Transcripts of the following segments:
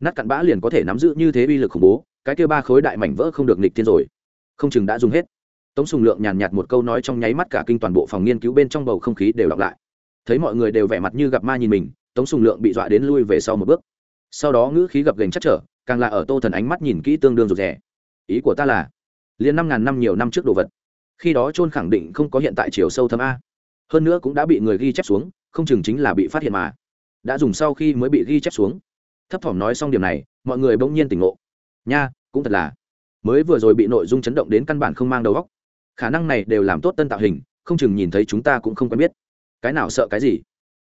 nát cặn bã liền có thể nắm giữ như thế uy lực khủng bố, cái kia ba khối đại mảnh vỡ không được nịch thiên rồi. Không chừng đã dùng hết. Tống sùng lượng nhàn nhạt một câu nói trong nháy mắt cả kinh toàn bộ phòng nghiên cứu bên trong bầu không khí đều đọc lại. Thấy mọi người đều vẻ mặt như gặp ma nhìn mình, tống sùng lượng bị dọa đến lui về sau một bước. Sau đó ngữ khí gập gành chắc trở, càng là ở tô thần ánh mắt nhìn kỹ tương đương rụt rè. Ý của ta là, liền năm ngàn năm nhiều năm trước đồ vật, khi đó trôn khẳng định không có hiện tại chiều sâu thâm a. Hơn nữa cũng đã bị người ghi chép xuống, không chừng chính là bị phát hiện mà. Đã dùng sau khi mới bị ghi chép xuống thấp thỏm nói xong điểm này, mọi người bỗng nhiên tỉnh ngộ. Nha, cũng thật là. Mới vừa rồi bị nội dung chấn động đến căn bản không mang đầu góc khả năng này đều làm tốt tân tạo hình, không chừng nhìn thấy chúng ta cũng không quen biết. Cái nào sợ cái gì?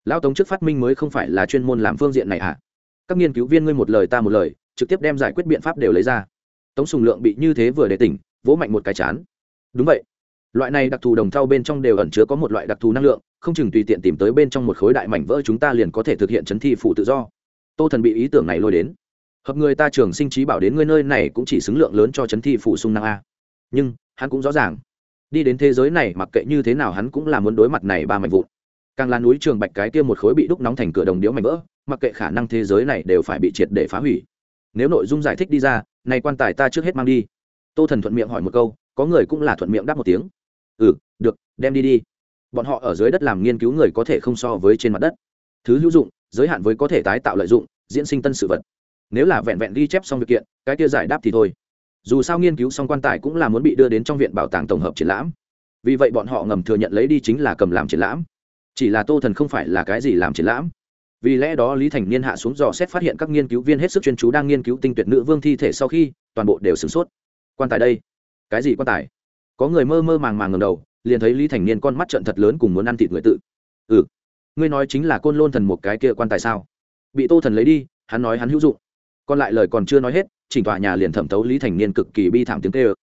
Lão tống trước phát minh mới không phải là chuyên môn làm phương diện này à các nghiên cứu viên ngươi một lời ta một lời, trực tiếp đem giải quyết biện pháp đều lấy ra. Tống sùng lượng bị như thế vừa để tỉnh, vỗ mạnh một cái chán. Đúng vậy. Loại này đặc thù đồng thau bên trong đều ẩn chứa có một loại đặc thù năng lượng, không chừng tùy tiện tìm tới bên trong một khối đại mảnh vỡ chúng ta liền có thể thực hiện chấn thi phụ tự do tô thần bị ý tưởng này lôi đến. Hợp người ta trường sinh trí bảo đến ngươi nơi này cũng chỉ xứng lượng lớn cho chấn thi phụ sung năng a. Nhưng, hắn cũng rõ ràng. Đi đến thế giới này mặc kệ như thế nào hắn cũng là muốn đối mặt này ba mảnh vụn. Càng là núi trường bạch cái kia một khối bị đúc nóng thành cửa đồng điếu mảnh vỡ, mặc kệ khả năng thế giới này đều phải bị triệt để phá hủy. Nếu nội dung giải thích đi ra, này quan tài ta trước hết mang đi. Tô thần thuận miệng hỏi một câu, có người cũng là thuận miệng đáp một tiếng. Ừ được, đem đi đi. Bọn họ ở dưới đất làm nghiên cứu người có thể không so với trên mặt đất. Thứ hữu dụng giới hạn với có thể tái tạo lợi dụng, diễn sinh tân sự vật. Nếu là vẹn vẹn ghi chép xong việc kiện, cái kia giải đáp thì thôi. Dù sao nghiên cứu xong quan tài cũng là muốn bị đưa đến trong viện bảo tàng tổng hợp triển lãm. Vì vậy bọn họ ngầm thừa nhận lấy đi chính là cầm làm triển lãm. Chỉ là tô thần không phải là cái gì làm triển lãm. Vì lẽ đó lý thành niên hạ xuống dò xét phát hiện các nghiên cứu viên hết sức chuyên chú đang nghiên cứu tinh tuyệt nữ vương thi thể sau khi toàn bộ đều sửng sốt. Quan tài đây? Cái gì quan tài? Có người mơ mơ màng màng ngầm đầu, liền thấy lý thành niên con mắt trận thật lớn cùng muốn ăn thịt người tự. Ừ ngươi nói chính là côn lôn thần một cái kia quan tài sao? Bị tô thần lấy đi hắn nói hắn hữu dụng. Còn lại lời còn chưa nói hết chỉnh tòa nhà liền thẩm thấu lý thành niên cực kỳ bi thảm tiếng tê ơ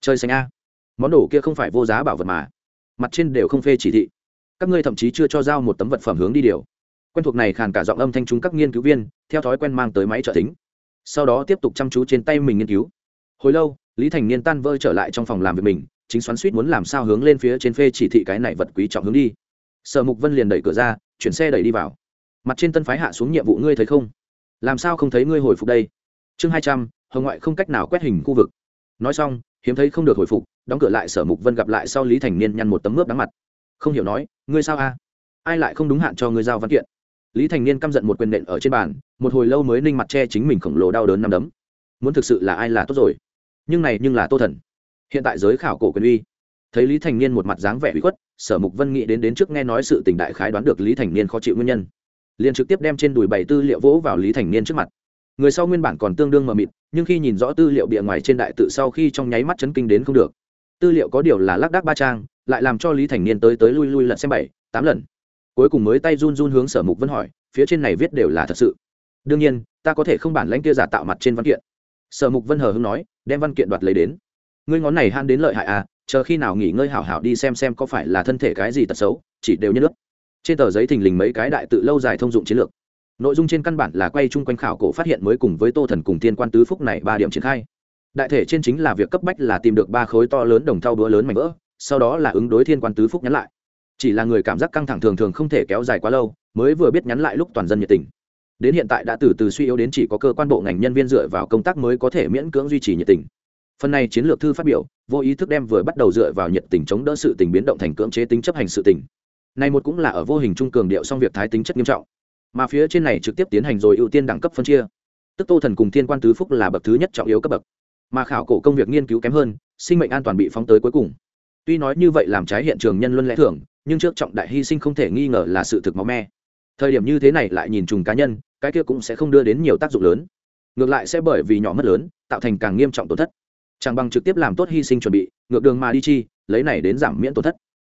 chơi xanh a. Món đồ kia không phải vô giá bảo vật mà. Mặt trên đều không phê chỉ thị. Các ngươi thậm chí chưa cho giao một tấm vật phẩm hướng đi điều. Quen thuộc này khàn cả giọng âm thanh chúng các nghiên cứu viên theo thói quen mang tới máy trợ tính, sau đó tiếp tục chăm chú trên tay mình nghiên cứu. Hồi lâu lý thành niên tan vơi trở lại trong phòng làm việc mình chính xoắn suýt muốn làm sao hướng lên phía trên phê chỉ thị cái này vật quý trọng hướng đi sở mục vân liền đẩy cửa ra, chuyển xe đẩy đi vào. Mặt trên tân phái hạ xuống nhiệm vụ ngươi thấy không? Làm sao không thấy ngươi hồi phục đây? Chương hai trăm, hồng ngoại không cách nào quét hình khu vực. Nói xong, hiếm thấy không được hồi phục, đóng cửa lại sở mục vân gặp lại sau lý thành niên nhăn một tấm mướp đắng mặt. Không hiểu nói, ngươi sao a? Ai lại không đúng hạn cho ngươi giao văn kiện? Lý thành niên căm giận một quyền nện ở trên bàn, một hồi lâu mới ninh mặt che chính mình khổng lồ đau đớn nằm đấm. Muốn thực sự là ai là tốt rồi? Nhưng này nhưng là tô thần. Hiện tại giới khảo cổ quyền uy thấy lý thành niên một mặt dáng vẻ bị khuất, sở mục vân nghĩ đến đến trước nghe nói sự tình đại khái đoán được lý thành niên khó chịu nguyên nhân. Liền trực tiếp đem trên đùi bảy tư liệu vỗ vào lý thành niên trước mặt. Người sau nguyên bản còn tương đương mờ mịt, nhưng khi nhìn rõ tư liệu bìa ngoài trên đại tự sau khi trong nháy mắt chấn kinh đến không được. Tư liệu có điều là lác đác ba trang, lại làm cho lý thành niên tới tới lui lui lận xem bảy, tám lần. Cuối cùng mới tay run run hướng sở mục vân hỏi, phía trên này viết đều là thật sự. Đương nhiên, ta có thể không bản lãnh kia giả tạo mặt trên văn kiện. Sở mục vân hờ hưng nói, đem văn kiện đoạt lấy đến. Ngươi ngón này han đến lợi hại à chờ khi nào nghỉ ngơi hảo hảo đi xem xem có phải là thân thể cái gì tật xấu, chỉ đều nhân nước. Trên tờ giấy thình lình mấy cái đại tự lâu dài thông dụng chiến lược. Nội dung trên căn bản là quay chung quanh khảo cổ phát hiện mới cùng với tô thần cùng thiên quan tứ phúc này ba điểm triển khai. Đại thể trên chính là việc cấp bách là tìm được ba khối to lớn đồng thau đũa lớn mảnh vỡ, sau đó là ứng đối thiên quan tứ phúc nhắn lại. Chỉ là người cảm giác căng thẳng thường thường không thể kéo dài quá lâu, mới vừa biết nhắn lại lúc toàn dân nhiệt tình. Đến hiện tại đã từ từ suy yếu đến chỉ có cơ quan bộ ngành nhân viên dựa vào công tác mới có thể miễn cưỡng duy trì nhiệt tình phần này chiến lược thư phát biểu, vô ý thức đem vừa bắt đầu dựa vào nhiệt tình chống đỡ sự tình biến động thành cưỡng chế tính chấp hành sự tình. Này một cũng là ở vô hình trung cường điệu xong việc thái tính chất nghiêm trọng. Mà phía trên này trực tiếp tiến hành rồi ưu tiên đẳng cấp phân chia. Tức tô thần cùng thiên quan tứ phúc là bậc thứ nhất trọng yếu cấp bậc. Mà khảo cổ công việc nghiên cứu kém hơn, sinh mệnh an toàn bị phóng tới cuối cùng. Tuy nói như vậy làm trái hiện trường nhân luân lẽ thường, nhưng trước trọng đại hy sinh không thể nghi ngờ là sự thực máu me. Thời điểm như thế này lại nhìn trùng cá nhân, cái kia cũng sẽ không đưa đến nhiều tác dụng lớn. Ngược lại sẽ bởi vì nhỏ mất lớn, tạo thành càng nghiêm trọng tổn thất chẳng bằng trực tiếp làm tốt hy sinh chuẩn bị, ngược đường mà đi chi, lấy này đến giảm miễn tổn thất.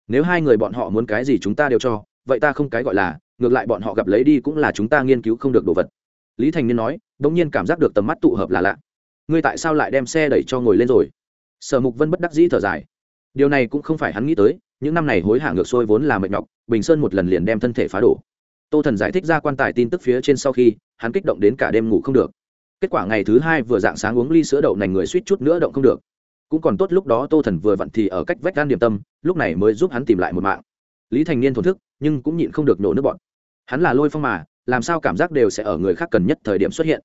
Nếu hai người bọn họ muốn cái gì chúng ta đều cho, vậy ta không cái gọi là, ngược lại bọn họ gặp lấy đi cũng là chúng ta nghiên cứu không được đồ vật. Lý thành niên nói đ ỗ n g nhiên cảm giác được tầm mắt tụ hợp là lạ. Ngươi tại sao lại đem xe đẩy cho ngồi lên rồi? Sở mục vân bất đắc dĩ thở dài. Điều này cũng không phải hắn nghĩ tới, những năm này hối hả ngược xuôi vốn là mệt nhọc, bình sơn một lần liền đem thân thể phá đổ. Tô thần giải thích ra quan tài tin tức phía trên sau khi, hắn kích động đến cả đêm ngủ không được kết quả ngày thứ hai vừa dạng sáng uống ly sữa đậu nành người suýt chút nữa động không được. Cũng còn tốt lúc đó tô thần vừa vặn thì ở cách vách gan điểm tâm, lúc này mới giúp hắn tìm lại một mạng. Lý thành niên thổn thức, nhưng cũng nhịn không được nổ nước bọn hắn là lôi phong mà, làm sao cảm giác đều sẽ ở người khác cần nhất thời điểm xuất hiện.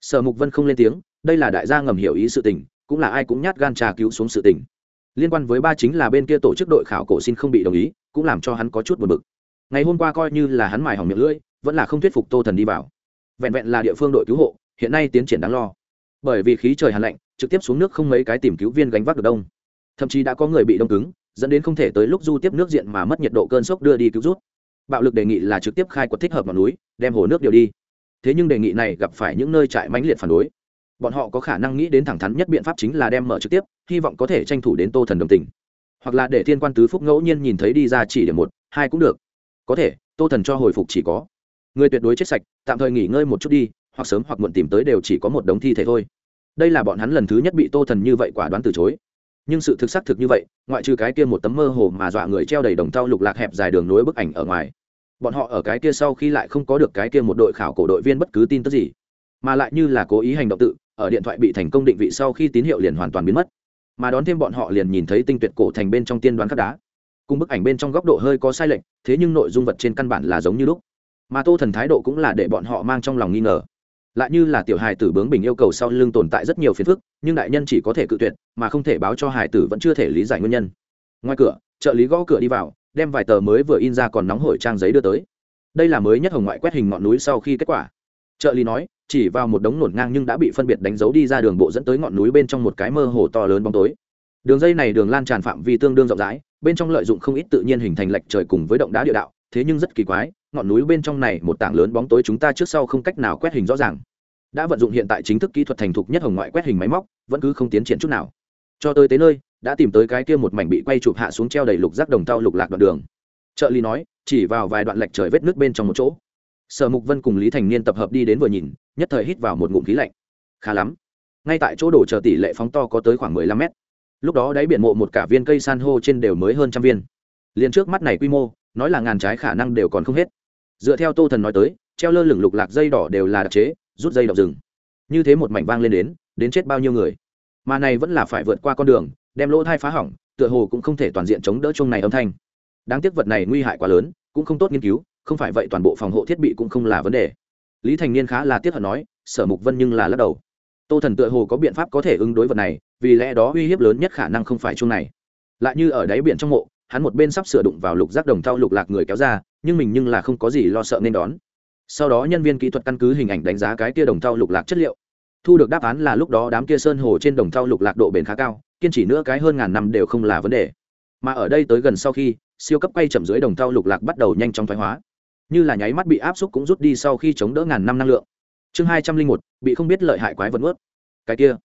Sở mục vân không lên tiếng, đây là đại gia ngầm hiểu ý sự tình, cũng là ai cũng nhát gan trà cứu xuống sự tình. Liên quan với ba chính là bên kia tổ chức đội khảo cổ xin không bị đồng ý, cũng làm cho hắn có chút buồn bực. Ngày hôm qua coi như là hắn mài hỏng miệng lưỡi, vẫn là không thuyết phục tô thần đi vào. Vẹn vẹn là địa phương đội cứu hộ hiện nay tiến triển đáng lo. Bởi vì khí trời hàn lạnh, trực tiếp xuống nước không mấy cái tìm cứu viên gánh vác được đông. Thậm chí đã có người bị đông cứng, dẫn đến không thể tới lúc du tiếp nước diện mà mất nhiệt độ cơn sốc đưa đi cứu rút. Bạo lực đề nghị là trực tiếp khai quật thích hợp ngọn núi, đem hồ nước điều đi. Thế nhưng đề nghị này gặp phải những nơi trại mãnh liệt phản đối. Bọn họ có khả năng nghĩ đến thẳng thắn nhất biện pháp chính là đem mở trực tiếp, hy vọng có thể tranh thủ đến tô thần đồng tình. Hoặc là để thiên quan tứ phúc ngẫu nhiên nhìn thấy đi ra chỉ điểm một, hai cũng được. Có thể, tô thần cho hồi phục chỉ có. Người tuyệt đối chết sạch, tạm thời nghỉ ngơi một chút đi hoặc sớm hoặc muộn tìm tới đều chỉ có một đống thi thể thôi. Đây là bọn hắn lần thứ nhất bị tô thần như vậy quả đoán từ chối. Nhưng sự thực xác thực như vậy, ngoại trừ cái kia một tấm mơ hồ mà dọa người treo đầy đồng thau lục lạc hẹp dài đường nối bức ảnh ở ngoài, bọn họ ở cái kia sau khi lại không có được cái kia một đội khảo cổ đội viên bất cứ tin tức gì, mà lại như là cố ý hành động tự, ở điện thoại bị thành công định vị sau khi tín hiệu liền hoàn toàn biến mất. Mà đón thêm bọn họ liền nhìn thấy tinh tuyệt cổ thành bên trong tiên đoán khắc đá. Cùng bức ảnh bên trong góc độ hơi có sai lệch, thế nhưng nội dung vật trên căn bản là giống như lúc. Mà tô thần thái độ cũng là để bọn họ mang trong lòng nghi ngờ lại như là tiểu hài tử bướng bình yêu cầu sau lưng tồn tại rất nhiều phiền phức, nhưng đại nhân chỉ có thể cự tuyệt, mà không thể báo cho hài tử vẫn chưa thể lý giải nguyên nhân. Ngoài cửa, trợ lý gõ cửa đi vào, đem vài tờ mới vừa in ra còn nóng hổi trang giấy đưa tới. Đây là mới nhất hồng ngoại quét hình ngọn núi sau khi kết quả. Trợ lý nói, chỉ vào một đống nổn ngang nhưng đã bị phân biệt đánh dấu đi ra đường bộ dẫn tới ngọn núi bên trong một cái mơ hồ to lớn bóng tối. Đường dây này đường lan tràn phạm vi tương đương rộng rãi, bên trong lợi dụng không ít tự nhiên hình thành lệch trời cùng với động đá địa đạo thế nhưng rất kỳ quái, ngọn núi bên trong này một tảng lớn bóng tối chúng ta trước sau không cách nào quét hình rõ ràng. Đã vận dụng hiện tại chính thức kỹ thuật thành thục nhất hồng ngoại quét hình máy móc, vẫn cứ không tiến triển chút nào. Cho tới tới nơi, đã tìm tới cái kia một mảnh bị quay chụp hạ xuống treo đầy lục rác đồng tao lục lạc đoạn đường. Trợ lý nói, chỉ vào vài đoạn lệch trời vết nước bên trong một chỗ. Sở mục vân cùng lý thành niên tập hợp đi đến vừa nhìn, nhất thời hít vào một ngụm khí lạnh. Khá lắm. Ngay tại chỗ đổ chờ tỷ lệ phóng to có tới khoảng mười lăm mét. Lúc đó đáy biển mộ một cả viên cây san hô trên đều mới hơn trăm viên. Liền trước mắt này quy mô nói là ngàn trái khả năng đều còn không hết. Dựa theo tô thần nói tới, treo lơ lửng lục lạc dây đỏ đều là đặc chế, rút dây đọc rừng. Như thế một mảnh vang lên đến đến chết bao nhiêu người. Mà này vẫn là phải vượt qua con đường, đem lỗ thai phá hỏng, tựa hồ cũng không thể toàn diện chống đỡ chung này âm thanh. Đáng tiếc vật này nguy hại quá lớn, cũng không tốt nghiên cứu, không phải vậy toàn bộ phòng hộ thiết bị cũng không là vấn đề. Lý thành niên khá là tiếc hận nói, sở mục vân nhưng là lắc đầu. Tô thần tựa hồ có biện pháp có thể ứng đối vật này, vì lẽ đó uy hiếp lớn nhất khả năng không phải chung này. Lại như ở đáy biển trong mộ hắn một bên sắp sửa đụng vào lục giác đồng thau lục lạc người kéo ra, nhưng mình nhưng là không có gì lo sợ nên đón. Sau đó nhân viên kỹ thuật căn cứ hình ảnh đánh giá cái kia đồng thau lục lạc chất liệu. Thu được đáp án là lúc đó đám kia sơn hồ trên đồng thau lục lạc độ bền khá cao, kiên trì nữa cái hơn ngàn năm đều không là vấn đề. Mà ở đây tới gần sau khi, siêu cấp quay chậm dưới đồng thau lục lạc bắt đầu nhanh chóng thoái hóa. Như là nháy mắt bị áp xúc cũng rút đi sau khi chống đỡ ngàn năm năng lượng. Chương hai trăm linh một, bị không biết lợi hại quái vật ướt cái kia.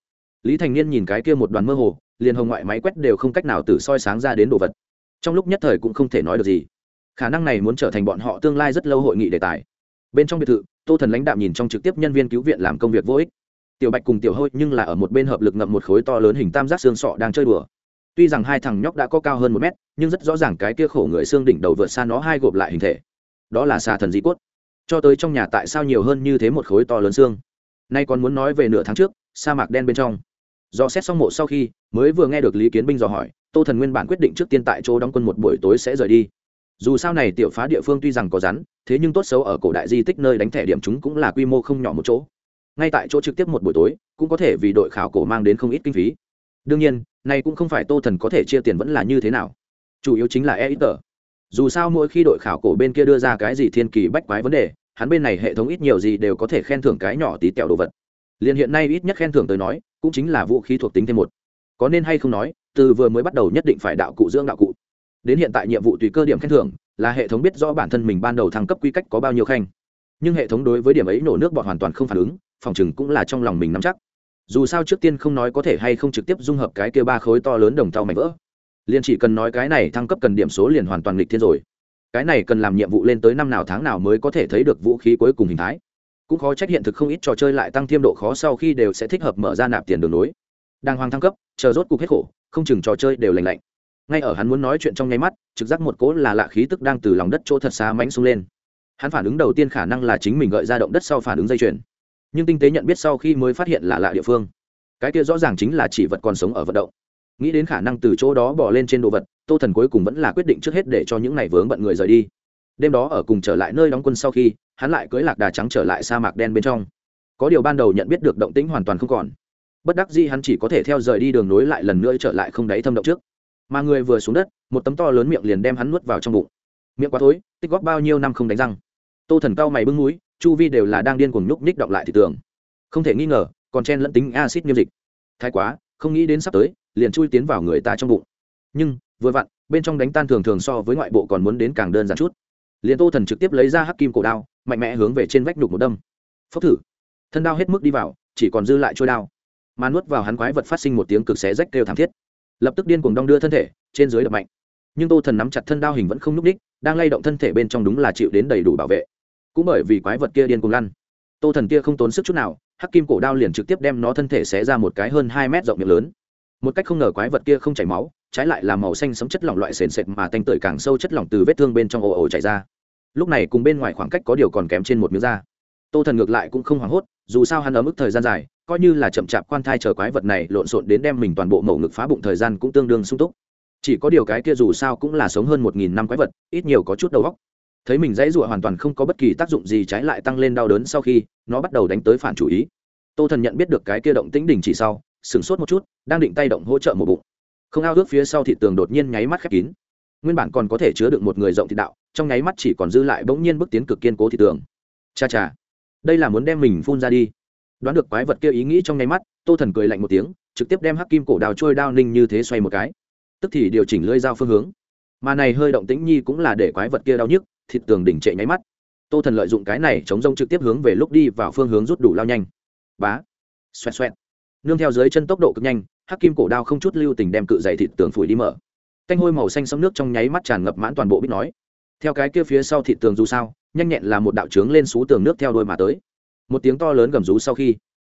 Lý thành niên nhìn cái kia một đoàn mơ hồ, liền hồng ngoại máy quét đều không cách nào từ soi sáng ra đến đồ vật trong lúc nhất thời cũng không thể nói được gì. Khả năng này muốn trở thành bọn họ tương lai rất lâu hội nghị đề tài. Bên trong biệt thự, tô thần lãnh đạo nhìn trong trực tiếp nhân viên cứu viện làm công việc vô ích. Tiểu bạch cùng tiểu hôi nhưng là ở một bên hợp lực ngậm một khối to lớn hình tam giác xương sọ đang chơi đùa. Tuy rằng hai thằng nhóc đã có cao hơn một mét, nhưng rất rõ ràng cái kia khổ người xương đỉnh đầu vượt xa nó hai gộp lại hình thể. Đó là xà thần di cốt. Cho tới trong nhà tại sao nhiều hơn như thế một khối to lớn xương? Nay còn muốn nói về nửa tháng trước, sa mạc đen bên trong. Do xét xong mộ sau khi, mới vừa nghe được lý kiến binh dò hỏi tô thần nguyên bản quyết định trước tiên tại chỗ đóng quân một buổi tối sẽ rời đi. Dù sao này tiểu phá địa phương tuy rằng có rắn, thế nhưng tốt xấu ở cổ đại di tích nơi đánh thẻ điểm chúng cũng là quy mô không nhỏ một chỗ. Ngay tại chỗ trực tiếp một buổi tối, cũng có thể vì đội khảo cổ mang đến không ít kinh phí. Đương nhiên, này cũng không phải tô thần có thể chia tiền vẫn là như thế nào. Chủ yếu chính là e ít tờ. Dù sao mỗi khi đội khảo cổ bên kia đưa ra cái gì thiên kỳ bách quái vấn đề, hắn bên này hệ thống ít nhiều gì đều có thể khen thưởng cái nhỏ tí tẹo đồ vật. Liền hiện nay ít nhất khen thưởng tới nói, cũng chính là vũ khí thuộc tính thêm một. Có nên hay không nói từ vừa mới bắt đầu nhất định phải đạo cụ dưỡng đạo cụ. Đến hiện tại nhiệm vụ tùy cơ điểm khen thưởng là hệ thống biết rõ bản thân mình ban đầu thăng cấp quy cách có bao nhiêu khanh. Nhưng hệ thống đối với điểm ấy nổ nước bọt hoàn toàn không phản ứng, phòng chừng cũng là trong lòng mình nắm chắc. Dù sao trước tiên không nói có thể hay không trực tiếp dung hợp cái kia ba khối to lớn đồng tàu mảnh vỡ. Liền chỉ cần nói cái này thăng cấp cần điểm số liền hoàn toàn lịch thiên rồi. Cái này cần làm nhiệm vụ lên tới năm nào tháng nào mới có thể thấy được vũ khí cuối cùng hình thái. Cũng khó trách hiện thực không ít trò chơi lại tăng thêm độ khó sau khi đều sẽ thích hợp mở ra nạp tiền đường nối đang hoang thăng cấp, chờ rốt cục hết khổ, không chừng trò chơi đều lành lạnh. Ngay ở hắn muốn nói chuyện trong nháy mắt, trực giác một cố là lạ khí tức đang từ lòng đất chỗ thật xa mánh xung lên. Hắn phản ứng đầu tiên khả năng là chính mình gợi ra động đất sau phản ứng dây chuyền. Nhưng tinh tế nhận biết sau khi mới phát hiện là lạ địa phương. Cái kia rõ ràng chính là chỉ vật còn sống ở vận động. Nghĩ đến khả năng từ chỗ đó bỏ lên trên đồ vật, tô thần cuối cùng vẫn là quyết định trước hết để cho những này vướng bận người rời đi. Đêm đó ở cùng trở lại nơi đóng quân sau khi, hắn lại cưỡi lạc đà trắng trở lại sa mạc đen bên trong. Có điều ban đầu nhận biết được động tĩnh hoàn toàn không còn bất đắc dĩ hắn chỉ có thể theo rời đi đường nối lại lần nữa trở lại không đáy thâm động trước. Mà người vừa xuống đất, một tấm to lớn miệng liền đem hắn nuốt vào trong bụng. Miệng quá thối, tích góp bao nhiêu năm không đánh răng. Tô thần cao mày bưng núi chu vi đều là đang điên cuồng nhúc ních động lại thị tường không thể nghi ngờ, còn chen lẫn tính acid nghiêm dịch. Thái quá, không nghĩ đến sắp tới, liền chui tiến vào người ta trong bụng. Nhưng, vừa vặn, bên trong đánh tan thường thường so với ngoại bộ còn muốn đến càng đơn giản chút. Liền tô thần trực tiếp lấy ra hắc kim cổ đao, mạnh mẽ hướng về trên vách đục một đâm. Phốc thử. Thân đao hết mức đi vào, chỉ còn dư lại trôi đao mà nuốt vào hắn quái vật phát sinh một tiếng cực xé rách kêu thảm thiết. Lập tức điên cuồng đong đưa thân thể, trên dưới đập mạnh. Nhưng tô thần nắm chặt thân đao hình vẫn không n ú c ních đang lay động thân thể bên trong đúng là chịu đến đầy đủ bảo vệ. Cũng bởi vì quái vật kia điên cuồng lăn, tô thần kia không tốn sức chút nào, hắc kim cổ đao liền trực tiếp đem nó thân thể xé ra một cái hơn hai mét rộng miệng lớn. Một cách không ngờ quái vật kia không chảy máu, trái lại là màu xanh sấm chất lỏng loại sền sệt mà tanh tưởi càng sâu chất lỏng từ vết thương bên trong ồ ồ chảy ra. Lúc này cùng bên ngoài khoảng cách có điều còn kém trên một miếng da. Tô thần ngược lại cũng không hoảng hốt, dù sao hắn ở mức thời gian dài coi như là chậm chạp quan thai chờ quái vật này lộn xộn đến đem mình toàn bộ mẩu ngực phá bụng thời gian cũng tương đương sung túc. Chỉ có điều cái kia dù sao cũng là sống hơn một nghìn năm quái vật, ít nhiều có chút đầu óc. Thấy mình dãy rụa hoàn toàn không có bất kỳ tác dụng gì trái lại tăng lên đau đớn sau khi, nó bắt đầu đánh tới phản chủ ý. Tô thần nhận biết được cái kia động tĩnh đình chỉ sau, sửng sốt một chút, đang định tay động hỗ trợ một bụng. Không ao ước phía sau thị tường đột nhiên nháy mắt khép kín. Nguyên bản còn có thể chứa được một người rộng thị đạo, trong nháy mắt chỉ còn dư lại bỗng nhiên bước tiến cực kiên cố thị tường. Cha cha, đây là muốn đem mình phun ra đi đoán được quái vật kia ý nghĩ trong nháy mắt, tô thần cười lạnh một tiếng, trực tiếp đem hắc kim cổ đào trôi đao ninh như thế xoay một cái. Tức thì điều chỉnh lưỡi dao phương hướng. Mà này hơi động tĩnh nhi cũng là để quái vật kia đau nhức, thịt tường đỉnh trệ nháy mắt. Tô thần lợi dụng cái này chống rông trực tiếp hướng về lúc đi vào phương hướng rút đủ lao nhanh. Bá. Xoẹt xoẹt. Nương theo dưới chân tốc độ cực nhanh, hắc kim cổ đao không chút lưu tình đem cự dày thịt tường phủi đi mở. Canh hôi màu xanh sấm nước trong nháy mắt tràn ngập mãn toàn bộ biết nói. Theo cái kia phía sau thịt tường dù sao, nhanh nhẹn là một đạo trướng lên xú tường nước theo đôi mà tới một tiếng to lớn gầm rú sau khi,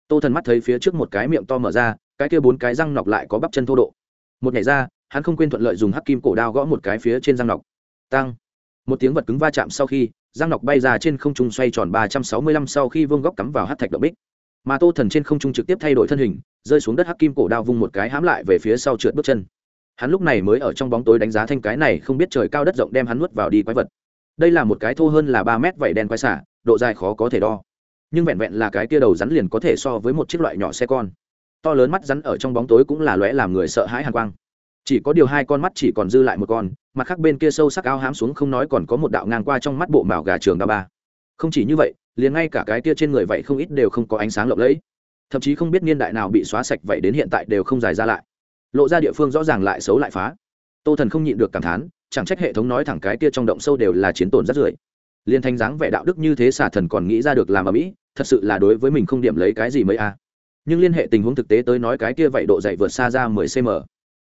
tô thần mắt thấy phía trước một cái miệng to mở ra, cái kia bốn cái răng nọc lại có bắp chân thô độ. Một nhảy ra, hắn không quên thuận lợi dùng hắc kim cổ đao gõ một cái phía trên răng nọc. Tăng một tiếng vật cứng va chạm sau khi, răng nọc bay ra trên không trung xoay tròn ba trăm sáu mươi lăm sau khi vương góc cắm vào hát thạch động bích. Mà tô thần trên không trung trực tiếp thay đổi thân hình, rơi xuống đất hắc kim cổ đao vung một cái hãm lại về phía sau trượt bước chân. Hắn lúc này mới ở trong bóng tối đánh giá thanh cái này không biết trời cao đất rộng đem hắn nuốt vào đi quái vật. Đây là một cái thô hơn là ba mét vảy đen quái xả, độ dài khó có thể đo nhưng vẹn vẹn là cái kia đầu rắn liền có thể so với một chiếc loại nhỏ xe con. To lớn mắt rắn ở trong bóng tối cũng là lóe làm người sợ hãi hàn quang. Chỉ có điều hai con mắt chỉ còn dư lại một con, mặt khác bên kia sâu sắc áo hám xuống không nói còn có một đạo ngang qua trong mắt bộ màu gà trường đa ba. Không chỉ như vậy, liền ngay cả cái kia trên người vậy không ít đều không có ánh sáng lộng lẫy. Thậm chí không biết niên đại nào bị xóa sạch vậy đến hiện tại đều không dài ra lại. Lộ ra địa phương rõ ràng lại xấu lại phá. Tô thần không nhịn được cảm thán, chẳng trách hệ thống nói thẳng cái kia trong động sâu đều là chiến tổn rất rưỡi liên thanh dáng vẻ đạo đức như thế xả thần còn nghĩ ra được làm ở mỹ, thật sự là đối với mình không điểm lấy cái gì mấy a. Nhưng liên hệ tình huống thực tế tới nói cái kia vậy độ dày vượt xa ra 10 cm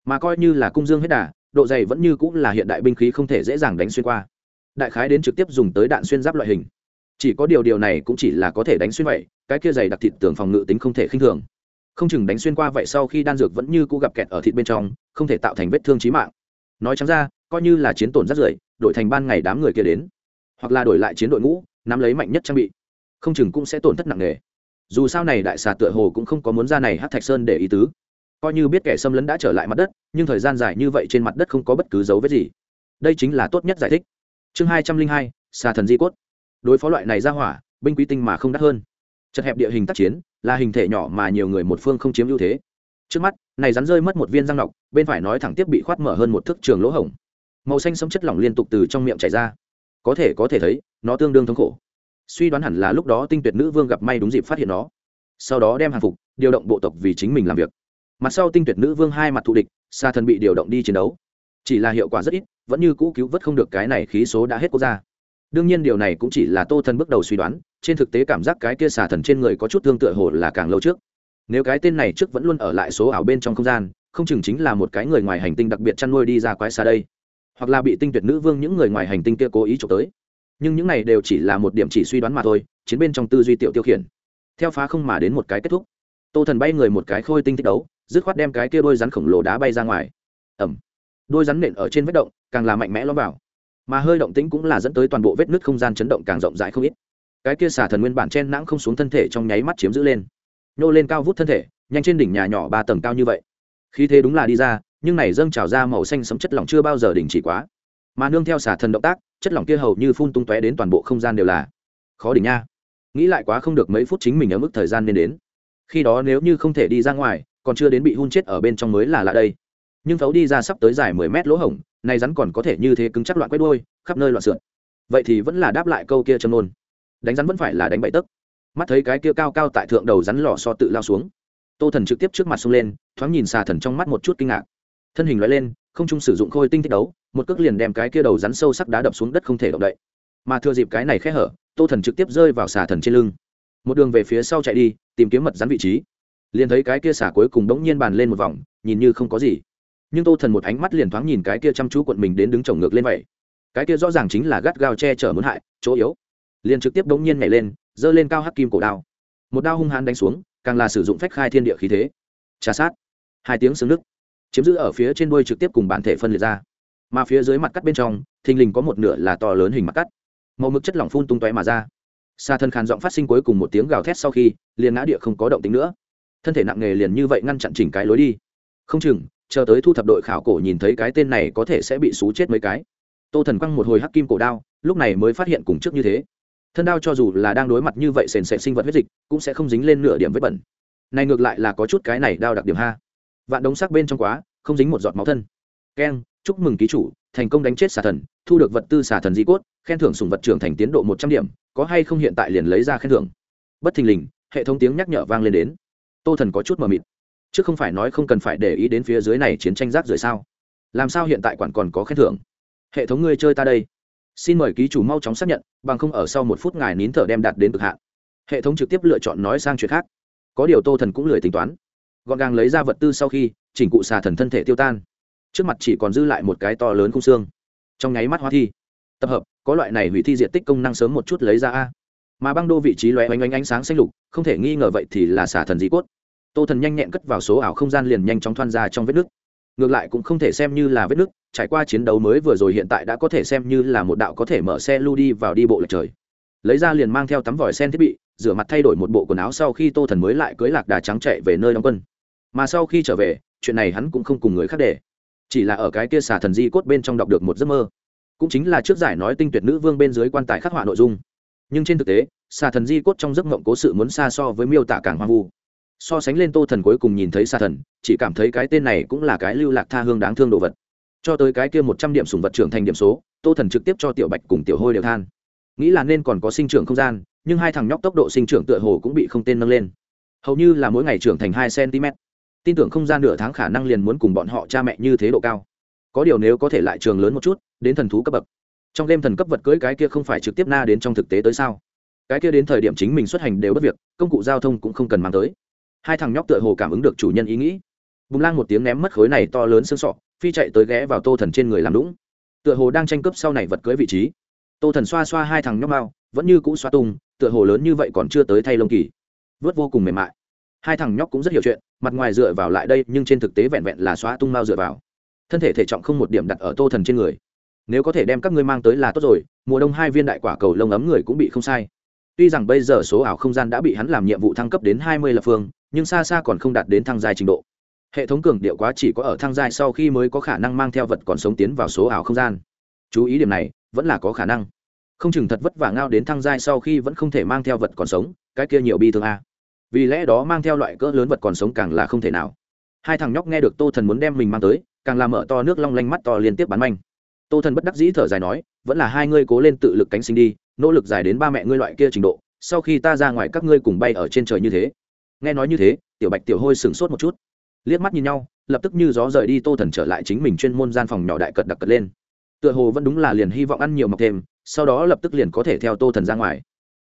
mà coi như là cung dương hết đà, độ dày vẫn như cũng là hiện đại binh khí không thể dễ dàng đánh xuyên qua. Đại khái đến trực tiếp dùng tới đạn xuyên giáp loại hình. Chỉ có điều điều này cũng chỉ là có thể đánh xuyên vậy, cái kia dày đặc thịt tường phòng ngự tính không thể khinh thường. Không chừng đánh xuyên qua vậy sau khi đan dược vẫn như cũ gặp kẹt ở thịt bên trong, không thể tạo thành vết thương chí mạng. Nói chẳng ra, coi như là chiến tổn rất rưởi đổi thành ban ngày đám người kia đến hoặc là đổi lại chiến đội ngũ, nắm lấy mạnh nhất trang bị, không chừng cũng sẽ tổn thất nặng nề. Dù sao này đại xà tựa hồ cũng không có muốn ra này hát thạch sơn để ý tứ. Coi như biết kẻ xâm lấn đã trở lại mặt đất, nhưng thời gian dài như vậy trên mặt đất không có bất cứ dấu vết gì. Đây chính là tốt nhất giải thích. Chương hai trăm linh hai, xà thần di cốt. Đối phó loại này ra hỏa, binh quý tinh mà không đắt hơn. Chật hẹp địa hình tác chiến, là hình thể nhỏ mà nhiều người một phương không chiếm ưu thế. Trước mắt, này rắn rơi mất một viên răng nọc, bên phải nói thẳng tiếp bị khoát mở hơn một thước trường lỗ hổng. Màu xanh sấm chất lỏng liên tục từ trong miệng chảy ra có thể có thể thấy, nó tương đương thống khổ. Suy đoán hẳn là lúc đó tinh tuyệt nữ vương gặp may đúng dịp phát hiện nó. Sau đó đem hàng phục, điều động bộ tộc vì chính mình làm việc. Mặt sau tinh tuyệt nữ vương hai mặt thù địch xa thần bị điều động đi chiến đấu. Chỉ là hiệu quả rất ít, vẫn như cũ cứu vớt không được cái này khí số đã hết quốc gia. Đương nhiên điều này cũng chỉ là tô thần bước đầu suy đoán, trên thực tế cảm giác cái kia xà thần trên người có chút thương tựa hồ là càng lâu trước. Nếu cái tên này trước vẫn luôn ở lại số ảo bên trong không gian, không chừng chính là một cái người ngoài hành tinh đặc biệt chăn nuôi đi ra quái xa đây hoặc là bị tinh tuyệt nữ vương những người ngoài hành tinh kia cố ý trộm tới. Nhưng những này đều chỉ là một điểm chỉ suy đoán mà thôi, chiến bên trong tư duy tiểu tiêu khiển. Theo phá không mà đến một cái kết thúc. Tô thần bay người một cái khôi tinh thích đấu, dứt khoát đem cái kia đôi rắn khổng lồ đá bay ra ngoài. Ẩm đôi rắn nện ở trên vết động, càng là mạnh mẽ lõm vào. Mà hơi động tĩnh cũng là dẫn tới toàn bộ vết nứt không gian chấn động càng rộng rãi không ít. Cái kia xả thần nguyên bản chen nãng không xuống thân thể trong nháy mắt chiếm giữ lên. Nhô lên cao vút thân thể, nhanh trên đỉnh nhà nhỏ ba tầng cao như vậy. Khí thế đúng là đi ra nhưng này dâng trào ra màu xanh sấm chất lỏng chưa bao giờ đình chỉ quá. Mà nương theo xả thần động tác, chất lỏng kia hầu như phun tung tóe đến toàn bộ không gian đều là khó đỉnh nha. Nghĩ lại quá không được mấy phút chính mình ở mức thời gian nên đến. Khi đó nếu như không thể đi ra ngoài, còn chưa đến bị hun chết ở bên trong mới là lạ đây. Nhưng thấu đi ra sắp tới dài mười mét lỗ hổng, nay rắn còn có thể như thế cứng chắc loạn quét đôi khắp nơi loạn sượn vậy thì vẫn là đáp lại câu kia châm nôn đánh rắn vẫn phải là đánh bậy tấc. Mắt thấy cái kia cao cao tại thượng đầu rắn lò so tự lao xuống. Tô thần trực tiếp trước mặt xông lên, thoáng nhìn xà thần trong mắt một chút kinh ngạc thân hình loại lên, không chung sử dụng khôi tinh thích đấu, một cước liền đem cái kia đầu rắn sâu sắc đá đập xuống đất không thể động đậy. Mà thừa dịp cái này khẽ hở, tô thần trực tiếp rơi vào xà thần trên lưng. Một đường về phía sau chạy đi, tìm kiếm mật rắn vị trí. Liền thấy cái kia xả cuối cùng đống nhiên bàn lên một vòng, nhìn như không có gì. Nhưng tô thần một ánh mắt liền thoáng nhìn cái kia chăm chú quận mình đến đứng chồng ngược lên vậy. Cái kia rõ ràng chính là gắt gao che chở muốn hại, chỗ yếu. Liền trực tiếp đống nhiên nhảy lên, giơ lên cao hắc kim cổ đao. Một đao hung hãn đánh xuống, càng là sử dụng phách khai thiên địa khí thế. Trà sát. Hai tiếng xương nước chiếm giữ ở phía trên đuôi trực tiếp cùng bản thể phân liệt ra. Mà phía dưới mặt cắt bên trong, thình lình có một nửa là to lớn hình mặt cắt. Màu mực chất lỏng phun tung tóe mà ra. Xa thân khàn giọng phát sinh cuối cùng một tiếng gào thét sau khi, liền ngã địa không có động tính nữa. Thân thể nặng nề liền như vậy ngăn chặn chỉnh cái lối đi. Không chừng, chờ tới thu thập đội khảo cổ nhìn thấy cái tên này có thể sẽ bị xú chết mấy cái. Tô thần quăng một hồi hắc kim cổ đao, lúc này mới phát hiện cùng trước như thế. Thân đao cho dù là đang đối mặt như vậy sền sệt sinh vật huyết dịch, cũng sẽ không dính lên nửa điểm vết bẩn. Này ngược lại là có chút cái này đao đặc điểm ha vạn đống xác bên trong quá, không dính một giọt máu thân. Keng, chúc mừng ký chủ, thành công đánh chết xà thần, thu được vật tư xà thần di cốt, khen thưởng sùng vật trưởng thành tiến độ một trăm điểm, có hay không hiện tại liền lấy ra khen thưởng. Bất thình lình, hệ thống tiếng nhắc nhở vang lên đến. Tô thần có chút mờ mịt. Chứ không phải nói không cần phải để ý đến phía dưới này chiến tranh rác rưởi sao? Làm sao hiện tại quản còn có khen thưởng? Hệ thống ngươi chơi ta đây. Xin mời ký chủ mau chóng xác nhận, bằng không ở sau một phút ngài nín thở đem đạt đến cực hạn. Hệ thống trực tiếp lựa chọn nói sang chuyện khác. Có điều tô thần cũng lười tính toán gọn gàng lấy ra vật tư sau khi, chỉnh cụ xà thần thân thể tiêu tan. Trước mặt chỉ còn dư lại một cái to lớn khung xương. Trong nháy mắt hóa thi. Tập hợp, có loại này hủy thi diện tích công năng sớm một chút lấy ra a. Mà băng đô vị trí lóe oanh oanh ánh sáng xanh lục, không thể nghi ngờ vậy thì là xả thần di cốt. Tô thần nhanh nhẹn cất vào số ảo không gian liền nhanh chóng thoăn ra trong vết nước ngược lại cũng không thể xem như là vết nước trải qua chiến đấu mới vừa rồi hiện tại đã có thể xem như là một đạo có thể mở xe lưu đi vào đi bộ lệch trời. Lấy ra liền mang theo tấm vòi sen thiết bị rửa mặt thay đổi một bộ quần áo sau khi tô thần mới lại cưới lạc đà trắng chạy về nơi đóng quân. Mà sau khi trở về, chuyện này hắn cũng không cùng người khác để. Chỉ là ở cái kia xà thần di cốt bên trong đọc được một giấc mơ. Cũng chính là trước giải nói tinh tuyệt nữ vương bên dưới quan tài khắc họa nội dung. Nhưng trên thực tế, xà thần di cốt trong giấc mộng cố sự muốn xa so với miêu tả càng hoang vu. So sánh lên tô thần cuối cùng nhìn thấy xà thần, chỉ cảm thấy cái tên này cũng là cái lưu lạc tha hương đáng thương đồ vật. Cho tới cái kia một trăm điểm sùng vật trưởng thành điểm số, tô thần trực tiếp cho tiểu bạch cùng tiểu hôi đều than. Nghĩ là nên còn có sinh trưởng không gian nhưng hai thằng nhóc tốc độ sinh trưởng tựa hồ cũng bị không tên nâng lên. Hầu như là mỗi ngày trưởng thành hai cm. Tin tưởng không gian nửa tháng khả năng liền muốn cùng bọn họ cha mẹ như thế độ cao. Có điều nếu có thể lại trường lớn một chút, đến thần thú cấp bậc. Trong đêm thần cấp vật cưới cái kia không phải trực tiếp na đến trong thực tế tới sao? Cái kia đến thời điểm chính mình xuất hành đều bất việc, công cụ giao thông cũng không cần mang tới. Hai thằng nhóc tựa hồ cảm ứng được chủ nhân ý nghĩ. Bùng lang một tiếng ném mất khối này to lớn xương sọ, phi chạy tới ghé vào tô thần trên người làm lũng. Tựa hồ đang tranh cướp sau này vật cưới vị trí. Tô thần xoa xoa hai thằng nhóc bao vẫn như cũ xoa tung tựa hồ lớn như vậy còn chưa tới thay lông kỳ. Vớt vô cùng mềm mại. Hai thằng nhóc cũng rất hiểu chuyện, mặt ngoài dựa vào lại đây, nhưng trên thực tế vẹn vẹn là xóa tung mao dựa vào. Thân thể thể trọng không một điểm đặt ở tô thần trên người. Nếu có thể đem các ngươi mang tới là tốt rồi, mùa đông hai viên đại quả cầu lông ấm người cũng bị không sai. Tuy rằng bây giờ số ảo không gian đã bị hắn làm nhiệm vụ thăng cấp đến hai mươi lập phương, nhưng xa xa còn không đạt đến thăng giai trình độ. Hệ thống cường điệu quá chỉ có ở thăng giai sau khi mới có khả năng mang theo vật còn sống tiến vào số ảo không gian. Chú ý điểm này, vẫn là có khả năng không chừng thật vất vả ngao đến thăng giai sau khi vẫn không thể mang theo vật còn sống, cái kia nhiều bi thương a. Vì lẽ đó mang theo loại cỡ lớn vật còn sống càng là không thể nào. Hai thằng nhóc nghe được tô thần muốn đem mình mang tới, càng làm mở to nước long lanh mắt to liên tiếp bắn manh. Tô thần bất đắc dĩ thở dài nói, vẫn là hai ngươi cố lên tự lực cánh sinh đi, nỗ lực dài đến ba mẹ ngươi loại kia trình độ, sau khi ta ra ngoài các ngươi cùng bay ở trên trời như thế. Nghe nói như thế, tiểu bạch tiểu hôi sửng sốt một chút. Liếc mắt nhìn nhau, lập tức như gió rời đi tô thần trở lại chính mình chuyên môn gian phòng nhỏ đại cật đặc cật lên tựa hồ vẫn đúng là liền hy vọng ăn nhiều mọc thêm, sau đó lập tức liền có thể theo tô thần ra ngoài.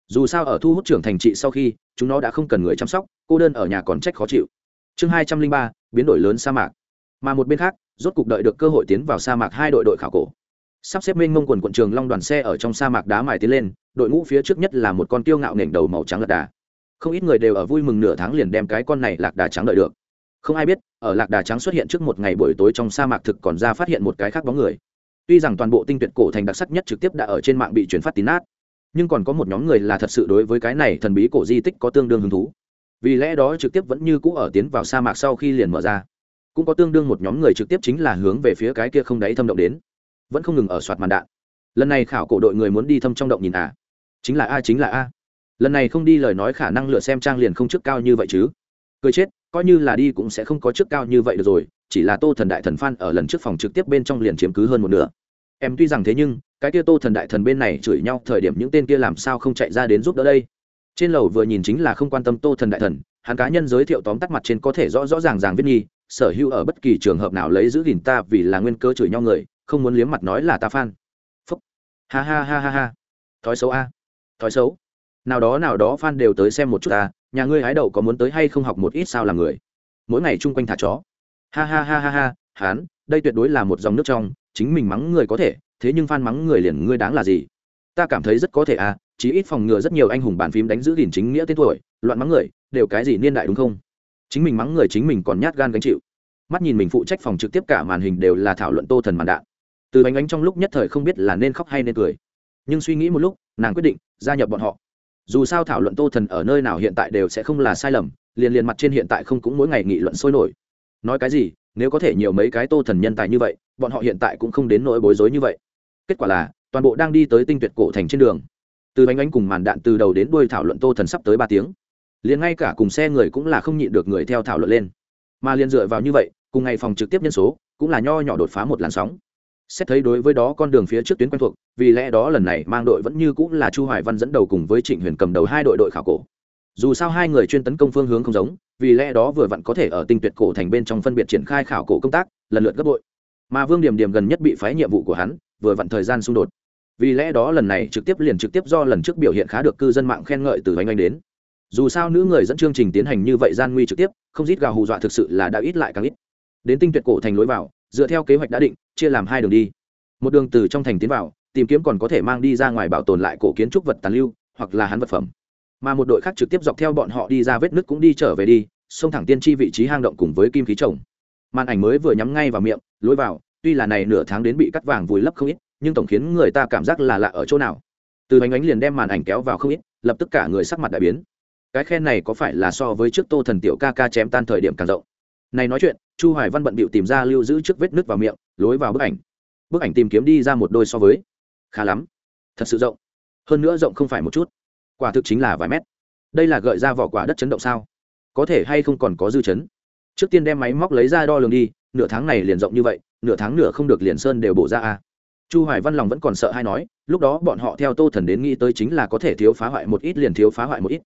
Dù sao ở thu hút trưởng thành trị sau khi, chúng nó đã không cần người chăm sóc, cô đơn ở nhà còn trách khó chịu. Chương hai trăm linh ba, biến đổi lớn sa mạc. Mà một bên khác, rốt cục đợi được cơ hội tiến vào sa mạc hai đội đội khảo cổ. Sắp xếp mênh mông quần quận trường long đoàn xe ở trong sa mạc đá mài tiến lên, đội ngũ phía trước nhất là một con tiêu ngạo nghển đầu màu trắng lạc đà. Không ít người đều ở vui mừng nửa tháng liền đem cái con này lạc đà trắng đợi được. Không ai biết, ở lạc đà trắng xuất hiện trước một ngày buổi tối trong sa mạc thực còn ra phát hiện một cái khác bóng người tuy rằng toàn bộ tinh tuyệt cổ thành đặc sắc nhất trực tiếp đã ở trên mạng bị chuyển phát tín nát, nhưng còn có một nhóm người là thật sự đối với cái này thần bí cổ di tích có tương đương hứng thú. Vì lẽ đó trực tiếp vẫn như cũ ở tiến vào sa mạc sau khi liền mở ra. Cũng có tương đương một nhóm người trực tiếp chính là hướng về phía cái kia không đáy thâm động đến. Vẫn không ngừng ở soạt màn đạn. Lần này khảo cổ đội người muốn đi thâm trong động nhìn à? Chính là a, chính là a. Lần này không đi lời nói khả năng lựa xem trang liền không trước cao như vậy chứ. Cười chết coi như là đi cũng sẽ không có trước cao như vậy được rồi, chỉ là tô thần đại thần phan ở lần trước phòng trực tiếp bên trong liền chiếm cứ hơn một nửa. Em tuy rằng thế nhưng, cái kia tô thần đại thần bên này chửi nhau thời điểm những tên kia làm sao không chạy ra đến giúp đỡ đây? Trên lầu vừa nhìn chính là không quan tâm tô thần đại thần, hắn cá nhân giới thiệu tóm tắt mặt trên có thể rõ rõ ràng ràng viết nghi, sở hữu ở bất kỳ trường hợp nào lấy giữ gìn ta vì là nguyên cơ chửi nhau người, không muốn liếm mặt nói là ta phan. Phúc. Ha ha ha ha ha. Thói xấu a. Thói xấu. Nào đó nào đó phan đều tới xem một chút ta nhà ngươi hái đậu có muốn tới hay không học một ít sao làm người? Mỗi ngày chung quanh thả chó. Ha ha ha ha ha, hán, đây tuyệt đối là một dòng nước trong, chính mình mắng người có thể, thế nhưng phan mắng người liền ngươi đáng là gì? Ta cảm thấy rất có thể à chí ít phòng ngừa rất nhiều anh hùng bàn phím đánh giữ gìn chính nghĩa tên tuổi, loạn mắng người, đều cái gì niên đại đúng không? Chính mình mắng người chính mình còn nhát gan gánh chịu. Mắt nhìn mình phụ trách phòng trực tiếp cả màn hình đều là thảo luận tô thần màn đạn. Từ bánh ánh trong lúc nhất thời không biết là nên khóc hay nên cười. Nhưng suy nghĩ một lúc, nàng quyết định gia nhập bọn họ dù sao thảo luận tô thần ở nơi nào hiện tại đều sẽ không là sai lầm, liền liền mặt trên hiện tại không cũng mỗi ngày nghị luận sôi nổi. Nói cái gì, nếu có thể nhiều mấy cái tô thần nhân tài như vậy, bọn họ hiện tại cũng không đến nỗi bối rối như vậy. Kết quả là, toàn bộ đang đi tới tinh tuyệt cổ thành trên đường. Từ bánh ánh cùng màn đạn từ đầu đến đuôi thảo luận tô thần sắp tới ba tiếng. Liền ngay cả cùng xe người cũng là không nhịn được người theo thảo luận lên. Mà liền dựa vào như vậy, cùng ngày phòng trực tiếp nhân số, cũng là nho nhỏ đột phá một làn sóng xét thấy đối với đó con đường phía trước tuyến quen thuộc, vì lẽ đó lần này mang đội vẫn như cũng là chu hoài văn dẫn đầu cùng với trịnh huyền cầm đầu hai đội đội khảo cổ. Dù sao hai người chuyên tấn công phương hướng không giống, vì lẽ đó vừa vặn có thể ở tinh tuyệt cổ thành bên trong phân biệt triển khai khảo cổ công tác, lần lượt gấp bội mà vương điểm điểm gần nhất bị phái nhiệm vụ của hắn, vừa vặn thời gian xung đột. Vì lẽ đó lần này trực tiếp liền trực tiếp do lần trước biểu hiện khá được cư dân mạng khen ngợi từ anh anh đến. Dù sao nữ người dẫn chương trình tiến hành như vậy gian nguy trực tiếp, không rít gào hù dọa thực sự là đã ít lại càng ít. Đến tinh tuyệt cổ thành lối vào dựa theo kế hoạch đã định, chia làm hai đường đi. Một đường từ trong thành tiến vào, tìm kiếm còn có thể mang đi ra ngoài bảo tồn lại cổ kiến trúc vật tàn lưu, hoặc là hắn vật phẩm. Mà một đội khác trực tiếp dọc theo bọn họ đi ra vết nứt cũng đi trở về đi, xông thẳng tiên tri vị trí hang động cùng với kim khí trồng. Màn ảnh mới vừa nhắm ngay vào miệng, lối vào, tuy là này nửa tháng đến bị cắt vàng vùi lấp không ít, nhưng tổng khiến người ta cảm giác là lạ ở chỗ nào. Từ bánh ánh liền đem màn ảnh kéo vào không ít, lập tức cả người sắc mặt đại biến. Cái khen này có phải là so với trước tô thần tiểu ca ca chém tan thời điểm càng rộng? Này nói chuyện chu hoài văn bận bịu tìm ra lưu giữ trước vết nứt vào miệng, lối vào bức ảnh. Bức ảnh tìm kiếm đi ra một đôi so với. Khá lắm. Thật sự rộng. Hơn nữa rộng không phải một chút. Quả thực chính là vài mét. Đây là gợi ra vỏ quả đất chấn động sao? Có thể hay không còn có dư chấn? Trước tiên đem máy móc lấy ra đo lường đi, nửa tháng này liền rộng như vậy, nửa tháng nửa không được liền sơn đều bổ ra a chu hoài văn lòng vẫn còn sợ hay nói, lúc đó bọn họ theo tô thần đến nghĩ tới chính là có thể thiếu phá hoại một ít liền thiếu phá hoại một ít.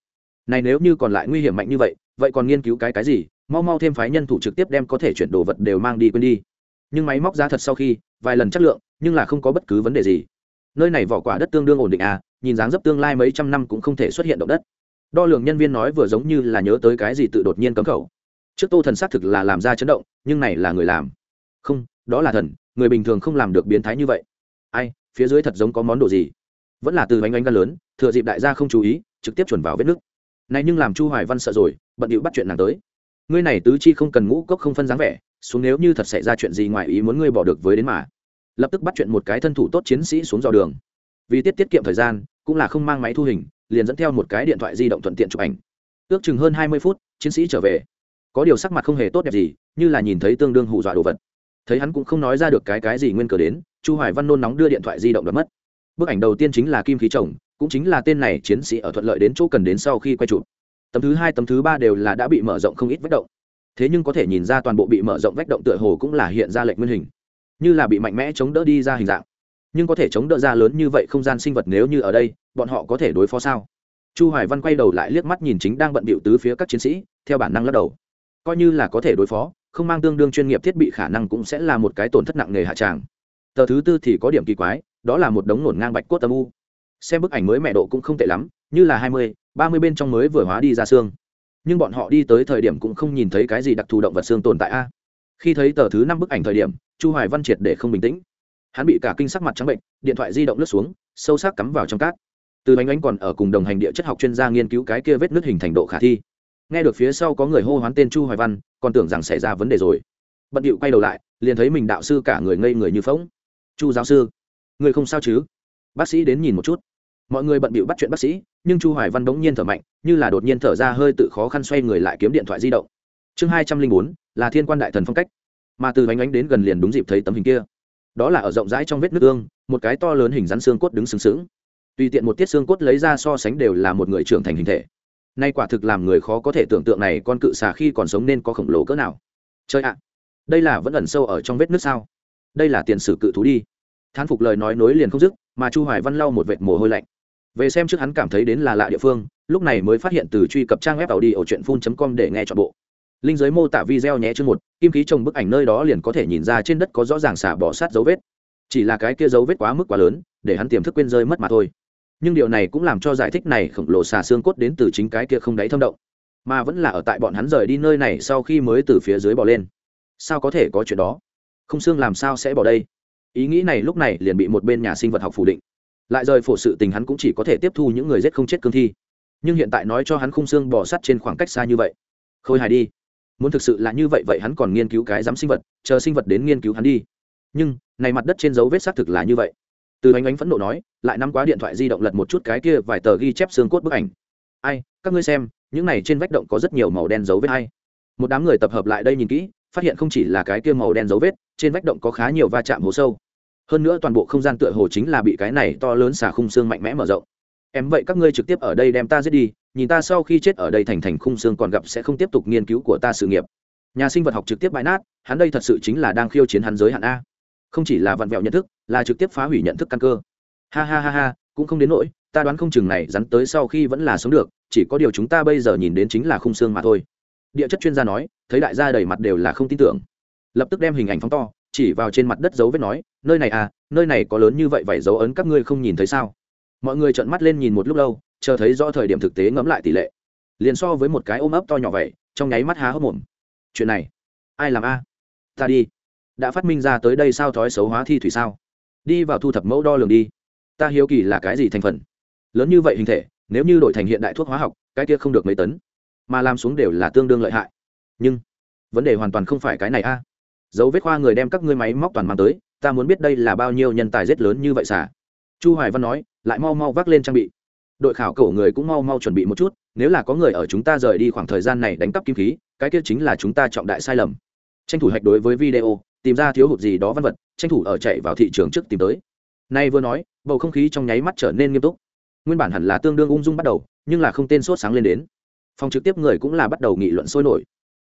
Này nếu như còn lại nguy hiểm mạnh như vậy vậy còn nghiên cứu cái cái gì mau mau thêm phái nhân thủ trực tiếp đem có thể chuyển đồ vật đều mang đi quên đi. Nhưng máy móc ra thật sau khi, vài lần chất lượng, nhưng là không có bất cứ vấn đề gì. Nơi này vỏ quả đất tương đương ổn định à nhìn dáng dấp tương lai mấy trăm năm cũng không thể xuất hiện động đất. Đo lường nhân viên nói vừa giống như là nhớ tới cái gì tự đột nhiên cấm khẩu. Trước tô thần xác thực là làm ra chấn động, nhưng này là người làm. Không, đó là thần, người bình thường không làm được biến thái như vậy. Ai, phía dưới thật giống có món đồ gì? Vẫn là từ bánh bánh gan lớn, thừa dịp đại gia không chú ý, trực tiếp chuẩn vào vết nước này nhưng làm chu hoài văn sợ rồi, bận điệu bắt chuyện nàng tới ngươi này tứ chi không cần ngũ cốc không phân dáng vẻ, xuống nếu như thật xảy ra chuyện gì ngoài ý muốn ngươi bỏ được với đến mà. Lập tức bắt chuyện một cái thân thủ tốt chiến sĩ xuống dò đường. Vì tiết tiết kiệm thời gian, cũng là không mang máy thu hình, liền dẫn theo một cái điện thoại di động thuận tiện chụp ảnh. Ước chừng hơn hai mươi phút, chiến sĩ trở về. Có điều sắc mặt không hề tốt đẹp gì, như là nhìn thấy tương đương hù dọa đồ vật. Thấy hắn cũng không nói ra được cái cái gì nguyên cờ đến, chu hoài văn nôn nóng đưa điện thoại di động đập mất. Bức ảnh đầu tiên chính là kim khí chồng, cũng chính là tên này chiến sĩ ở thuận lợi đến chỗ cần đến sau khi quay chụp tấm thứ hai, tấm thứ ba đều là đã bị mở rộng không ít vách động. Thế nhưng có thể nhìn ra toàn bộ bị mở rộng vách động tựa hồ cũng là hiện ra lệnh nguyên hình, như là bị mạnh mẽ chống đỡ đi ra hình dạng. Nhưng có thể chống đỡ ra lớn như vậy không gian sinh vật nếu như ở đây, bọn họ có thể đối phó sao? Chu hoài văn quay đầu lại liếc mắt nhìn chính đang bận bịu tứ phía các chiến sĩ, theo bản năng lắc đầu. Coi như là có thể đối phó, không mang tương đương chuyên nghiệp thiết bị khả năng cũng sẽ là một cái tổn thất nặng nề hạ tràng. Tờ thứ tư thì có điểm kỳ quái, đó là một đống nổn ngang bạch cốt âm u. Xem bức ảnh mới mẹ độ cũng không tệ lắm như là hai mươi, ba mươi bên trong mới vừa hóa đi ra xương. Nhưng bọn họ đi tới thời điểm cũng không nhìn thấy cái gì đặc thù động vật xương tồn tại a. Khi thấy tờ thứ năm bức ảnh thời điểm, chu hoài văn triệt để không bình tĩnh. Hắn bị cả kinh sắc mặt trắng bệnh, điện thoại di động lướt xuống, sâu sắc cắm vào trong cát. Từ bánh ánh còn ở cùng đồng hành địa chất học chuyên gia nghiên cứu cái kia vết nứt hình thành độ khả thi. Nghe được phía sau có người hô hoán tên chu hoài văn, còn tưởng rằng xảy ra vấn đề rồi. Bận điệu quay đầu lại, liền thấy mình đạo sư cả người ngây người như phóng chu giáo sư, người không sao chứ? Bác sĩ đến nhìn một chút mọi người bận bịu bắt chuyện bác sĩ, nhưng chu hoài văn đống nhiên thở mạnh, như là đột nhiên thở ra hơi tự khó khăn xoay người lại kiếm điện thoại di động. Chương hai trăm linh bốn, là thiên quan đại thần phong cách. Mà từ bánh ánh đến gần liền đúng dịp thấy tấm hình kia. Đó là ở rộng rãi trong vết nước ương một cái to lớn hình rắn xương cốt đứng sừng sững. Tùy tiện một tiết xương cốt lấy ra so sánh đều là một người trưởng thành hình thể. Nay quả thực làm người khó có thể tưởng tượng này con cự xà khi còn sống nên có khổng lồ cỡ nào. Chơi ạ, đây là vẫn ẩn sâu ở trong vết nước sao? Đây là tiền sử cự thú đi. Thán phục lời nói nối liền không dứt, mà chu hoài văn lau một vệt mồ hôi lạnh về xem trước hắn cảm thấy đến là lạ địa phương, lúc này mới phát hiện từ truy cập trang web tàu đi ở truyện phun com để nghe chọn bộ. Linh giới mô tả video nhé chương một, kim khí trồng bức ảnh nơi đó liền có thể nhìn ra trên đất có rõ ràng xả bỏ sát dấu vết. Chỉ là cái kia dấu vết quá mức quá lớn, để hắn tiềm thức quên rơi mất mà thôi. Nhưng điều này cũng làm cho giải thích này khổng lồ xà xương cốt đến từ chính cái kia không đáy thâm động. Mà vẫn là ở tại bọn hắn rời đi nơi này sau khi mới từ phía dưới bỏ lên. Sao có thể có chuyện đó? Không xương làm sao sẽ bỏ đây? Ý nghĩ này lúc này liền bị một bên nhà sinh vật học phủ định lại rời phổ sự tình hắn cũng chỉ có thể tiếp thu những người giết không chết cương thi. Nhưng hiện tại nói cho hắn khung xương bỏ sắt trên khoảng cách xa như vậy. Khôi hài đi. Muốn thực sự là như vậy vậy hắn còn nghiên cứu cái dám sinh vật, chờ sinh vật đến nghiên cứu hắn đi. Nhưng, này mặt đất trên dấu vết xác thực là như vậy. Từ ánh ánh phẫn nộ nói, lại nắm quá điện thoại di động lật một chút cái kia vài tờ ghi chép xương cốt bức ảnh. Ai, các ngươi xem, những này trên vách động có rất nhiều màu đen dấu vết hay một đám người tập hợp lại đây nhìn kỹ, phát hiện không chỉ là cái kia màu đen dấu vết, trên vách động có khá nhiều va chạm hố sâu hơn nữa toàn bộ không gian tựa hồ chính là bị cái này to lớn xà khung xương mạnh mẽ mở rộng. Em vậy các ngươi trực tiếp ở đây đem ta giết đi, nhìn ta sau khi chết ở đây thành thành khung xương còn gặp sẽ không tiếp tục nghiên cứu của ta sự nghiệp. Nhà sinh vật học trực tiếp bãi nát, hắn đây thật sự chính là đang khiêu chiến hắn giới hạn a. Không chỉ là vặn vẹo nhận thức, là trực tiếp phá hủy nhận thức căn cơ. Ha ha ha ha, cũng không đến nỗi, ta đoán không chừng này rắn tới sau khi vẫn là sống được, chỉ có điều chúng ta bây giờ nhìn đến chính là khung xương mà thôi. Địa chất chuyên gia nói, thấy đại gia đầy mặt đều là không tin tưởng. Lập tức đem hình ảnh phóng to chỉ vào trên mặt đất dấu vết nói, nơi này à nơi này có lớn như vậy vậy dấu ấn các ngươi không nhìn thấy sao? Mọi người trợn mắt lên nhìn một lúc lâu, chờ thấy do thời điểm thực tế ngẫm lại tỷ lệ. Liền so với một cái ôm ấp to nhỏ vậy, trong nháy mắt há hốc mồm. Chuyện này, ai làm a? Ta đi. Đã phát minh ra tới đây sao thói xấu hóa thi thủy sao? Đi vào thu thập mẫu đo lường đi. Ta hiếu kỳ là cái gì thành phần? Lớn như vậy hình thể, nếu như đổi thành hiện đại thuốc hóa học, cái kia không được mấy tấn. Mà làm xuống đều là tương đương lợi hại. Nhưng, vấn đề hoàn toàn không phải cái này a dấu vết khoa người đem các ngươi máy móc toàn mang tới, ta muốn biết đây là bao nhiêu nhân tài rất lớn như vậy xả? Chu hoài văn nói, lại mau mau vác lên trang bị. Đội khảo cổ người cũng mau mau chuẩn bị một chút, nếu là có người ở chúng ta rời đi khoảng thời gian này đánh cắp kim khí, cái kia chính là chúng ta trọng đại sai lầm. Tranh thủ hạch đối với video, tìm ra thiếu hụt gì đó văn vật, tranh thủ ở chạy vào thị trường trước tìm tới. Nay vừa nói, bầu không khí trong nháy mắt trở nên nghiêm túc. Nguyên bản hẳn là tương đương ung dung bắt đầu, nhưng là không tên sốt sáng lên đến. Phòng trực tiếp người cũng là bắt đầu nghị luận sôi nổi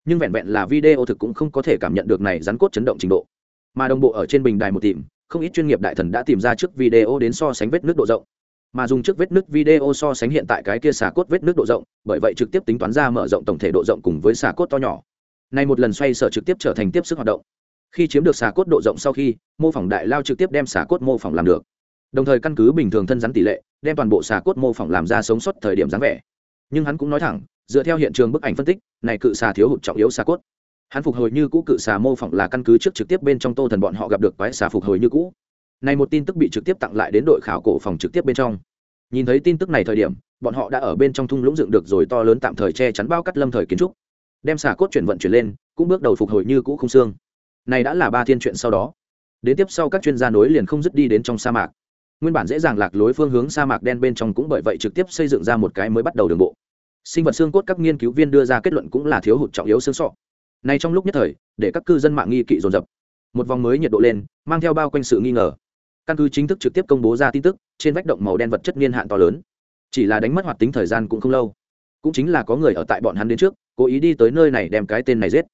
nhưng vẹn vẹn là video thực cũng không có thể cảm nhận được này rắn cốt chấn động trình độ. Mà đồng bộ ở trên bình đài một tìm, không ít chuyên nghiệp đại thần đã tìm ra trước video đến so sánh vết nước độ rộng. Mà dùng trước vết nước video so sánh hiện tại cái kia xà cốt vết nước độ rộng, bởi vậy trực tiếp tính toán ra mở rộng tổng thể độ rộng cùng với xà cốt to nhỏ. Nay một lần xoay sở trực tiếp trở thành tiếp sức hoạt động. Khi chiếm được xà cốt độ rộng sau khi, mô phỏng đại lao trực tiếp đem xà cốt mô phỏng làm được. Đồng thời căn cứ bình thường thân rắn tỷ lệ, đem toàn bộ xà cốt mô phỏng làm ra sống sót thời điểm dáng vẻ. Nhưng hắn cũng nói thẳng dựa theo hiện trường bức ảnh phân tích, này cự xà thiếu hụt trọng yếu xà cốt. Hắn phục hồi như cũ cự xà mô phỏng là căn cứ trước trực tiếp bên trong tô thần bọn họ gặp được quái xà phục hồi như cũ. Này một tin tức bị trực tiếp tặng lại đến đội khảo cổ phòng trực tiếp bên trong. Nhìn thấy tin tức này thời điểm, bọn họ đã ở bên trong thung lũng dựng được rồi to lớn tạm thời che chắn bao cắt lâm thời kiến trúc. Đem xà cốt chuyển vận chuyển lên, cũng bước đầu phục hồi như cũ không xương. Này đã là ba thiên chuyện sau đó. Đến tiếp sau các chuyên gia nối liền không dứt đi đến trong sa mạc. Nguyên bản dễ dàng lạc lối phương hướng sa mạc đen bên trong cũng bởi vậy trực tiếp xây dựng ra một cái mới bắt đầu đường bộ sinh vật xương cốt các nghiên cứu viên đưa ra kết luận cũng là thiếu hụt trọng yếu xương sọ. Này trong lúc nhất thời, để các cư dân mạng nghi kỵ dồn dập. Một vòng mới nhiệt độ lên, mang theo bao quanh sự nghi ngờ. Căn cứ chính thức trực tiếp công bố ra tin tức, trên vách động màu đen vật chất niên hạn to lớn. Chỉ là đánh mất hoạt tính thời gian cũng không lâu. Cũng chính là có người ở tại bọn hắn đến trước, cố ý đi tới nơi này đem cái tên này giết.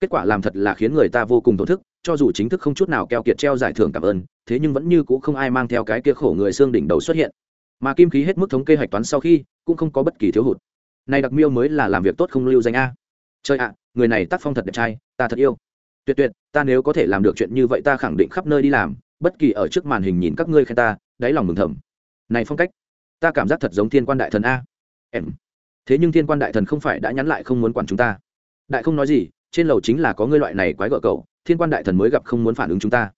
Kết quả làm thật là khiến người ta vô cùng tổn thức, cho dù chính thức không chút nào keo kiệt treo giải thưởng cảm ơn, thế nhưng vẫn như cũng không ai mang theo cái kia khổ người xương đỉnh đầu xuất hiện. Mà kim khí hết mức thống kê hạch toán sau khi, cũng không có bất kỳ thiếu hụt này đặc miêu mới là làm việc tốt không lưu danh a. Chơi ạ, người này tác phong thật đẹp trai, ta thật yêu. Tuyệt tuyệt, ta nếu có thể làm được chuyện như vậy ta khẳng định khắp nơi đi làm, bất kỳ ở trước màn hình nhìn các ngươi khen ta, đáy lòng mừng thầm. Này phong cách, ta cảm giác thật giống thiên quan đại thần a. Em. Thế nhưng thiên quan đại thần không phải đã nhắn lại không muốn quản chúng ta. Đại không nói gì, trên lầu chính là có ngươi loại này quái gợ cậu, thiên quan đại thần mới gặp không muốn phản ứng chúng ta.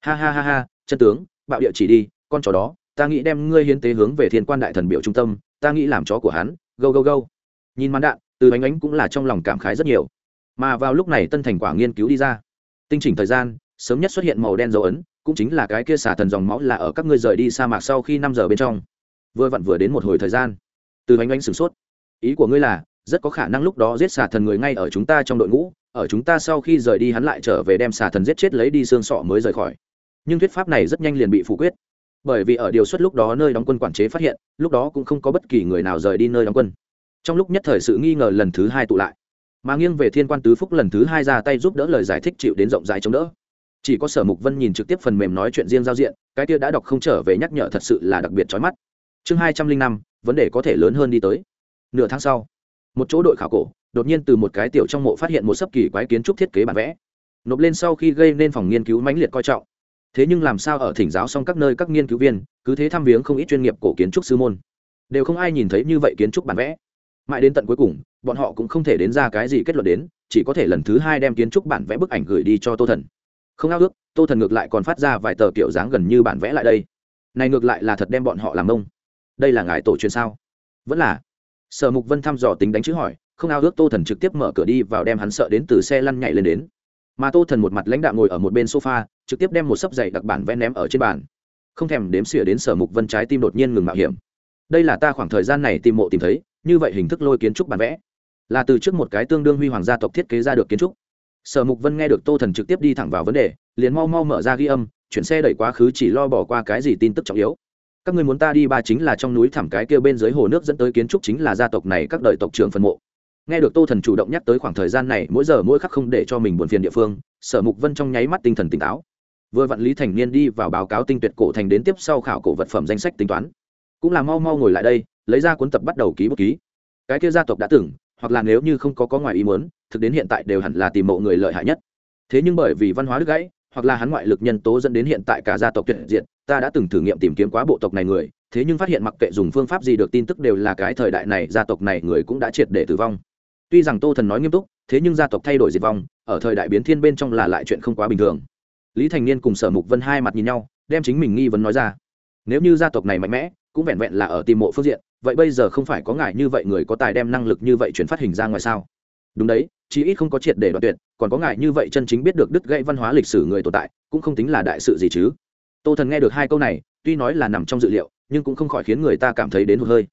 Ha ha ha ha, chân tướng, bạo địa chỉ đi, con chó đó, ta nghĩ đem ngươi hiến tế hướng về thiên quan đại thần biểu trung tâm, ta nghĩ làm chó của hắn gâu gâu gâu nhìn màn đạn, từ ánh ánh cũng là trong lòng cảm khái rất nhiều. Mà vào lúc này tân thành quả nghiên cứu đi ra. Tinh chỉnh thời gian, sớm nhất xuất hiện màu đen dấu ấn, cũng chính là cái kia xả thần dòng máu là ở các ngươi rời đi sa mạc sau khi năm giờ bên trong. Vừa vặn vừa đến một hồi thời gian. Từ ánh ánh sửng sốt. Ý của ngươi là, rất có khả năng lúc đó giết xả thần người ngay ở chúng ta trong đội ngũ, ở chúng ta sau khi rời đi hắn lại trở về đem xả thần giết chết lấy đi xương sọ mới rời khỏi. Nhưng thuyết pháp này rất nhanh liền bị phủ quyết. Bởi vì ở điều suất lúc đó nơi đóng quân quản chế phát hiện, lúc đó cũng không có bất kỳ người nào rời đi nơi đóng quân trong lúc nhất thời sự nghi ngờ lần thứ hai tụ lại. Mà nghiêng về thiên quan tứ phúc lần thứ hai ra tay giúp đỡ lời giải thích chịu đến rộng rãi chống đỡ. Chỉ có sở mục vân nhìn trực tiếp phần mềm nói chuyện riêng giao diện, cái kia đã đọc không trở về nhắc nhở thật sự là đặc biệt chói mắt. Chương hai trăm linh năm, vấn đề có thể lớn hơn đi tới. Nửa tháng sau, một chỗ đội khảo cổ, đột nhiên từ một cái tiểu trong mộ phát hiện một sấp kỳ quái kiến trúc thiết kế bản vẽ. Nộp lên sau khi gây nên phòng nghiên cứu mãnh liệt coi trọng. Thế nhưng làm sao ở thỉnh giáo xong các nơi các nghiên cứu viên, cứ thế thăm viếng không ít chuyên nghiệp cổ kiến trúc sư môn. Đều không ai nhìn thấy như vậy kiến trúc bản vẽ mãi đến tận cuối cùng, bọn họ cũng không thể đến ra cái gì kết luận đến, chỉ có thể lần thứ hai đem kiến trúc bản vẽ bức ảnh gửi đi cho tô thần. Không ao ước, tô thần ngược lại còn phát ra vài tờ kiểu dáng gần như bản vẽ lại đây. Này ngược lại là thật đem bọn họ làm mông. Đây là ngài tổ truyền sao? Vẫn là. Sở mục vân thăm dò tính đánh chữ hỏi, không ao ước tô thần trực tiếp mở cửa đi vào đem hắn sợ đến từ xe lăn nhảy lên đến. Mà tô thần một mặt lãnh đạo ngồi ở một bên sofa, trực tiếp đem một sấp giày đặc bản vẽ ném ở trên bàn. Không thèm đếm xỉa đến sở mục vân trái tim đột nhiên ngừng mạo hiểm. Đây là ta khoảng thời gian này tìm mộ tìm thấy như vậy hình thức lôi kiến trúc bản vẽ là từ trước một cái tương đương huy hoàng gia tộc thiết kế ra được kiến trúc. Sở mục vân nghe được tô thần trực tiếp đi thẳng vào vấn đề, liền mau mau mở ra ghi âm, chuyển xe đẩy quá khứ chỉ lo bỏ qua cái gì tin tức trọng yếu. Các người muốn ta đi ba chính là trong núi thảm cái kia bên dưới hồ nước dẫn tới kiến trúc chính là gia tộc này các đời tộc trưởng phân mộ. Nghe được tô thần chủ động nhắc tới khoảng thời gian này, mỗi giờ mỗi khắc không để cho mình buồn phiền địa phương, sở mục vân trong nháy mắt tinh thần tỉnh táo. Vừa vạn lý thành niên đi vào báo cáo tinh tuyệt cổ thành đến tiếp sau khảo cổ vật phẩm danh sách tính toán. Cũng là mau mau ngồi lại đây lấy ra cuốn tập bắt đầu ký bút ký. Cái kia gia tộc đã từng, hoặc là nếu như không có có ngoài ý muốn, thực đến hiện tại đều hẳn là tìm mộ người lợi hại nhất. Thế nhưng bởi vì văn hóa đứt gãy, hoặc là hắn ngoại lực nhân tố dẫn đến hiện tại cả gia tộc tuyệt diện ta đã từng thử nghiệm tìm kiếm quá bộ tộc này người, thế nhưng phát hiện mặc kệ dùng phương pháp gì được tin tức đều là cái thời đại này, gia tộc này người cũng đã triệt để tử vong. Tuy rằng tô thần nói nghiêm túc, thế nhưng gia tộc thay đổi diệt vong, ở thời đại biến thiên bên trong là lại chuyện không quá bình thường. Lý thành niên cùng sở mục vân hai mặt nhìn nhau, đem chính mình nghi vấn nói ra. Nếu như gia tộc này mạnh mẽ, cũng vẹn vẹn là ở tìm mộ phương diện vậy bây giờ không phải có ngài như vậy người có tài đem năng lực như vậy chuyển phát hình ra ngoài sao? Đúng đấy, chí ít không có triệt để đoạn tuyệt, còn có ngài như vậy chân chính biết được đứt gãy văn hóa lịch sử người tồn tại, cũng không tính là đại sự gì chứ. Tô thần nghe được hai câu này, tuy nói là nằm trong dự liệu, nhưng cũng không khỏi khiến người ta cảm thấy đến hụt hơi.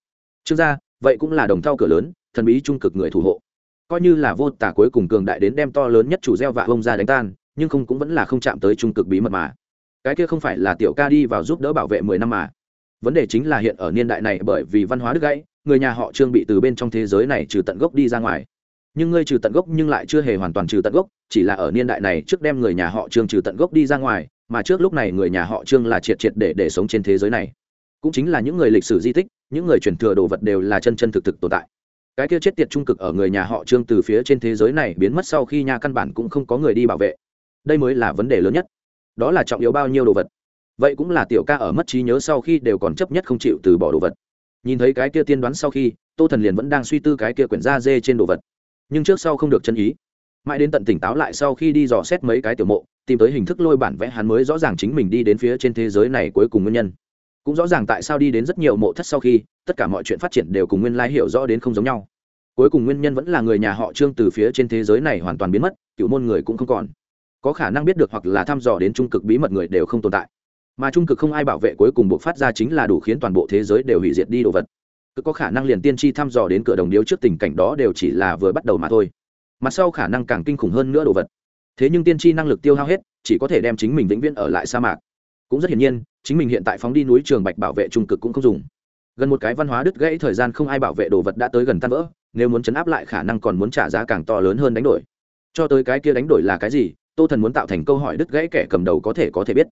Trương gia, vậy cũng là đồng thau cửa lớn, thần bí trung cực người thủ hộ. Coi như là vô tả cuối cùng cường đại đến đem to lớn nhất chủ gieo vạ bông ra đánh tan, nhưng không cũng vẫn là không chạm tới trung cực bí mật mà. Cái kia không phải là tiểu ca đi vào giúp đỡ bảo vệ mười năm mà vấn đề chính là hiện ở niên đại này bởi vì văn hóa đứt gãy, người nhà họ trương bị từ bên trong thế giới này trừ tận gốc đi ra ngoài. Nhưng ngươi trừ tận gốc nhưng lại chưa hề hoàn toàn trừ tận gốc, chỉ là ở niên đại này trước đem người nhà họ trương trừ tận gốc đi ra ngoài, mà trước lúc này người nhà họ trương là triệt triệt để để sống trên thế giới này. Cũng chính là những người lịch sử di tích, những người truyền thừa đồ vật đều là chân chân thực thực tồn tại. Cái kia chết tiệt trung cực ở người nhà họ trương từ phía trên thế giới này biến mất sau khi nhà căn bản cũng không có người đi bảo vệ. Đây mới là vấn đề lớn nhất. Đó là trọng yếu bao nhiêu đồ vật? Vậy cũng là tiểu ca ở mất trí nhớ sau khi đều còn chấp nhất không chịu từ bỏ đồ vật. Nhìn thấy cái kia tiên đoán sau khi, tô thần liền vẫn đang suy tư cái kia quyển da dê trên đồ vật. Nhưng trước sau không được chân ý. Mãi đến tận tỉnh táo lại sau khi đi dò xét mấy cái tiểu mộ, tìm tới hình thức lôi bản vẽ hắn mới rõ ràng chính mình đi đến phía trên thế giới này cuối cùng nguyên nhân. Cũng rõ ràng tại sao đi đến rất nhiều mộ thất sau khi, tất cả mọi chuyện phát triển đều cùng nguyên lai hiểu rõ đến không giống nhau. Cuối cùng nguyên nhân vẫn là người nhà họ trương từ phía trên thế giới này hoàn toàn biến mất, cựu môn người cũng không còn. Có khả năng biết được hoặc là thăm dò đến trung cực bí mật người đều không tồn tại mà trung cực không ai bảo vệ cuối cùng buộc phát ra chính là đủ khiến toàn bộ thế giới đều hủy diệt đi đồ vật. Cứ có khả năng liền tiên tri thăm dò đến cửa đồng điếu trước tình cảnh đó đều chỉ là vừa bắt đầu mà thôi. Mặt sau khả năng càng kinh khủng hơn nữa đồ vật. Thế nhưng tiên tri năng lực tiêu hao hết, chỉ có thể đem chính mình vĩnh viễn ở lại sa mạc. Cũng rất hiển nhiên, chính mình hiện tại phóng đi núi trường bạch bảo vệ trung cực cũng không dùng. Gần một cái văn hóa đứt gãy thời gian không ai bảo vệ đồ vật đã tới gần tan vỡ, nếu muốn chấn áp lại khả năng còn muốn trả giá càng to lớn hơn đánh đổi. Cho tới cái kia đánh đổi là cái gì, tô thần muốn tạo thành câu hỏi đứt gãy kẻ cầm đầu có thể có thể biết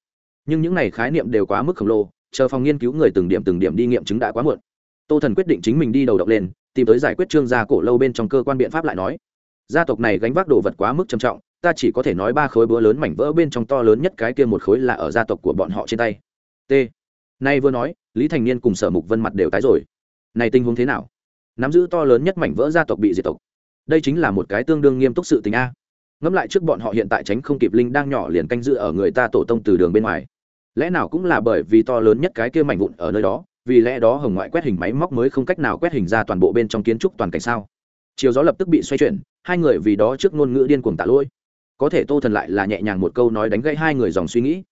nhưng những này khái niệm đều quá mức khổng lồ, chờ phòng nghiên cứu người từng điểm từng điểm đi nghiệm chứng đã quá muộn. Tô thần quyết định chính mình đi đầu độc lên, tìm tới giải quyết trương gia cổ lâu bên trong cơ quan biện pháp lại nói. Gia tộc này gánh vác đồ vật quá mức trầm trọng, ta chỉ có thể nói ba khối búa lớn mảnh vỡ bên trong to lớn nhất cái kia một khối là ở gia tộc của bọn họ trên tay. T. Nay vừa nói, lý thành niên cùng sở mục vân mặt đều tái rồi. Này tình huống thế nào? Nắm giữ to lớn nhất mảnh vỡ gia tộc bị diệt tộc. Đây chính là một cái tương đương nghiêm túc sự tình a ngẫm lại trước bọn họ hiện tại tránh không kịp linh đang nhỏ liền canh giữ ở người ta tổ tông từ đường bên ngoài. Lẽ nào cũng là bởi vì to lớn nhất cái kia mảnh vụn ở nơi đó, vì lẽ đó hồng ngoại quét hình máy móc mới không cách nào quét hình ra toàn bộ bên trong kiến trúc toàn cảnh sao? Chiều gió lập tức bị xoay chuyển, hai người vì đó trước ngôn ngữ điên cuồng tạ lỗi. Có thể tô thần lại là nhẹ nhàng một câu nói đánh gãy hai người dòng suy nghĩ.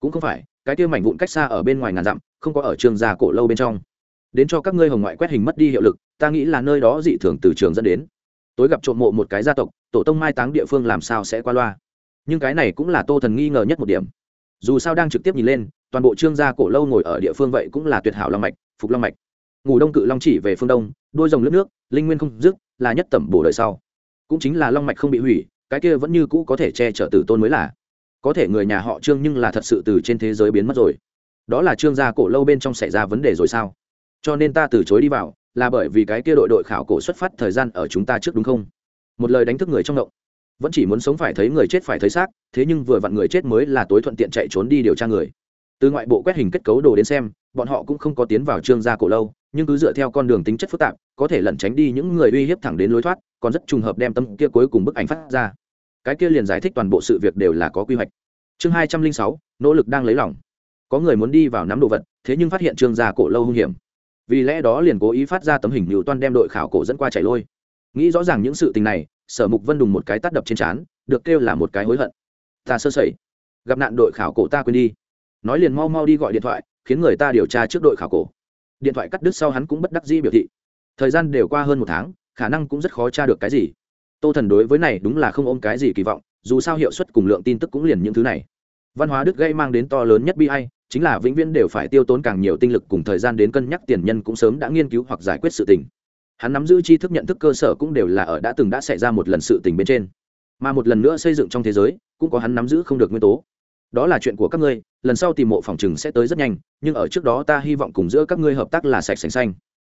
Cũng không phải, cái kia mảnh vụn cách xa ở bên ngoài ngàn dặm, không có ở trường gia cổ lâu bên trong. Đến cho các ngươi hồng ngoại quét hình mất đi hiệu lực, ta nghĩ là nơi đó dị thường từ trường dẫn đến tối gặp trộm mộ một cái gia tộc, tổ tông mai táng địa phương làm sao sẽ qua loa. Nhưng cái này cũng là tô thần nghi ngờ nhất một điểm. Dù sao đang trực tiếp nhìn lên, toàn bộ trương gia cổ lâu ngồi ở địa phương vậy cũng là tuyệt hảo long mạch, phục long mạch. Ngủ đông cự long chỉ về phương đông đôi rồng lướt nước, linh nguyên không dứt, là nhất tẩm bổ đời sau. Cũng chính là long mạch không bị hủy, cái kia vẫn như cũ có thể che chở tử tôn mới là. Có thể người nhà họ trương nhưng là thật sự từ trên thế giới biến mất rồi. Đó là trương gia cổ lâu bên trong xảy ra vấn đề rồi sao? Cho nên ta từ chối đi vào là bởi vì cái kia đội đội khảo cổ xuất phát thời gian ở chúng ta trước đúng không? Một lời đánh thức người trong động. Vẫn chỉ muốn sống phải thấy người chết phải thấy xác, thế nhưng vừa vặn người chết mới là tối thuận tiện chạy trốn đi điều tra người. Từ ngoại bộ quét hình kết cấu đồ đến xem, bọn họ cũng không có tiến vào trương gia cổ lâu, nhưng cứ dựa theo con đường tính chất phức tạp, có thể lẩn tránh đi những người uy hiếp thẳng đến lối thoát, còn rất trùng hợp đem tâm kia cuối cùng bức ảnh phát ra. Cái kia liền giải thích toàn bộ sự việc đều là có quy hoạch. Chương hai trăm linh sáu, nỗ lực đang lấy lòng. Có người muốn đi vào nắm đồ vật, thế nhưng phát hiện trương gia cổ lâu hung hiểm vì lẽ đó liền cố ý phát ra tấm hình nhiều toan đem đội khảo cổ dẫn qua chảy lôi. Nghĩ rõ ràng những sự tình này, sở mục vân đùng một cái tắt đập trên trán, được kêu là một cái hối hận. Ta sơ sẩy. Gặp nạn đội khảo cổ ta quên đi. Nói liền mau mau đi gọi điện thoại, khiến người ta điều tra trước đội khảo cổ. Điện thoại cắt đứt sau hắn cũng bất đắc dĩ biểu thị. Thời gian đều qua hơn một tháng, khả năng cũng rất khó tra được cái gì. Tô thần đối với này đúng là không ôm cái gì kỳ vọng, dù sao hiệu suất cùng lượng tin tức cũng liền những thứ này. Văn hóa đức gây mang đến to lớn nhất bi hay chính là vĩnh viễn đều phải tiêu tốn càng nhiều tinh lực cùng thời gian đến cân nhắc tiền nhân cũng sớm đã nghiên cứu hoặc giải quyết sự tình. Hắn nắm giữ tri thức nhận thức cơ sở cũng đều là ở đã từng đã xảy ra một lần sự tình bên trên. Mà một lần nữa xây dựng trong thế giới, cũng có hắn nắm giữ không được nguyên tố. Đó là chuyện của các ngươi, lần sau tìm mộ phòng chừng sẽ tới rất nhanh, nhưng ở trước đó ta hy vọng cùng giữa các ngươi hợp tác là sạch sành xanh.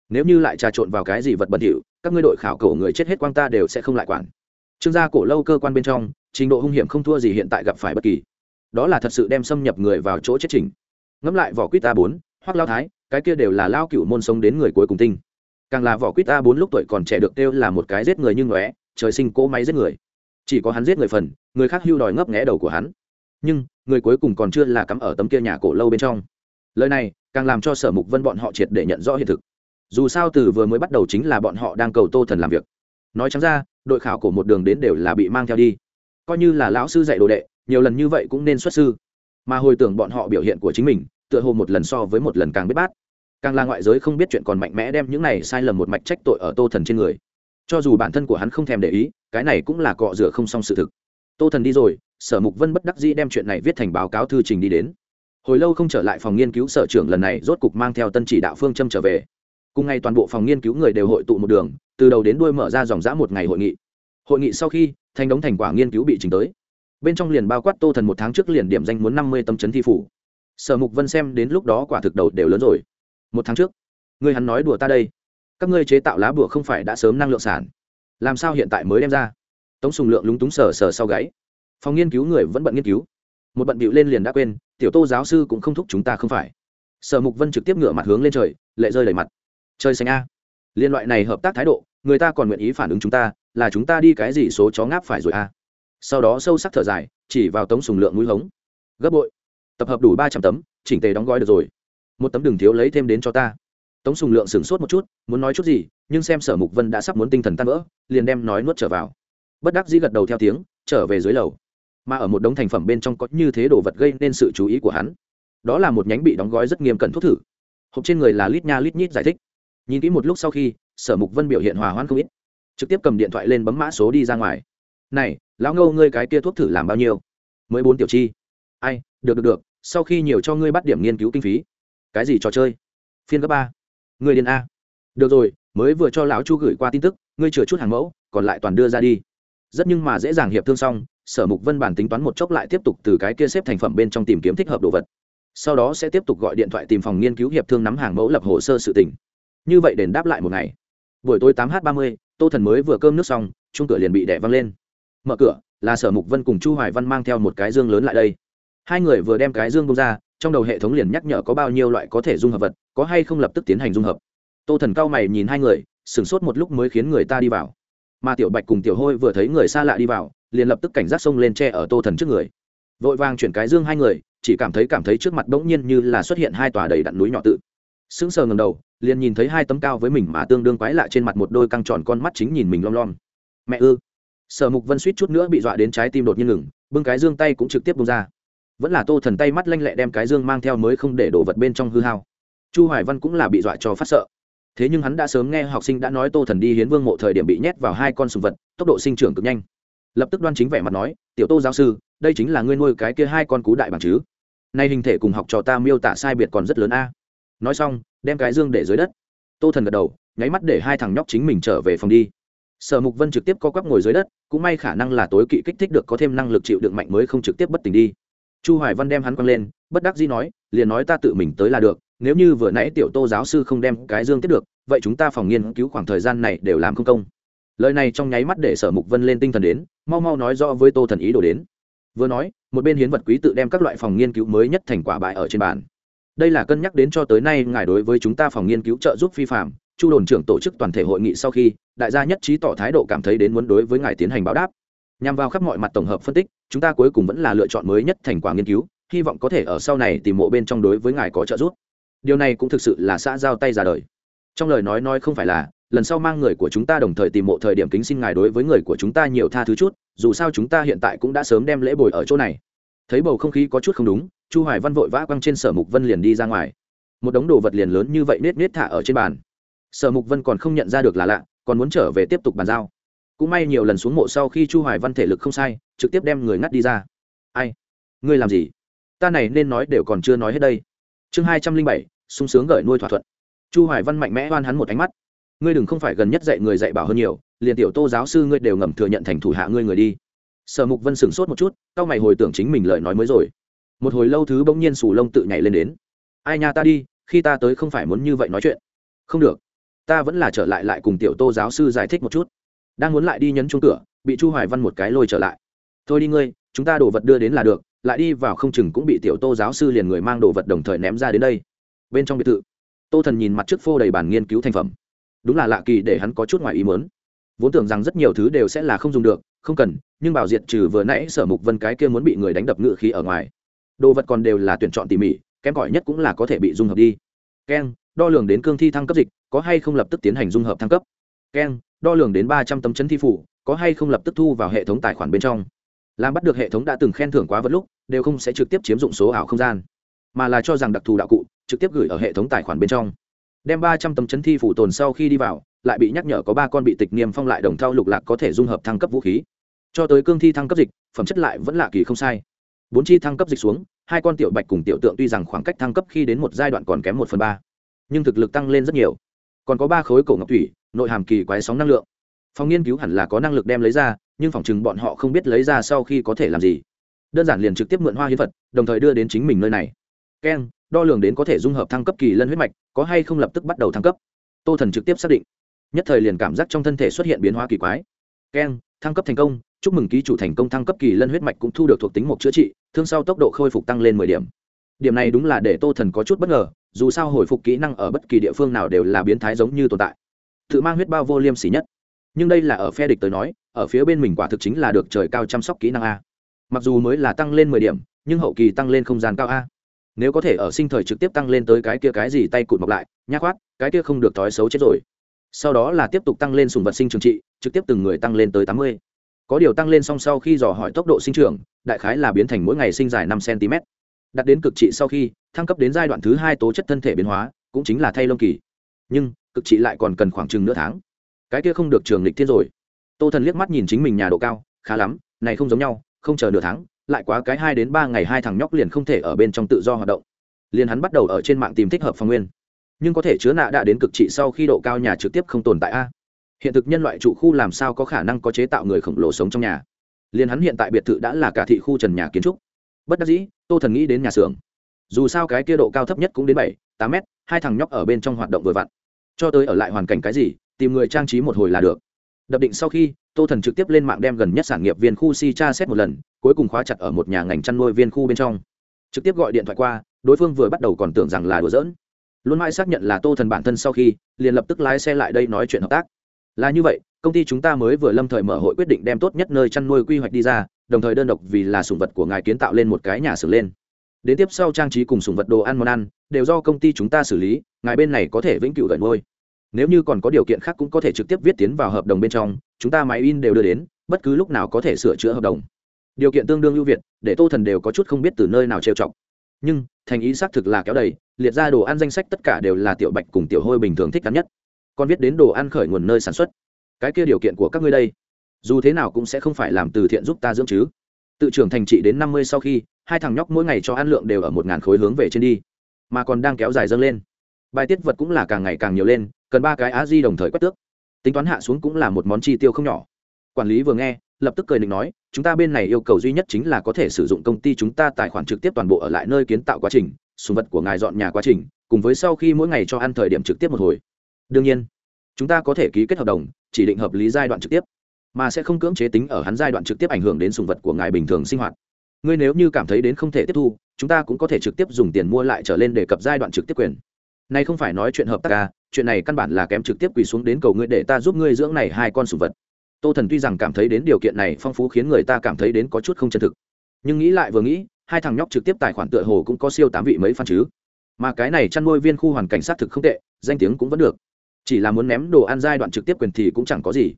Nếu như lại trà trộn vào cái gì vật bẩn thỉu, các ngươi đội khảo cổ người chết hết quang ta đều sẽ không lại quản. Trương gia cổ lâu cơ quan bên trong, trình độ hung hiểm không thua gì hiện tại gặp phải bất kỳ đó là thật sự đem xâm nhập người vào chỗ chết trình ngẫm lại vỏ quýt a bốn hoặc lao thái, cái kia đều là lao cựu môn sống đến người cuối cùng tinh. Càng là vỏ quýt a bốn lúc tuổi còn trẻ được kêu là một cái giết người như ngóe, trời sinh cỗ máy giết người. Chỉ có hắn giết người phần, người khác hưu đòi ngấp nghẽ đầu của hắn. Nhưng, người cuối cùng còn chưa là cắm ở tấm kia nhà cổ lâu bên trong. Lời này, càng làm cho sở mục vân bọn họ triệt để nhận rõ hiện thực. Dù sao từ vừa mới bắt đầu chính là bọn họ đang cầu tô thần làm việc. Nói chẳng ra, đội khảo cổ một đường đến đều là bị mang theo đi. Coi như là lão sư dạy đồ đệ nhiều lần như vậy cũng nên xuất sư. Mà hồi tưởng bọn họ biểu hiện của chính mình, tựa hồ một lần so với một lần càng biết bát. Càng là ngoại giới không biết chuyện còn mạnh mẽ đem những này sai lầm một mạch trách tội ở tô thần trên người. Cho dù bản thân của hắn không thèm để ý, cái này cũng là cọ rửa không xong sự thực. Tô thần đi rồi, sở mục vân bất đắc dĩ đem chuyện này viết thành báo cáo thư trình đi đến. Hồi lâu không trở lại phòng nghiên cứu, sở trưởng lần này rốt cục mang theo tân chỉ đạo phương châm trở về. Cùng ngày toàn bộ phòng nghiên cứu người đều hội tụ một đường, từ đầu đến đuôi mở ra dòng dã một ngày hội nghị. Hội nghị sau khi, thành đống thành quả nghiên cứu bị trình tới bên trong liền bao quát tô thần một tháng trước liền điểm danh muốn năm mươi tâm chấn thi phủ. Sở mục vân xem đến lúc đó quả thực đầu đều lớn rồi. Một tháng trước người hắn nói đùa ta đây. Các ngươi chế tạo lá bùa không phải đã sớm năng lượng sản. Làm sao hiện tại mới đem ra? Tống sùng lượng lúng túng sờ sờ sau gáy. Phòng nghiên cứu người vẫn bận nghiên cứu. Một bận bịu lên liền đã quên, tiểu tô giáo sư cũng không thúc chúng ta không phải. Sở mục vân trực tiếp ngửa mặt hướng lên trời, lệ rơi đầy mặt. Trời xanh a. Liên loại này hợp tác thái độ, người ta còn nguyện ý phản ứng chúng ta, là chúng ta đi cái gì số chó ngáp phải rồi a sau đó sâu sắc thở dài, chỉ vào tống sùng lượng mũi hống. Gấp bội, tập hợp đủ ba trăm tấm, chỉnh tề đóng gói được rồi. Một tấm đừng thiếu lấy thêm đến cho ta. Tống sùng lượng sửng sốt một chút, muốn nói chút gì, nhưng xem sở mục vân đã sắp muốn tinh thần tan vỡ, liền đem nói nuốt trở vào. Bất đắc dĩ gật đầu theo tiếng, trở về dưới lầu. Mà ở một đống thành phẩm bên trong có như thế đồ vật gây nên sự chú ý của hắn. Đó là một nhánh bị đóng gói rất nghiêm cẩn thuốc thử. Hộp trên người là lít nha lít nhít giải thích. Nhìn kỹ một lúc sau khi, sở mục vân biểu hiện hòa hoãn không ít. Trực tiếp cầm điện thoại lên bấm mã số đi ra ngoài. Này lão ngâu ngươi cái kia thuốc thử làm bao nhiêu? Mới bốn tiểu chi. Ai, được được được, sau khi nhiều cho ngươi bắt điểm nghiên cứu kinh phí. Cái gì trò chơi? Phiên cấp ba. Người điền a. Được rồi, mới vừa cho lão chu gửi qua tin tức, ngươi chừa chút hàng mẫu, còn lại toàn đưa ra đi. Rất nhưng mà dễ dàng hiệp thương xong, sở mục vân bản tính toán một chốc lại tiếp tục từ cái kia xếp thành phẩm bên trong tìm kiếm thích hợp đồ vật. Sau đó sẽ tiếp tục gọi điện thoại tìm phòng nghiên cứu hiệp thương nắm hàng mẫu lập hồ sơ sự tỉnh như vậy đền đáp lại một ngày. Buổi tối tám h ba mươi, tô thần mới vừa cơm nước xong chung cửa liền bị đẻ văng lên mở cửa, là sở mục vân cùng chu hoài văn mang theo một cái dương lớn lại đây. Hai người vừa đem cái dương bông ra, trong đầu hệ thống liền nhắc nhở có bao nhiêu loại có thể dung hợp vật, có hay không lập tức tiến hành dung hợp. Tô thần cao mày nhìn hai người, sửng sốt một lúc mới khiến người ta đi vào. Mà tiểu bạch cùng tiểu hôi vừa thấy người xa lạ đi vào, liền lập tức cảnh giác xông lên tre ở tô thần trước người. Vội vàng chuyển cái dương hai người, chỉ cảm thấy cảm thấy trước mặt bỗng nhiên như là xuất hiện hai tòa đầy đặn núi nhỏ tự. Sững sờ ngầm đầu, liền nhìn thấy hai tấm cao với mình mà tương đương quái lạ trên mặt một đôi căng tròn con mắt chính nhìn mình lom lom. Mẹ ư? Sở mục vân suýt chút nữa bị dọa đến trái tim đột nhiên ngừng, bưng cái dương tay cũng trực tiếp bung ra. Vẫn là tô thần tay mắt lanh lẹ đem cái dương mang theo mới không để đổ vật bên trong hư hao. Chu hoài văn cũng là bị dọa cho phát sợ. Thế nhưng hắn đã sớm nghe học sinh đã nói tô thần đi hiến vương mộ thời điểm bị nhét vào hai con sùng vật, tốc độ sinh trưởng cực nhanh. Lập tức đoan chính vẻ mặt nói, tiểu tô giáo sư, đây chính là ngươi nuôi cái kia hai con cú đại bằng chứ? Nay hình thể cùng học trò ta miêu tả sai biệt còn rất lớn a. Nói xong, đem cái dương để dưới đất. Tô thần gật đầu, nháy mắt để hai thằng nhóc chính mình trở về phòng đi sở mục vân trực tiếp co quắp ngồi dưới đất, cũng may khả năng là tối kỵ kích thích được có thêm năng lực chịu đựng mạnh mới không trực tiếp bất tỉnh đi. Chu hoài văn đem hắn quăng lên, bất đắc dĩ nói, liền nói ta tự mình tới là được, nếu như vừa nãy tiểu tô giáo sư không đem cái dương tiếp được, vậy chúng ta phòng nghiên cứu khoảng thời gian này đều làm không công. Lời này trong nháy mắt để sở mục vân lên tinh thần đến, mau mau nói rõ với tô thần ý đồ đến. Vừa nói, một bên hiến vật quý tự đem các loại phòng nghiên cứu mới nhất thành quả bại ở trên bàn. Đây là cân nhắc đến cho tới nay ngài đối với chúng ta phòng nghiên cứu trợ giúp phi phạm, chu đồn trưởng tổ chức toàn thể hội nghị sau khi đại gia nhất trí tỏ thái độ cảm thấy đến muốn đối với ngài tiến hành báo đáp. Nhằm vào khắp mọi mặt tổng hợp phân tích, chúng ta cuối cùng vẫn là lựa chọn mới nhất thành quả nghiên cứu, hy vọng có thể ở sau này tìm mộ bên trong đối với ngài có trợ giúp. Điều này cũng thực sự là xã giao tay ra đời. Trong lời nói nói không phải là, lần sau mang người của chúng ta đồng thời tìm mộ thời điểm kính xin ngài đối với người của chúng ta nhiều tha thứ chút, dù sao chúng ta hiện tại cũng đã sớm đem lễ bồi ở chỗ này. Thấy bầu không khí có chút không đúng, chu hoài văn vội vã quăng trên sở mục vân liền đi ra ngoài. Một đống đồ vật liền lớn như vậy nết nết thả ở trên bàn. Sở mục vân còn không nhận ra được là lạ còn muốn trở về tiếp tục bàn giao. Cũng may nhiều lần xuống mộ sau khi chu hoài văn thể lực không sai, trực tiếp đem người ngắt đi ra. Ai? Ngươi làm gì? Ta này nên nói đều còn chưa nói hết đây. Chương hai trăm linh bảy, sung sướng gởi nuôi thỏa thuận. Chu hoài văn mạnh mẽ oan hắn một ánh mắt. Ngươi đừng không phải gần nhất dạy người dạy bảo hơn nhiều, liền tiểu tô giáo sư ngươi đều ngầm thừa nhận thành thủ hạ ngươi người đi. Sở mục vân sửng sốt một chút tao mày hồi tưởng chính mình lời nói mới rồi. Một hồi lâu thứ bỗng nhiên sù lông tự nhảy lên đến. Ai nha ta đi, khi ta tới không phải muốn như vậy nói chuyện. Không được ta vẫn là trở lại lại cùng tiểu tô giáo sư giải thích một chút. Đang muốn lại đi nhấn chuông cửa, bị chu hoài văn một cái lôi trở lại. Thôi đi ngươi, chúng ta đồ vật đưa đến là được, lại đi vào không chừng cũng bị tiểu tô giáo sư liền người mang đồ vật đồng thời ném ra đến đây. Bên trong biệt thự, tô thần nhìn mặt trước phô đầy bản nghiên cứu thành phẩm. Đúng là lạ kỳ để hắn có chút ngoài ý mớn vốn tưởng rằng rất nhiều thứ đều sẽ là không dùng được, không cần, nhưng bảo diệt trừ vừa nãy sở mục vân cái kia muốn bị người đánh đập ngự khí ở ngoài. Đồ vật còn đều là tuyển chọn tỉ mỉ, kém cỏi nhất cũng là có thể bị dung hợp đi. Keng, đo lường đến cương thi thăng cấp dịch có hay không lập tức tiến hành dung hợp thăng cấp? Keng đo lường đến ba trăm tấm chấn thi phủ, có hay không lập tức thu vào hệ thống tài khoản bên trong? Làm bắt được hệ thống đã từng khen thưởng quá vật lúc, đều không sẽ trực tiếp chiếm dụng số ảo không gian, mà là cho rằng đặc thù đạo cụ, trực tiếp gửi ở hệ thống tài khoản bên trong. Đem ba trăm tấm chấn thi phủ tồn sau khi đi vào, lại bị nhắc nhở có ba con bị tịch niêm phong lại đồng thao lục lạc có thể dung hợp thăng cấp vũ khí. Cho tới cương thi thăng cấp dịch, phẩm chất lại vẫn là kỳ không sai. Bốn chi thăng cấp dịch xuống, hai con tiểu bạch cùng tiểu tượng tuy rằng khoảng cách thăng cấp khi đến một giai đoạn còn kém một phần ba, nhưng thực lực tăng lên rất nhiều còn có ba khối cổ ngọc thủy, nội hàm kỳ quái sóng năng lượng. Phòng nghiên cứu hẳn là có năng lực đem lấy ra, nhưng phòng chừng bọn họ không biết lấy ra sau khi có thể làm gì. Đơn giản liền trực tiếp mượn hoa hiến vật đồng thời đưa đến chính mình nơi này. Keng, đo lường đến có thể dung hợp thăng cấp kỳ lân huyết mạch, có hay không lập tức bắt đầu thăng cấp. Tô thần trực tiếp xác định. Nhất thời liền cảm giác trong thân thể xuất hiện biến hóa kỳ quái. Keng, thăng cấp thành công, chúc mừng ký chủ thành công thăng cấp kỳ lân huyết mạch cũng thu được thuộc tính một chữa trị, thương sau tốc độ khôi phục tăng lên mười điểm. Điểm này đúng là để tô thần có chút bất ngờ dù sao hồi phục kỹ năng ở bất kỳ địa phương nào đều là biến thái giống như tồn tại. Tự mang huyết bao vô liêm sỉ nhất. Nhưng đây là ở phe địch tới nói, ở phía bên mình quả thực chính là được trời cao chăm sóc kỹ năng a. Mặc dù mới là tăng lên mười điểm, nhưng hậu kỳ tăng lên không gian cao a. Nếu có thể ở sinh thời trực tiếp tăng lên tới cái kia cái gì tay cụt mọc lại nhắc khoát, cái kia không được thói xấu chết rồi. Sau đó là tiếp tục tăng lên sùng vật sinh trường trị, trực tiếp từng người tăng lên tới tám mươi. Có điều tăng lên song sau khi dò hỏi tốc độ sinh trưởng, đại khái là biến thành mỗi ngày sinh dài năm cm đặt đến cực trị sau khi thăng cấp đến giai đoạn thứ hai tố chất thân thể biến hóa, cũng chính là thay lông kỳ. Nhưng, cực trị lại còn cần khoảng chừng nửa tháng. Cái kia không được trường lịch thiên rồi. Tô thần liếc mắt nhìn chính mình nhà độ cao, khá lắm, này không giống nhau, không chờ nửa tháng, lại quá cái hai đến ba ngày hai thằng nhóc liền không thể ở bên trong tự do hoạt động. Liền hắn bắt đầu ở trên mạng tìm thích hợp phòng nguyên. Nhưng có thể chứa nạ đã đến cực trị sau khi độ cao nhà trực tiếp không tồn tại a. Hiện thực nhân loại trụ khu làm sao có khả năng có chế tạo người khổng lồ sống trong nhà? Liền hắn hiện tại biệt thự đã là cả thị khu trần nhà kiến trúc. Bất đắc dĩ, tô thần nghĩ đến nhà xưởng dù sao cái kia độ cao thấp nhất cũng đến bảy, tám mét, hai thằng nhóc ở bên trong hoạt động vừa vặn. Cho tới ở lại hoàn cảnh cái gì, tìm người trang trí một hồi là được. Đập định sau khi, tô thần trực tiếp lên mạng đem gần nhất sản nghiệp viên khu si tra xét một lần, cuối cùng khóa chặt ở một nhà ngành chăn nuôi viên khu bên trong. Trực tiếp gọi điện thoại qua, đối phương vừa bắt đầu còn tưởng rằng là đùa giỡn. Luôn mãi xác nhận là tô thần bản thân sau khi, liền lập tức lái xe lại đây nói chuyện hợp tác. Là như vậy, công ty chúng ta mới vừa lâm thời mở hội quyết định đem tốt nhất nơi chăn nuôi quy hoạch đi ra, đồng thời đơn độc vì là sùng vật của ngài kiến tạo lên một cái nhà xưởng lên đến tiếp sau trang trí cùng sùng vật đồ ăn món ăn, đều do công ty chúng ta xử lý, ngài bên này có thể vĩnh cửu gần ngôi. Nếu như còn có điều kiện khác cũng có thể trực tiếp viết tiến vào hợp đồng bên trong, chúng ta máy in đều đưa đến, bất cứ lúc nào có thể sửa chữa hợp đồng. Điều kiện tương đương ưu việt, để tô thần đều có chút không biết từ nơi nào trêu chọc. Nhưng, thành ý xác thực là kéo đầy, liệt ra đồ ăn danh sách tất cả đều là tiểu bạch cùng tiểu hôi bình thường thích cắn nhất. Còn viết đến đồ ăn khởi nguồn nơi sản xuất. Cái kia điều kiện của các ngươi đây, dù thế nào cũng sẽ không phải làm từ thiện giúp ta dưỡng chứ. Tự trưởng thành trị đến năm mươi sau khi hai thằng nhóc mỗi ngày cho ăn lượng đều ở một ngàn khối hướng về trên đi, mà còn đang kéo dài dâng lên. Bài tiết vật cũng là càng ngày càng nhiều lên, cần ba cái á di đồng thời quét tước. Tính toán hạ xuống cũng là một món chi tiêu không nhỏ. Quản lý vừa nghe, lập tức cười định nói, chúng ta bên này yêu cầu duy nhất chính là có thể sử dụng công ty chúng ta tài khoản trực tiếp toàn bộ ở lại nơi kiến tạo quá trình sùng vật của ngài dọn nhà quá trình, cùng với sau khi mỗi ngày cho ăn thời điểm trực tiếp một hồi. Đương nhiên, chúng ta có thể ký kết hợp đồng, chỉ định hợp lý giai đoạn trực tiếp, mà sẽ không cưỡng chế tính ở hắn giai đoạn trực tiếp ảnh hưởng đến sùng vật của ngài bình thường sinh hoạt ngươi nếu như cảm thấy đến không thể tiếp thu, chúng ta cũng có thể trực tiếp dùng tiền mua lại trở lên để cập giai đoạn trực tiếp quyền. Này không phải nói chuyện hợp tác ca chuyện này căn bản là kém trực tiếp quỳ xuống đến cầu ngươi để ta giúp ngươi dưỡng này hai con sùng vật. Tô thần tuy rằng cảm thấy đến điều kiện này phong phú khiến người ta cảm thấy đến có chút không chân thực. Nhưng nghĩ lại vừa nghĩ, hai thằng nhóc trực tiếp tài khoản tựa hồ cũng có siêu tám vị mấy phan chứ. Mà cái này chăn nuôi viên khu hoàn cảnh sát thực không tệ, danh tiếng cũng vẫn được. Chỉ là muốn ném đồ ăn giai đoạn trực tiếp quyền thì cũng chẳng có gì.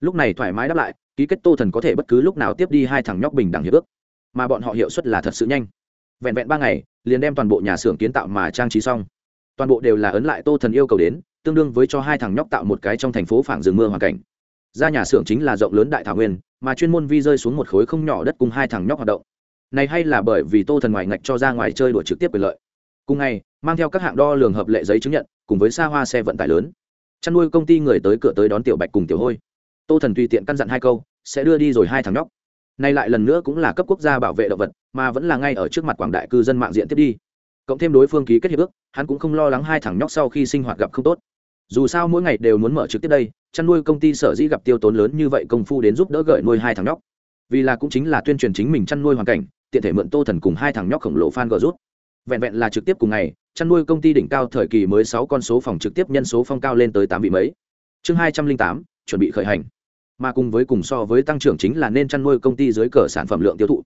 Lúc này thoải mái đáp lại, ký kết tô thần có thể bất cứ lúc nào tiếp đi hai thằng nhóc bình đẳng hiệp ước mà bọn họ hiệu suất là thật sự nhanh. Vẹn vẹn ba ngày, liền đem toàn bộ nhà xưởng kiến tạo mà trang trí xong. Toàn bộ đều là ấn lại tô thần yêu cầu đến, tương đương với cho hai thằng nhóc tạo một cái trong thành phố phảng rừng mưa hoàn cảnh. Ra nhà xưởng chính là rộng lớn đại thảo nguyên, mà chuyên môn vi rơi xuống một khối không nhỏ đất cùng hai thằng nhóc hoạt động. Này hay là bởi vì tô thần ngoài ngạch cho ra ngoài chơi đùa trực tiếp quyền lợi. Cùng ngày, mang theo các hạng đo lường hợp lệ giấy chứng nhận, cùng với xa hoa xe vận tải lớn. Chăn nuôi công ty người tới cửa tới đón tiểu bạch cùng tiểu hôi. Tô thần tùy tiện căn dặn hai câu, sẽ đưa đi rồi hai thằng nhóc nay lại lần nữa cũng là cấp quốc gia bảo vệ động vật, mà vẫn là ngay ở trước mặt quảng đại cư dân mạng diện tiếp đi. Cộng thêm đối phương ký kết hiệp ước, hắn cũng không lo lắng hai thằng nhóc sau khi sinh hoạt gặp không tốt. Dù sao mỗi ngày đều muốn mở trực tiếp đây, chăn nuôi công ty sở dĩ gặp tiêu tốn lớn như vậy công phu đến giúp đỡ gợi nuôi hai thằng nhóc. Vì là cũng chính là tuyên truyền chính mình chăn nuôi hoàn cảnh, tiện thể mượn tô thần cùng hai thằng nhóc khổng lồ fan gờ rút. Vẹn vẹn là trực tiếp cùng ngày, chăn nuôi công ty đỉnh cao thời kỳ mới sáu con số phòng trực tiếp nhân số phong cao lên tới tám vị mấy. Chương hai trăm linh tám, chuẩn bị khởi hành mà cùng với cùng so với tăng trưởng chính là nên chăn nuôi công ty dưới cờ sản phẩm lượng tiêu thụ.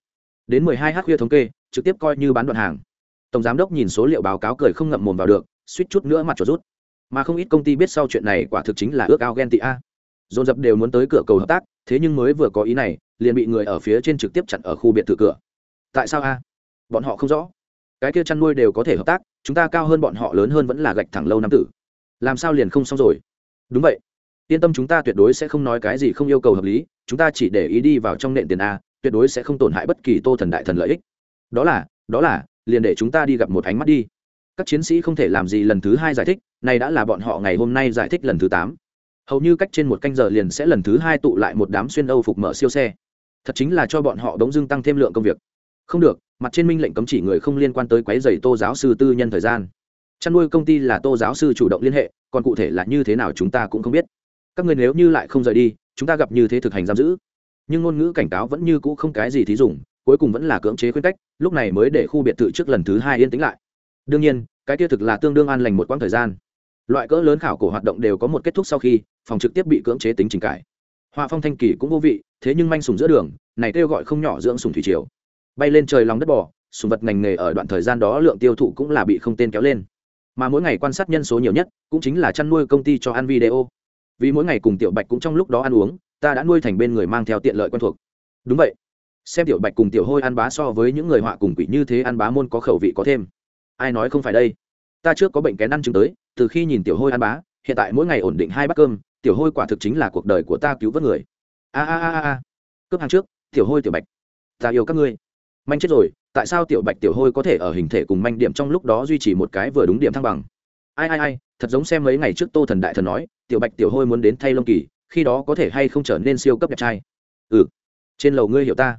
Đến mười hai h khuya thống kê, trực tiếp coi như bán đoạn hàng. Tổng giám đốc nhìn số liệu báo cáo cười không ngậm mồm vào được, suýt chút nữa mặt trột rút. Mà không ít công ty biết sau chuyện này quả thực chính là ước ao ghen tị a. Dồn dập đều muốn tới cửa cầu hợp tác, thế nhưng mới vừa có ý này, liền bị người ở phía trên trực tiếp chặn ở khu biệt thự cửa. Tại sao a? Bọn họ không rõ. Cái kia chăn nuôi đều có thể hợp tác, chúng ta cao hơn bọn họ lớn hơn vẫn là gạch thẳng lâu năm tử. Làm sao liền không xong rồi? Đúng vậy yên tâm chúng ta tuyệt đối sẽ không nói cái gì không yêu cầu hợp lý, chúng ta chỉ để ý đi vào trong nện tiền a, tuyệt đối sẽ không tổn hại bất kỳ tô thần đại thần lợi ích. Đó là đó là, liền để chúng ta đi gặp một ánh mắt đi. Các chiến sĩ không thể làm gì lần thứ hai giải thích, này đã là bọn họ ngày hôm nay giải thích lần thứ tám. Hầu như cách trên một canh giờ liền sẽ lần thứ hai tụ lại một đám xuyên âu phục mở siêu xe. Thật chính là cho bọn họ đống dưng tăng thêm lượng công việc. Không được, mặt trên minh lệnh cấm chỉ người không liên quan tới quái dày tô giáo sư tư nhân thời gian. Chăn nuôi công ty là tô giáo sư chủ động liên hệ, còn cụ thể là như thế nào chúng ta cũng không biết các người nếu như lại không rời đi, chúng ta gặp như thế thực hành giam giữ. Nhưng ngôn ngữ cảnh cáo vẫn như cũ không cái gì thí dùng cuối cùng vẫn là cưỡng chế khuyên cách, lúc này mới để khu biệt thự trước lần thứ hai yên tĩnh lại. Đương nhiên, cái kia thực là tương đương an lành một quãng thời gian. Loại cỡ lớn khảo cổ hoạt động đều có một kết thúc sau khi, phòng trực tiếp bị cưỡng chế tính trình cải. Họa phong thanh kỳ cũng vô vị, thế nhưng manh sùng giữa đường, này kêu gọi không nhỏ dưỡng sùng thủy triều. Bay lên trời lòng đất bò sùng vật ngành nghề ở đoạn thời gian đó lượng tiêu thụ cũng là bị không tên kéo lên. Mà mỗi ngày quan sát nhân số nhiều nhất, cũng chính là chăn nuôi công ty cho ăn video vì mỗi ngày cùng tiểu bạch cũng trong lúc đó ăn uống, ta đã nuôi thành bên người mang theo tiện lợi quen thuộc. Đúng vậy. Xem tiểu bạch cùng tiểu hôi ăn bá so với những người họa cùng quỷ như thế ăn bá môn có khẩu vị có thêm. Ai nói không phải đây? Ta trước có bệnh kén ăn chứng tới, từ khi nhìn tiểu hôi ăn bá, hiện tại mỗi ngày ổn định hai bát cơm, tiểu hôi quả thực chính là cuộc đời của ta cứu vớt người. A a a a cướp hàng trước, tiểu hôi tiểu bạch. Ta yêu các ngươi. Manh chết rồi, tại sao tiểu bạch tiểu hôi có thể ở hình thể cùng manh điểm trong lúc đó duy trì một cái vừa đúng điểm thăng bằng? Ai ai ai, thật giống xem mấy ngày trước tô thần đại thần nói, tiểu bạch tiểu hôi muốn đến thay lông kỳ, khi đó có thể hay không trở nên siêu cấp đẹp trai? Ừ trên lầu ngươi hiểu ta.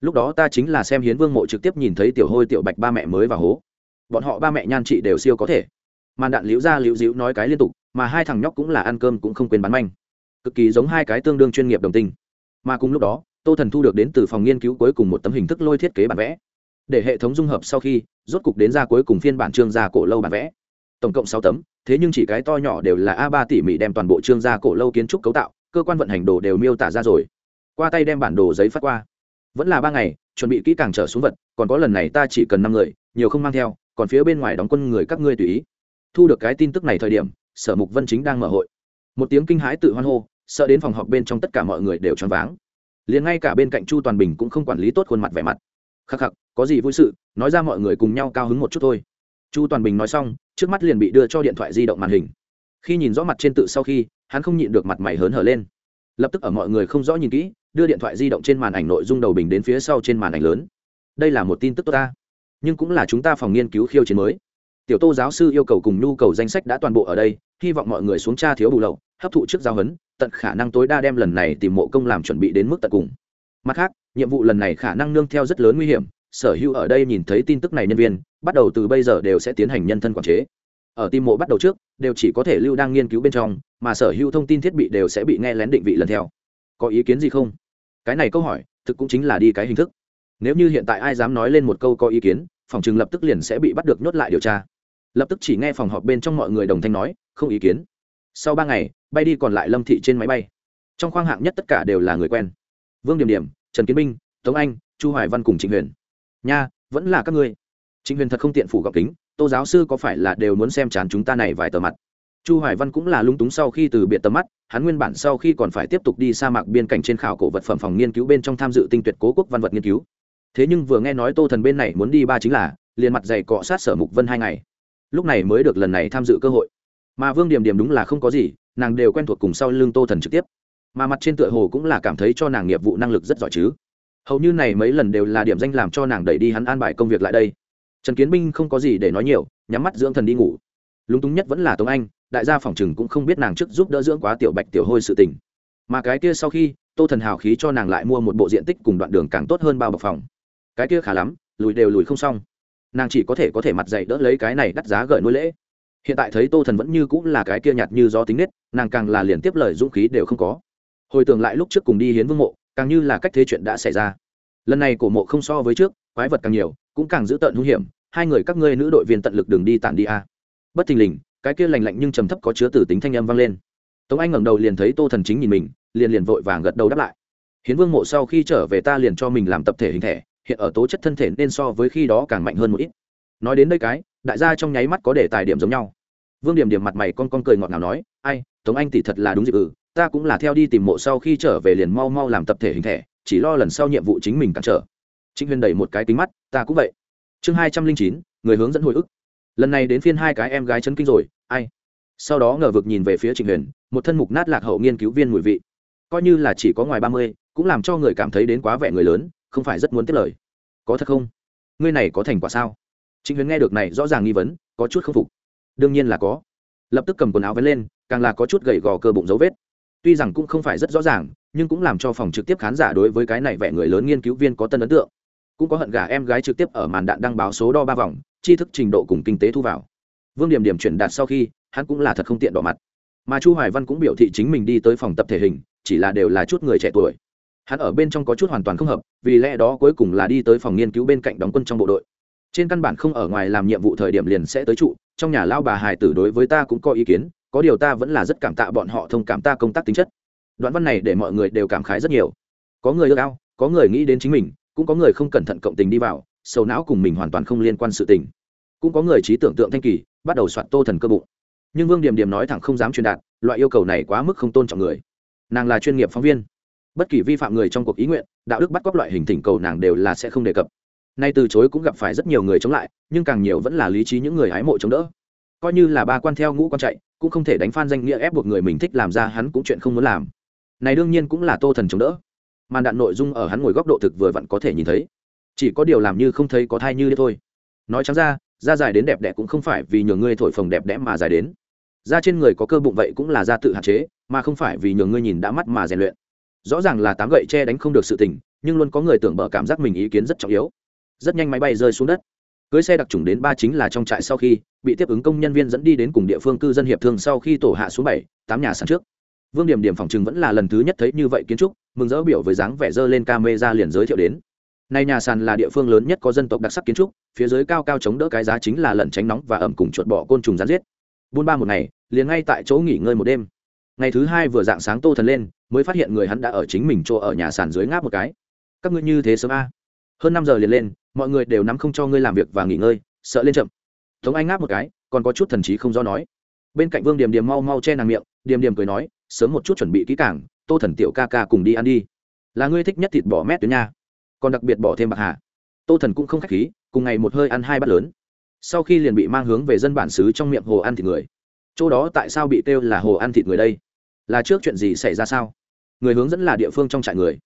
Lúc đó ta chính là xem hiến vương mộ trực tiếp nhìn thấy tiểu hôi tiểu bạch ba mẹ mới và hố. Bọn họ ba mẹ nhan chị đều siêu có thể. Màn đạn liễu ra liễu dĩu nói cái liên tục, mà hai thằng nhóc cũng là ăn cơm cũng không quên bán manh. Cực kỳ giống hai cái tương đương chuyên nghiệp đồng tình mà cùng lúc đó, tô thần thu được đến từ phòng nghiên cứu cuối cùng một tấm hình thức lôi thiết kế bản vẽ. Để hệ thống dung hợp sau khi, rốt cục đến ra cuối cùng phiên bản trương gia cổ lâu bản vẽ tổng cộng sáu tấm, thế nhưng chỉ cái to nhỏ đều là a ba tỉ mỉ đem toàn bộ trương gia cổ lâu kiến trúc cấu tạo, cơ quan vận hành đồ đều miêu tả ra rồi. Qua tay đem bản đồ giấy phát qua. Vẫn là ba ngày, chuẩn bị kỹ càng trở xuống vật, còn có lần này ta chỉ cần năm người, nhiều không mang theo, còn phía bên ngoài đóng quân người các ngươi tùy ý. Thu được cái tin tức này thời điểm, sở mục vân chính đang mở hội. Một tiếng kinh hãi tự hoan hô, sợ đến phòng họp bên trong tất cả mọi người đều choáng váng. Liền ngay cả bên cạnh chu toàn bình cũng không quản lý tốt khuôn mặt vẻ mặt. Khắc khắc, có gì vui sự, nói ra mọi người cùng nhau cao hứng một chút thôi. Chu toàn bình nói xong trước mắt liền bị đưa cho điện thoại di động màn hình. Khi nhìn rõ mặt trên tự sau khi, hắn không nhịn được mặt mày hớn hở lên. Lập tức ở mọi người không rõ nhìn kỹ, đưa điện thoại di động trên màn ảnh nội dung đầu bình đến phía sau trên màn ảnh lớn. Đây là một tin tức tốt ta. Nhưng cũng là chúng ta phòng nghiên cứu khiêu chiến mới. Tiểu tô giáo sư yêu cầu cùng nhu cầu danh sách đã toàn bộ ở đây, hy vọng mọi người xuống tra thiếu bù lậu, hấp thụ trước giao hấn tận khả năng tối đa đem lần này tìm mộ công làm chuẩn bị đến mức tận cùng. Mặt khác, nhiệm vụ lần này khả năng nương theo rất lớn nguy hiểm sở hữu ở đây nhìn thấy tin tức này nhân viên, bắt đầu từ bây giờ đều sẽ tiến hành nhân thân quản chế. Ở tim mộ bắt đầu trước, đều chỉ có thể lưu đang nghiên cứu bên trong, mà sở hữu thông tin thiết bị đều sẽ bị nghe lén định vị lần theo. Có ý kiến gì không? Cái này câu hỏi, thực cũng chính là đi cái hình thức. Nếu như hiện tại ai dám nói lên một câu có ý kiến, phòng chừng lập tức liền sẽ bị bắt được nhốt lại điều tra. Lập tức chỉ nghe phòng họp bên trong mọi người đồng thanh nói, không ý kiến. Sau ba ngày, bay đi còn lại lâm thị trên máy bay. Trong khoang hạng nhất tất cả đều là người quen. Vương điểm điểm, trần kiến minh, tống anh, chu hoài văn cùng trịnh huyền nha, vẫn là các ngươi. Trịnh huyền thật không tiện phủ gọc kính, tô giáo sư có phải là đều muốn xem chán chúng ta này vài tờ mặt? Chu hoài văn cũng là lung túng sau khi từ biệt tầm mắt, hắn nguyên bản sau khi còn phải tiếp tục đi sa mạc biên cảnh trên khảo cổ vật phẩm phòng nghiên cứu bên trong tham dự tinh tuyệt cố quốc văn vật nghiên cứu. Thế nhưng vừa nghe nói tô thần bên này muốn đi ba chính là, liền mặt dày cọ sát sở mục vân hai ngày. Lúc này mới được lần này tham dự cơ hội. Mà vương điểm điểm đúng là không có gì, nàng đều quen thuộc cùng sau lưng tô thần trực tiếp. Mà mặt trên tựa hồ cũng là cảm thấy cho nàng nghiệp vụ năng lực rất giỏi chứ hầu như này mấy lần đều là điểm danh làm cho nàng đẩy đi hắn an bài công việc lại đây. Trần kiến binh không có gì để nói nhiều, nhắm mắt dưỡng thần đi ngủ. Lúng túng nhất vẫn là tống anh, đại gia phòng chừng cũng không biết nàng trước giúp đỡ dưỡng quá tiểu bạch tiểu hôi sự tình. Mà cái kia sau khi, tô thần hào khí cho nàng lại mua một bộ diện tích cùng đoạn đường càng tốt hơn bao bọc phòng. Cái kia khá lắm, lùi đều lùi không xong. Nàng chỉ có thể có thể mặt dạy đỡ lấy cái này đắt giá gợi nuôi lễ. Hiện tại thấy tô thần vẫn như cũng là cái kia nhạt như gió tính nết, nàng càng là liền tiếp lời dũng khí đều không có. Hồi tưởng lại lúc trước cùng đi hiến vương mộ càng như là cách thế chuyện đã xảy ra. Lần này cổ mộ không so với trước, quái vật càng nhiều, cũng càng giữ tợn hung hiểm, hai người các ngươi nữ đội viên tận lực đường đi tản đi a. Bất thình lình, cái kia lành lạnh nhưng trầm thấp có chứa từ tính thanh âm vang lên. Tống anh ngẩng đầu liền thấy tô thần chính nhìn mình, liền liền vội vàng gật đầu đáp lại. Hiến vương mộ sau khi trở về ta liền cho mình làm tập thể hình thể, hiện ở tố chất thân thể nên so với khi đó càng mạnh hơn một ít. Nói đến đây cái, đại gia trong nháy mắt có để tài điểm giống nhau. Vương điểm điểm mặt mày con con cười ngọt ngào nói, ai, tống anh tỷ thật là đúng dịp ừ ta cũng là theo đi tìm mộ sau khi trở về liền mau mau làm tập thể hình thể chỉ lo lần sau nhiệm vụ chính mình cản trở. Trịnh huyền đẩy một cái kính mắt, ta cũng vậy. Chương hai trăm linh chín, người hướng dẫn hồi ức. Lần này đến phiên hai cái em gái chân kinh rồi, ai? Sau đó ngờ vực nhìn về phía trịnh huyền, một thân mục nát lạc hậu nghiên cứu viên mùi vị. Coi như là chỉ có ngoài ba mươi, cũng làm cho người cảm thấy đến quá vẻ người lớn, không phải rất muốn tiếp lời. Có thật không? Ngươi này có thành quả sao? Trịnh huyền nghe được này rõ ràng nghi vấn, có chút k phục. Đương nhiên là có. Lập tức cầm quần áo vén lên, càng là có chút gầy gò cơ bụng dấu vết tuy rằng cũng không phải rất rõ ràng, nhưng cũng làm cho phòng trực tiếp khán giả đối với cái này vẻ người lớn nghiên cứu viên có tân ấn tượng. Cũng có hận gà em gái trực tiếp ở màn đạn đăng báo số đo ba vòng, tri thức trình độ cùng kinh tế thu vào. Vương điểm điểm chuyển đạt sau khi, hắn cũng là thật không tiện đỏ mặt. Mà chu hoài văn cũng biểu thị chính mình đi tới phòng tập thể hình, chỉ là đều là chút người trẻ tuổi. Hắn ở bên trong có chút hoàn toàn không hợp, vì lẽ đó cuối cùng là đi tới phòng nghiên cứu bên cạnh đóng quân trong bộ đội. Trên căn bản không ở ngoài làm nhiệm vụ thời điểm liền sẽ tới trụ, trong nhà lao bà hải tử đối với ta cũng có ý kiến có điều ta vẫn là rất cảm tạ bọn họ thông cảm ta công tác tính chất. Đoạn văn này để mọi người đều cảm khái rất nhiều. Có người ước ao, có người nghĩ đến chính mình, cũng có người không cẩn thận cộng tình đi vào, sầu não cùng mình hoàn toàn không liên quan sự tình. Cũng có người trí tưởng tượng thanh kỳ, bắt đầu soạn tô thần cơ bụng. Nhưng vương điểm điểm nói thẳng không dám truyền đạt, loại yêu cầu này quá mức không tôn trọng người. Nàng là chuyên nghiệp phóng viên. Bất kỳ vi phạm người trong cuộc ý nguyện, đạo đức bắt cóc loại hình thỉnh cầu nàng đều là sẽ không đề cập. Nay từ chối cũng gặp phải rất nhiều người chống lại, nhưng càng nhiều vẫn là lý trí những người hái mộ chống đỡ coi như là ba quan theo ngũ quan chạy, cũng không thể đánh phan danh nghĩa ép buộc người mình thích làm ra hắn cũng chuyện không muốn làm. Này đương nhiên cũng là tô thần chống đỡ. Màn đạn nội dung ở hắn ngồi góc độ thực vừa vặn có thể nhìn thấy. Chỉ có điều làm như không thấy có thai như thế thôi. Nói chẳng ra, da dài đến đẹp đẽ cũng không phải vì nhường ngươi thổi phồng đẹp đẽ mà dài đến. Da trên người có cơ bụng vậy cũng là da tự hạn chế, mà không phải vì nhường ngươi nhìn đã mắt mà rèn luyện. Rõ ràng là tám gậy che đánh không được sự tình, nhưng luôn có người tưởng bở cảm giác mình ý kiến rất trọng yếu. Rất nhanh máy bay rơi xuống đất cưới xe đặc trùng đến ba chính là trong trại sau khi, bị tiếp ứng công nhân viên dẫn đi đến cùng địa phương cư dân hiệp thương sau khi tổ hạ xuống bảy, tám nhà sàn trước. Vương điểm điểm phòng chừng vẫn là lần thứ nhất thấy như vậy kiến trúc, mừng dỡ biểu với dáng vẻ dơ lên ca mê ra liền giới thiệu đến. Nay nhà sàn là địa phương lớn nhất có dân tộc đặc sắc kiến trúc, phía dưới cao cao chống đỡ cái giá chính là lẩn tránh nóng và ẩm cùng chuột bọ côn trùng rán giết. Buôn ba một ngày, liền ngay tại chỗ nghỉ ngơi một đêm. Ngày thứ hai vừa dạng sáng tô thần lên, mới phát hiện người hắn đã ở chính mình chỗ ở nhà sàn dưới ngáp một cái. Các ngươi như thế sớm a. Hơn năm giờ liền lên mọi người đều nắm không cho ngươi làm việc và nghỉ ngơi, sợ lên chậm. Tống anh ngáp một cái, còn có chút thần trí không do nói. Bên cạnh vương điềm điềm mau mau che nàng miệng, điềm điềm cười nói, sớm một chút chuẩn bị kỹ càng, tô thần tiểu ca ca cùng đi ăn đi. Là ngươi thích nhất thịt bỏ mét tuyến nha. Còn đặc biệt bỏ thêm bạc hà. Tô thần cũng không k h á c h khí, cùng ngày một hơi ăn hai bát lớn. Sau khi liền bị mang hướng về dân bản xứ trong miệng hồ ăn thịt người. Chỗ đó tại sao bị kêu là hồ ăn thịt người đây? Là trước chuyện gì xảy ra sao? Người hướng dẫn là địa phương trong trại người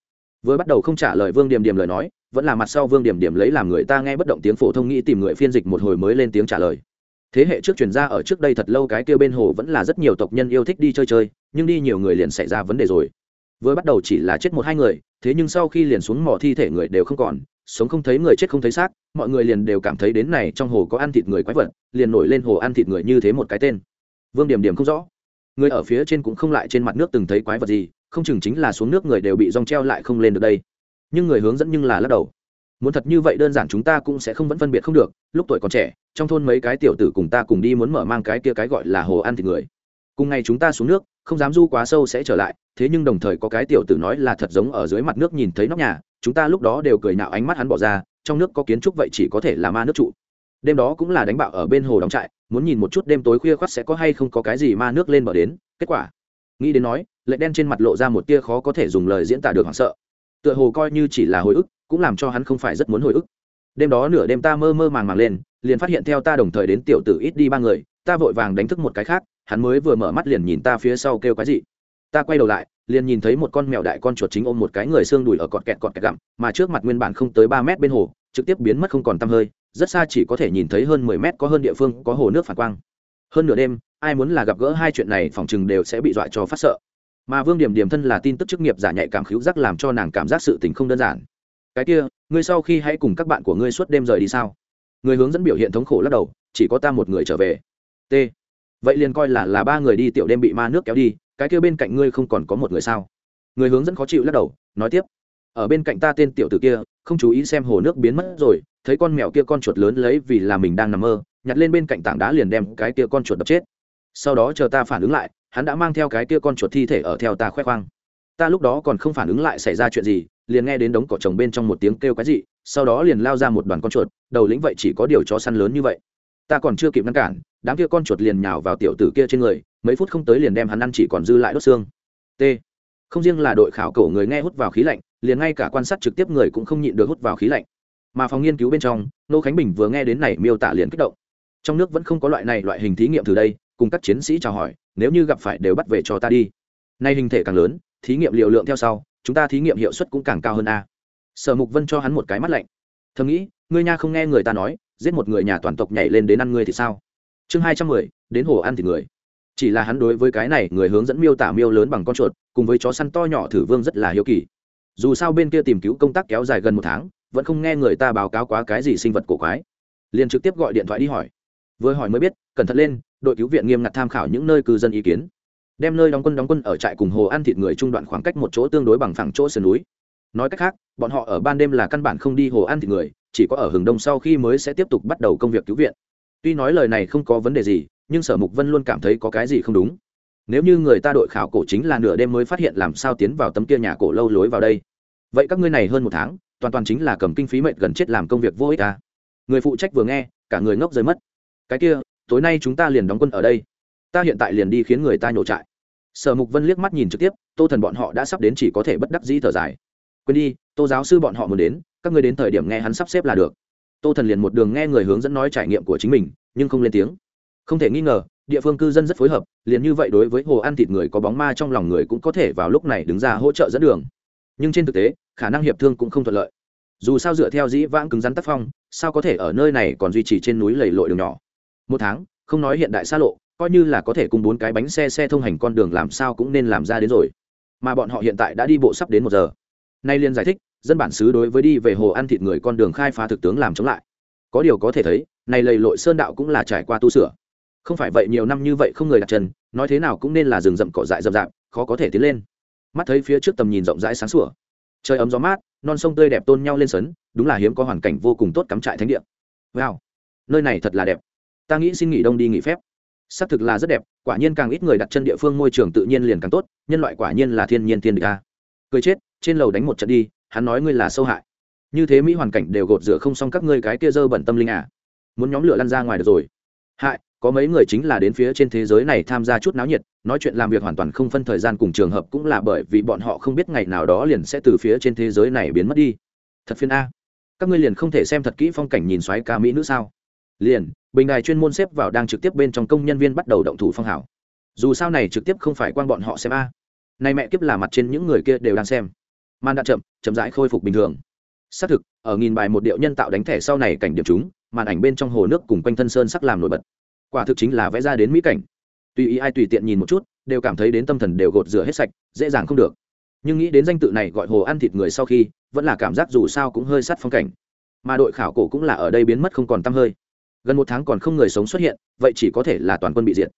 vừa bắt đầu không trả lời vương điềm điềm lời nói, vẫn là mặt sau vương điểm điểm lấy làm người ta nghe bất động tiếng phổ thông nghĩ tìm người phiên dịch một hồi mới lên tiếng trả lời. Thế hệ trước truyền ra ở trước đây thật lâu cái kia bên hồ vẫn là rất nhiều tộc nhân yêu thích đi chơi chơi, nhưng đi nhiều người liền xảy ra vấn đề rồi. Vừa bắt đầu chỉ là chết một hai người, thế nhưng sau khi liền xuống mỏ thi thể người đều không còn, sống không thấy người chết không thấy xác, mọi người liền đều cảm thấy đến này trong hồ có ăn thịt người quái vật, liền nổi lên hồ ăn thịt người như thế một cái tên. Vương điểm điểm không rõ. Người ở phía trên cũng không lại trên mặt nước từng thấy quái vật gì không chừng chính là xuống nước người đều bị rong treo lại không lên được đây. Nhưng người hướng dẫn nhưng là lắc đầu. Muốn thật như vậy đơn giản chúng ta cũng sẽ không vẫn phân biệt không được, lúc tuổi còn trẻ, trong thôn mấy cái tiểu tử cùng ta cùng đi muốn mở mang cái kia cái gọi là hồ ăn thịt người. Cùng ngày chúng ta xuống nước, không dám du quá sâu sẽ trở lại, thế nhưng đồng thời có cái tiểu tử nói là thật giống ở dưới mặt nước nhìn thấy nóc nhà, chúng ta lúc đó đều cười nạo ánh mắt hắn bỏ ra, trong nước có kiến trúc vậy chỉ có thể là ma nước trụ. Đêm đó cũng là đánh bạo ở bên hồ đóng trại, muốn nhìn một chút đêm tối khuya khoắt sẽ có hay không có cái gì ma nước lên bờ đến, kết quả nghĩ đến nói lệ đen trên mặt lộ ra một tia khó có thể dùng lời diễn tả được hoảng sợ. Tựa hồ coi như chỉ là hồi ức, cũng làm cho hắn không phải rất muốn hồi ức. Đêm đó nửa đêm ta mơ mơ màng màng lên, liền phát hiện theo ta đồng thời đến tiểu tử ít đi ba người, ta vội vàng đánh thức một cái khác, hắn mới vừa mở mắt liền nhìn ta phía sau kêu cái gì ta quay đầu lại, liền nhìn thấy một con mèo đại con chuột chính ôm một cái người xương đùi ở cọt kẹt cọt kẹt gặm, mà trước mặt nguyên bản không tới ba mét bên hồ, trực tiếp biến mất không còn tăm hơi, rất xa chỉ có thể nhìn thấy hơn mười mét có hơn địa phương có hồ nước phản quang hơn nửa đêm, ai muốn là gặp gỡ hai chuyện này, phòng chừng đều sẽ bị dọa cho phát sợ. Mà vương điểm điểm thân là tin tức chức nghiệp giả nhạy cảm khíu giác làm cho nàng cảm giác sự tình không đơn giản. Cái kia, ngươi sau khi hãy cùng các bạn của ngươi suốt đêm rời đi sao? Người hướng dẫn biểu hiện thống khổ lắc đầu, chỉ có ta một người trở về. T. Vậy liền coi là là ba người đi, tiểu đêm bị ma nước kéo đi, cái kia bên cạnh ngươi không còn có một người sao? Người hướng dẫn khó chịu lắc đầu, nói tiếp ở bên cạnh ta tên tiểu tử kia, không chú ý xem hồ nước biến mất rồi, thấy con mèo kia con chuột lớn lấy vì là mình đang nằm mơ, nhặt lên bên cạnh tảng đá liền đem cái kia con chuột đập chết. Sau đó chờ ta phản ứng lại, hắn đã mang theo cái kia con chuột thi thể ở theo ta khoe khoang. Ta lúc đó còn không phản ứng lại xảy ra chuyện gì, liền nghe đến đống cỏ trồng bên trong một tiếng kêu cái gì sau đó liền lao ra một đoàn con chuột, đầu lĩnh vậy chỉ có điều chó săn lớn như vậy. Ta còn chưa kịp ngăn cản, đám kia con chuột liền nhào vào tiểu tử kia trên người, mấy phút không tới liền đem hắn ăn chỉ còn dư lại đốt xương. T. Không riêng là đội khảo cổ người nghe hút vào khí lạnh liền ngay cả quan sát trực tiếp người cũng không nhịn được hút vào khí lạnh. Mà phòng nghiên cứu bên trong, nô khánh bình vừa nghe đến này miêu tả liền kích động. Trong nước vẫn không có loại này loại hình thí nghiệm từ đây, cùng các chiến sĩ chào hỏi, nếu như gặp phải đều bắt về cho ta đi. Nay hình thể càng lớn, thí nghiệm liều lượng theo sau, chúng ta thí nghiệm hiệu suất cũng càng cao hơn a. Sở mục vân cho hắn một cái mắt lạnh. Thầm nghĩ, ngươi nha không nghe người ta nói, giết một người nhà toàn tộc nhảy lên đến ăn ngươi thì sao? Chương hai trăm mười, đến hồ ăn thì người. Chỉ là hắn đối với cái này người hướng dẫn miêu tả miêu lớn bằng con chuột, cùng với chó săn to nhỏ thử vương rất là hiếu kỳ dù sao bên kia tìm cứu công tác kéo dài gần một tháng, vẫn không nghe người ta báo cáo quá cái gì sinh vật cổ quái. Liền trực tiếp gọi điện thoại đi hỏi. Vừa hỏi mới biết, cẩn thận lên, đội cứu viện nghiêm ngặt tham khảo những nơi cư dân ý kiến. Đem nơi đóng quân đóng quân ở trại cùng hồ ăn thịt người trung đoạn khoảng cách một chỗ tương đối bằng phẳng chỗ sườn núi. Nói cách khác, bọn họ ở ban đêm là căn bản không đi hồ ăn thịt người, chỉ có ở hừng đông sau khi mới sẽ tiếp tục bắt đầu công việc cứu viện. Tuy nói lời này không có vấn đề gì, nhưng sở mục vân luôn cảm thấy có cái gì không đúng. Nếu như người ta đội khảo cổ chính là nửa đêm mới phát hiện làm sao tiến vào tấm kia nhà cổ lâu lối vào đây vậy các ngươi này hơn một tháng, toàn toàn chính là cầm kinh phí mệnh gần chết làm công việc vô ích à. người phụ trách vừa nghe, cả người ngốc rơi mất. Cái kia, tối nay chúng ta liền đóng quân ở đây. Ta hiện tại liền đi khiến người ta nhổ trại. Sở mục vân liếc mắt nhìn trực tiếp, tô thần bọn họ đã sắp đến chỉ có thể bất đắc dĩ thở dài. Quên đi, tô giáo sư bọn họ muốn đến, các ngươi đến thời điểm nghe hắn sắp xếp là được. Tô thần liền một đường nghe người hướng dẫn nói trải nghiệm của chính mình, nhưng không lên tiếng. Không thể nghi ngờ, địa phương cư dân rất phối hợp, liền như vậy đối với hồ ăn thịt người có bóng ma trong lòng người cũng có thể vào lúc này đứng ra hỗ trợ dẫn đường nhưng trên thực tế, khả năng hiệp thương cũng không thuận lợi. Dù sao dựa theo dĩ vãng cứng rắn tác phong, sao có thể ở nơi này còn duy trì trên núi lầy lội đường nhỏ? Một tháng, không nói hiện đại xa lộ, coi như là có thể cùng bốn cái bánh xe xe thông hành con đường làm sao cũng nên làm ra đến rồi. Mà bọn họ hiện tại đã đi bộ sắp đến một giờ. Nay liên giải thích, dân bản xứ đối với đi về hồ ăn thịt người con đường khai phá thực tướng làm chống lại. Có điều có thể thấy, này lầy lội sơn đạo cũng là trải qua tu sửa. Không phải vậy nhiều năm như vậy không người đặt chân, nói thế nào cũng nên là rừng rậm cỏ dại rậm rạp, khó có thể tiến lên mắt thấy phía trước tầm nhìn rộng rãi sáng sủa. Trời ấm gió mát, non sông tươi đẹp tôn nhau lên sấn, đúng là hiếm có hoàn cảnh vô cùng tốt cắm trại thánh địa. Wow, nơi này thật là đẹp. Ta nghĩ xin nghỉ đông đi nghỉ phép. Xác thực là rất đẹp, quả nhiên càng ít người đặt chân địa phương môi trường tự nhiên liền càng tốt, nhân loại quả nhiên là thiên nhiên thiên địch a. Cười chết, trên lầu đánh một trận đi, hắn nói ngươi là sâu hại. Như thế mỹ hoàn cảnh đều gột rửa không xong các ngươi cái kia dơ bẩn tâm linh à. Muốn nhóm lửa lăn ra ngoài được rồi. Hại có mấy người chính là đến phía trên thế giới này tham gia chút náo nhiệt, nói chuyện làm việc hoàn toàn không phân thời gian cùng trường hợp cũng là bởi vì bọn họ không biết ngày nào đó liền sẽ từ phía trên thế giới này biến mất đi. Thật phiên a. Các ngươi liền không thể xem thật kỹ phong cảnh nhìn xoáy ca mỹ nữ sao? Liền, bình đài chuyên môn xếp vào đang trực tiếp bên trong công nhân viên bắt đầu động thủ phong hảo dù sao này trực tiếp không phải quan bọn họ xem a. Nay mẹ kiếp là mặt trên những người kia đều đang xem. Man đã chậm chậm rãi khôi phục bình thường. Xác thực, ở nghìn bài một điệu nhân tạo đánh thẻ sau này cảnh điểm chúng, màn ảnh bên trong hồ nước cùng quanh thân sơn sắc làm nổi bật quả thực chính là vẽ ra đến mỹ cảnh. Tùy ý ai tùy tiện nhìn một chút, đều cảm thấy đến tâm thần đều gột rửa hết sạch, dễ dàng không được. Nhưng nghĩ đến danh tự này gọi hồ ăn thịt người sau khi, vẫn là cảm giác dù sao cũng hơi sát phong cảnh. Mà đội khảo cổ cũng là ở đây biến mất không còn t hơi. Gần một tháng còn không người sống xuất hiện, vậy chỉ có thể là toàn quân bị diệt.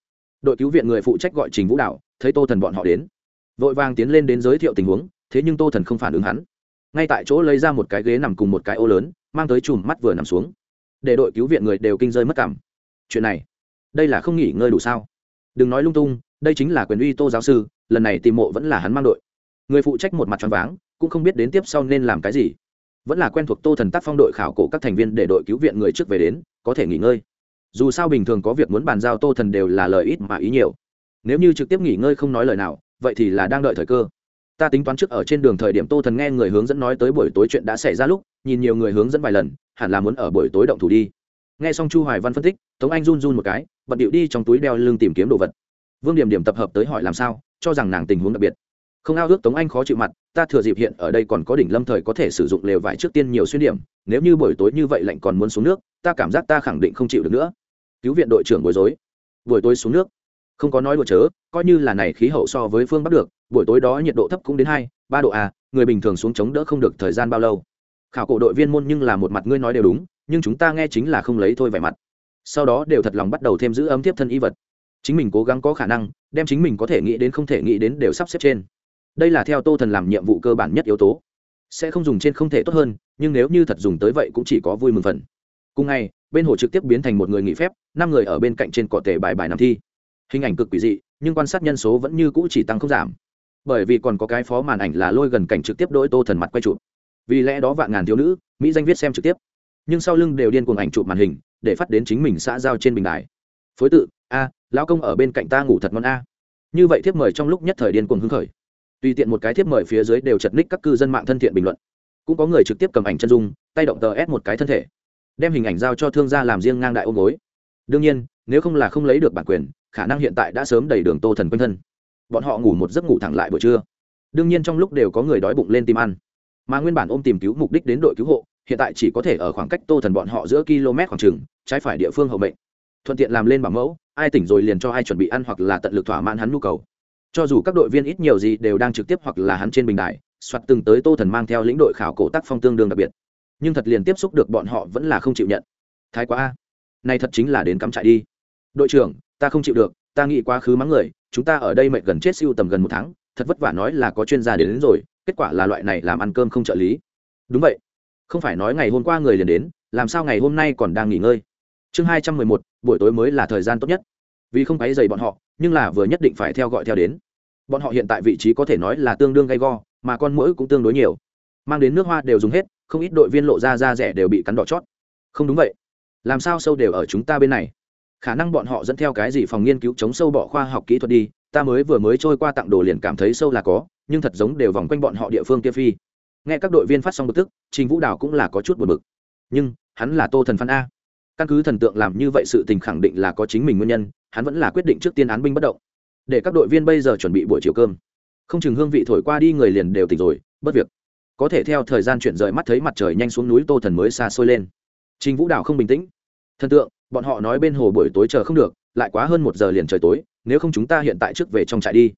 Đội cứu viện người phụ trách gọi trình vũ đạo, thấy tô thần bọn họ đến, vội vàng tiến lên đến giới thiệu tình huống, thế nhưng tô thần không phản ứng hắn. Ngay tại chỗ lấy ra một cái ghế nằm cùng một cái ô lớn, mang tới chùm mắt vừa nằm xuống. Để đội cứu viện người đều kinh rơi mất cảm. Chuyện này đây là không nghỉ ngơi đủ sao? Đừng nói lung tung, đây chính là quyền uy tô giáo sư, lần này tìm mộ vẫn là hắn mang đội. Người phụ trách một mặt tròn váng, cũng không biết đến tiếp sau nên làm cái gì. Vẫn là quen thuộc tô thần tác phong đội khảo cổ các thành viên để đội cứu viện người trước về đến, có thể nghỉ ngơi. Dù sao bình thường có việc muốn bàn giao tô thần đều là lời ít mà ý nhiều. Nếu như trực tiếp nghỉ ngơi không nói lời nào, vậy thì là đang đợi thời cơ. Ta tính toán trước ở trên đường thời điểm tô thần nghe người hướng dẫn nói tới buổi tối chuyện đã xảy ra lúc, nhìn nhiều người hướng dẫn vài lần, hẳn là muốn ở buổi tối động thủ đi. Nghe xong chu hoài văn phân tích, tống anh run run một cái bận điệu đi trong túi đeo lưng tìm kiếm đồ vật. Vương điểm điểm tập hợp tới hỏi làm sao, cho rằng nàng tình huống đặc biệt. Không ao ước tống anh khó chịu mặt, ta thừa dịp hiện ở đây còn có đỉnh lâm thời có thể sử dụng lều vải trước tiên nhiều xuyên điểm, nếu như buổi tối như vậy lạnh còn muốn xuống nước, ta cảm giác ta khẳng định không chịu được nữa. Cứu viện đội trưởng bối rối. Buổi tối xuống nước. Không có nói đùa chớ, coi như là này khí hậu so với phương bắc được, buổi tối đó nhiệt độ thấp cũng đến hai, ba độ à người bình thường xuống chống đỡ không được thời gian bao lâu. Khảo cổ đội viên môn nhưng là một mặt ngươi nói đều đúng, nhưng chúng ta nghe chính là không lấy thôi vẻ mặt sau đó đều thật lòng bắt đầu thêm giữ ấm tiếp thân y vật. Chính mình cố gắng có khả năng, đem chính mình có thể nghĩ đến không thể nghĩ đến đều sắp xếp trên. Đây là theo tô thần làm nhiệm vụ cơ bản nhất yếu tố. Sẽ không dùng trên không thể tốt hơn, nhưng nếu như thật dùng tới vậy cũng chỉ có vui mừng phần. Cùng ngày, bên hồ trực tiếp biến thành một người nghỉ phép, năm người ở bên cạnh trên cỏ tể bài bài nằm thi. Hình ảnh cực quỷ dị, nhưng quan sát nhân số vẫn như cũ chỉ tăng không giảm. Bởi vì còn có cái phó màn ảnh là lôi gần cảnh trực tiếp đỗi tô thần mặt quay chụp. Vì lẽ đó vạn ngàn thiếu nữ, mỹ danh viết xem trực tiếp nhưng sau lưng đều điên cuồng ảnh chụp màn hình, để phát đến chính mình xã giao trên bình đài. Phối tự, a, lão công ở bên cạnh ta ngủ thật ngon a. Như vậy thiếp mời trong lúc nhất thời điên cuồng hứng khởi. Tùy tiện một cái thiếp mời phía dưới đều chật ních các cư dân mạng thân thiện bình luận. Cũng có người trực tiếp cầm ảnh chân dung, tay động tờ ép một cái thân thể. Đem hình ảnh giao cho thương gia làm riêng ngang đại ôm gối. Đương nhiên, nếu không là không lấy được bản quyền, khả năng hiện tại đã sớm đầy đường tô thần quanh thân. Bọn họ ngủ một giấc ngủ thẳng lại buổi trưa. Đương nhiên trong lúc đều có người đói bụng lên tìm ăn. Mà nguyên bản ôm tìm cứu mục đích đến đội cứu hộ hiện tại chỉ có thể ở khoảng cách tô thần bọn họ giữa km khoảng trừng trái phải địa phương hậu mệnh. Thuận tiện làm lên bảo mẫu ai tỉnh rồi liền cho ai chuẩn bị ăn hoặc là tận lực thỏa mãn hắn nhu cầu. Cho dù các đội viên ít nhiều gì đều đang trực tiếp hoặc là hắn trên bình đài soạt từng tới tô thần mang theo lĩnh đội khảo cổ tác phong tương đương đặc biệt. Nhưng thật liền tiếp xúc được bọn họ vẫn là không chịu nhận. Thái quá a. Này thật chính là đến cắm trại đi. Đội trưởng ta không chịu được ta nghĩ quá khứ mắng người chúng ta ở đây mệt gần chết siêu tầm gần một tháng thật vất vả nói là có chuyên gia đến, đến rồi kết quả là loại này làm ăn cơm không trợ lý. Đúng vậy không phải nói ngày hôm qua người liền đến, làm sao ngày hôm nay còn đang nghỉ ngơi? Chương hai trăm mười một, buổi tối mới là thời gian tốt nhất. Vì không quấy dày bọn họ, nhưng là vừa nhất định phải theo gọi theo đến. Bọn họ hiện tại vị trí có thể nói là tương đương gay go, mà con mũi cũng tương đối nhiều. Mang đến nước hoa đều dùng hết, không ít đội viên lộ ra da rẻ đều bị cắn đỏ chót. Không đúng vậy. Làm sao sâu đều ở chúng ta bên này? Khả năng bọn họ dẫn theo cái gì phòng nghiên cứu chống sâu bỏ khoa học kỹ thuật đi, ta mới vừa mới trôi qua tặng đồ liền cảm thấy sâu là có, nhưng thật giống đều vòng quanh bọn họ địa phương kia phi nghe các đội viên phát xong bực tức, trình vũ đào cũng là có chút buồn bực. Nhưng, hắn là tô thần phan a. Căn cứ thần tượng làm như vậy sự tình khẳng định là có chính mình nguyên nhân, hắn vẫn là quyết định trước tiên án binh bất động. Để các đội viên bây giờ chuẩn bị buổi chiều cơm. Không chừng hương vị thổi qua đi người liền đều tỉnh rồi, bất việc. Có thể theo thời gian chuyển rời mắt thấy mặt trời nhanh xuống núi tô thần mới xa xôi lên. Trình vũ đào không bình tĩnh. Thần tượng, bọn họ nói bên hồ buổi tối chờ không được, lại quá hơn một giờ liền trời tối, nếu không chúng ta hiện tại trước về trong trại đi.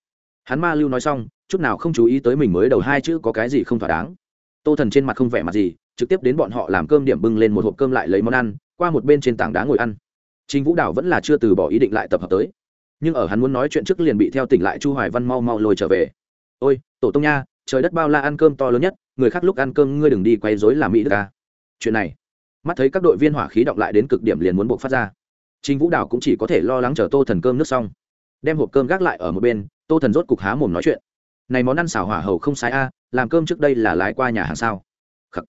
Hắn ma lưu nói xong chút nào không chú ý tới mình mới đầu hai chữ có cái gì không thỏa đáng tô thần trên mặt không vẻ mặt gì trực tiếp đến bọn họ làm cơm điểm bưng lên một hộp cơm lại lấy món ăn qua một bên trên tảng đá ngồi ăn Trình Vũ Đảo vẫn là chưa từ bỏ ý định lại tập hợp tới. Nhưng ở hắn muốn nói chuyện trước liền bị theo tỉnh lại Chu Hoài Văn mau mau lôi trở về. "Ôi, tổ tông nha, trời đất bao la ăn cơm to lớn nhất, người khác lúc ăn cơm ngươi đừng đi quay rối làm mỹ đức a." Chuyện này, mắt thấy các đội viên hỏa khí động lại đến cực điểm liền muốn buộc phát ra. Trình Vũ Đảo cũng chỉ có thể lo lắng chờ Tô Thần cơm nước xong, đem hộp cơm gác lại ở một bên, Tô Thần rốt cục há mồm nói chuyện. "Này món ăn xào hỏa hầu không sai a, làm cơm trước đây là lái qua nhà hàng sao?" Khắc.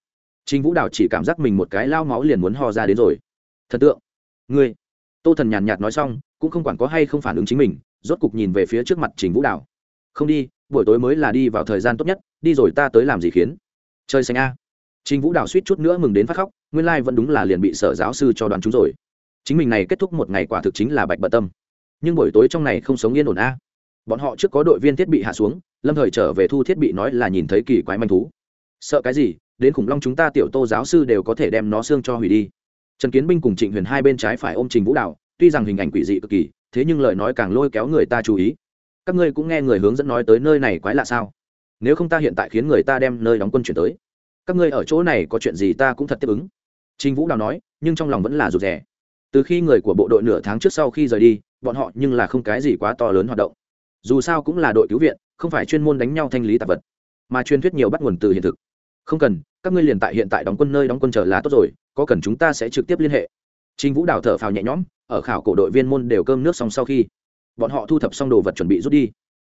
Trình Vũ Đào chỉ cảm giác mình một cái lao máu liền muốn ho ra đến rồi. Thần tượng, ngươi. Tô thần nhàn nhạt nói xong cũng không quản có hay không phản ứng chính mình rốt cục nhìn về phía trước mặt trình vũ đào. Không đi buổi tối mới là đi vào thời gian tốt nhất đi rồi ta tới làm gì khiến? Chơi xanh a. Trình vũ đào suýt chút nữa mừng đến phát khóc nguyên lai、like、vẫn đúng là liền bị sở giáo sư cho đoàn chúng rồi. Chính mình này kết thúc một ngày quả thực chính là bạch bận tâm. Nhưng buổi tối trong này không sống yên ổn a bọn họ trước có đội viên thiết bị hạ xuống, lâm thời trở về thu thiết bị nói là nhìn thấy kỳ quái manh thú. Sợ cái gì, đến khủng long chúng ta tiểu tô giáo sư đều có thể đem nó xương cho hủy đi. Trần kiến binh cùng trịnh huyền hai bên trái phải ôm trình vũ đạo, tuy rằng hình ảnh quỷ dị cực kỳ, thế nhưng lời nói càng lôi kéo người ta chú ý. Các ngươi cũng nghe người hướng dẫn nói tới nơi này quái lạ sao? Nếu không ta hiện tại khiến người ta đem nơi đóng quân chuyển tới. Các ngươi ở chỗ này có chuyện gì ta cũng thật tiếp ứng. Trình vũ đào nói, nhưng trong lòng vẫn là rụt rè. Từ khi người của bộ đội nửa tháng trước sau khi rời đi, bọn họ nhưng là không cái gì quá to lớn hoạt động dù sao cũng là đội cứu viện không phải chuyên môn đánh nhau thanh lý tạp vật mà truyền thuyết nhiều bắt nguồn từ hiện thực không cần các ngươi liền tại hiện tại đóng quân nơi đóng quân chờ là tốt rồi có cần chúng ta sẽ trực tiếp liên hệ Trình Vũ Đào thở phào nhẹ nhõm, ở khảo cổ đội viên môn đều cơm nước xong sau khi, bọn họ thu thập xong đồ vật chuẩn bị rút đi.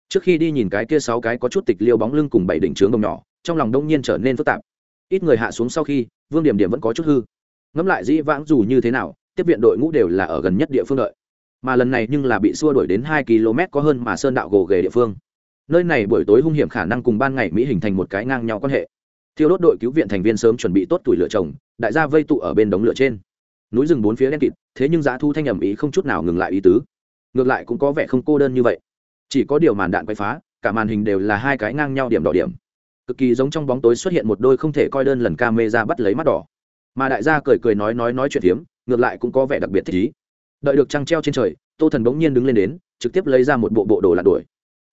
Trước khi đi nhìn cái kia sáu cái có chút tịch liêu bóng lưng cùng bảy đỉnh trướng đồng nhỏ, trong lòng đông nhiên trở nên phức tạp. Ít người hạ xuống sau khi, Vương Điểm Điểm vẫn có chút hư. Ngẫm lại dĩ vãng dù như thế nào, tiếp viện đội ngũ đều là ở gần nhất địa phương đợi. Mà lần này nhưng là bị xua đuổi đến hai km có hơn mà sơn đạo gồ ghề địa phương. Nơi này buổi tối hung hiểm khả năng cùng ban ngày Mỹ hình thành một cái ngang nhau quan hệ. Thiêu đốt đội cứu viện thành viên sớm chuẩn bị tốt tuổi lửa trồng, đại gia vây tụ ở bên đống lửa trên. Núi rừng bốn phía đen kịt thế nhưng giá thu thanh ẩm ý không chút nào ngừng lại ý tứ. Ngược lại cũng có vẻ không cô đơn như vậy. Chỉ có điều màn đạn quay phá cả màn hình đều là hai cái ngang nhau điểm đỏ điểm. Cực kỳ giống trong bóng tối xuất hiện một đôi không thể coi đơn lần ca mê ra bắt lấy mắt đỏ. Mà đại gia cười cười nói nói nói chuyện hiếm ngược lại cũng có vẻ đặc biệt thích ý đợi được trăng treo trên trời, tô thần bỗng nhiên đứng lên đến, trực tiếp lấy ra một bộ bộ đồ lặn đuổi.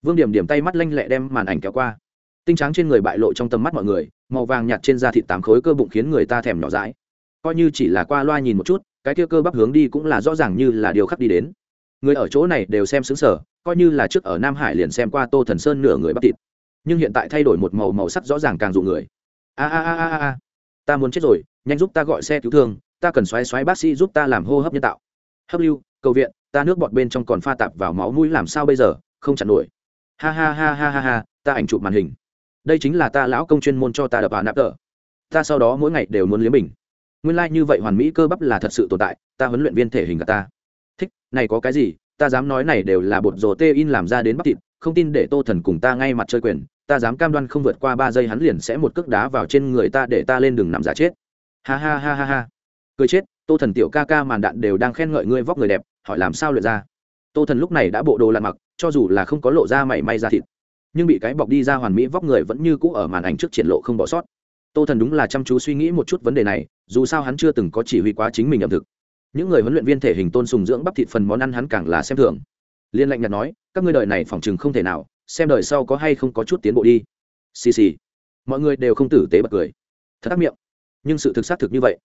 Vương điểm điểm tay mắt lanh lẹ đem màn ảnh kéo qua. Tinh trắng trên người bại lộ trong tầm mắt mọi người, màu vàng nhạt trên da thịt tám khối cơ bụng khiến người ta thèm nhỏ dãi. Coi như chỉ là qua loa nhìn một chút, cái kia cơ bắp hướng đi cũng là rõ ràng như là điều khắc đi đến. Người ở chỗ này đều xem xứng sở coi như là trước ở nam hải liền xem qua tô thần sơn nửa người bắp thịt. Nhưng hiện tại thay đổi một màu màu sắc rõ ràng càng dụ người. A a a a a. Ta muốn chết rồi, nhanh giúp ta gọi xe cứu thương, ta cần xoáy xoáy bác sĩ giúp ta làm hô hấp nhân tạo hấp lưu, cầu viện, ta nước bọt bên trong còn pha tạp vào máu mũi làm sao bây giờ, không chặn nổi. Ha ha ha ha ha ha, ta ảnh chụp màn hình. Đây chính là ta lão công chuyên môn cho ta đập vào nạp tờ. Ta sau đó mỗi ngày đều muốn liếm mình. Nguyên lai、like、như vậy hoàn mỹ cơ bắp là thật sự tồn tại, ta huấn luyện viên thể hình cả ta. Thích, này có cái gì, ta dám nói này đều là bột rồ tê in làm ra đến bắp thịt, không tin để tô thần cùng ta ngay mặt chơi quyền, ta dám cam đoan không vượt qua ba giây hắn liền sẽ một cước đá vào trên người ta để ta lên đường nằm giả chết. Ha ha ha ha ha. Cười chết tô thần tiểu ca ca màn đạn đều đang khen ngợi ngươi vóc người đẹp, hỏi làm sao lượt ra? Tô thần lúc này đã bộ đồ lặn mặc, cho dù là không có lộ ra mảy may ra thịt, nhưng bị cái bọc đi ra hoàn mỹ vóc người vẫn như cũ ở màn ảnh trước triển lộ không bỏ sót. Tô thần đúng là chăm chú suy nghĩ một chút vấn đề này, dù sao hắn chưa từng có chỉ huy quá chính mình ẩm thực. Những người huấn luyện viên thể hình tôn sùng dưỡng bắp thịt phần món ăn hắn càng là xem thường. Liên lạnh nhạt nói, các ngươi đời này phỏng chừng không thể nào, xem đời sau có hay không có chút tiến bộ đi. Xì xì. Mọi người đều không tử tế bật cười. Thật ác miệng. Nhưng sự thực xác thực như vậy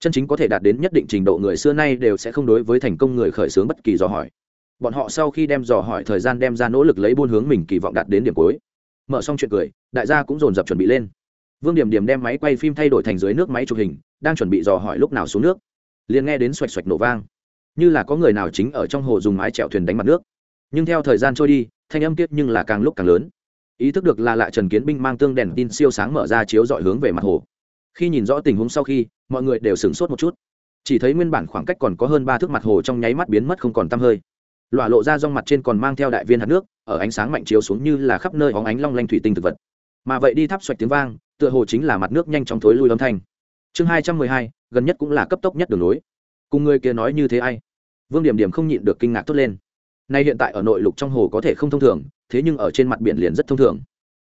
chân chính có thể đạt đến nhất định trình độ người xưa nay đều sẽ không đối với thành công người khởi xướng bất kỳ dò hỏi. Bọn họ sau khi đem dò hỏi thời gian đem ra nỗ lực lấy buôn hướng mình kỳ vọng đạt đến điểm cuối. Mở xong chuyện cười, đại gia cũng dồn dập chuẩn bị lên. Vương điểm điểm đem máy quay phim thay đổi thành dưới nước máy chụp hình, đang chuẩn bị dò hỏi lúc nào xuống nước. Liền nghe đến xoạch xoạch nổ vang. Như là có người nào chính ở trong hồ dùng mái chèo thuyền đánh mặt nước. Nhưng theo thời gian trôi đi, thanh âm tiết nhưng là càng lúc càng lớn. Ý thức được là lại trần kiến binh mang tương đèn tin siêu sáng mở ra chiếu dọi hướng về mặt hồ. Khi nhìn rõ tình huống sau khi mọi người đều sửng sốt một chút. Chỉ thấy nguyên bản khoảng cách còn có hơn ba thước mặt hồ trong nháy mắt biến mất không còn tăm hơi. Lọa lộ ra rong mặt trên còn mang theo đại viên hạt nước, ở ánh sáng mạnh chiếu xuống như là khắp nơi hóng ánh long lanh thủy tinh thực vật. Mà vậy đi tháp xoạch tiếng vang, tựa hồ chính là mặt nước nhanh chóng thối lui âm thanh. Chương hai trăm mười hai, gần nhất cũng là cấp tốc nhất đường lối cùng người kia nói như thế ai? Vương điểm điểm không nhịn được kinh ngạc tốt lên. Nay hiện tại ở nội lục trong hồ có thể không thông thường, thế nhưng ở trên mặt biển liền rất thông thường.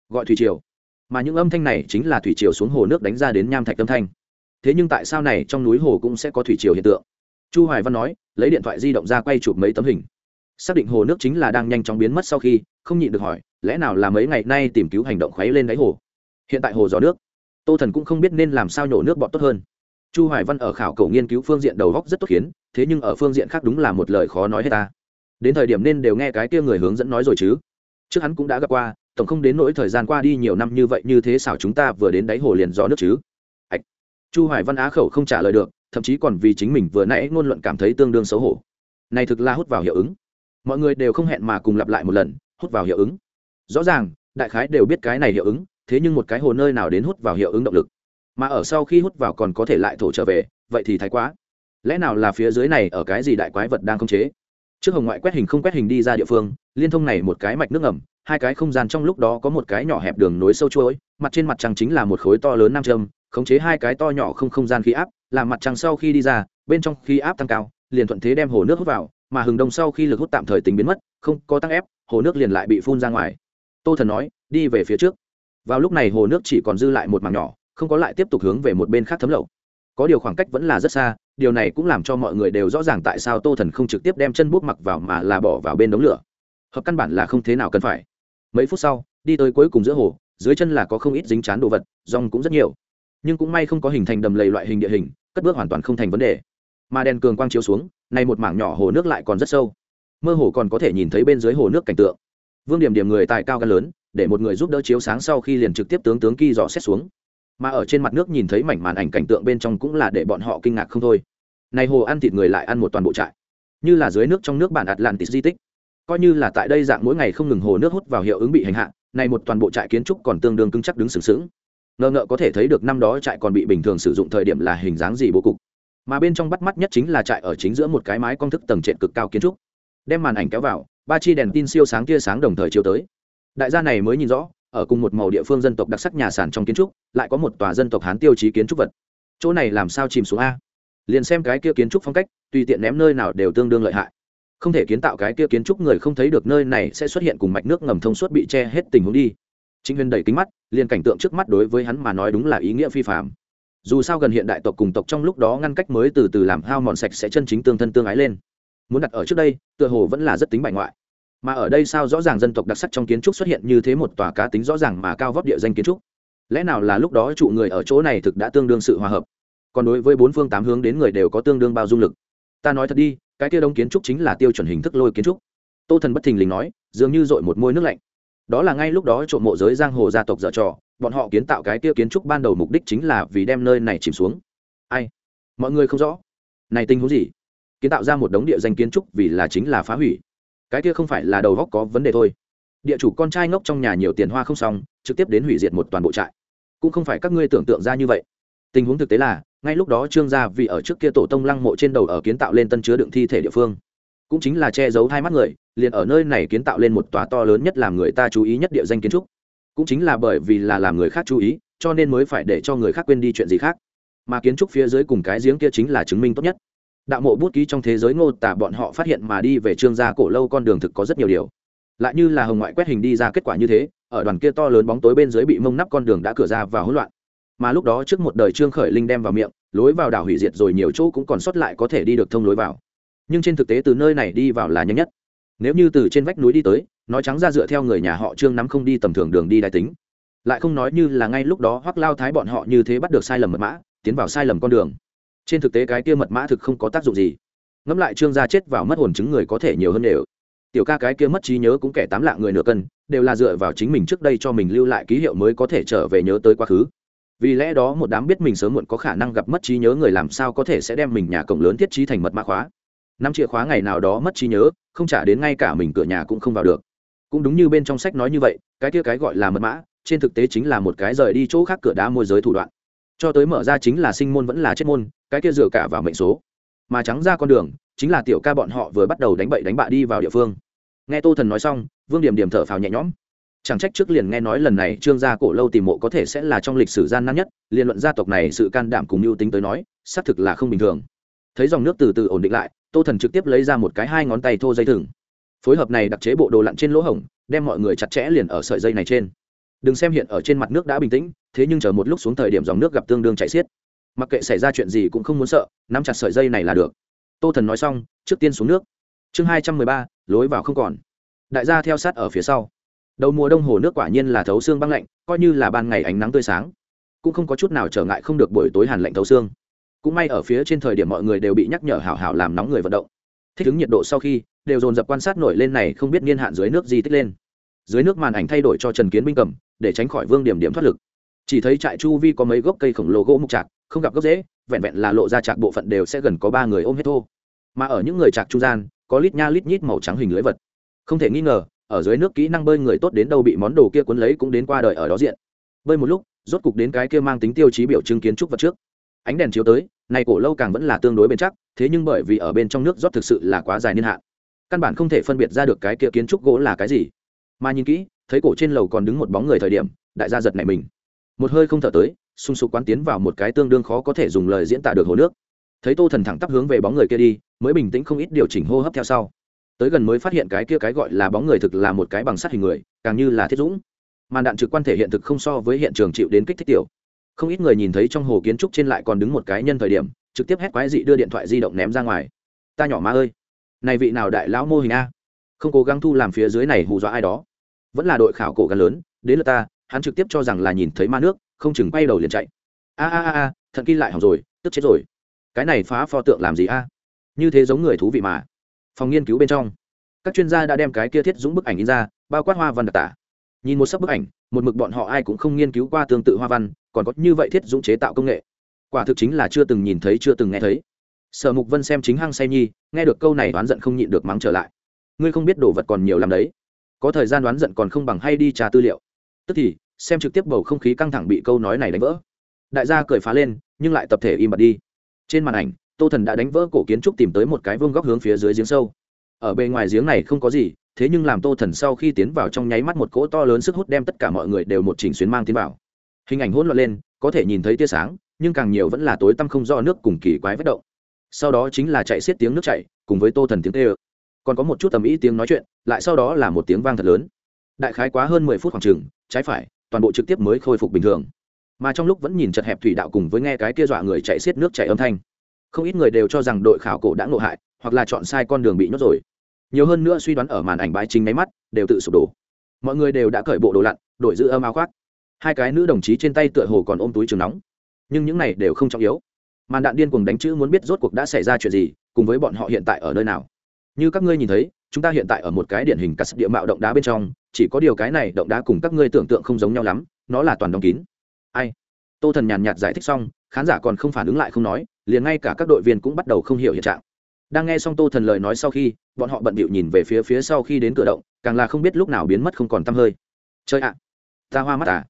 Gọi thủy triều. Mà những âm thanh này chính là thủy triều xuống hồ nước đánh ra đến nham thạch âm thanh thế nhưng tại sao này trong núi hồ cũng sẽ có thủy triều hiện tượng? Chu hoài văn nói, lấy điện thoại di động ra quay chụp mấy tấm hình. Xác định hồ nước chính là đang nhanh chóng biến mất sau khi, không nhịn được hỏi, lẽ nào là mấy ngày nay tìm cứu hành động khuấy lên đáy hồ? Hiện tại hồ gió nước, tô thần cũng không biết nên làm sao nhổ nước bọt tốt hơn. Chu hoài văn ở khảo cầu nghiên cứu phương diện đầu góc rất tốt khiến, thế nhưng ở phương diện khác đúng là một lời khó nói hết ta. Đến thời điểm nên đều nghe cái kia người hướng dẫn nói rồi chứ. Trước hắn cũng đã gặp qua, tổng không đến nỗi thời gian qua đi nhiều năm như vậy như thế xảo chúng ta vừa đến đáy hồ liền gió nước chứ chu hoài văn á khẩu không trả lời được, thậm chí còn vì chính mình vừa nãy ngôn luận cảm thấy tương đương xấu hổ. Này thực là hút vào hiệu ứng. Mọi người đều không hẹn mà cùng lặp lại một lần, hút vào hiệu ứng. Rõ ràng, đại khái đều biết cái này hiệu ứng, thế nhưng một cái hồ nơi nào đến hút vào hiệu ứng động lực. Mà ở sau khi hút vào còn có thể lại thổ trở về, vậy thì thái quá. Lẽ nào là phía dưới này ở cái gì đại quái vật đang khống chế? Trước hồng ngoại quét hình không quét hình đi ra địa phương, liên thông này một cái mạch nước ngầm, hai cái không gian trong lúc đó có một cái nhỏ hẹp đường nối sâu chuỗi, mặt trên mặt trăng chính là một khối to lớn nam châm khống chế hai cái to nhỏ không không gian khí áp, làm mặt trăng sau khi đi ra, bên trong khí áp tăng cao, liền thuận thế đem hồ nước hút vào, mà hừng đông sau khi lực hút tạm thời tính biến mất, không có tăng ép, hồ nước liền lại bị phun ra ngoài. Tô thần nói, đi về phía trước. Vào lúc này hồ nước chỉ còn dư lại một mảng nhỏ, không có lại tiếp tục hướng về một bên khác thấm lậu. Có điều khoảng cách vẫn là rất xa, điều này cũng làm cho mọi người đều rõ ràng tại sao tô thần không trực tiếp đem chân bút mặc vào mà là bỏ vào bên đống lửa. Hợp căn bản là không thế nào cần phải. Mấy phút sau, đi tới cuối cùng giữa hồ, dưới chân là có không ít dính chán đồ vật, rong cũng rất nhiều nhưng cũng may không có hình thành đầm lầy loại hình địa hình, cất bước hoàn toàn không thành vấn đề. Mà đèn cường quang chiếu xuống, nay một mảng nhỏ hồ nước lại còn rất sâu. Mơ hồ còn có thể nhìn thấy bên dưới hồ nước cảnh tượng. Vương điểm điểm người tài cao gan lớn, để một người giúp đỡ chiếu sáng sau khi liền trực tiếp tướng tướng kỳ dò xét xuống. Mà ở trên mặt nước nhìn thấy mảnh màn ảnh cảnh tượng bên trong cũng là để bọn họ kinh ngạc không thôi. Này hồ ăn thịt người lại ăn một toàn bộ trại. Như là dưới nước trong nước bản atlantis di tích. Coi như là tại đây dạng mỗi ngày không ngừng hồ nước hút vào hiệu ứng bị hành hạ, này một toàn bộ trại kiến trúc còn tương đương cứng chắc đứng sừng sững ngờ ngợ có thể thấy được năm đó trại còn bị bình thường sử dụng thời điểm là hình dáng gì bố cục. Mà bên trong bắt mắt nhất chính là trại ở chính giữa một cái mái công thức tầng trệt cực cao kiến trúc. Đem màn ảnh kéo vào, ba chi đèn tin siêu sáng tia sáng đồng thời chiếu tới. Đại gia này mới nhìn rõ, ở cùng một màu địa phương dân tộc đặc sắc nhà sàn trong kiến trúc, lại có một tòa dân tộc hán tiêu chí kiến trúc vật. Chỗ này làm sao chìm xuống a? Liền xem cái kia kiến trúc phong cách, tùy tiện ném nơi nào đều tương đương lợi hại. Không thể kiến tạo cái kia kiến trúc người không thấy được nơi này sẽ xuất hiện cùng mạch nước ngầm thông suốt bị che hết tình huống đi chính huyền đẩy kính mắt, liền cảnh tượng trước mắt đối với hắn mà nói đúng là ý nghĩa phi phạm dù sao gần hiện đại tộc cùng tộc trong lúc đó ngăn cách mới từ từ làm hao mòn sạch sẽ chân chính tương thân tương ái lên. Muốn đặt ở trước đây, tựa hồ vẫn là rất tính bại ngoại. Mà ở đây sao rõ ràng dân tộc đặc sắc trong kiến trúc xuất hiện như thế một tòa cá tính rõ ràng mà cao vóc địa danh kiến trúc? Lẽ nào là lúc đó trụ người ở chỗ này thực đã tương đương sự hòa hợp? Còn đối với bốn phương tám hướng đến người đều có tương đương bao dung lực. Ta nói thật đi, cái kia đông kiến trúc chính là tiêu chuẩn hình thức lôi kiến trúc. Tô thần bất thình lình nói, dường như dội một môi nước lạnh đó là ngay lúc đó trộm mộ giới giang hồ gia tộc dở trò, bọn họ kiến tạo cái kia kiến trúc ban đầu mục đích chính là vì đem nơi này chìm xuống. Ai? Mọi người không rõ. Này tình huống gì? Kiến tạo ra một đống địa danh kiến trúc vì là chính là phá hủy. Cái kia không phải là đầu góc có vấn đề thôi. Địa chủ con trai ngốc trong nhà nhiều tiền hoa không xong, trực tiếp đến hủy diệt một toàn bộ trại. Cũng không phải các ngươi tưởng tượng ra như vậy. Tình huống thực tế là, ngay lúc đó trương gia vì ở trước kia tổ tông lăng mộ trên đầu ở kiến tạo lên tân chứa đựng thi thể địa phương cũng chính là che giấu hai mắt người, liền ở nơi này kiến tạo lên một tòa to lớn nhất làm người ta chú ý nhất địa danh kiến trúc. Cũng chính là bởi vì là làm người khác chú ý, cho nên mới phải để cho người khác quên đi chuyện gì khác. Mà kiến trúc phía dưới cùng cái giếng kia chính là chứng minh tốt nhất. Đạo mộ bút ký trong thế giới ngô tả bọn họ phát hiện mà đi về trương gia cổ lâu con đường thực có rất nhiều điều. Lại như là hồng ngoại quét hình đi ra kết quả như thế, ở đoàn kia to lớn bóng tối bên dưới bị mông nắp con đường đã cửa ra và hỗn loạn. Mà lúc đó trước một đời trương khởi linh đem vào miệng, lối vào đảo hủy diệt rồi nhiều chỗ cũng còn sót lại có thể đi được thông lối vào nhưng trên thực tế từ nơi này đi vào là nhanh nhất. Nếu như từ trên vách núi đi tới, nói trắng ra dựa theo người nhà họ trương nắm không đi tầm thường đường đi đại tính. Lại không nói như là ngay lúc đó hoắc lao thái bọn họ như thế bắt được sai lầm mật mã, tiến vào sai lầm con đường. Trên thực tế cái kia mật mã thực không có tác dụng gì. Ngẫm lại trương gia chết vào mất hồn chứng người có thể nhiều hơn đều. Tiểu ca cái kia mất trí nhớ cũng kẻ tám lạng người nửa cân, đều là dựa vào chính mình trước đây cho mình lưu lại ký hiệu mới có thể trở về nhớ tới quá khứ. Vì lẽ đó một đám biết mình sớm muộn có khả năng gặp mất trí nhớ người làm sao có thể sẽ đem mình nhà cổng lớn thiết trí thành mật mã khóa năm chìa khóa ngày nào đó mất trí nhớ, không trả đến ngay cả mình cửa nhà cũng không vào được. Cũng đúng như bên trong sách nói như vậy, cái kia cái gọi là mật mã, trên thực tế chính là một cái rời đi chỗ khác cửa đá môi giới thủ đoạn. Cho tới mở ra chính là sinh môn vẫn là chết môn, cái kia dựa cả vào mệnh số. Mà trắng ra con đường, chính là tiểu ca bọn họ vừa bắt đầu đánh bậy đánh bạ đi vào địa phương. Nghe tô thần nói xong, vương điểm điểm thở phào nhẹ nhõm. Chẳng trách trước liền nghe nói lần này trương gia cổ lâu tìm mộ có thể sẽ là trong lịch sử gian nan nhất, liên luận gia tộc này sự can đảm cùng mưu tính tới nói, xác thực là không bình thường thấy dòng nước từ từ ổn định lại, tô thần trực tiếp lấy ra một cái hai ngón tay thô dây thừng. Phối hợp này đặc chế bộ đồ lặn trên lỗ hổng, đem mọi người chặt chẽ liền ở sợi dây này trên. Đừng xem hiện ở trên mặt nước đã bình tĩnh, thế nhưng chờ một lúc xuống thời điểm dòng nước gặp tương đương chạy xiết. Mặc kệ xảy ra chuyện gì cũng không muốn sợ, nắm chặt sợi dây này là được. Tô thần nói xong, trước tiên xuống nước. Chương hai trăm mười ba, lối vào không còn. Đại gia theo sát ở phía sau. Đầu mùa đông hồ nước quả nhiên là thấu xương băng lạnh, coi như là ban ngày ánh nắng tươi sáng, cũng không có chút nào trở ngại không được buổi tối hàn lạnh thấu xương cũng may ở phía trên thời điểm mọi người đều bị nhắc nhở hảo hảo làm nóng người vận động. Thích ứng nhiệt độ sau khi, đều dồn dập quan sát nổi lên này không biết niên hạn dưới nước gì tích lên. Dưới nước màn ảnh thay đổi cho trần kiến binh cầm, để tránh khỏi vương điểm điểm thoát lực. Chỉ thấy trại chu vi có mấy gốc cây khổng lồ gỗ mục trạc, không gặp gốc dễ vẹn vẹn là lộ ra trạc bộ phận đều sẽ gần có ba người ôm hết thô. Mà ở những người trạc trung gian, có lít nha lít nhít màu trắng hình lưới vật. Không thể nghi ngờ, ở dưới nước kỹ năng bơi người tốt đến đâu bị món đồ kia cuốn lấy cũng đến qua đời ở đó diện. Bơi một lúc, rốt cục đến cái kia mang tính tiêu chí biểu trưng kiến trúc vật trước. Ánh đèn chiếu tới này cổ lâu càng vẫn là tương đối bền chắc, thế nhưng bởi vì ở bên trong nước rót thực sự là quá dài niên hạn, căn bản không thể phân biệt ra được cái kia kiến trúc gỗ là cái gì. Mà nhìn kỹ, thấy cổ trên lầu còn đứng một bóng người thời điểm, đại gia giật này mình. Một hơi không thở tới, sung sục quán tiến vào một cái tương đương khó có thể dùng lời diễn tả được hồ nước. Thấy tô thần thẳng tắp hướng về bóng người kia đi, mới bình tĩnh không ít điều chỉnh hô hấp theo sau. Tới gần mới phát hiện cái kia cái gọi là bóng người thực là một cái bằng sắt hình người, càng như là thiết dũng. Màn đạn trực quan thể hiện thực không so với hiện trường chịu đến kích thích tiểu không ít người nhìn thấy trong hồ kiến trúc trên lại còn đứng một cái nhân thời điểm, trực tiếp hét quái dị đưa điện thoại di động ném ra ngoài. Ta nhỏ má ơi, này vị nào đại lão mô hình a? Không cố gắng thu làm phía dưới này hù dọa ai đó. Vẫn là đội khảo cổ gan lớn, đến lượt ta, hắn trực tiếp cho rằng là nhìn thấy ma nước, không chừng quay đầu liền chạy. A a a a thận kinh lại hỏng rồi, tức chết rồi. Cái này phá pho tượng làm gì a? Như thế giống người thú vị mà. Phòng nghiên cứu bên trong, các chuyên gia đã đem cái kia thiết dũng bức ảnh in ra, bao quát hoa văn đặc tả nhìn một sấp bức ảnh, một mực bọn họ ai cũng không nghiên cứu qua tương tự hoa văn, còn có như vậy thiết dũng chế tạo công nghệ. Quả thực chính là chưa từng nhìn thấy, chưa từng nghe thấy. Sở mục vân xem chính hăng say nhi, nghe được câu này đoán giận không nhịn được mắng trở lại. Ngươi không biết đồ vật còn nhiều làm đấy. Có thời gian đoán giận còn không bằng hay đi trả tư liệu. Tức thì, xem trực tiếp bầu không khí căng thẳng bị câu nói này đánh vỡ. Đại gia cười phá lên, nhưng lại tập thể im bặt đi. Trên màn ảnh, tô thần đã đánh vỡ cổ kiến trúc tìm tới một cái vương góc hướng phía dưới giếng sâu. Ở bề ngoài giếng này không có gì thế nhưng làm tô thần sau khi tiến vào trong nháy mắt một cỗ to lớn sức hút đem tất cả mọi người đều một chỉnh xuyến mang tiến vào. Hình ảnh hỗn loạn lên, có thể nhìn thấy tia sáng, nhưng càng nhiều vẫn là tối tăm không do nước cùng kỳ quái vết động. Sau đó chính là chạy xiết tiếng nước chảy, cùng với tô thần tiếng tê ơ còn có một chút tầm ý tiếng nói chuyện, lại sau đó là một tiếng vang thật lớn. Đại khái quá hơn mười phút khoảng chừng, trái phải, toàn bộ trực tiếp mới khôi phục bình thường. Mà trong lúc vẫn nhìn chật hẹp thủy đạo cùng với nghe cái kia dọa người chạy xiết nước chảy âm thanh, không ít người đều cho rằng đội khảo cổ đã ngộ hại, hoặc là chọn sai con đường bị nhốt rồi nhiều hơn nữa suy đoán ở màn ảnh bãi chính máy mắt, đều tự sụp đổ. Mọi người đều đã cởi bộ đồ lặn đội giữ âm áo khoác. Hai cái nữ đồng chí trên tay tựa hồ còn ôm túi trường nóng. Nhưng những này đều không trọng yếu. Màn đạn điên cuồng đánh chữ muốn biết rốt cuộc đã xảy ra chuyện gì, cùng với bọn họ hiện tại ở nơi nào. Như các ngươi nhìn thấy, chúng ta hiện tại ở một cái điển hình cắt địa mạo động đá bên trong, chỉ có điều cái này động đá cùng các ngươi tưởng tượng không giống nhau lắm, nó là toàn đóng kín. Ai? Tô thần nhàn nhạt giải thích xong, khán giả còn không phản ứng lại không nói, liền ngay cả các đội viên cũng bắt đầu không hiểu hiện trạng. Đang nghe xong tô thần lời nói sau khi bọn họ bận bịu nhìn về phía phía sau khi đến cửa động, càng là không biết lúc nào biến mất không còn t hơi. Chơi ạ, ta hoa mắt à?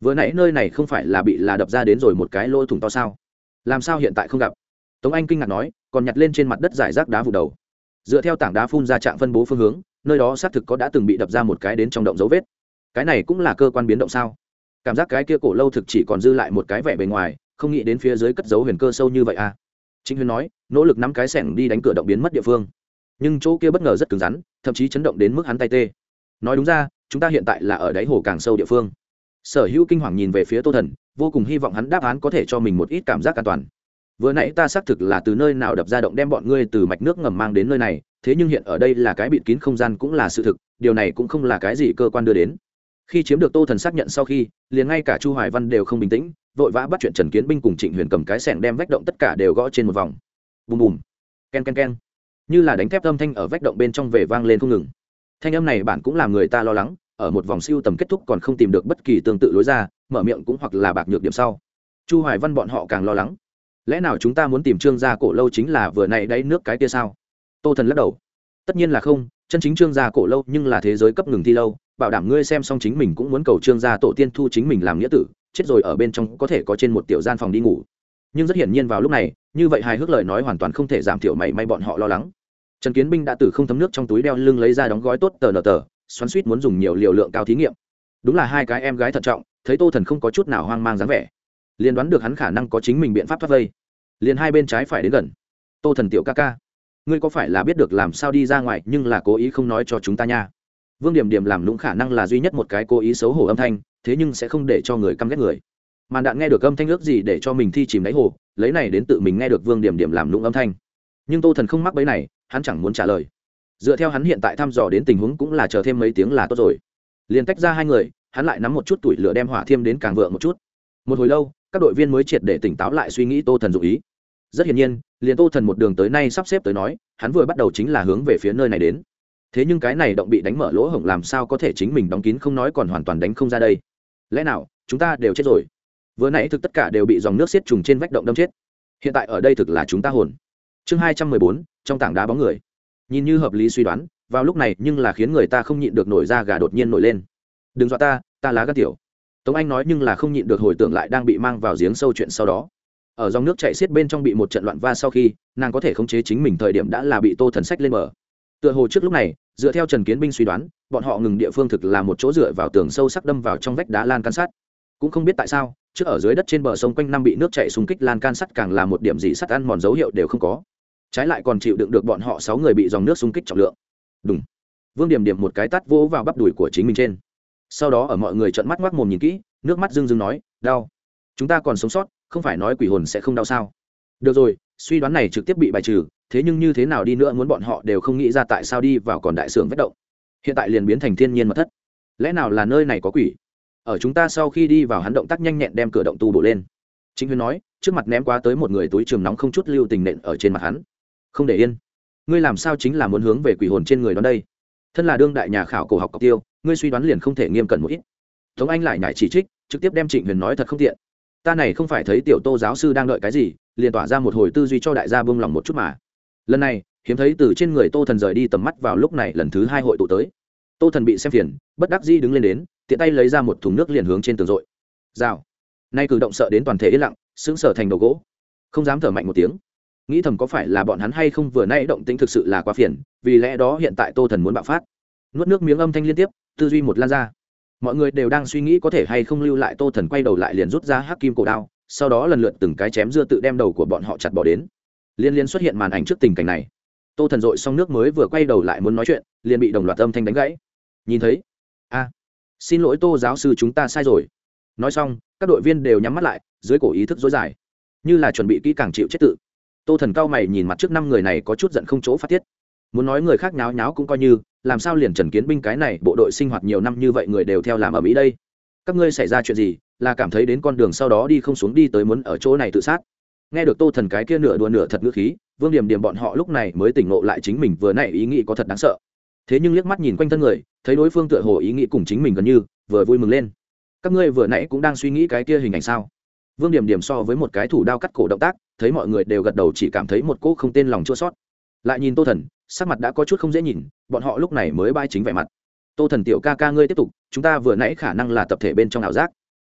Vừa nãy nơi này không phải là bị là đập ra đến rồi một cái lỗ thủng to sao? Làm sao hiện tại không gặp? Tống anh kinh ngạc nói, còn nhặt lên trên mặt đất giải rác đá vụ đầu. Dựa theo tảng đá phun ra trạm phân bố phương hướng, nơi đó xác thực có đã từng bị đập ra một cái đến trong động dấu vết. Cái này cũng là cơ quan biến động sao? Cảm giác cái kia cổ lâu thực chỉ còn dư lại một cái vẻ bề ngoài, không nghĩ đến phía dưới cất dấu huyền cơ sâu như vậy à? Chính huyền nói, nỗ lực nắm cái sẻng đi đánh cửa động biến mất địa phương nhưng chỗ kia bất ngờ rất cứng rắn, thậm chí chấn động đến mức hắn tay tê. Nói đúng ra, chúng ta hiện tại là ở đáy hồ càng sâu địa phương. Sở hữu kinh hoàng nhìn về phía tô thần, vô cùng hy vọng hắn đáp án có thể cho mình một ít cảm giác an toàn. Vừa nãy ta xác thực là từ nơi nào đập ra động đem bọn ngươi từ mạch nước ngầm mang đến nơi này, thế nhưng hiện ở đây là cái bịt kín không gian cũng là sự thực, điều này cũng không là cái gì cơ quan đưa đến. Khi chiếm được tô thần xác nhận sau khi, liền ngay cả chu hoài văn đều không bình tĩnh, vội vã bắt chuyện trần kiến binh cùng trịnh huyền cầm cái sẻng đem vách động tất cả đều gõ trên một vòng. Bùm bùm. Ken ken ken như là đánh thép âm thanh ở vách động bên trong về vang lên không ngừng. Thanh âm này bạn cũng làm người ta lo lắng, ở một vòng siêu tầm kết thúc còn không tìm được bất kỳ tương tự lối ra, mở miệng cũng hoặc là bạc nhược điểm sau. Chu hoài văn bọn họ càng lo lắng. Lẽ nào chúng ta muốn tìm trương gia cổ lâu chính là vừa nay đáy nước cái kia sao? Tô thần lắc đầu. Tất nhiên là không, chân chính trương gia cổ lâu nhưng là thế giới cấp ngừng thi lâu, bảo đảm ngươi xem xong chính mình cũng muốn cầu trương gia tổ tiên thu chính mình làm nghĩa tử, chết rồi ở bên trong có thể có trên một tiểu gian phòng đi ngủ. Nhưng rất hiển nhiên vào lúc này, như vậy hài hước lời nói hoàn toàn không thể giảm thiểu mảy may bọn họ lo lắng trần kiến binh đã từ không thấm nước trong túi đeo lưng lấy ra đóng gói tốt tờ nờ tờ, xoắn suýt muốn dùng nhiều liều lượng cao thí nghiệm. Đúng là hai cái em gái thận trọng, thấy tô thần không có chút nào hoang mang dáng vẻ, liền đoán được hắn khả năng có chính mình biện pháp thoát vây. Liền hai bên trái phải đến gần. Tô thần tiểu ca ca, ngươi có phải là biết được làm sao đi ra ngoài nhưng là cố ý không nói cho chúng ta nha? Vương điểm điểm làm lũng khả năng là duy nhất một cái cố ý xấu hổ âm thanh, thế nhưng sẽ không để cho người căm ghét người. Màn đạn nghe được âm thanh ước gì để cho mình thi chìm đáy hồ, lấy này đến tự mình nghe được vương điểm điểm làm lũng âm thanh. Nhưng tô thần không mắc bấy này hắn chẳng muốn trả lời. Dựa theo hắn hiện tại thăm dò đến tình huống cũng là chờ thêm mấy tiếng là tốt rồi. Liền tách ra hai người, hắn lại nắm một chút tuổi lửa đem hỏa thiêm đến càng vượng một chút. Một hồi lâu, các đội viên mới triệt để tỉnh táo lại suy nghĩ tô thần dụ ý. Rất hiển nhiên, liền tô thần một đường tới nay sắp xếp tới nói, hắn vừa bắt đầu chính là hướng về phía nơi này đến. Thế nhưng cái này động bị đánh mở lỗ hổng làm sao có thể chính mình đóng kín không nói còn hoàn toàn đánh không ra đây. Lẽ nào, chúng ta đều chết rồi? Vừa nãy thực tất cả đều bị dòng nước xiết trùng trên vách động đâm chết. Hiện tại ở đây thực là chúng ta hồn. Chương hai trăm mười bốn trong tảng đá bóng người. Nhìn như hợp lý suy đoán, vào lúc này nhưng là khiến người ta không nhịn được nổi ra gà đột nhiên nổi lên. Đừng dọa ta ta lá gắt tiểu. Tống anh nói nhưng là không nhịn được hồi tưởng lại đang bị mang vào giếng sâu chuyện sau đó. Ở dòng nước chạy xiết bên trong bị một trận loạn va sau khi, nàng có thể khống chế chính mình thời điểm đã là bị tô thần sách lên mở tựa hồ trước lúc này, dựa theo trần kiến binh suy đoán, bọn họ ngừng địa phương thực là một chỗ dựa vào tường sâu sắc đâm vào trong vách đá lan can sắt. Cũng không biết tại sao, trước ở dưới đất trên bờ sông quanh năm bị nước chạy xung kích lan can sắt càng là một điểm gì sắt ăn mòn dấu hiệu đều không có trái lại còn chịu đựng được bọn họ sáu người bị dòng nước xung kích trọng lượng. Đúng vương điểm điểm một cái tắt vỗ vào bắp đùi của chính mình trên. Sau đó ở mọi người trợn mắt ngoác mồm nhìn kỹ, nước mắt dưng dưng nói, đau. Chúng ta còn sống sót, không phải nói quỷ hồn sẽ không đau sao? Được rồi, suy đoán này trực tiếp bị bài trừ, thế nhưng như thế nào đi nữa muốn bọn họ đều không nghĩ ra tại sao đi vào còn đại sưởng vết động. Hiện tại liền biến thành thiên nhiên mật thất. Lẽ nào là nơi này có quỷ? Ở chúng ta sau khi đi vào hắn động tác nhanh nhẹn đem cửa động tu bổ lên. Chính huyên nói, trước mặt ném quá tới một người túi trường nóng không chút lưu tình nện ở trên mặt hắn không để yên. Ngươi làm sao chính là muốn hướng về quỷ hồn trên người đón đây? Thân là đương đại nhà khảo cổ học cọc tiêu, ngươi suy đoán liền không thể nghiêm cẩn một ít. Tống anh lại nhảy chỉ trích, trực tiếp đem trịnh huyền nói thật không tiện. Ta này không phải thấy tiểu tô giáo sư đang đợi cái gì, liền tỏa ra một hồi tư duy cho đại gia buông lòng một chút mà. Lần này, hiếm thấy từ trên người tô thần rời đi tầm mắt vào lúc này lần thứ hai hội tụ tới. Tô thần bị xem phiền, bất đắc dĩ đứng lên đến, tiện tay lấy ra một thùng nước liền hướng trên tường rội. Rào. Nay cử động sợ đến toàn thể yên lặng, sững sờ thành đầu gỗ. Không dám thở mạnh một tiếng nghĩ thầm có phải là bọn hắn hay không vừa nay động tĩnh thực sự là quá phiền, vì lẽ đó hiện tại tô thần muốn bạo phát. Nuốt nước miếng âm thanh liên tiếp, tư duy một lan ra. Mọi người đều đang suy nghĩ có thể hay không lưu lại tô thần quay đầu lại liền rút ra hắc kim cổ đao, sau đó lần lượt từng cái chém dưa tự đem đầu của bọn họ chặt bỏ đến. Liên liên xuất hiện màn ảnh trước tình cảnh này. Tô thần dội xong nước mới vừa quay đầu lại muốn nói chuyện, liền bị đồng loạt âm thanh đánh gãy. Nhìn thấy, a, xin lỗi tô giáo sư chúng ta sai rồi. Nói xong, các đội viên đều nhắm mắt lại, dưới cổ ý thức dối dài. Như là chuẩn bị kỹ càng chịu chết tự tô thần cao mày nhìn mặt trước năm người này có chút giận không chỗ phát tiết. Muốn nói người khác nháo nháo cũng coi như, làm sao liền trần kiến binh cái này, bộ đội sinh hoạt nhiều năm như vậy người đều theo làm ở mỹ đây? Các ngươi xảy ra chuyện gì, là cảm thấy đến con đường sau đó đi không xuống đi tới muốn ở chỗ này tự sát? Nghe được tô thần cái kia nửa đùa nửa thật ngữ khí, vương điểm điểm bọn họ lúc này mới tỉnh ngộ lại chính mình vừa nãy ý nghĩ có thật đáng sợ. Thế nhưng liếc mắt nhìn quanh thân người, thấy đối phương tựa hồ ý nghĩ cùng chính mình gần như, vừa vui mừng lên. Các ngươi vừa nãy cũng đang suy nghĩ cái kia hình ảnh sao? Vương điểm điểm so với một cái thủ đao cắt cổ động tác, thấy mọi người đều gật đầu chỉ cảm thấy một cỗ không tên lòng chua sót. Lại nhìn tô thần, sắc mặt đã có chút không dễ nhìn, bọn họ lúc này mới bay chính vẻ mặt. Tô thần tiểu ca ca ngươi tiếp tục, chúng ta vừa nãy khả năng là tập thể bên trong ảo giác.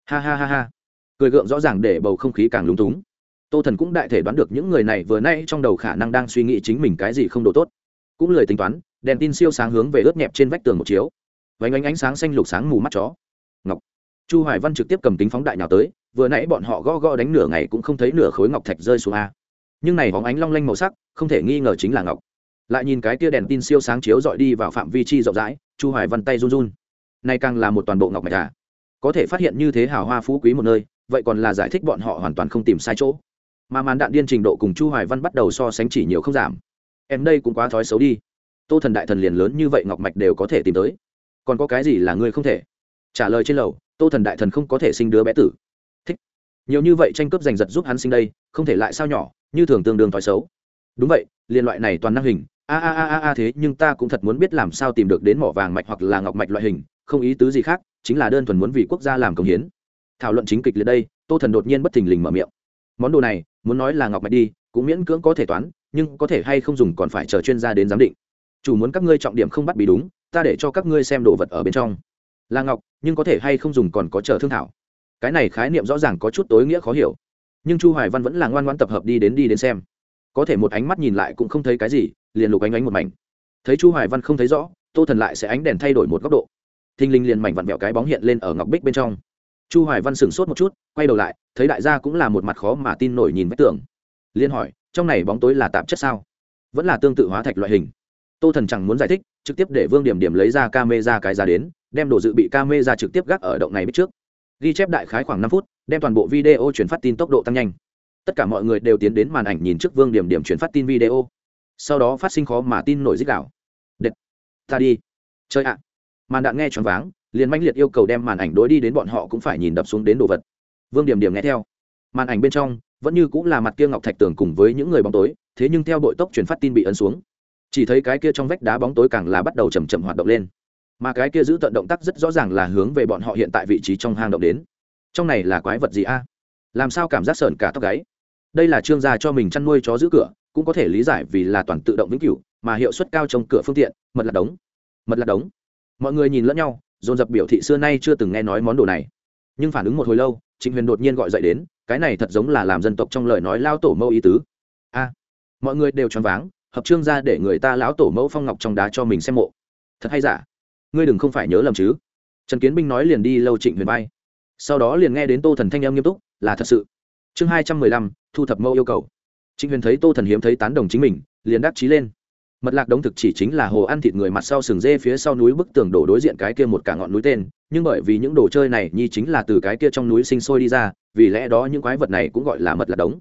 Ha ha ha ha. Cười gượng rõ ràng để bầu không khí càng lúng túng. Tô thần cũng đại thể đoán được những người này vừa nãy trong đầu khả năng đang suy nghĩ chính mình cái gì không đồ tốt. Cũng lười tính toán, đèn tin siêu sáng hướng về ướt nhẹp trên vách tường một chiếu. Vánh ánh ánh sáng xanh lục sáng mù mắt chó. Ngọc chu hoài văn trực tiếp cầm kính phóng đại nào tới, vừa nãy bọn họ gõ gõ đánh nửa ngày cũng không thấy nửa khối ngọc thạch rơi xuống a. Nhưng này bóng ánh long lanh màu sắc, không thể nghi ngờ chính là ngọc. Lại nhìn cái tia đèn tin siêu sáng chiếu dọi đi vào phạm vi chi rộng rãi, chu hoài văn tay run run. Nay càng là một toàn bộ ngọc mạch à. Có thể phát hiện như thế hào hoa phú quý một nơi, vậy còn là giải thích bọn họ hoàn toàn không tìm sai chỗ. Mà màn đạn điên trình độ cùng chu hoài văn bắt đầu so sánh chỉ nhiều không giảm. Em đây cũng quá thói xấu đi. Tô thần đại thần liền lớn như vậy ngọc mạch đều có thể tìm tới. Còn có cái gì là ngươi không thể? Trả lời trên lầu tô thần đại thần không có thể sinh đứa bé tử. Thích. Nhiều như vậy tranh cướp giành giật giúp hắn sinh đây, không thể lại sao nhỏ, như thường tương đương thói xấu. Đúng vậy, liên loại này toàn năng hình. A a a a a thế, nhưng ta cũng thật muốn biết làm sao tìm được đến mỏ vàng mạch hoặc là ngọc mạch loại hình, không ý tứ gì khác, chính là đơn thuần muốn vì quốc gia làm công hiến. Thảo luận chính kịch liệt đây, tô thần đột nhiên bất thình lình mở miệng. Món đồ này, muốn nói là ngọc mạch đi, cũng miễn cưỡng có thể toán, nhưng có thể hay không dùng còn phải chờ chuyên gia đến giám định. Chủ muốn các ngươi trọng điểm không bắt bị đúng, ta để cho các ngươi xem đồ vật ở bên trong là ngọc, nhưng có thể hay không dùng còn có chờ thương thảo. Cái này khái niệm rõ ràng có chút tối nghĩa khó hiểu. Nhưng chu hoài văn vẫn là ngoan ngoãn tập hợp đi đến đi đến xem. Có thể một ánh mắt nhìn lại cũng không thấy cái gì, liền lục ánh ánh một mảnh. Thấy chu hoài văn không thấy rõ, tô thần lại sẽ ánh đèn thay đổi một góc độ. Thinh linh liền mảnh vặn vẹo cái bóng hiện lên ở ngọc bích bên trong. Chu hoài văn sửng sốt một chút, quay đầu lại, thấy đại gia cũng là một mặt khó mà tin nổi nhìn vách tường. Liên hỏi, trong này bóng tối là tạp chất sao? Vẫn là tương tự hóa thạch loại hình. Tô thần chẳng muốn giải thích, trực tiếp để vương điểm điểm lấy ra ca mê ra cái ra đến đem đồ dự bị ca mê ra trực tiếp gác ở động này biết trước. Ghi chép đại khái khoảng năm phút, đem toàn bộ video chuyển phát tin tốc độ tăng nhanh. Tất cả mọi người đều tiến đến màn ảnh nhìn trước vương điểm điểm chuyển phát tin video. Sau đó phát sinh khó mà tin nổi dích đảo đệt ta đi. Chơi ạ. Màn đạn nghe choáng váng, liền mãnh liệt yêu cầu đem màn ảnh đối đi đến bọn họ cũng phải nhìn đập xuống đến đồ vật. Vương điểm điểm nghe theo. Màn ảnh bên trong, vẫn như cũng là mặt kia ngọc thạch tường cùng với những người bóng tối, thế nhưng theo đội tốc chuyển phát tin bị ấn xuống. Chỉ thấy cái kia trong vách đá bóng tối càng là bắt đầu chầm chậm hoạt động lên mà cái kia giữ tận động tác rất rõ ràng là hướng về bọn họ hiện tại vị trí trong hang động đến. Trong này là quái vật gì a? Làm sao cảm giác sợn cả tóc gáy? Đây là trương gia cho mình chăn nuôi chó giữ cửa, cũng có thể lý giải vì là toàn tự động vĩnh cửu, mà hiệu suất cao trong cửa phương tiện, mật là đống. Mật là đống. Mọi người nhìn lẫn nhau, dồn dập biểu thị xưa nay chưa từng nghe nói món đồ này. Nhưng phản ứng một hồi lâu, trịnh huyền đột nhiên gọi dậy đến, cái này thật giống là làm dân tộc trong lời nói lao tổ mẫu ý tứ. A, mọi người đều choáng váng, hợp trương gia để người ta lão tổ mẫu phong ngọc trong đá cho mình xem mộ. Thật hay giả? Ngươi đừng không phải nhớ lầm chứ. Trần kiến binh nói liền đi lâu trịnh huyền bay sau đó liền nghe đến tô thần thanh âm nghiêm túc, là thật sự. Chương hai trăm mười lăm, thu thập mẫu yêu cầu. Trịnh huyền thấy tô thần hiếm thấy tán đồng chính mình, liền đắc chí lên. Mật lạc đống thực chỉ chính là hồ ăn thịt người mặt sau sừng dê phía sau núi bức tường đổ đối diện cái kia một cả ngọn núi tên, nhưng bởi vì những đồ chơi này nhi chính là từ cái kia trong núi sinh sôi đi ra, vì lẽ đó những quái vật này cũng gọi là mật lạc đống.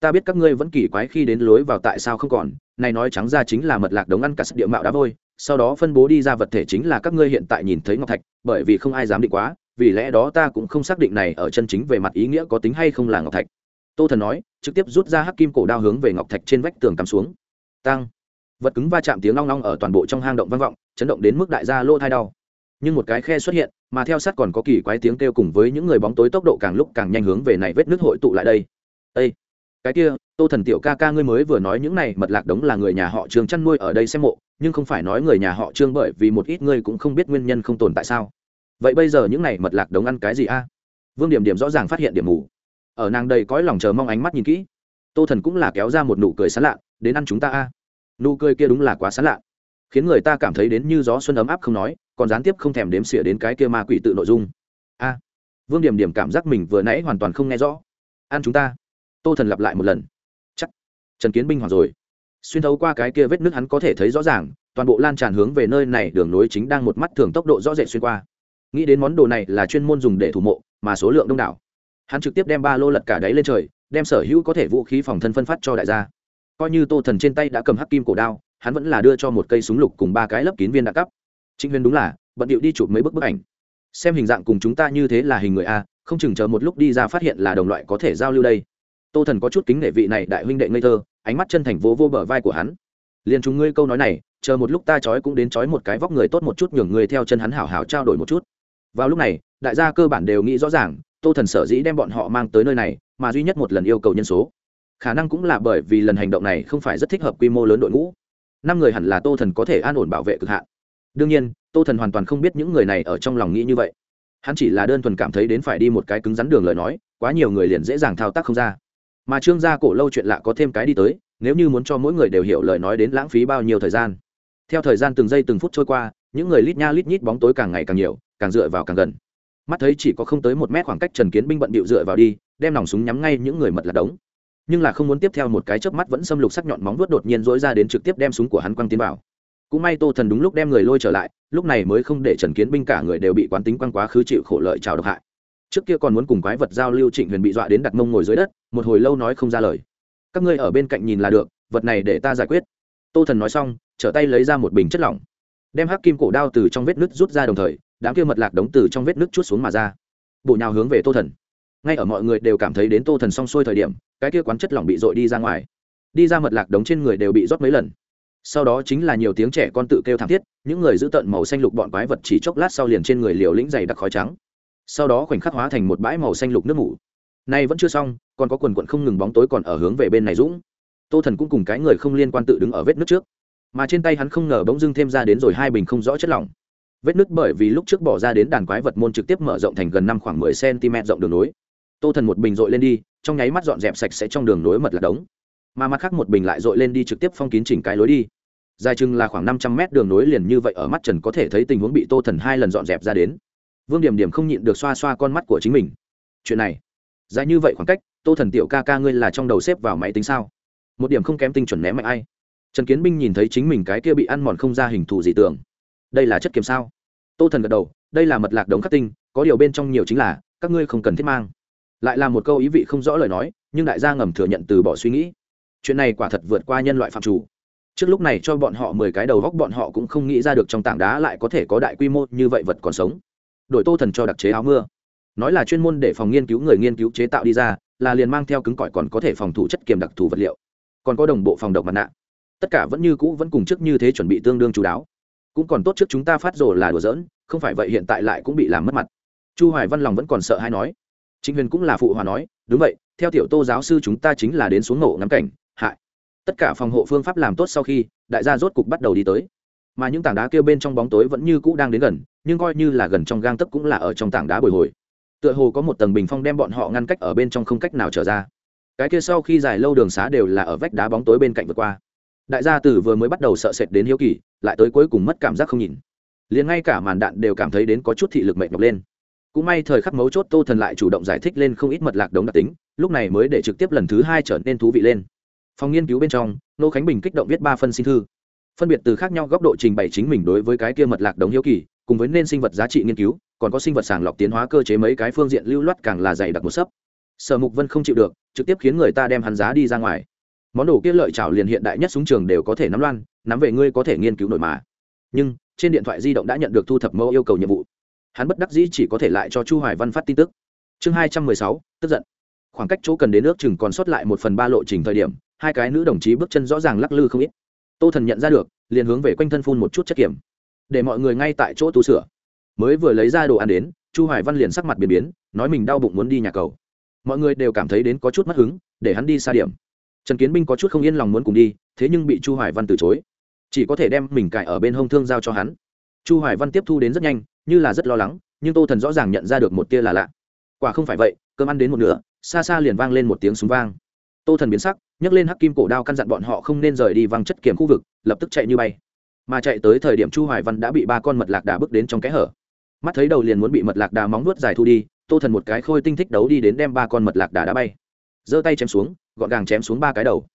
Ta biết các ngươi vẫn kỳ quái khi đến lối vào tại sao không còn, này nói trắng ra chính là mật lạc đống ăn cả sức địa mạo đá vôi sau đó phân bố đi ra vật thể chính là các ngươi hiện tại nhìn thấy ngọc thạch, bởi vì không ai dám định quá, vì lẽ đó ta cũng không xác định này ở chân chính về mặt ý nghĩa có tính hay không là ngọc thạch. Tô thần nói, trực tiếp rút ra hắc kim cổ đao hướng về ngọc thạch trên vách tường cắm xuống. Tăng vật cứng va chạm tiếng long long ở toàn bộ trong hang động vang vọng, chấn động đến mức đại gia lô thai đau. Nhưng một cái khe xuất hiện, mà theo sát còn có kỳ quái tiếng kêu cùng với những người bóng tối tốc độ càng lúc càng nhanh hướng về này vết nước hội tụ lại đây. Ê! cái kia, tô thần tiểu ca ca ngươi mới vừa nói những này mật lạc đống là người nhà họ Trường chăn nuôi ở đây xem mộ nhưng không phải nói người nhà họ trương bởi vì một ít ngươi cũng không biết nguyên nhân không tồn tại sao. Vậy bây giờ những này mật lạc đống ăn cái gì a? À? Vương điểm điểm rõ ràng phát hiện điểm mù. Ở nàng đầy cõi lòng chờ mong ánh mắt nhìn kỹ, tô thần cũng là kéo ra một nụ cười sán lạ, đến ăn chúng ta a. Nụ cười kia đúng là quá sán lạ, khiến người ta cảm thấy đến như gió xuân ấm áp không nói, còn gián tiếp không thèm đếm xỉa đến cái kia ma quỷ tự nội dung. A! Vương điểm điểm cảm giác mình vừa nãy hoàn toàn không nghe rõ. Ăn chúng ta. Tô thần lặp lại một lần. Chắc, trần kiến binh hoàng rồi xuyên thấu qua cái kia vết nước hắn có thể thấy rõ ràng, toàn bộ lan tràn hướng về nơi này, đường nối chính đang một mắt thường tốc độ rõ rệt xuyên qua. Nghĩ đến món đồ này là chuyên môn dùng để thủ mộ, mà số lượng đông đảo. Hắn trực tiếp đem ba lô lật cả đáy lên trời, đem sở hữu có thể vũ khí phòng thân phân phát cho đại gia. Coi như tô thần trên tay đã cầm hắc kim cổ đao, hắn vẫn là đưa cho một cây súng lục cùng ba cái lấp kín viên đã cắp. Trịnh huyền đúng là, bận điệu đi chụp mấy bức bức ảnh. Xem hình dạng cùng chúng ta như thế là hình người a, không chừng chờ một lúc đi ra phát hiện là đồng loại có thể giao lưu đây. Tô thần có chút kính nể vị này đại huynh đệ ngây thơ ánh mắt chân thành vô, vô bờ vai của hắn. Liền chúng ngươi câu nói này chờ một lúc ta trói cũng đến trói một cái vóc người tốt một chút nhường người theo chân hắn hảo hảo trao đổi một chút. Vào lúc này đại gia cơ bản đều nghĩ rõ ràng tô thần sở dĩ đem bọn họ mang tới nơi này mà duy nhất một lần yêu cầu nhân số. Khả năng cũng là bởi vì lần hành động này không phải rất thích hợp quy mô lớn đội ngũ. Năm người hẳn là tô thần có thể an ổn bảo vệ cực hạn. Đương nhiên tô thần hoàn toàn không biết những người này ở trong lòng nghĩ như vậy. Hắn chỉ là đơn thuần cảm thấy đến phải đi một cái cứng rắn đường lời nói quá nhiều người liền dễ dàng thao tác không ra mà trương gia cổ lâu chuyện lạ có thêm cái đi tới, nếu như muốn cho mỗi người đều hiểu lời nói đến lãng phí bao nhiêu thời gian. Theo thời gian từng giây từng phút trôi qua, những người lít nha lít nhít bóng tối càng ngày càng nhiều, càng dựa vào càng gần. Mắt thấy chỉ có không tới một mét khoảng cách trần kiến binh bận bịu dựa vào đi, đem nòng súng nhắm ngay những người mật là đống. Nhưng là không muốn tiếp theo một cái chớp mắt vẫn xâm lục sắc nhọn móng vuốt đột nhiên dỗi ra đến trực tiếp đem súng của hắn quăng tiến vào. Cũng may tô thần đúng lúc đem người lôi trở lại, lúc này mới không để trần kiến binh cả người đều bị quán tính quăng quá khứ chịu khổ lợi trào độc hại. Trước kia còn muốn cùng quái vật giao lưu trịnh huyền bị dọa đến đặt mông ngồi dưới đất một hồi lâu nói không ra lời. Các ngươi ở bên cạnh nhìn là được, vật này để ta giải quyết. Tô thần nói xong, trở tay lấy ra một bình chất lỏng, đem hắc kim cổ đao từ trong vết nứt rút ra đồng thời, đám kia mật lạc đống từ trong vết nứt chút xuống mà ra. Bộ nhào hướng về tô thần. Ngay ở mọi người đều cảm thấy đến tô thần xong xuôi thời điểm, cái kia quán chất lỏng bị dội đi ra ngoài. Đi ra mật lạc đống trên người đều bị rót mấy lần. Sau đó chính là nhiều tiếng trẻ con tự kêu thảm thiết, những người giữ tận màu xanh lục bọn quái vật chỉ chốc lát sau liền trên người liều lĩnh dày đặc khói trắng. Sau đó khoảnh khắc hóa thành một bãi màu xanh lục nước mủ. Nay vẫn chưa xong còn có quần quận không ngừng bóng tối còn ở hướng về bên này dũng. Tô thần cũng cùng cái người không liên quan tự đứng ở vết nước trước. Mà trên tay hắn không ngờ bỗng dưng thêm ra đến rồi hai bình không rõ chất lỏng. Vết nứt bởi vì lúc trước bỏ ra đến đàn quái vật môn trực tiếp mở rộng thành gần năm khoảng mười cm rộng đường nối. Tô thần một bình dội lên đi, trong nháy mắt dọn dẹp sạch sẽ trong đường nối mật là đống. Mà mặt khác một bình lại dội lên đi trực tiếp phong kín chỉnh cái lối đi. Dài chừng là khoảng năm trăm mét đường nối liền như vậy ở mắt trần có thể thấy tình huống bị tô thần hai lần dọn dẹp ra đến. Vương điểm điểm không nhịn được xoa xoa con mắt của chính mình. Chuyện này, dài như vậy khoảng cách tô thần tiểu ca ca ngươi là trong đầu xếp vào máy tính sao? Một điểm không kém tinh chuẩn ném mạnh ai. Trần kiến binh nhìn thấy chính mình cái kia bị ăn mòn không ra hình thù gì tưởng. Đây là chất kiểm sao? Tô thần gật đầu, đây là mật lạc đống khắc tinh, có điều bên trong nhiều chính là, các ngươi không cần thiết mang. Lại là một câu ý vị không rõ lời nói, nhưng đại gia ngầm thừa nhận từ bỏ suy nghĩ. Chuyện này quả thật vượt qua nhân loại phạm chủ. Trước lúc này cho bọn họ mười cái đầu góc bọn họ cũng không nghĩ ra được trong tảng đá lại có thể có đại quy mô như vậy vật còn sống. Đội tô thần cho đặc chế áo mưa. Nói là chuyên môn để phòng nghiên cứu người nghiên cứu chế tạo đi ra là liền mang theo cứng cỏi còn có thể phòng thủ chất kiềm đặc thù vật liệu. Còn có đồng bộ phòng độc mặt nạ. Tất cả vẫn như cũ, vẫn cùng trước như thế chuẩn bị tương đương chú đáo. Cũng còn tốt trước chúng ta phát rồ là đùa giỡn, không phải vậy hiện tại lại cũng bị làm mất mặt. Chu hoài văn lòng vẫn còn sợ hay nói. Chính huyền cũng là phụ hòa nói, đúng vậy, theo tiểu tô giáo sư chúng ta chính là đến xuống nổ ngắm cảnh, hại. Tất cả phòng hộ phương pháp làm tốt sau khi, đại gia rốt cục bắt đầu đi tới. Mà những tảng đá kêu bên trong bóng tối vẫn như cũ đang đến gần, nhưng coi như là gần trong gang tấc cũng là ở trong tảng đá bồi hồi tựa hồ có một tầng bình phong đem bọn họ ngăn cách ở bên trong không cách nào trở ra. Cái kia sau khi dài lâu đường xá đều là ở vách đá bóng tối bên cạnh vượt qua. Đại gia tử vừa mới bắt đầu sợ sệt đến hiếu kỳ, lại tới cuối cùng mất cảm giác không nhìn liền ngay cả màn đạn đều cảm thấy đến có chút thị lực mệt mọc lên. Cũng may thời khắc mấu chốt tô thần lại chủ động giải thích lên không ít mật lạc đống đặc tính, lúc này mới để trực tiếp lần thứ hai trở nên thú vị lên. Phòng nghiên cứu bên trong, nô khánh bình kích động viết ba phân xin thư. Phân biệt từ khác nhau góc độ trình bày chính mình đối với cái kia mật lạc đống hiếu kỳ, cùng với nên sinh vật giá trị nghiên cứu còn có sinh vật sàng lọc tiến hóa cơ chế mấy cái phương diện lưu loát càng là dày đặc một sấp. Sở mục vân không chịu được, trực tiếp khiến người ta đem hắn giá đi ra ngoài. Món đồ kia lợi chảo liền hiện đại nhất súng trường đều có thể nắm loan, nắm về ngươi có thể nghiên cứu nổi mà. Nhưng, trên điện thoại di động đã nhận được thu thập mẫu yêu cầu nhiệm vụ. Hắn bất đắc dĩ chỉ có thể lại cho chu hoài văn phát tin tức. Chương hai trăm mười sáu, tức giận. Khoảng cách chỗ cần đến nước chừng còn sót lại một phần ba lộ trình thời điểm, hai cái nữ đồng chí bước chân rõ ràng lắc lư không ít. Tô thần nhận ra được, liền hướng về quanh thân phun một chút chất kiểm. Để mọi người ngay tại chỗ tu sửa mới vừa lấy ra đồ ăn đến, chu hoài văn liền sắc mặt biến biến, nói mình đau bụng muốn đi nhà cầu. Mọi người đều cảm thấy đến có chút mất hứng, để hắn đi xa điểm. Trần kiến binh có chút không yên lòng muốn cùng đi, thế nhưng bị chu hoài văn từ chối. Chỉ có thể đem mình cài ở bên hông thương giao cho hắn. Chu hoài văn tiếp thu đến rất nhanh, như là rất lo lắng, nhưng tô thần rõ ràng nhận ra được một tia là lạ. Quả không phải vậy, cơm ăn đến một nửa, xa xa liền vang lên một tiếng súng vang. Tô thần biến sắc, nhấc lên hắc kim cổ đao căn dặn bọn họ không nên rời đi văng chất kiểm khu vực, lập tức chạy như bay. Mà chạy tới thời điểm chu hoài văn đã bị ba con mật lạc đà bước đến trong kẽ hở mắt thấy đầu liền muốn bị mật lạc đà móng nuốt dài thu đi, tô thần một cái khôi tinh thích đấu đi đến đem ba con mật lạc đà đá bay. Giơ tay chém xuống, gọn gàng chém xuống ba cái đầu.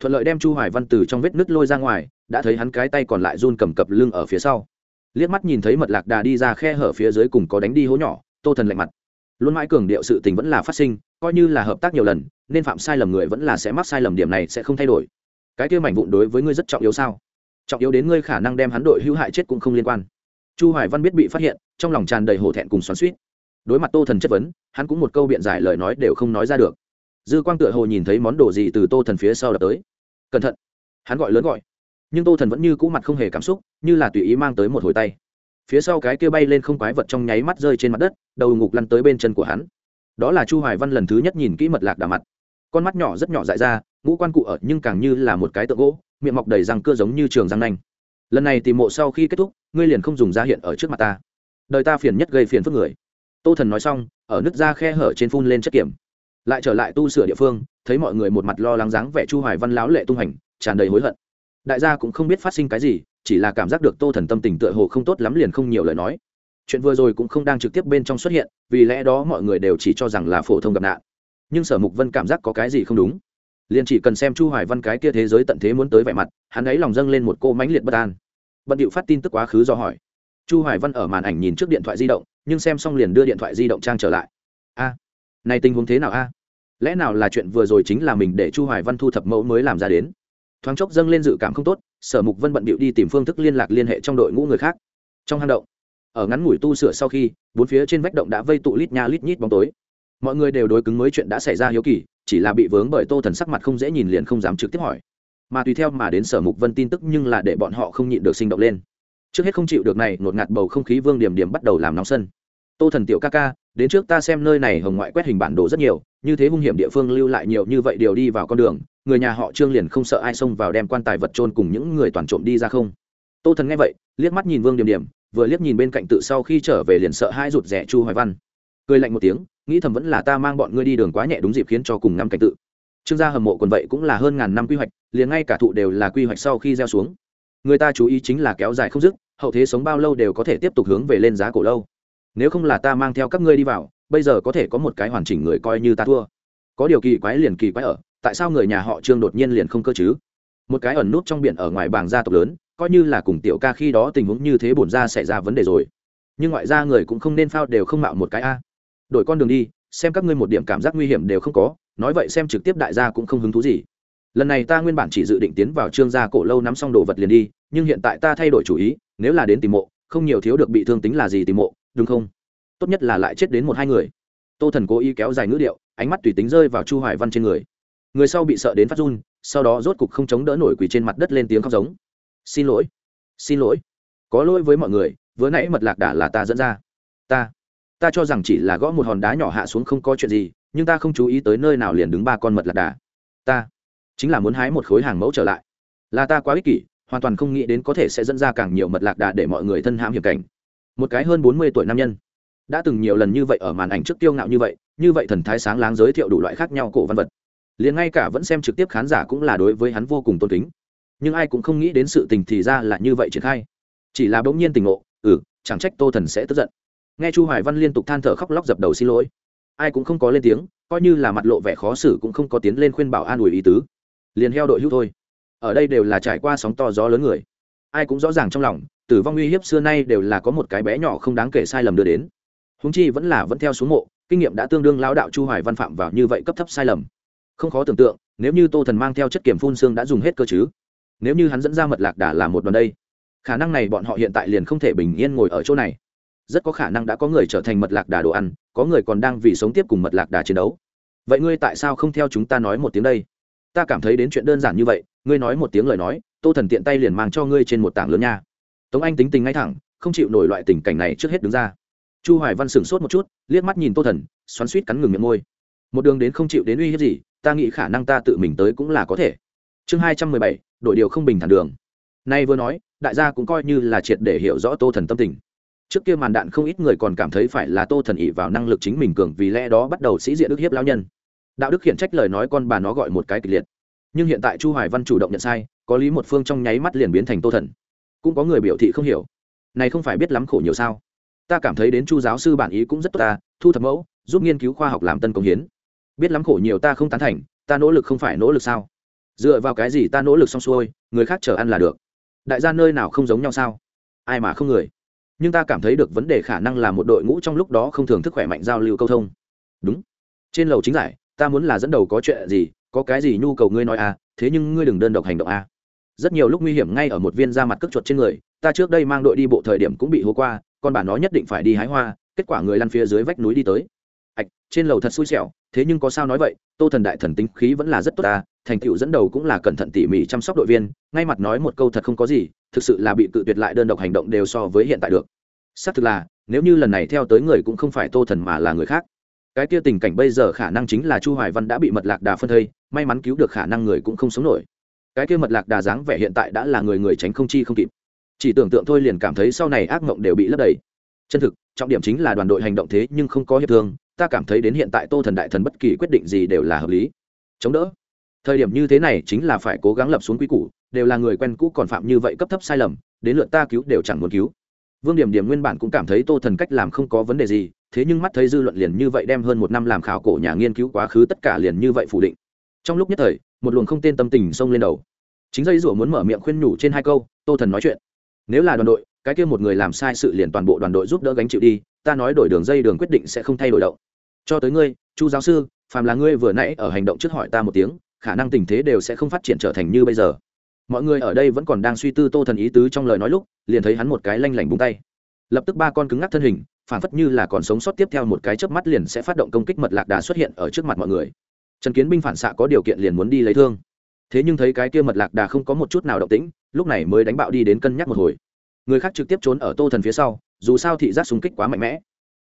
Thuận lợi đem chu hoài văn từ trong vết nứt lôi ra ngoài, đã thấy hắn cái tay còn lại run cầm cập lưng ở phía sau. Liếc mắt nhìn thấy mật lạc đà đi ra khe hở phía dưới cùng có đánh đi hố nhỏ, tô thần lạnh mặt. Luôn mãi cường điệu sự tình vẫn là phát sinh, coi như là hợp tác nhiều lần, nên phạm sai lầm người vẫn là sẽ mắc sai lầm điểm này sẽ không thay đổi. Cái kia mảnh vụn đối với ngươi rất trọng yếu sao? Trọng yếu đến ngươi khả năng đem hắn đội hữu hại chết cũng không liên quan chu hoài văn biết bị phát hiện, trong lòng tràn đầy hổ thẹn cùng xoắn suýt đối mặt tô thần chất vấn, hắn cũng một câu biện giải lời nói đều không nói ra được. Dư quang tựa hồ nhìn thấy món đồ gì từ tô thần phía sau đập tới. Cẩn thận. Hắn gọi lớn gọi. Nhưng tô thần vẫn như cũ mặt không hề cảm xúc, như là tùy ý mang tới một hồi tay. Phía sau cái kia bay lên không quái vật trong nháy mắt rơi trên mặt đất, đầu ngục lăn tới bên chân của hắn. Đó là chu hoài văn lần thứ nhất nhìn kỹ mật lạc đà mặt. Con mắt nhỏ rất nhỏ dại ra, ngũ quan cụ ở nhưng càng như là một cái tượng gỗ, miệng mọc đầy răng cưa giống như trường răng nanh lần này tìm mộ sau khi kết thúc, ngươi liền không dùng ra hiện ở trước mặt ta. Đời ta phiền nhất gây phiền phức người. Tô thần nói xong, ở nước ra khe hở trên phun lên chất kiểm. Lại trở lại tu sửa địa phương, thấy mọi người một mặt lo lắng dáng vẻ chu hoài văn láo lệ tung hành, tràn đầy hối hận. Đại gia cũng không biết phát sinh cái gì, chỉ là cảm giác được tô thần tâm tình tựa hồ không tốt lắm liền không nhiều lời nói. Chuyện vừa rồi cũng không đang trực tiếp bên trong xuất hiện, vì lẽ đó mọi người đều chỉ cho rằng là phổ thông gặp nạn. Nhưng sở mục vân cảm giác có cái gì không đúng liền chỉ cần xem chu hoài văn cái kia thế giới tận thế muốn tới vẻ mặt, hắn ấy lòng dâng lên một cô mãnh liệt bất an. Bận điệu phát tin tức quá khứ do hỏi. Chu hoài văn ở màn ảnh nhìn trước điện thoại di động, nhưng xem xong liền đưa điện thoại di động trang trở lại. A, này tình huống thế nào a? Lẽ nào là chuyện vừa rồi chính là mình để chu hoài văn thu thập mẫu mới làm ra đến? Thoáng chốc dâng lên dự cảm không tốt, sở mục vân bận điệu đi tìm phương thức liên lạc liên hệ trong đội ngũ người khác. Trong hang động, ở ngắn ngủi tu sửa sau khi, bốn phía trên vách động đã vây tụ lít nha lít nhít bóng tối. Mọi người đều đối cứng mới chuyện đã xảy ra hiếu kỳ chỉ là bị vướng bởi tô thần sắc mặt không dễ nhìn liền không dám trực tiếp hỏi. Mà tùy theo mà đến sở mục vân tin tức nhưng là để bọn họ không nhịn được sinh động lên. Trước hết không chịu được này, ngột ngạt bầu không khí vương điểm điểm bắt đầu làm nóng sân. Tô thần tiểu ca ca, đến trước ta xem nơi này hồng ngoại quét hình bản đồ rất nhiều, như thế hung hiểm địa phương lưu lại nhiều như vậy đều đi vào con đường, người nhà họ trương liền không sợ ai xông vào đem quan tài vật trôn cùng những người toàn trộm đi ra không. Tô thần nghe vậy, liếc mắt nhìn vương điểm điểm, vừa liếc nhìn bên cạnh tự sau khi trở về liền sợ hai rụt rẻ chu hoài văn cười lạnh một tiếng, nghĩ thầm vẫn là ta mang bọn ngươi đi đường quá nhẹ đúng dịp khiến cho cùng năm cảnh tự. Trương gia hầm mộ còn vậy cũng là hơn ngàn năm quy hoạch, liền ngay cả thụ đều là quy hoạch sau khi gieo xuống. Người ta chú ý chính là kéo dài không dứt, hậu thế sống bao lâu đều có thể tiếp tục hướng về lên giá cổ lâu. Nếu không là ta mang theo các ngươi đi vào, bây giờ có thể có một cái hoàn chỉnh người coi như ta thua. Có điều kỳ quái liền kỳ quái ở, tại sao người nhà họ trương đột nhiên liền không cơ chứ? Một cái ẩn nút trong biển ở ngoài bảng gia tộc lớn, coi như là cùng tiểu ca khi đó tình huống như thế bổn ra xảy ra vấn đề rồi. Nhưng ngoại ra người cũng không nên phao đều không mạo một cái a đổi con đường đi, xem các ngươi một điểm cảm giác nguy hiểm đều không có, nói vậy xem trực tiếp đại gia cũng không hứng thú gì. Lần này ta nguyên bản chỉ dự định tiến vào trương gia cổ lâu nắm xong đồ vật liền đi, nhưng hiện tại ta thay đổi chủ ý, nếu là đến tìm mộ, không nhiều thiếu được bị thương tính là gì tìm mộ, đúng không? Tốt nhất là lại chết đến một hai người. Tô thần cố ý kéo dài ngữ điệu, ánh mắt tùy tính rơi vào chu hoài văn trên người. Người sau bị sợ đến phát run, sau đó rốt cục không chống đỡ nổi quỳ trên mặt đất lên tiếng khóc giống. Xin lỗi xin lỗi. Có lỗi với mọi người, vừa nãy mật lạc đả là ta dẫn ra. Ta ta cho rằng chỉ là gõ một hòn đá nhỏ hạ xuống không có chuyện gì, nhưng ta không chú ý tới nơi nào liền đứng ba con mật lạc đà. Ta chính là muốn hái một khối hàng mẫu trở lại. Là ta quá ích kỷ, hoàn toàn không nghĩ đến có thể sẽ dẫn ra càng nhiều mật lạc đà để mọi người thân hãm hiểm cảnh. Một cái hơn bốn mươi tuổi nam nhân đã từng nhiều lần như vậy ở màn ảnh trước tiêu ngạo như vậy như vậy thần thái sáng láng giới thiệu đủ loại khác nhau cổ văn vật. Liền ngay cả vẫn xem trực tiếp khán giả cũng là đối với hắn vô cùng tôn kính. Nhưng ai cũng không nghĩ đến sự tình thì ra là như vậy triển khai. Chỉ là bỗng nhiên tình ngộ ừ chẳng trách tô thần sẽ tức giận nghe chu hoài văn liên tục than thở khóc lóc dập đầu xin lỗi. Ai cũng không có lên tiếng, coi như là mặt lộ vẻ khó xử cũng không có tiến lên khuyên bảo an ủi ý tứ. Liền heo đội hữu thôi. Ở đây đều là trải qua sóng to gió lớn người. Ai cũng rõ ràng trong lòng, tử vong uy hiếp xưa nay đều là có một cái bé nhỏ không đáng kể sai lầm đưa đến. Húng chi vẫn là vẫn theo xuống mộ, kinh nghiệm đã tương đương lao đạo chu hoài văn phạm vào như vậy cấp thấp sai lầm. Không khó tưởng tượng, nếu như tô thần mang theo chất kiểm phun xương đã dùng hết cơ chứ. Nếu như hắn dẫn ra mật lạc đà là một đoàn đây, khả năng này bọn họ hiện tại liền không thể bình yên ngồi ở chỗ này rất có khả năng đã có người trở thành mật lạc đà đồ ăn, có người còn đang vì sống tiếp cùng mật lạc đà chiến đấu. Vậy ngươi tại sao không theo chúng ta nói một tiếng đây? Ta cảm thấy đến chuyện đơn giản như vậy, ngươi nói một tiếng lời nói, tô thần tiện tay liền mang cho ngươi trên một tảng lớn nha. Tống anh tính tình ngay thẳng, không chịu nổi loại tình cảnh này trước hết đứng ra. Chu hoài văn sửng sốt một chút, liếc mắt nhìn tô thần, xoắn suýt cắn ngừng miệng môi. Một đường đến không chịu đến uy hiếp gì, ta nghĩ khả năng ta tự mình tới cũng là có thể. Chương hai trăm mười bảy đội điều không bình thản đường. Nay vừa nói, đại gia cũng coi như là triệt để hiểu rõ tô thần tâm tình trước kia màn đạn không ít người còn cảm thấy phải là tô thần ỉ vào năng lực chính mình cường vì lẽ đó bắt đầu sĩ diện ức hiếp lao nhân. Đạo đức khiển trách lời nói con bà nó gọi một cái kịch liệt. Nhưng hiện tại chu hoài văn chủ động nhận sai, có lý một phương trong nháy mắt liền biến thành tô thần. Cũng có người biểu thị không hiểu. Này không phải biết lắm khổ nhiều sao? Ta cảm thấy đến chu giáo sư bản ý cũng rất tốt ta, thu thập mẫu, giúp nghiên cứu khoa học làm tân công hiến. Biết lắm khổ nhiều ta không tán thành, ta nỗ lực không phải nỗ lực sao? Dựa vào cái gì ta nỗ lực xong xuôi, người khác chờ ăn là được. Đại gia nơi nào không giống nhau sao? Ai mà không người? Nhưng ta cảm thấy được vấn đề khả năng là một đội ngũ trong lúc đó không thường thức khỏe mạnh giao lưu câu thông. Đúng. Trên lầu chính giải, ta muốn là dẫn đầu có chuyện gì, có cái gì nhu cầu ngươi nói à thế nhưng ngươi đừng đơn độc hành động à. Rất nhiều lúc nguy hiểm ngay ở một viên da mặt cất chuột trên người, ta trước đây mang đội đi bộ thời điểm cũng bị hố qua, còn bà nó nhất định phải đi hái hoa, kết quả người lăn phía dưới vách núi đi tới. Ạch, trên lầu thật xui xẻo, thế nhưng có sao nói vậy, tô thần đại thần tính khí vẫn là rất tốt ta thành tựu dẫn đầu cũng là cẩn thận tỉ mỉ chăm sóc đội viên, ngay mặt nói một câu thật không có gì, thực sự là bị tự tuyệt lại đơn độc hành động đều so với hiện tại được. Xác thực là, nếu như lần này theo tới người cũng không phải tô thần mà là người khác. Cái kia tình cảnh bây giờ khả năng chính là chu hoài văn đã bị mật lạc đà phân thây, may mắn cứu được khả năng người cũng không sống nổi. Cái kia mật lạc đà dáng vẻ hiện tại đã là người người tránh không chi không kịp. Chỉ tưởng tượng thôi liền cảm thấy sau này ác mộng đều bị lấp đầy. Chân thực, trọng điểm chính là đoàn đội hành động thế nhưng không có hiệp thương, ta cảm thấy đến hiện tại tô thần đại thần bất kỳ quyết định gì đều là hợp lý. Chống đỡ thời điểm như thế này chính là phải cố gắng lập xuống quy củ, đều là người quen cũ còn phạm như vậy cấp thấp sai lầm, đến lượt ta cứu đều chẳng muốn cứu. Vương điểm điểm nguyên bản cũng cảm thấy tô thần cách làm không có vấn đề gì, thế nhưng mắt thấy dư luận liền như vậy đem hơn một năm làm khảo cổ nhà nghiên cứu quá khứ tất cả liền như vậy phủ định. Trong lúc nhất thời, một luồng không tên tâm tình xông lên đầu. Chính dây rủa muốn mở miệng khuyên nhủ trên hai câu, tô thần nói chuyện. Nếu là đoàn đội, cái kia một người làm sai sự liền toàn bộ đoàn đội giúp đỡ gánh chịu đi, ta nói đổi đường dây đường quyết định sẽ không thay đổi động. Cho tới ngươi, chu giáo sư, phàm là ngươi vừa nãy ở hành động trước hỏi ta một tiếng khả năng tình thế đều sẽ không phát triển trở thành như bây giờ. Mọi người ở đây vẫn còn đang suy tư tô thần ý tứ trong lời nói lúc, liền thấy hắn một cái lanh lảnh búng tay. Lập tức ba con cứng ngắc thân hình phản phất như là còn sống sót tiếp theo một cái chớp mắt liền sẽ phát động công kích mật lạc đà xuất hiện ở trước mặt mọi người. Trần kiến binh phản xạ có điều kiện liền muốn đi lấy thương. Thế nhưng thấy cái kia mật lạc đà không có một chút nào động tĩnh, lúc này mới đánh bạo đi đến cân nhắc một hồi. Người khác trực tiếp trốn ở tô thần phía sau, dù sao thị giác súng kích quá mạnh mẽ.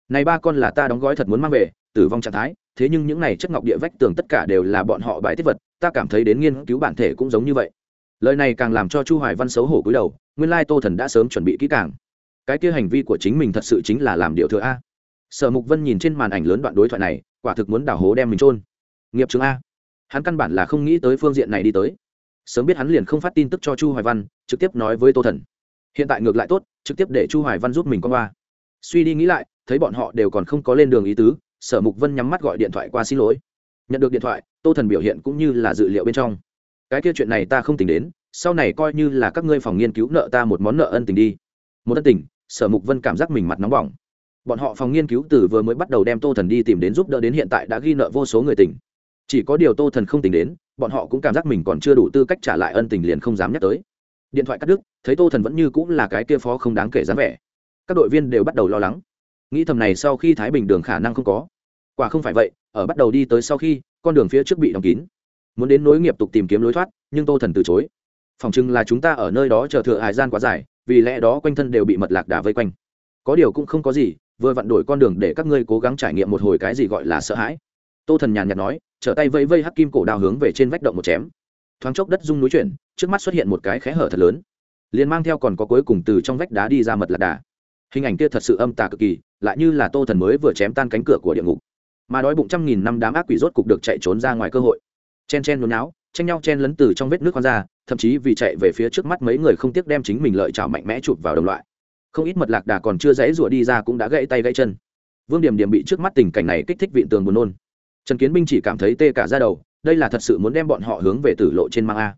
Này ba con là ta đóng gói thật muốn mang về, tử vong trạng thái, thế nhưng những này chất ngọc địa vách tường tất cả đều là bọn họ bài tiết vật ta cảm thấy đến nghiên cứu bản thể cũng giống như vậy. Lời này càng làm cho chu hoài văn xấu hổ cúi đầu, nguyên lai tô thần đã sớm chuẩn bị kỹ càng. Cái kia hành vi của chính mình thật sự chính là làm điều thừa a. Sở mục vân nhìn trên màn ảnh lớn đoạn đối thoại này, quả thực muốn đảo hố đem mình trôn nghiệp chứng a. Hắn căn bản là không nghĩ tới phương diện này đi tới. Sớm biết hắn liền không phát tin tức cho chu hoài văn, trực tiếp nói với tô thần. Hiện tại ngược lại tốt, trực tiếp để chu hoài văn giúp mình con qua suy đi nghĩ lại, thấy bọn họ đều còn không có lên đường ý tứ, sở mục vân nhắm mắt gọi điện thoại qua xin lỗi. Nhận được điện thoại tô thần biểu hiện cũng như là dự liệu bên trong. Cái kia chuyện này ta không tính đến, sau này coi như là các ngươi phòng nghiên cứu nợ ta một món nợ ân tình đi. Một ân tình, sở mục vân cảm giác mình mặt nóng bỏng. Bọn họ phòng nghiên cứu từ vừa mới bắt đầu đem tô thần đi tìm đến giúp đỡ đến hiện tại đã ghi nợ vô số người tình. Chỉ có điều tô thần không tính đến, bọn họ cũng cảm giác mình còn chưa đủ tư cách trả lại ân tình liền không dám nhắc tới. Điện thoại cắt đứt, thấy tô thần vẫn như cũng là cái kia phó không đáng kể dáng vẻ. Các đội viên đều bắt đầu lo lắng. Nghĩ thầm này sau khi thái bình đường khả năng không có quả không phải vậy, ở bắt đầu đi tới sau khi, con đường phía trước bị đóng kín. Muốn đến nối nghiệp tục tìm kiếm lối thoát, nhưng tô thần từ chối. Phòng chừng là chúng ta ở nơi đó chờ thừa hải gian quá dài, vì lẽ đó quanh thân đều bị mật lạc đà vây quanh. Có điều cũng không có gì, vừa vặn đổi con đường để các ngươi cố gắng trải nghiệm một hồi cái gì gọi là sợ hãi. Tô thần nhàn nhạt nói, trở tay vây vây hắc kim cổ đào hướng về trên vách động một chém. Thoáng chốc đất rung núi chuyển, trước mắt xuất hiện một cái khẽ hở thật lớn. Liền mang theo còn có cuối cùng từ trong vách đá đi ra mật lạc đà. Hình ảnh kia thật sự âm tà cực kỳ, lại như là tô thần mới vừa chém tan cánh cửa của địa ngục mà đói bụng trăm nghìn năm đám ác quỷ rốt cục được chạy trốn ra ngoài cơ hội. Chen chen nôn náo tranh nhau chen lấn từ trong vết nước con ra, thậm chí vì chạy về phía trước mắt mấy người không tiếc đem chính mình lợi chảo mạnh mẽ chụp vào đồng loại. Không ít mật lạc đà còn chưa dãy rủa đi ra cũng đã gãy tay gãy chân. Vương điểm điểm bị trước mắt tình cảnh này kích thích vịn tường buồn nôn. Trần kiến binh chỉ cảm thấy tê cả ra đầu, đây là thật sự muốn đem bọn họ hướng về tử lộ trên mang a.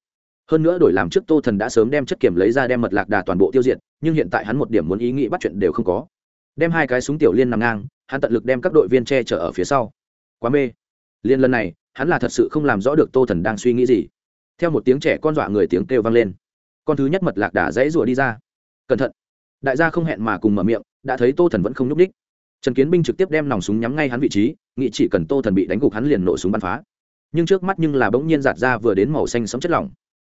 Hơn nữa đổi làm trước tô thần đã sớm đem chất kiểm lấy ra đem mật lạc đà toàn bộ tiêu diệt, nhưng hiện tại hắn một điểm muốn ý nghĩ bắt chuyện đều không có. Đem hai cái súng tiểu liên nằm ngang hắn tận lực đem các đội viên che chở ở phía sau. Quá mê. Liên lần này, hắn là thật sự không làm rõ được tô thần đang suy nghĩ gì. Theo một tiếng trẻ con dọa người tiếng kêu vang lên. Con thứ nhất mật lạc đà dãy rủa đi ra. Cẩn thận. Đại gia không hẹn mà cùng mở miệng, đã thấy tô thần vẫn không nhúc ních trần kiến binh trực tiếp đem nòng súng nhắm ngay hắn vị trí, nghĩ chỉ cần tô thần bị đánh gục hắn liền nổ súng bắn phá. Nhưng trước mắt nhưng là bỗng nhiên giạt ra vừa đến màu xanh sống chất lỏng.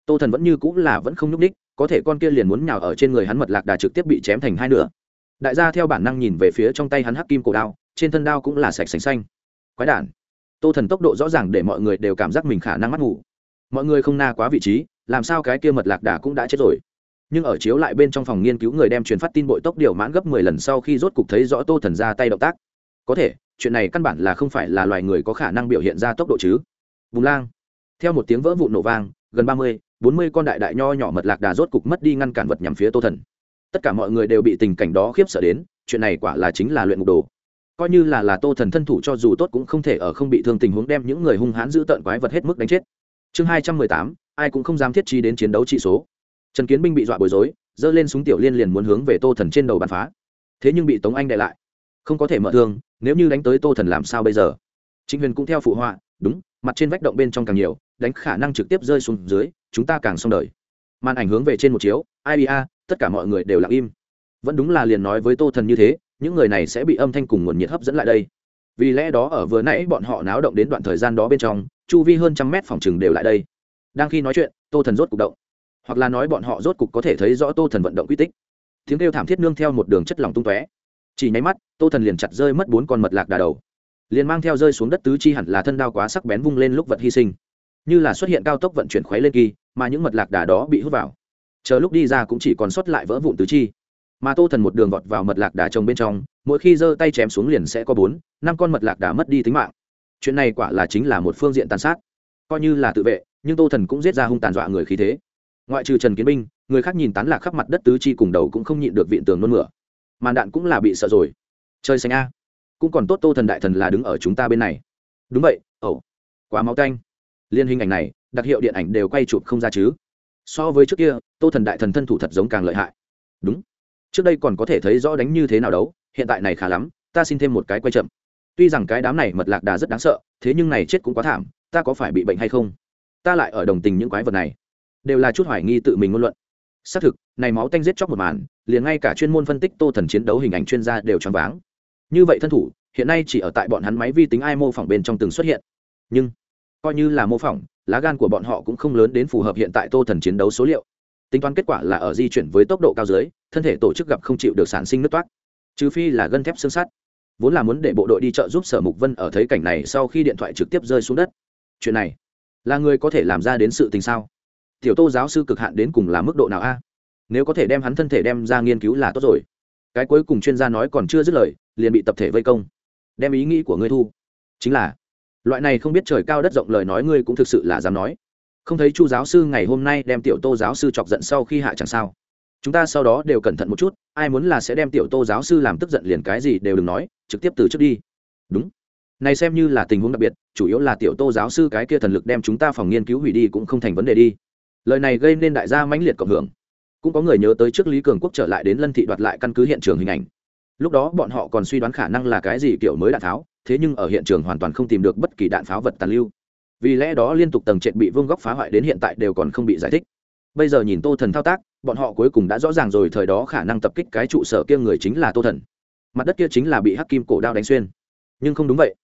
Tô thần vẫn như cũng là vẫn không nhúc ních có thể con kia liền muốn nhào ở trên người hắn mật lạc đà trực tiếp bị chém thành hai nửa đại gia theo bản năng nhìn về phía trong tay hắn hắc kim cổ đao, trên thân đao cũng là sạch sành xanh. Quái đản. Tô thần tốc độ rõ ràng để mọi người đều cảm giác mình khả năng mắt ngủ. Mọi người không na quá vị trí, làm sao cái kia mật lạc đà cũng đã chết rồi. Nhưng ở chiếu lại bên trong phòng nghiên cứu người đem truyền phát tin bội tốc điều mãn gấp mười lần sau khi rốt cục thấy rõ tô thần ra tay động tác. Có thể, chuyện này căn bản là không phải là loài người có khả năng biểu hiện ra tốc độ chứ. Bùng lang. Theo một tiếng vỡ vụ nổ vang, gần ba mươi, bốn mươi con đại đại nho nhỏ mật lạc đà rốt cục mất đi ngăn cản vật nhằm phía tô thần tất cả mọi người đều bị tình cảnh đó khiếp sợ đến, chuyện này quả là chính là luyện ngục đồ. Coi như là là tô thần thân thủ cho dù tốt cũng không thể ở không bị thương tình huống đem những người hung hãn giữ tợn quái vật hết mức đánh chết. Chương hai trăm mười tám, ai cũng không dám thiết trí đến chiến đấu trị số. Trần kiến binh bị dọa bối rối, giơ lên súng tiểu liên liền muốn hướng về tô thần trên đầu bắn phá. Thế nhưng bị tống anh đại lại. Không có thể mở thương, nếu như đánh tới tô thần làm sao bây giờ? Chính huyền cũng theo phụ họa, đúng, mặt trên vách động bên trong càng nhiều, đánh khả năng trực tiếp rơi xuống dưới, chúng ta càng xong đời. Màn ảnh hướng về trên một chiếu ibia tất cả mọi người đều lặng im. Vẫn đúng là liền nói với tô thần như thế, những người này sẽ bị âm thanh cùng nguồn nhiệt hấp dẫn lại đây. Vì lẽ đó ở vừa nãy bọn họ náo động đến đoạn thời gian đó bên trong, chu vi hơn trăm mét phòng chừng đều lại đây. Đang khi nói chuyện, tô thần rốt cục động. Hoặc là nói bọn họ rốt cục có thể thấy rõ tô thần vận động quy tích. Tiếng kêu thảm thiết nương theo một đường chất lỏng tung tóe. Chỉ nháy mắt, tô thần liền chặt rơi mất bốn con mật lạc đà đầu. Liền mang theo rơi xuống đất tứ chi hẳn là thân đao quá sắc bén vung lên lúc vật hy sinh. Như là xuất hiện cao tốc vận chuyển khuấy lên kỳ, mà những mật lạc đà đó bị hút vào chờ lúc đi ra cũng chỉ còn sót lại vỡ vụn tứ chi. Mà tô thần một đường vọt vào mật lạc đà trồng bên trong, mỗi khi giơ tay chém xuống liền sẽ có bốn, năm con mật lạc đà mất đi tính mạng. Chuyện này quả là chính là một phương diện tàn sát. Coi như là tự vệ, nhưng tô thần cũng giết ra hung tàn dọa người khí thế. Ngoại trừ trần kiến binh, người khác nhìn tán lạc khắp mặt đất tứ chi cùng đầu cũng không nhịn được viện tường nôn mửa. Màn đạn cũng là bị sợ rồi. Chơi xanh a. Cũng còn tốt tô thần đại thần là đứng ở chúng ta bên này. Đúng vậy, ẩu. Quá máu canh liên hình ảnh này, đặc hiệu điện ảnh đều quay chụp không ra chứ so với trước kia, tô thần đại thần thân thủ thật giống càng lợi hại. Đúng. Trước đây còn có thể thấy rõ đánh như thế nào đấu, hiện tại này khá lắm, ta xin thêm một cái quay chậm. Tuy rằng cái đám này mật lạc đà rất đáng sợ, thế nhưng này chết cũng quá thảm, ta có phải bị bệnh hay không? Ta lại ở đồng tình những quái vật này. Đều là chút hoài nghi tự mình ngôn luận. Xác thực, này máu tanh giết chóc một màn, liền ngay cả chuyên môn phân tích tô thần chiến đấu hình ảnh chuyên gia đều choáng váng. Như vậy thân thủ, hiện nay chỉ ở tại bọn hắn máy vi tính ai mô phỏng bên trong từng xuất hiện. Nhưng, coi như là mô phỏng lá gan của bọn họ cũng không lớn đến phù hợp hiện tại tô thần chiến đấu số liệu. Tính toán kết quả là ở di chuyển với tốc độ cao dưới, thân thể tổ chức gặp không chịu được sản sinh nước toát trừ phi là gân thép xương sắt. Vốn là muốn để bộ đội đi chợ giúp sở mục vân ở thấy cảnh này sau khi điện thoại trực tiếp rơi xuống đất. Chuyện này, là người có thể làm ra đến sự tình sao? Tiểu tô giáo sư cực hạn đến cùng là mức độ nào a? Nếu có thể đem hắn thân thể đem ra nghiên cứu là tốt rồi. Cái cuối cùng chuyên gia nói còn chưa dứt lời, liền bị tập thể vây công. Đem ý nghĩ của ngươi thu. Chính là loại này không biết trời cao đất rộng lời nói ngươi cũng thực sự là dám nói. Không thấy chu giáo sư ngày hôm nay đem tiểu tô giáo sư chọc giận sau khi hạ chẳng sao? Chúng ta sau đó đều cẩn thận một chút, ai muốn là sẽ đem tiểu tô giáo sư làm tức giận liền cái gì đều đừng nói, trực tiếp từ trước đi. Đúng. Này xem như là tình huống đặc biệt, chủ yếu là tiểu tô giáo sư cái kia thần lực đem chúng ta phòng nghiên cứu hủy đi cũng không thành vấn đề đi. Lời này gây nên đại gia mãnh liệt cộng hưởng. Cũng có người nhớ tới trước lý cường quốc trở lại đến lân thị đoạt lại căn cứ hiện trường hình ảnh. Lúc đó bọn họ còn suy đoán khả năng là cái gì kiểu mới đạn tháo thế nhưng ở hiện trường hoàn toàn không tìm được bất kỳ đạn pháo vật tàn lưu. Vì lẽ đó liên tục tầng trệt bị vương góc phá hoại đến hiện tại đều còn không bị giải thích. Bây giờ nhìn tô thần thao tác, bọn họ cuối cùng đã rõ ràng rồi, thời đó khả năng tập kích cái trụ sở kia người chính là tô thần. Mặt đất kia chính là bị hắc kim cổ đao đánh xuyên. Nhưng không đúng vậy.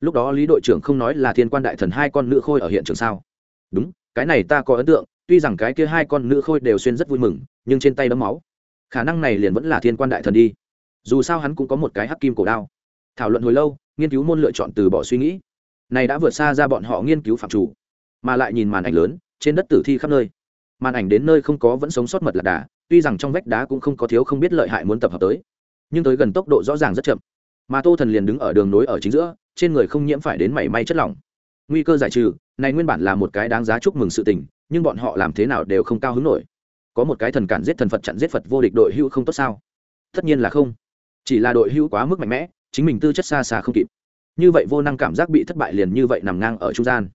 Lúc đó lý đội trưởng không nói là thiên quan đại thần hai con nữ khôi ở hiện trường sao? Đúng, cái này ta có ấn tượng, tuy rằng cái kia hai con nữ khôi đều xuyên rất vui mừng, nhưng trên tay đấm máu. Khả năng này liền vẫn là thiên quan đại thần đi. Dù sao hắn cũng có một cái hắc kim cổ đao. Thảo luận hồi lâu nghiên cứu môn lựa chọn từ bỏ suy nghĩ. Này đã vượt xa ra bọn họ nghiên cứu phạm chủ, mà lại nhìn màn ảnh lớn, trên đất tử thi khắp nơi. Màn ảnh đến nơi không có vẫn sống sót mật lạc đà, tuy rằng trong vách đá cũng không có thiếu không biết lợi hại muốn tập hợp tới, nhưng tới gần tốc độ rõ ràng rất chậm. Mà tô thần liền đứng ở đường nối ở chính giữa, trên người không nhiễm phải đến mảy may chất lỏng. Nguy cơ giải trừ, này nguyên bản là một cái đáng giá chúc mừng sự tình, nhưng bọn họ làm thế nào đều không cao hứng nổi. Có một cái thần cản giết thần phật chặn giết phật vô địch đội hữu không tốt sao? Tất nhiên là không. Chỉ là đội hữu quá mức mạnh mẽ chính mình tư chất xa xa không kịp. Như vậy vô năng cảm giác bị thất bại liền như vậy nằm ngang ở trung gian.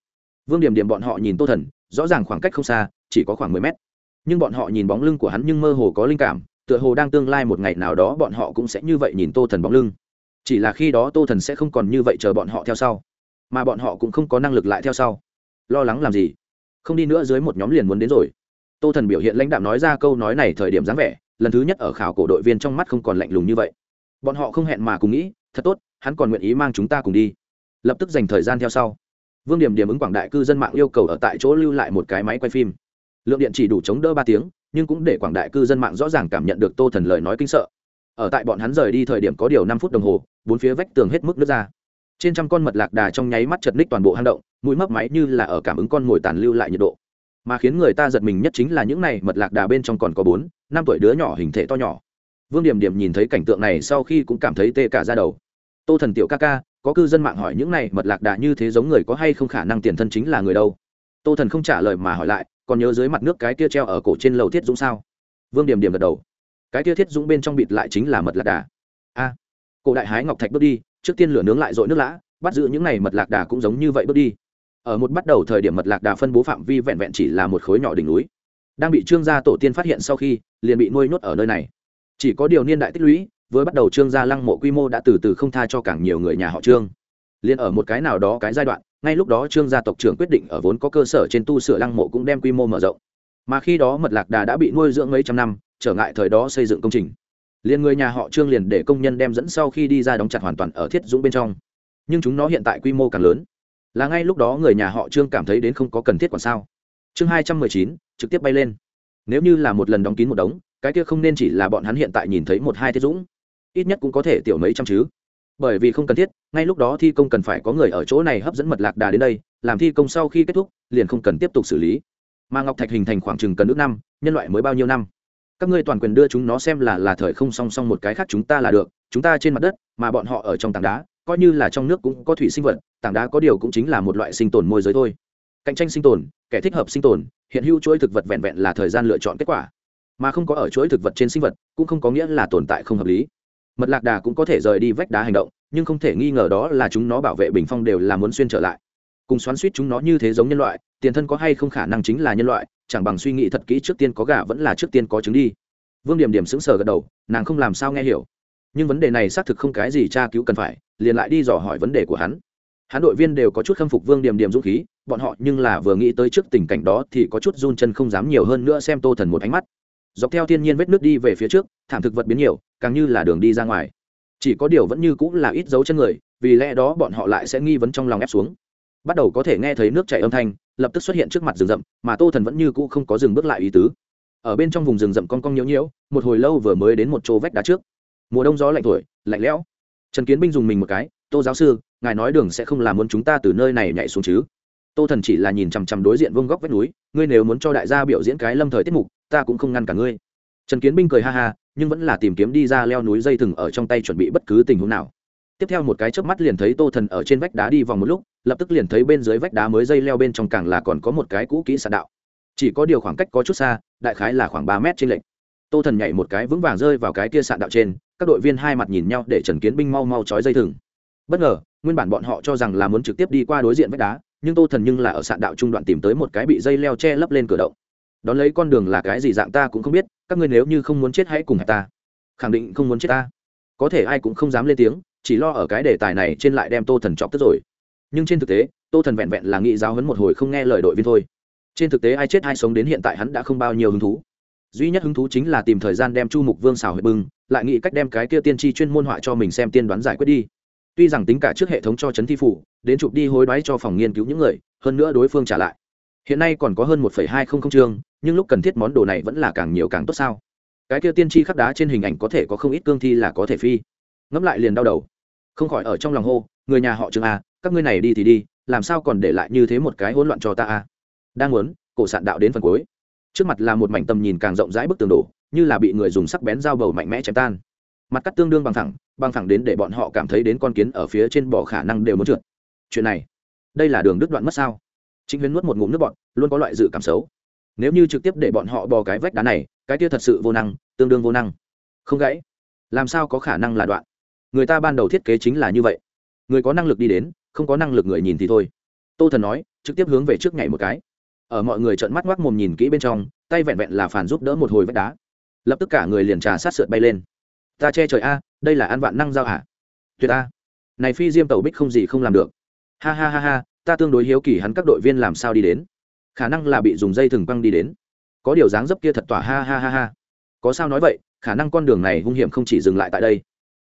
Vương điểm điểm bọn họ nhìn tô thần, rõ ràng khoảng cách không xa, chỉ có khoảng mười mét. Nhưng bọn họ nhìn bóng lưng của hắn nhưng mơ hồ có linh cảm, tựa hồ đang tương lai một ngày nào đó bọn họ cũng sẽ như vậy nhìn tô thần bóng lưng. Chỉ là khi đó tô thần sẽ không còn như vậy chờ bọn họ theo sau, mà bọn họ cũng không có năng lực lại theo sau. Lo lắng làm gì? Không đi nữa dưới một nhóm liền muốn đến rồi. Tô thần biểu hiện lãnh đạo nói ra câu nói này thời điểm dáng vẻ, lần thứ nhất ở khảo cổ đội viên trong mắt không còn lạnh lùng như vậy. Bọn họ không hẹn mà cùng nghĩ thật tốt, hắn còn nguyện ý mang chúng ta cùng đi. Lập tức dành thời gian theo sau. Vương điểm điểm ứng quảng đại cư dân mạng yêu cầu ở tại chỗ lưu lại một cái máy quay phim. Lượng điện chỉ đủ chống đỡ ba tiếng, nhưng cũng để quảng đại cư dân mạng rõ ràng cảm nhận được tô thần lời nói kinh sợ. Ở tại bọn hắn rời đi thời điểm có điều năm phút đồng hồ, bốn phía vách tường hết mức nước ra. Trên trăm con mật lạc đà trong nháy mắt chật ních toàn bộ hang động, mũi mấp máy như là ở cảm ứng con mồi tàn lưu lại nhiệt độ. Mà khiến người ta giật mình nhất chính là những này mật lạc đà bên trong còn có bốn, năm tuổi đứa nhỏ hình thể to nhỏ. Vương điểm điểm nhìn thấy cảnh tượng này sau khi cũng cảm thấy tê cả ra đầu tô thần tiểu ca ca, có cư dân mạng hỏi những này, mật lạc đà như thế giống người có hay không khả năng tiền thân chính là người đâu? Tô thần không trả lời mà hỏi lại, còn nhớ dưới mặt nước cái kia treo ở cổ trên lầu thiết dũng sao? Vương điểm điểm gật đầu. Cái kia thiết dũng bên trong bịt lại chính là mật lạc đà. A, cổ đại hái ngọc thạch bước đi, trước tiên lửa nướng lại dội nước lã, bắt giữ những này mật lạc đà cũng giống như vậy bước đi. Ở một bắt đầu thời điểm mật lạc đà phân bố phạm vi vẹn vẹn chỉ là một khối nhỏ đỉnh núi. Đang bị trương gia tổ tiên phát hiện sau khi, liền bị nuôi nhốt ở nơi này. Chỉ có điều niên đại tích lũy với bắt đầu trương gia lăng mộ quy mô đã từ từ không tha cho càng nhiều người nhà họ trương. Liên ở một cái nào đó cái giai đoạn, ngay lúc đó trương gia tộc trưởng quyết định ở vốn có cơ sở trên tu sửa lăng mộ cũng đem quy mô mở rộng. Mà khi đó mật lạc đà đã bị nuôi dưỡng mấy trăm năm, trở ngại thời đó xây dựng công trình. Liền người nhà họ trương liền để công nhân đem dẫn sau khi đi ra đóng chặt hoàn toàn ở thiết dũng bên trong. Nhưng chúng nó hiện tại quy mô càng lớn. Là ngay lúc đó người nhà họ trương cảm thấy đến không có cần thiết còn sao. Chương hai trăm mười chín, trực tiếp bay lên. Nếu như là một lần đóng kín một đống, cái kia không nên chỉ là bọn hắn hiện tại nhìn thấy một hai thiết dũng ít nhất cũng có thể tiểu mấy trăm chứ. Bởi vì không cần thiết, ngay lúc đó thi công cần phải có người ở chỗ này hấp dẫn mật lạc đà đến đây, làm thi công sau khi kết thúc, liền không cần tiếp tục xử lý. Mà ngọc thạch hình thành khoảng chừng cần ước năm, nhân loại mới bao nhiêu năm? Các ngươi toàn quyền đưa chúng nó xem là là thời không song song một cái khác chúng ta là được, chúng ta trên mặt đất, mà bọn họ ở trong tảng đá, coi như là trong nước cũng có thủy sinh vật, tảng đá có điều cũng chính là một loại sinh tồn môi giới thôi. Cạnh tranh sinh tồn, kẻ thích hợp sinh tồn, hiện hữu chuỗi thực vật vẹn vẹn là thời gian lựa chọn kết quả. Mà không có ở chuỗi thực vật trên sinh vật, cũng không có nghĩa là tồn tại không hợp lý mật lạc đà cũng có thể rời đi vách đá hành động, nhưng không thể nghi ngờ đó là chúng nó bảo vệ bình phong đều là muốn xuyên trở lại. Cùng xoắn suýt chúng nó như thế giống nhân loại, tiền thân có hay không khả năng chính là nhân loại, chẳng bằng suy nghĩ thật kỹ trước tiên có gà vẫn là trước tiên có trứng đi. Vương điểm điểm sững sờ gật đầu, nàng không làm sao nghe hiểu. Nhưng vấn đề này xác thực không cái gì tra cứu cần phải, liền lại đi dò hỏi vấn đề của hắn. Hắn đội viên đều có chút khâm phục vương điểm điểm dũng khí, bọn họ nhưng là vừa nghĩ tới trước tình cảnh đó thì có chút run chân không dám nhiều hơn nữa xem tô thần một ánh mắt. Dọc theo thiên nhiên vết nước đi về phía trước, thảm thực vật biến nhiều càng như là đường đi ra ngoài. Chỉ có điều vẫn như cũng là ít dấu chân người, vì lẽ đó bọn họ lại sẽ nghi vấn trong lòng ép xuống. Bắt đầu có thể nghe thấy nước chảy âm thanh, lập tức xuất hiện trước mặt rừng rậm, mà tô thần vẫn như cũ không có dừng bước lại ý tứ. Ở bên trong vùng rừng rậm con cong nhiễu nhiễu, một hồi lâu vừa mới đến một chỗ vách đá trước. Mùa đông gió lạnh thổi, lạnh lẽo. Trần kiến binh dùng mình một cái, tô giáo sư, ngài nói đường sẽ không làm muốn chúng ta từ nơi này nhảy xuống chứ? Tô thần chỉ là nhìn chằm chằm đối diện vương góc vách núi, ngươi nếu muốn cho đại gia biểu diễn cái lâm thời tiết mục, ta cũng không ngăn cả ngươi. Trần kiến binh cười ha ha nhưng vẫn là tìm kiếm đi ra leo núi dây thừng ở trong tay chuẩn bị bất cứ tình huống nào. Tiếp theo một cái chớp mắt liền thấy tô thần ở trên vách đá đi vòng một lúc, lập tức liền thấy bên dưới vách đá mới dây leo bên trong càng là còn có một cái cũ kỹ sạn đạo. Chỉ có điều khoảng cách có chút xa, đại khái là khoảng ba mét trên lệnh tô thần nhảy một cái vững vàng rơi vào cái kia sạn đạo trên, các đội viên hai mặt nhìn nhau để trần kiến binh mau mau trói dây thừng. Bất ngờ, nguyên bản bọn họ cho rằng là muốn trực tiếp đi qua đối diện vách đá, nhưng tô thần nhưng là ở sạn đạo trung đoạn tìm tới một cái bị dây leo che lấp lên cửa động đón lấy con đường là cái gì dạng ta cũng không biết, các ngươi nếu như không muốn chết hãy cùng ta. Khẳng định không muốn chết ta. Có thể ai cũng không dám lên tiếng, chỉ lo ở cái đề tài này trên lại đem tô thần chọc tức rồi. Nhưng trên thực tế, tô thần vẹn vẹn là nghị giáo hấn một hồi không nghe lời đội viên thôi. Trên thực tế ai chết ai sống đến hiện tại hắn đã không bao nhiêu hứng thú. Duy nhất hứng thú chính là tìm thời gian đem chu mục vương xào huệ bưng, lại nghĩ cách đem cái kia tiên tri chuyên môn họa cho mình xem tiên đoán giải quyết đi. Tuy rằng tính cả trước hệ thống cho chấn thi phủ, đến chụp đi hối đoái cho phòng nghiên cứu những người, hơn nữa đối phương trả lại hiện nay còn có hơn một hai không không chương, nhưng lúc cần thiết món đồ này vẫn là càng nhiều càng tốt sao? Cái kia tiên tri khắc đá trên hình ảnh có thể có không ít cương thi là có thể phi. Ngẫm lại liền đau đầu. Không khỏi ở trong lòng hô, người nhà họ trường a, các ngươi này đi thì đi, làm sao còn để lại như thế một cái hỗn loạn cho ta a? Đang muốn, cổ sạn đạo đến phần cuối. Trước mặt là một mảnh tầm nhìn càng rộng rãi bức tường đổ, như là bị người dùng sắc bén dao bầu mạnh mẽ chém tan. Mặt cắt tương đương bằng thẳng bằng thẳng đến để bọn họ cảm thấy đến con kiến ở phía trên bỏ khả năng đều muốn trượt. Chuyện này, đây là đường đứt đoạn mất sao? Chính huyến nuốt một ngụm nước bọn luôn có loại dự cảm xấu. Nếu như trực tiếp để bọn họ bò cái vách đá này cái kia thật sự vô năng tương đương vô năng. Không gãy. Làm sao có khả năng là đoạn? Người ta ban đầu thiết kế chính là như vậy. Người có năng lực đi đến không có năng lực người nhìn thì thôi. Tô thần nói trực tiếp hướng về trước nhảy một cái. Ở mọi người trợn mắt ngoác mồm nhìn kỹ bên trong tay vẹn vẹn là phản giúp đỡ một hồi vách đá. Lập tức cả người liền trà sát sượt bay lên. Ta che trời a đây là ăn vạn năng giao hả? Tuyệt a, này phi diêm tẩu bích không gì không làm được. Ha ha ha ha ta tương đối hiếu kỳ hắn các đội viên làm sao đi đến. Khả năng là bị dùng dây thừng quăng đi đến. Có điều dáng dấp kia thật tỏa ha ha ha ha. Có sao nói vậy, khả năng con đường này hung hiểm không chỉ dừng lại tại đây.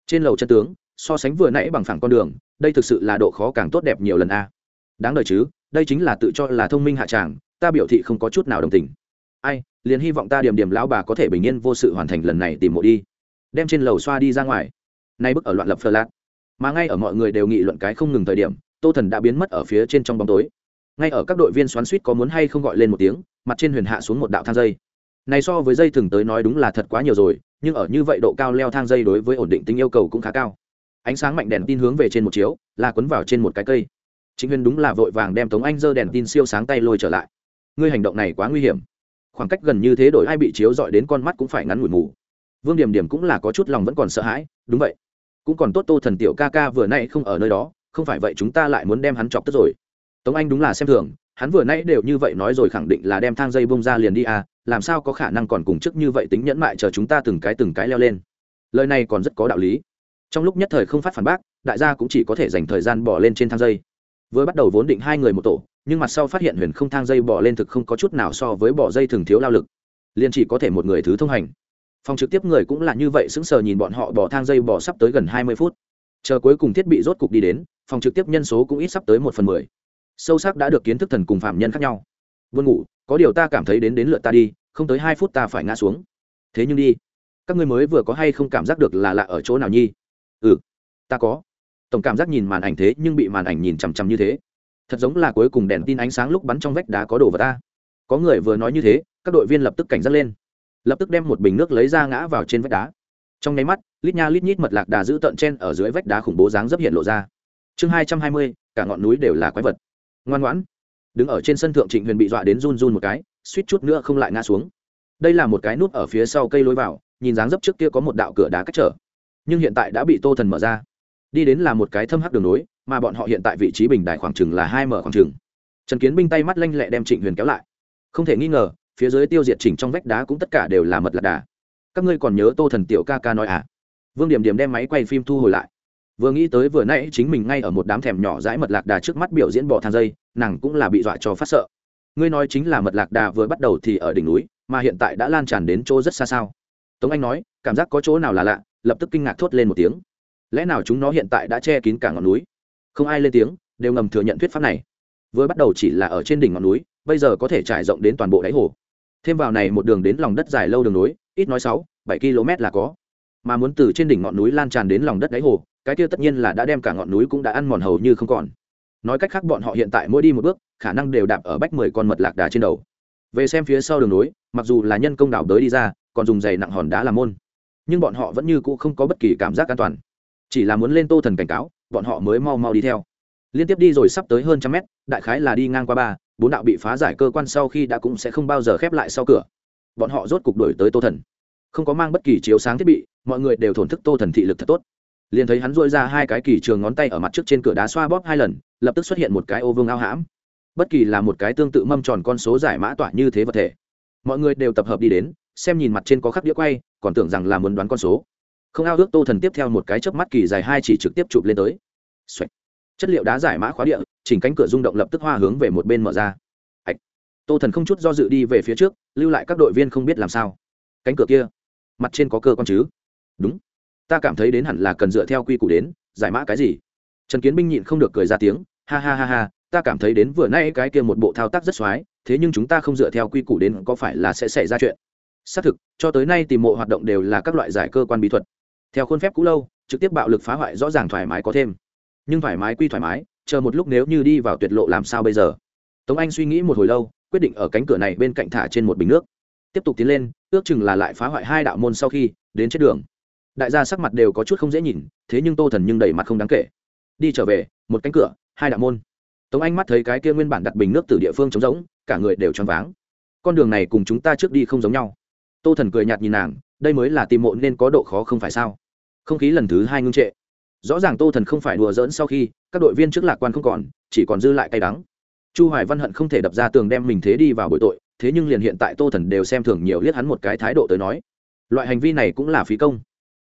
Trên lầu chân tướng, so sánh vừa nãy bằng phẳng con đường, đây thực sự là độ khó càng tốt đẹp nhiều lần a. Đáng đời chứ, đây chính là tự cho là thông minh hạ tràng, ta biểu thị không có chút nào đồng tình. Ai, liền hy vọng ta điểm điểm lão bà có thể bình yên vô sự hoàn thành lần này tìm mộ đi. Đem trên lầu xoa đi ra ngoài. Nay bức ở loạn lập phơ lát mà ngay ở mọi người đều nghị luận cái không ngừng thời điểm tô thần đã biến mất ở phía trên trong bóng tối. Ngay ở các đội viên xoắn suýt có muốn hay không gọi lên một tiếng, mặt trên huyền hạ xuống một đạo thang dây. Này so với dây thừng tới nói đúng là thật quá nhiều rồi, nhưng ở như vậy độ cao leo thang dây đối với ổn định tính yêu cầu cũng khá cao. Ánh sáng mạnh đèn tin hướng về trên một chiếu, là quấn vào trên một cái cây. Chính huyền đúng là vội vàng đem tống anh dơ đèn tin siêu sáng tay lôi trở lại. Ngươi hành động này quá nguy hiểm. Khoảng cách gần như thế đổi ai bị chiếu dọi đến con mắt cũng phải ngắn ngủi mù. Vương điểm điểm cũng là có chút lòng vẫn còn sợ hãi, đúng vậy. Cũng còn tốt tô thần tiểu ca ca vừa nay không ở nơi đó không phải vậy chúng ta lại muốn đem hắn chọc tức rồi. Tống anh đúng là xem thường, hắn vừa nãy đều như vậy nói rồi khẳng định là đem thang dây bông ra liền đi à làm sao có khả năng còn cùng chức như vậy tính nhẫn mại chờ chúng ta từng cái từng cái leo lên. Lời này còn rất có đạo lý. Trong lúc nhất thời không phát phản bác, đại gia cũng chỉ có thể dành thời gian bỏ lên trên thang dây. Vừa bắt đầu vốn định hai người một tổ, nhưng mặt sau phát hiện huyền không thang dây bỏ lên thực không có chút nào so với bỏ dây thường thiếu lao lực. Liền chỉ có thể một người thứ thông hành. Phòng trực tiếp người cũng là như vậy sững sờ nhìn bọn họ bỏ thang dây bỏ sắp tới gần hai mươi phút. Chờ cuối cùng thiết bị rốt cục đi đến phòng trực tiếp nhân số cũng ít sắp tới một phần mười. Sâu sắc đã được kiến thức thần cùng phạm nhân khác nhau. Vươn ngủ, có điều ta cảm thấy đến đến lượt ta đi, không tới hai phút ta phải ngã xuống. Thế nhưng đi, các ngươi mới vừa có hay không cảm giác được là lạ ở chỗ nào nhi? Ừ ta có. Tổng cảm giác nhìn màn ảnh thế nhưng bị màn ảnh nhìn chằm chằm như thế. Thật giống là cuối cùng đèn tin ánh sáng lúc bắn trong vách đá có đồ vào ta. Có người vừa nói như thế, các đội viên lập tức cảnh giác lên. Lập tức đem một bình nước lấy ra ngã vào trên vách đá. Trong nháy mắt, lít nha lít nhít mật lạc đà giữ tận chen ở dưới vách đá khủng bố dáng dấp hiện lộ ra chương hai trăm hai mươi, cả ngọn núi đều là quái vật. Ngoan ngoãn. Đứng ở trên sân thượng trịnh huyền bị dọa đến run run một cái, suýt chút nữa không lại ngã xuống. Đây là một cái nút ở phía sau cây lối vào, nhìn dáng dấp trước kia có một đạo cửa đá cách trở. Nhưng hiện tại đã bị tô thần mở ra. Đi đến là một cái thâm hắc đường nối, mà bọn họ hiện tại vị trí bình đài khoảng chừng là hai mở khoảng chừng. Trần kiến binh tay mắt lanh lẹ đem trịnh huyền kéo lại. Không thể nghi ngờ, phía dưới tiêu diệt chỉnh trong vách đá cũng tất cả đều là mật lạc đà. Các ngươi còn nhớ tô thần tiểu ca ca nói à? Vương điểm điểm đem máy quay phim thu hồi lại vừa nghĩ tới vừa nãy chính mình ngay ở một đám thèm nhỏ dãi mật lạc đà trước mắt biểu diễn bỏ thang dây, nàng cũng là bị dọa cho phát sợ. Ngươi nói chính là mật lạc đà vừa bắt đầu thì ở đỉnh núi, mà hiện tại đã lan tràn đến chỗ rất xa sao? Tống anh nói, cảm giác có chỗ nào là lạ, lập tức kinh ngạc thốt lên một tiếng. Lẽ nào chúng nó hiện tại đã che kín cả ngọn núi? Không ai lên tiếng, đều ngầm thừa nhận thuyết pháp này. Vừa bắt đầu chỉ là ở trên đỉnh ngọn núi, bây giờ có thể trải rộng đến toàn bộ đáy hồ. Thêm vào này một đường đến lòng đất dài lâu đường núi ít nói sáu, bảy km là có. Mà muốn từ trên đỉnh ngọn núi lan tràn đến lòng đất đáy hồ cái kia tất nhiên là đã đem cả ngọn núi cũng đã ăn mòn hầu như không còn. Nói cách khác bọn họ hiện tại mỗi đi một bước, khả năng đều đạp ở bách mười con mật lạc đà trên đầu. Về xem phía sau đường núi, mặc dù là nhân công đào đới đi ra, còn dùng giày nặng hòn đá làm môn. Nhưng bọn họ vẫn như cũ không có bất kỳ cảm giác an toàn. Chỉ là muốn lên tô thần cảnh cáo, bọn họ mới mau mau đi theo. Liên tiếp đi rồi sắp tới hơn trăm mét, đại khái là đi ngang qua ba, bốn đạo bị phá giải cơ quan sau khi đã cũng sẽ không bao giờ khép lại sau cửa. Bọn họ rốt cục đuổi tới tô thần. Không có mang bất kỳ chiếu sáng thiết bị, mọi người đều thổn thức tô thần thị lực thật tốt liền thấy hắn dội ra hai cái kỳ trường ngón tay ở mặt trước trên cửa đá xoa bóp hai lần, lập tức xuất hiện một cái ô vương ao hãm. Bất kỳ là một cái tương tự mâm tròn con số giải mã tỏa như thế vật thể. Mọi người đều tập hợp đi đến, xem nhìn mặt trên có khắc đĩa quay, còn tưởng rằng là muốn đoán con số. Không ao ước tô thần tiếp theo một cái chớp mắt kỳ dài hai chỉ trực tiếp chụp lên tới、Xoạch. chất liệu đá giải mã khóa địa, chỉnh cánh cửa rung động lập tức hoa hướng về một bên mở ra. Ạch. Tô thần không chút do dự đi về phía trước, lưu lại các đội viên không biết làm sao. Cánh cửa kia. Mặt trên có cơ con chứ? Đúng ta cảm thấy đến hẳn là cần dựa theo quy củ đến, giải mã cái gì? Trần kiến binh nhịn không được cười ra tiếng, ha ha ha ha, ta cảm thấy đến vừa nay cái kia một bộ thao tác rất x o á i thế nhưng chúng ta không dựa theo quy củ đến có phải là sẽ xảy ra chuyện? Xác thực, cho tới nay tìm mộ hoạt động đều là các loại giải cơ quan bí thuật. Theo khuôn phép cũ lâu, trực tiếp bạo lực phá hoại rõ ràng thoải mái có thêm. Nhưng thoải mái quy thoải mái, chờ một lúc nếu như đi vào tuyệt lộ làm sao bây giờ? Tống anh suy nghĩ một hồi lâu, quyết định ở cánh cửa này bên cạnh thả trên một bình nước. Tiếp tục tiến lên, ước chừng là lại phá hoại hai đạo môn sau khi, đến chết đường đại gia sắc mặt đều có chút không dễ nhìn, thế nhưng tô thần nhưng đầy mặt không đáng kể. Đi trở về, một cánh cửa, hai đạo môn. Tống anh mắt thấy cái kia nguyên bản đặt bình nước từ địa phương trống rỗng, cả người đều choáng váng. Con đường này cùng chúng ta trước đi không giống nhau. Tô thần cười nhạt nhìn nàng, đây mới là tìm mộ nên có độ khó không phải sao? Không khí lần thứ hai ngưng trệ. Rõ ràng tô thần không phải đùa giỡn sau khi, các đội viên trước lạc quan không còn, chỉ còn dư lại cay đắng. Chu hoài văn hận không thể đập ra tường đem mình thế đi vào bội tội, thế nhưng liền hiện tại tô thần đều xem thường nhiều liếc hắn một cái thái độ tới nói. Loại hành vi này cũng là phí công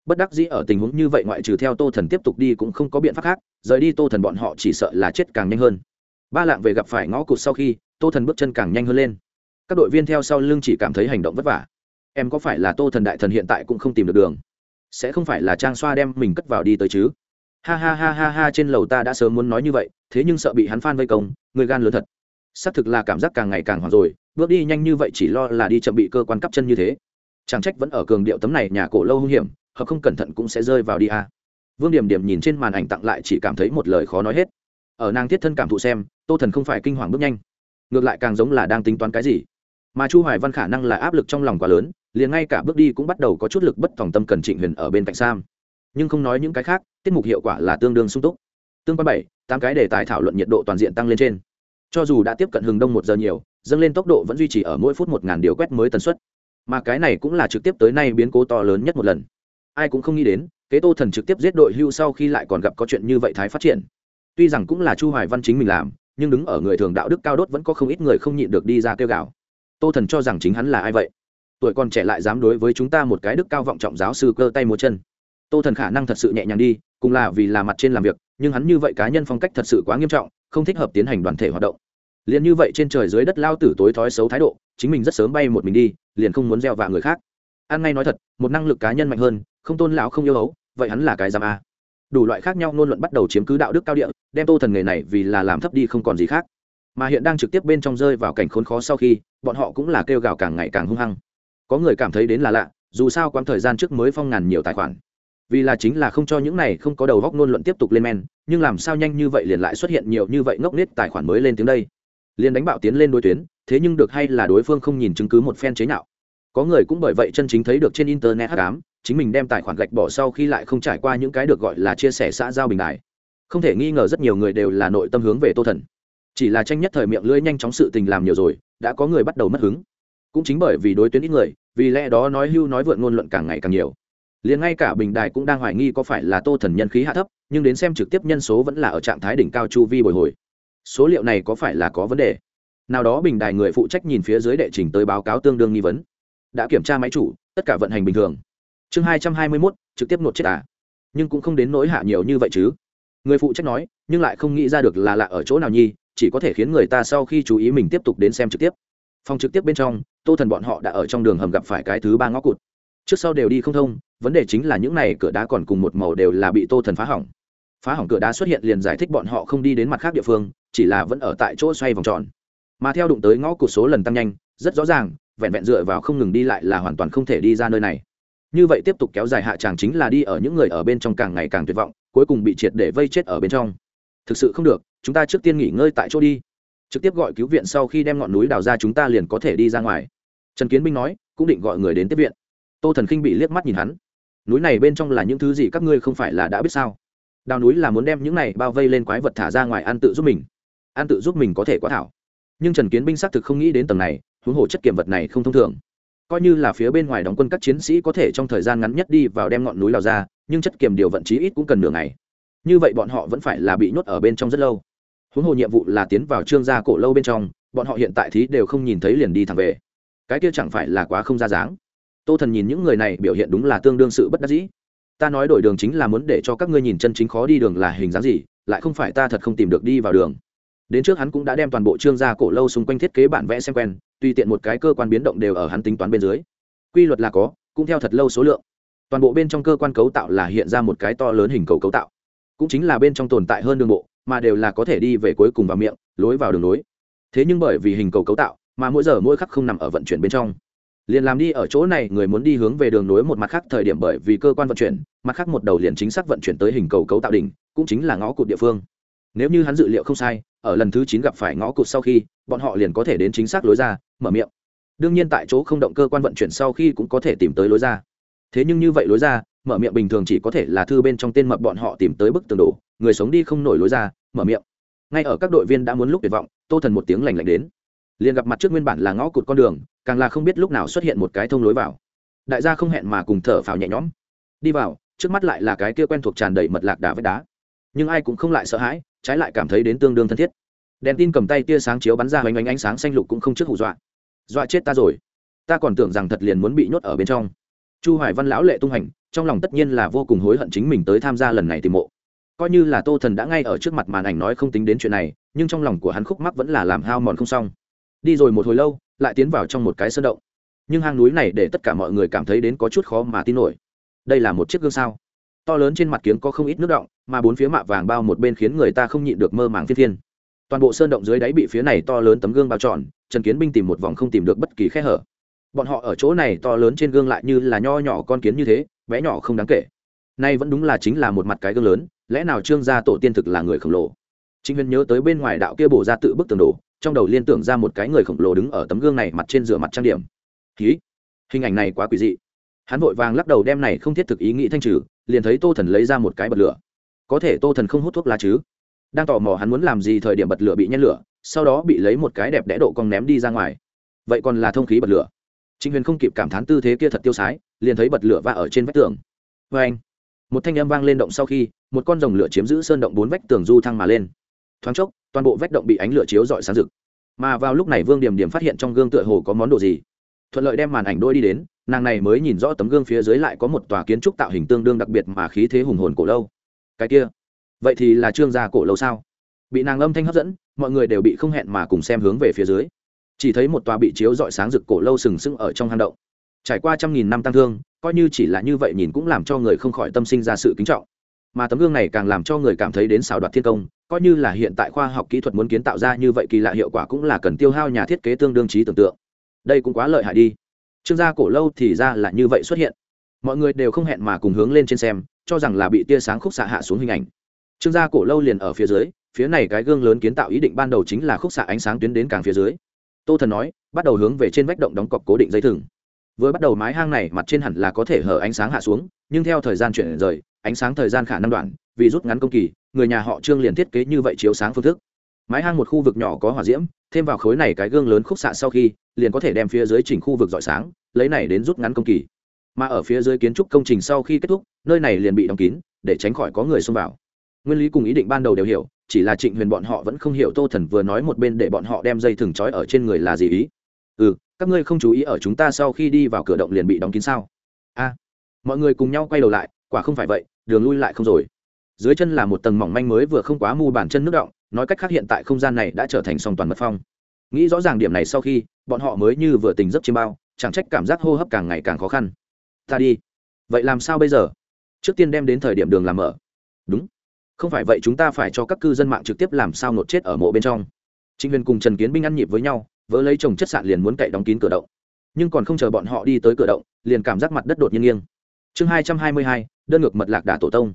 bất đắc dĩ ở tình huống như vậy ngoại trừ theo tô thần tiếp tục đi cũng không có biện pháp khác, rời đi tô thần bọn họ chỉ sợ là chết càng nhanh hơn. Ba lạng về gặp phải ngõ cụt sau khi, tô thần bước chân càng nhanh hơn lên. Các đội viên theo sau lưng chỉ cảm thấy hành động vất vả. Em có phải là tô thần đại thần hiện tại cũng không tìm được đường? Sẽ không phải là trang xoa đem mình cất vào đi tới chứ? Ha ha ha ha ha, trên lầu ta đã sớm muốn nói như vậy, thế nhưng sợ bị hắn phan vây công, người gan lớn thật. Xác thực là cảm giác càng ngày càng hoảng rồi, bước đi nhanh như vậy chỉ lo là đi chậm bị cơ quan cắp chân như thế. Chẳng trách vẫn ở cường điệu tấm này nhà cổ lâu hung hiểm hợp không cẩn thận cũng sẽ rơi vào đi a vương điểm điểm nhìn trên màn ảnh tặng lại chỉ cảm thấy một lời khó nói hết. Ở nàng thiết thân cảm thụ xem, tô thần không phải kinh hoàng bước nhanh, ngược lại càng giống là đang tính toán cái gì. Mà chu hoài văn khả năng là áp lực trong lòng quá lớn, liền ngay cả bước đi cũng bắt đầu có chút lực bất phòng tâm cần trịnh huyền ở bên cạnh sam. Nhưng không nói những cái khác, tiết mục hiệu quả là tương đương sung túc. Tương quan bảy, tám cái đề tài thảo luận nhiệt độ toàn diện tăng lên trên. Cho dù đã tiếp cận hừng đông một giờ nhiều, dâng lên tốc độ vẫn duy trì ở mỗi phút một ngàn điều quét mới tần suất. Mà cái này cũng là trực tiếp tới nay biến cố to lớn nhất một lần ai cũng không nghĩ đến, kế tô thần trực tiếp giết đội hưu sau khi lại còn gặp có chuyện như vậy thái phát triển. Tuy rằng cũng là chu hoài văn chính mình làm, nhưng đứng ở người thường đạo đức cao đốt vẫn có không ít người không nhịn được đi ra kêu gào. Tô thần cho rằng chính hắn là ai vậy? Tuổi còn trẻ lại dám đối với chúng ta một cái đức cao vọng trọng giáo sư cơ tay múa chân. Tô thần khả năng thật sự nhẹ nhàng đi, cùng là vì là mặt trên làm việc, nhưng hắn như vậy cá nhân phong cách thật sự quá nghiêm trọng, không thích hợp tiến hành đoàn thể hoạt động. Liền như vậy trên trời dưới đất lao tử tối thói xấu thái độ, chính mình rất sớm bay một mình đi, liền không muốn gieo vạ người khác. Ăn ngay nói thật, một năng lực cá nhân mạnh hơn không tôn lão không yêu hấu vậy hắn là cái giam a. Đủ loại khác nhau ngôn luận bắt đầu chiếm cứ đạo đức cao địa, đem tô thần nghề này vì là làm thấp đi không còn gì khác. Mà hiện đang trực tiếp bên trong rơi vào cảnh khốn khó sau khi, bọn họ cũng là kêu gào càng ngày càng hung hăng. Có người cảm thấy đến là lạ, dù sao quãng thời gian trước mới phong ngàn nhiều tài khoản. Vì là chính là không cho những này không có đầu góc ngôn luận tiếp tục lên men, nhưng làm sao nhanh như vậy liền lại xuất hiện nhiều như vậy ngốc nết tài khoản mới lên tiếng đây? Liền đánh bạo tiến lên đối tuyến, thế nhưng được hay là đối phương không nhìn chứng cứ một phen chế nhạo. Có người cũng bởi vậy chân chính thấy được trên internet hắc ám chính mình đem tài khoản gạch bỏ sau khi lại không trải qua những cái được gọi là chia sẻ xã giao bình đại. Không thể nghi ngờ rất nhiều người đều là nội tâm hướng về tô thần. Chỉ là tranh nhất thời miệng lưỡi nhanh chóng sự tình làm nhiều rồi, đã có người bắt đầu mất hứng. Cũng chính bởi vì đối tuyến ít người, vì lẽ đó nói hưu nói vượn ngôn luận càng ngày càng nhiều. Liền ngay cả bình đài cũng đang hoài nghi có phải là tô thần nhân khí hạ thấp, nhưng đến xem trực tiếp nhân số vẫn là ở trạng thái đỉnh cao chu vi bồi hồi. Số liệu này có phải là có vấn đề? Nào đó bình đài người phụ trách nhìn phía dưới đệ trình tới báo cáo tương đương nghi vấn. Đã kiểm tra máy chủ, tất cả vận hành bình thường chương hai trăm hai mươi mốt, trực tiếp nộp chết à? Nhưng cũng không đến nỗi hạ nhiều như vậy chứ. Người phụ trách nói, nhưng lại không nghĩ ra được là lạ ở chỗ nào nhi chỉ có thể khiến người ta sau khi chú ý mình tiếp tục đến xem trực tiếp. Phòng trực tiếp bên trong, tô thần bọn họ đã ở trong đường hầm gặp phải cái thứ ba ngõ cụt. Trước sau đều đi không thông, vấn đề chính là những này cửa đá còn cùng một màu đều là bị tô thần phá hỏng. Phá hỏng cửa đá xuất hiện liền giải thích bọn họ không đi đến mặt khác địa phương, chỉ là vẫn ở tại chỗ xoay vòng tròn. Mà theo đụng tới ngõ cụt số lần tăng nhanh, rất rõ ràng, vẹn vẹn dựa vào không ngừng đi lại là hoàn toàn không thể đi ra nơi này như vậy tiếp tục kéo dài hạ tràng chính là đi ở những người ở bên trong càng ngày càng tuyệt vọng, cuối cùng bị triệt để vây chết ở bên trong. Thực sự không được, chúng ta trước tiên nghỉ ngơi tại chỗ đi. Trực tiếp gọi cứu viện sau khi đem ngọn núi đào ra chúng ta liền có thể đi ra ngoài. Trần kiến binh nói, cũng định gọi người đến tiếp viện. Tô thần khinh bị liếc mắt nhìn hắn. Núi này bên trong là những thứ gì các ngươi không phải là đã biết sao? Đào núi là muốn đem những này bao vây lên quái vật thả ra ngoài ăn tự giúp mình. Ăn tự giúp mình có thể quá thảo. Nhưng trần kiến binh xác thực không nghĩ đến tầng này, huống hồ chất kiểm vật này không thông thường coi như là phía bên ngoài đóng quân các chiến sĩ có thể trong thời gian ngắn nhất đi vào đem ngọn núi lao ra, nhưng chất kiềm điều vận chí ít cũng cần nửa ngày. Như vậy bọn họ vẫn phải là bị nhốt ở bên trong rất lâu. Huống hồ nhiệm vụ là tiến vào trương gia cổ lâu bên trong, bọn họ hiện tại thí đều không nhìn thấy liền đi thẳng về. Cái kia chẳng phải là quá không ra dáng. Tô thần nhìn những người này biểu hiện đúng là tương đương sự bất đắc dĩ. Ta nói đổi đường chính là muốn để cho các ngươi nhìn chân chính khó đi đường là hình dáng gì, lại không phải ta thật không tìm được đi vào đường. Đến trước hắn cũng đã đem toàn bộ trương gia cổ lâu xung quanh thiết kế bản vẽ xem quen tùy tiện một cái cơ quan biến động đều ở hắn tính toán bên dưới. Quy luật là có, cũng theo thật lâu số lượng. Toàn bộ bên trong cơ quan cấu tạo là hiện ra một cái to lớn hình cầu cấu tạo. Cũng chính là bên trong tồn tại hơn đường bộ, mà đều là có thể đi về cuối cùng vào miệng, lối vào đường lối thế nhưng bởi vì hình cầu cấu tạo, mà mỗi giờ mỗi khắc không nằm ở vận chuyển bên trong. Liền làm đi ở chỗ này, người muốn đi hướng về đường nối một mặt khác thời điểm bởi vì cơ quan vận chuyển, mặt khác một đầu liền chính xác vận chuyển tới hình cầu cấu tạo đỉnh, cũng chính là ngõ cụt địa phương. Nếu như hắn dự liệu không sai ở lần thứ chín gặp phải ngõ cụt sau khi, bọn họ liền có thể đến chính xác lối ra, mở miệng. Đương nhiên tại chỗ không động cơ quan vận chuyển sau khi cũng có thể tìm tới lối ra. Thế nhưng như vậy lối ra, mở miệng bình thường chỉ có thể là thư bên trong tên mập bọn họ tìm tới bức tường đổ, người sống đi không nổi lối ra, mở miệng. Ngay ở các đội viên đã muốn lúc tuyệt vọng, tô thần một tiếng lành lạnh đến. Liền gặp mặt trước nguyên bản là ngõ cụt con đường, càng là không biết lúc nào xuất hiện một cái thông lối vào. Đại gia không hẹn mà cùng thở phào nhẹ nhõm. Đi vào, trước mắt lại là cái kia quen thuộc tràn đầy mật lạc đá với đá. Nhưng ai cũng không lại sợ hãi trái lại cảm thấy đến tương đương thân thiết. Đèn tin cầm tay tia sáng chiếu bắn ra hoành ánh ánh sáng xanh lục cũng không trước hù dọa. Dọa chết ta rồi. Ta còn tưởng rằng thật liền muốn bị nhốt ở bên trong. Chu hoài văn lão lệ tung hành, trong lòng tất nhiên là vô cùng hối hận chính mình tới tham gia lần này tìm mộ. Coi như là tô thần đã ngay ở trước mặt màn ảnh nói không tính đến chuyện này, nhưng trong lòng của hắn khúc mắc vẫn là làm hao mòn không xong. Đi rồi một hồi lâu, lại tiến vào trong một cái sơn động. Nhưng hang núi này để tất cả mọi người cảm thấy đến có chút khó mà tin nổi. Đây là một chiếc gương sao? To lớn trên mặt kiếng có không ít nước động, mà bốn phía mạ vàng bao một bên khiến người ta không nhịn được mơ màng phiên phiên. Toàn bộ sơn động dưới đáy bị phía này to lớn tấm gương bao tròn trần kiến binh tìm một vòng không tìm được bất kỳ khe hở. Bọn họ ở chỗ này to lớn trên gương lại như là nho nhỏ con kiến như thế, bé nhỏ không đáng kể. Nay vẫn đúng là chính là một mặt cái gương lớn, lẽ nào trương gia tổ tiên thực là người khổng lồ? Chính huyền nhớ tới bên ngoài đạo kia bổ ra tự bức tường đổ, trong đầu liên tưởng ra một cái người khổng lồ đứng ở tấm gương này mặt trên rửa mặt trang điểm. Ký. Hình ảnh này quá quỷ dị. Hắn vội vàng lắc đầu đem này không thiết thực ý nghĩ thanh trừ liền thấy tô thần lấy ra một cái bật lửa. Có thể tô thần không hút thuốc lá chứ? Đang tò mò hắn muốn làm gì thời điểm bật lửa bị nhen lửa, sau đó bị lấy một cái đẹp đẽ độ cong ném đi ra ngoài. Vậy còn là thông khí bật lửa. Trịnh huyền không kịp cảm thán tư thế kia thật tiêu sái, liền thấy bật lửa va ở trên vách tường. Vê anh, một thanh âm vang lên động sau khi, một con rồng lửa chiếm giữ sơn động bốn vách tường du thăng mà lên. Thoáng chốc, toàn bộ vách động bị ánh lửa chiếu rọi sáng rực. Mà vào lúc này vương điểm điểm phát hiện trong gương tựa hồ có món đồ gì. Thuận lợi đem màn ảnh đôi đi đến nàng này mới nhìn rõ tấm gương phía dưới lại có một tòa kiến trúc tạo hình tương đương đặc biệt mà khí thế hùng hồn cổ lâu. Cái kia, vậy thì là trương gia cổ lâu sao? Bị nàng âm thanh hấp dẫn, mọi người đều bị không hẹn mà cùng xem hướng về phía dưới. Chỉ thấy một tòa bị chiếu dọi sáng rực cổ lâu sừng sững ở trong hang động. Trải qua trăm nghìn năm tăng thương, coi như chỉ là như vậy nhìn cũng làm cho người không khỏi tâm sinh ra sự kính trọng. Mà tấm gương này càng làm cho người cảm thấy đến xào đoạt thiên công, coi như là hiện tại khoa học kỹ thuật muốn kiến tạo ra như vậy kỳ lạ hiệu quả cũng là cần tiêu hao nhà thiết kế tương đương trí tưởng tượng. Đây cũng quá lợi hại đi trương gia cổ lâu thì ra là như vậy xuất hiện. Mọi người đều không hẹn mà cùng hướng lên trên xem, cho rằng là bị tia sáng khúc xạ hạ xuống hình ảnh. Trương gia cổ lâu liền ở phía dưới, phía này cái gương lớn kiến tạo ý định ban đầu chính là khúc xạ ánh sáng tuyến đến càng phía dưới. Tô thần nói, bắt đầu hướng về trên vách động đóng cọc cố định dây thừng. Với bắt đầu mái hang này mặt trên hẳn là có thể hở ánh sáng hạ xuống, nhưng theo thời gian chuyển rời, ánh sáng thời gian khả năng đoạn, vì rút ngắn công kỳ, người nhà họ trương liền thiết kế như vậy chiếu sáng phương thức mái hang một khu vực nhỏ có hỏa diễm, thêm vào khối này cái gương lớn khúc xạ sau khi, liền có thể đem phía dưới chỉnh khu vực rọi sáng, lấy này đến rút ngắn công kỳ. Mà ở phía dưới kiến trúc công trình sau khi kết thúc, nơi này liền bị đóng kín, để tránh khỏi có người xông vào. Nguyên lý cùng ý định ban đầu đều hiểu, chỉ là trịnh huyền bọn họ vẫn không hiểu tô thần vừa nói một bên để bọn họ đem dây thừng trói ở trên người là gì ý. Ừ các ngươi không chú ý ở chúng ta sau khi đi vào cửa động liền bị đóng kín sao? A, mọi người cùng nhau quay đầu lại, quả không phải vậy, đường lui lại không rồi. Dưới chân là một tầng mỏng manh mới vừa không quá mu bàn chân nước động nói cách khác hiện tại không gian này đã trở thành song toàn mật phong. Nghĩ rõ ràng điểm này sau khi, bọn họ mới như vừa tình giấc chiêm bao, chẳng trách cảm giác hô hấp càng ngày càng khó khăn. Ta đi. Vậy làm sao bây giờ? Trước tiên đem đến thời điểm đường làm mở đúng. Không phải vậy chúng ta phải cho các cư dân mạng trực tiếp làm sao nột chết ở mộ bên trong. Trịnh huyền cùng trần kiến binh ăn nhịp với nhau, vỡ lấy chồng chất sạn liền muốn cậy đóng kín cửa động. Nhưng còn không chờ bọn họ đi tới cửa động, liền cảm giác mặt đất đột nhiên nghiêng. Chương hai trăm hai mươi hai, đơn ngược mật lạc đả tổ tông.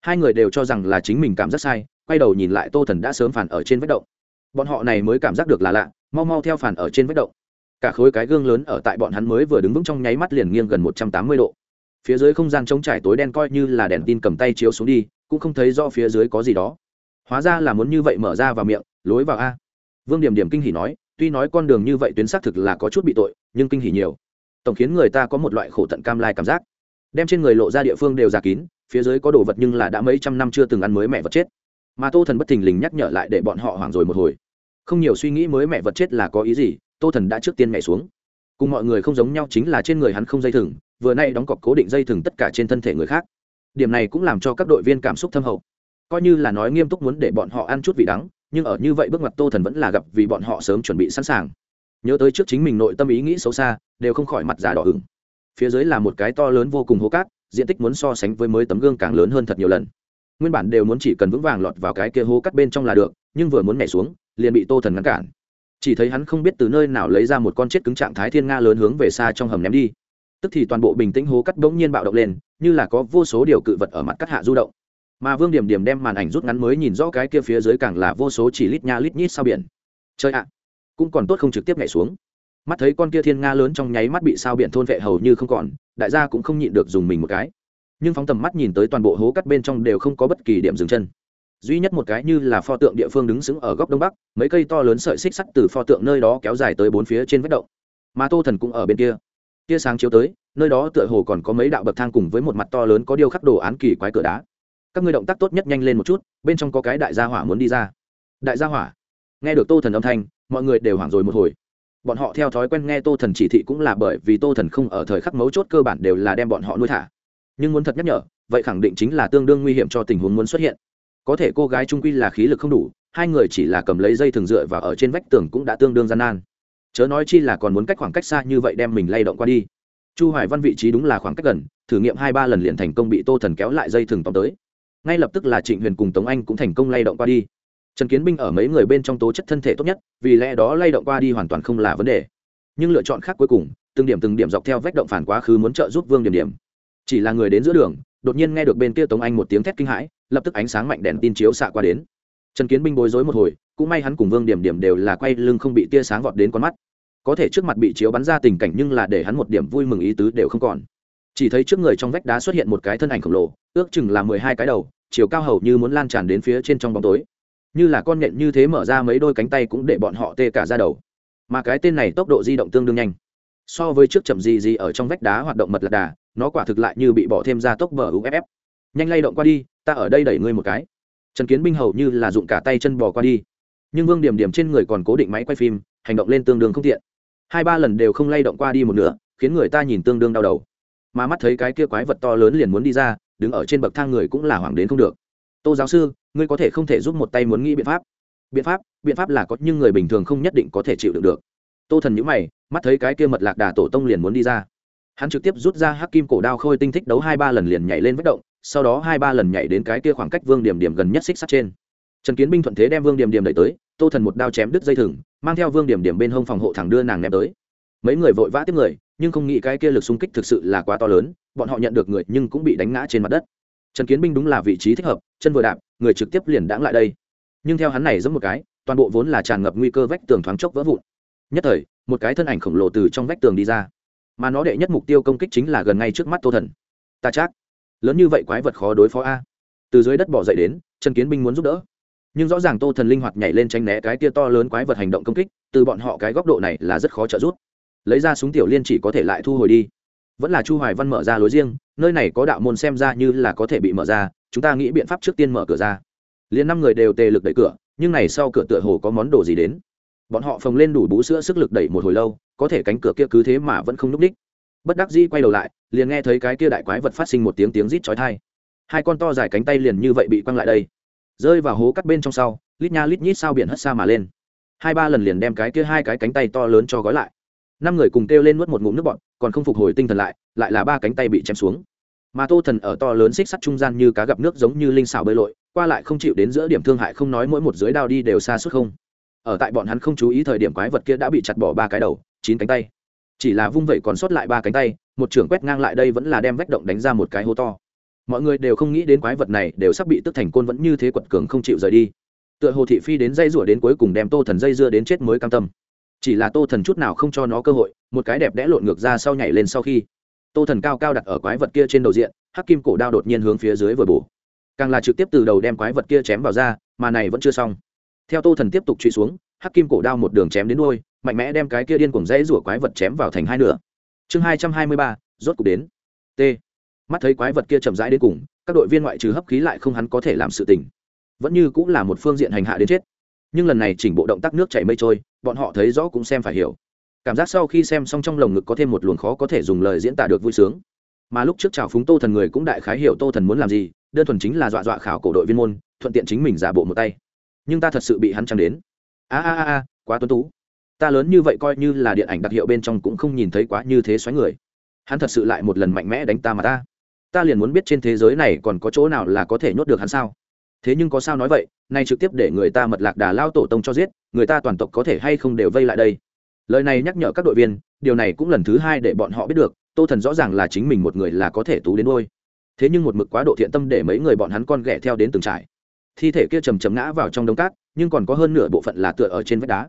Hai người đều cho rằng là chính mình cảm giác sai quay đầu nhìn lại tô thần đã sớm phản ở trên vách động. Bọn họ này mới cảm giác được là lạ, mau mau theo phản ở trên vách động. Cả khối cái gương lớn ở tại bọn hắn mới vừa đứng vững trong nháy mắt liền nghiêng gần một trăm tám mươi độ. Phía dưới không gian trống trải tối đen coi như là đèn tin cầm tay chiếu xuống đi, cũng không thấy do phía dưới có gì đó. Hóa ra là muốn như vậy mở ra vào miệng, lối vào a. Vương điểm điểm kinh hỉ nói, tuy nói con đường như vậy tuyến xác thực là có chút bị tội, nhưng kinh hỉ nhiều. Tổng khiến người ta có một loại khổ tận cam lai cảm giác. Đem trên người lộ ra địa phương đều giả kín, phía dưới có đồ vật nhưng là đã mấy trăm năm chưa từng ăn mới mẹ vật chết mà tô thần bất thình lình nhắc nhở lại để bọn họ hoảng rồi một hồi. Không nhiều suy nghĩ mới mẹ vật chết là có ý gì, tô thần đã trước tiên mẹ xuống. Cùng mọi người không giống nhau chính là trên người hắn không dây thừng, vừa nay đóng cọc cố định dây thừng tất cả trên thân thể người khác. Điểm này cũng làm cho các đội viên cảm xúc thâm hậu. Coi như là nói nghiêm túc muốn để bọn họ ăn chút vị đắng, nhưng ở như vậy bước ngoặt tô thần vẫn là gặp vì bọn họ sớm chuẩn bị sẵn sàng. Nhớ tới trước chính mình nội tâm ý nghĩ xấu xa, đều không khỏi mặt già đỏ ửng. Phía dưới là một cái to lớn vô cùng hố cát, diện tích muốn so sánh với mới tấm gương càng lớn hơn thật nhiều lần nguyên bản đều muốn chỉ cần vững vàng lọt vào cái kia hố cắt bên trong là được, nhưng vừa muốn nhảy xuống, liền bị tô thần ngăn cản. Chỉ thấy hắn không biết từ nơi nào lấy ra một con chết cứng trạng thái thiên nga lớn hướng về xa trong hầm ném đi. Tức thì toàn bộ bình tĩnh hố cắt bỗng nhiên bạo động lên, như là có vô số điều cự vật ở mặt cắt hạ du động. Mà vương điểm điểm đem màn ảnh rút ngắn mới nhìn rõ cái kia phía dưới càng là vô số chỉ lít nha lít nhít sao biển. Chơi ạ, cũng còn tốt không trực tiếp nhảy xuống. Mắt thấy con kia thiên nga lớn trong nháy mắt bị sao biển thôn vệ hầu như không còn, đại gia cũng không nhịn được dùng mình một cái nhưng phóng tầm mắt nhìn tới toàn bộ hố cắt bên trong đều không có bất kỳ điểm dừng chân. Duy nhất một cái như là pho tượng địa phương đứng sững ở góc đông bắc, mấy cây to lớn sợi xích sắt từ pho tượng nơi đó kéo dài tới bốn phía trên vách động. Mà tô thần cũng ở bên kia. Tia sáng chiếu tới, nơi đó tựa hồ còn có mấy đạo bậc thang cùng với một mặt to lớn có điêu khắc đồ án kỳ quái cửa đá. Các ngươi động tác tốt nhất nhanh lên một chút, bên trong có cái đại gia hỏa muốn đi ra. Đại gia hỏa? Nghe được tô thần âm thanh, mọi người đều hoảng rồi một hồi. Bọn họ theo thói quen nghe tô thần chỉ thị cũng là bởi vì tô thần không ở thời khắc mấu chốt cơ bản đều là đem bọn họ nuôi thả nhưng muốn thật nhắc nhở, vậy khẳng định chính là tương đương nguy hiểm cho tình huống muốn xuất hiện. Có thể cô gái trung quy là khí lực không đủ, hai người chỉ là cầm lấy dây thường dựa và ở trên vách tường cũng đã tương đương gian nan. Chớ nói chi là còn muốn cách khoảng cách xa như vậy đem mình lay động qua đi. Chu hoài văn vị trí đúng là khoảng cách gần, thử nghiệm hai ba lần liền thành công bị tô thần kéo lại dây thừng tóm tới. Ngay lập tức là trịnh huyền cùng tống anh cũng thành công lay động qua đi. Trần kiến binh ở mấy người bên trong tố chất thân thể tốt nhất, vì lẽ đó lay động qua đi hoàn toàn không là vấn đề. Nhưng lựa chọn khác cuối cùng, từng điểm từng điểm dọc theo vách động phản quá khứ muốn trợ giúp vương điểm điểm chỉ là người đến giữa đường, đột nhiên nghe được bên kia tống anh một tiếng thét kinh hãi, lập tức ánh sáng mạnh đèn tin chiếu xạ qua đến. Trần kiến binh bối rối một hồi, cũng may hắn cùng vương điểm điểm đều là quay lưng không bị tia sáng vọt đến con mắt. Có thể trước mặt bị chiếu bắn ra tình cảnh nhưng là để hắn một điểm vui mừng ý tứ đều không còn. Chỉ thấy trước người trong vách đá xuất hiện một cái thân ảnh khổng lồ, ước chừng là mười hai cái đầu, chiều cao hầu như muốn lan tràn đến phía trên trong bóng tối. Như là con nhện như thế mở ra mấy đôi cánh tay cũng để bọn họ tê cả ra đầu. Mà cái tên này tốc độ di động tương đương nhanh so với trước chậm gì gì ở trong vách đá hoạt động mật lạc đà, nó quả thực lại như bị bỏ thêm ra tốc bờ uff nhanh lay động qua đi, ta ở đây đẩy ngươi một cái. Trần kiến binh hầu như là dụng cả tay chân bò qua đi. Nhưng vương điểm điểm trên người còn cố định máy quay phim, hành động lên tương đương không tiện. Hai ba lần đều không lay động qua đi một nửa, khiến người ta nhìn tương đương đau đầu. Mà mắt thấy cái kia quái vật to lớn liền muốn đi ra, đứng ở trên bậc thang người cũng là hoảng đến không được. Tô giáo sư, ngươi có thể không thể giúp một tay muốn nghĩ biện pháp. Biện pháp biện pháp là có nhưng người bình thường không nhất định có thể chịu đựng được tô thần nhữ mày, mắt thấy cái kia mật lạc đà tổ tông liền muốn đi ra. Hắn trực tiếp rút ra hắc kim cổ đao khôi tinh thích đấu hai ba lần liền nhảy lên vết động, sau đó hai ba lần nhảy đến cái kia khoảng cách vương điểm điểm gần nhất xích sắt trên. Trần kiến binh thuận thế đem vương điểm điểm đẩy tới, tô thần một đao chém đứt dây thừng, mang theo vương điểm điểm bên hông phòng hộ thẳng đưa nàng ném tới. Mấy người vội vã tiếp người, nhưng không nghĩ cái kia lực xung kích thực sự là quá to lớn, bọn họ nhận được người nhưng cũng bị đánh ngã trên mặt đất. Trần kiến binh đúng là vị trí thích hợp, chân vừa đạp, người trực tiếp liền đãng lại đây. Nhưng theo hắn này giống một cái, toàn bộ vốn là tràn ngập nguy cơ vách tường thoáng chốc vỡ vụn nhất thời, một cái thân ảnh khổng lồ từ trong vách tường đi ra. Mà nó đệ nhất mục tiêu công kích chính là gần ngay trước mắt tô thần. Ta chắc, lớn như vậy quái vật khó đối phó a. Từ dưới đất bỏ dậy đến, trần kiến binh muốn giúp đỡ. Nhưng rõ ràng tô thần linh hoạt nhảy lên tranh né cái tia to lớn quái vật hành động công kích, từ bọn họ cái góc độ này là rất khó trợ giúp. Lấy ra súng tiểu liên chỉ có thể lại thu hồi đi. Vẫn là chu hoài văn mở ra lối riêng, nơi này có đạo môn xem ra như là có thể bị mở ra, chúng ta nghĩ biện pháp trước tiên mở cửa ra. Liền năm người đều tề lực đẩy cửa, nhưng này sau cửa tựa hồ có món đồ gì đến bọn họ phồng lên đủ bú sữa sức lực đẩy một hồi lâu, có thể cánh cửa kia cứ thế mà vẫn không núp đích. Bất đắc dĩ quay đầu lại, liền nghe thấy cái kia đại quái vật phát sinh một tiếng tiếng rít chói tai. Hai con to dài cánh tay liền như vậy bị quăng lại đây. Rơi vào hố cắt bên trong sau, lít nha lít nhít sao biển hất xa mà lên. Hai ba lần liền đem cái kia hai cái cánh tay to lớn cho gói lại. Năm người cùng kêu lên nuốt một ngụm nước bọn còn không phục hồi tinh thần lại lại là ba cánh tay bị chém xuống. Mà tô thần ở to lớn xích sắt trung gian như cá gặp nước giống như linh xảo bơi lội, qua lại không chịu đến giữa điểm thương hại không nói mỗi một dưới đao đi đều xa suốt không ở tại bọn hắn không chú ý thời điểm quái vật kia đã bị chặt bỏ ba cái đầu, chín cánh tay. Chỉ là vung vẩy còn sót lại ba cánh tay, một trưởng quét ngang lại đây vẫn là đem vách động đánh ra một cái hố to. Mọi người đều không nghĩ đến quái vật này đều sắp bị tức thành côn vẫn như thế quật cường không chịu rời đi. Tựa hồ thị phi đến dây rủa đến cuối cùng đem tô thần dây dưa đến chết mới cam tâm. Chỉ là tô thần chút nào không cho nó cơ hội, một cái đẹp đẽ lộn ngược ra sau nhảy lên sau khi, tô thần cao cao đặt ở quái vật kia trên đầu diện, hắc kim cổ đao đột nhiên hướng phía dưới vừa bổ. Càng là trực tiếp từ đầu đem quái vật kia chém vào ra, mà này vẫn chưa xong theo tô thần tiếp tục truy xuống, hắc kim cổ đao một đường chém đến đôi mạnh mẽ đem cái kia điên cuồng dãy rủa quái vật chém vào thành hai nửa. Chương hai trăm hai mươi ba, rốt cục đến. T. Mắt thấy quái vật kia chậm rãi đến cùng, các đội viên ngoại trừ hấp khí lại không hắn có thể làm sự tình. Vẫn như cũng là một phương diện hành hạ đến chết. Nhưng lần này chỉnh bộ động tác nước chảy mây trôi, bọn họ thấy rõ cũng xem phải hiểu. Cảm giác sau khi xem xong trong lồng ngực có thêm một luồng khó có thể dùng lời diễn tả được vui sướng. Mà lúc trước chào phúng tô thần người cũng đại khái hiểu tô thần muốn làm gì, đơn thuần chính là dọa dọa khảo cổ đội viên môn, thuận tiện chính mình giả bộ một tay nhưng ta thật sự bị hắn trăng đến. A a a quá tuấn tú. Ta lớn như vậy coi như là điện ảnh đặc hiệu bên trong cũng không nhìn thấy quá như thế xoáy người. Hắn thật sự lại một lần mạnh mẽ đánh ta mà ta. Ta liền muốn biết trên thế giới này còn có chỗ nào là có thể nhốt được hắn sao? Thế nhưng có sao nói vậy, nay trực tiếp để người ta mật lạc đà lao tổ tông cho giết, người ta toàn tộc có thể hay không đều vây lại đây? Lời này nhắc nhở các đội viên, điều này cũng lần thứ hai để bọn họ biết được, tô thần rõ ràng là chính mình một người là có thể tú đến đôi. Thế nhưng một mực quá độ thiện tâm để mấy người bọn hắn con ghẻ theo đến từng trải thi thể kia chầm chầm ngã vào trong đống cát, nhưng còn có hơn nửa bộ phận là tựa ở trên vách đá.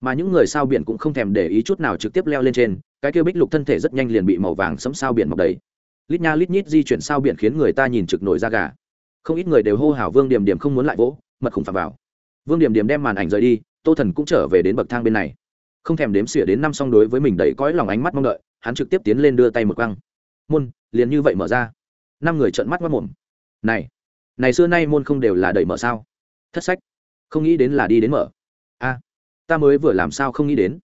Mà những người sao biển cũng không thèm để ý chút nào trực tiếp leo lên trên, cái kia bích lục thân thể rất nhanh liền bị màu vàng sẫm sao biển mọc đầy. Lít nha lít nhít di chuyển sao biển khiến người ta nhìn trực nổi da gà. Không ít người đều hô hào vương điểm điểm không muốn lại vỗ, mật khủng phạm vào. Vương điểm điểm đem màn ảnh rời đi, tô thần cũng trở về đến bậc thang bên này. Không thèm đếm xỉa đến năm xong đối với mình đầy cõi lòng ánh mắt mong đợi, hắn trực tiếp tiến lên đưa tay một quăng. Môn, liền như vậy mở ra. Năm người trợn mắt mất mồm. Này! Này xưa nay môn không đều là đẩy mở sao? Thất sách. Không nghĩ đến là đi đến mở. A, ta mới vừa làm sao không nghĩ đến.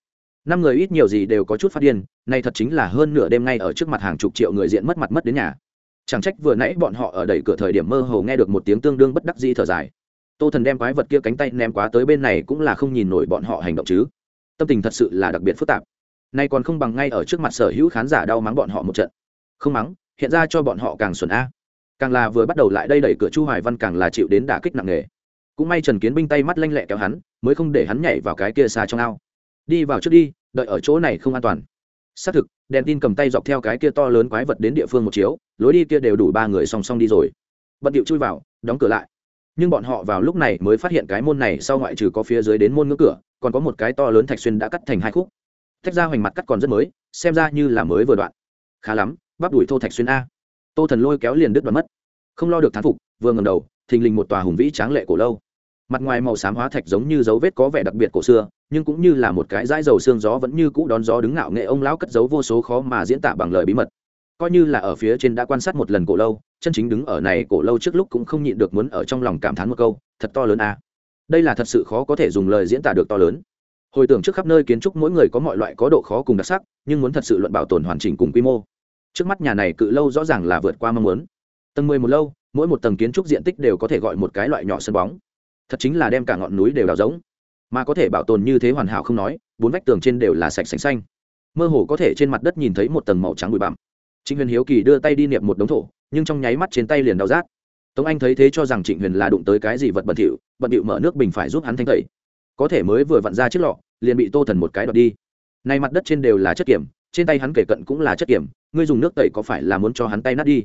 Năm người ít nhiều gì đều có chút phát điên, nay thật chính là hơn nửa đêm ngay ở trước mặt hàng chục triệu người diện mất mặt mất đến nhà. Chẳng trách vừa nãy bọn họ ở đẩy cửa thời điểm mơ hồ nghe được một tiếng tương đương bất đắc dĩ thở dài. Tô thần đem quái vật kia cánh tay ném quá tới bên này cũng là không nhìn nổi bọn họ hành động chứ. Tâm tình thật sự là đặc biệt phức tạp. Nay còn không bằng ngay ở trước mặt sở hữu khán giả đau mắng bọn họ một trận. Không mắng, hiện ra cho bọn họ càng xuẩn a càng là vừa bắt đầu lại đây đẩy cửa chu hoài văn càng là chịu đến đả kích nặng nề. Cũng may trần kiến binh tay mắt lanh lẹ kéo hắn, mới không để hắn nhảy vào cái kia xa trong ao. Đi vào trước đi, đợi ở chỗ này không an toàn. Xác thực, đèn tin cầm tay dọc theo cái kia to lớn quái vật đến địa phương một chiếu, lối đi kia đều đủ ba người song song đi rồi. Bận điệu chui vào, đóng cửa lại. Nhưng bọn họ vào lúc này mới phát hiện cái môn này sau ngoại trừ có phía dưới đến môn ngưỡng cửa, còn có một cái to lớn thạch xuyên đã cắt thành hai khúc. Thách ra hoành mặt cắt còn rất mới, xem ra như là mới vừa đoạn. Khá lắm, bắp đuổi thô thạch xuyên a tô thần lôi kéo liền đứt đoạn mất. Không lo được thán phục, vừa ngầm đầu, thình lình một tòa hùng vĩ tráng lệ cổ lâu. Mặt ngoài màu xám hóa thạch giống như dấu vết có vẻ đặc biệt cổ xưa, nhưng cũng như là một cái dãi dầu xương gió vẫn như cũ đón gió đứng ngạo nghệ ông lão cất giấu vô số khó mà diễn tả bằng lời bí mật. Coi như là ở phía trên đã quan sát một lần cổ lâu, chân chính đứng ở này cổ lâu trước lúc cũng không nhịn được muốn ở trong lòng cảm thán một câu, thật to lớn a đây là thật sự khó có thể dùng lời diễn tả được to lớn. Hồi tưởng trước khắp nơi kiến trúc mỗi người có mọi loại có độ khó cùng đặc sắc, nhưng muốn thật sự luận bảo tồn hoàn chỉnh cùng quy mô trước mắt nhà này cự lâu rõ ràng là vượt qua mong muốn. Tầng mười một lâu, mỗi một tầng kiến trúc diện tích đều có thể gọi một cái loại nhỏ sân bóng. Thật chính là đem cả ngọn núi đều đào giống mà có thể bảo tồn như thế hoàn hảo không nói, bốn vách tường trên đều là sạch sành xanh. Mơ hồ có thể trên mặt đất nhìn thấy một tầng màu trắng bụi bặm. Trịnh huyền hiếu kỳ đưa tay đi niệm một đống thổ, nhưng trong nháy mắt trên tay liền đau rát. Tống anh thấy thế cho rằng trịnh huyền là đụng tới cái gì vật bẩn thỉu, bận điệu mở nước bình phải giúp hắn thanh tẩy. Có thể mới vừa vặn ra chiếc lọ, liền bị tô thần một cái đọt đi. Nay mặt đất trên đều là chất kiểm trên tay hắn kể cận cũng là chất kiểm, ngươi dùng nước tẩy có phải là muốn cho hắn tay nát đi?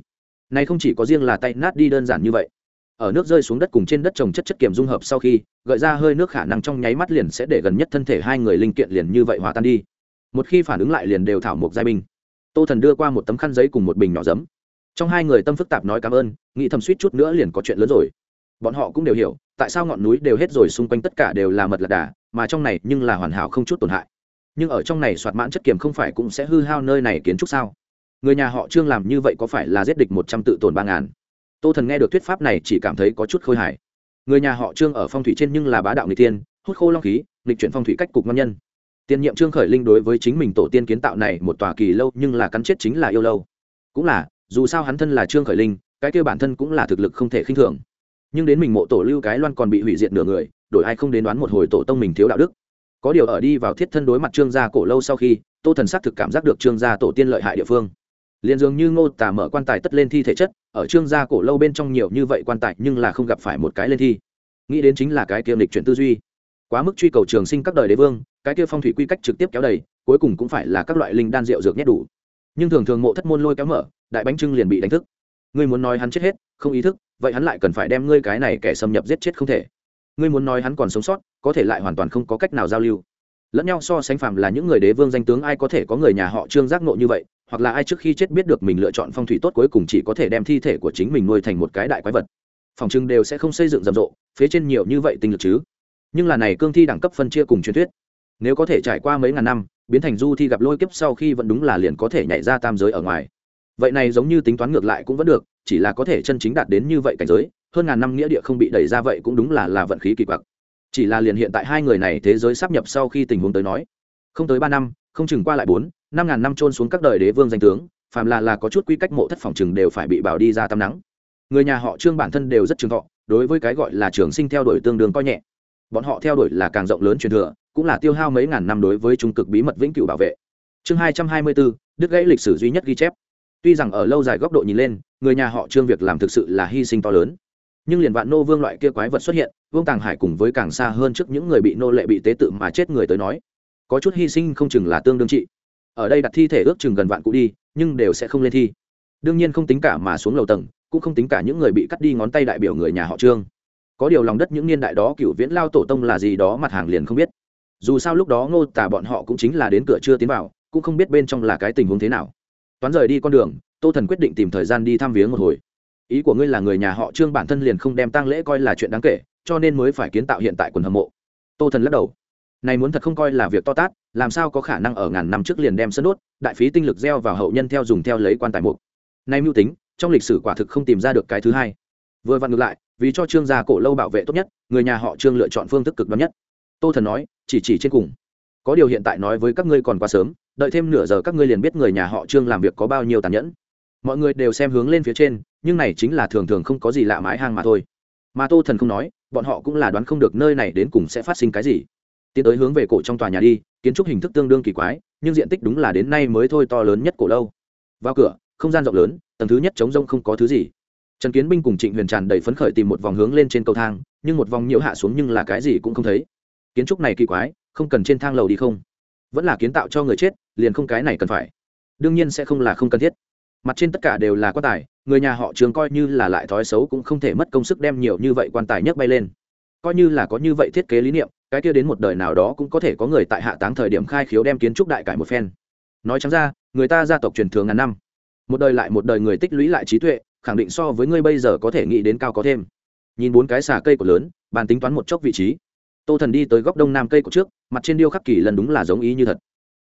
Này không chỉ có riêng là tay nát đi đơn giản như vậy. Ở nước rơi xuống đất cùng trên đất trồng chất chất kiểm dung hợp sau khi, gợi ra hơi nước khả năng trong nháy mắt liền sẽ để gần nhất thân thể hai người linh kiện liền như vậy hòa tan đi. Một khi phản ứng lại liền đều thảo một giai binh. Tô thần đưa qua một tấm khăn giấy cùng một bình nhỏ giấm. Trong hai người tâm phức tạp nói cảm ơn, nghĩ thầm suýt chút nữa liền có chuyện lớn rồi. Bọn họ cũng đều hiểu, tại sao ngọn núi đều hết rồi xung quanh tất cả đều là mật lạc đà, mà trong này nhưng là hoàn hảo không chút tổn hại nhưng ở trong này soạt mãn chất kiểm không phải cũng sẽ hư hao nơi này kiến trúc sao? Người nhà họ trương làm như vậy có phải là giết địch một trăm tự tổn ba ngàn? Tô thần nghe được thuyết pháp này chỉ cảm thấy có chút khôi hài. Người nhà họ trương ở phong thủy trên nhưng là bá đạo người tiên hút khô long khí lịch chuyển phong thủy cách cục ngon nhân. Tiền nhiệm trương khởi linh đối với chính mình tổ tiên kiến tạo này một tòa kỳ lâu nhưng là cắn chết chính là yêu lâu. Cũng là, dù sao hắn thân là trương khởi linh, cái kêu bản thân cũng là thực lực không thể khinh thường. Nhưng đến mình mộ tổ lưu cái loan còn bị hủy diệt nửa người, đổi ai không đến đoán một hồi tổ tông mình thiếu đạo đức có điều ở đi vào thiết thân đối mặt trương gia cổ lâu sau khi, tô thần xác thực cảm giác được trương gia tổ tiên lợi hại địa phương. Liền dường như ngô tả mở quan tài tất lên thi thể chất, ở trương gia cổ lâu bên trong nhiều như vậy quan tài nhưng là không gặp phải một cái lên thi. Nghĩ đến chính là cái kiêm lịch chuyển tư duy. Quá mức truy cầu trường sinh các đời đế vương, cái kia phong thủy quy cách trực tiếp kéo đầy, cuối cùng cũng phải là các loại linh đan rượu dược nhét đủ. Nhưng thường thường mộ thất môn lôi kéo mở, đại bánh trưng liền bị đánh thức. Ngươi muốn nói hắn chết hết, không ý thức, vậy hắn lại cần phải đem ngươi cái này kẻ xâm nhập giết chết không thể ngươi muốn nói hắn còn sống sót, có thể lại hoàn toàn không có cách nào giao lưu. Lẫn nhau so sánh phàm là những người đế vương danh tướng, ai có thể có người nhà họ trương giác nộ như vậy, hoặc là ai trước khi chết biết được mình lựa chọn phong thủy tốt cuối cùng chỉ có thể đem thi thể của chính mình nuôi thành một cái đại quái vật. Phòng trưng đều sẽ không xây dựng rầm rộ, phía trên nhiều như vậy tinh lực chứ. Nhưng là này cương thi đẳng cấp phân chia cùng truyền thuyết, nếu có thể trải qua mấy ngàn năm, biến thành du thi gặp lôi kiếp sau khi vẫn đúng là liền có thể nhảy ra tam giới ở ngoài. Vậy này giống như tính toán ngược lại cũng vẫn được, chỉ là có thể chân chính đạt đến như vậy cảnh giới hơn ngàn năm nghĩa địa không bị đẩy ra vậy cũng đúng là là vận khí kỳ quặc. Chỉ là liền hiện tại hai người này thế giới sắp nhập sau khi tình huống tới nói, không tới ba năm, không chừng qua lại bốn, năm ngàn năm trôn xuống các đời đế vương danh tướng, phàm là là có chút quy cách mộ thất phòng chừng đều phải bị bảo đi ra tắm nắng. Người nhà họ trương bản thân đều rất trường thọ, đối với cái gọi là trường sinh theo đuổi tương đương coi nhẹ. Bọn họ theo đuổi là càng rộng lớn truyền thừa, cũng là tiêu hao mấy ngàn năm đối với trung cực bí mật vĩnh cửu bảo vệ. Chương hai trăm hai mươi bốn, đứt gãy lịch sử duy nhất ghi chép. Tuy rằng ở lâu dài góc độ nhìn lên, người nhà họ trương việc làm thực sự là hy sinh to lớn nhưng liền vạn nô vương loại kia quái vật xuất hiện, vương tàng hải cùng với càng xa hơn trước những người bị nô lệ bị tế tự mà chết người tới nói, có chút hy sinh không chừng là tương đương trị. Ở đây đặt thi thể ước chừng gần vạn cụ đi, nhưng đều sẽ không lên thi. Đương nhiên không tính cả mà xuống lầu tầng, cũng không tính cả những người bị cắt đi ngón tay đại biểu người nhà họ trương. Có điều lòng đất những niên đại đó cựu viễn lao tổ tông là gì đó mặt hàng liền không biết. Dù sao lúc đó ngô tả bọn họ cũng chính là đến cửa chưa tiến vào, cũng không biết bên trong là cái tình huống thế nào. Toán rời đi con đường, tô thần quyết định tìm thời gian đi thăm viếng một hồi ý của ngươi là người nhà họ trương bản thân liền không đem tang lễ coi là chuyện đáng kể, cho nên mới phải kiến tạo hiện tại quần hâm mộ. Tô thần lắc đầu. Này muốn thật không coi là việc to tát, làm sao có khả năng ở ngàn năm trước liền đem sân đốt, đại phí tinh lực gieo vào hậu nhân theo dùng theo lấy quan tài mục. Nay mưu tính, trong lịch sử quả thực không tìm ra được cái thứ hai. Vừa vặn ngược lại, vì cho trương gia cổ lâu bảo vệ tốt nhất, người nhà họ trương lựa chọn phương thức cực đoan nhất. Tô thần nói, chỉ chỉ trên cùng. Có điều hiện tại nói với các ngươi còn quá sớm, đợi thêm nửa giờ các ngươi liền biết người nhà họ trương làm việc có bao nhiêu tàn nhẫn. Mọi người đều xem hướng lên phía trên nhưng này chính là thường thường không có gì lạ mãi hang mà thôi. Mà tô thần không nói, bọn họ cũng là đoán không được nơi này đến cùng sẽ phát sinh cái gì. Tiến tới hướng về cổ trong tòa nhà đi, kiến trúc hình thức tương đương kỳ quái, nhưng diện tích đúng là đến nay mới thôi to lớn nhất cổ lâu. Vào cửa, không gian rộng lớn, tầng thứ nhất chống rông không có thứ gì. Trần kiến binh cùng trịnh huyền tràn đầy phấn khởi tìm một vòng hướng lên trên cầu thang, nhưng một vòng nhiễu hạ xuống nhưng là cái gì cũng không thấy. Kiến trúc này kỳ quái, không cần trên thang lầu đi không. Vẫn là kiến tạo cho người chết, liền không cái này cần phải. Đương nhiên sẽ không là không cần thiết. Mặt trên tất cả đều là quan tài người nhà họ trường coi như là lại thói xấu cũng không thể mất công sức đem nhiều như vậy quan tài nhấc bay lên. Coi như là có như vậy thiết kế lý niệm, cái kia đến một đời nào đó cũng có thể có người tại hạ táng thời điểm khai khiếu đem kiến trúc đại cải một phen. Nói chẳng ra, người ta gia tộc truyền thường ngàn năm. Một đời lại một đời người tích lũy lại trí tuệ, khẳng định so với ngươi bây giờ có thể nghĩ đến cao có thêm. Nhìn bốn cái xà cây của lớn, bàn tính toán một chốc vị trí. Tô thần đi tới góc đông nam cây của trước, mặt trên điêu khắc kỳ lần đúng là giống ý như thật.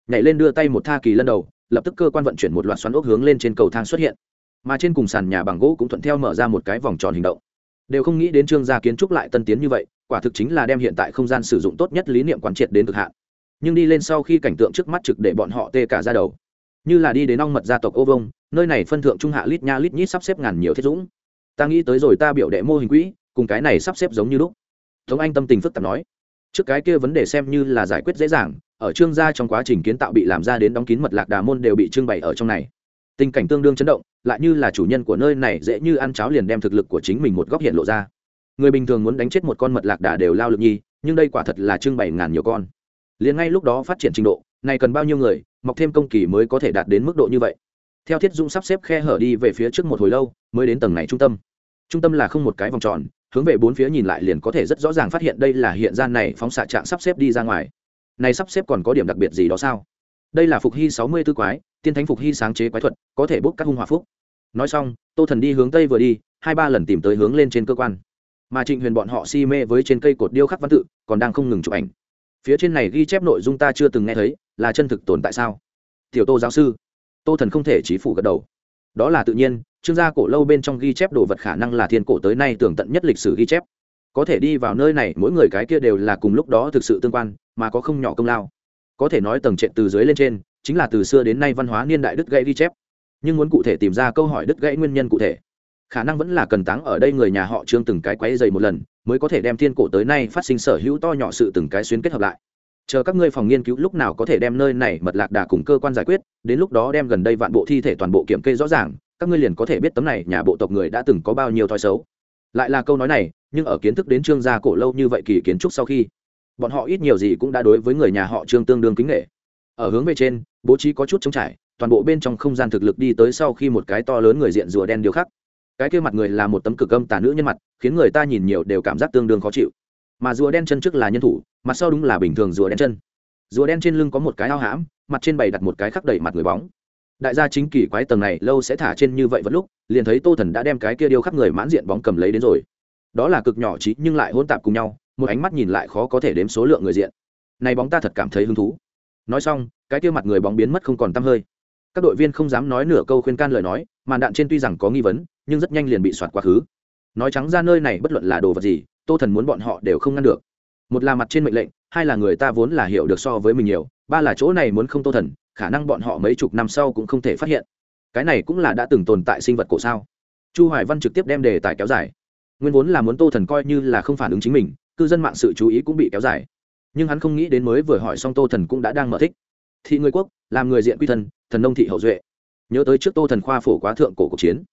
Nhảy lên đưa tay một tha kỳ lần đầu, lập tức cơ quan vận chuyển một loạt xoắn ốc hướng lên trên cầu thang xuất hiện mà trên cùng sàn nhà bằng gỗ cũng thuận theo mở ra một cái vòng tròn hình động. Đều không nghĩ đến trương gia kiến trúc lại tân tiến như vậy, quả thực chính là đem hiện tại không gian sử dụng tốt nhất lý niệm quán triệt đến cực hạn. Nhưng đi lên sau khi cảnh tượng trước mắt trực để bọn họ tê cả ra đầu. Như là đi đến ong mật gia tộc ô vông nơi này phân thượng trung hạ lít nha lít nhít sắp xếp ngàn nhiều thiết dũng. Ta nghĩ tới rồi ta biểu đệ mô hình quỹ, cùng cái này sắp xếp giống như lúc. Tống anh tâm tình phức tạp nói. Trước cái kia vấn đề xem như là giải quyết dễ dàng, ở trương gia trong quá trình kiến tạo bị làm ra đến đóng kín mật lạc đà môn đều bị trưng bày ở trong này tình cảnh tương đương chấn động, lại như là chủ nhân của nơi này dễ như ăn cháo liền đem thực lực của chính mình một góc hiện lộ ra. Người bình thường muốn đánh chết một con mật lạc đà đều lao lực nhi, nhưng đây quả thật là trưng bày ngàn nhiều con. Liền ngay lúc đó phát triển trình độ, này cần bao nhiêu người, mọc thêm công kỳ mới có thể đạt đến mức độ như vậy. Theo thiết dung sắp xếp khe hở đi về phía trước một hồi lâu, mới đến tầng này trung tâm. Trung tâm là không một cái vòng tròn, hướng về bốn phía nhìn lại liền có thể rất rõ ràng phát hiện đây là hiện gian này phóng xạ trạng sắp xếp đi ra ngoài. Này sắp xếp còn có điểm đặc biệt gì đó sao? Đây là phục hy sáu mươi tư quái tiên thánh phục hy sáng chế quái thuật, có thể bốc các hung hòa phúc. Nói xong, tô thần đi hướng tây vừa đi, hai ba lần tìm tới hướng lên trên cơ quan. Mà trịnh huyền bọn họ si mê với trên cây cột điêu khắc văn tự, còn đang không ngừng chụp ảnh. Phía trên này ghi chép nội dung ta chưa từng nghe thấy, là chân thực tồn tại sao? Tiểu tô giáo sư. Tô thần không thể trí phủ gật đầu. Đó là tự nhiên, trương gia cổ lâu bên trong ghi chép đồ vật khả năng là thiên cổ tới nay tưởng tận nhất lịch sử ghi chép. Có thể đi vào nơi này, mỗi người cái kia đều là cùng lúc đó thực sự tương quan, mà có không nhỏ công lao. Có thể nói tầng trệ từ dưới lên trên chính là từ xưa đến nay văn hóa niên đại đứt gãy ghi chép. Nhưng muốn cụ thể tìm ra câu hỏi đứt gãy nguyên nhân cụ thể, khả năng vẫn là cần táng ở đây người nhà họ trương từng cái quấy dày một lần, mới có thể đem thiên cổ tới nay phát sinh sở hữu to nhỏ sự từng cái xuyến kết hợp lại. Chờ các ngươi phòng nghiên cứu lúc nào có thể đem nơi này mật lạc đà cùng cơ quan giải quyết, đến lúc đó đem gần đây vạn bộ thi thể toàn bộ kiểm kê rõ ràng, các ngươi liền có thể biết tấm này nhà bộ tộc người đã từng có bao nhiêu thói xấu. Lại là câu nói này, nhưng ở kiến thức đến trương gia cổ lâu như vậy kỳ kiến trúc sau khi, bọn họ ít nhiều gì cũng đã đối với người nhà họ trương tương đương kính nghệ ở hướng về trên bố trí có chút trống trải, toàn bộ bên trong không gian thực lực đi tới sau khi một cái to lớn người diện rùa đen điêu khắc. Cái kia mặt người là một tấm cực âm tà nữ nhân mặt, khiến người ta nhìn nhiều đều cảm giác tương đương khó chịu. Mà rùa đen chân trước là nhân thủ, mặt sau đúng là bình thường rùa đen chân. Rùa đen trên lưng có một cái ao hãm, mặt trên bày đặt một cái khắc đẩy mặt người bóng. Đại gia chính kỳ quái tầng này lâu sẽ thả trên như vậy vẫn lúc, liền thấy tô thần đã đem cái kia điêu khắc người mãn diện bóng cầm lấy đến rồi. Đó là cực nhỏ trí, nhưng lại hôn tạp cùng nhau, một ánh mắt nhìn lại khó có thể đếm số lượng người diện. Này bóng ta thật cảm thấy hứng thú nói xong, cái kia mặt người bóng biến mất không còn tăm hơi. Các đội viên không dám nói nửa câu khuyên can lời nói, màn đạn trên tuy rằng có nghi vấn, nhưng rất nhanh liền bị soạt quá khứ. Nói trắng ra nơi này bất luận là đồ vật gì, tô thần muốn bọn họ đều không ngăn được. Một là mặt trên mệnh lệnh, hai là người ta vốn là hiểu được so với mình nhiều, ba là chỗ này muốn không tô thần, khả năng bọn họ mấy chục năm sau cũng không thể phát hiện. Cái này cũng là đã từng tồn tại sinh vật cổ sao. Chu hoài văn trực tiếp đem đề tài kéo dài. Nguyên vốn là muốn tô thần coi như là không phản ứng chính mình, cư dân mạng sự chú ý cũng bị kéo dài nhưng hắn không nghĩ đến mới vừa hỏi xong tô thần cũng đã đang mở thích. Thị người quốc làm người diện quy thần, thần nông thị hậu duệ. Nhớ tới trước tô thần khoa phổ quá thượng cổ cuộc chiến.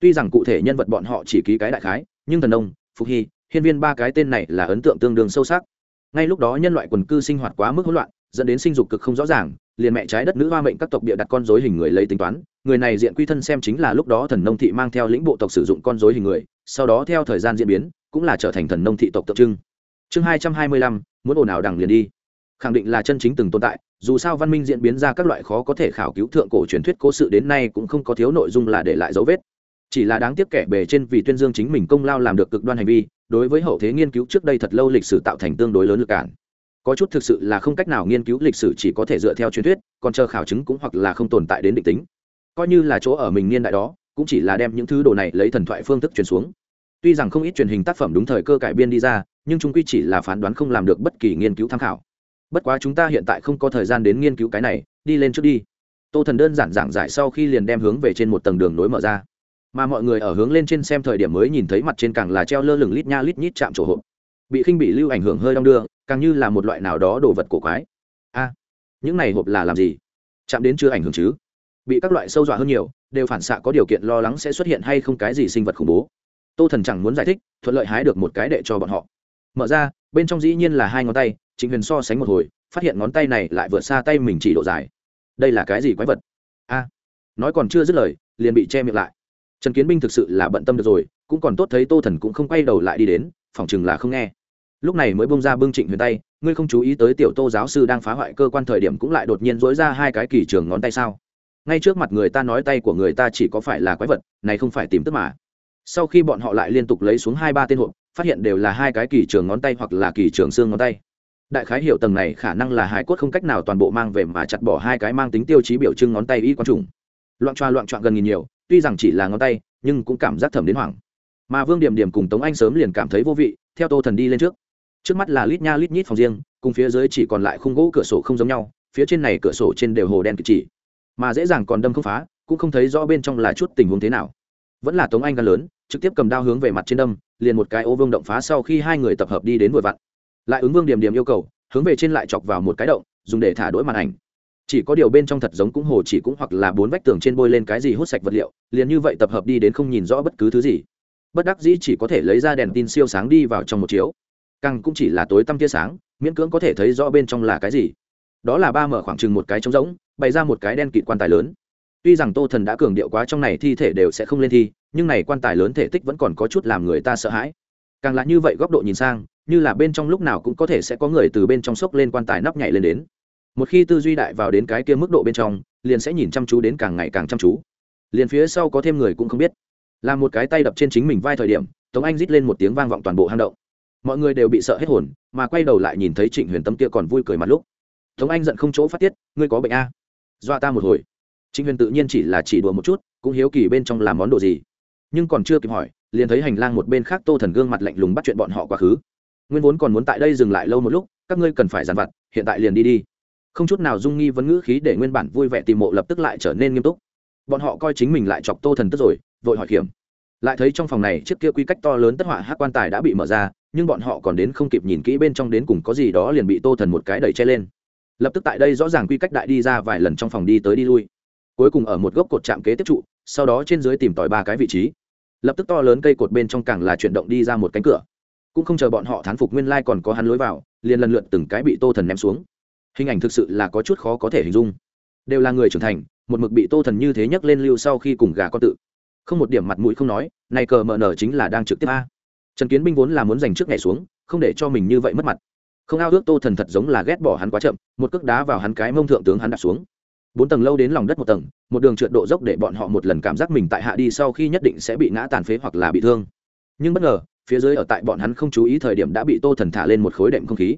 Tuy rằng cụ thể nhân vật bọn họ chỉ ký cái đại khái nhưng thần nông phục hy hiên viên ba cái tên này là ấn tượng tương đương sâu sắc. Ngay lúc đó nhân loại quần cư sinh hoạt quá mức hỗn loạn dẫn đến sinh dục cực không rõ ràng liền mẹ trái đất nữ hoa mệnh các tộc địa đặt con dối hình người lấy tính toán người này diện quy thân xem chính là lúc đó thần nông thị mang theo lĩnh bộ tộc sử dụng con dối hình người sau đó theo thời gian diễn biến cũng là trở thành thần nông thị tộc tượng trưng chương hai trăm hai mươi lăm, muốn ồn ào đằng liền đi. Khẳng định là chân chính từng tồn tại, dù sao văn minh diễn biến ra các loại khó có thể khảo cứu thượng cổ truyền thuyết cố sự đến nay cũng không có thiếu nội dung là để lại dấu vết. Chỉ là đáng tiếc kẻ bề trên vì tuyên dương chính mình công lao làm được cực đoan hành vi, đối với hậu thế nghiên cứu trước đây thật lâu lịch sử tạo thành tương đối lớn lực cản. Có chút thực sự là không cách nào nghiên cứu lịch sử chỉ có thể dựa theo truyền thuyết, còn chờ khảo chứng cũng hoặc là không tồn tại đến định tính. Coi như là chỗ ở mình niên đại đó, cũng chỉ là đem những thứ đồ này lấy thần thoại phương thức truyền xuống. Tuy rằng không ít truyền hình tác phẩm đúng thời cơ cải biên đi ra nhưng chúng quy chỉ là phán đoán không làm được bất kỳ nghiên cứu tham khảo. Bất quá chúng ta hiện tại không có thời gian đến nghiên cứu cái này, đi lên trước đi. Tô thần đơn giản giảng giải sau khi liền đem hướng về trên một tầng đường nối mở ra. Mà mọi người ở hướng lên trên xem thời điểm mới nhìn thấy mặt trên càng là treo lơ lửng lít nha lít nhít chạm chỗ hộp. Bị khinh bị lưu ảnh hưởng hơi đong đưa, càng như là một loại nào đó đồ vật cổ quái. A, những này hộp là làm gì? Chạm đến chưa ảnh hưởng chứ? Bị các loại sâu dọa hơn nhiều, đều phản xạ có điều kiện lo lắng sẽ xuất hiện hay không cái gì sinh vật khủng bố. Tô thần chẳng muốn giải thích, thuận lợi hái được một cái đệ cho bọn họ mở ra, bên trong dĩ nhiên là hai ngón tay, trịnh huyền so sánh một hồi, phát hiện ngón tay này lại vượt xa tay mình chỉ độ dài. Đây là cái gì quái vật? A, nói còn chưa dứt lời, liền bị che miệng lại. Trần kiến binh thực sự là bận tâm được rồi, cũng còn tốt thấy tô thần cũng không quay đầu lại đi đến phỏng chừng là không nghe. Lúc này mới bông ra bưng trịnh huyền tay, ngươi không chú ý tới tiểu tô giáo sư đang phá hoại cơ quan thời điểm cũng lại đột nhiên dối ra hai cái kỳ trường ngón tay sao? Ngay trước mặt người ta nói tay của người ta chỉ có phải là quái vật, này không phải tìm tức mà. Sau khi bọn họ lại liên tục lấy xuống hai ba tên hộp phát hiện đều là hai cái kỳ trường ngón tay hoặc là kỳ trường xương ngón tay. Đại khái hiệu tầng này khả năng là hải cốt không cách nào toàn bộ mang về mà chặt bỏ hai cái mang tính tiêu chí biểu trưng ngón tay y quan trùng. Loạn choa loạn choạng gần nghìn nhiều, tuy rằng chỉ là ngón tay, nhưng cũng cảm giác thẩm đến hoảng. Mà vương điểm điểm cùng tống anh sớm liền cảm thấy vô vị, theo tô thần đi lên trước. Trước mắt là lít nha lít nhít phòng riêng, cùng phía dưới chỉ còn lại khung gỗ cửa sổ không giống nhau, phía trên này cửa sổ trên đều hồ đen kịch chỉ. Mà dễ dàng còn đâm không phá, cũng không thấy rõ bên trong là chút tình huống thế nào. Vẫn là tống anh gan lớn, trực tiếp cầm đao hướng về mặt trên đâm liền một cái ô vương động phá sau khi hai người tập hợp đi đến vừa vặn. Lại ứng vương điểm điểm yêu cầu, hướng về trên lại chọc vào một cái động, dùng để thả đỗi màn ảnh. Chỉ có điều bên trong thật giống cũng hồ chỉ cũng hoặc là bốn vách tường trên bôi lên cái gì hút sạch vật liệu, liền như vậy tập hợp đi đến không nhìn rõ bất cứ thứ gì. Bất đắc dĩ chỉ có thể lấy ra đèn tin siêu sáng đi vào trong một chiếu. Càng cũng chỉ là tối tăm tia sáng, miễn cưỡng có thể thấy rõ bên trong là cái gì. Đó là ba mở khoảng chừng một cái trống rỗng, bày ra một cái đen kịt quan tài lớn tuy rằng tô thần đã cường điệu quá trong này thi thể đều sẽ không lên thi, nhưng này quan tài lớn thể tích vẫn còn có chút làm người ta sợ hãi. Càng là như vậy góc độ nhìn sang, như là bên trong lúc nào cũng có thể sẽ có người từ bên trong sốc lên quan tài nắp nhảy lên đến. Một khi tư duy đại vào đến cái kia mức độ bên trong, liền sẽ nhìn chăm chú đến càng ngày càng chăm chú. Liền phía sau có thêm người cũng không biết. Làm một cái tay đập trên chính mình vai thời điểm, tống anh rít lên một tiếng vang vọng toàn bộ hang động. Mọi người đều bị sợ hết hồn, mà quay đầu lại nhìn thấy trịnh huyền tâm kia còn vui cười mặt lúc. Tống anh giận không chỗ phát tiết, ngươi có bệnh a? Dọa ta một hồi trịnh huyền tự nhiên chỉ là chỉ đùa một chút, cũng hiếu kỳ bên trong làm món đồ gì. Nhưng còn chưa kịp hỏi, liền thấy hành lang một bên khác tô thần gương mặt lạnh lùng bắt chuyện bọn họ quá khứ. Nguyên vốn còn muốn tại đây dừng lại lâu một lúc, các ngươi cần phải dàn vặt, hiện tại liền đi đi. Không chút nào dung nghi vấn ngữ khí để nguyên bản vui vẻ tìm mộ lập tức lại trở nên nghiêm túc. Bọn họ coi chính mình lại chọc tô thần tức rồi, vội hỏi kiểm lại thấy trong phòng này chiếc kia quy cách to lớn tất họa hát quan tài đã bị mở ra, nhưng bọn họ còn đến không kịp nhìn kỹ bên trong đến cùng có gì đó liền bị tô thần một cái đẩy che lên. Lập tức tại đây rõ ràng quy cách đại đi ra vài lần trong phòng đi tới đi lui cuối cùng ở một gốc cột chạm kế tiếp trụ, sau đó trên dưới tìm tòi ba cái vị trí. Lập tức to lớn cây cột bên trong càng là chuyển động đi ra một cánh cửa. Cũng không chờ bọn họ thán phục nguyên lai còn có hắn lối vào, liền lần lượt từng cái bị tô thần ném xuống. Hình ảnh thực sự là có chút khó có thể hình dung. Đều là người trưởng thành, một mực bị tô thần như thế nhấc lên lưu sau khi cùng gà con tự. Không một điểm mặt mũi không nói, này cờ mờ nở chính là đang trực tiếp a. Trần kiến binh vốn là muốn giành trước ngày xuống, không để cho mình như vậy mất mặt. Không ao ước tô thần thật giống là ghét bỏ hắn quá chậm, một cước đá vào hắn cái mông thượng tướng hắn đặt xuống bốn tầng lâu đến lòng đất một tầng, một đường trượt độ dốc để bọn họ một lần cảm giác mình tại hạ đi sau khi nhất định sẽ bị ngã tàn phế hoặc là bị thương. Nhưng bất ngờ, phía dưới ở tại bọn hắn không chú ý thời điểm đã bị tô thần thả lên một khối đệm không khí.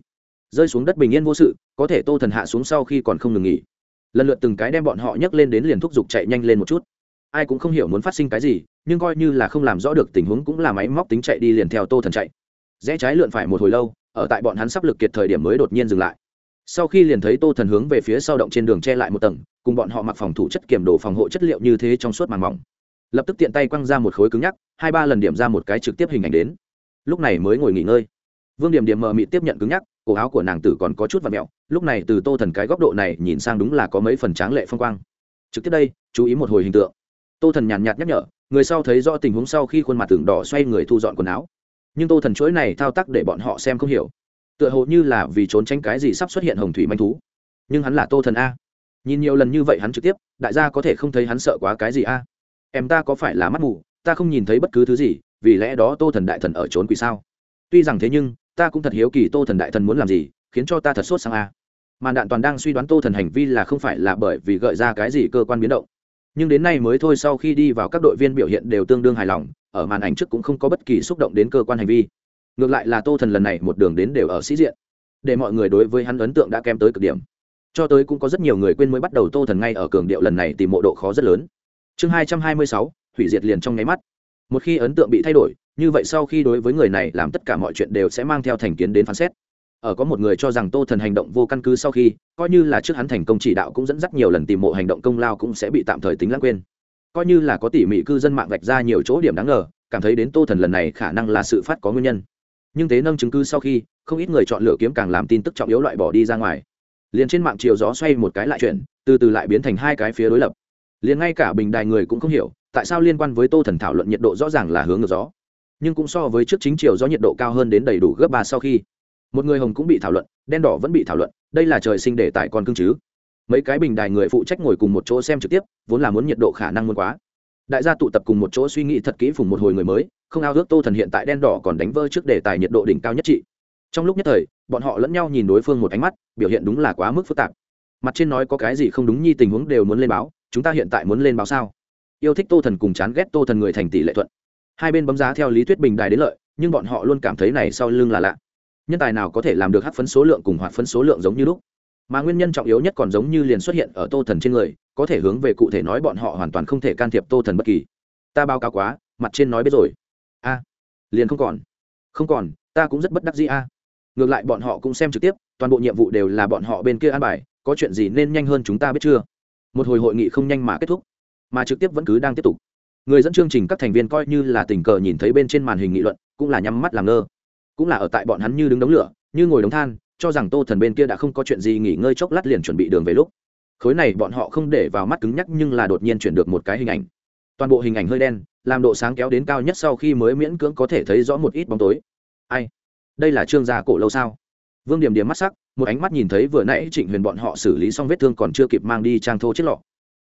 Rơi xuống đất bình yên vô sự, có thể tô thần hạ xuống sau khi còn không ngừng nghỉ. Lần lượt từng cái đem bọn họ nhấc lên đến liền thúc giục chạy nhanh lên một chút. Ai cũng không hiểu muốn phát sinh cái gì, nhưng coi như là không làm rõ được tình huống cũng là máy móc tính chạy đi liền theo tô thần chạy. Rẽ trái lượn phải một hồi lâu, ở tại bọn hắn sắp lực kiệt thời điểm mới đột nhiên dừng lại sau khi liền thấy tô thần hướng về phía sau động trên đường che lại một tầng, cùng bọn họ mặc phòng thủ chất kiểm đồ phòng hộ chất liệu như thế trong suốt màng mỏng. Lập tức tiện tay quăng ra một khối cứng nhắc, hai ba lần điểm ra một cái trực tiếp hình ảnh đến. Lúc này mới ngồi nghỉ ngơi. Vương điểm điểm mờ mị tiếp nhận cứng nhắc, cổ áo của nàng tử còn có chút và mẹo, lúc này từ tô thần cái góc độ này nhìn sang đúng là có mấy phần tráng lệ phong quang. Trực tiếp đây, chú ý một hồi hình tượng. Tô thần nhàn nhạt nhắc nhở, người sau thấy rõ tình huống sau khi khuôn mặt tưởng đỏ xoay người thu dọn quần áo. Nhưng tô thần chuỗi này thao tác để bọn họ xem không hiểu tựa hồ như là vì trốn tránh cái gì sắp xuất hiện hồng thủy manh thú. Nhưng hắn là tô thần a. Nhìn nhiều lần như vậy hắn trực tiếp, đại gia có thể không thấy hắn sợ quá cái gì a. Em ta có phải là mắt mù, ta không nhìn thấy bất cứ thứ gì, vì lẽ đó tô thần đại thần ở trốn quỷ sao? Tuy rằng thế nhưng, ta cũng thật hiếu kỳ tô thần đại thần muốn làm gì, khiến cho ta thật sốt sang a. Màn đạn toàn đang suy đoán tô thần hành vi là không phải là bởi vì gợi ra cái gì cơ quan biến động. Nhưng đến nay mới thôi sau khi đi vào các đội viên biểu hiện đều tương đương hài lòng, ở màn ảnh trước cũng không có bất kỳ xúc động đến cơ quan hành vi ngược lại là tô thần lần này một đường đến đều ở sĩ diện, để mọi người đối với hắn ấn tượng đã kém tới cực điểm. Cho tới cũng có rất nhiều người quên mới bắt đầu tô thần ngay ở cường điệu lần này tìm mộ độ khó rất lớn. Chương hai trăm hai mươi sáu, hủy diệt liền trong nháy mắt. Một khi ấn tượng bị thay đổi, như vậy sau khi đối với người này làm tất cả mọi chuyện đều sẽ mang theo thành kiến đến phán xét. Ở có một người cho rằng tô thần hành động vô căn cứ sau khi, coi như là trước hắn thành công chỉ đạo cũng dẫn dắt nhiều lần tìm mộ hành động công lao cũng sẽ bị tạm thời tính lãng quên. Coi như là có tỉ mỉ cư dân mạng vạch ra nhiều chỗ điểm đáng ngờ, cảm thấy đến tô thần lần này khả năng là sự phát có nguyên nhân nhưng thế nâng chứng cứ sau khi, không ít người chọn lựa kiếm càng làm tin tức trọng yếu loại bỏ đi ra ngoài. Liền trên mạng chiều gió xoay một cái lại chuyển, từ từ lại biến thành hai cái phía đối lập. Liền ngay cả bình đài người cũng không hiểu, tại sao liên quan với tô thần thảo luận nhiệt độ rõ ràng là hướng ngược gió. Nhưng cũng so với trước chính chiều gió nhiệt độ cao hơn đến đầy đủ gấp ba sau khi, một người hồng cũng bị thảo luận, đen đỏ vẫn bị thảo luận, đây là trời sinh để tại con cưng chứ. Mấy cái bình đài người phụ trách ngồi cùng một chỗ xem trực tiếp, vốn là muốn nhiệt độ khả năng muốn quá đại gia tụ tập cùng một chỗ suy nghĩ thật kỹ phùng một hồi người mới, không ao ước tô thần hiện tại đen đỏ còn đánh vơ trước đề tài nhiệt độ đỉnh cao nhất trị. Trong lúc nhất thời, bọn họ lẫn nhau nhìn đối phương một ánh mắt, biểu hiện đúng là quá mức phức tạp. Mặt trên nói có cái gì không đúng như tình huống đều muốn lên báo, chúng ta hiện tại muốn lên báo sao? Yêu thích tô thần cùng chán ghét tô thần người thành tỷ lệ thuận. Hai bên bấm giá theo lý thuyết bình đài đến lợi, nhưng bọn họ luôn cảm thấy này sau lưng là lạ. Nhân tài nào có thể làm được hát phấn số lượng cùng hoạt phấn số lượng giống như lúc? Mà nguyên nhân trọng yếu nhất còn giống như liền xuất hiện ở tô thần trên người, có thể hướng về cụ thể nói bọn họ hoàn toàn không thể can thiệp tô thần bất kỳ. Ta báo cáo quá, mặt trên nói biết rồi. A, liền không còn. Không còn, ta cũng rất bất đắc dĩ a. Ngược lại bọn họ cũng xem trực tiếp, toàn bộ nhiệm vụ đều là bọn họ bên kia an bài, có chuyện gì nên nhanh hơn chúng ta biết chưa? Một hồi hội nghị không nhanh mà kết thúc, mà trực tiếp vẫn cứ đang tiếp tục. Người dẫn chương trình các thành viên coi như là tình cờ nhìn thấy bên trên màn hình nghị luận, cũng là nhắm mắt làm ngơ. Cũng là ở tại bọn hắn như đứng đống lửa, như ngồi đống than cho rằng tô thần bên kia đã không có chuyện gì nghỉ ngơi chốc lát liền chuẩn bị đường về lúc. Khối này bọn họ không để vào mắt cứng nhắc nhưng là đột nhiên chuyển được một cái hình ảnh. Toàn bộ hình ảnh hơi đen, làm độ sáng kéo đến cao nhất sau khi mới miễn cưỡng có thể thấy rõ một ít bóng tối. Ai? Đây là trương gia cổ lâu sao? Vương điểm điểm mắt sắc, một ánh mắt nhìn thấy vừa nãy trịnh huyền bọn họ xử lý xong vết thương còn chưa kịp mang đi trang thô chiếc lọ.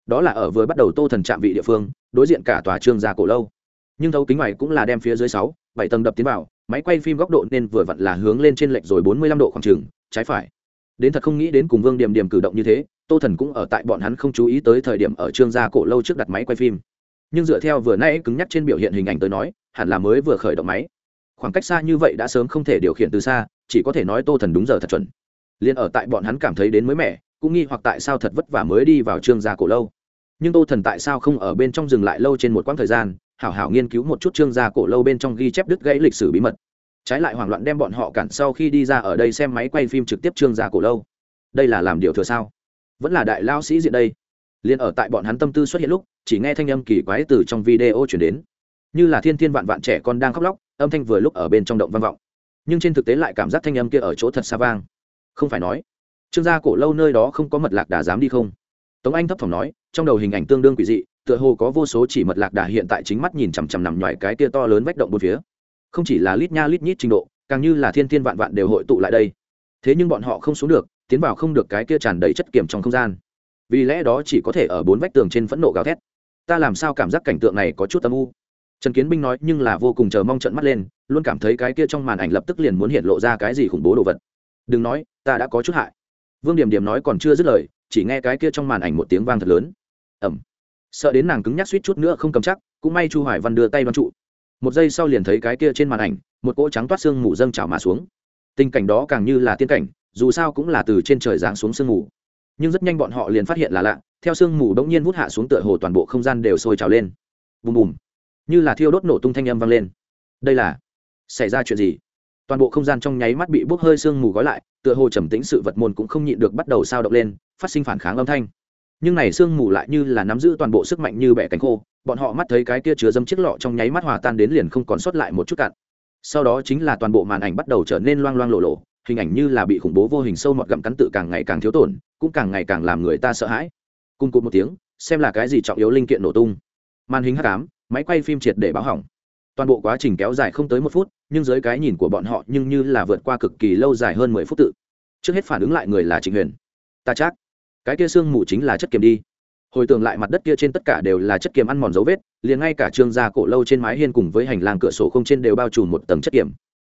Đó là ở vừa bắt đầu tô thần chạm vị địa phương, đối diện cả tòa trương gia cổ lâu. Nhưng thấu kính ngoài cũng là đem phía dưới sáu, bảy tầng đập tiến vào máy quay phim góc độ nên vừa vặn là hướng lên trên lệch rồi bốn mươi lăm độ khoảng trừng trái phải. Đến thật không nghĩ đến cùng vương điểm điểm cử động như thế, tô thần cũng ở tại bọn hắn không chú ý tới thời điểm ở trương gia cổ lâu trước đặt máy quay phim. Nhưng dựa theo vừa nãy cứng nhắc trên biểu hiện hình ảnh tới nói, hẳn là mới vừa khởi động máy. Khoảng cách xa như vậy đã sớm không thể điều khiển từ xa, chỉ có thể nói tô thần đúng giờ thật chuẩn. Liền ở tại bọn hắn cảm thấy đến mới mẻ, cũng nghi hoặc tại sao thật vất vả mới đi vào trương gia cổ lâu. Nhưng tô thần tại sao không ở bên trong dừng lại lâu trên một quãng thời gian hảo hảo nghiên cứu một chút trương gia cổ lâu bên trong ghi chép đứt gãy lịch sử bí mật. Trái lại hoảng loạn đem bọn họ cản sau khi đi ra ở đây xem máy quay phim trực tiếp trương gia cổ lâu. Đây là làm điều thừa sao? Vẫn là đại lao sĩ diện đây. Liền ở tại bọn hắn tâm tư xuất hiện lúc, chỉ nghe thanh âm kỳ quái từ trong video chuyển đến. Như là thiên thiên vạn vạn trẻ con đang khóc lóc, âm thanh vừa lúc ở bên trong động vang vọng. Nhưng trên thực tế lại cảm giác thanh âm kia ở chỗ thật xa vang. Không phải nói, trương gia cổ lâu nơi đó không có mật lạc đà dám đi không? Tống anh thấp thỏm nói, trong đầu hình ảnh tương đương quỷ dị tựa hồ có vô số chỉ mật lạc đà hiện tại chính mắt nhìn chằm chằm nằm ngoài cái kia to lớn vách động bốn phía. Không chỉ là lít nha lít nhít trình độ, càng như là thiên thiên vạn vạn đều hội tụ lại đây. Thế nhưng bọn họ không xuống được, tiến vào không được cái kia tràn đầy chất kiểm trong không gian. Vì lẽ đó chỉ có thể ở bốn vách tường trên phẫn nộ gào thét. Ta làm sao cảm giác cảnh tượng này có chút âm u? Trần kiến binh nói, nhưng là vô cùng chờ mong trận mắt lên, luôn cảm thấy cái kia trong màn ảnh lập tức liền muốn hiện lộ ra cái gì khủng bố đồ vật. Đừng nói, ta đã có chút hại. Vương điểm điểm nói còn chưa dứt lời, chỉ nghe cái kia trong màn ảnh một tiếng vang thật lớn. Ẩm sợ đến nàng cứng nhắc suýt chút nữa không cầm chắc, cũng may chu hoài văn đưa tay đoan trụ. Một giây sau liền thấy cái kia trên màn ảnh, một cỗ trắng toát xương mù dâng trào mà xuống. Tình cảnh đó càng như là tiên cảnh, dù sao cũng là từ trên trời giáng xuống sương mù. Nhưng rất nhanh bọn họ liền phát hiện là lạ, theo sương mù đống nhiên vút hạ xuống tựa hồ toàn bộ không gian đều sôi trào lên. Bùm bùm. Như là thiêu đốt nổ tung thanh âm vang lên. Đây là xảy ra chuyện gì? Toàn bộ không gian trong nháy mắt bị bốc hơi sương mù gói lại, tựa hồ trầm tĩnh sự vật môn cũng không nhịn được bắt đầu sao động lên, phát sinh phản kháng âm thanh nhưng này sương mù lại như là nắm giữ toàn bộ sức mạnh như bẻ cánh khô, bọn họ mắt thấy cái kia chứa dâm chiếc lọ trong nháy mắt hòa tan đến liền không còn sót lại một chút cạn. Sau đó chính là toàn bộ màn ảnh bắt đầu trở nên loang loang lộ lộ hình ảnh như là bị khủng bố vô hình sâu mọt gặm cắn tự càng ngày càng thiếu tổn, cũng càng ngày càng làm người ta sợ hãi. Cung cụt một tiếng, xem là cái gì trọng yếu linh kiện nổ tung. Màn hình h tám máy quay phim triệt để báo hỏng. Toàn bộ quá trình kéo dài không tới một phút, nhưng dưới cái nhìn của bọn họ nhưng như là vượt qua cực kỳ lâu dài hơn mười phút tự. Trước hết phản ứng lại người là trịnh huyền. Ta chắc cái kia xương mù chính là chất kiềm đi. Hồi tưởng lại mặt đất kia trên tất cả đều là chất kiềm ăn mòn dấu vết, liền ngay cả trương gia cổ lâu trên mái hiên cùng với hành lang cửa sổ không trên đều bao trùm một tầng chất kiềm.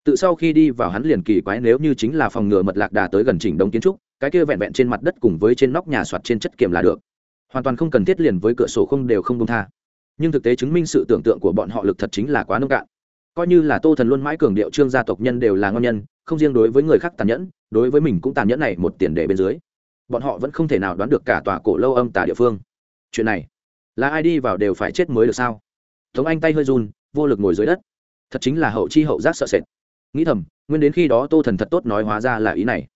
Tự sau khi đi vào hắn liền kỳ quái nếu như chính là phòng ngừa mật lạc đà tới gần chỉnh đống kiến trúc, cái kia vẹn vẹn trên mặt đất cùng với trên nóc nhà soạt trên chất kiềm là được. Hoàn toàn không cần thiết liền với cửa sổ không đều không công tha. Nhưng thực tế chứng minh sự tưởng tượng của bọn họ lực thật chính là quá nông cạn. Coi như là tô thần luôn mãi cường điệu trương gia tộc nhân đều là ngon nhân, không riêng đối với người khác tàn nhẫn, đối với mình cũng tàn nhẫn này một tiền đề bên dưới bọn họ vẫn không thể nào đoán được cả tòa cổ lâu âm tả địa phương. Chuyện này, là ai đi vào đều phải chết mới được sao? Tống anh tay hơi run, vô lực ngồi dưới đất. Thật chính là hậu chi hậu giác sợ sệt. Nghĩ thầm, nguyên đến khi đó tô thần thật tốt nói hóa ra là ý này.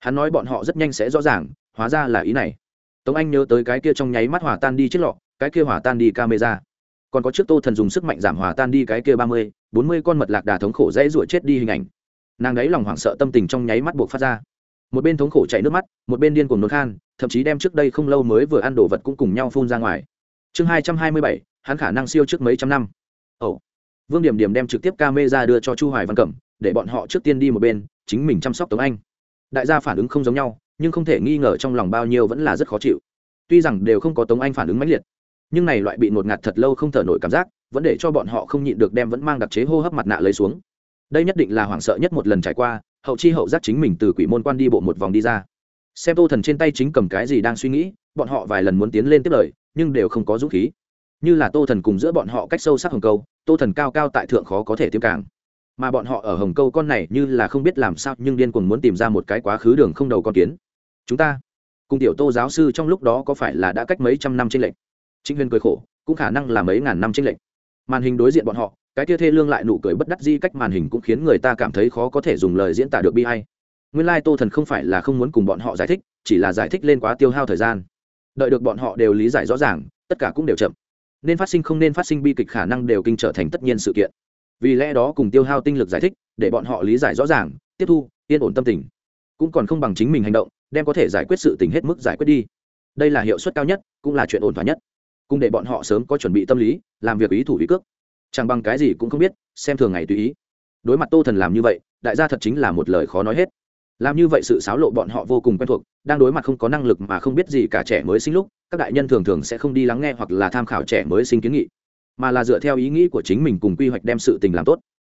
Hắn nói bọn họ rất nhanh sẽ rõ ràng, hóa ra là ý này. Tống anh nhớ tới cái kia trong nháy mắt hòa tan đi chiếc lọ, cái kia hòa tan đi camera. Còn có trước tô thần dùng sức mạnh giảm hòa tan đi cái kia ba mươi, bốn mươi con mật lạc đà thống khổ dễ ruột chết đi hình ảnh. Nàng đấy lòng hoảng sợ tâm tình trong nháy mắt buộc phát ra một bên thống khổ chảy nước mắt, một bên điên cuồng nôn khan, thậm chí đem trước đây không lâu mới vừa ăn đồ vật cũng cùng nhau phun ra ngoài. Chương hai trăm hai mươi bảy, hắn khả năng siêu trước mấy trăm năm. Ồ. Vương điểm điểm đem trực tiếp ca mê ra đưa cho chu hoài văn cẩm, để bọn họ trước tiên đi một bên, chính mình chăm sóc tống anh. Đại gia phản ứng không giống nhau, nhưng không thể nghi ngờ trong lòng bao nhiêu vẫn là rất khó chịu. Tuy rằng đều không có tống anh phản ứng mãnh liệt, nhưng này loại bị ngột ngạt thật lâu không thở nổi cảm giác, vẫn để cho bọn họ không nhịn được đem vẫn mang đặc chế hô hấp mặt nạ lấy xuống. Đây nhất định là hoảng sợ nhất một lần trải qua hậu chi hậu giác chính mình từ quỷ môn quan đi bộ một vòng đi ra. Xem tô thần trên tay chính cầm cái gì đang suy nghĩ, bọn họ vài lần muốn tiến lên tiếp lời, nhưng đều không có dũng khí. Như là tô thần cùng giữa bọn họ cách sâu sắc hồng câu, tô thần cao cao tại thượng khó có thể tiếp càng. Mà bọn họ ở hồng câu con này như là không biết làm sao, nhưng điên cuồng muốn tìm ra một cái quá khứ đường không đầu con kiến. Chúng ta, cùng tiểu tô giáo sư trong lúc đó có phải là đã cách mấy trăm năm tranh lệch? Trịnh huyền cười khổ, cũng khả năng là mấy ngàn năm tranh lệch. Màn hình đối diện bọn họ cái tia thê lương lại nụ cười bất đắc di cách màn hình cũng khiến người ta cảm thấy khó có thể dùng lời diễn tả được bi hay nguyên lai tô thần không phải là không muốn cùng bọn họ giải thích, chỉ là giải thích lên quá tiêu hao thời gian. Đợi được bọn họ đều lý giải rõ ràng, tất cả cũng đều chậm. Nên phát sinh không nên phát sinh bi kịch khả năng đều kinh trở thành tất nhiên sự kiện. Vì lẽ đó cùng tiêu hao tinh lực giải thích, để bọn họ lý giải rõ ràng, tiếp thu, yên ổn tâm tình. Cũng còn không bằng chính mình hành động, đem có thể giải quyết sự tình hết mức giải quyết đi. Đây là hiệu suất cao nhất, cũng là chuyện ổn thỏa nhất. Cùng để bọn họ sớm có chuẩn bị tâm lý, làm việc ý thủ ý cước chẳng bằng cái gì cũng không biết, xem thường ngày tùy ý. Đối mặt tô thần làm như vậy, đại gia thật chính là một lời khó nói hết. Làm như vậy sự xáo lộ bọn họ vô cùng quen thuộc, đang đối mặt không có năng lực mà không biết gì cả trẻ mới sinh lúc, các đại nhân thường thường sẽ không đi lắng nghe hoặc là tham khảo trẻ mới sinh kiến nghị, mà là dựa theo ý nghĩ của chính mình cùng quy hoạch đem sự tình làm tốt.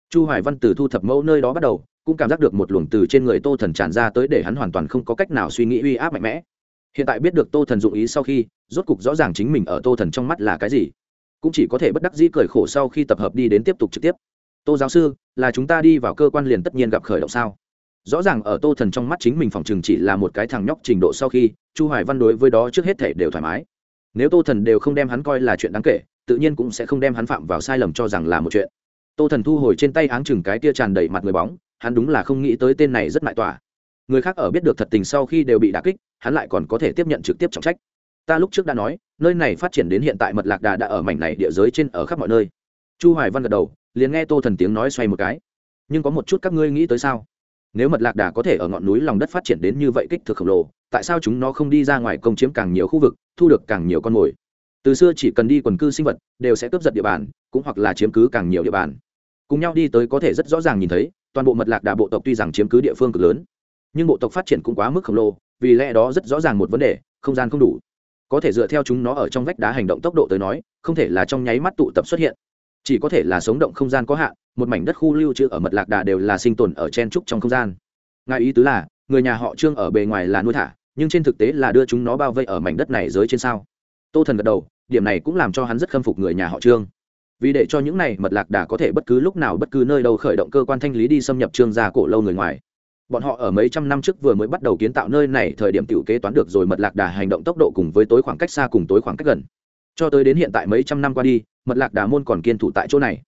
Chu hoài văn từ thu thập mẫu nơi đó bắt đầu, cũng cảm giác được một luồng từ trên người tô thần tràn ra tới để hắn hoàn toàn không có cách nào suy nghĩ uy áp mạnh mẽ. Hiện tại biết được tô thần dụng ý sau khi, rốt cục rõ ràng chính mình ở tô thần trong mắt là cái gì cũng chỉ có thể bất đắc dĩ cười khổ sau khi tập hợp đi đến tiếp tục trực tiếp. Tô giáo sư, là chúng ta đi vào cơ quan liền tất nhiên gặp khởi động sao? Rõ ràng ở tô thần trong mắt chính mình phòng chừng chỉ là một cái thằng nhóc trình độ sau khi, chu hoài văn đối với đó trước hết thể đều thoải mái. Nếu tô thần đều không đem hắn coi là chuyện đáng kể, tự nhiên cũng sẽ không đem hắn phạm vào sai lầm cho rằng là một chuyện. Tô thần thu hồi trên tay áng chừng cái tia tràn đầy mặt người bóng, hắn đúng là không nghĩ tới tên này rất mại tỏa. Người khác ở biết được thật tình sau khi đều bị đả kích, hắn lại còn có thể tiếp nhận trực tiếp trọng trách ta lúc trước đã nói, nơi này phát triển đến hiện tại mật lạc đà đã ở mảnh này địa giới trên ở khắp mọi nơi. Chu hoài văn gật đầu, liền nghe tô thần tiếng nói xoay một cái. Nhưng có một chút các ngươi nghĩ tới sao? Nếu mật lạc đà có thể ở ngọn núi lòng đất phát triển đến như vậy kích thước khổng lồ, tại sao chúng nó không đi ra ngoài công chiếm càng nhiều khu vực, thu được càng nhiều con mồi? Từ xưa chỉ cần đi quần cư sinh vật, đều sẽ cướp giật địa bàn, cũng hoặc là chiếm cứ càng nhiều địa bàn. Cùng nhau đi tới có thể rất rõ ràng nhìn thấy, toàn bộ mật lạc đà bộ tộc tuy rằng chiếm cứ địa phương cực lớn, nhưng bộ tộc phát triển cũng quá mức khổng lồ, vì lẽ đó rất rõ ràng một vấn đề, không gian không đủ có thể dựa theo chúng nó ở trong vách đá hành động tốc độ tới nói, không thể là trong nháy mắt tụ tập xuất hiện. Chỉ có thể là sống động không gian có hạn, một mảnh đất khu lưu trữ ở mật lạc đà đều là sinh tồn ở chen trúc trong không gian. Ngài ý tứ là, người nhà họ trương ở bề ngoài là nuôi thả, nhưng trên thực tế là đưa chúng nó bao vây ở mảnh đất này dưới trên sao? Tô thần gật đầu, điểm này cũng làm cho hắn rất khâm phục người nhà họ trương. Vì để cho những này mật lạc đà có thể bất cứ lúc nào bất cứ nơi đâu khởi động cơ quan thanh lý đi xâm nhập trương gia cổ lâu người ngoài bọn họ ở mấy trăm năm trước vừa mới bắt đầu kiến tạo nơi này, thời điểm tiểu kế toán được rồi mật lạc đà hành động tốc độ cùng với tối khoảng cách xa cùng tối khoảng cách gần. Cho tới đến hiện tại mấy trăm năm qua đi, mật lạc đà môn còn kiên thủ tại chỗ này.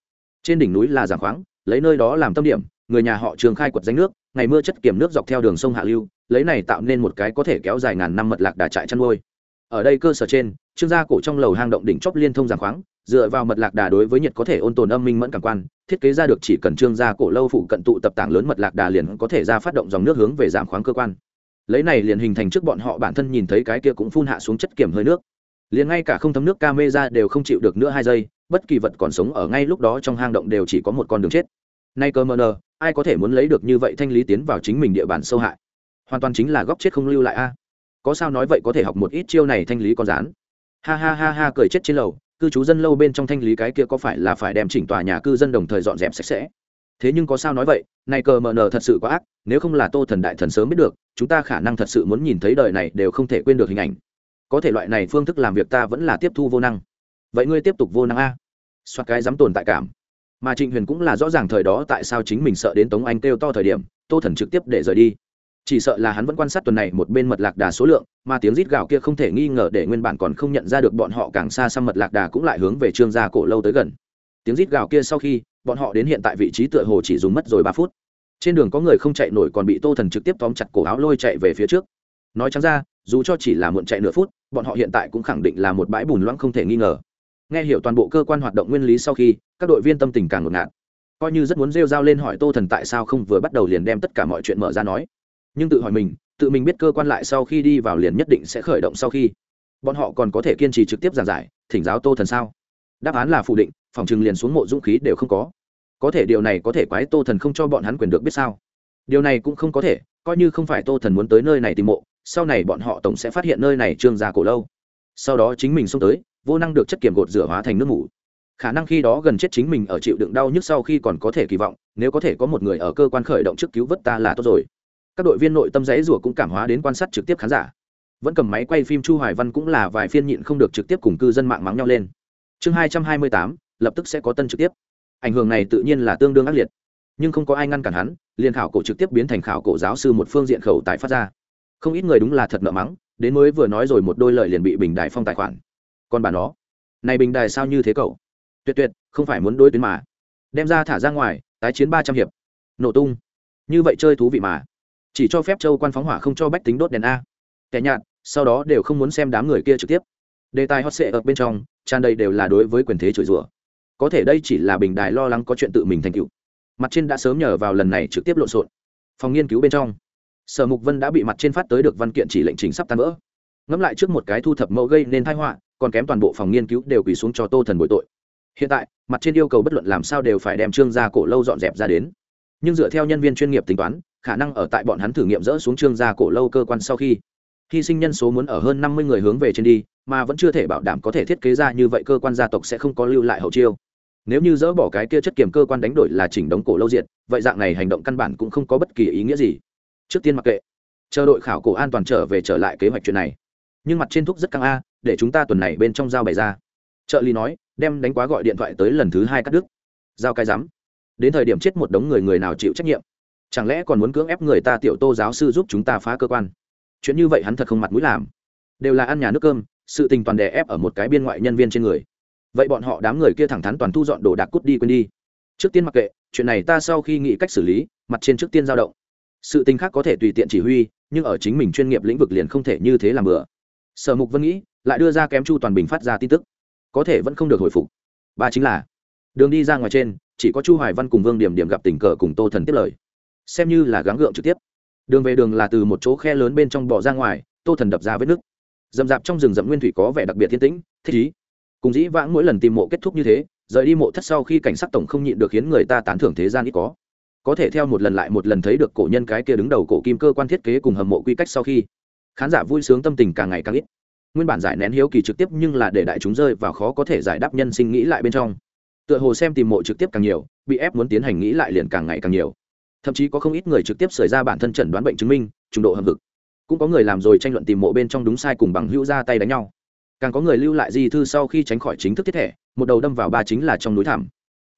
Trên đỉnh núi là giảng khoáng, lấy nơi đó làm tâm điểm, người nhà họ trường khai quật danh nước, ngày mưa chất kiểm nước dọc theo đường sông hạ lưu, lấy này tạo nên một cái có thể kéo dài ngàn năm mật lạc đà trại chăn nuôi. Ở đây cơ sở trên, trương gia cổ trong lầu hang động đỉnh chóp liên thông giảng khoáng dựa vào mật lạc đà đối với nhiệt có thể ôn tồn âm minh mẫn cảm quan, thiết kế ra được chỉ cần trương gia cổ lâu phụ cận tụ tập tảng lớn mật lạc đà liền có thể ra phát động dòng nước hướng về giảm khoáng cơ quan. Lấy này liền hình thành trước bọn họ bản thân nhìn thấy cái kia cũng phun hạ xuống chất kiểm hơi nước. Liền ngay cả không thấm nước ca mê ra đều không chịu được nữa hai giây, bất kỳ vật còn sống ở ngay lúc đó trong hang động đều chỉ có một con đường chết. Nay cơ mờ nờ, ai có thể muốn lấy được như vậy thanh lý tiến vào chính mình địa bàn sâu hại? Hoàn toàn chính là góc chết không lưu lại a. Có sao nói vậy có thể học một ít chiêu này thanh lý con rán. Ha ha ha ha cười chết trên lầu cư trú dân lâu bên trong thanh lý cái kia có phải là phải đem chỉnh tòa nhà cư dân đồng thời dọn dẹp sạch sẽ? Thế nhưng có sao nói vậy, này cờ mờ nờ thật sự quá ác, nếu không là tô thần đại thần sớm biết được, chúng ta khả năng thật sự muốn nhìn thấy đời này đều không thể quên được hình ảnh. Có thể loại này phương thức làm việc ta vẫn là tiếp thu vô năng. Vậy ngươi tiếp tục vô năng a? Soạt cái dám tồn tại cảm. Mà trịnh huyền cũng là rõ ràng thời đó tại sao chính mình sợ đến tống anh kêu to thời điểm, tô thần trực tiếp để rời đi chỉ sợ là hắn vẫn quan sát tuần này một bên mật lạc đà số lượng, mà tiếng rít gạo kia không thể nghi ngờ để nguyên bản còn không nhận ra được bọn họ càng xa xăm mật lạc đà cũng lại hướng về trương gia cổ lâu tới gần. Tiếng rít gạo kia sau khi, bọn họ đến hiện tại vị trí tựa hồ chỉ dùng mất rồi ba phút. Trên đường có người không chạy nổi còn bị tô thần trực tiếp tóm chặt cổ áo lôi chạy về phía trước. Nói chắn ra, dù cho chỉ là muộn chạy nửa phút, bọn họ hiện tại cũng khẳng định là một bãi bùn loãng không thể nghi ngờ. Nghe hiểu toàn bộ cơ quan hoạt động nguyên lý sau khi, các đội viên tâm tình càng ngột ngạt. Coi như rất muốn rêu r a o lên hỏi tô thần tại sao không vừa bắt đầu liền đem tất cả mọi chuyện mở ra nói nhưng tự hỏi mình, tự mình biết cơ quan lại sau khi đi vào liền nhất định sẽ khởi động sau khi. Bọn họ còn có thể kiên trì trực tiếp giảng giải, thỉnh giáo tô thần sao? Đáp án là phủ định, phòng chừng liền xuống mộ dũng khí đều không có. Có thể điều này có thể quái tô thần không cho bọn hắn quyền được biết sao? Điều này cũng không có thể, coi như không phải tô thần muốn tới nơi này tìm mộ, sau này bọn họ tổng sẽ phát hiện nơi này trương già cổ lâu. Sau đó chính mình xông tới, vô năng được chất kiểm gột rửa hóa thành nước mủ. Khả năng khi đó gần chết chính mình ở chịu đựng đau nhức sau khi còn có thể kỳ vọng, nếu có thể có một người ở cơ quan khởi động trước cứu vớt ta là tốt rồi các đội viên nội tâm rẽ rủa cũng cảm hóa đến quan sát trực tiếp khán giả. Vẫn cầm máy quay phim chu hoài văn cũng là vài phiên nhịn không được trực tiếp cùng cư dân mạng mắng nhau lên. Chương 228, lập tức sẽ có tân trực tiếp. Ảnh hưởng này tự nhiên là tương đương ác liệt. Nhưng không có ai ngăn cản hắn liền khảo cổ trực tiếp biến thành khảo cổ giáo sư một phương diện khẩu tại phát ra. Không ít người đúng là thật nợ mắng đến mới vừa nói rồi một đôi lời liền bị bình đài phong tài khoản. Còn bà nó này bình đài sao như thế cậu? Tuyệt tuyệt không phải muốn đối tuyến mà. Đem ra thả ra ngoài tái chiến ba trăm hiệp. Nổ tung. Như vậy chơi thú vị mà chỉ cho phép châu quan phóng hỏa không cho bách tính đốt đèn a. Kẻ nhạt, sau đó đều không muốn xem đám người kia trực tiếp. Đề tài hot sệ ở bên trong, tràn đầy đều là đối với quyền thế chửi rủa. Có thể đây chỉ là bình đài lo lắng có chuyện tự mình thành tựu. Mặt trên đã sớm nhờ vào lần này trực tiếp lộn xộn. Phòng nghiên cứu bên trong, sở mục vân đã bị mặt trên phát tới được văn kiện chỉ lệnh chính sắp tan vỡ. Ngẫm lại trước một cái thu thập mẫu gây nên thái họa, còn kém toàn bộ phòng nghiên cứu đều quỳ xuống cho tô thần bội tội. Hiện tại, mặt trên yêu cầu bất luận làm sao đều phải đem trương gia cổ lâu dọn dẹp ra đến. Nhưng dựa theo nhân viên chuyên nghiệp tính toán khả năng ở tại bọn hắn thử nghiệm dỡ xuống trương gia cổ lâu cơ quan sau khi. Hy sinh nhân số muốn ở hơn năm mươi người hướng về trên đi, mà vẫn chưa thể bảo đảm có thể thiết kế ra như vậy cơ quan gia tộc sẽ không có lưu lại hậu chiêu. Nếu như dỡ bỏ cái kia chất kiểm cơ quan đánh đổi là chỉnh đống cổ lâu diện vậy dạng này hành động căn bản cũng không có bất kỳ ý nghĩa gì. Trước tiên mặc kệ. Chờ đội khảo cổ an toàn trở về trở lại kế hoạch chuyện này. Nhưng mặt trên thuốc rất căng a, để chúng ta tuần này bên trong giao bày ra. Trợ lý nói, đem đánh quá gọi điện thoại tới lần thứ hai cắt đứt. Giao cái rắm đến thời điểm chết một đống người người nào chịu trách nhiệm? Chẳng lẽ còn muốn cưỡng ép người ta tiểu tô giáo sư giúp chúng ta phá cơ quan? Chuyện như vậy hắn thật không mặt mũi làm. Đều là ăn nhà nước cơm, sự tình toàn đè ép ở một cái biên ngoại nhân viên trên người. Vậy bọn họ đám người kia thẳng thắn toàn thu dọn đồ đạc cút đi quên đi. Trước tiên mặc kệ, chuyện này ta sau khi nghĩ cách xử lý, mặt trên trước tiên giao động. Sự tình khác có thể tùy tiện chỉ huy, nhưng ở chính mình chuyên nghiệp lĩnh vực liền không thể như thế làm bừa. Sở mục vân nghĩ, lại đưa ra kém chu toàn bình phát ra tin tức. Có thể vẫn không được hồi phục. Ba chính là, đường đi ra ngoài trên, chỉ có chu hoài văn cùng vương điểm điểm gặp tình cờ cùng tô thần tiếp lời xem như là gắng gượng trực tiếp. Đường về đường là từ một chỗ khe lớn bên trong bỏ ra ngoài, tô thần đập ra vết nước dầm dạp trong rừng rậm nguyên thủy có vẻ đặc biệt thiên tĩnh, thích ý. Cùng dĩ vãng mỗi lần tìm mộ kết thúc như thế, rời đi mộ thất sau khi cảnh sát tổng không nhịn được khiến người ta tán thưởng thế gian ít có. Có thể theo một lần lại một lần thấy được cổ nhân cái kia đứng đầu cổ kim cơ quan thiết kế cùng hầm mộ quy cách sau khi, khán giả vui sướng tâm tình càng ngày càng ít. Nguyên bản giải nén hiếu kỳ trực tiếp nhưng là để đại chúng rơi vào khó có thể giải đáp nhân sinh nghĩ lại bên trong. Tựa hồ xem tìm mộ trực tiếp càng nhiều, bị ép muốn tiến hành nghĩ lại liền càng ngày càng nhiều thậm chí có không ít người trực tiếp xảy ra bản thân chẩn đoán bệnh chứng minh trung độ hầm vực cũng có người làm rồi tranh luận tìm mộ bên trong đúng sai cùng bằng hữu ra tay đánh nhau. Càng có người lưu lại di thư sau khi tránh khỏi chính thức thiết thể, một đầu đâm vào ba chính là trong núi thảm.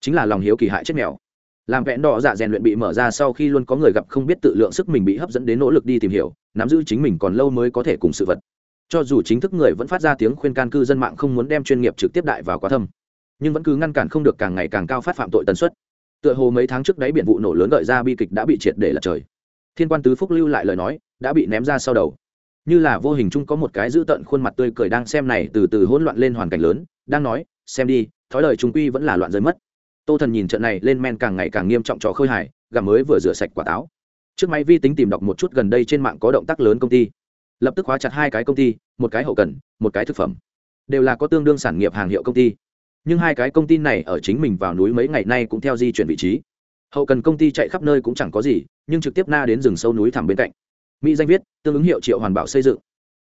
Chính là lòng hiếu kỳ hại chết mèo. Làm vẹn đỏ dạ rèn luyện bị mở ra sau khi luôn có người gặp không biết tự lượng sức mình bị hấp dẫn đến nỗ lực đi tìm hiểu, nắm giữ chính mình còn lâu mới có thể cùng sự vật. Cho dù chính thức người vẫn phát ra tiếng khuyên can cư dân mạng không muốn đem chuyên nghiệp trực tiếp đại vào quá thâm, nhưng vẫn cứ ngăn cản không được càng ngày càng cao phát phạm tội tần suất tựa hồ mấy tháng trước đấy biển vụ nổ lớn gợi ra bi kịch đã bị triệt để lật trời. Thiên quan tứ phúc lưu lại lời nói, đã bị ném ra sau đầu. Như là vô hình chung có một cái dữ tợn khuôn mặt tươi cười đang xem này từ từ hỗn loạn lên hoàn cảnh lớn, đang nói, xem đi, thói lời chúng quy vẫn là loạn rơi mất. Tô thần nhìn trận này lên men càng ngày càng nghiêm trọng trò khơi hải gà mới vừa rửa sạch quả táo. Trước máy vi tính tìm đọc một chút gần đây trên mạng có động tác lớn công ty. Lập tức khóa chặt hai cái công ty, một cái hậu cần, một cái thực phẩm. Đều là có tương đương sản nghiệp hàng hiệu công ty nhưng hai cái công ty này ở chính mình vào núi mấy ngày nay cũng theo di chuyển vị trí. Hậu cần công ty chạy khắp nơi cũng chẳng có gì, nhưng trực tiếp na đến rừng sâu núi thẳm bên cạnh. Mỹ danh viết, tương ứng hiệu triệu hoàn bảo xây dựng.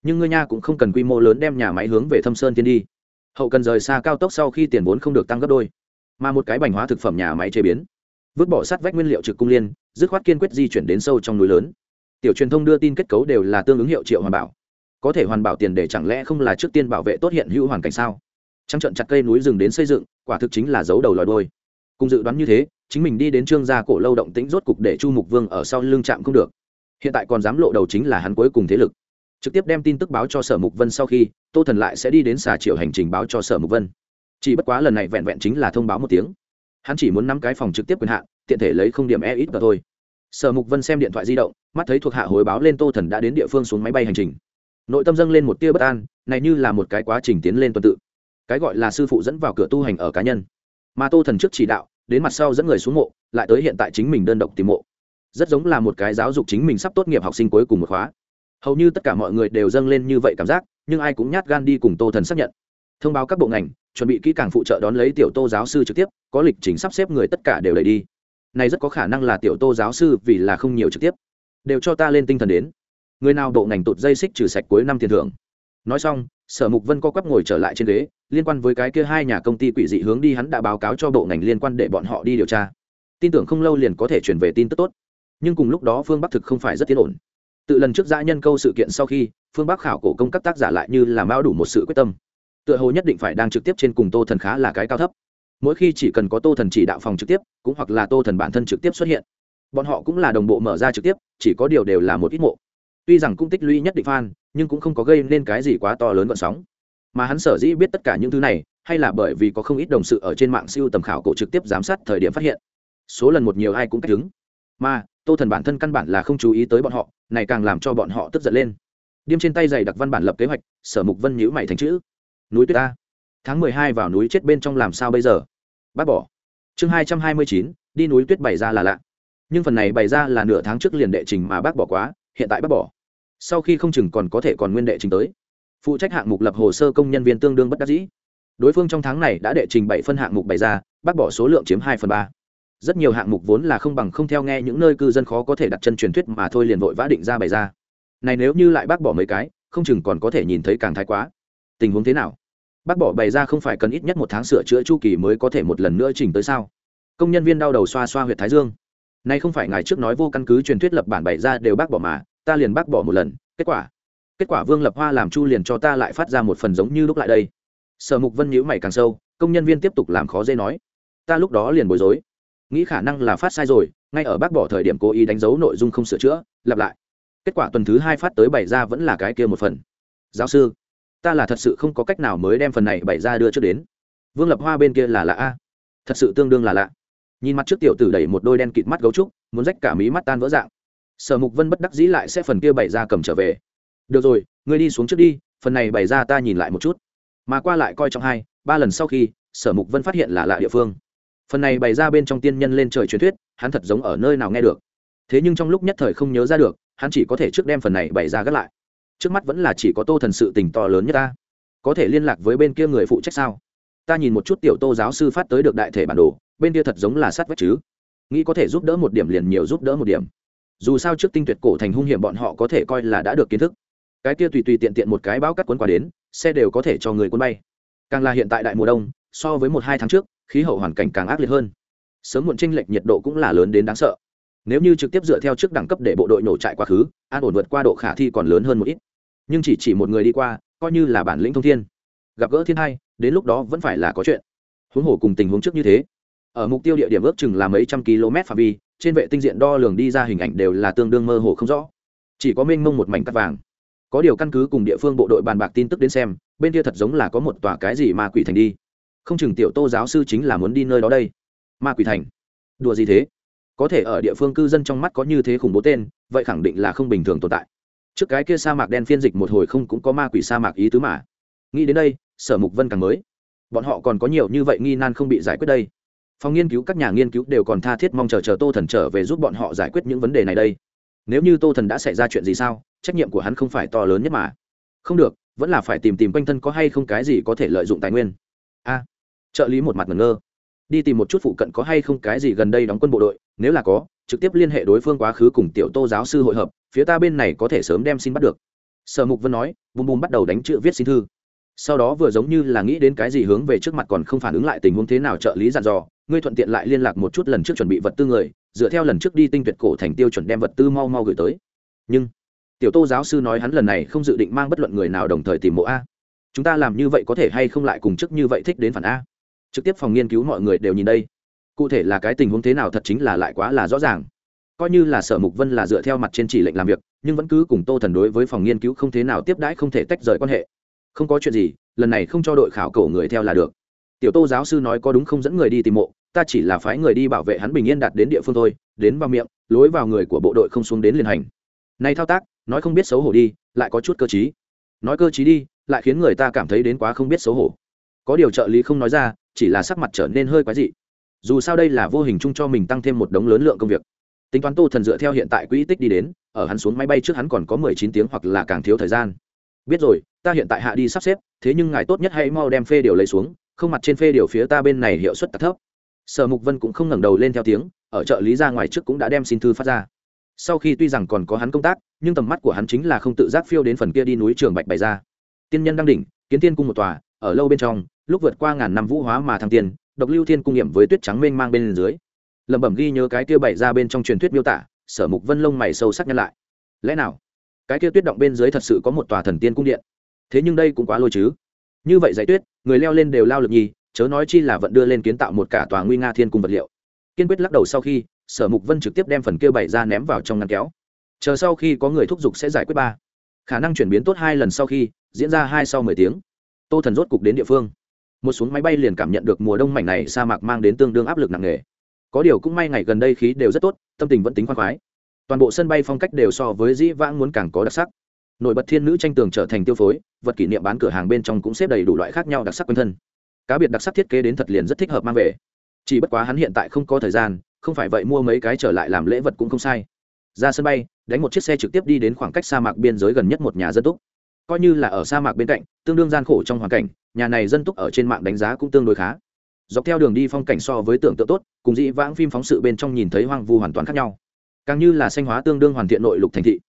Nhưng ngươi nha cũng không cần quy mô lớn đem nhà máy hướng về thâm sơn tiên đi. Hậu cần rời xa cao tốc sau khi tiền vốn không được tăng gấp đôi. Mà một cái bành hóa thực phẩm nhà máy chế biến. Vứt bỏ sát vách nguyên liệu trực cung liên, dứt khoát kiên quyết di chuyển đến sâu trong núi lớn. Tiểu truyền thông đưa tin kết cấu đều là tương ứng hiệu triệu hoàn bảo. Có thể hoàn bảo tiền để chẳng lẽ không là trước tiên bảo vệ tốt hiện hữu hoàn cảnh sao? Trắng trận chặt cây núi rừng đến xây dựng, quả thực chính là dấu đầu lòi đôi cùng dự đoán như thế, chính mình đi đến trương gia cổ lâu động tĩnh rốt cục để chu mục vương ở sau lưng trạm không được. Hiện tại còn dám lộ đầu chính là hắn cuối cùng thế lực. Trực tiếp đem tin tức báo cho sở mục vân sau khi, tô thần lại sẽ đi đến xà triệu hành trình báo cho sở mục vân. Chỉ bất quá lần này vẹn vẹn chính là thông báo một tiếng. Hắn chỉ muốn nắm cái phòng trực tiếp quyền hạn, tiện thể lấy không điểm e ít và thôi. Sở mục vân xem điện thoại di động, mắt thấy thuộc hạ hồi báo lên tô thần đã đến địa phương xuống máy bay hành trình. Nội tâm dâng lên một tia bất an, này như là một cái quá trình tiến lên tuần tự cái gọi là sư phụ dẫn vào cửa tu hành ở cá nhân. Mà tô thần trước chỉ đạo, đến mặt sau dẫn người xuống mộ, lại tới hiện tại chính mình đơn độc tìm mộ. Rất giống là một cái giáo dục chính mình sắp tốt nghiệp học sinh cuối cùng một khóa. Hầu như tất cả mọi người đều dâng lên như vậy cảm giác, nhưng ai cũng nhát gan đi cùng tô thần xác nhận. Thông báo các bộ ngành, chuẩn bị kỹ càng phụ trợ đón lấy tiểu tô giáo sư trực tiếp, có lịch trình sắp xếp người tất cả đều đẩy đi. Này rất có khả năng là tiểu tô giáo sư vì là không nhiều trực tiếp. Đều cho ta lên tinh thần đến. Người nào bộ ngành tụt dây xích trừ sạch cuối năm tiền thưởng. Nói xong, sở mục vân co quắp ngồi trở lại trên ghế liên quan với cái kia hai nhà công ty quỷ dị hướng đi, hắn đã báo cáo cho bộ ngành liên quan để bọn họ đi điều tra. Tin tưởng không lâu liền có thể chuyển về tin tức tốt. Nhưng cùng lúc đó phương bắc thực không phải rất tiến ổn. Tự lần trước giã nhân câu sự kiện sau khi, phương bắc khảo cổ công các tác giả lại như là mao đủ một sự quyết tâm. Tựa hồ nhất định phải đang trực tiếp trên cùng tô thần khá là cái cao thấp. Mỗi khi chỉ cần có tô thần chỉ đạo phòng trực tiếp, cũng hoặc là tô thần bản thân trực tiếp xuất hiện, bọn họ cũng là đồng bộ mở ra trực tiếp, chỉ có điều đều là một ít mộ. Tuy rằng cũng tích lũy nhất định fan, nhưng cũng không có gây nên cái gì quá to lớn vận sóng mà hắn sở dĩ biết tất cả những thứ này, hay là bởi vì có không ít đồng sự ở trên mạng siêu tầm khảo cổ trực tiếp giám sát thời điểm phát hiện. Số lần một nhiều ai cũng cách đứng mà, tô thần bản thân căn bản là không chú ý tới bọn họ, này càng làm cho bọn họ tức giận lên. Điêm trên tay dày đặc văn bản lập kế hoạch, sở mục vân nhữ mày thành chữ. Núi tuyết ta. Tháng mười hai vào núi chết bên trong làm sao bây giờ? Bác bỏ. Chương hai trăm hai mươi chín, đi núi tuyết bày ra là lạ. Nhưng phần này bày ra là nửa tháng trước liền đệ trình mà bác bỏ quá, hiện tại bác bỏ. Sau khi không chừng còn có thể còn nguyên đệ trình tới phụ trách hạng mục lập hồ sơ công nhân viên tương đương bất đắc dĩ. Đối phương trong tháng này đã đệ trình bảy phân hạng mục bày ra, bác bỏ số lượng chiếm hai phần ba. Rất nhiều hạng mục vốn là không bằng không theo nghe những nơi cư dân khó có thể đặt chân truyền thuyết mà thôi liền vội vã định ra bày ra. Này nếu như lại bác bỏ mấy cái, không chừng còn có thể nhìn thấy càng thái quá. Tình huống thế nào? Bác bỏ bày ra không phải cần ít nhất một tháng sửa chữa chu kỳ mới có thể một lần nữa chỉnh tới sao? Công nhân viên đau đầu xoa xoa h u y ệ t thái dương. Nay không phải ngài trước nói vô căn cứ truyền thuyết lập bản bày ra đều bác bỏ mà, ta liền bác bỏ một lần, kết quả kết quả vương lập hoa làm chu liền cho ta lại phát ra một phần giống như lúc lại đây. Sở mục vân nhữ mày càng sâu, công nhân viên tiếp tục làm khó dễ nói, ta lúc đó liền bối rối, nghĩ khả năng là phát sai rồi, ngay ở bác bỏ thời điểm cố ý đánh dấu nội dung không sửa chữa, lặp lại. Kết quả tuần thứ hai phát tới bày ra vẫn là cái kia một phần. Giáo sư, ta là thật sự không có cách nào mới đem phần này bày ra đưa trước đến. Vương lập hoa bên kia là lạ a. Thật sự tương đương là lạ. Nhìn mặt trước tiểu tử đẩy một đôi đen kịt mắt gấu trúc, muốn rách cả mí mắt tan vỡ dạng. Sở mục vân bất đắc dĩ lại sẽ phần kia bày ra cầm trở về được rồi, ngươi đi xuống trước đi, phần này bày ra ta nhìn lại một chút. Mà qua lại coi trong hai, ba lần sau khi, sở mục vân phát hiện là lạ địa phương. Phần này bày ra bên trong tiên nhân lên trời truyền thuyết, hắn thật giống ở nơi nào nghe được. Thế nhưng trong lúc nhất thời không nhớ ra được, hắn chỉ có thể trước đem phần này bày ra gác lại. Trước mắt vẫn là chỉ có tô thần sự tình to lớn nhất ta. Có thể liên lạc với bên kia người phụ trách sao? Ta nhìn một chút tiểu tô giáo sư phát tới được đại thể bản đồ, bên kia thật giống là sát vách chứ. Nghĩ có thể giúp đỡ một điểm liền nhiều giúp đỡ một điểm. Dù sao trước tinh tuyệt cổ thành hung hiểm bọn họ có thể coi là đã được kiến thức cái kia tùy tùy tiện tiện một cái báo cắt cuốn qua đến, xe đều có thể cho người quân bay. Càng là hiện tại đại mùa đông, so với một hai tháng trước, khí hậu hoàn cảnh càng ác liệt hơn. Sớm muộn tranh lệch nhiệt độ cũng là lớn đến đáng sợ. Nếu như trực tiếp dựa theo trước đẳng cấp để bộ đội nổ trại quá khứ, an ổn vượt qua độ khả thi còn lớn hơn một ít. Nhưng chỉ chỉ một người đi qua, coi như là bản lĩnh thông thiên. Gặp gỡ thiên hai, đến lúc đó vẫn phải là có chuyện. Huống hồ cùng tình huống trước như thế. Ở mục tiêu địa điểm ước chừng là mấy trăm km phạm vi, trên vệ tinh diện đo lường đi ra hình ảnh đều là tương đương mơ hồ không rõ. Chỉ có mênh mông một mảnh cắt vàng có điều căn cứ cùng địa phương bộ đội bàn bạc tin tức đến xem, bên kia thật giống là có một tòa cái gì ma quỷ thành đi. Không chừng tiểu tô giáo sư chính là muốn đi nơi đó đây. Ma quỷ thành? Đùa gì thế? Có thể ở địa phương cư dân trong mắt có như thế khủng bố tên, vậy khẳng định là không bình thường tồn tại. Trước cái kia sa mạc đen phiên dịch một hồi không cũng có ma quỷ sa mạc ý tứ mà. Nghĩ đến đây, sở mục vân càng mới. Bọn họ còn có nhiều như vậy nghi nan không bị giải quyết đây. Phòng nghiên cứu các nhà nghiên cứu đều còn tha thiết mong chờ chờ tô thần trở về giúp bọn họ giải quyết những vấn đề này đây nếu như tô thần đã xảy ra chuyện gì sao, trách nhiệm của hắn không phải to lớn nhất mà. Không được, vẫn là phải tìm tìm quanh thân có hay không cái gì có thể lợi dụng tài nguyên. A. Trợ lý một mặt ngẩn ngơ. Đi tìm một chút phụ cận có hay không cái gì gần đây đóng quân bộ đội, nếu là có, trực tiếp liên hệ đối phương quá khứ cùng tiểu tô giáo sư hội hợp, phía ta bên này có thể sớm đem xin bắt được. Sở mục vân nói, bùm bùm bắt đầu đánh chữ viết xin thư. Sau đó vừa giống như là nghĩ đến cái gì hướng về trước mặt còn không phản ứng lại tình huống thế nào trợ lý dặn dò, ngươi thuận tiện lại liên lạc một chút lần trước chuẩn bị vật tư người dựa theo lần trước đi tinh tuyệt cổ thành tiêu chuẩn đem vật tư mau mau gửi tới. Nhưng, tiểu tô giáo sư nói hắn lần này không dự định mang bất luận người nào đồng thời tìm mộ a. Chúng ta làm như vậy có thể hay không lại cùng chức như vậy thích đến phản a? Trực tiếp phòng nghiên cứu mọi người đều nhìn đây. Cụ thể là cái tình huống thế nào thật chính là lại quá là rõ ràng. Coi như là sở mục vân là dựa theo mặt trên chỉ lệnh làm việc, nhưng vẫn cứ cùng tô thần đối với phòng nghiên cứu không thế nào tiếp đãi, không thể tách rời quan hệ. Không có chuyện gì, lần này không cho đội khảo cổ người theo là được. Tiểu tô giáo sư nói có đúng không dẫn người đi tìm mộ ta chỉ là phái người đi bảo vệ hắn bình yên đạt đến địa phương thôi, đến vào miệng, lối vào người của bộ đội không xuống đến liền hành. Nay thao tác, nói không biết xấu hổ đi, lại có chút cơ t nói cơ t đi, lại khiến người ta cảm thấy đến quá không biết xấu hổ. Có điều trợ lý không nói ra, chỉ là sắc mặt trở nên hơi quái dị. Dù sao đây là vô hình chung cho mình tăng thêm một đống lớn lượng công việc. Tính toán tô thần dựa theo hiện tại quỹ tích đi đến, ở hắn xuống máy bay trước hắn còn có mười chín tiếng hoặc là càng thiếu thời gian. Biết rồi, ta hiện tại hạ đi sắp xếp, thế nhưng ngài tốt nhất hãy mau đem phê điều lấy xuống, không mặt trên phê điều phía ta bên này hiệu suất tắt thấp sở mục vân cũng không ngẩng đầu lên theo tiếng, ở trợ lý ra ngoài trước cũng đã đem xin thư phát ra. Sau khi tuy rằng còn có hắn công tác, nhưng tầm mắt của hắn chính là không tự giác phiêu đến phần kia đi núi trường bạch bày ra. Tiên nhân đăng đỉnh, kiến tiên cung một tòa, ở lâu bên trong, lúc vượt qua ngàn năm vũ hóa mà thăng tiên, độc lưu thiên cung nghiệm với tuyết trắng mênh mang bên dưới. Lẩm bẩm ghi nhớ cái kia bày ra bên trong truyền thuyết miêu tả, sở mục vân lông mày sâu sắc nhân lại. Lẽ nào, cái kia tuyết động bên dưới thật sự có một tòa thần tiên cung điện? Thế nhưng đây cũng quá lôi chứ. Như vậy giải tuyết, người leo lên đều lao lực nhi chớ nói chi là vận đưa lên kiến tạo một cả tòa nguy nga thiên cung vật liệu. Kiên quyết lắc đầu sau khi, sở mục vân trực tiếp đem phần kia bày ra ném vào trong ngăn kéo. Chờ sau khi có người thúc giục sẽ giải quyết ba. Khả năng chuyển biến tốt hai lần sau khi, diễn ra hai sau mười tiếng. Tô thần rốt cục đến địa phương. Một xuống máy bay liền cảm nhận được mùa đông mảnh này sa mạc mang đến tương đương áp lực nặng nề. Có điều cũng may ngày gần đây khí đều rất tốt, tâm tình vẫn tính khoan khoái. Toàn bộ sân bay phong cách đều so với dĩ vãng muốn càng có đặc sắc. Nổi bật thiên nữ tranh tường trở thành tiêu phối, vật kỷ niệm bán cửa hàng bên trong cũng xếp đầy đủ loại khác nhau đặc sắc quanh thân cá biệt đặc sắc thiết kế đến thật liền rất thích hợp mang về. Chỉ bất quá hắn hiện tại không có thời gian, không phải vậy mua mấy cái trở lại làm lễ vật cũng không sai. Ra sân bay, đánh một chiếc xe trực tiếp đi đến khoảng cách sa mạc biên giới gần nhất một nhà dân túc. Coi như là ở sa mạc bên cạnh, tương đương gian khổ trong hoàn cảnh, nhà này dân túc ở trên mạng đánh giá cũng tương đối khá. Dọc theo đường đi phong cảnh so với tưởng tượng tốt, cùng dĩ vãng phim phóng sự bên trong nhìn thấy hoang vu hoàn toàn khác nhau. Càng như là xanh hóa tương đương hoàn thiện nội lục thành thị.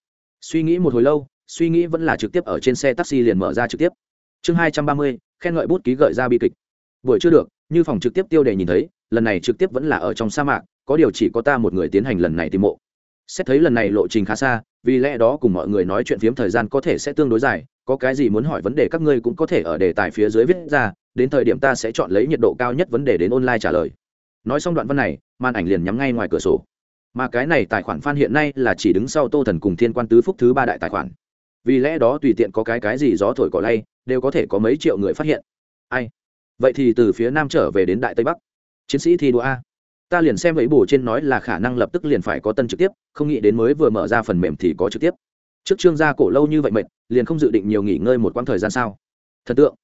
Suy nghĩ một hồi lâu, suy nghĩ vẫn là trực tiếp ở trên xe taxi liền mở ra trực tiếp. Chương hai trăm ba mươi, khen ngợi bút ký gợi ra bi kịch buổi chưa được, như phòng trực tiếp tiêu đề nhìn thấy, lần này trực tiếp vẫn là ở trong sa mạc, có điều chỉ có ta một người tiến hành lần này tìm mộ. Xét thấy lần này lộ trình khá xa, vì lẽ đó cùng mọi người nói chuyện phiếm thời gian có thể sẽ tương đối dài, có cái gì muốn hỏi vấn đề các ngươi cũng có thể ở đề tài phía dưới viết ra, đến thời điểm ta sẽ chọn lấy nhiệt độ cao nhất vấn đề đến online trả lời. Nói xong đoạn văn này, màn ảnh liền nhắm ngay ngoài cửa sổ. Mà cái này tài khoản fan hiện nay là chỉ đứng sau tô thần cùng thiên quan tứ phúc thứ ba đại tài khoản. Vì lẽ đó tùy tiện có cái cái gì gió thổi cỏ lay, đều có thể có mấy triệu người phát hiện. Ai? Vậy thì từ phía nam trở về đến đại tây bắc. Chiến sĩ thi đua a. Ta liền xem vậy bù trên nói là khả năng lập tức liền phải có tân trực tiếp, không nghĩ đến mới vừa mở ra phần mềm thì có trực tiếp. Trước trương gia cổ lâu như vậy mệt, liền không dự định nhiều nghỉ ngơi một quãng thời gian sao? Thần tượng,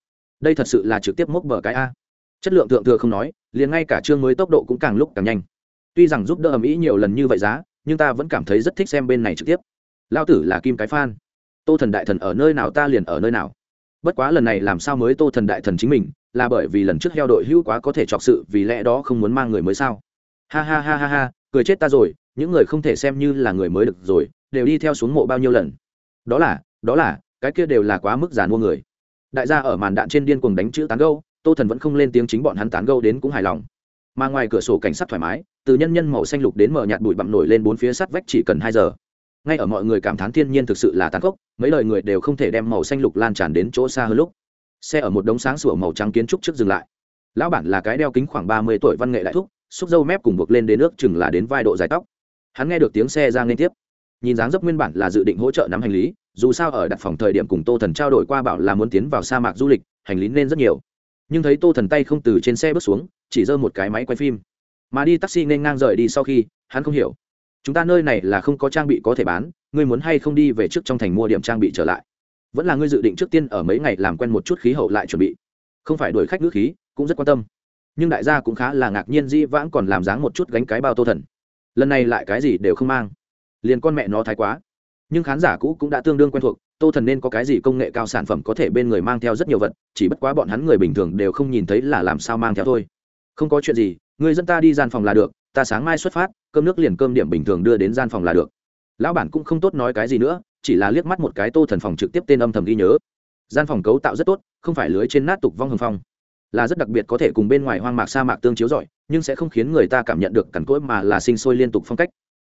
đây thật sự là trực tiếp mốc bờ cái a. Chất lượng thượng thừa không nói, liền ngay cả chương mới tốc độ cũng càng lúc càng nhanh. Tuy rằng giúp đỡ ầm ĩ nhiều lần như vậy giá, nhưng ta vẫn cảm thấy rất thích xem bên này trực tiếp. Lao tử là kim cái phan tô thần đại thần ở nơi nào ta liền ở nơi nào. Bất quá lần này làm sao mới tô thần đại thần chính mình? Là bởi vì lần trước heo đội hữu quá có thể chọc sự vì lẽ đó không muốn mang người mới sao? Ha ha ha ha ha, cười chết ta rồi, những người không thể xem như là người mới được rồi, đều đi theo xuống mộ bao nhiêu lần? Đó là đó là, cái kia đều là quá mức giàn mua người. Đại gia ở màn đạn trên điên cuồng đánh chữ tán gâu tô thần vẫn không lên tiếng chính bọn hắn tán gâu đến cũng hài lòng. Mà ngoài cửa sổ cảnh sát thoải mái, từ nhân nhân màu xanh lục đến mờ nhạt bụi bặm nổi lên bốn phía sắt vách chỉ cần hai giờ. Ngay ở mọi người cảm thán thiên nhiên thực sự là tàn khốc, mấy lời người đều không thể đem màu xanh lục lan tràn đến chỗ xa hơn lúc xe ở một đống sáng sủa màu trắng kiến trúc trước dừng lại. Lão bản là cái đeo kính khoảng ba mươi tuổi văn nghệ đại thúc, xúc dâu mép cùng buộc lên đến nước chừng là đến vai độ dài tóc. Hắn nghe được tiếng xe ra liên tiếp. Nhìn dáng dấp nguyên bản là dự định hỗ trợ nắm hành lý, dù sao ở đặt phòng thời điểm cùng tô thần trao đổi qua bảo là muốn tiến vào sa mạc du lịch, hành lý nên rất nhiều. Nhưng thấy tô thần tay không từ trên xe bước xuống, chỉ giơ một cái máy quay phim. Mà đi taxi nên ngang rời đi sau khi, hắn không hiểu. Chúng ta nơi này là không có trang bị có thể bán, ngươi muốn hay không đi về trước trong thành mua điểm trang bị trở lại vẫn là ngươi dự định trước tiên ở mấy ngày làm quen một chút khí hậu lại chuẩn bị. Không phải đuổi khách ngữ khí, cũng rất quan tâm. Nhưng đại gia cũng khá là ngạc nhiên di vãng còn làm dáng một chút gánh cái bao tô thần. Lần này lại cái gì đều không mang. Liền con mẹ nó thái quá. Nhưng khán giả cũ cũng đã tương đương quen thuộc, tô thần nên có cái gì công nghệ cao sản phẩm có thể bên người mang theo rất nhiều vật, chỉ bất quá bọn hắn người bình thường đều không nhìn thấy là làm sao mang theo thôi. Không có chuyện gì, người dân ta đi gian phòng là được, ta sáng mai xuất phát, cơm nước liền cơm điểm bình thường đưa đến gian phòng là được. Lão bản cũng không tốt nói cái gì nữa chỉ là liếc mắt một cái tô thần phòng trực tiếp tên âm thầm ghi nhớ. Gian phòng cấu tạo rất tốt, không phải lưới trên nát tục vong hồng phong. Là rất đặc biệt có thể cùng bên ngoài hoang mạc sa mạc tương chiếu rọi, nhưng sẽ không khiến người ta cảm nhận được cằn cỗi mà là sinh sôi liên tục phong cách.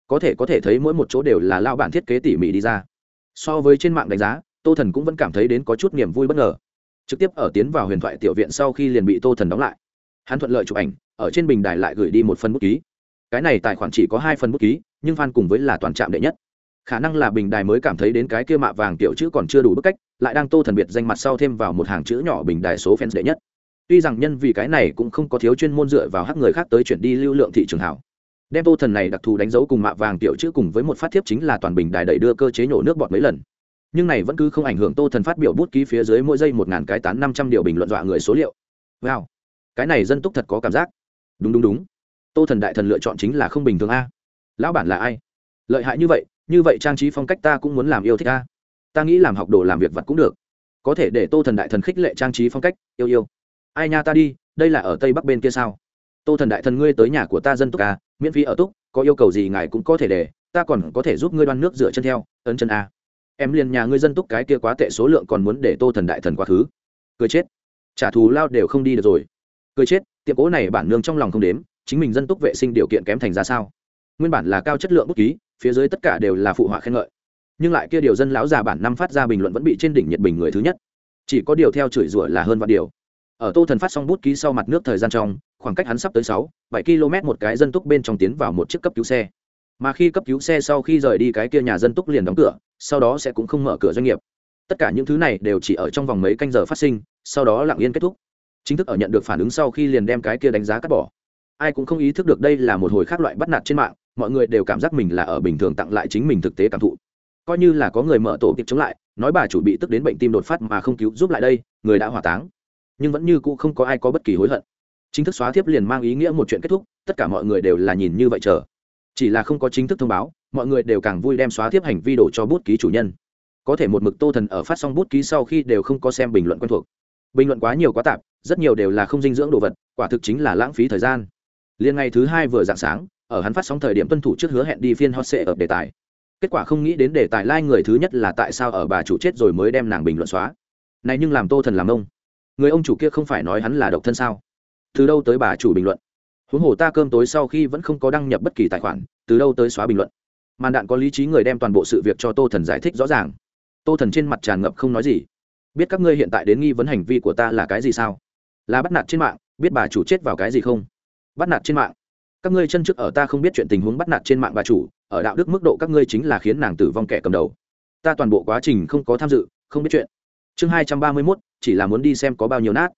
Có thể có thể thấy mỗi một chỗ đều là lao bản thiết kế tỉ mỉ đi ra. So với trên mạng đánh giá, tô thần cũng vẫn cảm thấy đến có chút niềm vui bất ngờ. Trực tiếp ở tiến vào huyền thoại tiểu viện sau khi liền bị tô thần đóng lại. Hắn thuận lợi chụp ảnh, ở trên bình đài lại gửi đi một phần bút ký. Cái này tài khoản chỉ có hai phần bút ký, nhưng phan cùng với là toàn trạm đệ nhất khả năng là bình đài mới cảm thấy đến cái kia mạ vàng tiểu chữ còn chưa đủ bức cách, lại đang tô thần biệt danh mặt sau thêm vào một hàng chữ nhỏ bình đài số fans đệ nhất. Tuy rằng nhân vì cái này cũng không có thiếu chuyên môn dựa vào hắc người khác tới chuyển đi lưu lượng thị trường hảo. Đem tô thần này đặc thù đánh dấu cùng mạ vàng tiểu chữ cùng với một phát thiếp chính là toàn bình đài đẩy đưa cơ chế nhổ nước bọt mấy lần. Nhưng này vẫn cứ không ảnh hưởng tô thần phát biểu bút ký phía dưới mỗi giây một ngàn cái tán năm trăm điều bình luận dọa người số liệu. Wow. Cái này dân túc thật có cảm giác. Đúng đúng đúng. Tô thần đại thần lựa chọn chính là không bình thường a. Lão bản là ai? Lợi hại như vậy như vậy trang trí phong cách ta cũng muốn làm yêu thích ta. Ta nghĩ làm học đồ làm việc vật cũng được. Có thể để tô thần đại thần khích lệ trang trí phong cách, yêu yêu. Ai nha ta đi, đây là ở tây bắc bên kia sao? Tô thần đại thần ngươi tới nhà của ta dân túc a miễn phí ở túc, có yêu cầu gì ngài cũng có thể để, ta còn có thể giúp ngươi đoan nước rửa chân theo, ấn chân a. Em liền nhà ngươi dân túc cái kia quá tệ số lượng còn muốn để tô thần đại thần quá khứ. Cười chết. Trả thù lao đều không đi được rồi. Cười chết, tiệm cố này bản nương trong lòng không đếm, chính mình dân túc vệ sinh điều kiện kém thành ra sao? Nguyên bản là cao chất lượng bút ký, phía dưới tất cả đều là phụ họa khen ngợi. Nhưng lại kia điều dân lão già bản năm phát ra bình luận vẫn bị trên đỉnh nhiệt bình người thứ nhất. Chỉ có điều theo chửi rủa là hơn vạn điều. Ở tô thần phát xong bút ký sau mặt nước thời gian trong, khoảng cách hắn sắp tới sáu, bảy km một cái dân túc bên trong tiến vào một chiếc cấp cứu xe. Mà khi cấp cứu xe sau khi rời đi cái kia nhà dân túc liền đóng cửa, sau đó sẽ cũng không mở cửa doanh nghiệp. Tất cả những thứ này đều chỉ ở trong vòng mấy canh giờ phát sinh, sau đó lặng yên kết thúc. Chính thức ở nhận được phản ứng sau khi liền đem cái kia đánh giá cắt bỏ. Ai cũng không ý thức được đây là một hồi khác loại bắt nạt trên mạng mọi người đều cảm giác mình là ở bình thường tặng lại chính mình thực tế cảm thụ. Coi như là có người mở tổ kịp chống lại, nói bà chủ bị tức đến bệnh tim đột phát mà không cứu giúp lại đây, người đã hỏa táng. Nhưng vẫn như cũ không có ai có bất kỳ hối hận. Chính thức xóa thiếp liền mang ý nghĩa một chuyện kết thúc, tất cả mọi người đều là nhìn như vậy chờ. Chỉ là không có chính thức thông báo, mọi người đều càng vui đem xóa thiếp hành vi đổ cho bút ký chủ nhân. Có thể một mực tô thần ở phát xong bút ký sau khi đều không có xem bình luận quen thuộc. Bình luận quá nhiều quá tạp, rất nhiều đều là không dinh dưỡng đồ vật, quả thực chính là lãng phí thời gian. Liên ngày thứ hai vừa dạng sáng ở hắn phát sóng thời điểm tuân thủ trước hứa hẹn đi phiên hot sệ ở đề tài. Kết quả không nghĩ đến đề tài lai、like、người thứ nhất là tại sao ở bà chủ chết rồi mới đem nàng bình luận xóa. Này nhưng làm tô thần làm ông. Người ông chủ kia không phải nói hắn là độc thân sao? Từ đâu tới bà chủ bình luận? Huống hồ ta cơm tối sau khi vẫn không có đăng nhập bất kỳ tài khoản, từ đâu tới xóa bình luận? Màn đạn có lý trí người đem toàn bộ sự việc cho tô thần giải thích rõ ràng. Tô thần trên mặt tràn ngập không nói gì. Biết các ngươi hiện tại đến nghi vấn hành vi của ta là cái gì sao? Là bắt nạt trên mạng, biết bà chủ chết vào cái gì không? Bắt nạt trên mạng các ngươi chân trước ở ta không biết chuyện tình huống bắt nạt trên mạng bà chủ, ở đạo đức mức độ các ngươi chính là khiến nàng tử vong kẻ cầm đầu. Ta toàn bộ quá trình không có tham dự, không biết chuyện. Chương hai trăm ba mươi mốt, chỉ là muốn đi xem có bao nhiêu nát.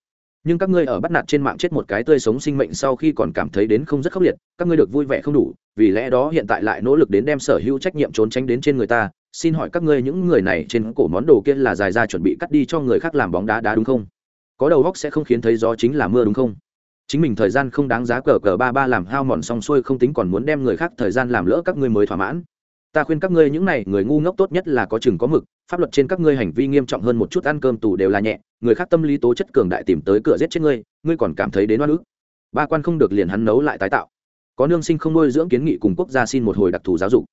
Nhưng các ngươi ở bắt nạt trên mạng chết một cái tươi sống sinh mệnh sau khi còn cảm thấy đến không rất khốc liệt, các ngươi được vui vẻ không đủ, vì lẽ đó hiện tại lại nỗ lực đến đem sở hữu trách nhiệm trốn tránh đến trên người ta. Xin hỏi các ngươi những người này trên cổ món đồ kia là dài ra chuẩn bị cắt đi cho người khác làm bóng đá đá đúng không? Có đầu góc sẽ không khiến thấy gió chính là mưa đúng không? Chính mình thời gian không đáng giá cờ cờ ba ba làm hao mòn xong xuôi không tính còn muốn đem người khác thời gian làm lỡ các ngươi mới thỏa mãn. Ta khuyên các ngươi những này, người ngu ngốc tốt nhất là có chừng có mực, pháp luật trên các ngươi hành vi nghiêm trọng hơn một chút ăn cơm tù đều là nhẹ, người khác tâm lý tố chất cường đại tìm tới cửa giết chết ngươi ngươi còn cảm thấy đến oan ức. Ba quan không được liền hắn nấu lại tái tạo. Có nương sinh không nuôi dưỡng kiến nghị cùng quốc gia xin một hồi đặc thù giáo dục.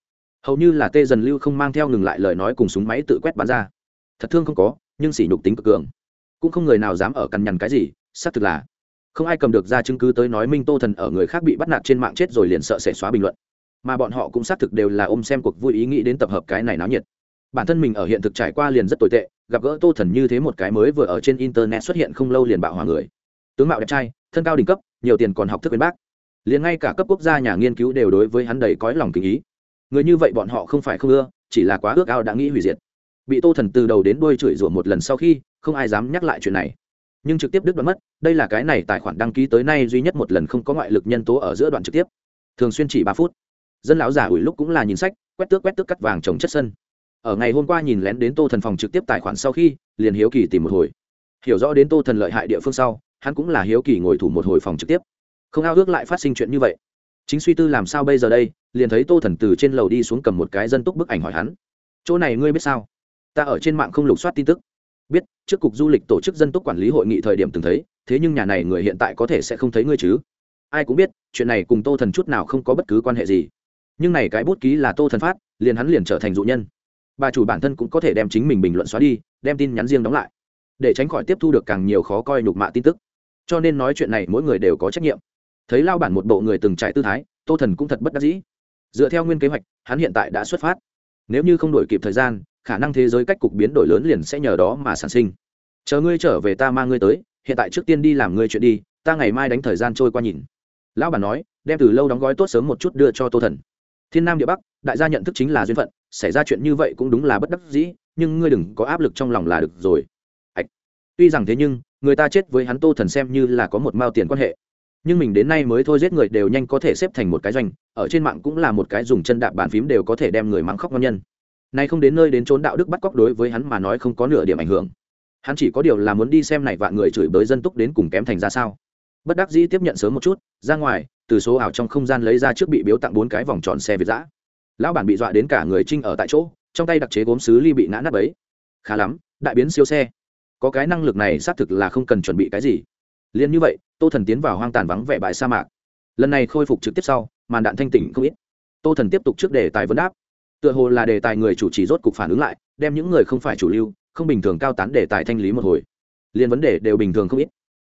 Hầu như là tê dần lưu không mang theo ngừng lại lời nói cùng súng máy tự quét bắn ra. Thật thương không có, nhưng sỉ nhục tính cực cường. Cũng không người nào dám ở cằn nhằn cái gì, xác thực là không ai cầm được ra chứng cứ tới nói minh tô thần ở người khác bị bắt nạt trên mạng chết rồi liền sợ sẽ xóa bình luận. Mà bọn họ cũng xác thực đều là ôm xem cuộc vui ý nghĩ đến tập hợp cái này náo nhiệt. Bản thân mình ở hiện thực trải qua liền rất tồi tệ, gặp gỡ tô thần như thế một cái mới vừa ở trên internet xuất hiện không lâu liền bạo hòa người. Tướng mạo đẹp trai, thân cao đỉnh cấp, nhiều tiền còn học thức bên bác. Liền ngay cả cấp quốc gia nhà nghiên cứu đều đối với hắn đầy cõi lòng kính ý. Người như vậy bọn họ không phải không ưa, chỉ là quá ước ao đã nghĩ hủy diệt. Bị tô thần từ đầu đến đuôi chửi rủa một lần sau khi, không ai dám nhắc lại chuyện này nhưng trực tiếp đứt đoạn mất, đây là cái này tài khoản đăng ký tới nay duy nhất một lần không có ngoại lực nhân tố ở giữa đoạn trực tiếp. Thường xuyên chỉ ba phút. Dân lão giả ủi lúc cũng là nhìn sách, quét tước quét tước cắt vàng trồng chất sân. Ở ngày hôm qua nhìn lén đến tô thần phòng trực tiếp tài khoản sau khi, liền hiếu kỳ tìm một hồi. Hiểu rõ đến tô thần lợi hại địa phương sau, hắn cũng là hiếu kỳ ngồi thủ một hồi phòng trực tiếp. Không ao ước lại phát sinh chuyện như vậy. Chính suy tư làm sao bây giờ đây, liền thấy tô thần từ trên lầu đi xuống cầm một cái dân túc bức ảnh hỏi hắn. Chỗ này ngươi biết sao? Ta ở trên mạng không lục soát tin tức biết, trước cục du lịch tổ chức dân túc quản lý hội nghị thời điểm từng thấy, thế nhưng nhà này người hiện tại có thể sẽ không thấy ngươi chứ. Ai cũng biết, chuyện này cùng tô thần chút nào không có bất cứ quan hệ gì. Nhưng này cái bút ký là tô thần phát, liền hắn liền trở thành dụ nhân. Bà chủ bản thân cũng có thể đem chính mình bình luận xóa đi, đem tin nhắn riêng đóng lại, để tránh khỏi tiếp thu được càng nhiều khó coi nhục mạ tin tức. Cho nên nói chuyện này mỗi người đều có trách nhiệm. Thấy lao bản một bộ người từng trải tư thái, tô thần cũng thật bất đắc dĩ. Dựa theo nguyên kế hoạch, hắn hiện tại đã xuất phát. Nếu như không đổi kịp thời gian khả năng thế giới cách cục biến đổi lớn liền sẽ nhờ đó mà sản sinh. Chờ ngươi trở về ta mang ngươi tới, hiện tại trước tiên đi làm ngươi chuyện đi, ta ngày mai đánh thời gian trôi qua nhìn. Lão bản nói, đem từ lâu đóng gói tốt sớm một chút đưa cho tô thần. Thiên nam địa bắc, đại gia nhận thức chính là duyên phận, xảy ra chuyện như vậy cũng đúng là bất đắc dĩ, nhưng ngươi đừng có áp lực trong lòng là được rồi. Ạch tuy rằng thế nhưng, người ta chết với hắn tô thần xem như là có một mao tiền quan hệ. Nhưng mình đến nay mới thôi giết người đều nhanh có thể xếp thành một cái doanh, ở trên mạng cũng là một cái dùng chân đạp bàn phím đều có thể đem người mắng khóc ngon nhân nay không đến nơi đến trốn đạo đức bắt cóc đối với hắn mà nói không có nửa điểm ảnh hưởng. Hắn chỉ có điều là muốn đi xem này vạn người chửi bới dân túc đến cùng kém thành ra sao. Bất đắc dĩ tiếp nhận sớm một chút, ra ngoài, từ số ảo trong không gian lấy ra trước bị biếu tặng bốn cái vòng tròn xe việt giã lão bản bị dọa đến cả người trinh ở tại chỗ, trong tay đặc chế gốm xứ ly bị ngã nắp ấy khá lắm, đại biến siêu xe. Có cái năng lực này xác thực là không cần chuẩn bị cái gì. Liền như vậy, tô thần tiến vào hoang tàn vắng vẻ bãi sa mạc. Lần này khôi phục trực tiếp sau, màn đạn thanh tỉnh không ít. Tô thần tiếp tục trước đề tài vấn đáp tựa hồ là đề tài người chủ trì rốt cục phản ứng lại, đem những người không phải chủ lưu, không bình thường cao tán đề tài thanh lý một hồi. Liền vấn đề đều bình thường không ít.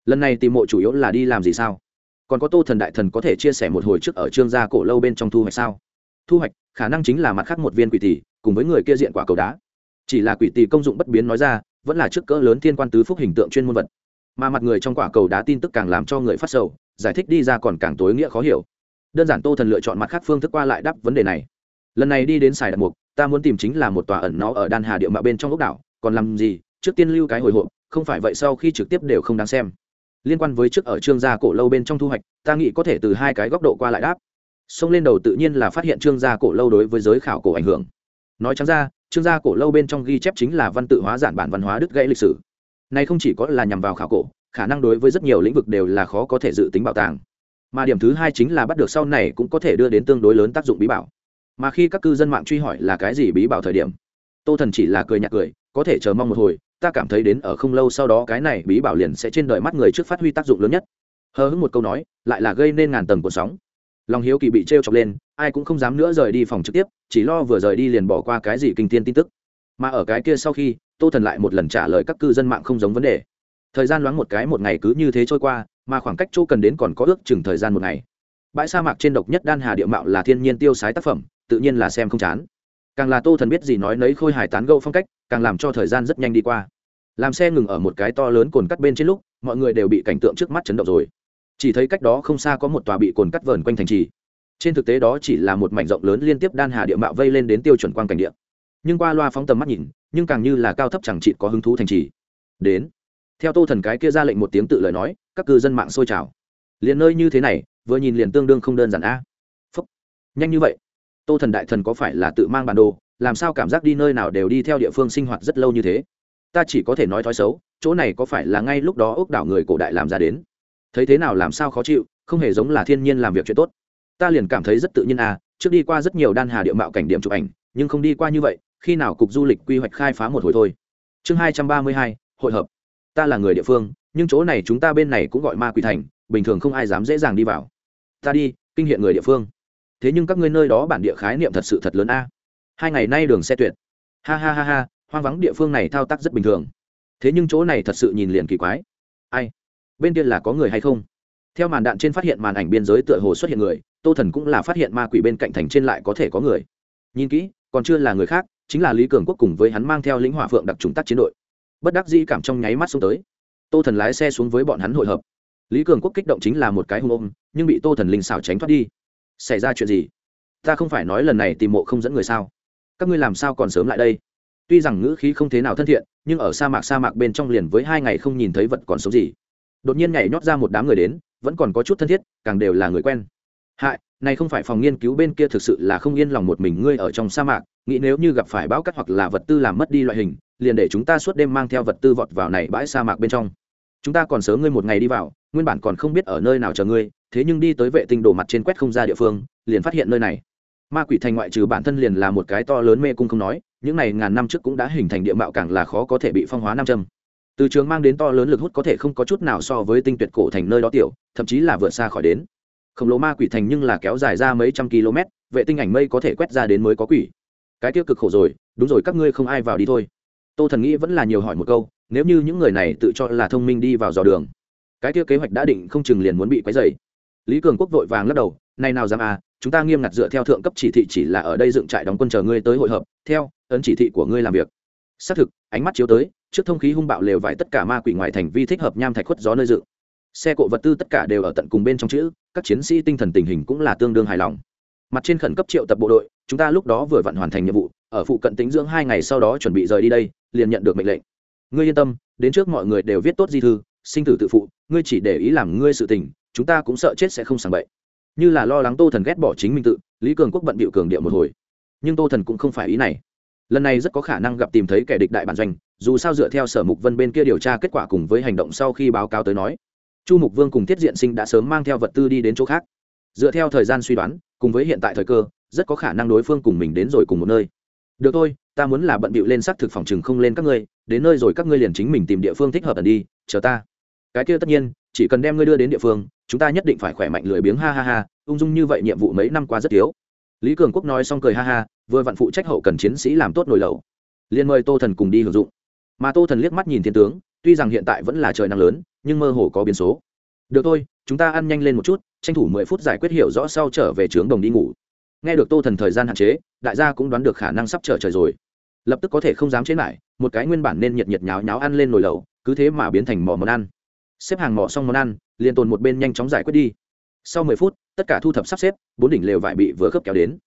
Lần này tìm mộ chủ yếu là đi làm gì sao? Còn có tô thần đại thần có thể chia sẻ một hồi trước ở trương gia cổ lâu bên trong thu hoạch sao? Thu hoạch, khả năng chính là mặt khác một viên quỷ tỷ, cùng với người kia diện quả cầu đá. Chỉ là quỷ tỷ công dụng bất biến nói ra, vẫn là trước cỡ lớn thiên quan tứ phúc hình tượng chuyên môn vật. Mà mặt người trong quả cầu đá tin tức càng làm cho người phát sầu, giải thích đi ra còn càng tối nghĩa khó hiểu. Đơn giản tô thần lựa chọn mặt khác phương thức qua lại đáp vấn đề này lần này đi đến sài đặt mục, ta muốn tìm chính là một tòa ẩn nó ở đan hà địa mạo bên trong ốc đảo, còn làm gì? Trước tiên lưu cái hồi hộp, không phải vậy sau khi trực tiếp đều không đáng xem. Liên quan với trước ở trương gia cổ lâu bên trong thu hoạch, ta nghĩ có thể từ hai cái góc độ qua lại đáp. Xông lên đầu tự nhiên là phát hiện trương gia cổ lâu đối với giới khảo cổ ảnh hưởng. Nói chắn ra, trương gia cổ lâu bên trong ghi chép chính là văn tự hóa giản bản văn hóa đứt gãy lịch sử. Này không chỉ có là nhằm vào khảo cổ, khả năng đối với rất nhiều lĩnh vực đều là khó có thể dự tính bảo tàng. Mà điểm thứ hai chính là bắt được sau này cũng có thể đưa đến tương đối lớn tác dụng bí bảo mà khi các cư dân mạng truy hỏi là cái gì bí bảo thời điểm, tô thần chỉ là cười nhạt cười, có thể chờ mong một hồi, ta cảm thấy đến ở không lâu sau đó cái này bí bảo liền sẽ trên đời mắt người trước phát huy tác dụng lớn nhất. Hờ hững một câu nói, lại là gây nên ngàn tầng cuộn sóng. Lòng hiếu kỳ bị t r e o chọc lên, ai cũng không dám nữa rời đi phòng trực tiếp, chỉ lo vừa rời đi liền bỏ qua cái gì kinh tiên tin tức. Mà ở cái kia sau khi, tô thần lại một lần trả lời các cư dân mạng không giống vấn đề. Thời gian loáng một cái một ngày cứ như thế trôi qua, mà khoảng cách chỗ cần đến còn có ước chừng thời gian một ngày. Bãi sa mạc trên độc nhất đan hà địa mạo là thiên nhiên tiêu sái tác phẩm tự nhiên là xem không chán. Càng là tô thần biết gì nói nấy khôi hài tán gâu phong cách, càng làm cho thời gian rất nhanh đi qua. Làm xe ngừng ở một cái to lớn cồn cắt bên trên lúc, mọi người đều bị cảnh tượng trước mắt chấn động rồi. Chỉ thấy cách đó không xa có một tòa bị cồn cắt vờn quanh thành trì. Trên thực tế đó chỉ là một mảnh rộng lớn liên tiếp đan hà địa mạo vây lên đến tiêu chuẩn quang cảnh địa. Nhưng qua loa phóng tầm mắt nhìn, nhưng càng như là cao thấp chẳng trị có hứng thú thành trì. Đến, theo tô thần cái kia ra lệnh một tiếng tự lời nói, các cư dân mạng sôi trào. Liền nơi như thế này, vừa nhìn liền tương đương không đơn giản a. Phúc. Nhanh như vậy tô thần đại thần có phải là tự mang bản đồ, làm sao cảm giác đi nơi nào đều đi theo địa phương sinh hoạt rất lâu như thế? Ta chỉ có thể nói thói xấu, chỗ này có phải là ngay lúc đó ốc đảo người cổ đại làm ra đến? Thấy thế nào làm sao khó chịu, không hề giống là thiên nhiên làm việc chuyện tốt. Ta liền cảm thấy rất tự nhiên à trước đi qua rất nhiều đan hà địa mạo cảnh điểm chụp ảnh, nhưng không đi qua như vậy, khi nào cục du lịch quy hoạch khai phá một hồi thôi. Chương hai trăm ba mươi hai, hội hợp. Ta là người địa phương, nhưng chỗ này chúng ta bên này cũng gọi ma quỷ thành, bình thường không ai dám dễ dàng đi vào. Ta đi, kinh hiện người địa phương thế nhưng các ngươi nơi đó bản địa khái niệm thật sự thật lớn a. Hai ngày nay đường xe tuyệt. Ha ha ha ha, hoang vắng địa phương này thao tác rất bình thường. Thế nhưng chỗ này thật sự nhìn liền kỳ quái. Ai? Bên kia là có người hay không? Theo màn đạn trên phát hiện màn ảnh biên giới tựa hồ xuất hiện người, tô thần cũng là phát hiện ma quỷ bên cạnh thành trên lại có thể có người. Nhìn kỹ, còn chưa là người khác, chính là lý cường quốc cùng với hắn mang theo lĩnh hỏa phượng đặc trùng tác chiến đội. Bất đắc dĩ cảm trong nháy mắt xuống tới. Tô thần lái xe xuống với bọn hắn hội hợp. Lý cường quốc kích động chính là một cái hung ôm, nhưng bị tô thần linh xảo tránh thoát đi xảy ra chuyện gì? Ta không phải nói lần này tìm mộ không dẫn người sao? Các ngươi làm sao còn sớm lại đây? Tuy rằng ngữ khí không thế nào thân thiện, nhưng ở sa mạc sa mạc bên trong liền với hai ngày không nhìn thấy vật còn sống gì. Đột nhiên nhảy nhót ra một đám người đến, vẫn còn có chút thân thiết, càng đều là người quen. Hại, này không phải phòng nghiên cứu bên kia thực sự là không yên lòng một mình ngươi ở trong sa mạc, nghĩ nếu như gặp phải bão cắt hoặc là vật tư làm mất đi loại hình, liền để chúng ta suốt đêm mang theo vật tư vọt vào này bãi sa mạc bên trong. Chúng ta còn sớm ngươi một ngày đi vào, nguyên bản còn không biết ở nơi nào chờ ngươi thế nhưng đi tới vệ tinh đổ mặt trên quét không ra địa phương, liền phát hiện nơi này. Ma quỷ thành ngoại trừ bản thân liền là một cái to lớn mê cung không nói, những này ngàn năm trước cũng đã hình thành địa mạo càng là khó có thể bị phong hóa nam châm. Từ trường mang đến to lớn lực hút có thể không có chút nào so với tinh tuyệt cổ thành nơi đó tiểu, thậm chí là vượt xa khỏi đến. Khổng lồ ma quỷ thành nhưng là kéo dài ra mấy trăm km, vệ tinh ảnh mây có thể quét ra đến mới có quỷ. Cái tiêu cực khổ rồi, đúng rồi các ngươi không ai vào đi thôi. Tô thần nghĩ vẫn là nhiều hỏi một câu, nếu như những người này tự cho là thông minh đi vào dò đường, cái tiêu kế hoạch đã định không chừng liền muốn bị quấy dày lý cường quốc vội vàng lắc đầu nay nào dám à chúng ta nghiêm ngặt dựa theo thượng cấp chỉ thị chỉ là ở đây dựng trại đóng quân chờ ngươi tới hội hợp, theo ấn chỉ thị của ngươi làm việc. Xác thực, ánh mắt chiếu tới, trước thông khí hung bạo lều vải tất cả ma quỷ ngoài thành vi thích hợp nham thạch khuất gió nơi dựng. Xe cộ vật tư tất cả đều ở tận cùng bên trong chữ, các chiến sĩ tinh thần tình hình cũng là tương đương hài lòng. Mặt trên khẩn cấp triệu tập bộ đội, chúng ta lúc đó vừa vặn hoàn thành nhiệm vụ, ở phụ cận tính dưỡng hai ngày sau đó chuẩn bị rời đi đây, liền nhận được mệnh lệnh. Ngươi yên tâm, đến trước mọi người đều viết tốt di thư, sinh tử tự phụ, ngươi chỉ để ý làm ngươi sự tình chúng ta cũng sợ chết sẽ không sàng bậy. Như là lo lắng tô thần ghét bỏ chính mình tự, lý cường quốc bận bịu cường điệu một hồi. Nhưng tô thần cũng không phải ý này. Lần này rất có khả năng gặp tìm thấy kẻ địch đại bản doanh, dù sao dựa theo sở mục vân bên kia điều tra kết quả cùng với hành động sau khi báo cáo tới nói, chu mục vương cùng thiết diện sinh đã sớm mang theo vật tư đi đến chỗ khác. Dựa theo thời gian suy đoán, cùng với hiện tại thời cơ, rất có khả năng đối phương cùng mình đến rồi cùng một nơi. Được thôi, ta muốn là bận bịu lên xác thực phòng chừng không lên các ngươi, đến nơi rồi các ngươi liền chính mình tìm địa phương thích hợp ẩn đi, chờ ta. Cái kia tất nhiên chỉ cần đem ngươi đưa đến địa phương, chúng ta nhất định phải khỏe mạnh lười biếng, ha ha ha, ung dung như vậy nhiệm vụ mấy năm qua rất thiếu. Lý cường quốc nói xong cười ha ha, vừa vặn phụ trách hậu cần chiến sĩ làm tốt nồi lẩu. Liền mời tô thần cùng đi hưởng dụng. Mà tô thần liếc mắt nhìn thiên tướng, tuy rằng hiện tại vẫn là trời nắng lớn, nhưng mơ hồ có biến số. Được thôi, chúng ta ăn nhanh lên một chút, tranh thủ mười phút giải quyết hiểu rõ sau trở về trướng đồng đi ngủ. Nghe được tô thần thời gian hạn chế, đại gia cũng đoán được khả năng sắp trở trời rồi. Lập tức có thể không dám chế lại, một cái nguyên bản nên nhiệt nhiệt nháo nháo ăn lên nồi lẩu, cứ thế mà biến thành mỏ món ăn xếp hàng mỏ xong món ăn, liền tồn một bên nhanh chóng giải quyết đi. Sau mười phút, tất cả thu thập sắp xếp, bốn đỉnh lều vải bị vừa khớp kéo đến.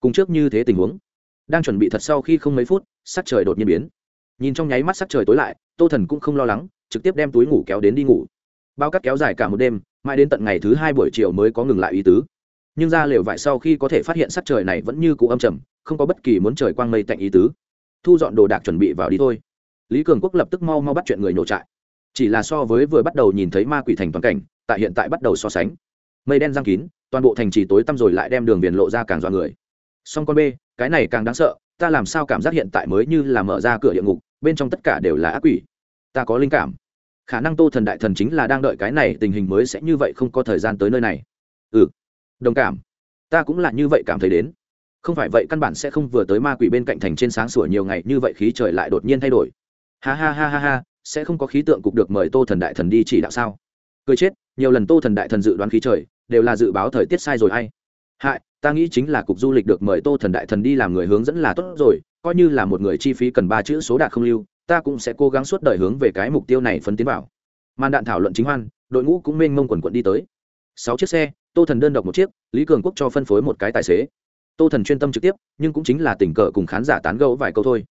Cùng trước như thế tình huống, đang chuẩn bị thật sau khi không mấy phút, sắc trời đột nhiên biến. Nhìn trong nháy mắt sắc trời tối lại, tô thần cũng không lo lắng, trực tiếp đem túi ngủ kéo đến đi ngủ. Bao cắt kéo dài cả một đêm, mãi đến tận ngày thứ hai buổi chiều mới có ngừng lại ý tứ. Nhưng ra lều vải sau khi có thể phát hiện sắc trời này vẫn như cũ âm trầm, không có bất kỳ muốn trời quang mây tạnh ý tứ. Thu dọn đồ đạc chuẩn bị vào đi thôi. Lý cường quốc lập tức mau mau bắt chuyện người nổ trại chỉ là so với vừa bắt đầu nhìn thấy ma quỷ thành toàn cảnh, tại hiện tại bắt đầu so sánh. Mây đen giang kín, toàn bộ thành trì tối tăm rồi lại đem đường viền lộ ra càng dọa người. Song con b cái này càng đáng sợ, ta làm sao cảm giác hiện tại mới như là mở ra cửa địa ngục, bên trong tất cả đều là ác quỷ. Ta có linh cảm. Khả năng tô thần đại thần chính là đang đợi cái này, tình hình mới sẽ như vậy không có thời gian tới nơi này. Ừ đồng cảm. Ta cũng là như vậy cảm thấy đến. Không phải vậy căn bản sẽ không vừa tới ma quỷ bên cạnh thành trên sáng sủa nhiều ngày, như vậy khí trời lại đột nhiên thay đổi. Ha ha ha ha ha sẽ không có khí tượng cục được mời tô thần đại thần đi chỉ đạo sao? Cười chết, nhiều lần tô thần đại thần dự đoán khí trời, đều là dự báo thời tiết sai rồi hay. Hại, ta nghĩ chính là cục du lịch được mời tô thần đại thần đi làm người hướng dẫn là tốt rồi, coi như là một người chi phí cần ba chữ số đạt không lưu, ta cũng sẽ cố gắng suốt đời hướng về cái mục tiêu này phấn tiến vào. Màn đạn thảo luận chính hoan, đội ngũ cũng mênh mông quần quận đi tới. Sáu chiếc xe, tô thần đơn độc một chiếc, lý cường quốc cho phân phối một cái tài xế. Tô thần chuyên tâm trực tiếp, nhưng cũng chính là tình cờ cùng khán giả tán gẫu vài câu thôi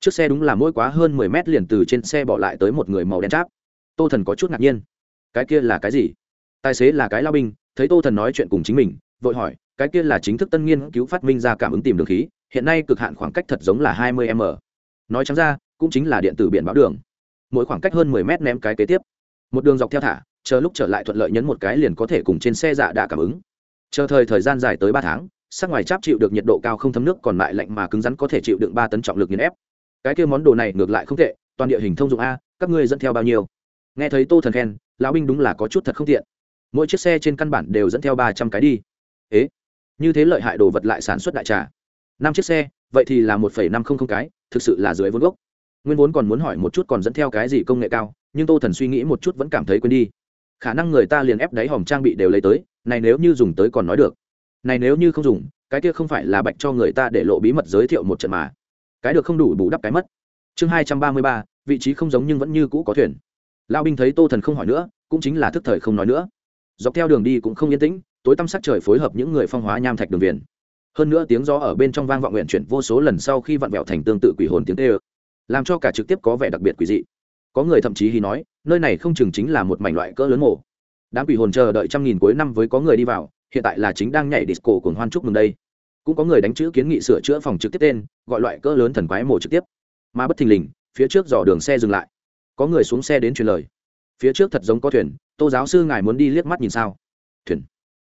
chiếc xe đúng là mỗi quá hơn mười mét liền từ trên xe bỏ lại tới một người màu đen cháp. Tô thần có chút ngạc nhiên. Cái kia là cái gì? Tài xế là cái lao binh, thấy tô thần nói chuyện cùng chính mình, vội hỏi, cái kia là chính thức tân nghiên cứu phát minh ra cảm ứng tìm đường khí, hiện nay cực hạn khoảng cách thật giống là hai mươi m. Nói chẳng ra, cũng chính là điện tử biển báo đường. Mỗi khoảng cách hơn mười mét ném cái kế tiếp. Một đường dọc theo thả, chờ lúc trở lại thuận lợi nhấn một cái liền có thể cùng trên xe dạ đã cảm ứng. Chờ thời thời gian dài tới ba tháng, sắc ngoài cháp chịu được nhiệt độ cao không thấm nước còn lại lạnh mà cứng rắn có thể chịu đựng ba tấn trọng lực nghiền ép cái kia món đồ này ngược lại không tệ, toàn địa hình thông dụng a, các ngươi dẫn theo bao nhiêu? Nghe thấy tô thần khen, lão binh đúng là có chút thật không tiện. Mỗi chiếc xe trên căn bản đều dẫn theo ba trăm cái đi. Ế, như thế lợi hại đồ vật lại sản xuất đại trà. Năm chiếc xe, vậy thì là một phẩy năm không không cái, thực sự là dưới vốn gốc. Nguyên vốn còn muốn hỏi một chút còn dẫn theo cái gì công nghệ cao, nhưng tô thần suy nghĩ một chút vẫn cảm thấy quên đi. Khả năng người ta liền ép đáy hòm trang bị đều lấy tới, này nếu như dùng tới còn nói được. Này nếu như không dùng, cái kia không phải là bạch cho người ta để lộ bí mật giới thiệu một trận mà cái được không đủ bù đắp cái mất. Chương hai trăm ba mươi ba, vị trí không giống nhưng vẫn như cũ có thuyền. Lao binh thấy tô thần không hỏi nữa, cũng chính là thức thời không nói nữa. Dọc theo đường đi cũng không yên tĩnh, tối tăm sắc trời phối hợp những người phong hóa nham thạch đường viền. Hơn nữa tiếng gió ở bên trong vang vọng nguyện chuyển vô số lần sau khi vặn vẹo thành tương tự quỷ hồn tiếng tê ơ, làm cho cả trực tiếp có vẻ đặc biệt quỷ dị. Có người thậm chí hy nói, nơi này không chừng chính là một mảnh loại cỡ lớn mổ đám quỷ hồn chờ đợi trăm nghìn cuối năm với có người đi vào, hiện tại là chính đang nhảy disco cùng hoan chúc mừng đây cũng có người đánh chữ kiến nghị sửa chữa phòng trực tiếp tên, gọi loại cỡ lớn thần quái mổ trực tiếp. Mà bất thình lình, phía trước dò đường xe dừng lại. Có người xuống xe đến truyền lời. Phía trước thật giống có thuyền, tô giáo sư ngài muốn đi liếc mắt nhìn sao? Thuyền.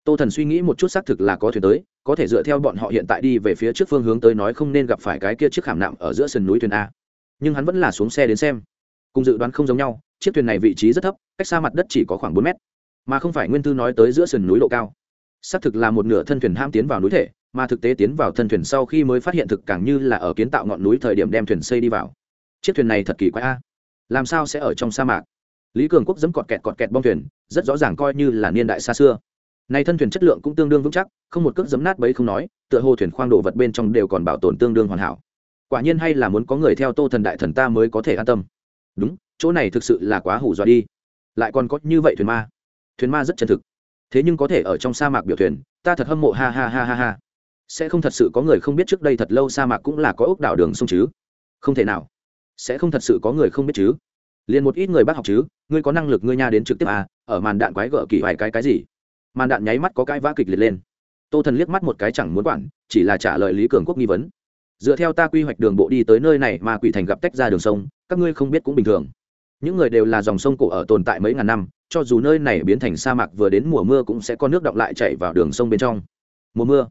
Tô thần suy nghĩ một chút xác thực là có thuyền tới, có thể dựa theo bọn họ hiện tại đi về phía trước phương hướng tới nói không nên gặp phải cái kia chiếc khảm nạm ở giữa sườn núi thuyền a. Nhưng hắn vẫn là xuống xe đến xem. Cùng dự đoán không giống nhau, chiếc thuyền này vị trí rất thấp, cách xa mặt đất chỉ có khoảng bốn mét. Mà không phải nguyên tư nói tới giữa sườn núi độ cao. Xác thực là một nửa thân thuyền ham tiến vào núi thể mà thực tế tiến vào thân thuyền sau khi mới phát hiện thực càng như là ở kiến tạo ngọn núi thời điểm đem thuyền xây đi vào. Chiếc thuyền này thật kỳ quái a. Làm sao sẽ ở trong sa mạc? Lý cường quốc dẫm cọt kẹt cọt kẹt bong thuyền, rất rõ ràng coi như là niên đại xa xưa. Nay thân thuyền chất lượng cũng tương đương vững chắc, không một cước dấm nát bấy không nói, tựa hồ thuyền khoang đồ vật bên trong đều còn bảo tồn tương đương hoàn hảo. Quả nhiên hay là muốn có người theo tô thần đại thần ta mới có thể an tâm. Đúng, chỗ này thực sự là quá hủ dọa đi. Lại còn có như vậy thuyền ma. Thuyền ma rất chân thực. Thế nhưng có thể ở trong sa mạc biểu thuyền, ta thật hâm mộ, ha ha ha ha ha sẽ không thật sự có người không biết trước đây thật lâu sa mạc cũng là có ốc đảo đường sông chứ? Không thể nào. Sẽ không thật sự có người không biết chứ? Liền một ít người bác học chứ, ngươi có năng lực ngươi nha đến trực tiếp à ở màn đạn quái gở kỳ hoài cái cái gì? Màn đạn nháy mắt có cái vã kịch liệt lên. Tô thần liếc mắt một cái chẳng muốn quản, chỉ là trả lời lý cường quốc nghi vấn. Dựa theo ta quy hoạch đường bộ đi tới nơi này mà quỷ thành gặp tách ra đường sông, các ngươi không biết cũng bình thường. Những người đều là dòng sông cổ ở tồn tại mấy ngàn năm, cho dù nơi này biến thành sa mạc vừa đến mùa mưa cũng sẽ có nước động lại chảy vào đường sông bên trong. Mùa mưa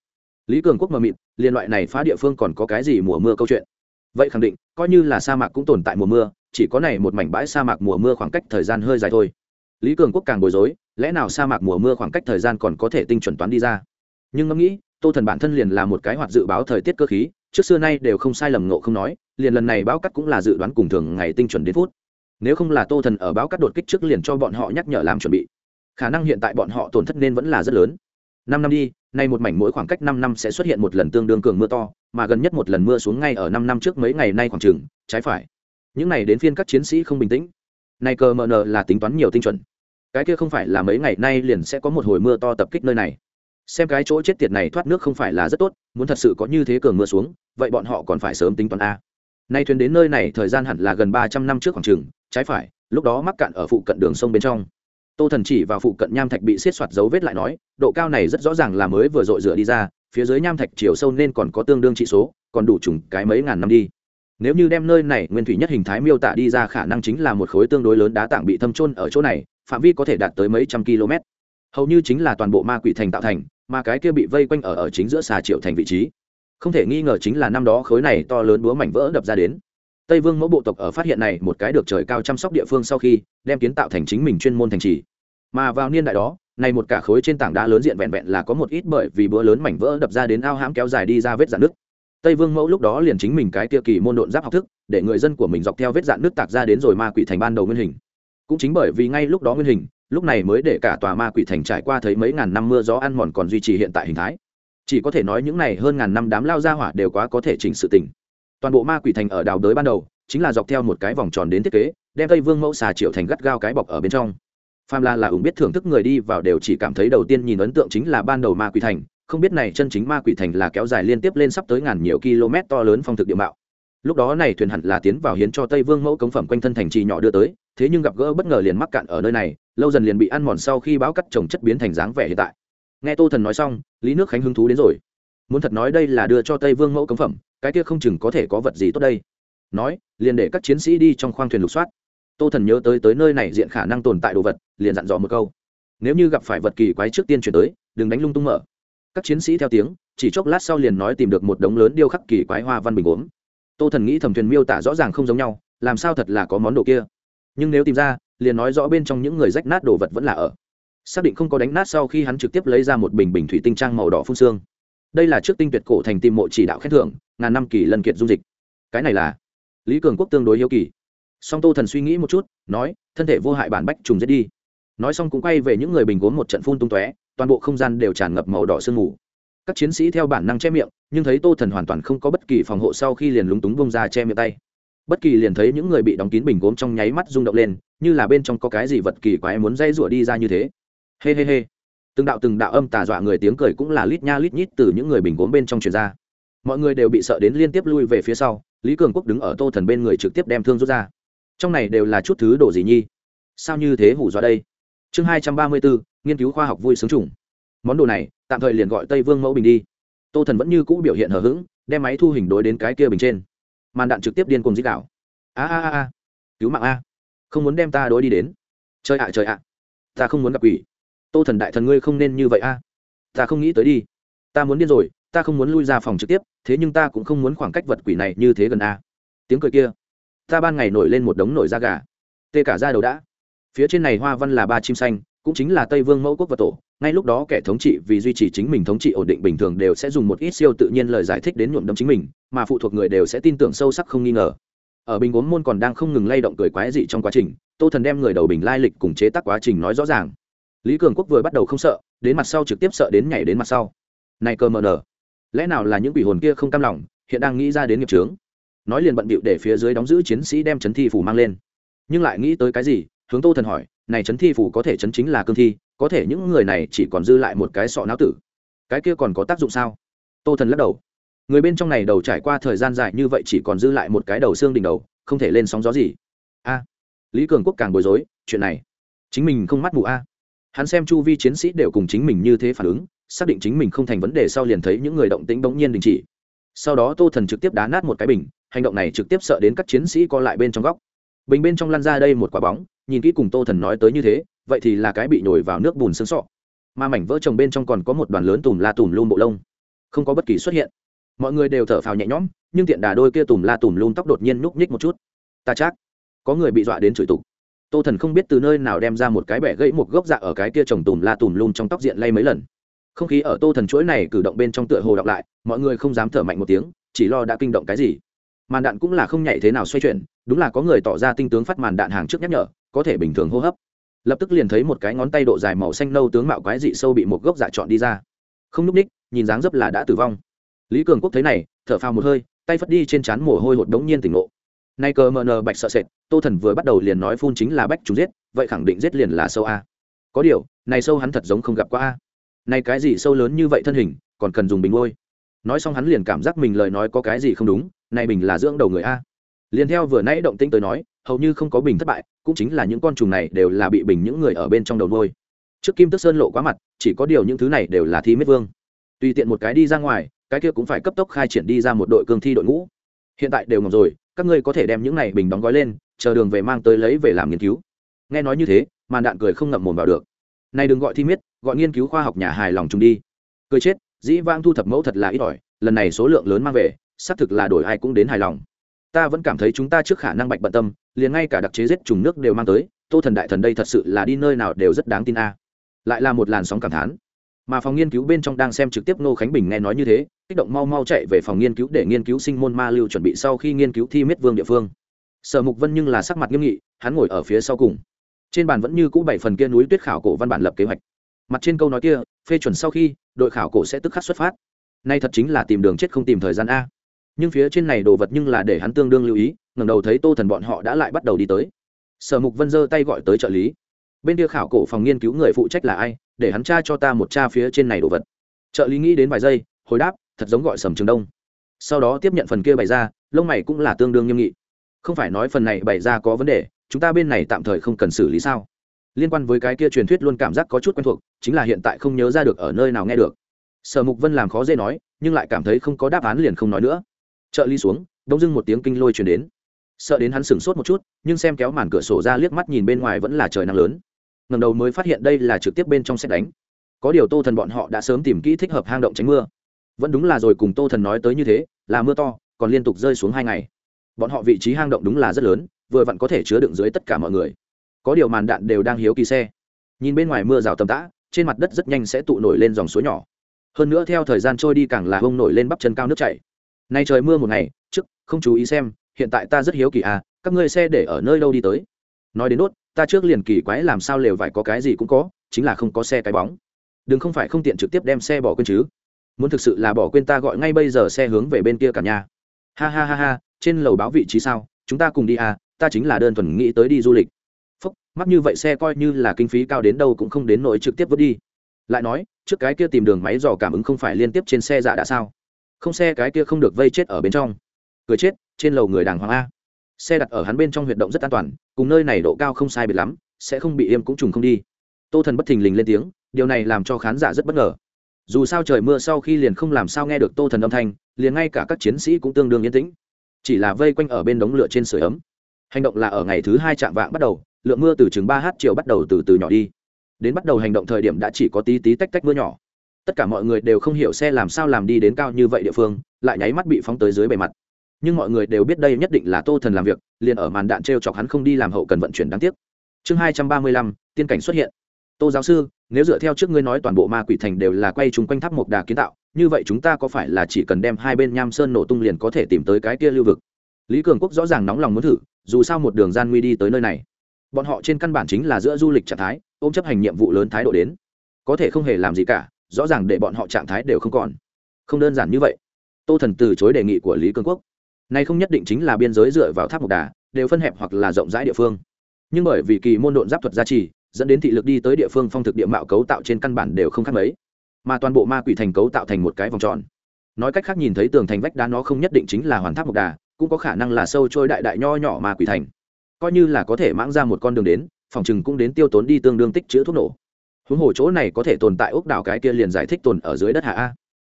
lý cường quốc mờ mịt, liên loại này phá địa phương còn có cái gì mùa mưa câu chuyện? Vậy khẳng định, coi như là sa mạc cũng tồn tại mùa mưa, chỉ có này một mảnh bãi sa mạc mùa mưa khoảng cách thời gian hơi dài thôi. Lý cường quốc càng bối rối, lẽ nào sa mạc mùa mưa khoảng cách thời gian còn có thể tinh chuẩn toán đi ra? Nhưng ngẫm nghĩ, tô thần bản thân liền là một cái hoạt dự báo thời tiết cơ khí, trước xưa nay đều không sai lầm ngộ không nói, liền lần này báo cắt cũng là dự đoán cùng thường ngày tinh chuẩn đến phút. Nếu không là tô thần ở báo cắt đột kích trước liền cho bọn họ nhắc nhở làm chuẩn bị, khả năng hiện tại bọn họ tổn thất nên vẫn là rất lớn năm năm đi, nay một mảnh mỗi khoảng cách năm năm sẽ xuất hiện một lần tương đương cường mưa to, mà gần nhất một lần mưa xuống ngay ở năm năm trước mấy ngày nay khoảng chừng, trái phải. Những này đến phiên các chiến sĩ không bình tĩnh. Nay cờ mờ nờ là tính toán nhiều tinh chuẩn. Cái kia không phải là mấy ngày nay liền sẽ có một hồi mưa to tập kích nơi này. Xem cái chỗ chết tiệt này thoát nước không phải là rất tốt, muốn thật sự có như thế cường mưa xuống, vậy bọn họ còn phải sớm tính toán a. Nay thuyền đến nơi này thời gian hẳn là gần ba trăm năm trước khoảng chừng, trái phải, lúc đó mắc cạn ở phụ cận đường sông bên trong tô thần chỉ vào phụ cận nham thạch bị xiết soạt dấu vết lại nói, độ cao này rất rõ ràng là mới vừa dội rửa đi ra, phía dưới nham thạch chiều sâu nên còn có tương đương trị số, còn đủ trùng cái mấy ngàn năm đi. Nếu như đem nơi này nguyên thủy nhất hình thái miêu tả đi ra khả năng chính là một khối tương đối lớn đá tảng bị thâm trôn ở chỗ này, phạm vi có thể đạt tới mấy trăm km. Hầu như chính là toàn bộ ma quỷ thành tạo thành, mà cái kia bị vây quanh ở ở chính giữa xà triệu thành vị trí. Không thể nghi ngờ chính là năm đó khối này to lớn búa mảnh vỡ đập ra đến tây vương mẫu bộ tộc ở phát hiện này một cái được trời cao chăm sóc địa phương sau khi, đem kiến tạo thành chính mình chuyên môn thành trì. Mà vào niên đại đó, này một cả khối trên tảng đá lớn diện vẹn vẹn là có một ít bởi vì bữa lớn mảnh vỡ đập ra đến ao hãm kéo dài đi ra vết dạn nước tây vương mẫu lúc đó liền chính mình cái kia kỳ môn độn giáp học thức, để người dân của mình dọc theo vết dạn nước tạc ra đến rồi ma quỷ thành ban đầu nguyên hình. Cũng chính bởi vì ngay lúc đó nguyên hình, lúc này mới để cả tòa ma quỷ thành trải qua thấy mấy ngàn năm mưa gió ăn mòn còn duy trì hiện tại hình thái. Chỉ có thể nói những này hơn ngàn năm đám lao ra hỏa đều quá có thể chỉnh sự tình toàn bộ ma quỷ thành ở đào đới ban đầu, chính là dọc theo một cái vòng tròn đến thiết kế, đem tây vương mẫu xà triệu thành gắt gao cái bọc ở bên trong. Phàm la là ủng biết thưởng thức người đi vào đều chỉ cảm thấy đầu tiên nhìn ấn tượng chính là ban đầu ma quỷ thành, không biết này chân chính ma quỷ thành là kéo dài liên tiếp lên sắp tới ngàn nhiều km to lớn phong thực địa mạo. Lúc đó này thuyền hẳn là tiến vào hiến cho tây vương mẫu cống phẩm quanh thân thành trì nhỏ đưa tới, thế nhưng gặp gỡ bất ngờ liền mắc cạn ở nơi này, lâu dần liền bị ăn mòn sau khi báo cắt trồng chất biến thành dáng vẻ hiện tại. Nghe tô thần nói xong, lý nước khánh hứng thú đến rồi. Muốn thật nói đây là đưa cho tây vương mẫu cống phẩm cái kia không chừng có thể có vật gì tốt đây. Nói, liền để các chiến sĩ đi trong khoang thuyền lục soát. Tô thần nhớ tới tới nơi này diện khả năng tồn tại đồ vật, liền dặn dò một câu. Nếu như gặp phải vật kỳ quái trước tiên chuyển tới, đừng đánh lung tung mở. Các chiến sĩ theo tiếng, chỉ chốc lát sau liền nói tìm được một đống lớn điêu khắc kỳ quái hoa văn bình gốm. Tô thần nghĩ thẩm thuyền miêu tả rõ ràng không giống nhau, làm sao thật là có món đồ kia. Nhưng nếu tìm ra, liền nói rõ bên trong những người rách nát đồ vật vẫn là ở. Xác định không có đánh nát sau khi hắn trực tiếp lấy ra một bình bình thủy tinh trang màu đỏ phun xương đây là trước tinh tuyệt cổ thành tìm mộ chỉ đạo khen thưởng, ngàn năm kỳ lần kiệt dung dịch. Cái này là lý cường quốc tương đối hiếu kỳ. Song tô thần suy nghĩ một chút, nói, thân thể vô hại bản bách trùng giết đi. Nói xong cũng quay về những người bình gốm một trận phun tung tóe, toàn bộ không gian đều tràn ngập màu đỏ sương mù. Các chiến sĩ theo bản năng che miệng, nhưng thấy tô thần hoàn toàn không có bất kỳ phòng hộ sau khi liền lúng túng bông ra che miệng tay. Bất kỳ liền thấy những người bị đóng kín bình gốm trong nháy mắt rung động lên, như là bên trong có cái gì vật kỳ quái muốn dây rủa đi ra như thế. Hê hê hê từng đạo từng đạo âm tà dọa người tiếng cười cũng là lít nha lít nhít từ những người bình gốm bên trong truyền ra. Mọi người đều bị sợ đến liên tiếp lui về phía sau, lý cường quốc đứng ở tô thần bên người trực tiếp đem thương rút ra. Trong này đều là chút thứ đồ gì nhi sao như thế hủ dọa đây? Chương hai trăm ba mươi bốn, nghiên cứu khoa học vui sướng chủng món đồ này, tạm thời liền gọi tây vương mẫu bình đi. Tô thần vẫn như cũ biểu hiện hờ hững, đem máy thu hình đối đến cái kia bình trên. Màn đạn trực tiếp điên cùng dích đạo a a a a. Cứu mạng a. Không muốn đem ta đối đi đến. Trời ạ trời ạ. Ta không muốn gặp quỷ tô thần đại thần ngươi không nên như vậy a. Ta không nghĩ tới đi. Ta muốn điên rồi, ta không muốn lui ra phòng trực tiếp, thế nhưng ta cũng không muốn khoảng cách vật quỷ này như thế gần a. Tiếng cười kia. Ta ban ngày nổi lên một đống nổi da gà. Tê cả da đầu đã. Phía trên này hoa văn là ba chim xanh, cũng chính là tây vương mẫu quốc vật tổ. Ngay lúc đó kẻ thống trị vì duy trì chính mình thống trị ổn định bình thường đều sẽ dùng một ít siêu tự nhiên lời giải thích đến nhuộm đấm chính mình, mà phụ thuộc người đều sẽ tin tưởng sâu sắc không nghi ngờ. Ở bình gốm môn còn đang không ngừng lay động cười quái dị trong quá trình, tô thần đem người đầu bình lai lịch cùng chế tác quá trình nói rõ ràng lý cường quốc vừa bắt đầu không sợ, đến mặt sau trực tiếp sợ đến nhảy đến mặt sau. Này cơ mờ nở, lẽ nào là những quỷ hồn kia không cam lòng, hiện đang nghĩ ra đến nghiệp trướng nói liền bận bịu để phía dưới đóng giữ chiến sĩ đem chấn thi phủ mang lên. Nhưng lại nghĩ tới cái gì, hướng tô thần hỏi, này chấn thi phủ có thể chấn chính là cương thi, có thể những người này chỉ còn dư lại một cái sọ não tử. Cái kia còn có tác dụng sao? Tô thần lắc đầu. Người bên trong này đầu trải qua thời gian dài như vậy chỉ còn dư lại một cái đầu xương đỉnh đầu, không thể lên sóng gió gì. A. Lý cường quốc càng bối rối, chuyện này, chính mình không mắt mù a hắn xem chu vi chiến sĩ đều cùng chính mình như thế phản ứng, xác định chính mình không thành vấn đề sau liền thấy những người động tĩnh bỗng nhiên đình chỉ. Sau đó tô thần trực tiếp đá nát một cái bình, hành động này trực tiếp sợ đến các chiến sĩ co lại bên trong góc. Bình bên trong lăn ra đây một quả bóng, nhìn kỹ cùng tô thần nói tới như thế, vậy thì là cái bị nhồi vào nước bùn xương sọ. Mà mảnh vỡ trồng bên trong còn có một đoàn lớn tùm la tùm lum bộ lông. Không có bất kỳ xuất hiện. Mọi người đều thở phào nhẹ nhõm, nhưng tiện đà đôi kia tùm la tùm lum tóc đột nhiên núp nhích một chút. Ta chắc, có người bị dọa đến chửi tục tô thần không biết từ nơi nào đem ra một cái bẻ gãy một gốc dạ ở cái kia trồng tùm la tùm lum trong tóc diện lay mấy lần. Không khí ở tô thần chuỗi này cử động bên trong tựa hồ đọc lại, mọi người không dám thở mạnh một tiếng, chỉ lo đã kinh động cái gì. Màn đạn cũng là không nhảy thế nào xoay chuyển, đúng là có người tỏ ra tinh tướng phát màn đạn hàng trước nhắc nhở, có thể bình thường hô hấp. Lập tức liền thấy một cái ngón tay độ dài màu xanh nâu tướng mạo quái dị sâu bị một gốc dạ chọn đi ra. Không n ú c ních nhìn dáng dấp là đã tử vong. Lý cường quốc thấy này, thở phào một hơi, tay phất đi trên trán mồ hôi hột đống nhiên tỉnh ngộ nay cờ mờ nờ bạch sợ sệt, tô thần vừa bắt đầu liền nói phun chính là bách chúng giết, vậy khẳng định giết liền là sâu a. Có điều, này sâu hắn thật giống không gặp qua a. Này cái gì sâu lớn như vậy thân hình, còn cần dùng bình ngôi. Nói xong hắn liền cảm giác mình lời nói có cái gì không đúng, này bình là dưỡng đầu người a. Liền theo vừa nãy động tĩnh tới nói, hầu như không có bình thất bại, cũng chính là những con trùng này đều là bị bình những người ở bên trong đầu nuôi. Trước kim tức sơn lộ quá mặt, chỉ có điều những thứ này đều là thi miết vương. Tùy tiện một cái đi ra ngoài, cái kia cũng phải cấp tốc khai triển đi ra một đội cương thi đội ngũ. Hiện tại đều ngầm rồi các ngươi có thể đem những này bình đóng gói lên, chờ đường về mang tới lấy về làm nghiên cứu. Nghe nói như thế, màn đạn cười không ngậm mồm vào được. Này đừng gọi thi miết, gọi nghiên cứu khoa học nhà hài lòng chung đi. Cười chết, dĩ vang thu thập mẫu thật là ít ỏi, lần này số lượng lớn mang về, xác thực là đổi ai cũng đến hài lòng. Ta vẫn cảm thấy chúng ta trước khả năng bạch bận tâm, liền ngay cả đặc chế giết trùng nước đều mang tới, tô thần đại thần đây thật sự là đi nơi nào đều rất đáng tin a. Lại là một làn sóng cảm thán mà phòng nghiên cứu bên trong đang xem trực tiếp nô khánh bình nghe nói như thế, kích động mau mau chạy về phòng nghiên cứu để nghiên cứu sinh môn ma lưu chuẩn bị sau khi nghiên cứu thi miết vương địa phương. Sở mục vân nhưng là sắc mặt nghiêm nghị, hắn ngồi ở phía sau cùng. Trên bàn vẫn như cũ bảy phần kia núi tuyết khảo cổ văn bản lập kế hoạch. Mặt trên câu nói kia, phê chuẩn sau khi, đội khảo cổ sẽ tức khắc xuất phát. Nay thật chính là tìm đường chết không tìm thời gian a. Nhưng phía trên này đồ vật nhưng là để hắn tương đương lưu ý, ngẩng đầu thấy tô thần bọn họ đã lại bắt đầu đi tới. Sở mục vân giơ tay gọi tới trợ lý bên kia khảo cổ phòng nghiên cứu người phụ trách là ai, để hắn tra cho ta một tra phía trên này đồ vật. Trợ lý nghĩ đến vài giây, hồi đáp, thật giống gọi sầm trường đông. Sau đó tiếp nhận phần kia bày ra, lông mày cũng là tương đương nghiêm nghị. Không phải nói phần này bày ra có vấn đề, chúng ta bên này tạm thời không cần xử lý sao? Liên quan với cái kia truyền thuyết luôn cảm giác có chút quen thuộc, chính là hiện tại không nhớ ra được ở nơi nào nghe được. Sở mục vân làm khó dễ nói, nhưng lại cảm thấy không có đáp án liền không nói nữa. Trợ ly xuống, đông dưng một tiếng kinh lôi truyền đến. Sợ đến hắn sửng sốt một chút, nhưng xem kéo màn cửa sổ ra liếc mắt nhìn bên ngoài vẫn là trời nắng lớn ngầm đầu mới phát hiện đây là trực tiếp bên trong xét đánh. Có điều tô thần bọn họ đã sớm tìm kỹ thích hợp hang động tránh mưa. Vẫn đúng là rồi, cùng tô thần nói tới như thế, là mưa to, còn liên tục rơi xuống hai ngày. Bọn họ vị trí hang động đúng là rất lớn, vừa vặn có thể chứa đựng dưới tất cả mọi người. Có điều màn đạn đều đang hiếu kỳ xe. Nhìn bên ngoài mưa rào tầm tã, trên mặt đất rất nhanh sẽ tụ nổi lên dòng suối nhỏ. Hơn nữa theo thời gian trôi đi càng là hông nổi lên bắp chân cao nước chảy. Nay trời mưa một ngày, trước, không chú ý xem, hiện tại ta rất hiếu kỳ à các ngươi xe để ở nơi đâu đi tới? Nói đến đốt ta trước liền kỳ quái làm sao lều vải có cái gì cũng có, chính là không có xe cái bóng. Đừng không phải không tiện trực tiếp đem xe bỏ quên chứ. Muốn thực sự là bỏ quên ta gọi ngay bây giờ xe hướng về bên kia cả nhà. Ha ha ha ha, trên lầu báo vị trí sao? Chúng ta cùng đi à ta chính là đơn thuần nghĩ tới đi du lịch. Phúc, mắc như vậy xe coi như là kinh phí cao đến đâu cũng không đến nỗi trực tiếp vứt đi. Lại nói, trước cái kia tìm đường máy dò cảm ứng không phải liên tiếp trên xe dạ đã sao? Không, xe cái kia không được vây chết ở bên trong. Cười chết, trên lầu người đàng hoàng a xe đặt ở hắn bên trong huyệt động rất an toàn, cùng nơi này độ cao không sai biệt lắm, sẽ không bị im cũng trùng không đi. Tô thần bất thình lình lên tiếng, điều này làm cho khán giả rất bất ngờ. Dù sao trời mưa sau khi liền không làm sao nghe được tô thần âm thanh, liền ngay cả các chiến sĩ cũng tương đương yên tĩnh. Chỉ là vây quanh ở bên đống lửa trên sửa ấm. Hành động là ở ngày thứ hai chạm vạng bắt đầu, lượng mưa từ chừng ba h chiều bắt đầu từ từ nhỏ đi. Đến bắt đầu hành động thời điểm đã chỉ có tí tí tách tách mưa nhỏ. Tất cả mọi người đều không hiểu xe làm sao làm đi đến cao như vậy địa phương, lại nháy mắt bị phóng tới dưới bề mặt nhưng mọi người đều biết đây nhất định là tô thần làm việc, liền ở màn đạn t r e o chọc hắn không đi làm hậu cần vận chuyển đáng tiếc. Chương hai trăm ba mươi lăm, tiên cảnh xuất hiện. Tô giáo sư, nếu dựa theo trước ngươi nói toàn bộ ma quỷ thành đều là quay chung quanh tháp một đà kiến tạo, như vậy chúng ta có phải là chỉ cần đem hai bên nham sơn nổ tung liền có thể tìm tới cái kia lưu vực? Lý cường quốc rõ ràng nóng lòng muốn thử, dù sao một đường gian nguy đi tới nơi này. Bọn họ trên căn bản chính là giữa du lịch trạng thái, ôm chấp hành nhiệm vụ lớn thái độ đến. Có thể không hề làm gì cả, rõ ràng để bọn họ trạng thái đều không còn. Không đơn giản như vậy. Tô thần từ chối đề nghị của lý cường quốc này không nhất định chính là biên giới dựa vào tháp mục đà, đều phân hẹp hoặc là rộng rãi địa phương. Nhưng bởi vì kỳ môn độn giáp thuật gia trì, dẫn đến thị lực đi tới địa phương phong thực địa mạo cấu tạo trên căn bản đều không khác mấy. Mà toàn bộ ma quỷ thành cấu tạo thành một cái vòng tròn. Nói cách khác nhìn thấy tường thành vách đá nó không nhất định chính là hoàn tháp mục đà, cũng có khả năng là sâu trôi đại đại nho nhỏ ma quỷ thành. Coi như là có thể mãng ra một con đường đến, phòng trừng cũng đến tiêu tốn đi tương đương tích chứa thuốc nổ. Huống hồ chỗ này có thể tồn tại ốc đảo cái kia liền giải thích tồn ở dưới đất hạ a.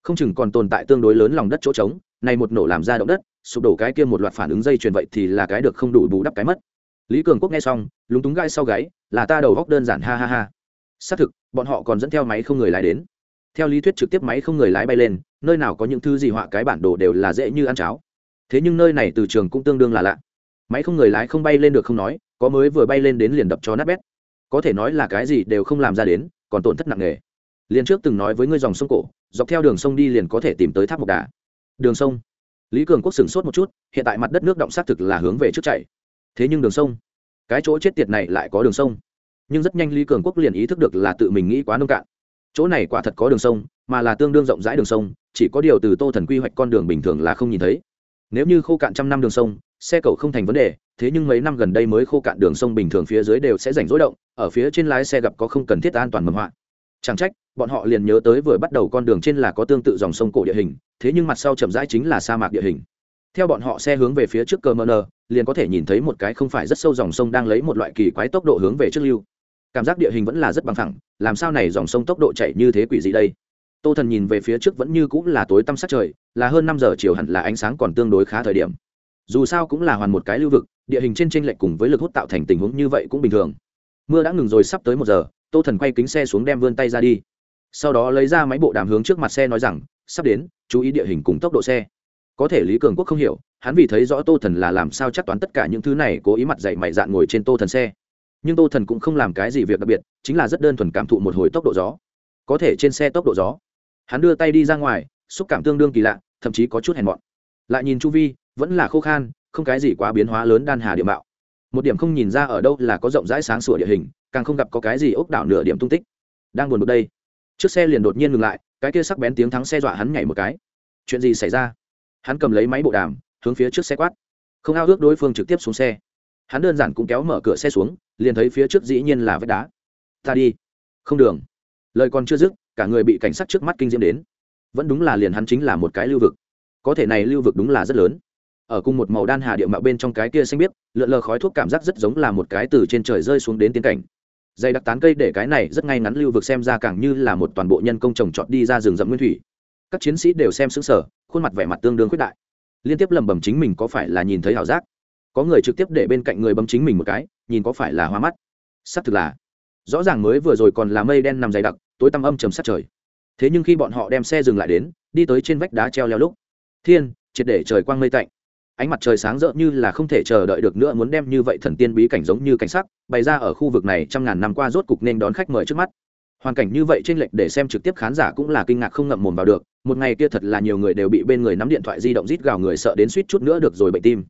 Không chừng còn tồn tại tương đối lớn lòng đất chỗ trống, này một nổ làm ra động đất sụp đổ cái kia một loạt phản ứng dây chuyền vậy thì là cái được không đủ bù đắp cái mất. Lý cường quốc nghe xong, lúng túng gai sau gáy, là ta đầu góc đơn giản, ha ha ha. Xác thực, bọn họ còn dẫn theo máy không người lái đến. Theo lý thuyết trực tiếp máy không người lái bay lên, nơi nào có những thứ gì họa cái bản đồ đều là dễ như ăn cháo. Thế nhưng nơi này từ trường cũng tương đương là lạ. Máy không người lái không bay lên được không nói, có mới vừa bay lên đến liền đập cho nát bét. Có thể nói là cái gì đều không làm ra đến, còn tổn thất nặng nề. Liền trước từng nói với ngươi dòng sông cổ, dọc theo đường sông đi liền có thể tìm tới tháp mộc đà. Đường sông lý cường quốc sửng sốt một chút, hiện tại mặt đất nước động xác thực là hướng về trước chạy. Thế nhưng đường sông, cái chỗ chết tiệt này lại có đường sông. Nhưng rất nhanh lý cường quốc liền ý thức được là tự mình nghĩ quá nông cạn. Chỗ này quả thật có đường sông, mà là tương đương rộng rãi đường sông, chỉ có điều từ tô thần quy hoạch con đường bình thường là không nhìn thấy. Nếu như khô cạn trăm năm đường sông, xe cầu không thành vấn đề, thế nhưng mấy năm gần đây mới khô cạn đường sông bình thường phía dưới đều sẽ rảnh rối động, ở phía trên lái xe gặp có không cần thiết an toàn mầm họa. Chẳng trách, bọn họ liền nhớ tới vừa bắt đầu con đường trên là có tương tự dòng sông cổ địa hình thế nhưng mặt sau chậm rãi chính là sa mạc địa hình. Theo bọn họ xe hướng về phía trước cờ mờ nờ, liền có thể nhìn thấy một cái không phải rất sâu dòng sông đang lấy một loại kỳ quái tốc độ hướng về trước lưu. Cảm giác địa hình vẫn là rất bằng thẳng làm sao này dòng sông tốc độ chạy như thế quỷ gì đây? Tô thần nhìn về phía trước vẫn như cũng là tối tăm sát trời, là hơn năm giờ chiều hẳn là ánh sáng còn tương đối khá thời điểm. Dù sao cũng là hoàn một cái lưu vực, địa hình trên t r ê n lệch cùng với lực hút tạo thành tình huống như vậy cũng bình thường. Mưa đã ngừng rồi sắp tới một giờ, tô thần quay kính xe xuống đem vươn tay ra đi. Sau đó lấy ra máy bộ đàm hướng trước mặt xe nói rằng, sắp đến chú ý địa hình cùng tốc độ xe. Có thể lý cường quốc không hiểu, hắn vì thấy rõ tô thần là làm sao chắc toán tất cả những thứ này cố ý mặt dạy mày dạn ngồi trên tô thần xe. Nhưng tô thần cũng không làm cái gì việc đặc biệt, chính là rất đơn thuần cảm thụ một hồi tốc độ gió. Có thể trên xe tốc độ gió, hắn đưa tay đi ra ngoài, xúc cảm tương đương kỳ lạ, thậm chí có chút hèn mọn. Lại nhìn chu vi, vẫn là khô khan, không cái gì quá biến hóa lớn đan hà địa mạo. Một điểm không nhìn ra ở đâu là có rộng rãi sáng sủa địa hình, càng không gặp có cái gì ốc đảo nửa điểm tung tích. Đang buồn một đây, chiếc xe liền đột nhiên ngừng lại cái kia sắc bén tiếng thắng xe dọa hắn nhảy một cái. Chuyện gì xảy ra? Hắn cầm lấy máy bộ đàm, hướng phía trước xe quát. Không ao ước đối phương trực tiếp xuống xe. Hắn đơn giản cũng kéo mở cửa xe xuống, liền thấy phía trước dĩ nhiên là vách đá. Ta đi. Không đường. Lời còn chưa dứt, cả người bị cảnh sát trước mắt kinh diễm đến. Vẫn đúng là liền hắn chính là một cái lưu vực. Có thể này lưu vực đúng là rất lớn. Ở cùng một màu đan hà địa mạo bên trong cái kia xanh biết lượn lờ khói thuốc cảm giác rất giống là một cái từ trên trời rơi xuống đến tiến cảnh dày đặc tán cây để cái này rất ngay ngắn lưu vực xem ra càng như là một toàn bộ nhân công trồng trọt đi ra rừng rậm nguyên thủy. Các chiến sĩ đều xem xứng sở khuôn mặt vẻ mặt tương đương khuyết đại. Liên tiếp lầm bầm chính mình có phải là nhìn thấy ảo giác? Có người trực tiếp để bên cạnh người bấm chính mình một cái, nhìn có phải là hoa mắt? Xác thực là. Rõ ràng mới vừa rồi còn là mây đen nằm dày đặc, tối tăm âm trầm sát trời. Thế nhưng khi bọn họ đem xe dừng lại đến, đi tới trên vách đá treo leo lúc. Thiên, triệt để trời quang mây tạnh ánh mặt trời sáng rỡ như là không thể chờ đợi được nữa muốn đem như vậy thần tiên bí cảnh giống như cảnh sắc bày ra ở khu vực này trăm ngàn năm qua rốt cục nên đón khách mời trước mắt. Hoàn cảnh như vậy trên lệch để xem trực tiếp khán giả cũng là kinh ngạc không ngậm mồm vào được, một ngày kia thật là nhiều người đều bị bên người nắm điện thoại di động rít gào người sợ đến suýt chút nữa được rồi bệnh tim.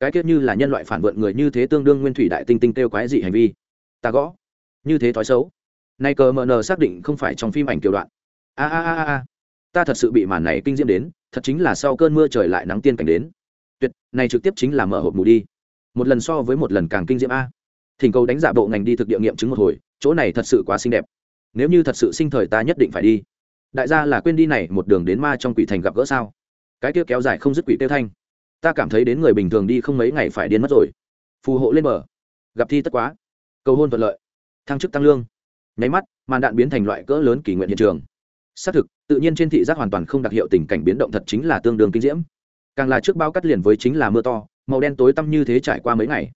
Cái kia như là nhân loại phản vượn người như thế tương đương nguyên thủy đại tinh tinh kêu quái dị hành vi. Ta gõ. Như thế thói xấu. Nay cờ mờ nờ xác định không phải trong phim ảnh kiểu đoạn. A a a a ta thật sự bị màn này kinh diễm đến, thật chính là sau cơn mưa trời lại nắng tiên cảnh đến tuyệt, này trực tiếp chính là mở hộp mù đi. Một lần so với một lần càng kinh diễm a. Thỉnh cầu đánh giả bộ ngành đi thực địa nghiệm chứng một hồi, chỗ này thật sự quá xinh đẹp. Nếu như thật sự sinh thời ta nhất định phải đi. Đại gia là quên đi này, một đường đến ma trong quỷ thành gặp gỡ sao? Cái kia kéo dài không dứt quỷ tiêu thanh. Ta cảm thấy đến người bình thường đi không mấy ngày phải điên mất rồi. Phù hộ lên bờ. Gặp thi tất quá. Cầu hôn thuận lợi. Thăng chức tăng lương. Nháy mắt, màn đạn biến thành loại cỡ lớn kỷ nguyện hiện trường. Xác thực, tự nhiên trên thị giác hoàn toàn không đặc hiệu tình cảnh biến động thật chính là tương đương kinh diễm càng là trước bao cắt liền với chính là mưa to, màu đen tối tăm như thế trải qua mấy ngày.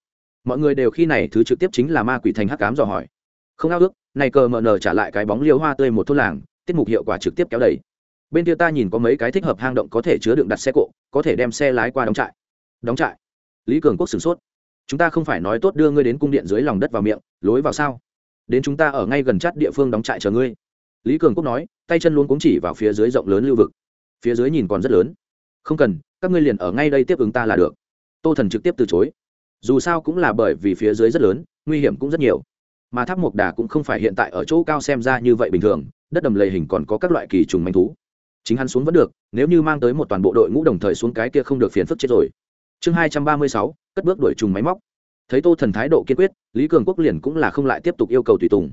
Mọi người đều khi này thứ trực tiếp chính là ma quỷ thành hắc cám dò hỏi. Không ao ước, này cờ mờ nờ trả lại cái bóng liêu hoa tươi một thôn làng, tiết mục hiệu quả trực tiếp kéo đầy. Bên kia ta nhìn có mấy cái thích hợp hang động có thể chứa đựng đặt xe cộ, có thể đem xe lái qua đóng trại. Đóng trại? Lý cường quốc sửng sốt. Chúng ta không phải nói tốt đưa ngươi đến cung điện dưới lòng đất vào miệng, lối vào sao? Đến chúng ta ở ngay gần chắt địa phương đóng trại chờ ngươi. Lý cường quốc nói, tay chân luôn cũng chỉ vào phía dưới rộng lớn lưu vực. Phía dưới nhìn còn rất lớn. Không cần các ngươi liền ở ngay đây tiếp ứng ta là được. Tô thần trực tiếp từ chối. Dù sao cũng là bởi vì phía dưới rất lớn, nguy hiểm cũng rất nhiều. Mà tháp mộc đà cũng không phải hiện tại ở chỗ cao xem ra như vậy bình thường, đất đầm lầy hình còn có các loại kỳ trùng manh thú. Chính hắn xuống vẫn được, nếu như mang tới một toàn bộ đội ngũ đồng thời xuống cái kia không được phiền phức chết rồi. Chương hai trăm ba mươi sáu, cất bước đuổi trùng máy móc. Thấy tô thần thái độ kiên quyết, lý cường quốc liền cũng là không lại tiếp tục yêu cầu tùy tùng.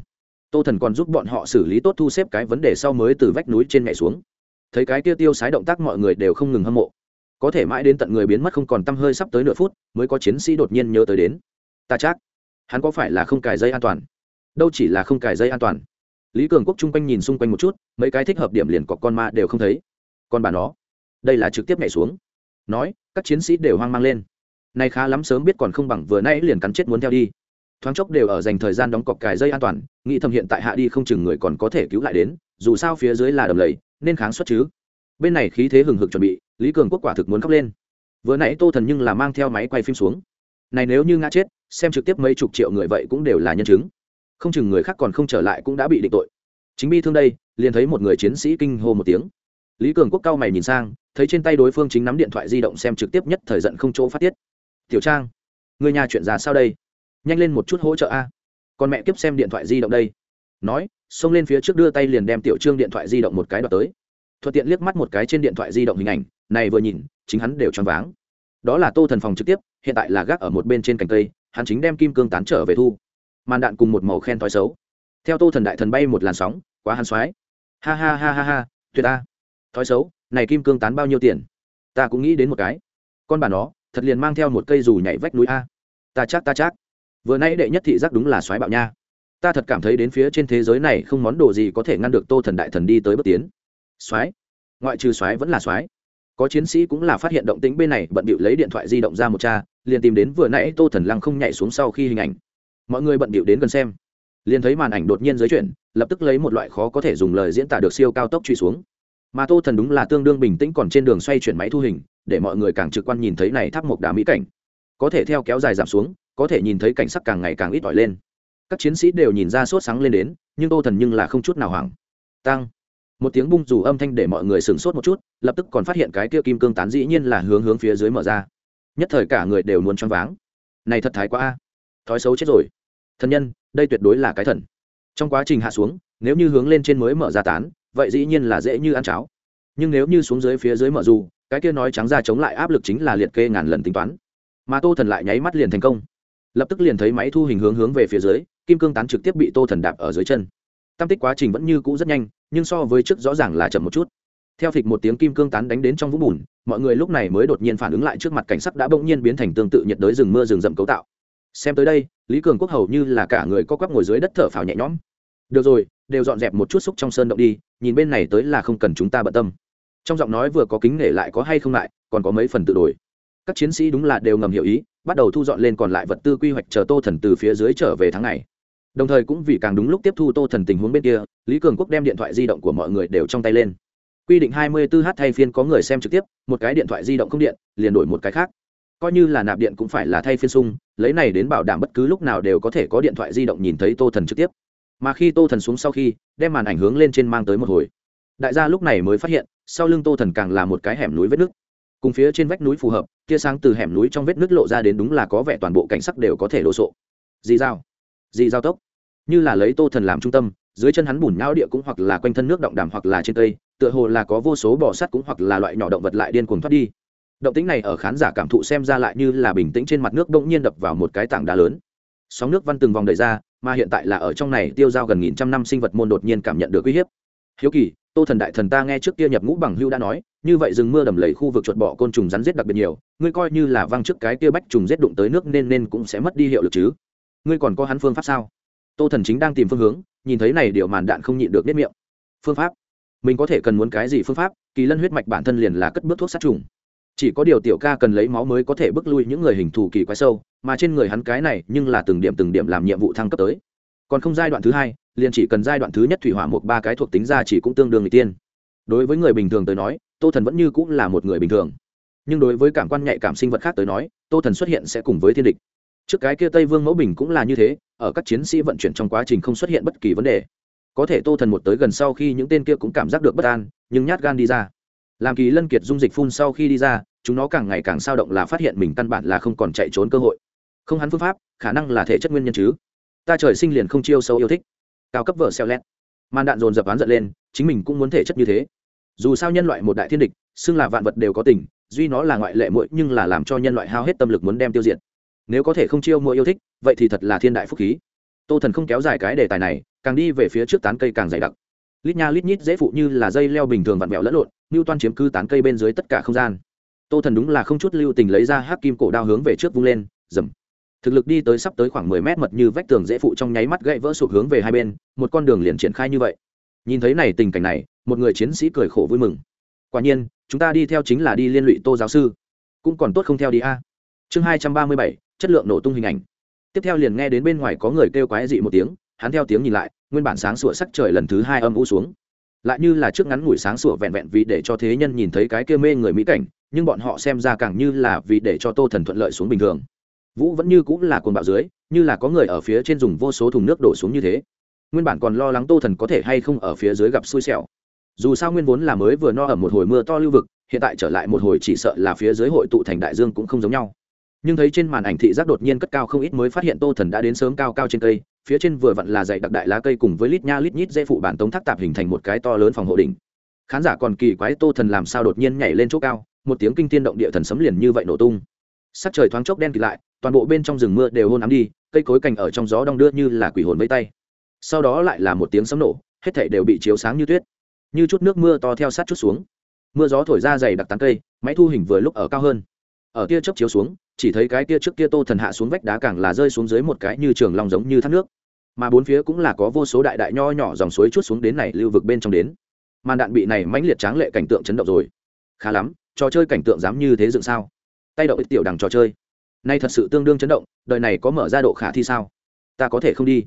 Tô thần còn giúp bọn họ xử lý tốt thu xếp cái vấn đề sau mới từ vách núi trên mẹ xuống. Thấy cái kia tiêu sái động tác mọi người đều không ngừng hâm mộ có thể mãi đến tận người biến mất không còn t hơi sắp tới nửa phút, mới có chiến sĩ đột nhiên nhớ tới đến. Ta chắc, hắn có phải là không cài dây an toàn? Đâu chỉ là không cài dây an toàn. Lý cường quốc chung quanh nhìn xung quanh một chút, mấy cái thích hợp điểm liền có con ma đều không thấy. Còn bà nó, đây là trực tiếp nhảy xuống. Nói, các chiến sĩ đều hoang mang lên. Nay khá lắm sớm biết còn không bằng vừa nãy liền cắn chết muốn theo đi. Thoáng chốc đều ở dành thời gian đóng cọc cài dây an toàn, nghĩ thầm hiện tại hạ đi không chừng người còn có thể cứu lại đến, dù sao phía dưới là đầm lầy, nên kháng xuất chứ. Bên này khí thế hừng hực chuẩn bị lý cường quốc quả thực muốn khóc lên. Vừa nãy tô thần nhưng là mang theo máy quay phim xuống. Này nếu như ngã chết, xem trực tiếp mấy chục triệu người vậy cũng đều là nhân chứng. Không chừng người khác còn không trở lại cũng đã bị định tội. Chính bi thương đây, liền thấy một người chiến sĩ kinh hô một tiếng. Lý cường quốc cao mày nhìn sang, thấy trên tay đối phương chính nắm điện thoại di động xem trực tiếp nhất thời giận không chỗ phát tiết. Tiểu trang, người nhà chuyện ra sao đây? Nhanh lên một chút hỗ trợ a. Còn mẹ kiếp xem điện thoại di động đây. Nói, xông lên phía trước đưa tay liền đem tiểu trương điện thoại di động một cái đoạt tới. Thuận tiện liếc mắt một cái trên điện thoại di động hình ảnh này vừa nhìn, chính hắn đều choáng váng. Đó là tô thần phòng trực tiếp, hiện tại là gác ở một bên trên cành cây, hắn chính đem kim cương tán trở về thu. Màn đạn cùng một màu khen thói xấu. Theo tô thần đại thần bay một làn sóng, quá hắn xoái. Ha ha ha ha ha, tuyệt ta. Thói xấu, này kim cương tán bao nhiêu tiền? Ta cũng nghĩ đến một cái. Con bà nó, thật liền mang theo một cây dù nhảy vách núi a. Ta chắc ta chắc. Vừa nay đệ nhất thị giác đúng là xoáy bạo nha. Ta thật cảm thấy đến phía trên thế giới này không món đồ gì có thể ngăn được tô thần đại thần đi tới bước tiến. Xoáy ngoại trừ xoáy vẫn là xoáy có chiến sĩ cũng là phát hiện động tính bên này, bận bịu lấy điện thoại di động ra một cha, liền tìm đến vừa nãy tô thần lăng không nhảy xuống sau khi hình ảnh. Mọi người bận bịu đến gần xem. Liền thấy màn ảnh đột nhiên giới chuyển, lập tức lấy một loại khó có thể dùng lời diễn tả được siêu cao tốc truy xuống. Mà tô thần đúng là tương đương bình tĩnh còn trên đường xoay chuyển máy thu hình, để mọi người càng trực quan nhìn thấy này tháp mộc đá mỹ cảnh. Có thể theo kéo dài giảm xuống, có thể nhìn thấy cảnh sắc càng ngày càng ít ỏi lên. Các chiến sĩ đều nhìn ra sốt sáng lên đến, nhưng tô thần nhưng là không chút nào hoảng. Tăng một tiếng bung rủ âm thanh để mọi người sửng sốt một chút, lập tức còn phát hiện cái kia kim cương tán dĩ nhiên là hướng hướng phía dưới mở ra. Nhất thời cả người đều muốn choáng váng. Này thật thái quá a. Thói xấu chết rồi. Thần nhân, đây tuyệt đối là cái thần. Trong quá trình hạ xuống, nếu như hướng lên trên mới mở ra tán, vậy dĩ nhiên là dễ như ăn cháo. Nhưng nếu như xuống dưới phía dưới mở dù, cái kia nói trắng ra chống lại áp lực chính là liệt kê ngàn lần tính toán. Mà tô thần lại nháy mắt liền thành công. Lập tức liền thấy máy thu hình hướng hướng về phía dưới, kim cương tán trực tiếp bị tô thần đạp ở dưới chân tam tích quá trình vẫn như cũ rất nhanh, nhưng so với trước rõ ràng là chậm một chút. Theo phịch một tiếng kim cương tán đánh đến trong vũng bùn, mọi người lúc này mới đột nhiên phản ứng lại trước mặt cảnh sắc đã bỗng nhiên biến thành tương tự nhiệt đới rừng mưa rừng rậm cấu tạo. Xem tới đây, lý cường quốc hầu như là cả người có quắp ngồi dưới đất thở phào nhẹ nhõm. Được rồi, đều dọn dẹp một chút xúc trong sơn động đi, nhìn bên này tới là không cần chúng ta bận tâm. Trong giọng nói vừa có kính nể lại có hay không lại, còn có mấy phần tự đổi. Các chiến sĩ đúng là đều ngầm hiểu ý, bắt đầu thu dọn lên còn lại vật tư quy hoạch chờ tô thần từ phía dưới trở về tháng này đồng thời cũng vì càng đúng lúc tiếp thu tô thần tình huống bên kia, lý cường quốc đem điện thoại di động của mọi người đều trong tay lên. Quy định 24 h thay phiên có người xem trực tiếp, một cái điện thoại di động không điện, liền đổi một cái khác. Coi như là nạp điện cũng phải là thay phiên sung, lấy này đến bảo đảm bất cứ lúc nào đều có thể có điện thoại di động nhìn thấy tô thần trực tiếp. Mà khi tô thần xuống sau khi, đem màn ảnh hướng lên trên mang tới một hồi. Đại gia lúc này mới phát hiện, sau lưng tô thần càng là một cái hẻm núi vết nước cùng phía trên vách núi phù hợp, tia sáng từ hẻm núi trong vết nước lộ ra đến đúng là có vẻ toàn bộ cảnh sắc đều có thể đồ sộ. Dì dao Dị giao tốc. Như là lấy tô thần làm trung tâm, dưới chân hắn bùn nhão địa cũng hoặc là quanh thân nước động đàm hoặc là trên cây, tựa hồ là có vô số bò sắt cũng hoặc là loại nhỏ động vật lại điên cuồng thoát đi. Động tính này ở khán giả cảm thụ xem ra lại như là bình tĩnh trên mặt nước bỗng nhiên đập vào một cái tảng đá lớn. Sóng nước văn từng vòng đầy ra, mà hiện tại là ở trong này tiêu dao gần nghìn trăm năm sinh vật môn đột nhiên cảm nhận được uy hiếp. Hiếu kỳ, tô thần đại thần ta nghe trước kia nhập ngũ bằng hưu đã nói, như vậy rừng mưa đầm lầy khu vực chuột bọ côn trùng rắn rết đặc biệt nhiều, ngươi coi như là văng trước cái kia bách trùng rết đụng tới nước nên nên cũng sẽ mất đi hiệu lực chứ ngươi còn có hắn phương pháp sao? Tô thần chính đang tìm phương hướng, nhìn thấy này điều màn đạn không nhịn được nếp miệng. Phương pháp? Mình có thể cần muốn cái gì phương pháp? Kỳ lân huyết mạch bản thân liền là cất bước thuốc sát trùng. Chỉ có điều tiểu ca cần lấy máu mới có thể bước lui những người hình thù kỳ quái sâu, mà trên người hắn cái này nhưng là từng điểm từng điểm làm nhiệm vụ thăng cấp tới. Còn không giai đoạn thứ hai, liền chỉ cần giai đoạn thứ nhất thủy hỏa một ba cái thuộc tính ra chỉ cũng tương đương người tiên. Đối với người bình thường tới nói, tô thần vẫn như cũng là một người bình thường. Nhưng đối với cảm quan nhạy cảm sinh vật khác tới nói, tô thần xuất hiện sẽ cùng với thiên địch trước cái kia tây vương mẫu bình cũng là như thế, ở các chiến sĩ vận chuyển trong quá trình không xuất hiện bất kỳ vấn đề. Có thể tô thần một tới gần sau khi những tên kia cũng cảm giác được bất an, nhưng nhát gan đi ra. Làm kỳ lân kiệt dung dịch phun sau khi đi ra, chúng nó càng ngày càng sao động là phát hiện mình căn bản là không còn chạy trốn cơ hội. Không hắn phương pháp, khả năng là thể chất nguyên nhân chứ. Ta trời sinh liền không chiêu sâu yêu thích. Cao cấp vợ xeo lét. Màn đạn dồn dập oán giận lên, chính mình cũng muốn thể chất như thế. Dù sao nhân loại một đại thiên địch, xưng là vạn vật đều có tình, duy nó là ngoại lệ mỗi nhưng là làm cho nhân loại hao hết tâm lực muốn đem tiêu diệt nếu có thể không chiêu mua yêu thích, vậy thì thật là thiên đại phúc khí. Tô thần không kéo dài cái đề tài này, càng đi về phía trước tán cây càng dày đặc. Lít nha lít nhít dễ phụ như là dây leo bình thường vặn vẹo lẫn lộn ngưu toan chiếm cư tán cây bên dưới tất cả không gian. Tô thần đúng là không chút lưu tình lấy ra hắc kim cổ đao hướng về trước vung lên, dầm. Thực lực đi tới sắp tới khoảng mười mét mật như vách tường dễ phụ trong nháy mắt gãy vỡ sụp hướng về hai bên, một con đường liền triển khai như vậy. Nhìn thấy này tình cảnh này, một người chiến sĩ cười khổ vui mừng. Quả nhiên, chúng ta đi theo chính là đi liên lụy tô giáo sư. Cũng còn tốt không theo đi a. Chương hai trăm ba mươi bảy chất lượng nổ tung hình ảnh. Tiếp theo liền nghe đến bên ngoài có người kêu quái dị một tiếng, hắn theo tiếng nhìn lại, nguyên bản sáng sủa sắc trời lần thứ hai âm u xuống. Lại như là trước ngắn ngủi sáng sủa vẹn vẹn vì để cho thế nhân nhìn thấy cái kia mê người mỹ cảnh, nhưng bọn họ xem ra càng như là vì để cho tô thần thuận lợi xuống bình thường. Vũ vẫn như cũng là cuồng bạo dưới, như là có người ở phía trên dùng vô số thùng nước đổ xuống như thế. Nguyên bản còn lo lắng tô thần có thể hay không ở phía dưới gặp xui xẻo. Dù sao nguyên vốn là mới vừa no ở một hồi mưa to lưu vực, hiện tại trở lại một hồi chỉ sợ là phía dưới hội tụ thành đại dương cũng không giống nhau nhưng thấy trên màn ảnh thị giác đột nhiên cất cao không ít mới phát hiện tô thần đã đến sớm cao cao trên cây, phía trên vừa vặn là dạy đặc đại lá cây cùng với lít nha lít nhít dễ phụ bản tống thác tạp hình thành một cái to lớn phòng hộ đỉnh. Khán giả còn kỳ quái tô thần làm sao đột nhiên nhảy lên chỗ cao, một tiếng kinh tiên động địa thần sấm liền như vậy nổ tung. Sắc trời thoáng chốc đen kịt lại, toàn bộ bên trong rừng mưa đều hôn ám đi, cây cối cành ở trong gió đong đưa như là quỷ hồn vây tay. Sau đó lại là một tiếng sấm nổ, hết thảy đều bị chiếu sáng như tuyết. Như chút nước mưa to theo sát chút xuống. Mưa gió thổi ra dày đặc tán cây, máy thu hình vừa lúc ở cao hơn. Ở tia chớp chiếu xuống chỉ thấy cái kia trước kia tô thần hạ xuống vách đá càng là rơi xuống dưới một cái như trường long giống như thác nước. Mà bốn phía cũng là có vô số đại đại nho nhỏ dòng suối chút xuống đến này lưu vực bên trong đến. Màn đạn bị này mãnh liệt tráng lệ cảnh tượng chấn động rồi. Khá lắm, trò chơi cảnh tượng dám như thế dựng sao? Tay động tiểu đằng trò chơi. Nay thật sự tương đương chấn động, đời này có mở ra độ khả thi sao? Ta có thể không đi.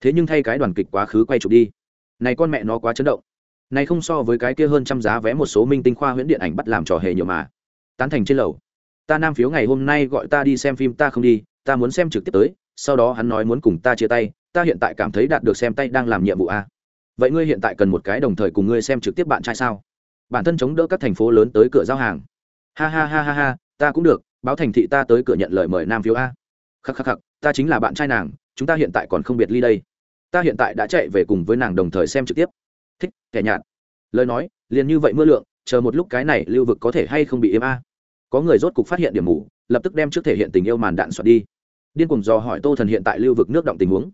Thế nhưng thay cái đoàn kịch quá khứ quay chụp đi. Này con mẹ nó quá chấn động. Này không so với cái kia hơn trăm giá vé một số minh tinh khoa huyễn điện ảnh bắt làm trò hề nhiều mà. Tán thành trên lầu ta nam phiếu ngày hôm nay gọi ta đi xem phim, ta không đi, ta muốn xem trực tiếp tới, sau đó hắn nói muốn cùng ta chia tay, ta hiện tại cảm thấy đạt được xem tay đang làm nhiệm vụ a. Vậy ngươi hiện tại cần một cái đồng thời cùng ngươi xem trực tiếp bạn trai sao? Bản thân chống đỡ các thành phố lớn tới cửa giao hàng. Ha ha ha ha ha, ta cũng được, báo thành thị ta tới cửa nhận lời mời nam phiếu a. Khắc khắc khắc, ta chính là bạn trai nàng, chúng ta hiện tại còn không biệt ly đây. Ta hiện tại đã chạy về cùng với nàng đồng thời xem trực tiếp. Thích, kẻ nhạt. Lời nói, liền như vậy mưa lượng, chờ một lúc cái này lưu vực có thể hay không bị êm a? Có người rốt cục phát hiện điểm mù, lập tức đem trước thể hiện tình yêu màn đạn soạt đi. Điên cùng dò hỏi tô thần hiện tại lưu vực nước động tình huống.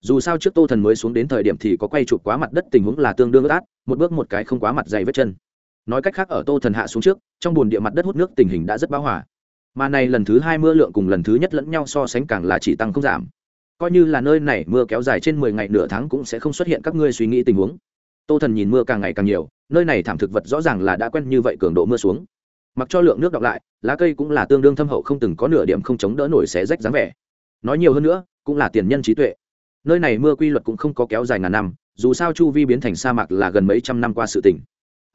Dù sao trước tô thần mới xuống đến thời điểm thì có quay chụp quá mặt đất tình huống là tương đương ướt át, một bước một cái không quá mặt dày vết chân. Nói cách khác ở tô thần hạ xuống trước, trong bồn địa mặt đất hút nước tình hình đã rất bão hỏa mà này lần thứ hai mưa lượng cùng lần thứ nhất lẫn nhau so sánh càng là chỉ tăng không giảm. Coi như là nơi này mưa kéo dài trên mười ngày nửa tháng cũng sẽ không xuất hiện các ngươi suy nghĩ tình huống. Tô thần nhìn mưa càng ngày càng nhiều, nơi này thảm thực vật rõ ràng là đã quen như vậy cường độ mưa xuống mặc cho lượng nước đọng lại, lá cây cũng là tương đương thâm hậu không từng có nửa điểm không chống đỡ nổi xé rách dáng vẻ. Nói nhiều hơn nữa, cũng là tiền nhân trí tuệ. Nơi này mưa quy luật cũng không có kéo dài ngàn năm, dù sao chu vi biến thành sa mạc là gần mấy trăm năm qua sự tỉnh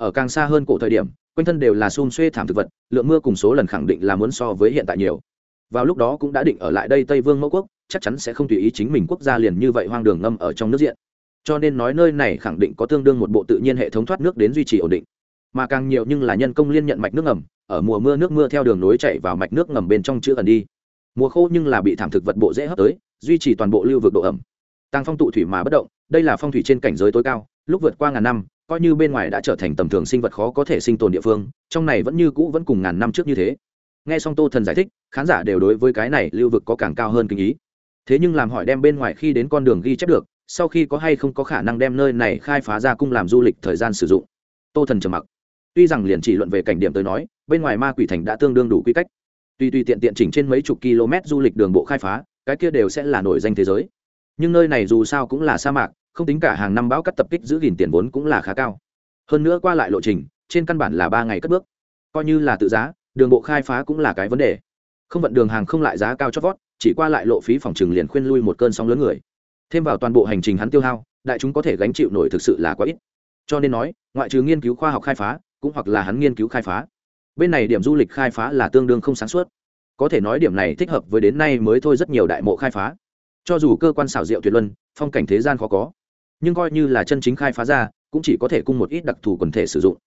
ở càng xa hơn cổ thời điểm, quanh thân đều là xun xuê thảm thực vật, lượng mưa cùng số lần khẳng định là muốn so với hiện tại nhiều. Vào lúc đó cũng đã định ở lại đây tây vương mẫu quốc, chắc chắn sẽ không tùy ý chính mình quốc gia liền như vậy hoang đường ngâm ở trong nước diện. Cho nên nói nơi này khẳng định có tương đương một bộ tự nhiên hệ thống thoát nước đến duy trì ổn định mà càng nhiều nhưng là nhân công liên nhận mạch nước ngầm, ở mùa mưa nước mưa theo đường nối chạy vào mạch nước ngầm bên trong chữ ẩn đi. Mùa khô nhưng là bị thảm thực vật bộ dễ hấp tới, duy trì toàn bộ lưu vực độ ẩm. Tăng phong tụ thủy mà bất động, đây là phong thủy trên cảnh giới tối cao, lúc vượt qua ngàn năm, coi như bên ngoài đã trở thành tầm thường sinh vật khó có thể sinh tồn địa phương, trong này vẫn như cũ vẫn cùng ngàn năm trước như thế. Nghe xong tô thần giải thích, khán giả đều đối với cái này lưu vực có càng cao hơn kinh ý. Thế nhưng làm hỏi đem bên ngoài khi đến con đường ghi chép được, sau khi có hay không có khả năng đem nơi này khai phá ra cung làm du lịch thời gian sử dụng. Tô thần trầm mặc tuy rằng liền chỉ luận về cảnh điểm tới nói, bên ngoài ma quỷ thành đã tương đương đủ quy cách. Tuy tuy tiện tiện chỉnh trên mấy chục km du lịch đường bộ khai phá, cái kia đều sẽ là nổi danh thế giới. Nhưng nơi này dù sao cũng là sa mạc, không tính cả hàng năm bão cắt tập kích giữ gìn tiền vốn cũng là khá cao. Hơn nữa qua lại lộ trình, trên căn bản là ba ngày cất bước. Coi như là tự giá, đường bộ khai phá cũng là cái vấn đề. Không vận đường hàng không lại giá cao chót vót, chỉ qua lại lộ phí phòng trừng liền khuyên lui một cơn sóng lớn người. Thêm vào toàn bộ hành trình hắn tiêu hao, đại chúng có thể gánh chịu nổi thực sự là quá ít. Cho nên nói, ngoại trừ nghiên cứu khoa học khai phá cũng hoặc là hắn nghiên cứu khai phá. Bên này điểm du lịch khai phá là tương đương không sáng suốt. Có thể nói điểm này thích hợp với đến nay mới thôi rất nhiều đại mộ khai phá. Cho dù cơ quan xảo diệu tuyệt luân, phong cảnh thế gian khó có, nhưng coi như là chân chính khai phá ra, cũng chỉ có thể cung một ít đặc thù quần thể sử dụng.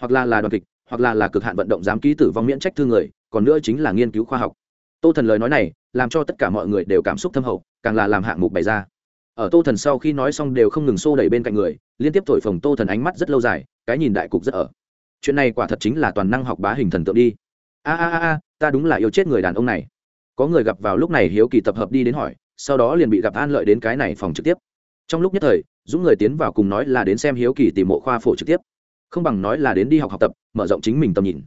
Hoặc là là đoàn kịch, hoặc là là cực hạn vận động giám ký tử vong miễn trách thư người, còn nữa chính là nghiên cứu khoa học. Tô thần lời nói này, làm cho tất cả mọi người đều cảm xúc thâm hậu, càng là làm hạng mục bày ra. Ở tô thần sau khi nói xong đều không ngừng xô đẩy bên cạnh người, liên tiếp thổi phồng tô thần ánh mắt rất lâu dài, cái nhìn đại cục rất ở chuyện này quả thật chính là toàn năng học bá hình thần tượng đi. A a a ta đúng là yêu chết người đàn ông này. Có người gặp vào lúc này hiếu kỳ tập hợp đi đến hỏi, sau đó liền bị gặp an lợi đến cái này phòng trực tiếp. Trong lúc nhất thời, dũng người tiến vào cùng nói là đến xem hiếu kỳ tìm mộ khoa phổ trực tiếp. Không bằng nói là đến đi học học tập, mở rộng chính mình tầm nhìn.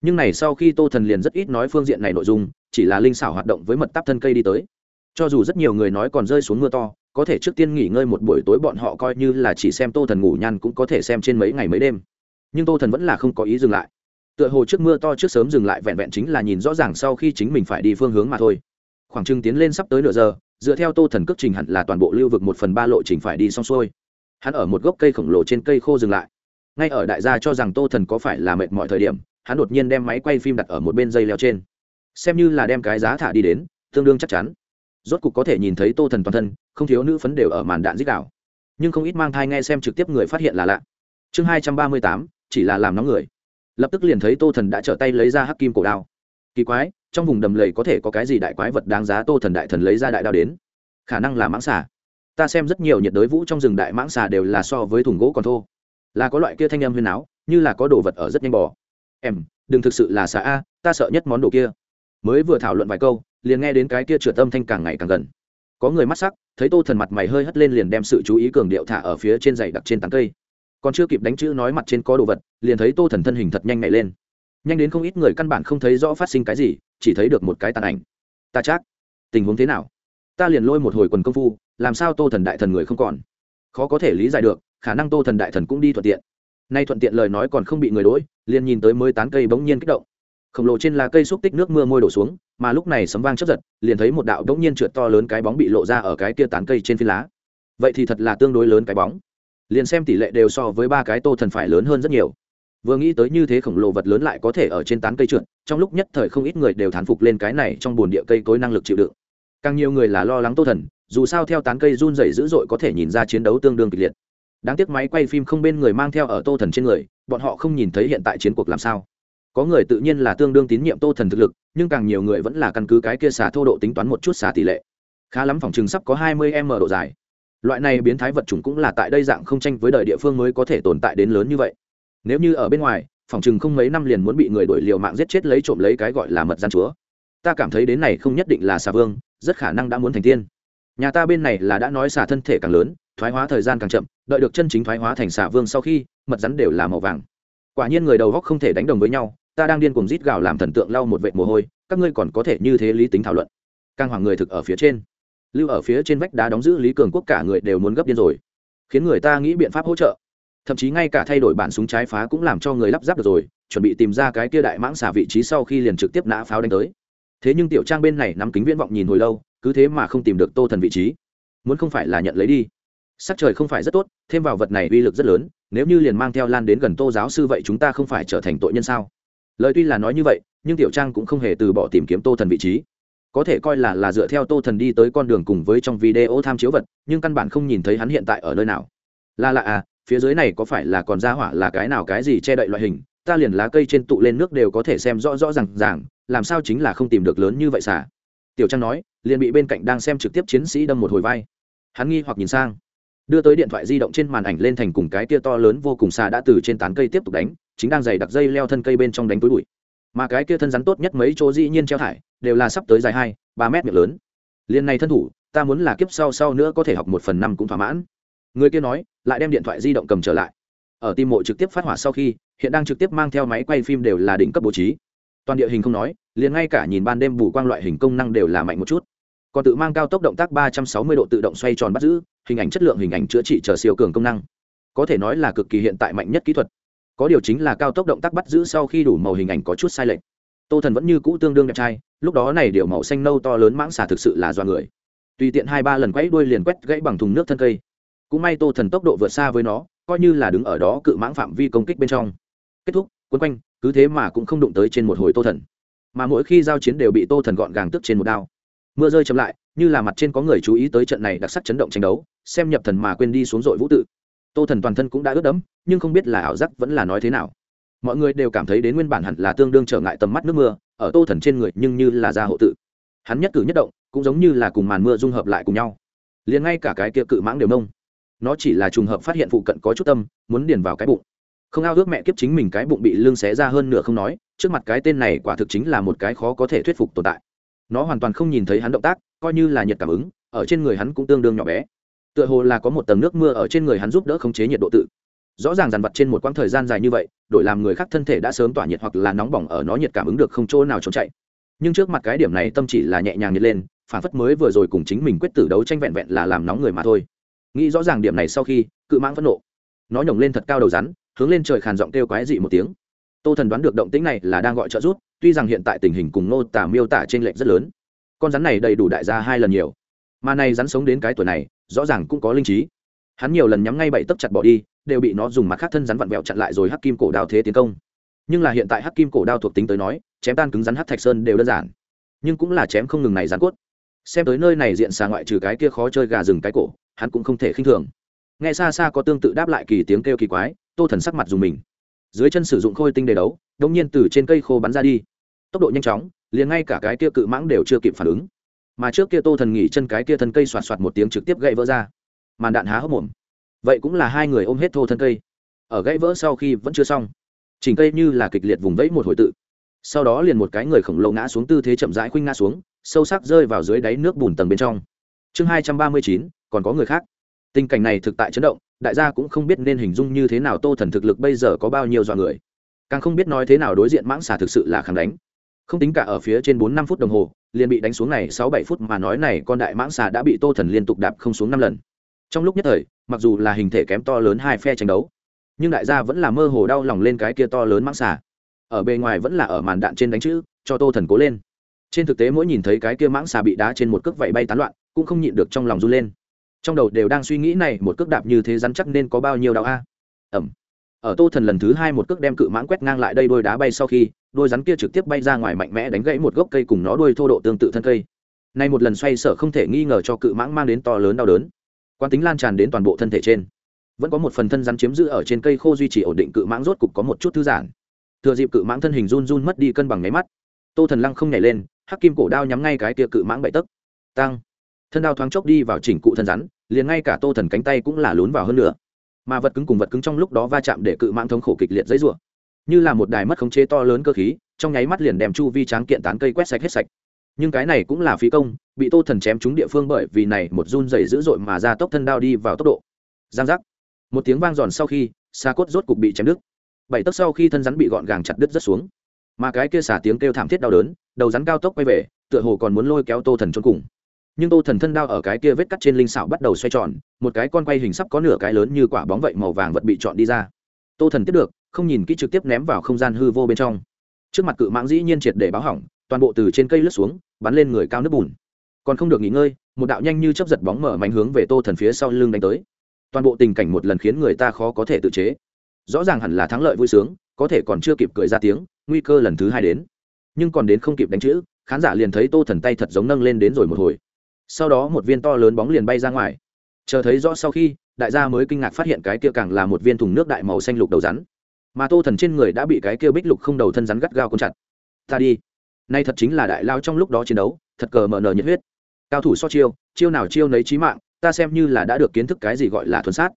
Nhưng này sau khi tô thần liền rất ít nói phương diện này nội dung, chỉ là linh xảo hoạt động với mật tắp thân cây đi tới. Cho dù rất nhiều người nói còn rơi xuống mưa to, có thể trước tiên nghỉ ngơi một buổi tối bọn họ coi như là chỉ xem tô thần ngủ nhăn cũng có thể xem trên mấy ngày mấy đêm nhưng tô thần vẫn là không có ý dừng lại. Tựa hồ trước mưa to trước sớm dừng lại vẹn vẹn chính là nhìn rõ ràng sau khi chính mình phải đi phương hướng mà thôi. Khoảng trừng tiến lên sắp tới nửa giờ, dựa theo tô thần cước trình hẳn là toàn bộ lưu vực một phần ba lộ trình phải đi xong xuôi. Hắn ở một gốc cây khổng lồ trên cây khô dừng lại. Ngay ở đại gia cho rằng tô thần có phải là mệt mọi thời điểm, hắn đột nhiên đem máy quay phim đặt ở một bên dây leo trên. Xem như là đem cái giá thả đi đến, tương đương chắc chắn. Rốt cục có thể nhìn thấy tô thần toàn thân, không thiếu nữ phấn đều ở màn đạn dích đạo. Nhưng không ít mang thai nghe xem trực tiếp người phát hiện là lạ. Chương hai trăm ba mươi tám chỉ là làm nóng người. Lập tức liền thấy tô thần đã trở tay lấy ra hắc kim cổ đao. Kỳ quái, trong vùng đầm lầy có thể có cái gì đại quái vật đáng giá tô thần đại thần lấy ra đại đao đến? Khả năng là mãng xà. Ta xem rất nhiều nhiệt đới vũ trong rừng đại mãng xà đều là so với thùng gỗ còn thô. Là có loại kia thanh âm huyền áo, như là có đồ vật ở rất nhanh bò. Em, đừng thực sự là xà a, ta sợ nhất món đồ kia. Mới vừa thảo luận vài câu, liền nghe đến cái kia trượt tâm thanh càng ngày càng gần. Có người mắt sắc, thấy tô thần mặt mày hơi hất lên liền đem sự chú ý cường điệu thả ở phía trên dày đặc trên tán cây còn chưa kịp đánh chữ nói mặt trên có đồ vật, liền thấy tô thần thân hình thật nhanh nhảy lên. Nhanh đến không ít người căn bản không thấy rõ phát sinh cái gì, chỉ thấy được một cái tàn ảnh. Ta chắc, tình huống thế nào? Ta liền lôi một hồi quần công phu, làm sao tô thần đại thần người không còn? Khó có thể lý giải được, khả năng tô thần đại thần cũng đi thuận tiện. Nay thuận tiện lời nói còn không bị người đ ố i liền nhìn tới mới tán cây bỗng nhiên kích động. Khổng lồ trên là cây xúc tích nước mưa môi đổ xuống, mà lúc này sấm vang chấp giật, liền thấy một đạo bỗng nhiên trượt to lớn cái bóng bị lộ ra ở cái kia tán cây trên phi lá. Vậy thì thật là tương đối lớn cái bóng liền xem tỷ lệ đều so với ba cái tô thần phải lớn hơn rất nhiều. Vừa nghĩ tới như thế khổng lồ vật lớn lại có thể ở trên tán cây trượt, trong lúc nhất thời không ít người đều thán phục lên cái này trong bồn địa cây cối năng lực chịu đựng. Càng nhiều người là lo lắng tô thần, dù sao theo tán cây run rẩy dữ dội có thể nhìn ra chiến đấu tương đương kịch liệt. Đáng tiếc máy quay phim không bên người mang theo ở tô thần trên người, bọn họ không nhìn thấy hiện tại chiến cuộc làm sao. Có người tự nhiên là tương đương tín nhiệm tô thần thực lực, nhưng càng nhiều người vẫn là căn cứ cái kia xả thô độ tính toán một chút xả tỷ lệ. Khá lắm phòng chừng sắp có hai mươi m độ dài loại này biến thái vật chủng cũng là tại đây dạng không tranh với đời địa phương mới có thể tồn tại đến lớn như vậy. Nếu như ở bên ngoài, phòng chừng không mấy năm liền muốn bị người đổi liều mạng giết chết lấy trộm lấy cái gọi là mật gian chúa. Ta cảm thấy đến này không nhất định là xà vương, rất khả năng đã muốn thành tiên. Nhà ta bên này là đã nói xà thân thể càng lớn, thoái hóa thời gian càng chậm, đợi được chân chính thoái hóa thành xà vương sau khi, mật rắn đều là màu vàng. Quả nhiên người đầu góc không thể đánh đồng với nhau, ta đang điên cùng rít gào làm thần tượng lau một vệt mồ hôi, các ngươi còn có thể như thế lý tính thảo luận. Càng hoàng người thực ở phía trên lưu ở phía trên vách đá đóng giữ lý cường quốc cả người đều muốn gấp điên rồi. Khiến người ta nghĩ biện pháp hỗ trợ. Thậm chí ngay cả thay đổi bản súng trái phá cũng làm cho người lắp ráp được rồi, chuẩn bị tìm ra cái kia đại mãng xà vị trí sau khi liền trực tiếp nã pháo đánh tới. Thế nhưng tiểu trang bên này nắm kính viễn vọng nhìn hồi lâu, cứ thế mà không tìm được tô thần vị trí. Muốn không phải là nhận lấy đi. Sắc trời không phải rất tốt, thêm vào vật này uy lực rất lớn, nếu như liền mang theo lan đến gần tô giáo sư vậy chúng ta không phải trở thành tội nhân sao? Lời tuy là nói như vậy, nhưng tiểu trang cũng không hề từ bỏ tìm kiếm tô thần vị trí có thể coi là là dựa theo tô thần đi tới con đường cùng với trong video tham chiếu vật, nhưng căn bản không nhìn thấy hắn hiện tại ở nơi nào. Là lạ à phía dưới này có phải là còn ra hỏa là cái nào cái gì che đậy loại hình, ta liền lá cây trên tụ lên nước đều có thể xem rõ rõ r à n g ràng, làm sao chính là không tìm được lớn như vậy xả? Tiểu trang nói, liền bị bên cạnh đang xem trực tiếp chiến sĩ đâm một hồi vai. Hắn nghi hoặc nhìn sang, đưa tới điện thoại di động trên màn ảnh lên thành cùng cái tia to lớn vô cùng xa đã từ trên tán cây tiếp tục đánh, chính đang dày đặc dây leo thân cây bên trong đánh túi bụi mà cái kia thân rắn tốt nhất mấy chỗ dĩ nhiên treo thải, đều là sắp tới dài hai, ba mét miệng lớn. Liền này thân thủ, ta muốn là kiếp sau sau nữa có thể học một phần năm cũng thỏa mãn. Người kia nói, lại đem điện thoại di động cầm trở lại. Ở tim mộ trực tiếp phát hỏa sau khi, hiện đang trực tiếp mang theo máy quay phim đều là đỉnh cấp bố trí. Toàn địa hình không nói, liền ngay cả nhìn ban đêm bù quang loại hình công năng đều là mạnh một chút. Còn tự mang cao tốc động tác 360 độ tự động xoay tròn bắt giữ, hình ảnh chất lượng hình ảnh chữa trị chờ siêu cường công năng. Có thể nói là cực kỳ hiện tại mạnh nhất kỹ thuật có điều chính là cao tốc động tác bắt giữ sau khi đủ màu hình ảnh có chút sai lệch. Tô thần vẫn như cũ tương đương đẹp trai, lúc đó này điều màu xanh nâu to lớn mãng xà thực sự là do người. Tùy tiện hai ba lần quấy đuôi liền quét gãy bằng thùng nước thân cây. Cũng may tô thần tốc độ vượt xa với nó, coi như là đứng ở đó cự mãng phạm vi công kích bên trong. Kết thúc quấn quanh, cứ thế mà cũng không đụng tới trên một hồi tô thần. Mà mỗi khi giao chiến đều bị tô thần gọn gàng tức trên một đao. Mưa rơi chậm lại, như là mặt trên có người chú ý tới trận này đặc sắc chấn động tranh đấu, xem nhập thần mà quên đi xuống dội vũ tự tô thần toàn thân cũng đã ướt đẫm, nhưng không biết là ảo giác vẫn là nói thế nào. Mọi người đều cảm thấy đến nguyên bản hẳn là tương đương trở ngại tầm mắt nước mưa, ở tô thần trên người nhưng như là ra hộ tự. Hắn nhất cử nhất động, cũng giống như là cùng màn mưa dung hợp lại cùng nhau. Liền ngay cả cái kia cự mãng đều nông. nó chỉ là trùng hợp phát hiện phụ cận có chút tâm, muốn điền vào cái bụng. Không ao ước mẹ kiếp chính mình cái bụng bị lương xé ra hơn nửa không nói, trước mặt cái tên này quả thực chính là một cái khó có thể thuyết phục tồn tại. Nó hoàn toàn không nhìn thấy hắn động tác, coi như là nhiệt cảm ứng, ở trên người hắn cũng tương đương nhỏ bé tựa hồ là có một tầng nước mưa ở trên người hắn giúp đỡ khống chế nhiệt độ tự. Rõ ràng dàn vật trên một quãng thời gian dài như vậy, đổi làm người khác thân thể đã sớm tỏa nhiệt hoặc là nóng bỏng ở nó nhiệt cảm ứng được không chỗ nào trốn chạy. Nhưng trước mặt cái điểm này tâm chỉ là nhẹ nhàng nhiệt lên, phản phất mới vừa rồi cùng chính mình quyết tử đấu tranh vẹn vẹn là làm nóng người mà thôi. Nghĩ rõ ràng điểm này sau khi, cự mãng phẫn nộ. Nó nhổng lên thật cao đầu rắn, hướng lên trời khàn giọng kêu quái dị một tiếng. Tô thần đoán được động tĩnh này là đang gọi trợ rút tuy rằng hiện tại tình hình cùng nô tả miêu tả trên lệch rất lớn. Con rắn này đầy đủ đại gia hai lần nhiều mà này rắn sống đến cái tuổi này, rõ ràng cũng có linh trí. Hắn nhiều lần nhắm ngay bậy tấp chặt bỏ đi, đều bị nó dùng mặt khác thân rắn vặn vẹo chặn lại rồi hắc kim cổ đao thế tiến công. Nhưng là hiện tại hắc kim cổ đao thuộc tính tới nói, chém tan cứng rắn hắc thạch sơn đều đơn giản. Nhưng cũng là chém không ngừng này rắn cốt. Xem tới nơi này diện xà ngoại trừ cái kia khó chơi gà rừng cái cổ, hắn cũng không thể khinh thường. Nghe xa xa có tương tự đáp lại kỳ tiếng kêu kỳ quái, tô thần sắc mặt dùng mình. Dưới chân sử dụng khôi tinh đề đấu đông nhiên từ trên cây khô bắn ra đi. Tốc độ nhanh chóng, liền ngay cả cái kia cự mãng đều chưa kịp phản ứng mà trước kia tô thần nghỉ chân cái kia thân cây xoạt xoạt một tiếng trực tiếp gãy vỡ ra. Màn đạn há hốc mồm. Vậy cũng là hai người ôm hết thô thân cây. Ở gãy vỡ sau khi vẫn chưa xong, chỉnh cây như là kịch liệt vùng vẫy một hồi tự. Sau đó liền một cái người khổng lồ ngã xuống tư thế chậm rãi khuynh ngã xuống, sâu sắc rơi vào dưới đáy nước bùn tầng bên trong. Chương hai trăm ba mươi chín, còn có người khác. Tình cảnh này thực tại chấn động, đại gia cũng không biết nên hình dung như thế nào tô thần thực lực bây giờ có bao nhiêu dọa người. Càng không biết nói thế nào đối diện mãng xà thực sự là kháng đánh. Không tính cả ở phía trên bốn năm phút đồng hồ liền bị đánh xuống này sáu bảy phút mà nói này con đại mãng xà đã bị tô thần liên tục đạp không xuống năm lần. Trong lúc nhất thời, mặc dù là hình thể kém to lớn hai phe tranh đấu, nhưng đại gia vẫn là mơ hồ đau lòng lên cái kia to lớn mãng xà. Ở bề ngoài vẫn là ở màn đạn trên đánh chữ, cho tô thần cố lên. Trên thực tế mỗi nhìn thấy cái kia mãng xà bị đá trên một cước vậy bay tán loạn, cũng không nhịn được trong lòng run lên. Trong đầu đều đang suy nghĩ này một cước đạp như thế rắn chắc nên có bao nhiêu đau a. Ẩm. Ở tô thần lần thứ hai một cước đem cự mãng quét ngang lại đây đôi đá bay sau khi đôi rắn kia trực tiếp bay ra ngoài mạnh mẽ đánh gãy một gốc cây cùng nó đuôi thô độ tương tự thân cây. Nay một lần xoay sở không thể nghi ngờ cho cự mãng mang đến to lớn đau đớn. Quan tính lan tràn đến toàn bộ thân thể trên. Vẫn có một phần thân rắn chiếm giữ ở trên cây khô duy trì ổn định cự mãng rốt cục có một chút thư giãn. Thừa dịp cự mãng thân hình run run mất đi cân bằng nháy mắt, tô thần lăng không nhảy lên, hắc kim cổ đao nhắm ngay cái tia cự mãng bậy tấc. Tăng thân đao thoáng chốc đi vào chỉnh cụ thân rắn, liền ngay cả tô thần cánh tay cũng là lún vào hơn nữa mà vật cứng cùng vật cứng trong lúc đó va chạm để cự mãng thống khổ kịch liệt dãy rủa như là một đài mất khống chế to lớn cơ khí, trong nháy mắt liền đem chu vi tráng kiện tán cây quét sạch hết sạch. Nhưng cái này cũng là phí công, bị tô thần chém trúng địa phương bởi vì này một run dày dữ dội mà ra tốc thân đao đi vào tốc độ. Giang giác. Một tiếng vang giòn sau khi xa cốt rốt cục bị chém đứt. Bảy tấc sau khi thân rắn bị gọn gàng chặt đứt rất xuống. Mà cái kia xả tiếng kêu thảm thiết đau đớn, đầu rắn cao tốc quay về, tựa hồ còn muốn lôi kéo tô thần trốn cùng. Nhưng tô thần thân đao ở cái kia vết cắt trên linh xảo bắt đầu xoay tròn, một cái con quay hình sắp có nửa cái lớn như quả bóng vậy màu vàng vật bị chọn đi ra. Tô thần tiếp được không nhìn kỹ trực tiếp ném vào không gian hư vô bên trong. Trước mặt cự mãng dĩ nhiên triệt để báo hỏng, toàn bộ từ trên cây lướt xuống, bắn lên người cao nước bùn. Còn không được nghỉ ngơi, một đạo nhanh như chấp giật bóng mở mánh hướng về tô thần phía sau lưng đánh tới. Toàn bộ tình cảnh một lần khiến người ta khó có thể tự chế. Rõ ràng hẳn là thắng lợi vui sướng, có thể còn chưa kịp cười ra tiếng, nguy cơ lần thứ hai đến. Nhưng còn đến không kịp đánh chữ, khán giả liền thấy tô thần tay thật giống nâng lên đến rồi một hồi. Sau đó một viên to lớn bóng liền bay ra ngoài. Chờ thấy rõ sau khi, đại gia mới kinh ngạc phát hiện cái kia càng là một viên thùng nước đại màu xanh lục đầu rắn mà tô thần trên người đã bị cái kia bích lục không đầu thân rắn gắt gao con chặt. Ta đi. Nay thật chính là đại lao trong lúc đó chiến đấu, thật cờ mở nở nhiệt huyết. Cao thủ so chiêu chiêu nào chiêu nấy trí mạng, ta xem như là đã được kiến thức cái gì gọi là thuần sát.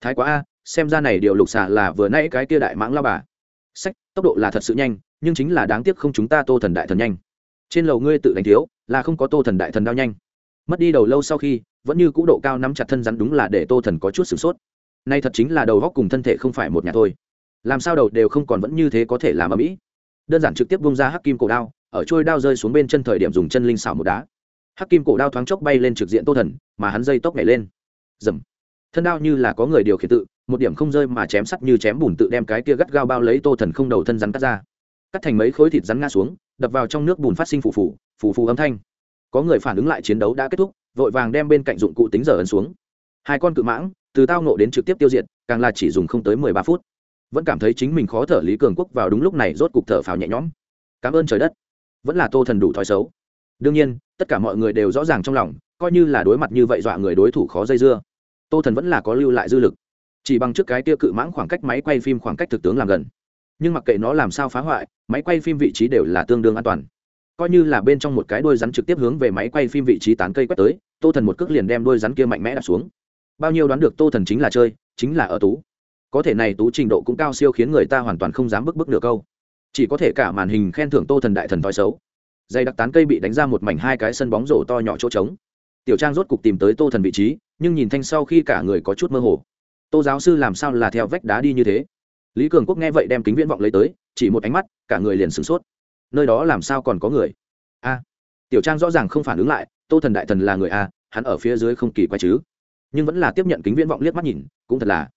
Thái quá a, xem ra này điều lục xà là vừa nãy cái kia đại mãng lao bà. Sách, tốc độ là thật sự nhanh, nhưng chính là đáng tiếc không chúng ta tô thần đại thần nhanh. Trên lầu ngươi tự đánh thiếu, là không có tô thần đại thần đao nhanh. Mất đi đầu lâu sau khi, vẫn như cũ độ cao nắm chặt thân rắn đúng là để tô thần có chút sửng sốt. Nay thật chính là đầu góc cùng thân thể không phải một nhà thôi làm sao đầu đều không còn vẫn như thế có thể làm ở mỹ đơn giản trực tiếp bung ra hắc kim cổ đao ở trôi đao rơi xuống bên chân thời điểm dùng chân linh xảo một đá hắc kim cổ đao thoáng chốc bay lên trực diện tô thần mà hắn dây tốc nhảy lên dầm thân đao như là có người điều khiển tự một điểm không rơi mà chém sắt như chém bùn tự đem cái kia gắt gao bao lấy tô thần không đầu thân rắn cắt ra cắt thành mấy khối thịt rắn ngã xuống đập vào trong nước bùn phát sinh phù phù phù phù âm thanh có người phản ứng lại chiến đấu đã kết thúc vội vàng đem bên cạnh dụng cụ tính giờ ấn xuống hai con cự mãng từ tao nộ đến trực tiếp tiêu diệt càng là chỉ dùng không tới mười ba phút vẫn cảm thấy chính mình khó thở lý cường quốc vào đúng lúc này rốt cục thở phào nhẹ nhõm. Cảm ơn trời đất. Vẫn là tô thần đủ thói xấu. Đương nhiên, tất cả mọi người đều rõ ràng trong lòng, coi như là đối mặt như vậy dọa người đối thủ khó dây dưa. Tô thần vẫn là có lưu lại dư lực. Chỉ bằng trước cái tia cự mãng khoảng cách máy quay phim khoảng cách thực tướng làm gần. Nhưng mặc kệ nó làm sao phá hoại, máy quay phim vị trí đều là tương đương an toàn. Coi như là bên trong một cái đôi rắn trực tiếp hướng về máy quay phim vị trí tán cây quét tới, tô thần một cước liền đem đôi rắn kia mạnh mẽ đặt xuống. Bao nhiêu đoán được tô thần chính là chơi, chính là ở tú có thể này tú trình độ cũng cao siêu khiến người ta hoàn toàn không dám bức bức nửa câu. Chỉ có thể cả màn hình khen thưởng tô thần đại thần thói xấu. Dây đặc tán cây bị đánh ra một mảnh hai cái sân bóng rổ to nhỏ chỗ trống. Tiểu trang rốt cục tìm tới tô thần vị trí, nhưng nhìn thanh sau khi cả người có chút mơ hồ. Tô giáo sư làm sao là theo vách đá đi như thế? Lý cường quốc nghe vậy đem kính viễn vọng lấy tới, chỉ một ánh mắt, cả người liền sửng sốt. Nơi đó làm sao còn có người? A. Tiểu trang rõ ràng không phản ứng lại, tô thần đại thần là người a, hắn ở phía dưới không kỳ quay chứ. Nhưng vẫn là tiếp nhận kính viễn vọng liếc mắt nhìn, cũng thật là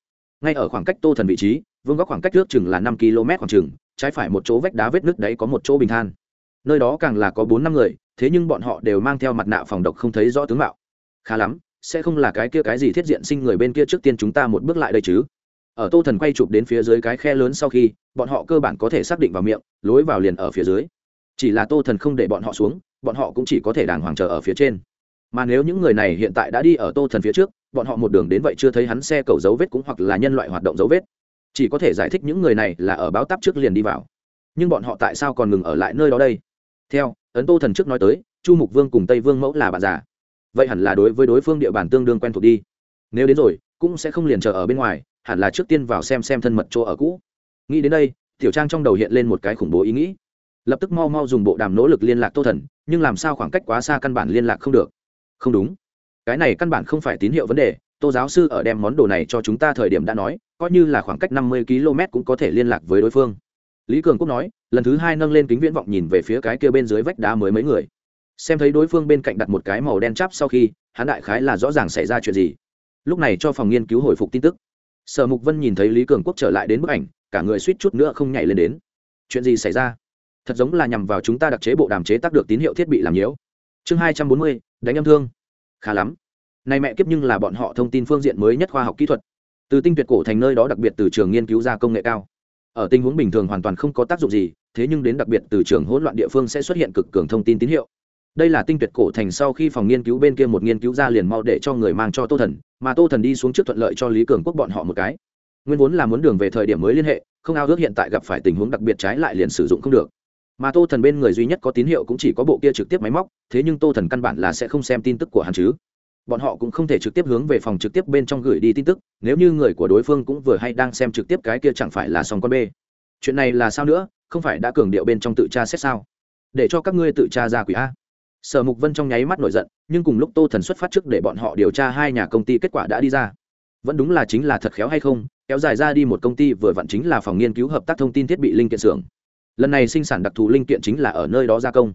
ngay ở khoảng cách tô thần vị trí, vương góc khoảng cách trước chừng là năm km khoảng chừng, trái phải một chỗ vách đá vết nước đấy có một chỗ bình than. Nơi đó càng là có bốn năm người, thế nhưng bọn họ đều mang theo mặt nạ phòng độc không thấy rõ tướng mạo. Khá lắm, sẽ không là cái kia cái gì thiết diện sinh người bên kia trước tiên chúng ta một bước lại đây chứ? Ở tô thần quay chụp đến phía dưới cái khe lớn sau khi, bọn họ cơ bản có thể xác định vào miệng, lối vào liền ở phía dưới. Chỉ là tô thần không để bọn họ xuống, bọn họ cũng chỉ có thể đàng hoàng chờ ở phía trên mà nếu những người này hiện tại đã đi ở tô thần phía trước, bọn họ một đường đến vậy chưa thấy hắn xe cầu dấu vết cũng hoặc là nhân loại hoạt động dấu vết. Chỉ có thể giải thích những người này là ở báo táp trước liền đi vào. Nhưng bọn họ tại sao còn ngừng ở lại nơi đó đây? Theo, ấn tô thần trước nói tới, chu mục vương cùng tây vương mẫu là bạn già. Vậy hẳn là đối với đối phương địa bàn tương đương quen thuộc đi. Nếu đến rồi, cũng sẽ không liền chờ ở bên ngoài, hẳn là trước tiên vào xem xem thân mật chỗ ở cũ. Nghĩ đến đây, tiểu trang trong đầu hiện lên một cái khủng bố ý nghĩ. Lập tức mau mau dùng bộ đàm nỗ lực liên lạc tô thần, nhưng làm sao khoảng cách quá xa căn bản liên lạc không được không đúng. Cái này căn bản không phải tín hiệu vấn đề, tô giáo sư ở đem món đồ này cho chúng ta thời điểm đã nói, coi như là khoảng cách năm mươi km cũng có thể liên lạc với đối phương. Lý cường quốc nói, lần thứ hai nâng lên kính viễn vọng nhìn về phía cái kia bên dưới vách đá mới mấy người. Xem thấy đối phương bên cạnh đặt một cái màu đen chắp sau khi, hắn đại khái là rõ ràng xảy ra chuyện gì. Lúc này cho phòng nghiên cứu hồi phục tin tức. Sở mục vân nhìn thấy lý cường quốc trở lại đến bức ảnh, cả người suýt chút nữa không nhảy lên đến. Chuyện gì xảy ra? Thật giống là nhằm vào chúng ta đặc chế bộ đàm chế tác được tín hiệu thiết bị làm nhiễu chương hai trăm bốn mươi, đánh âm thương. Khá lắm. Nay mẹ kiếp nhưng là bọn họ thông tin phương diện mới nhất khoa học kỹ thuật. Từ tinh tuyệt cổ thành nơi đó đặc biệt từ trường nghiên cứu ra công nghệ cao. Ở tình huống bình thường hoàn toàn không có tác dụng gì, thế nhưng đến đặc biệt từ trường hỗn loạn địa phương sẽ xuất hiện cực cường thông tin tín hiệu. Đây là tinh tuyệt cổ thành sau khi phòng nghiên cứu bên kia một nghiên cứu ra liền mau để cho người mang cho tô thần, mà tô thần đi xuống trước thuận lợi cho lý cường quốc bọn họ một cái. Nguyên vốn là muốn đường về thời điểm mới liên hệ, không ao ước hiện tại gặp phải tình huống đặc biệt trái lại liền sử dụng không được mà tô thần bên người duy nhất có tín hiệu cũng chỉ có bộ kia trực tiếp máy móc, thế nhưng tô thần căn bản là sẽ không xem tin tức của hắn chứ. Bọn họ cũng không thể trực tiếp hướng về phòng trực tiếp bên trong gửi đi tin tức, nếu như người của đối phương cũng vừa hay đang xem trực tiếp cái kia chẳng phải là xong con bê chuyện này là sao nữa, không phải đã cường điệu bên trong tự tra xét sao? Để cho các ngươi tự tra ra quỷ a. Sở mục vân trong nháy mắt nổi giận, nhưng cùng lúc tô thần xuất phát trước để bọn họ điều tra hai nhà công ty kết quả đã đi ra. Vẫn đúng là chính là thật khéo hay không, kéo dài ra đi một công ty vừa vặn chính là phòng nghiên cứu hợp tác thông tin thiết bị linh kiện xưởng lần này sinh sản đặc thù linh kiện chính là ở nơi đó gia công.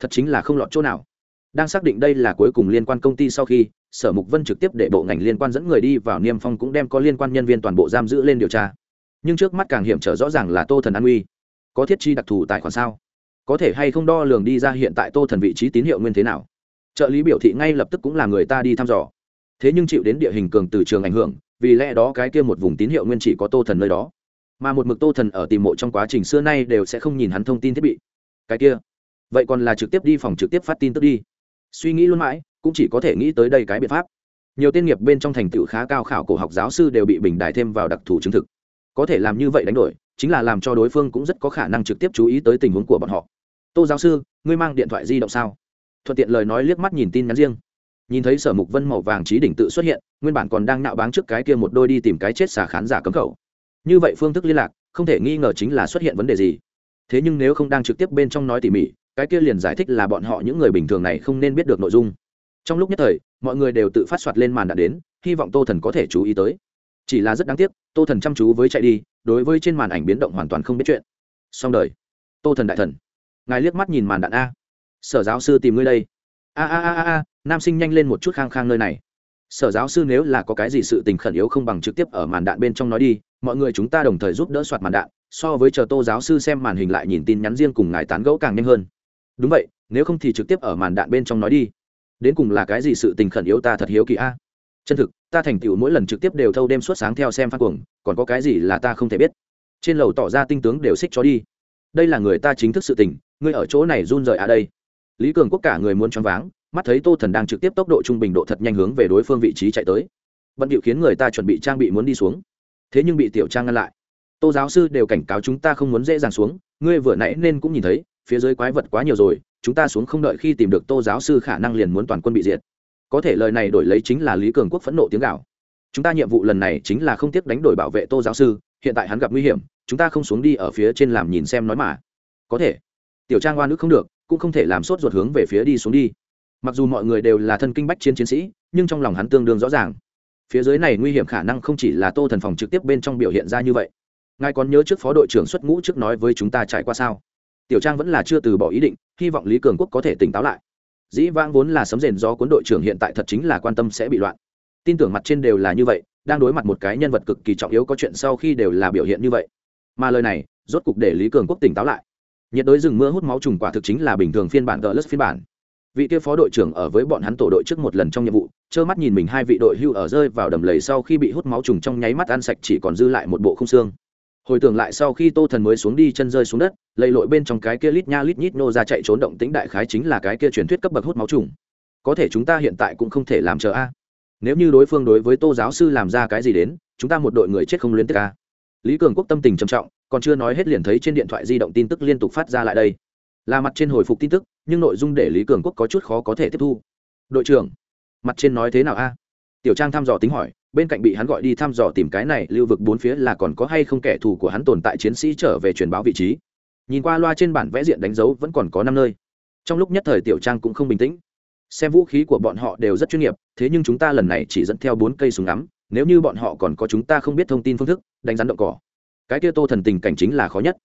Thật chính là không lọt chỗ nào. Đang xác định đây là cuối cùng liên quan công ty sau khi, sở mục vân trực tiếp để bộ ngành liên quan dẫn người đi vào niêm phong cũng đem có liên quan nhân viên toàn bộ giam giữ lên điều tra. Nhưng trước mắt càng hiểm trở rõ ràng là tô thần an uy. Có thiết chi đặc thù tài khoản sao? Có thể hay không đo lường đi ra hiện tại tô thần vị trí tín hiệu nguyên thế nào? Trợ lý biểu thị ngay lập tức cũng là người ta đi thăm dò. Thế nhưng chịu đến địa hình cường từ trường ảnh hưởng, vì lẽ đó cái kia một vùng tín hiệu nguyên chỉ có tô thần nơi đó mà một mực tô thần ở tìm mộ trong quá trình xưa nay đều sẽ không nhìn hắn thông tin thiết bị. Cái kia, vậy còn là trực tiếp đi phòng trực tiếp phát tin tức đi. Suy nghĩ luôn mãi, cũng chỉ có thể nghĩ tới đây cái biện pháp. Nhiều tiên nghiệp bên trong thành tựu khá cao khảo cổ học giáo sư đều bị bình đài thêm vào đặc thù chứng thực. Có thể làm như vậy đánh đổi, chính là làm cho đối phương cũng rất có khả năng trực tiếp chú ý tới tình huống của bọn họ. Tô giáo sư, ngươi mang điện thoại di động sao? Thuận tiện lời nói liếc mắt nhìn tin nhắn riêng. Nhìn thấy sở mục vân màu vàng trí đỉnh tự xuất hiện, nguyên bản còn đang nạo báng trước cái kia một đôi đi tìm cái chết xả khán giả cấm khẩu như vậy phương thức liên lạc, không thể nghi ngờ chính là xuất hiện vấn đề gì. Thế nhưng nếu không đang trực tiếp bên trong nói tỉ mỉ, cái kia liền giải thích là bọn họ những người bình thường này không nên biết được nội dung. Trong lúc nhất thời, mọi người đều tự phát soạt lên màn đã đến, hy vọng tô thần có thể chú ý tới. Chỉ là rất đáng tiếc, tô thần chăm chú với chạy đi, đối với trên màn ảnh biến động hoàn toàn không biết chuyện. Xong đời. Tô thần đại thần. Ngài liếc mắt nhìn màn đạn a. Sở giáo sư tìm ngươi đây. A a a a, nam sinh nhanh lên một chút khang khang nơi này. Sở giáo sư nếu là có cái gì sự tình khẩn yếu không bằng trực tiếp ở màn đạn bên trong nói đi mọi người chúng ta đồng thời giúp đỡ soạt màn đạn, so với chờ tô giáo sư xem màn hình lại nhìn tin nhắn riêng cùng ngài tán gẫu càng nhanh hơn. Đúng vậy, nếu không thì trực tiếp ở màn đạn bên trong nói đi. Đến cùng là cái gì sự tình khẩn yếu ta thật hiếu kỳ a. Chân thực, ta thành tựu mỗi lần trực tiếp đều thâu đêm suốt sáng theo xem phát cuồng, còn có cái gì là ta không thể biết. Trên lầu tỏ ra tinh tướng đều xích cho đi. Đây là người ta chính thức sự tình, ngươi ở chỗ này run rời à đây. Lý cường quốc cả người muốn choáng váng, mắt thấy tô thần đang trực tiếp tốc độ trung bình độ thật nhanh hướng về đối phương vị trí chạy tới. Bận điệu khiến người ta chuẩn bị trang bị muốn đi xuống thế nhưng bị tiểu trang ngăn lại. Tô giáo sư đều cảnh cáo chúng ta không muốn dễ dàng xuống, ngươi vừa nãy nên cũng nhìn thấy, phía dưới quái vật quá nhiều rồi, chúng ta xuống không đợi khi tìm được tô giáo sư khả năng liền muốn toàn quân bị diệt. Có thể lời này đổi lấy chính là lý cường quốc phẫn nộ tiếng gạo chúng ta nhiệm vụ lần này chính là không tiếc đánh đổi bảo vệ tô giáo sư, hiện tại hắn gặp nguy hiểm, chúng ta không xuống đi ở phía trên làm nhìn xem nói mà. Có thể. Tiểu trang oan ức không được, cũng không thể làm sốt ruột hướng về phía đi xuống đi. Mặc dù mọi người đều là thân kinh bách chiến chiến sĩ, nhưng trong lòng hắn tương đương rõ ràng phía dưới này nguy hiểm khả năng không chỉ là tô thần phòng trực tiếp bên trong biểu hiện ra như vậy. Ngài còn nhớ trước phó đội trưởng xuất ngũ trước nói với chúng ta trải qua sao? Tiểu trang vẫn là chưa từ bỏ ý định, hy vọng lý cường quốc có thể tỉnh táo lại. Dĩ vãng vốn là sấm rền do cuốn đội trưởng hiện tại thật chính là quan tâm sẽ bị loạn. Tin tưởng mặt trên đều là như vậy, đang đối mặt một cái nhân vật cực kỳ trọng yếu có chuyện sau khi đều là biểu hiện như vậy. Mà lời này, rốt cục để lý cường quốc tỉnh táo lại. Nhiệt đới rừng mưa hút máu trùng quả thực chính là bình thường phiên bản gỡ lất phiên bản vị kia phó đội trưởng ở với bọn hắn tổ đội trước một lần trong nhiệm vụ, trơ mắt nhìn mình hai vị đội hưu ở rơi vào đầm lầy sau khi bị hút máu trùng trong nháy mắt ăn sạch chỉ còn dư lại một bộ không xương. Hồi tưởng lại sau khi tô thần mới xuống đi chân rơi xuống đất, lầy lội bên trong cái kia lít nha lít nhít nô ra chạy trốn động tĩnh đại khái chính là cái kia truyền thuyết cấp bậc hút máu trùng. Có thể chúng ta hiện tại cũng không thể làm chờ a. À. Nếu như đối phương đối với tô giáo sư làm ra cái gì đến, chúng ta một đội người chết không liên tiếp a. Lý cường quốc tâm tình trầm trọng, còn chưa nói hết liền thấy trên điện thoại di động tin tức liên tục phát ra lại đây là mặt trên hồi phục tin tức, nhưng nội dung để lý cường quốc có chút khó có thể tiếp thu. Đội trưởng, mặt trên nói thế nào a? Tiểu trang thăm dò tính hỏi, bên cạnh bị hắn gọi đi thăm dò tìm cái này, lưu vực bốn phía là còn có hay không kẻ thù của hắn tồn tại chiến sĩ trở về truyền báo vị trí. Nhìn qua loa trên bản vẽ diện đánh dấu vẫn còn có năm nơi. Trong lúc nhất thời tiểu trang cũng không bình tĩnh. Xem vũ khí của bọn họ đều rất chuyên nghiệp, thế nhưng chúng ta lần này chỉ dẫn theo bốn cây súng ngắm, nếu như bọn họ còn có chúng ta không biết thông tin phương thức, đánh rắn động cỏ. Cái kia tô thần tình cảnh chính là khó nhất.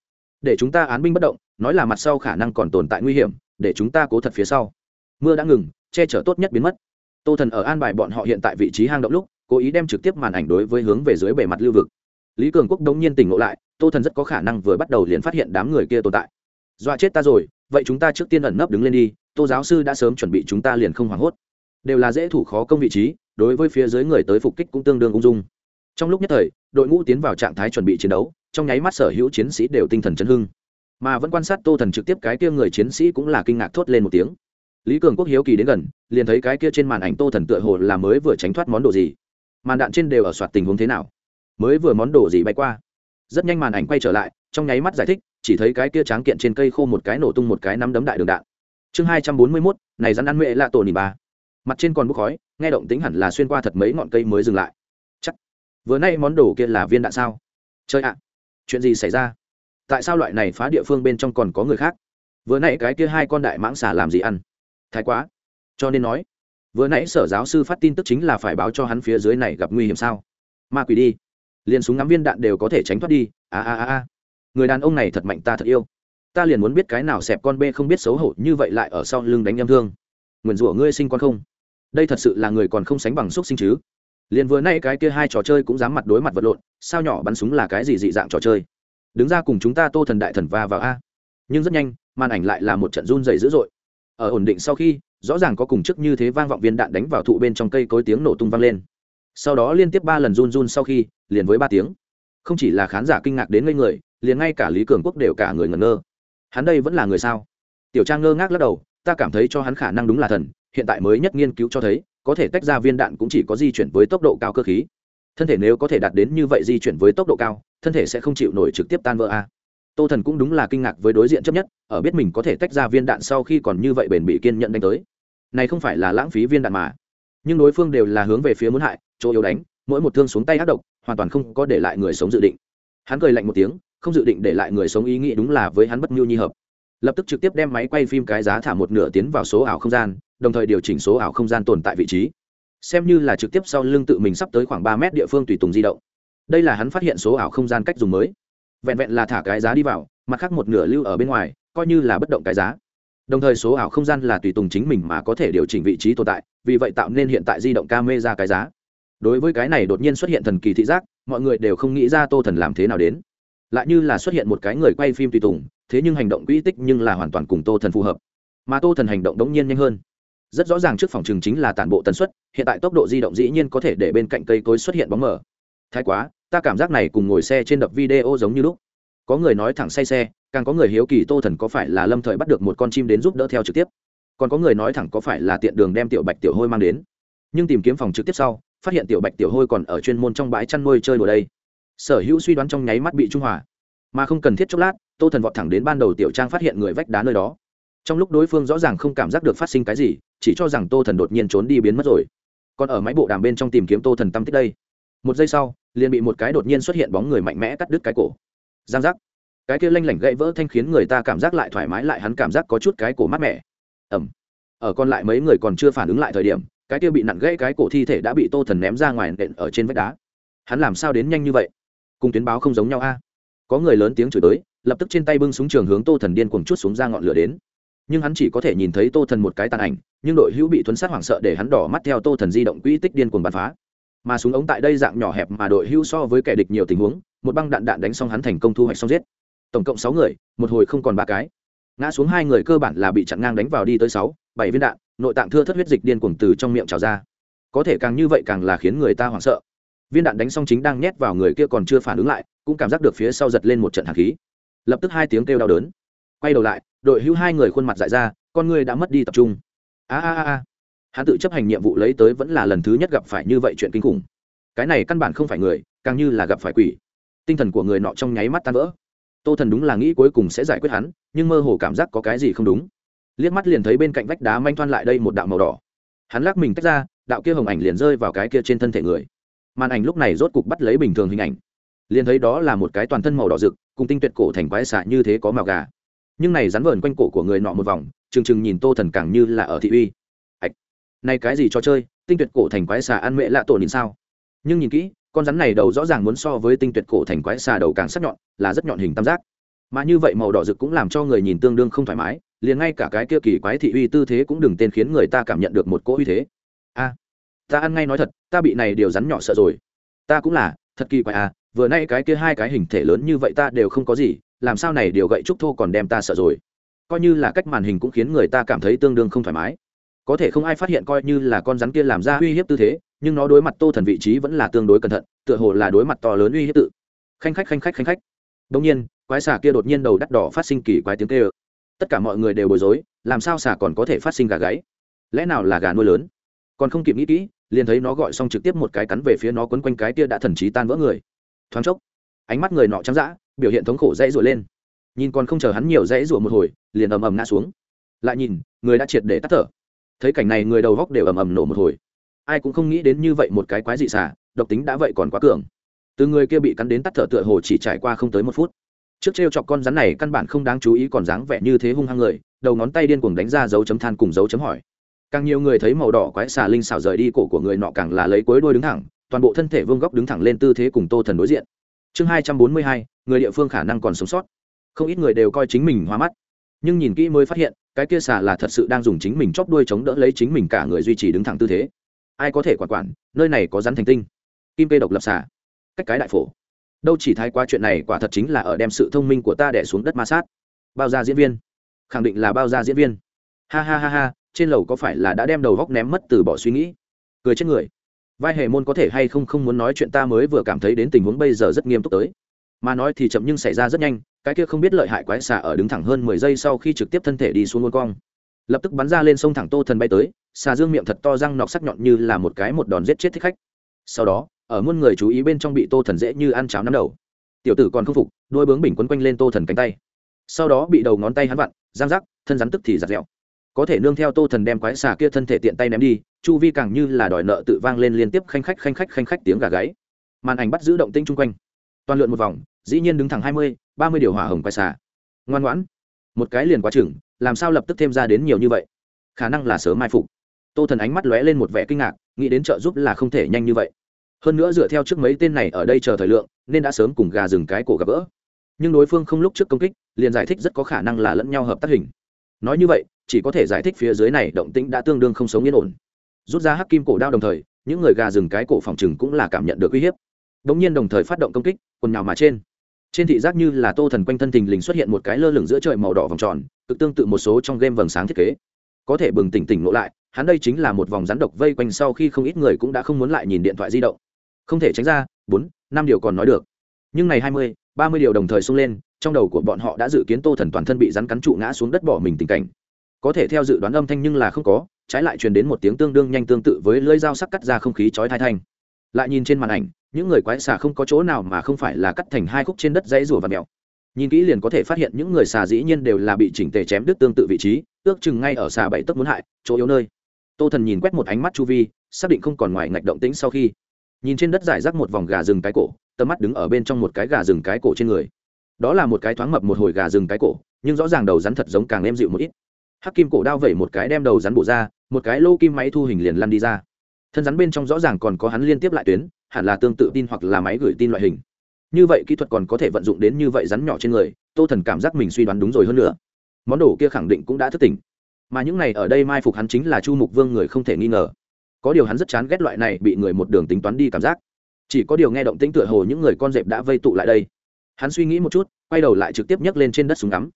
Để chúng ta án binh bất động nói là mặt sau khả năng còn tồn tại nguy hiểm, để chúng ta cố thật phía sau. Mưa đã ngừng, che chở tốt nhất biến mất. Tô thần ở an bài bọn họ hiện tại vị trí hang động lúc, cố ý đem trực tiếp màn ảnh đối với hướng về dưới bề mặt lưu vực. Lý cường quốc đống nhiên tỉnh ngộ lại, tô thần rất có khả năng vừa bắt đầu liền phát hiện đám người kia tồn tại. Dọa chết ta rồi, vậy chúng ta trước tiên ẩn nấp đứng lên đi, tô giáo sư đã sớm chuẩn bị chúng ta liền không hoảng hốt. Đều là dễ thủ khó công vị trí, đối với phía dưới người tới phục kích cũng tương đương ung dung. Trong lúc nhất thời, đội ngũ tiến vào trạng thái chuẩn bị chiến đấu, trong nháy mắt sở hữu chiến sĩ đều tinh thần chấn hưng mà vẫn quan sát tô thần trực tiếp cái kia người chiến sĩ cũng là kinh ngạc thốt lên một tiếng. Lý cường quốc hiếu kỳ đến gần, liền thấy cái kia trên màn ảnh tô thần tựa hồ là mới vừa tránh thoát món đồ gì. Màn đạn trên đều ở soạt tình huống thế nào? Mới vừa món đồ gì bay qua? Rất nhanh màn ảnh quay trở lại, trong nháy mắt giải thích, chỉ thấy cái kia tráng kiện trên cây khô một cái nổ tung một cái nắm đấm đại đường đạn. Chương hai trăm bốn mươi mốt, này rắn ăn mệ lạ tổ nỉ ba mặt trên còn bốc khói, nghe động tính hẳn là xuyên qua thật mấy ngọn cây mới dừng lại. Chắc, vừa nay món đồ kia là viên đạn sao? Chơi ạ, chuyện gì xảy ra? Tại sao loại này phá địa phương bên trong còn có người khác? Vừa nãy cái kia hai con đại mãng xà làm gì ăn? Thái quá. Cho nên nói, vừa nãy sở giáo sư phát tin tức chính là phải báo cho hắn phía dưới này gặp nguy hiểm sao? Ma quỷ đi. Liền súng ngắm viên đạn đều có thể tránh thoát đi. A a a a. Người đàn ông này thật mạnh, ta thật yêu. Ta liền muốn biết cái nào xẹp con bê không biết xấu hổ như vậy lại ở sau lưng đánh em thương. Nguyền rủa ngươi sinh con không? Đây thật sự là người còn không sánh bằng xúc sinh chứ? Liền vừa nay cái kia hai trò chơi cũng dám mặt đối mặt vật lộn, sao nhỏ bắn súng là cái gì dị dạng trò chơi? Đứng ra cùng chúng ta tô thần đại thần va vào a. Nhưng rất nhanh, màn ảnh lại là một trận run dày dữ dội. Ở ổn định sau khi, rõ ràng có cùng chức như thế vang vọng viên đạn đánh vào thụ bên trong cây cối tiếng nổ tung vang lên. Sau đó liên tiếp ba lần run run sau khi, liền với ba tiếng. Không chỉ là khán giả kinh ngạc đến ngây người, liền ngay cả lý cường quốc đều cả người ngẩn ngơ. Hắn đây vẫn là người sao? Tiểu trang ngơ ngác lắc đầu, ta cảm thấy cho hắn khả năng đúng là thần, hiện tại mới nhất nghiên cứu cho thấy, có thể tách ra viên đạn cũng chỉ có di chuyển với tốc độ cao cơ khí thân thể nếu có thể đạt đến như vậy di chuyển với tốc độ cao, thân thể sẽ không chịu nổi trực tiếp tan vỡ a. Tô thần cũng đúng là kinh ngạc với đối diện chấp nhất, ở biết mình có thể tách ra viên đạn sau khi còn như vậy bền bị kiên nhận đánh tới. Này không phải là lãng phí viên đạn mà. Nhưng đối phương đều là hướng về phía muốn hại, chỗ yếu đánh, mỗi một thương xuống tay ác độc, hoàn toàn không có để lại người sống dự định. Hắn cười lạnh một tiếng, không dự định để lại người sống ý nghĩ đúng là với hắn bất mưu nhi hợp. Lập tức trực tiếp đem máy quay phim cái giá thả một nửa tiến vào số ảo không gian, đồng thời điều chỉnh số ảo không gian tồn tại vị trí xem như là trực tiếp sau lưng tự mình sắp tới khoảng ba mét địa phương tùy tùng di động. Đây là hắn phát hiện số ảo không gian cách dùng mới. Vẹn vẹn là thả cái giá đi vào, mặt khác một nửa lưu ở bên ngoài, coi như là bất động cái giá. Đồng thời số ảo không gian là tùy tùng chính mình mà có thể điều chỉnh vị trí tồn tại, vì vậy tạo nên hiện tại di động ca mê ra cái giá. Đối với cái này đột nhiên xuất hiện thần kỳ thị giác, mọi người đều không nghĩ ra tô thần làm thế nào đến. Lại như là xuất hiện một cái người quay phim tùy tùng, thế nhưng hành động quỹ tích nhưng là hoàn toàn cùng tô thần phù hợp. Mà tô thần hành động đống nhiên nhanh hơn rất rõ ràng trước phòng trường chính là tản bộ tần suất, hiện tại tốc độ di động dĩ nhiên có thể để bên cạnh cây cối xuất hiện bóng mờ. Thái quá, ta cảm giác này cùng ngồi xe trên đập video giống như lúc. Có người nói thẳng say xe, càng có người hiếu kỳ tô thần có phải là lâm thời bắt được một con chim đến giúp đỡ theo trực tiếp. Còn có người nói thẳng có phải là tiện đường đem tiểu bạch tiểu hôi mang đến. Nhưng tìm kiếm phòng trực tiếp sau, phát hiện tiểu bạch tiểu hôi còn ở chuyên môn trong bãi chăn nuôi chơi đùa đây. Sở hữu suy đoán trong nháy mắt bị trung hòa. Mà không cần thiết chốc lát, tô thần vọt thẳng đến ban đầu tiểu trang phát hiện người vách đá nơi đó trong lúc đối phương rõ ràng không cảm giác được phát sinh cái gì, chỉ cho rằng tô thần đột nhiên trốn đi biến mất rồi. Còn ở máy bộ đàm bên trong tìm kiếm tô thần tâm tích đây. Một giây sau, liền bị một cái đột nhiên xuất hiện bóng người mạnh mẽ cắt đứt cái cổ. Giang giác. Cái kia lanh lảnh gãy vỡ thanh khiến người ta cảm giác lại thoải mái, lại hắn cảm giác có chút cái cổ mát mẻ. Ẩm ở còn lại mấy người còn chưa phản ứng lại thời điểm, cái kia bị nặn gãy cái cổ thi thể đã bị tô thần ném ra ngoài nện ở trên vách đá. Hắn làm sao đến nhanh như vậy? Cùng tuyến báo không giống nhau a. Có người lớn tiếng chửi tới, lập tức trên tay bưng súng trường hướng tô thần điên cuồng chút xuống ra ngọn lửa đến nhưng hắn chỉ có thể nhìn thấy tô thần một cái tàn ảnh, nhưng đội hữu bị tuấn sát hoảng sợ để hắn đỏ mắt theo tô thần di động quỹ tích điên cuồng bắn phá. Mà súng ống tại đây dạng nhỏ hẹp mà đội hữu so với kẻ địch nhiều tình huống, một băng đạn đạn đánh xong hắn thành công thu hoạch xong giết. Tổng cộng sáu người, một hồi không còn ba cái. Ngã xuống hai người cơ bản là bị chặn ngang đánh vào đi tới sáu, bảy viên đạn, nội tạng thưa thất huyết dịch điên cuồng từ trong miệng trào ra. Có thể càng như vậy càng là khiến người ta hoảng sợ. Viên đạn đánh xong chính đang nhét vào người kia còn chưa phản ứng lại, cũng cảm giác được phía sau giật lên một trận hạt khí. Lập tức hai tiếng kêu đau đớn. Quay đầu lại đội hữu hai người khuôn mặt dại ra, con người đã mất đi tập trung. A a a hắn tự chấp hành nhiệm vụ lấy tới vẫn là lần thứ nhất gặp phải như vậy chuyện kinh khủng. Cái này căn bản không phải người, càng như là gặp phải quỷ. Tinh thần của người nọ trong nháy mắt tan vỡ. Tô thần đúng là nghĩ cuối cùng sẽ giải quyết hắn, nhưng mơ hồ cảm giác có cái gì không đúng. Liếc mắt liền thấy bên cạnh vách đá manh thoan lại đây một đạo màu đỏ. Hắn lắc mình tách ra, đạo kia hồng ảnh liền rơi vào cái kia trên thân thể người. Màn ảnh lúc này rốt cục bắt lấy bình thường hình ảnh. Liền thấy đó là một cái toàn thân màu đỏ rực, cùng tinh tuyệt cổ thành quái xạ như thế có màu gà nhưng này rắn vờn quanh cổ của người nọ một vòng, trừng trừng nhìn tô thần càng như là ở thị uy. Ạch, này cái gì cho chơi, tinh tuyệt cổ thành quái xà ăn mẹ lạ tổ nhìn sao? Nhưng nhìn kỹ, con rắn này đầu rõ ràng muốn so với tinh tuyệt cổ thành quái xà đầu càng sắc nhọn, là rất nhọn hình tam giác. Mà như vậy màu đỏ rực cũng làm cho người nhìn tương đương không thoải mái, liền ngay cả cái kia kỳ quái thị uy tư thế cũng đừng tên khiến người ta cảm nhận được một cỗ uy thế. A, ta ăn ngay nói thật, ta bị này điều rắn nhỏ sợ rồi. Ta cũng là, thật kỳ quái à vừa nay cái kia hai cái hình thể lớn như vậy ta đều không có gì làm sao này điều gậy trúc thô còn đem ta sợ rồi? Coi như là cách màn hình cũng khiến người ta cảm thấy tương đương không thoải mái. Có thể không ai phát hiện coi như là con rắn kia làm ra uy hiếp tư thế, nhưng nó đối mặt tô thần vị trí vẫn là tương đối cẩn thận, tựa hồ là đối mặt to lớn uy hiếp tự. Khanh khách khanh khách khanh khách. Đông nhiên, quái xà kia đột nhiên đầu đắt đỏ phát sinh kỳ quái tiếng kêu. Tất cả mọi người đều bối rối, làm sao xà còn có thể phát sinh gà gáy? Lẽ nào là gà nuôi lớn? Còn không kịp nghĩ kỹ, liền thấy nó gọi xong trực tiếp một cái cắn về phía nó quấn quanh cái kia đã thần trí tan vỡ người. Thoáng chốc, ánh mắt người nọ trắng dã biểu hiện thống khổ dãy rủa lên. Nhìn còn không chờ hắn nhiều dãy rủa một hồi, liền ầm ầm ngã xuống. Lại nhìn, người đã triệt để tắt thở. Thấy cảnh này người đầu góc đều ầm ầm nổ một hồi. Ai cũng không nghĩ đến như vậy một cái quái dị xả độc tính đã vậy còn quá cường. Từ người kia bị cắn đến tắt thở tựa hồ chỉ trải qua không tới một phút. Trước t r e o chọc con rắn này căn bản không đáng chú ý còn dáng vẻ như thế hung hăng người, đầu ngón tay điên cuồng đánh ra dấu chấm than cùng dấu chấm hỏi. Càng nhiều người thấy màu đỏ quái xà linh xảo rời đi cổ của người nọ càng là lấy cuối đôi đứng thẳng, toàn bộ thân thể vương góc đứng thẳng lên tư thế cùng tô thần đối diện. Chương hai trăm bốn mươi hai người địa phương khả năng còn sống sót. Không ít người đều coi chính mình hoa mắt. Nhưng nhìn kỹ mới phát hiện, cái kia xà là thật sự đang dùng chính mình chóp đuôi chống đỡ lấy chính mình cả người duy trì đứng thẳng tư thế. Ai có thể quản quản, nơi này có rắn thành tinh. Kim kê độc lập xà. Cách cái đại phổ. Đâu chỉ thái qua chuyện này quả thật chính là ở đem sự thông minh của ta đẻ xuống đất ma sát. Bao gia diễn viên. Khẳng định là bao gia diễn viên. Ha ha ha ha, trên lầu có phải là đã đem đầu góc ném mất từ bỏ suy nghĩ? Cười chết người. Vai hề môn có thể hay không không muốn nói chuyện ta mới vừa cảm thấy đến tình huống bây giờ rất nghiêm túc tới mà nói thì chậm nhưng xảy ra rất nhanh, cái kia không biết lợi hại quái xà ở đứng thẳng hơn mười giây sau khi trực tiếp thân thể đi xuống ngôn cong. Lập tức bắn ra lên sông thẳng tô thần bay tới, xà dương miệng thật to răng nọc sắc nhọn như là một cái một đòn giết chết thích khách. Sau đó, ở muôn người chú ý bên trong bị tô thần dễ như ăn cháo nắm đầu. Tiểu tử còn không phục, đôi bướng bình quấn quanh lên tô thần cánh tay. Sau đó bị đầu ngón tay hắn vặn, giang rắc thân rắn tức thì giặt dẻo. Có thể nương theo tô thần đem quái xà kia thân thể tiện tay ném đi, chu vi càng như là đòi nợ tự vang lên liên tiếp khanh khách khanh khách khanh khách tiếng gà gáy. Màn ảnh bắt giữ động tinh chung quanh toàn lượn một vòng, dĩ nhiên đứng thẳng hai mươi, ba mươi điều hỏa hồng quay xà. Ngoan ngoãn. Một cái liền quá chừng, làm sao lập tức thêm ra đến nhiều như vậy? Khả năng là sớm mai phục. Tô thần ánh mắt lóe lên một vẻ kinh ngạc, nghĩ đến trợ giúp là không thể nhanh như vậy. Hơn nữa dựa theo trước mấy tên này ở đây chờ thời lượng, nên đã sớm cùng gà rừng cái cổ gặp gỡ. Nhưng đối phương không lúc trước công kích, liền giải thích rất có khả năng là lẫn nhau hợp tác hình. Nói như vậy, chỉ có thể giải thích phía dưới này động tĩnh đã tương đương không sống yên ổn. Rút ra hắc kim cổ đao đồng thời, những người gà rừng cái cổ phòng chừng cũng là cảm nhận được uy hiếp bỗng nhiên đồng thời phát động công kích, quần nhào mà trên. Trên thị giác như là tô thần quanh thân thình lình xuất hiện một cái lơ lửng giữa trời màu đỏ vòng tròn, cực tương tự một số trong game vầng sáng thiết kế. Có thể bừng tỉnh tỉnh lộ lại, hắn đây chính là một vòng rắn độc vây quanh sau khi không ít người cũng đã không muốn lại nhìn điện thoại di động. Không thể tránh ra, bốn, năm điều còn nói được. Nhưng này hai mươi, ba mươi điều đồng thời xông lên, trong đầu của bọn họ đã dự kiến tô thần toàn thân bị rắn cắn trụ ngã xuống đất bỏ mình tình cảnh. Có thể theo dự đoán âm thanh nhưng là không có, trái lại truyền đến một tiếng tương đương nhanh tương tự với lưỡi dao sắc cắt ra không khí chói thai thanh. Lại nhìn trên màn ảnh những người quái xà không có chỗ nào mà không phải là cắt thành hai khúc trên đất dãy rùa và mèo. Nhìn kỹ liền có thể phát hiện những người xà dĩ nhiên đều là bị chỉnh tề chém đứt tương tự vị trí, ước chừng ngay ở xà bảy tấc muốn hại, chỗ yếu nơi. Tô thần nhìn quét một ánh mắt chu vi, xác định không còn ngoài ngạch động tĩnh sau khi, nhìn trên đất giải rác một vòng gà rừng cái cổ, tầm mắt đứng ở bên trong một cái gà rừng cái cổ trên người. Đó là một cái thoáng mập một hồi gà rừng cái cổ, nhưng rõ ràng đầu rắn thật giống càng êm dịu một ít. Hắc kim cổ đao vẩy một cái đem đầu rắn bổ ra, một cái lô kim máy thu hình liền lăn đi ra. Thân rắn bên trong rõ ràng còn có hắn liên tiếp lại tuyến hẳn là tương tự tin hoặc là máy gửi tin loại hình. Như vậy kỹ thuật còn có thể vận dụng đến như vậy rắn nhỏ trên người, tô thần cảm giác mình suy đoán đúng rồi hơn nữa. Món đồ kia khẳng định cũng đã thức tỉnh. Mà những này ở đây mai phục hắn chính là chu mục vương người không thể nghi ngờ. Có điều hắn rất chán ghét loại này bị người một đường tính toán đi cảm giác. Chỉ có điều nghe động tĩnh tựa hồ những người con dẹp đã vây tụ lại đây. Hắn suy nghĩ một chút, quay đầu lại trực tiếp nhấc lên trên đất súng ngắm.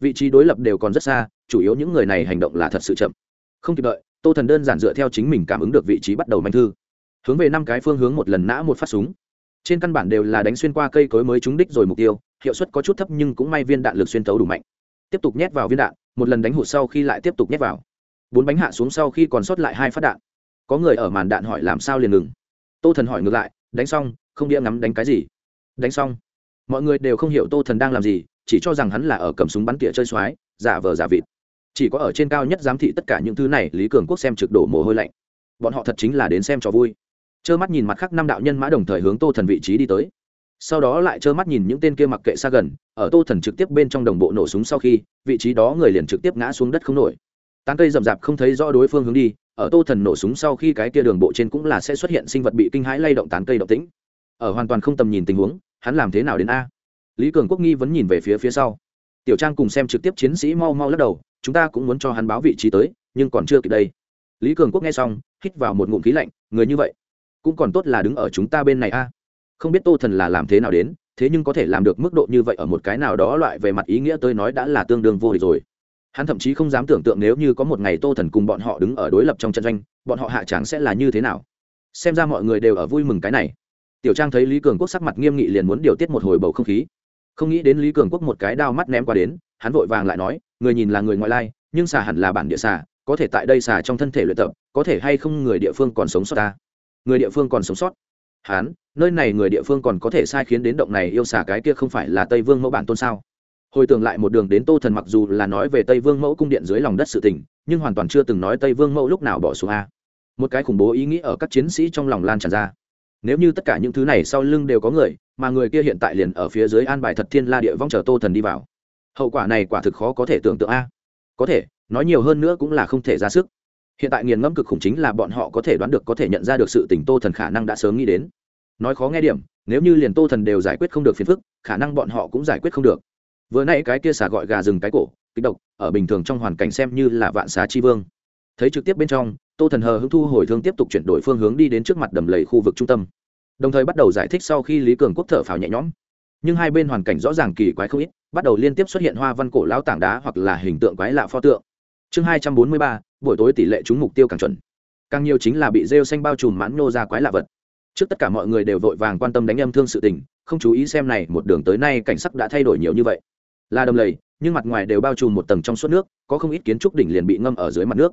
Vị trí đối lập đều còn rất xa, chủ yếu những người này hành động là thật sự chậm. Không kịp đợi, tô thần đơn giản dựa theo chính mình cảm ứng được vị trí bắt đầu manh thư hướng về năm cái phương hướng một lần nã một phát súng. Trên căn bản đều là đánh xuyên qua cây cối mới trúng đích rồi mục tiêu, hiệu suất có chút thấp nhưng cũng may viên đạn lực xuyên tấu đủ mạnh. Tiếp tục nhét vào viên đạn, một lần đánh hụt sau khi lại tiếp tục nhét vào. Bốn bánh hạ xuống sau khi còn sót lại hai phát đạn. Có người ở màn đạn hỏi làm sao liền ngừng. Tô thần hỏi ngược lại, đánh xong, không đĩa ngắm đánh cái gì? Đánh xong. Mọi người đều không hiểu tô thần đang làm gì, chỉ cho rằng hắn là ở cầm súng bắn tỉa chơi xoái, giả vờ giả vịt. Chỉ có ở trên cao nhất giám thị tất cả những thứ này, lý cường quốc xem trực đổ mồ hôi lạnh. Bọn họ thật chính là đến xem cho vui trơ mắt nhìn mặt khác năm đạo nhân mã đồng thời hướng tô thần vị trí đi tới. Sau đó lại trơ mắt nhìn những tên kia mặc kệ xa gần, ở tô thần trực tiếp bên trong đồng bộ nổ súng sau khi, vị trí đó người liền trực tiếp ngã xuống đất không nổi. Tán cây rậm rạp không thấy rõ đối phương hướng đi, ở tô thần nổ súng sau khi cái kia đường bộ trên cũng là sẽ xuất hiện sinh vật bị kinh hãi lay động tán cây động tĩnh. Ở hoàn toàn không tầm nhìn tình huống, hắn làm thế nào đến a? Lý cường quốc nghi vẫn nhìn về phía phía sau. Tiểu trang cùng xem trực tiếp chiến sĩ mau mau lắc đầu, chúng ta cũng muốn cho hắn báo vị trí tới, nhưng còn chưa kịp đây. Lý cường quốc nghe xong, hít vào một ngụm khí lạnh, người như vậy cũng còn tốt là đứng ở chúng ta bên này a. Không biết tô thần là làm thế nào đến, thế nhưng có thể làm được mức độ như vậy ở một cái nào đó loại về mặt ý nghĩa tôi nói đã là tương đương vô địch rồi. Hắn thậm chí không dám tưởng tượng nếu như có một ngày tô thần cùng bọn họ đứng ở đối lập trong trận doanh, bọn họ hạ tráng sẽ là như thế nào. Xem ra mọi người đều ở vui mừng cái này. Tiểu trang thấy lý cường quốc sắc mặt nghiêm nghị liền muốn điều tiết một hồi bầu không khí. Không nghĩ đến lý cường quốc một cái đao mắt ném qua đến, hắn vội vàng lại nói, người nhìn là người ngoại lai, nhưng xà hẳn là bản địa xà, có thể tại đây xà trong thân thể luyện tập, có thể hay không người địa phương còn sống sót ta người địa phương còn sống sót. Hán, nơi này người địa phương còn có thể sai khiến đến động này yêu xả cái kia không phải là tây vương mẫu bản tôn sao? Hồi tưởng lại một đường đến tô thần mặc dù là nói về tây vương mẫu cung điện dưới lòng đất sự tình nhưng hoàn toàn chưa từng nói tây vương mẫu lúc nào bỏ xuống a. Một cái khủng bố ý nghĩ ở các chiến sĩ trong lòng lan tràn ra. Nếu như tất cả những thứ này sau lưng đều có người mà người kia hiện tại liền ở phía dưới an bài thật thiên la địa vong chờ tô thần đi vào. Hậu quả này quả thực khó có thể tưởng tượng a. Có thể nói nhiều hơn nữa cũng là không thể ra sức hiện tại nghiền ngẫm cực khủng chính là bọn họ có thể đoán được, có thể nhận ra được sự tình tô thần khả năng đã sớm nghĩ đến. Nói khó nghe điểm, nếu như liền tô thần đều giải quyết không được phiền phức, khả năng bọn họ cũng giải quyết không được. Vừa n ã y cái kia xả gọi gà rừng cái cổ, kích độc, ở bình thường trong hoàn cảnh xem như là vạn xá chi vương. Thấy trực tiếp bên trong, tô thần hờ hứng thu hồi thương tiếp tục chuyển đổi phương hướng đi đến trước mặt đầm lầy khu vực trung tâm. Đồng thời bắt đầu giải thích sau khi lý cường quốc thở phào nhẹ nhõm. Nhưng hai bên hoàn cảnh rõ ràng kỳ quái không ít, bắt đầu liên tiếp xuất hiện hoa văn cổ lão tảng đá hoặc là hình tượng quái lạ pho tượng. Chương hai trăm bốn mươi ba buổi tối tỷ lệ trúng mục tiêu càng chuẩn. Càng nhiều chính là bị rêu xanh bao trùm mãn nô ra quái lạ vật. Trước tất cả mọi người đều vội vàng quan tâm đánh âm thương sự tình, không chú ý xem này, một đường tới nay cảnh sắc đã thay đổi nhiều như vậy. Là đầm lầy, nhưng mặt ngoài đều bao trùm một tầng trong suốt nước, có không ít kiến trúc đỉnh liền bị ngâm ở dưới mặt nước.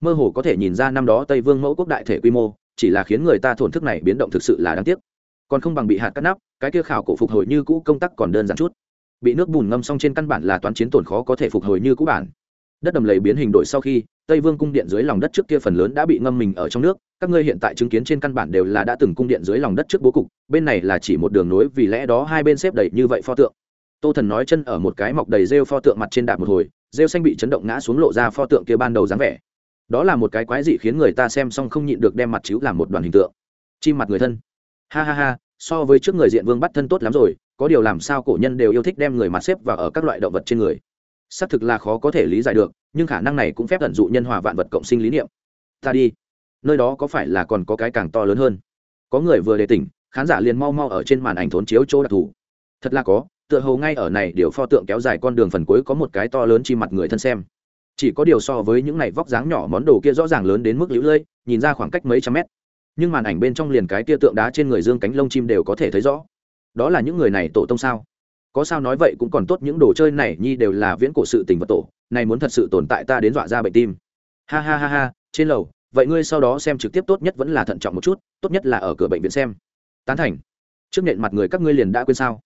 Mơ hồ có thể nhìn ra năm đó tây vương mẫu quốc đại thể quy mô, chỉ là khiến người ta thổn thức này biến động thực sự là đáng tiếc. Còn không bằng bị hạt cắt nắp, cái kia khảo cổ phục hồi như cũ công tác còn đơn giản chút. Bị nước bùn ngâm xong trên căn bản là toán chiến tổn khó có thể phục hồi như cũ bản đất đầm lầy biến hình đổi sau khi, tây vương cung điện dưới lòng đất trước kia phần lớn đã bị ngâm mình ở trong nước, các ngươi hiện tại chứng kiến trên căn bản đều là đã từng cung điện dưới lòng đất trước bố cục, bên này là chỉ một đường nối, vì lẽ đó hai bên xếp đầy như vậy pho tượng. Tô thần nói chân ở một cái mọc đầy rêu pho tượng mặt trên đạp một hồi, rêu xanh bị chấn động ngã xuống lộ ra pho tượng kia ban đầu dáng vẻ. Đó là một cái quái dị khiến người ta xem xong không nhịn được đem mặt chiếu làm một đoàn hình tượng. Chim mặt người thân. Ha ha ha, so với trước người diện vương bắt thân tốt lắm rồi, có điều làm sao cổ nhân đều yêu thích đem người mặt xếp vào ở các loại động vật trên người xác thực là khó có thể lý giải được, nhưng khả năng này cũng phép tận dụ nhân hòa vạn vật cộng sinh lý niệm. Ta đi. Nơi đó có phải là còn có cái càng to lớn hơn? Có người vừa đề tỉnh, khán giả liền mau mau ở trên màn ảnh thốn chiếu chỗ đặc thù. Thật là có, tựa hồ ngay ở này điều pho tượng kéo dài con đường phần cuối có một cái to lớn chi mặt người thân xem. Chỉ có điều so với những này vóc dáng nhỏ món đồ kia rõ ràng lớn đến mức lũ lơi nhìn ra khoảng cách mấy trăm mét. Nhưng màn ảnh bên trong liền cái tia tượng đá trên người dương cánh lông chim đều có thể thấy rõ. Đó là những người này tổ tông sao? Có sao nói vậy cũng còn tốt, những đồ chơi này nhi đều là viễn cổ sự tình vật tổ, này muốn thật sự tồn tại ta đến dọa ra bệnh tim. Ha ha ha ha, trên lầu, vậy ngươi sau đó xem trực tiếp tốt nhất vẫn là thận trọng một chút, tốt nhất là ở cửa bệnh viện xem. Tán thành. Trước nện mặt người các ngươi liền đã quên sao?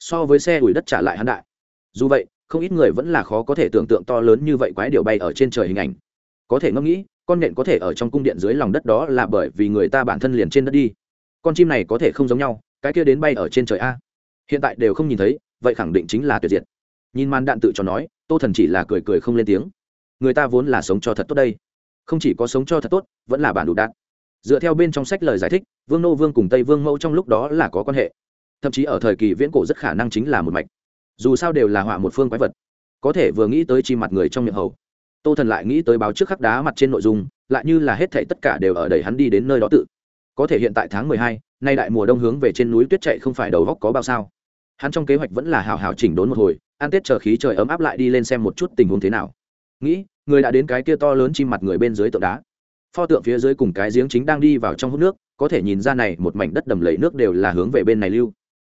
So với xe ủi đất trả lại hắn đại. Dù vậy, không ít người vẫn là khó có thể tưởng tượng to lớn như vậy quái điều bay ở trên trời hình ảnh. Có thể ngẫm nghĩ, con nện có thể ở trong cung điện dưới lòng đất đó là bởi vì người ta bản thân liền trên đất đi. Con chim này có thể không giống nhau, cái kia đến bay ở trên trời a. Hiện tại đều không nhìn thấy vậy khẳng định chính là tuyệt diệt. Nhìn màn đạn tự cho nói, tô thần chỉ là cười cười không lên tiếng. Người ta vốn là sống cho thật tốt đây. Không chỉ có sống cho thật tốt, vẫn là bản đủ đạn. Dựa theo bên trong sách lời giải thích, vương nô, vương cùng tây, vương mẫu trong lúc đó là có quan hệ. Thậm chí ở thời kỳ viễn cổ rất khả năng chính là một mạch. Dù sao đều là họa một phương quái vật. Có thể vừa nghĩ tới chi mặt người trong miệng hầu. Tô thần lại nghĩ tới báo trước khắc đá mặt trên nội dung, lại như là hết thảy tất cả đều ở đẩy hắn đi đến nơi đó tự. Có thể hiện tại tháng mười hai, nay đại mùa đông hướng về trên núi tuyết chạy không phải đầu góc có bao sao hắn trong kế hoạch vẫn là hào hào chỉnh đốn một hồi, ăn tết chờ khí trời ấm áp lại đi lên xem một chút tình huống thế nào. Nghĩ, người đã đến cái kia to lớn chim mặt người bên dưới tượng đá. Pho tượng phía dưới cùng cái giếng chính đang đi vào trong hút nước, có thể nhìn ra này một mảnh đất đầm lầy nước đều là hướng về bên này lưu.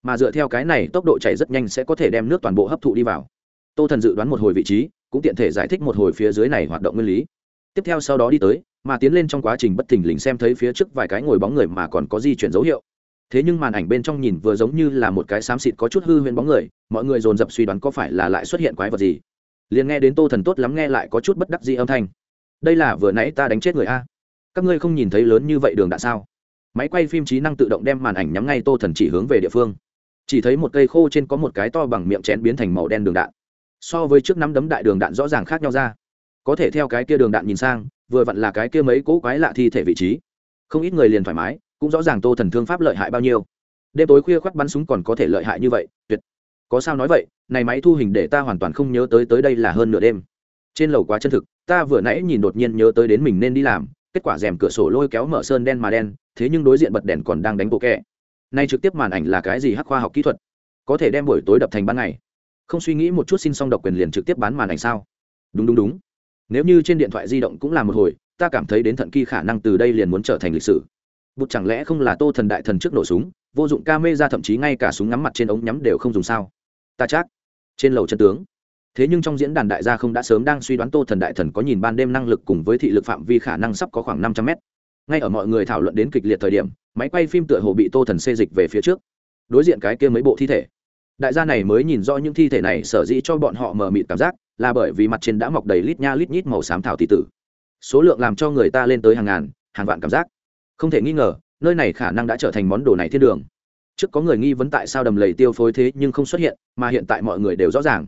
Mà dựa theo cái này, tốc độ chảy rất nhanh sẽ có thể đem nước toàn bộ hấp thụ đi vào. Tô thần dự đoán một hồi vị trí, cũng tiện thể giải thích một hồi phía dưới này hoạt động nguyên lý. Tiếp theo sau đó đi tới, mà tiến lên trong quá trình bất thình lình xem thấy phía trước vài cái ngồi bóng người mà còn có di chuyển dấu hiệu thế nhưng màn ảnh bên trong nhìn vừa giống như là một cái xám xịt có chút hư huyễn bóng người, mọi người dồn dập suy đoán có phải là lại xuất hiện quái vật gì. Liền nghe đến tô thần tốt lắm nghe lại có chút bất đắc dĩ âm thanh. Đây là vừa nãy ta đánh chết người a. Các ngươi không nhìn thấy lớn như vậy đường đã sao? Máy quay phim trí năng tự động đem màn ảnh nhắm ngay tô thần chỉ hướng về địa phương. Chỉ thấy một cây khô trên có một cái to bằng miệng chén biến thành màu đen đường đạn. So với trước năm đấm đại đường đạn rõ ràng khác nhau ra. Có thể theo cái kia đường đạn nhìn sang, vừa vặn là cái kia mấy cỗ quái lạ thi thể vị trí. Không ít người liền thoải mái cũng rõ ràng tô thần thương pháp lợi hại bao nhiêu. Đêm tối khuya khoác bắn súng còn có thể lợi hại như vậy, tuyệt. Có sao nói vậy, này máy thu hình để ta hoàn toàn không nhớ tới tới đây là hơn nửa đêm. Trên lầu quá chân thực, ta vừa nãy nhìn đột nhiên nhớ tới đến mình nên đi làm, kết quả rèm cửa sổ lôi kéo mở sơn đen mà đen, thế nhưng đối diện bật đèn còn đang đánh bộ kẹ. Nay trực tiếp màn ảnh là cái gì hắc khoa học kỹ thuật? Có thể đem buổi tối đập thành ban ngày. Không suy nghĩ một chút xin xong độc quyền liền trực tiếp bán màn ảnh sao? Đúng đúng đúng. Nếu như trên điện thoại di động cũng là một hồi, ta cảm thấy đến thận kỳ khả năng từ đây liền muốn trở thành lịch sử bụt chẳng lẽ không là tô thần đại thần trước nổ súng, vô dụng ca mê ra thậm chí ngay cả súng ngắm mặt trên ống nhắm đều không dùng sao? Ta chắc, trên lầu chân tướng. Thế nhưng trong diễn đàn đại gia không đã sớm đang suy đoán tô thần đại thần có nhìn ban đêm năng lực cùng với thị lực phạm vi khả năng sắp có khoảng năm trăm mét. Ngay ở mọi người thảo luận đến kịch liệt thời điểm, máy quay phim tựa hồ bị tô thần xê dịch về phía trước. Đối diện cái kia mấy bộ thi thể. Đại gia này mới nhìn rõ những thi thể này sở dĩ cho bọn họ mờ mịt cảm giác, là bởi vì mặt trên đã mọc đầy lít nha lít nhít màu xám thảo thị tử. Số lượng làm cho người ta lên tới hàng ngàn, hàng vạn cảm giác không thể nghi ngờ, nơi này khả năng đã trở thành món đồ này thiên đường. Trước có người nghi vấn tại sao đầm lầy tiêu phối thế nhưng không xuất hiện, mà hiện tại mọi người đều rõ ràng.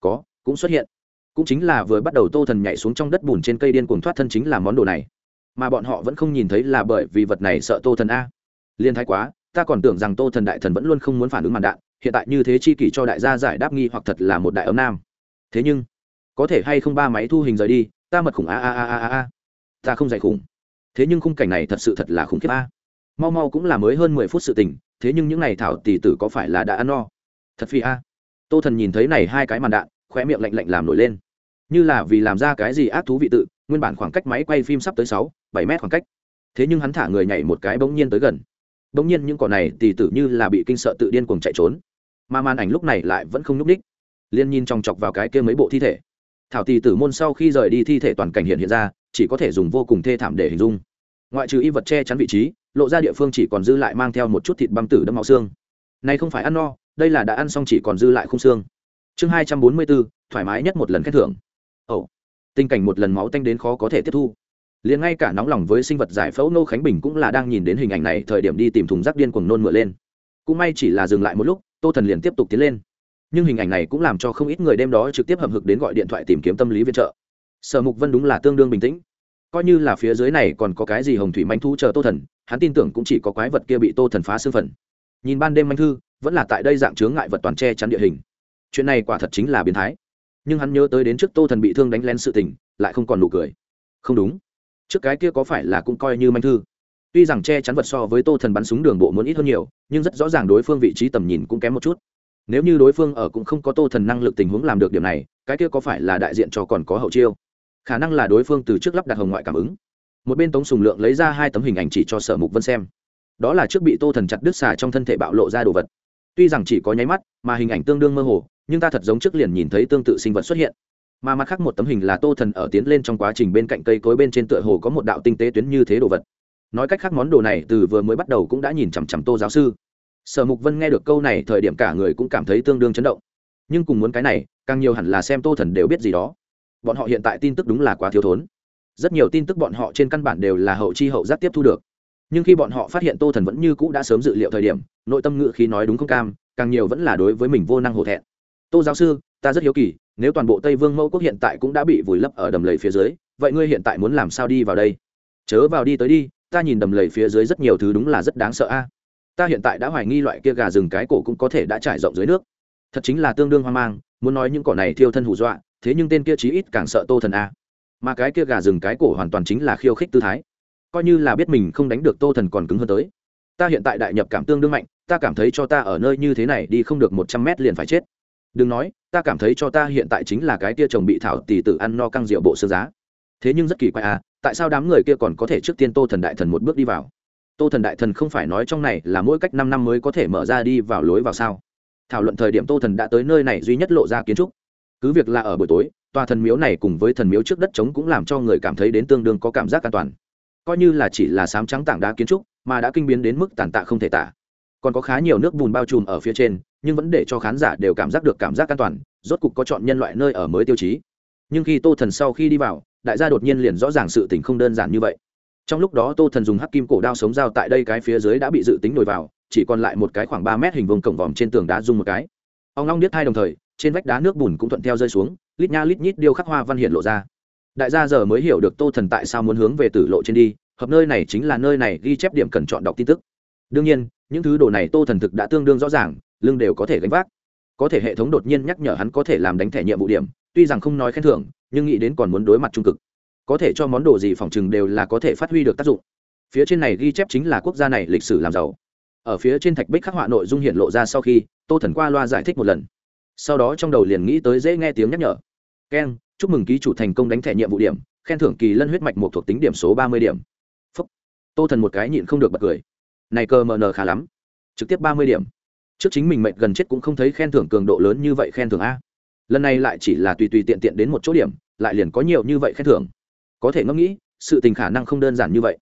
Có, cũng xuất hiện. Cũng chính là vừa bắt đầu tô thần nhảy xuống trong đất bùn trên cây điên cuồng thoát thân chính là món đồ này. Mà bọn họ vẫn không nhìn thấy là bởi vì vật này sợ tô thần a. Liên thái quá, ta còn tưởng rằng tô thần đại thần vẫn luôn không muốn phản ứng màn đạn, hiện tại như thế chi kỷ cho đại gia giải đáp nghi hoặc thật là một đại ấm nam. Thế nhưng, có thể hay không ba máy thu hình rời đi, ta mật khủng a a a a a ta không dạy khủng thế nhưng khung cảnh này thật sự thật là khủng khiếp a. Mau mau cũng là mới hơn mười phút sự tình, thế nhưng những n à y thảo tỷ tử có phải là đã ăn no? Thật phi a. Tô thần nhìn thấy này hai cái màn đạn khoe miệng lạnh lạnh làm nổi lên. Như là vì làm ra cái gì ác thú vị tự, nguyên bản khoảng cách máy quay phim sắp tới sáu, bảy mét khoảng cách. Thế nhưng hắn thả người nhảy một cái bỗng nhiên tới gần. Bỗng nhiên những cỏ này tỷ tử như là bị kinh sợ tự điên cuồng chạy trốn. Mà màn ảnh lúc này lại vẫn không nhúc ních liên nhìn chòng chọc vào cái kia mấy bộ thi thể. Thảo tỷ tử môn sau khi rời đi thi thể toàn cảnh hiện hiện ra, chỉ có thể dùng vô cùng thê thảm để hình dung ngoại trừ y vật che chắn vị trí, lộ ra địa phương chỉ còn dư lại mang theo một chút thịt băm tử đâm máu xương. Này không phải ăn no, đây là đã ăn xong chỉ còn dư lại khung xương. Chương hai trăm bốn mươi bốn, thoải mái nhất một lần khen thưởng. Ồ, tình cảnh một lần máu tanh đến khó có thể tiếp thu. Liền ngay cả nóng lòng với sinh vật giải phẫu nô khánh bình cũng là đang nhìn đến hình ảnh này, thời điểm đi tìm thùng rác điên cuồng nôn mửa lên. Cũng may chỉ là dừng lại một lúc, tô thần liền tiếp tục tiến lên. Nhưng hình ảnh này cũng làm cho không ít người đêm đó trực tiếp hầm hực đến gọi điện thoại tìm kiếm tâm lý viện trợ. Sở mục vân đúng là tương đương bình tĩnh coi như là phía dưới này còn có cái gì hồng thủy manh thu chờ tô thần, hắn tin tưởng cũng chỉ có quái vật kia bị tô thần phá xương phần. Nhìn ban đêm manh thư, vẫn là tại đây dạng chướng ngại vật toàn che chắn địa hình. Chuyện này quả thật chính là biến thái. Nhưng hắn nhớ tới đến trước tô thần bị thương đánh lén sự tình, lại không còn nụ cười. Không đúng. Trước cái kia có phải là cũng coi như manh thư? Tuy rằng che chắn vật so với tô thần bắn súng đường bộ muốn ít hơn nhiều, nhưng rất rõ ràng đối phương vị trí tầm nhìn cũng kém một chút. Nếu như đối phương ở cũng không có tô thần năng lực tình huống làm được điểm này, cái kia có phải là đại diện cho còn có hậu chiêu? Khả năng là đối phương từ trước lắp đặt hồng ngoại cảm ứng. Một bên tống sùng lượng lấy ra hai tấm hình ảnh chỉ cho sở mục vân xem. Đó là trước bị tô thần chặt đứt xà trong thân thể bạo lộ ra đồ vật. Tuy rằng chỉ có nháy mắt, mà hình ảnh tương đương mơ hồ, nhưng ta thật giống trước liền nhìn thấy tương tự sinh vật xuất hiện. Mà mặt khác một tấm hình là tô thần ở tiến lên trong quá trình bên cạnh cây cối bên trên tựa hồ có một đạo tinh tế tuyến như thế đồ vật. Nói cách khác món đồ này từ vừa mới bắt đầu cũng đã nhìn chằm chằm tô giáo sư. Sở mục vân nghe được câu này, thời điểm cả người cũng cảm thấy tương đương chấn động. Nhưng cùng muốn cái này, càng nhiều hẳn là xem tô thần đều biết gì đó bọn họ hiện tại tin tức đúng là quá thiếu thốn. Rất nhiều tin tức bọn họ trên căn bản đều là hậu chi hậu giác tiếp thu được. Nhưng khi bọn họ phát hiện tô thần vẫn như cũ đã sớm dự liệu thời điểm, nội tâm ngự khi nói đúng không cam, càng nhiều vẫn là đối với mình vô năng hổ thẹn. Tô giáo sư, ta rất hiếu kỳ, nếu toàn bộ tây vương mẫu quốc hiện tại cũng đã bị vùi lấp ở đầm lầy phía dưới, vậy ngươi hiện tại muốn làm sao đi vào đây? Chớ vào đi tới đi, ta nhìn đầm lầy phía dưới rất nhiều thứ đúng là rất đáng sợ a. Ta hiện tại đã hoài nghi loại kia gà rừng cái cổ cũng có thể đã trải rộng dưới nước thật chính là tương đương hoang mang, muốn nói những cỏ này thiêu thân hù dọa, thế nhưng tên kia chí ít càng sợ tô thần a. Mà cái kia gà rừng cái cổ hoàn toàn chính là khiêu khích tư thái. Coi như là biết mình không đánh được tô thần còn cứng hơn tới. Ta hiện tại đại nhập cảm tương đương mạnh, ta cảm thấy cho ta ở nơi như thế này đi không được một trăm mét liền phải chết. Đừng nói, ta cảm thấy cho ta hiện tại chính là cái kia chồng bị thảo tỷ tử ăn no căng rượu bộ xương giá. Thế nhưng rất kỳ quái à tại sao đám người kia còn có thể trước tiên tô thần đại thần một bước đi vào? Tô thần đại thần không phải nói trong này là mỗi cách năm năm mới có thể mở ra đi vào lối vào sao? Thảo luận thời điểm tô thần đã tới nơi này duy nhất lộ ra kiến trúc. Cứ việc là ở buổi tối, tòa thần miếu này cùng với thần miếu trước đất trống cũng làm cho người cảm thấy đến tương đương có cảm giác an toàn. Coi như là chỉ là sám trắng tảng đá kiến trúc, mà đã kinh biến đến mức tàn tạ không thể tả. Còn có khá nhiều nước bùn bao trùm ở phía trên, nhưng vẫn để cho khán giả đều cảm giác được cảm giác an toàn, rốt cục có chọn nhân loại nơi ở mới tiêu chí. Nhưng khi tô thần sau khi đi vào, đại gia đột nhiên liền rõ ràng sự tình không đơn giản như vậy. Trong lúc đó tô thần dùng hắc kim cổ đao sống dao tại đây cái phía dưới đã bị dự tính nổi vào chỉ còn lại một cái khoảng ba mét hình vuông cổng vòm trên tường đá rung một cái. Ông long điếc thai đồng thời, trên vách đá nước bùn cũng thuận theo rơi xuống, lít nha lít nhít điêu khắc hoa văn hiện lộ ra. Đại gia giờ mới hiểu được tô thần tại sao muốn hướng về tử lộ trên đi, hợp nơi này chính là nơi này ghi chép điểm cần chọn đọc tin tức. Đương nhiên, những thứ đồ này tô thần thực đã tương đương rõ ràng, lưng đều có thể gánh vác. Có thể hệ thống đột nhiên nhắc nhở hắn có thể làm đánh thẻ nhiệm vụ điểm, tuy rằng không nói khen thưởng, nhưng nghĩ đến còn muốn đối mặt trung cực. Có thể cho món đồ gì phòng chừng đều là có thể phát huy được tác dụng. Phía trên này ghi chép chính là quốc gia này lịch sử làm giàu ở phía trên thạch bích khắc họa nội dung hiện lộ ra sau khi tô thần qua loa giải thích một lần. Sau đó trong đầu liền nghĩ tới dễ nghe tiếng nhắc nhở. Keng chúc mừng ký chủ thành công đánh thẻ nhiệm vụ điểm, khen thưởng kỳ lân huyết mạch một thuộc tính điểm số ba mươi điểm. Phúc. tô thần một cái nhịn không được bật cười. Này cơ mờ nờ khá lắm. Trực tiếp ba mươi điểm. Trước chính mình mệnh gần chết cũng không thấy khen thưởng cường độ lớn như vậy khen thưởng a. Lần này lại chỉ là tùy tùy tiện tiện đến một chỗ điểm, lại liền có nhiều như vậy khen thưởng. Có thể ngẫm nghĩ, sự tình khả năng không đơn giản như vậy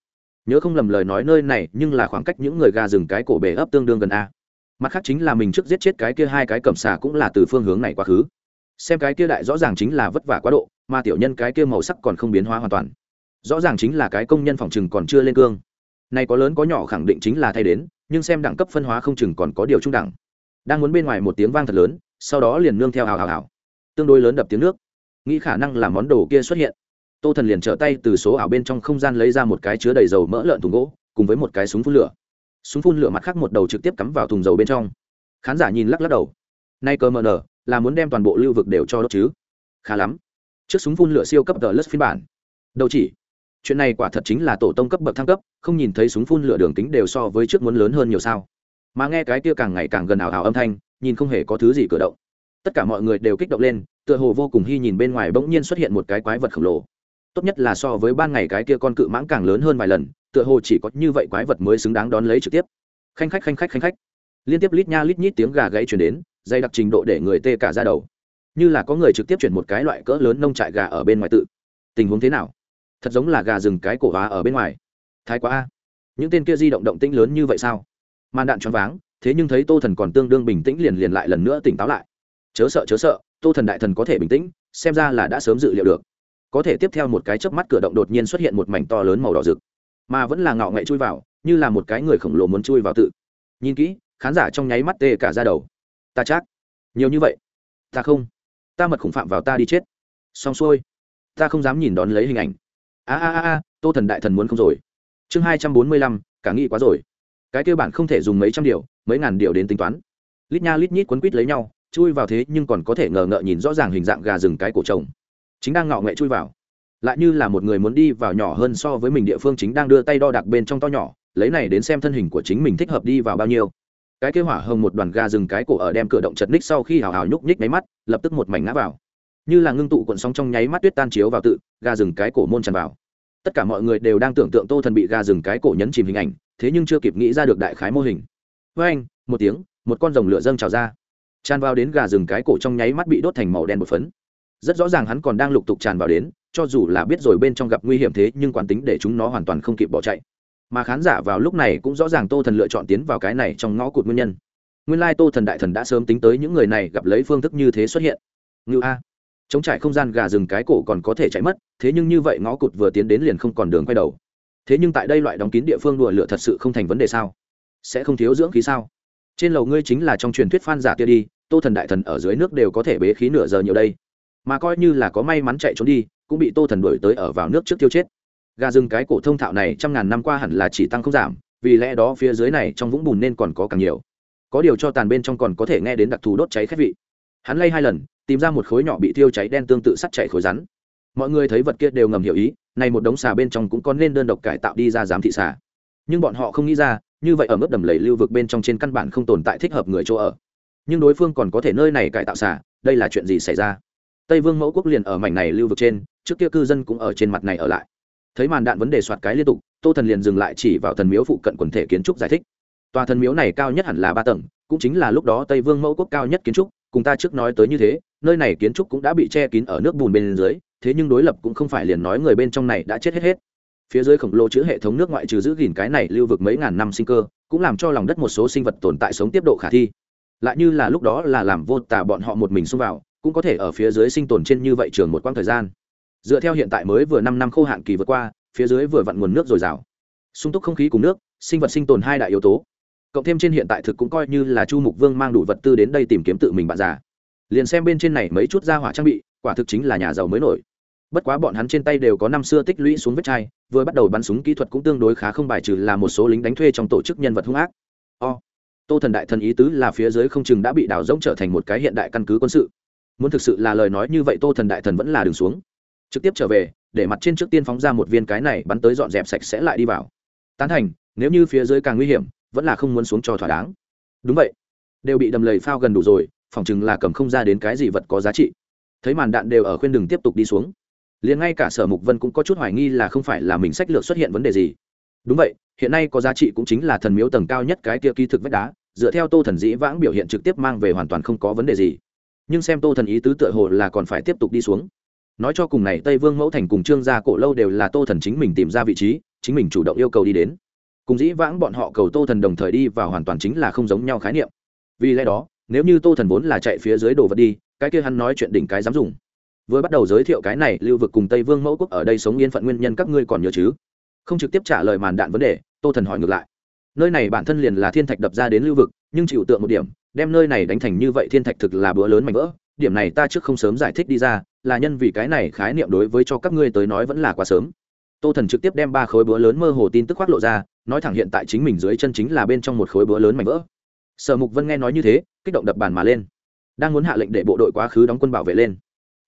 nhớ không lầm lời nói nơi này, nhưng là khoảng cách những người gà rừng cái cổ bể ấp tương đương gần a. Mặt khác chính là mình trước giết chết cái kia hai cái cầm xà cũng là từ phương hướng này quá khứ. Xem cái kia đại rõ ràng chính là vất vả quá độ, mà tiểu nhân cái kia màu sắc còn không biến hóa hoàn toàn. Rõ ràng chính là cái công nhân phòng chừng còn chưa lên cương. Này có lớn có nhỏ khẳng định chính là thay đến, nhưng xem đẳng cấp phân hóa không chừng còn có điều trung đẳng. Đang muốn bên ngoài một tiếng vang thật lớn, sau đó liền nương theo hào hào hào. Tương đối lớn đập tiếng nước. Nghĩ khả năng là món đồ kia xuất hiện tô thần liền trở tay từ số ảo bên trong không gian lấy ra một cái chứa đầy dầu mỡ lợn thùng gỗ, cùng với một cái súng phun lửa. Súng phun lửa mặt khác một đầu trực tiếp cắm vào thùng dầu bên trong. Khán giả nhìn lắc lắc đầu. Nay cơ mờ nở, là muốn đem toàn bộ lưu vực đều cho đốt chứ? Khá lắm. Chiếc súng phun lửa siêu cấp tờ lất phiên bản. Đâu chỉ. Chuyện này quả thật chính là tổ tông cấp bậc thăng cấp, không nhìn thấy súng phun lửa đường kính đều so với trước muốn lớn hơn nhiều sao. Mà nghe cái kia càng ngày càng gần ảo ảo âm thanh, nhìn không hề có thứ gì cử động. Tất cả mọi người đều kích động lên, tựa hồ vô cùng hy nhìn bên ngoài bỗng nhiên xuất hiện một cái quái vật khổng lồ tốt nhất là so với ban ngày cái kia con cự mãng càng lớn hơn vài lần, tựa hồ chỉ có như vậy quái vật mới xứng đáng đón lấy trực tiếp. Khanh khách khanh khách khanh khách. Liên tiếp lít nha lít nhít tiếng gà gãy chuyển đến, dày đặc trình độ để người tê cả ra đầu. Như là có người trực tiếp chuyển một cái loại cỡ lớn nông trại gà ở bên ngoài tự. Tình huống thế nào? Thật giống là gà rừng cái cổ hóa ở bên ngoài. Thái quá a. Những tên kia di động động tĩnh lớn như vậy sao? Màn đạn choáng váng, thế nhưng thấy tô thần còn tương đương bình tĩnh liền liền lại lần nữa tỉnh táo lại. Chớ sợ chớ sợ, tô thần đại thần có thể bình tĩnh, xem ra là đã sớm dự liệu được có thể tiếp theo một cái chớp mắt cửa động đột nhiên xuất hiện một mảnh to lớn màu đỏ rực. Mà vẫn là ngạo nghệ chui vào, như là một cái người khổng lồ muốn chui vào tự. Nhìn kỹ, khán giả trong nháy mắt tê cả ra đầu. Ta chắc, nhiều như vậy. Ta không. Ta mật khủng phạm vào ta đi chết. Xong xuôi. Ta không dám nhìn đón lấy hình ảnh. A a a tô thần đại thần muốn không rồi. Chương hai trăm bốn mươi lăm, cả nghĩ quá rồi. Cái kêu bản không thể dùng mấy trăm điều, mấy ngàn điều đến tính toán. Lít nha lít nhít quấn quít lấy nhau, chui vào thế nhưng còn có thể ngờ ngợ nhìn rõ ràng hình dạng gà rừng cái cổ trồng chính đang ngọ nghệ chui vào. Lại như là một người muốn đi vào nhỏ hơn so với mình địa phương chính đang đưa tay đo đạc bên trong to nhỏ, lấy này đến xem thân hình của chính mình thích hợp đi vào bao nhiêu. Cái kế hỏa hồng một đoàn ga dừng cái cổ ở đem cửa động chật ních sau khi hào hào nhúc nhích máy mắt, lập tức một mảnh ngã vào. Như là ngưng tụ cuộn sóng trong nháy mắt tuyết tan chiếu vào tự, ga rừng cái cổ môn tràn vào. Tất cả mọi người đều đang tưởng tượng tô thần bị ga rừng cái cổ nhấn chìm hình ảnh, thế nhưng chưa kịp nghĩ ra được đại khái mô hình. Với anh, một tiếng, một con rồng lửa dâng trào ra. Tràn vào đến gà rừng cái cổ trong nháy mắt bị đốt thành màu đen một phấn rất rõ ràng hắn còn đang lục tục tràn vào đến, cho dù là biết rồi bên trong gặp nguy hiểm thế nhưng quán tính để chúng nó hoàn toàn không kịp bỏ chạy. Mà khán giả vào lúc này cũng rõ ràng tô thần lựa chọn tiến vào cái này trong ngõ cụt nguyên nhân. Nguyên lai tô thần đại thần đã sớm tính tới những người này gặp lấy phương thức như thế xuất hiện. Ngự a. Chống trải không gian gà rừng cái cổ còn có thể chạy mất, thế nhưng như vậy ngõ cụt vừa tiến đến liền không còn đường quay đầu. Thế nhưng tại đây loại đóng kín địa phương đùa lửa thật sự không thành vấn đề sao? Sẽ không thiếu dưỡng khí sao? Trên lầu ngươi chính là trong truyền thuyết phan giả kia đi, tô thần đại thần ở dưới nước đều có thể bế khí nửa giờ nhiều đây mà coi như là có may mắn chạy trốn đi, cũng bị tô thần đuổi tới ở vào nước trước tiêu chết. Gà rừng cái cổ thông thạo này trăm ngàn năm qua hẳn là chỉ tăng không giảm, vì lẽ đó phía dưới này trong vũng bùn nên còn có càng nhiều. Có điều cho tàn bên trong còn có thể nghe đến đặc thù đốt cháy khét vị. Hắn lay hai lần, tìm ra một khối nhỏ bị thiêu cháy đen tương tự sắt chảy khối rắn. Mọi người thấy vật kia đều ngầm hiểu ý, này một đống xà bên trong cũng có nên đơn độc cải tạo đi ra giám thị xà. Nhưng bọn họ không nghĩ ra, như vậy ở mức đầm lầy lưu vực bên trong trên căn bản không tồn tại thích hợp người chỗ ở. Nhưng đối phương còn có thể nơi này cải tạo xà, đây là chuyện gì xảy ra? Tây vương mẫu quốc liền ở mảnh này lưu vực trên, trước kia cư dân cũng ở trên mặt này ở lại. Thấy màn đạn vấn đề soạt cái liên tục, tô thần liền dừng lại chỉ vào thần miếu phụ cận quần thể kiến trúc giải thích. Tòa thần miếu này cao nhất hẳn là ba tầng, cũng chính là lúc đó tây vương mẫu quốc cao nhất kiến trúc, cùng ta trước nói tới như thế, nơi này kiến trúc cũng đã bị che kín ở nước bùn bên dưới, thế nhưng đối lập cũng không phải liền nói người bên trong này đã chết hết hết. Phía dưới khổng lồ chữ hệ thống nước ngoại trừ giữ gìn cái này lưu vực mấy ngàn năm sinh cơ, cũng làm cho lòng đất một số sinh vật tồn tại sống tiếp độ khả thi. Lại như là lúc đó là làm vô tả bọn họ một mình xông vào cũng có thể ở phía dưới sinh tồn trên như vậy trường một quãng thời gian. Dựa theo hiện tại mới vừa năm năm khô hạn kỳ vượt qua, phía dưới vừa vặn nguồn nước dồi dào. Sung túc không khí cùng nước, sinh vật sinh tồn hai đại yếu tố. Cộng thêm trên hiện tại thực cũng coi như là chu mục vương mang đủ vật tư đến đây tìm kiếm tự mình bạn già. Liền xem bên trên này mấy chút ra hỏa trang bị, quả thực chính là nhà giàu mới nổi. Bất quá bọn hắn trên tay đều có năm xưa tích lũy xuống vết chai, vừa bắt đầu bắn súng kỹ thuật cũng tương đối khá không bài trừ là một số lính đánh thuê trong tổ chức nhân vật hung ác. O, tô thần đại thần ý tứ là phía dưới không chừng đã bị đảo rỗng trở thành một cái hiện đại căn cứ quân sự muốn thực sự là lời nói như vậy, tô thần đại thần vẫn là đường xuống. Trực tiếp trở về, để mặt trên trước tiên phóng ra một viên cái này bắn tới dọn dẹp sạch sẽ lại đi vào. Tán thành, nếu như phía dưới càng nguy hiểm, vẫn là không muốn xuống cho thỏa đáng. Đúng vậy. Đều bị đầm lầy phao gần đủ rồi, phỏng chừng là cầm không ra đến cái gì vật có giá trị. Thấy màn đạn đều ở khuyên đường tiếp tục đi xuống. Liền ngay cả sở mục vân cũng có chút hoài nghi là không phải là mình sách lược xuất hiện vấn đề gì. Đúng vậy, hiện nay có giá trị cũng chính là thần miếu tầng cao nhất cái kia kỳ thực vách đá, dựa theo tô thần dĩ vãng biểu hiện trực tiếp mang về hoàn toàn không có vấn đề gì nhưng xem tô thần ý tứ tựa hồ là còn phải tiếp tục đi xuống. Nói cho cùng này tây vương mẫu thành cùng trương gia cổ lâu đều là tô thần chính mình tìm ra vị trí, chính mình chủ động yêu cầu đi đến. Cùng dĩ vãng bọn họ cầu tô thần đồng thời đi và hoàn toàn chính là không giống nhau khái niệm. Vì lẽ đó, nếu như tô thần vốn là chạy phía dưới đồ vật đi, cái kia hắn nói chuyện đỉnh cái dám dùng. Vừa bắt đầu giới thiệu cái này, lưu vực cùng tây vương mẫu quốc ở đây sống yên phận nguyên nhân các ngươi còn nhớ chứ? Không trực tiếp trả lời màn đạn vấn đề, tô thần hỏi ngược lại. Nơi này bản thân liền là thiên thạch đập ra đến lưu vực, nhưng chịu tượng một điểm đem nơi này đánh thành như vậy thiên thạch thực là bữa lớn mảnh vỡ, điểm này ta trước không sớm giải thích đi ra, là nhân vì cái này khái niệm đối với cho các ngươi tới nói vẫn là quá sớm. Tô thần trực tiếp đem ba khối bữa lớn mơ hồ tin tức khoác lộ ra, nói thẳng hiện tại chính mình dưới chân chính là bên trong một khối bữa lớn mảnh vỡ. Sở mục vân nghe nói như thế, kích động đập bàn mà lên. Đang muốn hạ lệnh để bộ đội quá khứ đóng quân bảo vệ lên.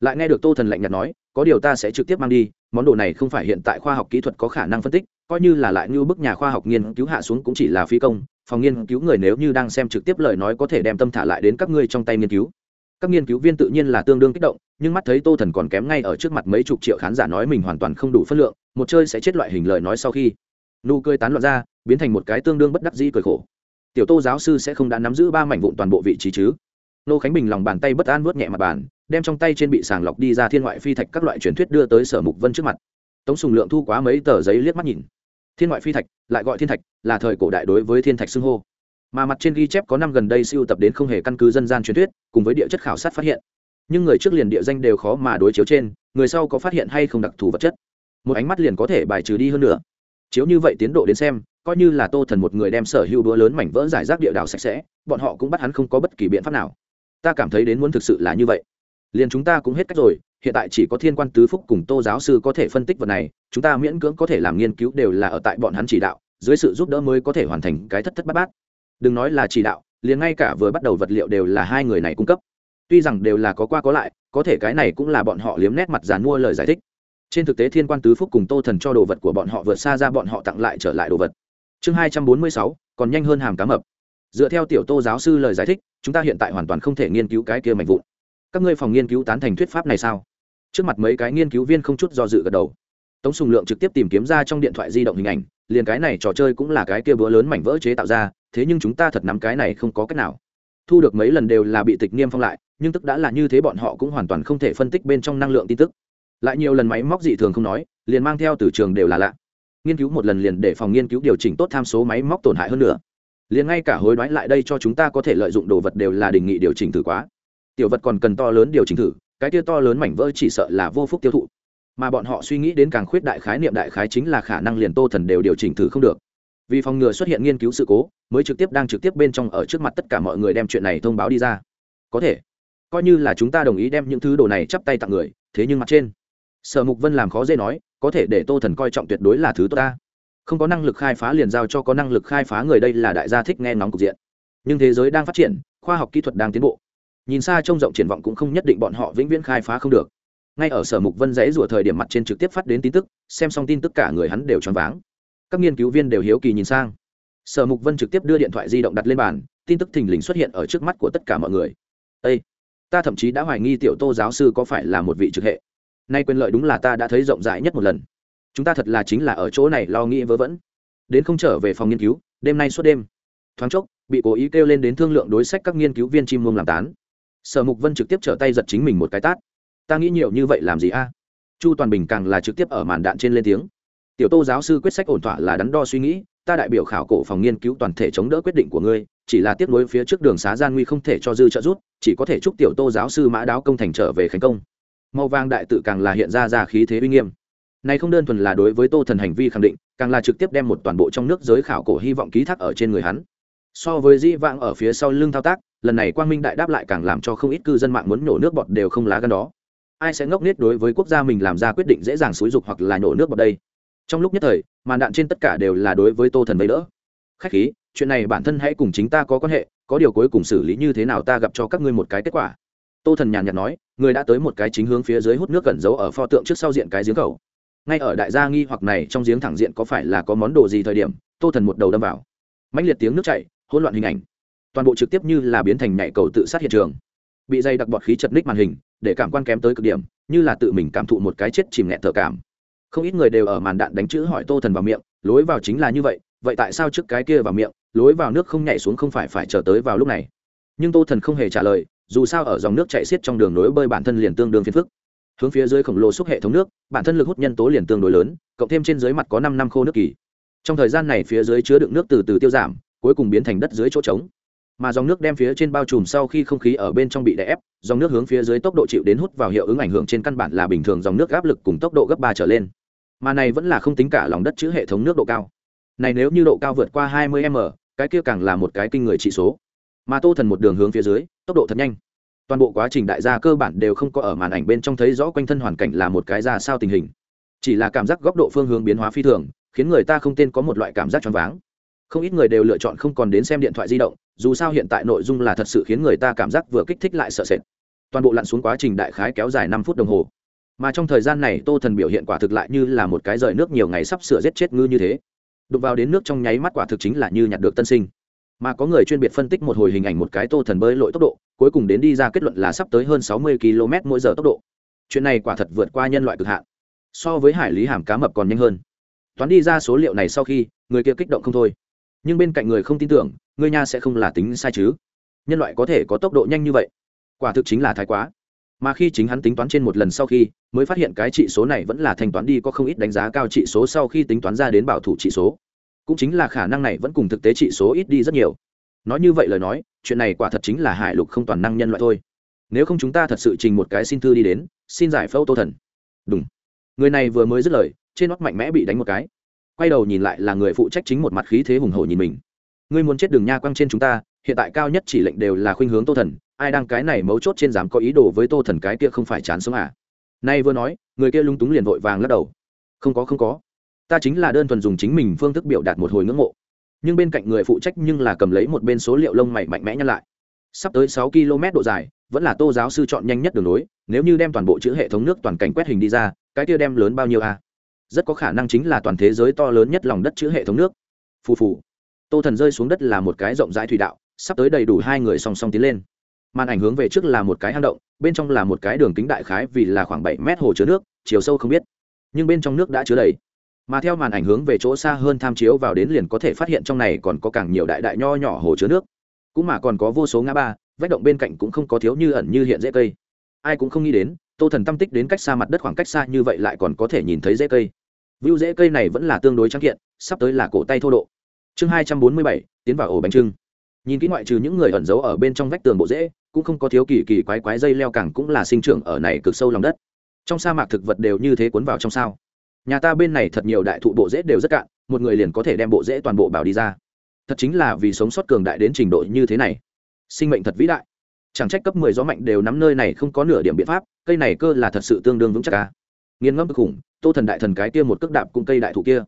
Lại nghe được tô thần lạnh nhạt nói, có điều ta sẽ trực tiếp mang đi, món đồ này không phải hiện tại khoa học kỹ thuật có khả năng phân tích coi như là lại như bức nhà khoa học nghiên cứu hạ xuống cũng chỉ là phi công, phòng nghiên cứu người nếu như đang xem trực tiếp lời nói có thể đem tâm thả lại đến các ngươi trong tay nghiên cứu. Các nghiên cứu viên tự nhiên là tương đương kích động, nhưng mắt thấy tô thần còn kém ngay ở trước mặt mấy chục triệu khán giả nói mình hoàn toàn không đủ phân lượng, một chơi sẽ chết loại hình lời nói sau khi. Nụ cười tán loạn ra, biến thành một cái tương đương bất đắc dĩ cười khổ. Tiểu tô giáo sư sẽ không đã nắm giữ ba mảnh vụn toàn bộ vị trí chứ? Nô khánh bình lòng bàn tay bất an vớt nhẹ mặt bàn, đem trong tay trên bị sàng lọc đi ra thiên ngoại phi thạch các loại truyền thuyết đưa tới sở mục vân trước mặt tống sùng lượng thu quá mấy tờ giấy liếc mắt nhìn. Thiên ngoại phi thạch, lại gọi thiên thạch, là thời cổ đại đối với thiên thạch xưng hô. Mà mặt trên ghi chép có năm gần đây siêu tập đến không hề căn cứ dân gian truyền thuyết, cùng với địa chất khảo sát phát hiện. Nhưng người trước liền địa danh đều khó mà đối chiếu trên, người sau có phát hiện hay không đặc thù vật chất. Một ánh mắt liền có thể bài trừ đi hơn nữa. Chiếu như vậy tiến độ đến xem, coi như là tô thần một người đem sở hữu đũa lớn mảnh vỡ giải rác địa đảo sạch sẽ, bọn họ cũng bắt hắn không có bất kỳ biện pháp nào. Ta cảm thấy đến muốn thực sự là như vậy. Liền chúng ta cũng hết cách rồi hiện tại chỉ có thiên quan tứ phúc cùng tô giáo sư có thể phân tích vật này, chúng ta miễn cưỡng có thể làm nghiên cứu đều là ở tại bọn hắn chỉ đạo, dưới sự giúp đỡ mới có thể hoàn thành cái thất thất bát bát. Đừng nói là chỉ đạo, liền ngay cả vừa bắt đầu vật liệu đều là hai người này cung cấp. Tuy rằng đều là có qua có lại, có thể cái này cũng là bọn họ liếm nét mặt dàn mua lời giải thích. Trên thực tế thiên quan tứ phúc cùng tô thần cho đồ vật của bọn họ vượt xa ra bọn họ tặng lại trở lại đồ vật. Chương hai trăm bốn mươi sáu, còn nhanh hơn hàm cá mập. Dựa theo tiểu tô giáo sư lời giải thích, chúng ta hiện tại hoàn toàn không thể nghiên cứu cái kia mạnh vụn. Các ngươi phòng nghiên cứu tán thành thuyết pháp này sao? Trước mặt mấy cái nghiên cứu viên không chút do dự gật đầu. Tống sùng lượng trực tiếp tìm kiếm ra trong điện thoại di động hình ảnh, liền cái này trò chơi cũng là cái kia búa lớn mảnh vỡ chế tạo ra, thế nhưng chúng ta thật nắm cái này không có cách nào. Thu được mấy lần đều là bị tịch niêm phong lại, nhưng tức đã là như thế bọn họ cũng hoàn toàn không thể phân tích bên trong năng lượng tin tức. Lại nhiều lần máy móc dị thường không nói, liền mang theo từ trường đều là lạ. Nghiên cứu một lần liền để phòng nghiên cứu điều chỉnh tốt tham số máy móc tổn hại hơn nữa. Liền ngay cả hối đoái lại đây cho chúng ta có thể lợi dụng đồ vật đều là đề nghị điều chỉnh thử quá. Tiểu vật còn cần to lớn điều chỉnh thử cái kia to lớn mảnh vỡ chỉ sợ là vô phúc tiêu thụ. Mà bọn họ suy nghĩ đến càng khuyết đại khái niệm đại khái chính là khả năng liền tô thần đều điều chỉnh thử không được. Vì phòng ngừa xuất hiện nghiên cứu sự cố, mới trực tiếp đang trực tiếp bên trong ở trước mặt tất cả mọi người đem chuyện này thông báo đi ra. Có thể, coi như là chúng ta đồng ý đem những thứ đồ này chắp tay tặng người, thế nhưng mặt trên, sở mục vân làm khó dễ nói, có thể để tô thần coi trọng tuyệt đối là thứ tốt ta. Không có năng lực khai phá liền giao cho có năng lực khai phá người đây là đại gia thích nghe ngóng cục diện. Nhưng thế giới đang phát triển, khoa học kỹ thuật đang tiến bộ nhìn xa trông rộng triển vọng cũng không nhất định bọn họ vĩnh viễn khai phá không được. Ngay ở sở mục vân dãy rủa thời điểm mặt trên trực tiếp phát đến tin tức, xem xong tin tức cả người hắn đều choáng váng. Các nghiên cứu viên đều hiếu kỳ nhìn sang. Sở mục vân trực tiếp đưa điện thoại di động đặt lên bàn, tin tức thình lình xuất hiện ở trước mắt của tất cả mọi người. Ê! ta thậm chí đã hoài nghi tiểu tô giáo sư có phải là một vị trực hệ. Nay quyền lợi đúng là ta đã thấy rộng rãi nhất một lần. Chúng ta thật là chính là ở chỗ này lo nghĩ vớ vẩn. Đến không trở về phòng nghiên cứu, đêm nay suốt đêm. Thoáng chốc, bị cố ý kêu lên đến thương lượng đối sách các nghiên cứu viên chim muông làm tán sở mục vân trực tiếp trở tay giật chính mình một cái tát. Ta nghĩ nhiều như vậy làm gì a? Chu toàn bình càng là trực tiếp ở màn đạn trên lên tiếng. Tiểu tô giáo sư quyết sách ổn thỏa là đắn đo suy nghĩ, ta đại biểu khảo cổ phòng nghiên cứu toàn thể chống đỡ quyết định của ngươi, chỉ là tiếp nối phía trước đường xá gian nguy không thể cho dư trợ rút chỉ có thể chúc tiểu tô giáo sư mã đáo công thành trở về khánh công. Màu vàng đại tự càng là hiện ra ra khí thế uy nghiêm. Này không đơn thuần là đối với tô thần hành vi khẳng định, càng là trực tiếp đem một toàn bộ trong nước giới khảo cổ hy vọng ký thác ở trên người hắn so với dĩ vãng ở phía sau lưng thao tác, lần này quang minh đại đáp lại càng làm cho không ít cư dân mạng muốn nhổ nước bọt đều không lá gan đó. Ai sẽ ngốc nghếch đối với quốc gia mình làm ra quyết định dễ dàng xúi dục hoặc là nhổ nước bọt đây? Trong lúc nhất thời, màn đạn trên tất cả đều là đối với tô thần vây đỡ. Khách khí, chuyện này bản thân hãy cùng chính ta có quan hệ, có điều cuối cùng xử lý như thế nào ta gặp cho các ngươi một cái kết quả. Tô thần nhàn nhạt nói, người đã tới một cái chính hướng phía dưới hút nước cẩn giấu ở pho tượng trước sau diện cái giếng cầu. Ngay ở đại gia nghi hoặc này trong giếng thẳng diện có phải là có món đồ gì thời điểm, tô thần một đầu đâm vào. Mãnh liệt tiếng nước chảy hỗn loạn hình ảnh. Toàn bộ trực tiếp như là biến thành nhảy cầu tự sát hiện trường. Bị dây đặc bọt khí chật ních màn hình, để cảm quan kém tới cực điểm, như là tự mình cảm thụ một cái chết chìm nghẹn thở cảm. Không ít người đều ở màn đạn đánh chữ hỏi tô thần vào miệng, lối vào chính là như vậy vậy tại sao trước cái kia vào miệng, lối vào nước không nhảy xuống không phải phải chờ tới vào lúc này? Nhưng tô thần không hề trả lời, dù sao ở dòng nước chạy xiết trong đường nối bơi bản thân liền tương đương phiền phức. Hướng phía dưới khổng lồ xúc hệ thống nước, bản thân lực hút nhân tố liền tương đối lớn, cộng thêm trên dưới mặt có năm năm khô nước kỳ. Trong thời gian này phía dưới chứa đựng nước từ từ tiêu giảm cuối cùng biến thành đất dưới chỗ trống. Mà dòng nước đem phía trên bao trùm sau khi không khí ở bên trong bị đè ép, dòng nước hướng phía dưới tốc độ chịu đến hút vào hiệu ứng ảnh hưởng trên căn bản là bình thường dòng nước áp lực cùng tốc độ gấp ba trở lên. Mà này vẫn là không tính cả lòng đất chữ hệ thống nước độ cao. Này nếu như độ cao vượt qua 20 m, cái kia càng là một cái kinh người trị số. Mà tô thần một đường hướng phía dưới, tốc độ thật nhanh. Toàn bộ quá trình đại gia cơ bản đều không có ở màn ảnh bên trong thấy rõ quanh thân hoàn cảnh là một cái ra sao tình hình. Chỉ là cảm giác góc độ phương hướng biến hóa phi thường, khiến người ta không tên có một loại cảm giác choáng váng không ít người đều lựa chọn không còn đến xem điện thoại di động, dù sao hiện tại nội dung là thật sự khiến người ta cảm giác vừa kích thích lại sợ sệt. Toàn bộ lặn xuống quá trình đại khái kéo dài năm phút đồng hồ. Mà trong thời gian này tô thần biểu hiện quả thực lại như là một cái rời nước nhiều ngày sắp sửa giết chết ngư như thế. Đục vào đến nước trong nháy mắt quả thực chính là như nhặt được tân sinh. Mà có người chuyên biệt phân tích một hồi hình ảnh một cái tô thần bơi lội tốc độ, cuối cùng đến đi ra kết luận là sắp tới hơn sáu mươi km mỗi giờ tốc độ. Chuyện này quả thật vượt qua nhân loại cực hạn. So với hải lý hàm cá mập còn nhanh hơn. Toán đi ra số liệu này sau khi, người kia kích động không thôi nhưng bên cạnh người không tin tưởng người nha sẽ không là tính sai chứ. Nhân loại có thể có tốc độ nhanh như vậy, quả thực chính là thái quá. Mà khi chính hắn tính toán trên một lần sau khi, mới phát hiện cái trị số này vẫn là thanh toán đi có không ít đánh giá cao trị số sau khi tính toán ra đến bảo thủ trị số. Cũng chính là khả năng này vẫn cùng thực tế trị số ít đi rất nhiều. Nói như vậy lời nói, chuyện này quả thật chính là hải lục không toàn năng nhân loại thôi. Nếu không chúng ta thật sự trình một cái xin thư đi đến, xin giải phẫu tô thần. Đúng người này vừa mới dứt lời, trên nót mạnh mẽ bị đánh một cái quay đầu nhìn lại là người phụ trách chính một mặt khí thế hùng hổ nhìn mình. Ngươi muốn chết đường nha quang trên chúng ta, hiện tại cao nhất chỉ lệnh đều là khuynh hướng tô thần, ai đang cái này mấu chốt trên dám có ý đồ với tô thần cái kia không phải chán sống à? Nay vừa nói, người kia lung túng liền vội vàng lắc đầu. Không có không có. Ta chính là đơn thuần dùng chính mình phương thức biểu đạt một hồi ngưỡng mộ. Nhưng bên cạnh người phụ trách nhưng là cầm lấy một bên số liệu lông mày mạnh mẽ nhăn lại. Sắp tới sáu km độ dài, vẫn là tô giáo sư chọn nhanh nhất đường nối nếu như đem toàn bộ chữ hệ thống nước toàn cảnh quét hình đi ra, cái kia đem lớn bao nhiêu a à? Rất có khả năng chính là toàn thế giới to lớn nhất lòng đất chữ hệ thống nước. Phù phù. Tô thần rơi xuống đất là một cái rộng rãi thủy đạo, sắp tới đầy đủ hai người song song tiến lên. Màn ảnh hướng về trước là một cái hang động, bên trong là một cái đường kính đại khái vì là khoảng bảy mét hồ chứa nước, chiều sâu không biết. Nhưng bên trong nước đã chứa đầy. Mà theo màn ảnh hướng về chỗ xa hơn tham chiếu vào đến liền có thể phát hiện trong này còn có càng nhiều đại đại nho nhỏ hồ chứa nước. Cũng mà còn có vô số ngã ba, vách động bên cạnh cũng không có thiếu như ẩn như hiện dễ cây. Ai cũng không nghĩ đến tô thần tâm tích đến cách xa mặt đất khoảng cách xa như vậy lại còn có thể nhìn thấy dễ cây. View dễ cây này vẫn là tương đối trắng kiện, sắp tới là cổ tay thô độ. Chương hai trăm bốn mươi bảy, tiến vào ổ bánh trưng. Nhìn kỹ ngoại trừ những người ẩn giấu ở bên trong vách tường bộ dễ cũng không có thiếu kỳ kỳ quái quái dây leo cẳng cũng là sinh trưởng ở này cực sâu lòng đất. Trong sa mạc thực vật đều như thế cuốn vào trong sao. Nhà ta bên này thật nhiều đại thụ bộ rễ đều rất cạn, một người liền có thể đem bộ rễ toàn bộ bảo đi ra. Thật chính là vì sống sót cường đại đến trình độ như thế này. Sinh mệnh thật vĩ đại chẳng trách cấp mười gió mạnh đều nắm nơi này không có nửa điểm biện pháp, cây này cơ là thật sự tương đương vững chắc à. ca nghiên ngẫm cực khủng, tô thần đại thần cái kia một cước đạp cùng cây đại thụ kia.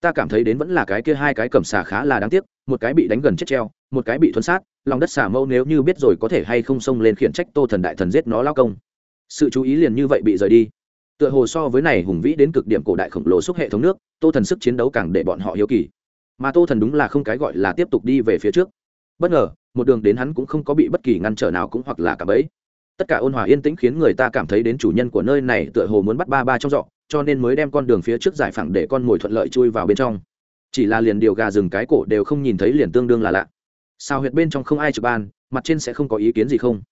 Ta cảm thấy đến vẫn là cái kia hai cái cầm xà khá là đáng tiếc, một cái bị đánh gần chết treo, một cái bị thuấn sát, lòng đất xà mâu nếu như biết rồi có thể hay không xông lên khiển trách tô thần đại thần giết nó lao công. Sự chú ý liền như vậy bị rời đi. Tựa hồ so với này hùng vĩ đến cực điểm cổ đại khổng lồ xúc hệ thống nước, tô thần sức chiến đấu càng để bọn họ hiếu kỳ. Mà tô thần đúng là không cái gọi là tiếp tục đi về phía trước bất ngờ, một đường đến hắn cũng không có bị bất kỳ ngăn trở nào cũng hoặc là cả bẫy. Tất cả ôn hòa yên tĩnh khiến người ta cảm thấy đến chủ nhân của nơi này tựa hồ muốn bắt ba ba trong giọ cho nên mới đem con đường phía trước giải phẳng để con mồi thuận lợi chui vào bên trong. Chỉ là liền điều gà rừng cái cổ đều không nhìn thấy liền tương đương là lạ. Sao huyệt bên trong không ai trực ban, mặt trên sẽ không có ý kiến gì không?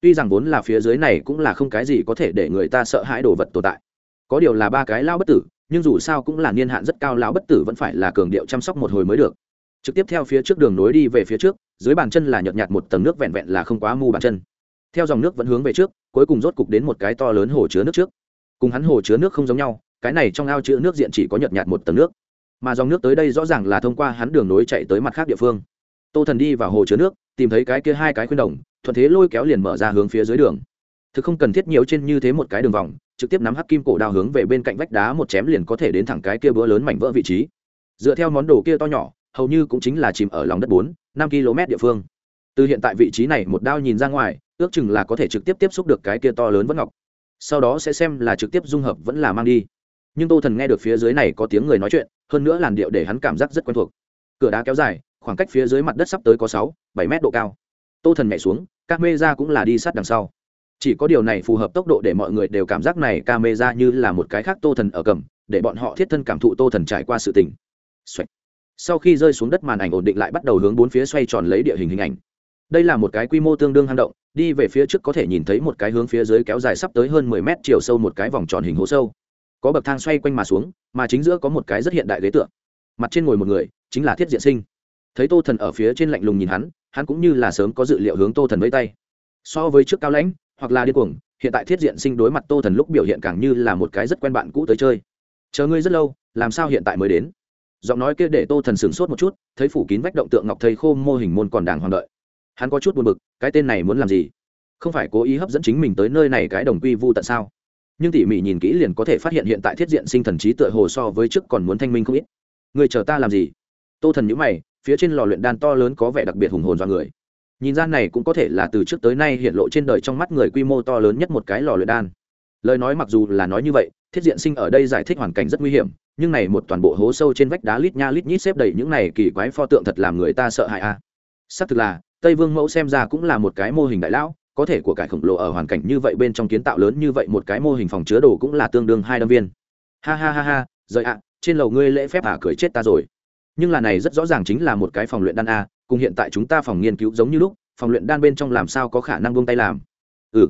Tuy rằng vốn là phía dưới này cũng là không cái gì có thể để người ta sợ hãi đồ vật tồn tại. Có điều là ba cái lao bất tử, nhưng dù sao cũng là niên hạn rất cao lão bất tử vẫn phải là cường điệu chăm sóc một hồi mới được. Trực tiếp theo phía trước đường nối đi về phía trước dưới bàn chân là nhợt nhạt một tầng nước vẹn vẹn là không quá mu bàn chân. Theo dòng nước vẫn hướng về trước, cuối cùng rốt cục đến một cái to lớn hồ chứa nước trước. Cùng hắn hồ chứa nước không giống nhau, cái này trong ao chứa nước diện chỉ có nhợt nhạt một tầng nước. Mà dòng nước tới đây rõ ràng là thông qua hắn đường nối chạy tới mặt khác địa phương. Tô thần đi vào hồ chứa nước, tìm thấy cái kia hai cái khuyên đồng, thuận thế lôi kéo liền mở ra hướng phía dưới đường. Thực không cần thiết nhiều trên như thế một cái đường vòng, trực tiếp nắm hắc kim cổ đao hướng về bên cạnh vách đá một chém liền có thể đến thẳng cái kia bữa lớn mảnh vỡ vị trí. Dựa theo món đồ kia to nhỏ, hầu như cũng chính là chìm ở lòng đất bốn năm km địa phương. Từ hiện tại vị trí này một đao nhìn ra ngoài, ước chừng là có thể trực tiếp tiếp xúc được cái kia to lớn vẫn ngọc. Sau đó sẽ xem là trực tiếp dung hợp vẫn là mang đi. Nhưng tô thần nghe được phía dưới này có tiếng người nói chuyện, hơn nữa làn điệu để hắn cảm giác rất quen thuộc. Cửa đá kéo dài, khoảng cách phía dưới mặt đất sắp tới có sáu, bảy mét độ cao. Tô thần nhảy xuống các mê ra cũng là đi sát đằng sau. Chỉ có điều này phù hợp tốc độ để mọi người đều cảm giác này ca mê ra như là một cái khác tô thần ở cầm, để bọn họ thiết thân cảm thụ tô thần trải qua sự tình sau khi rơi xuống đất màn ảnh ổn định lại bắt đầu hướng bốn phía xoay tròn lấy địa hình hình ảnh. Đây là một cái quy mô tương đương hang động, đi về phía trước có thể nhìn thấy một cái hướng phía dưới kéo dài sắp tới hơn mười mét chiều sâu một cái vòng tròn hình hố sâu. Có bậc thang xoay quanh mà xuống, mà chính giữa có một cái rất hiện đại ghế tựa. Mặt trên ngồi một người, chính là thiết diện sinh. Thấy tô thần ở phía trên lạnh lùng nhìn hắn hắn cũng như là sớm có dự liệu hướng tô thần với tay. So với trước cao lãnh, hoặc là điên cuồng, hiện tại thiết diện sinh đối mặt tô thần lúc biểu hiện càng như là một cái rất quen bạn cũ tới chơi. Chờ ngươi rất lâu, làm sao hiện tại mới đến? Giọng nói kia để tô thần sửng sốt một chút, thấy phủ kín vách động tượng ngọc thầy khô mô hình môn còn đàng hoàng đợi. Hắn có chút buồn bực, cái tên này muốn làm gì? Không phải cố ý hấp dẫn chính mình tới nơi này cái đồng quy vu tận sao? Nhưng tỉ mỉ nhìn kỹ liền có thể phát hiện hiện tại thiết diện sinh thần trí tựa hồ so với trước còn muốn thanh minh không ít. Người chờ ta làm gì? Tô thần nhữ mày, phía trên lò luyện đan to lớn có vẻ đặc biệt hùng hồn do người. Nhìn ra này cũng có thể là từ trước tới nay hiện lộ trên đời trong mắt người quy mô to lớn nhất một cái lò luyện đan lời nói mặc dù là nói như vậy, thiết diện sinh ở đây giải thích hoàn cảnh rất nguy hiểm, nhưng này một toàn bộ hố sâu trên vách đá lít nha lít nhít xếp đầy những này kỳ quái pho tượng thật làm người ta sợ hãi a à. xác thực là, tây vương mẫu xem ra cũng là một cái mô hình đại lão, có thể của cải khổng lồ ở hoàn cảnh như vậy bên trong kiến tạo lớn như vậy một cái mô hình phòng chứa đồ cũng là tương đương hai đâm viên. Ha ha ha ha rời ạ, trên lầu ngươi lễ phép à cười chết ta rồi. Nhưng là này rất rõ ràng chính là một cái phòng luyện đan a, cùng hiện tại chúng ta phòng nghiên cứu giống như lúc, phòng luyện đan bên trong làm sao có khả năng buông tay làm. Ừ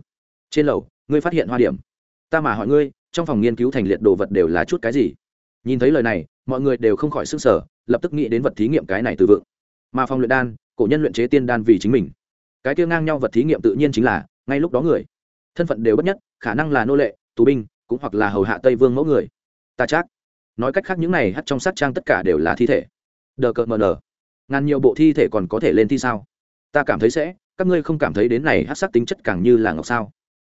trên lầu, ngươi phát hiện hoa điểm ta mà hỏi ngươi, trong phòng nghiên cứu thành liệt đồ vật đều là chút cái gì? Nhìn thấy lời này, mọi người đều không khỏi sức sở lập tức nghĩ đến vật thí nghiệm cái này từ vựng. Mà phòng luyện đan, cổ nhân luyện chế tiên đan vì chính mình. Cái kia ngang nhau vật thí nghiệm tự nhiên chính là, ngay lúc đó người. Thân phận đều bất nhất, khả năng là nô lệ, tù binh, cũng hoặc là hầu hạ tây vương mẫu người. Ta chắc. Nói cách khác những này hắt trong sát trang tất cả đều là thi thể. Đờ cợt mờ nở ngàn nhiều bộ thi thể còn có thể lên thi sao? Ta cảm thấy sẽ, các ngươi không cảm thấy đến này hát sắc tính chất càng như là ngọc sao?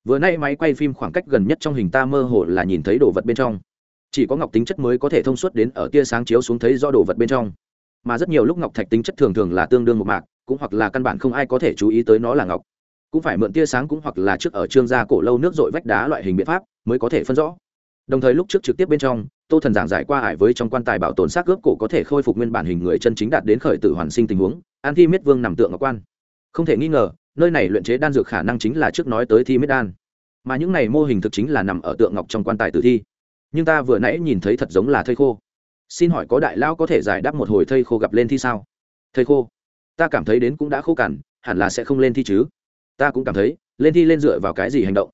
Vừa nay máy quay phim khoảng cách gần nhất trong hình ta mơ hồ là nhìn thấy đồ vật bên trong. Chỉ có ngọc tính chất mới có thể thông suốt đến ở tia sáng chiếu xuống thấy do đồ vật bên trong. Mà rất nhiều lúc ngọc thạch tính chất thường thường là tương đương một mạc, cũng hoặc là căn bản không ai có thể chú ý tới nó là ngọc. Cũng phải mượn tia sáng cũng hoặc là trước ở trương gia cổ lâu nước dội vách đá loại hình biện pháp mới có thể phân rõ. Đồng thời lúc trước trực tiếp bên trong, tô thần giảng giải qua ải với trong quan tài bảo tồn xác gớp cổ có thể khôi phục nguyên bản hình người chân chính đạt đến khởi tử hoàn sinh tình huống, an thi miết vương nằm tượng ngọc quan. Không thể nghi ngờ nơi này luyện chế đan dược khả năng chính là trước nói tới thi miết đan. Mà những này mô hình thực chính là nằm ở tượng ngọc trong quan tài tử thi. Nhưng ta vừa nãy nhìn thấy thật giống là thây khô. Xin hỏi có đại lao có thể giải đáp một hồi thây khô gặp lên thi sao? Thây khô? Ta cảm thấy đến cũng đã khô cằn, hẳn là sẽ không lên thi chứ. Ta cũng cảm thấy, lên thi lên dựa vào cái gì hành động?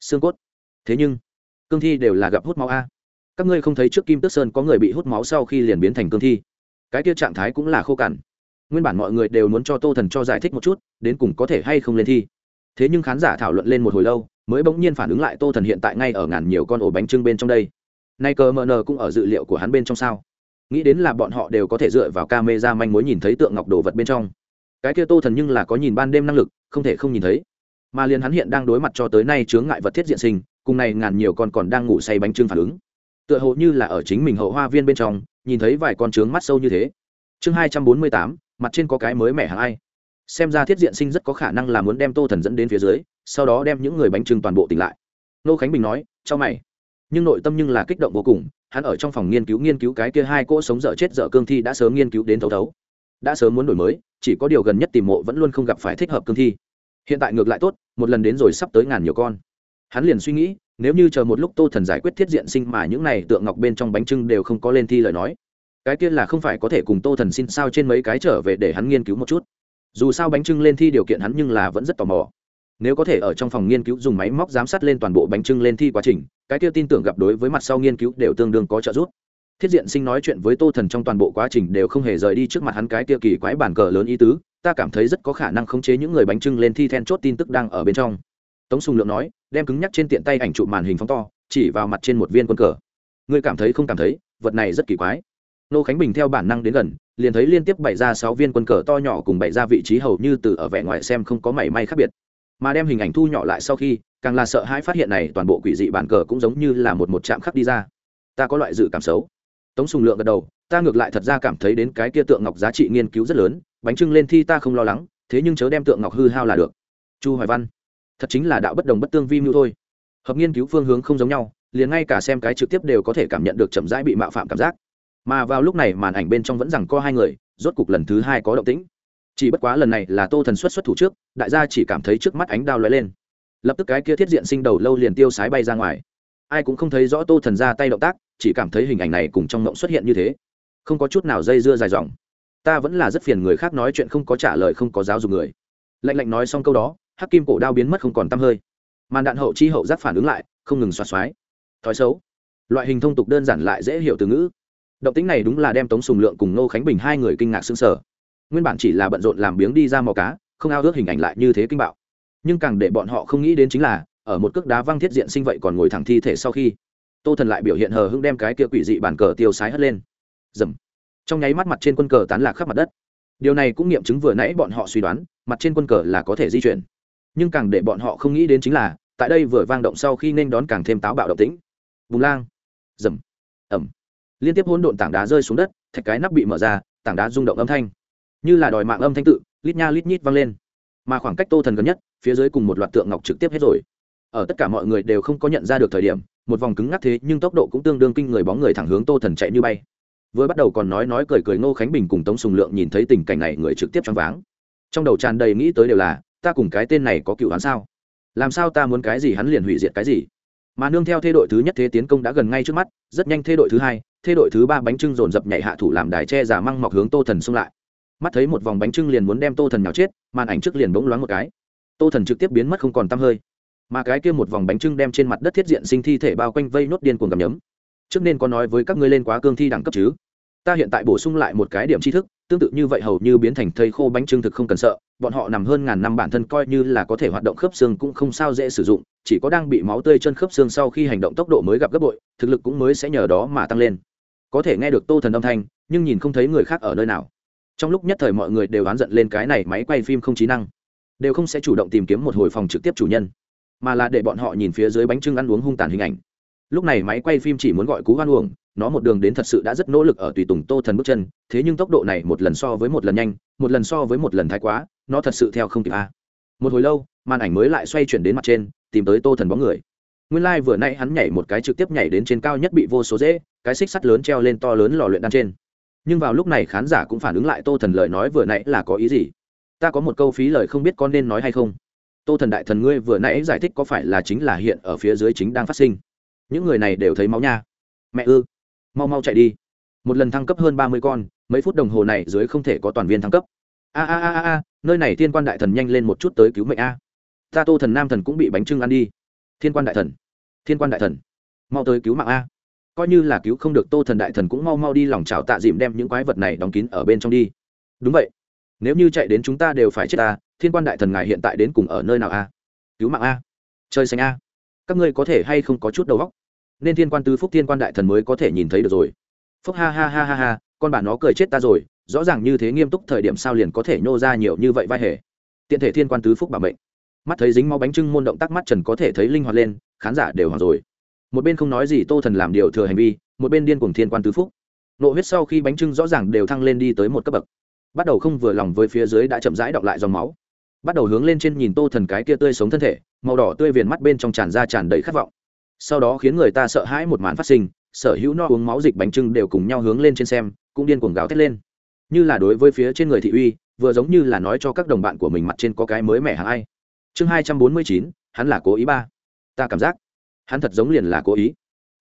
Xương cốt. Thế nhưng, cương thi đều là gặp hút máu a. Các ngươi không thấy trước kim tước sơn có người bị hút máu sau khi liền biến thành cương thi? Cái kia trạng thái cũng là khô cằn nguyên bản mọi người đều muốn cho tô thần cho giải thích một chút, đến cùng có thể hay không lên thi. Thế nhưng khán giả thảo luận lên một hồi lâu, mới bỗng nhiên phản ứng lại tô thần hiện tại ngay ở ngàn nhiều con ổ bánh trưng bên trong đây. Nay cờ mờ nờ cũng ở dự liệu của hắn bên trong sao? Nghĩ đến là bọn họ đều có thể dựa vào ca mê ra manh mối nhìn thấy tượng ngọc đồ vật bên trong. Cái kia tô thần nhưng là có nhìn ban đêm năng lực, không thể không nhìn thấy. Mà liền hắn hiện đang đối mặt cho tới nay chướng ngại vật thiết diện sinh, cùng này ngàn nhiều con còn đang ngủ say bánh trưng phản ứng. Tựa hồ như là ở chính mình hậu hoa viên bên trong, nhìn thấy vài con trướng mắt sâu như thế. Chương hai trăm bốn mươi tám mặt trên có cái mới mẻ hàng ai. Xem ra thiết diện sinh rất có khả năng là muốn đem tô thần dẫn đến phía dưới, sau đó đem những người bánh trưng toàn bộ tỉnh lại. Nô khánh bình nói cho mày. Nhưng nội tâm nhưng là kích động vô cùng, hắn ở trong phòng nghiên cứu nghiên cứu cái kia hai cỗ sống dở chết dở cương thi đã sớm nghiên cứu đến thấu thấu. Đã sớm muốn đổi mới, chỉ có điều gần nhất tìm mộ vẫn luôn không gặp phải thích hợp cương thi. Hiện tại ngược lại tốt, một lần đến rồi sắp tới ngàn nhiều con. Hắn liền suy nghĩ, nếu như chờ một lúc tô thần giải quyết thiết diện sinh mà những này tượng ngọc bên trong bánh trưng đều không có lên thi lời nói cái kia là không phải có thể cùng tô thần xin sao trên mấy cái trở về để hắn nghiên cứu một chút. Dù sao bánh trưng lên thi điều kiện hắn nhưng là vẫn rất tò mò. Nếu có thể ở trong phòng nghiên cứu dùng máy móc giám sát lên toàn bộ bánh trưng lên thi quá trình, cái kia tin tưởng gặp đối với mặt sau nghiên cứu đều tương đương có trợ giúp. Thiết diện sinh nói chuyện với tô thần trong toàn bộ quá trình đều không hề rời đi trước mặt hắn cái kia kỳ quái bản cờ lớn ý tứ, ta cảm thấy rất có khả năng khống chế những người bánh trưng lên thi then chốt tin tức đang ở bên trong. Tống sùng lượng nói, đem cứng nhắc trên tiện tay ảnh chụp màn hình phóng to, chỉ vào mặt trên một viên quân cờ. Ngươi cảm thấy không cảm thấy, vật này rất kỳ quái nô khánh bình theo bản năng đến gần, liền thấy liên tiếp bày ra sáu viên quân cờ to nhỏ cùng bày ra vị trí hầu như từ ở vẻ ngoài xem không có mảy may khác biệt. Mà đem hình ảnh thu nhỏ lại sau khi, càng là sợ hãi phát hiện này toàn bộ quỷ dị bản cờ cũng giống như là một một chạm khắc đi ra. Ta có loại dự cảm xấu. Tống sùng lượng gật đầu, ta ngược lại thật ra cảm thấy đến cái kia tượng ngọc giá trị nghiên cứu rất lớn, bánh trưng lên thi ta không lo lắng, thế nhưng chớ đem tượng ngọc hư hao là được. Chu hoài văn, thật chính là đạo bất đồng bất tương vi mưu thôi. Hợp nghiên cứu phương hướng không giống nhau, liền ngay cả xem cái trực tiếp đều có thể cảm nhận được chậm rãi bị mạo phạm cảm giác mà vào lúc này màn ảnh bên trong vẫn rằng có hai người, rốt cục lần thứ hai có động tĩnh. Chỉ bất quá lần này là tô thần xuất xuất thủ trước, đại gia chỉ cảm thấy trước mắt ánh đao lóe lên. Lập tức cái kia thiết diện sinh đầu lâu liền tiêu sái bay ra ngoài. Ai cũng không thấy rõ tô thần ra tay động tác, chỉ cảm thấy hình ảnh này cùng trong mộng xuất hiện như thế. Không có chút nào dây dưa dài dòng. Ta vẫn là rất phiền người khác nói chuyện không có trả lời không có giáo dục người. Lạnh lạnh nói xong câu đó, hắc kim cổ đao biến mất không còn t hơi. Màn đạn hậu chi hậu giác phản ứng lại, không ngừng xoa xoái. Thói xấu. Loại hình thông tục đơn giản lại dễ hiểu từ ngữ động tính này đúng là đem tống sùng lượng cùng nô khánh bình hai người kinh ngạc xương sở nguyên bản chỉ là bận rộn làm biếng đi ra mò cá, không ao ước hình ảnh lại như thế kinh bạo. Nhưng càng để bọn họ không nghĩ đến chính là, ở một cước đá văng thiết diện sinh vậy còn ngồi thẳng thi thể sau khi, tô thần lại biểu hiện hờ hưng đem cái kia quỷ dị bản cờ tiêu sái hất lên. Dầm. Trong nháy mắt mặt trên quân cờ tán lạc khắp mặt đất. Điều này cũng nghiệm chứng vừa nãy bọn họ suy đoán, mặt trên quân cờ là có thể di chuyển. Nhưng càng để bọn họ không nghĩ đến chính là, tại đây vừa vang động sau khi nên đón càng thêm táo bạo động tĩnh. Vùng lang. Dầm. Ẩm liên tiếp hỗn độn tảng đá rơi xuống đất, thạch cái nắp bị mở ra, tảng đá rung động âm thanh. Như là đòi mạng âm thanh tự, lít nha lít nhít vang lên. Mà khoảng cách tô thần gần nhất, phía dưới cùng một loạt tượng ngọc trực tiếp hết rồi. Ở tất cả mọi người đều không có nhận ra được thời điểm, một vòng cứng ngắc thế nhưng tốc độ cũng tương đương kinh người bóng người thẳng hướng tô thần chạy như bay. Vừa bắt đầu còn nói nói cười cười ngô khánh bình cùng tống sùng lượng nhìn thấy tình cảnh này người trực tiếp choáng váng. Trong đầu tràn đầy nghĩ tới đều là, ta cùng cái tên này có cựu hắn sao? Làm sao ta muốn cái gì hắn liền hủy diệt cái gì? Mà nương theo thê đội thứ nhất thế tiến công đã gần ngay trước mắt, rất nhanh thê đội thứ hai, thê đội thứ ba bánh trưng dồn dập nhảy hạ thủ làm đài che giả măng mọc hướng tô thần xung lại. Mắt thấy một vòng bánh trưng liền muốn đem tô thần nhào chết, màn ảnh trước liền bỗng loáng một cái. Tô thần trực tiếp biến mất không còn tăm hơi. Mà cái kia một vòng bánh trưng đem trên mặt đất thiết diện sinh thi thể bao quanh vây nốt điên cuồng cầm nhấm. Trước nên có nói với các ngươi lên quá cương thi đẳng cấp chứ? Ta hiện tại bổ sung lại một cái điểm tri thức tương tự như vậy hầu như biến thành thây khô bánh trưng thực không cần sợ, bọn họ nằm hơn ngàn năm bản thân coi như là có thể hoạt động khớp xương cũng không sao dễ sử dụng, chỉ có đang bị máu tươi chân khớp xương sau khi hành động tốc độ mới gặp gấp bội, thực lực cũng mới sẽ nhờ đó mà tăng lên. Có thể nghe được tô thần âm thanh, nhưng nhìn không thấy người khác ở nơi nào. Trong lúc nhất thời mọi người đều oán giận lên cái này máy quay phim không trí năng, đều không sẽ chủ động tìm kiếm một hồi phòng trực tiếp chủ nhân, mà là để bọn họ nhìn phía dưới bánh trưng ăn uống hung tàn hình ảnh. Lúc này máy quay phim chỉ muốn gọi cú hoan uổng nó một đường đến thật sự đã rất nỗ lực ở tùy tùng tô thần bước chân, thế nhưng tốc độ này một lần so với một lần nhanh, một lần so với một lần thái quá, nó thật sự theo không kịp a. Một hồi lâu, màn ảnh mới lại xoay chuyển đến mặt trên, tìm tới tô thần bóng người. Nguyên lai、like、vừa nay hắn nhảy một cái trực tiếp nhảy đến trên cao nhất bị vô số dễ, cái xích sắt lớn treo lên to lớn lò luyện đan trên. Nhưng vào lúc này khán giả cũng phản ứng lại tô thần lời nói vừa nãy là có ý gì? Ta có một câu phí lời không biết con nên nói hay không. Tô thần đại thần ngươi vừa nãy giải thích có phải là chính là hiện ở phía dưới chính đang phát sinh. Những người này đều thấy máu nha. Mẹ ư mau mau chạy đi. Một lần thăng cấp hơn ba mươi con, mấy phút đồng hồ này dưới không thể có toàn viên thăng cấp. A a a a nơi này thiên quan đại thần nhanh lên một chút tới cứu mệnh a. Ta tô thần nam thần cũng bị bánh trưng ăn đi. Thiên quan đại thần, thiên quan đại thần, mau tới cứu mạng a. Coi như là cứu không được tô thần đại thần cũng mau mau đi lòng trào tạ dìm đem những quái vật này đóng kín ở bên trong đi. Đúng vậy. Nếu như chạy đến chúng ta đều phải chết ta, thiên quan đại thần ngài hiện tại đến cùng ở nơi nào a? Cứu mạng a. Chơi xanh a. Các ngươi có thể hay không có chút đầu óc? Nên thiên quan tứ phúc thiên quan đại thần mới có thể nhìn thấy được rồi. Phúc ha ha ha ha ha, con bà nó cười chết ta rồi, rõ ràng như thế nghiêm túc thời điểm sao liền có thể nhô ra nhiều như vậy vai hề. Tiện thể thiên quan tứ phúc bảo mệnh. Mắt thấy dính máu bánh trưng môn động tác mắt trần có thể thấy linh hoạt lên, khán giả đều hoàng rồi. Một bên không nói gì tô thần làm điều thừa hành vi, một bên điên cùng thiên quan tứ phúc. Nộ huyết sau khi bánh trưng rõ ràng đều thăng lên đi tới một cấp bậc. Bắt đầu không vừa lòng với phía dưới đã chậm rãi đọng lại dòng máu. Bắt đầu hướng lên trên nhìn tô thần cái kia tươi sống thân thể, màu đỏ tươi viền mắt bên trong tràn ra tràn đầy khát vọng sau đó khiến người ta sợ hãi một màn phát sinh, sở hữu no uống máu dịch bánh trưng đều cùng nhau hướng lên trên xem, cũng điên cuồng gào thét lên. Như là đối với phía trên người thị uy, vừa giống như là nói cho các đồng bạn của mình mặt trên có cái mới mẻ hàng ai. Chương hai trăm bốn mươi chín, hắn là cố ý ba. Ta cảm giác, hắn thật giống liền là cố ý.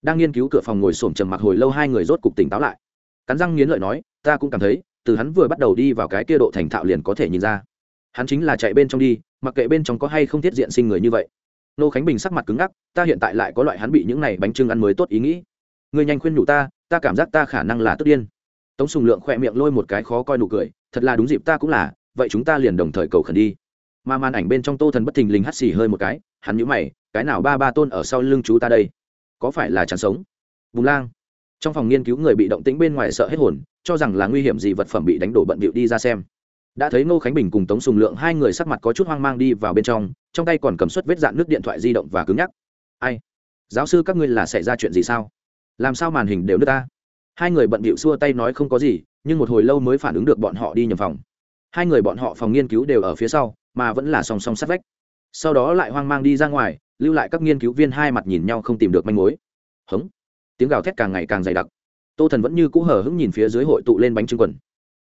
Đang nghiên cứu cửa phòng ngồi xổm trầm mặc hồi lâu hai người rốt cục tỉnh táo lại. Cắn răng nghiến lợi nói, ta cũng cảm thấy, từ hắn vừa bắt đầu đi vào cái kia độ thành thạo liền có thể nhìn ra. Hắn chính là chạy bên trong đi, mặc kệ bên trong có hay không thiết diện sinh người như vậy nô khánh bình sắc mặt cứng ngắc, ta hiện tại lại có loại hắn bị những này bánh trưng ăn mới tốt ý nghĩ. Người nhanh khuyên nhủ ta ta cảm giác ta khả năng là tức điên. Tống sùng lượng khỏe miệng lôi một cái khó coi nụ cười, thật là đúng dịp ta cũng là, vậy chúng ta liền đồng thời cầu khẩn đi. Mà màn ảnh bên trong tô thần bất thình lình hắt xì hơi một cái, hắn nhũ mày, cái nào ba ba tôn ở sau lưng chú ta đây? Có phải là chán sống? Bùng lang. Trong phòng nghiên cứu người bị động tĩnh bên ngoài sợ hết hồn, cho rằng là nguy hiểm gì vật phẩm bị đánh đổ bận bịu đi ra xem đã thấy ngô khánh bình cùng tống sùng lượng hai người sắc mặt có chút hoang mang đi vào bên trong trong tay còn cầm suất vết dạn nước điện thoại di động và cứng nhắc. Ai? Giáo sư các ngươi là xảy ra chuyện gì sao? Làm sao màn hình đều nước ta? Hai người bận bịu xua tay nói không có gì, nhưng một hồi lâu mới phản ứng được bọn họ đi nhầm phòng. Hai người bọn họ phòng nghiên cứu đều ở phía sau, mà vẫn là song song sát vách. Sau đó lại hoang mang đi ra ngoài, lưu lại các nghiên cứu viên hai mặt nhìn nhau không tìm được manh mối. Hống! Tiếng gào thét càng ngày càng dày đặc. Tô thần vẫn như cũ hờ hững nhìn phía dưới hội tụ lên bánh trưng quần.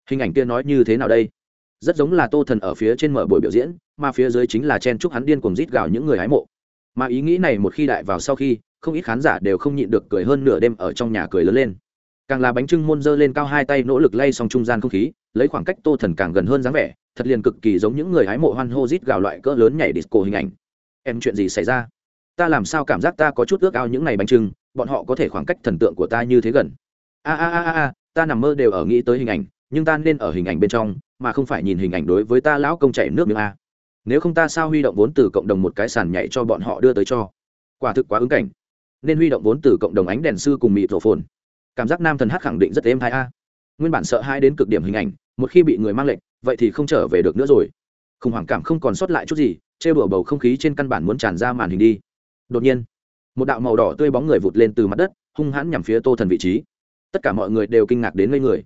Hình ảnh kia nói như thế nào đây? Rất giống là tô thần ở phía trên mở buổi biểu diễn, mà phía dưới chính là chen chúc hắn điên cùng rít gào những người hái mộ. Mà ý nghĩ này một khi đại vào sau khi, không ít khán giả đều không nhịn được cười hơn nửa đêm ở trong nhà cười lớn lên. Càng là bánh trưng môn dơ lên cao hai tay nỗ lực lay xong trung gian không khí, lấy khoảng cách tô thần càng gần hơn dáng vẻ, thật liền cực kỳ giống những người hái mộ hoan hô rít gào loại cỡ lớn nhảy disco hình ảnh. Em, chuyện gì xảy ra? Ta làm sao cảm giác ta có chút ước ao những ngày bánh trưng, bọn họ có thể khoảng cách thần tượng của ta như thế gần. A a a a, ta nằm mơ đều ở nghĩ tới hình ảnh nhưng ta nên ở hình ảnh bên trong, mà không phải nhìn hình ảnh đối với ta lão công chảy nước miếng a. Nếu không ta sao huy động vốn từ cộng đồng một cái sàn nhảy cho bọn họ đưa tới cho. Quả thực quá ứng cảnh. Nên huy động vốn từ cộng đồng ánh đèn sư cùng mịt thổ phồn. Cảm giác nam thần hát khẳng định rất êm hai a. Nguyên bản sợ hai đến cực điểm hình ảnh, một khi bị người mang lệnh, vậy thì không trở về được nữa rồi. Khủng hoảng cảm không còn sót lại chút gì chê bửa bầu không khí trên căn bản muốn tràn ra màn hình đi. Đột nhiên, một đạo màu đỏ tươi bóng người vụt lên từ mặt đất, hung hãn nhằm phía tô thần vị trí. Tất cả mọi người đều kinh ngạc đến ngây người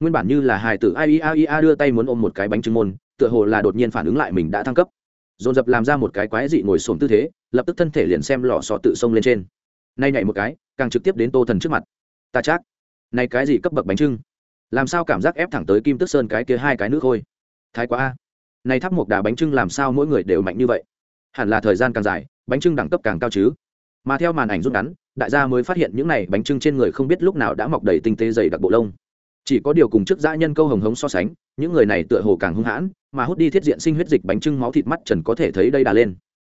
nguyên bản như là hài tử ai ia ia đưa tay muốn ôm một cái bánh trưng môn, tựa hồ là đột nhiên phản ứng lại mình đã thăng cấp. Dồn dập làm ra một cái quái dị ngồi xổm tư thế, lập tức thân thể liền xem lò sọ tự xông lên trên. Nay nhảy một cái, càng trực tiếp đến tô thần trước mặt. Ta chắc, này cái gì cấp bậc bánh trưng? Làm sao cảm giác ép thẳng tới kim tức sơn cái kia hai cái nước thôi thái quá a. Này thắp một đà bánh trưng làm sao mỗi người đều mạnh như vậy? Hẳn là thời gian càng dài, bánh trưng đẳng cấp càng cao chứ. Mà theo màn ảnh rút ngắn, đại gia mới phát hiện những này bánh trưng trên người không biết lúc nào đã mọc đầy tinh tế dày đặc bộ lông chỉ có điều cùng trước dã nhân câu hồng hống so sánh, những người này tựa hồ càng hung hãn, mà hút đi thiết diện sinh huyết dịch bánh trưng máu thịt mắt trần có thể thấy đây đà lên.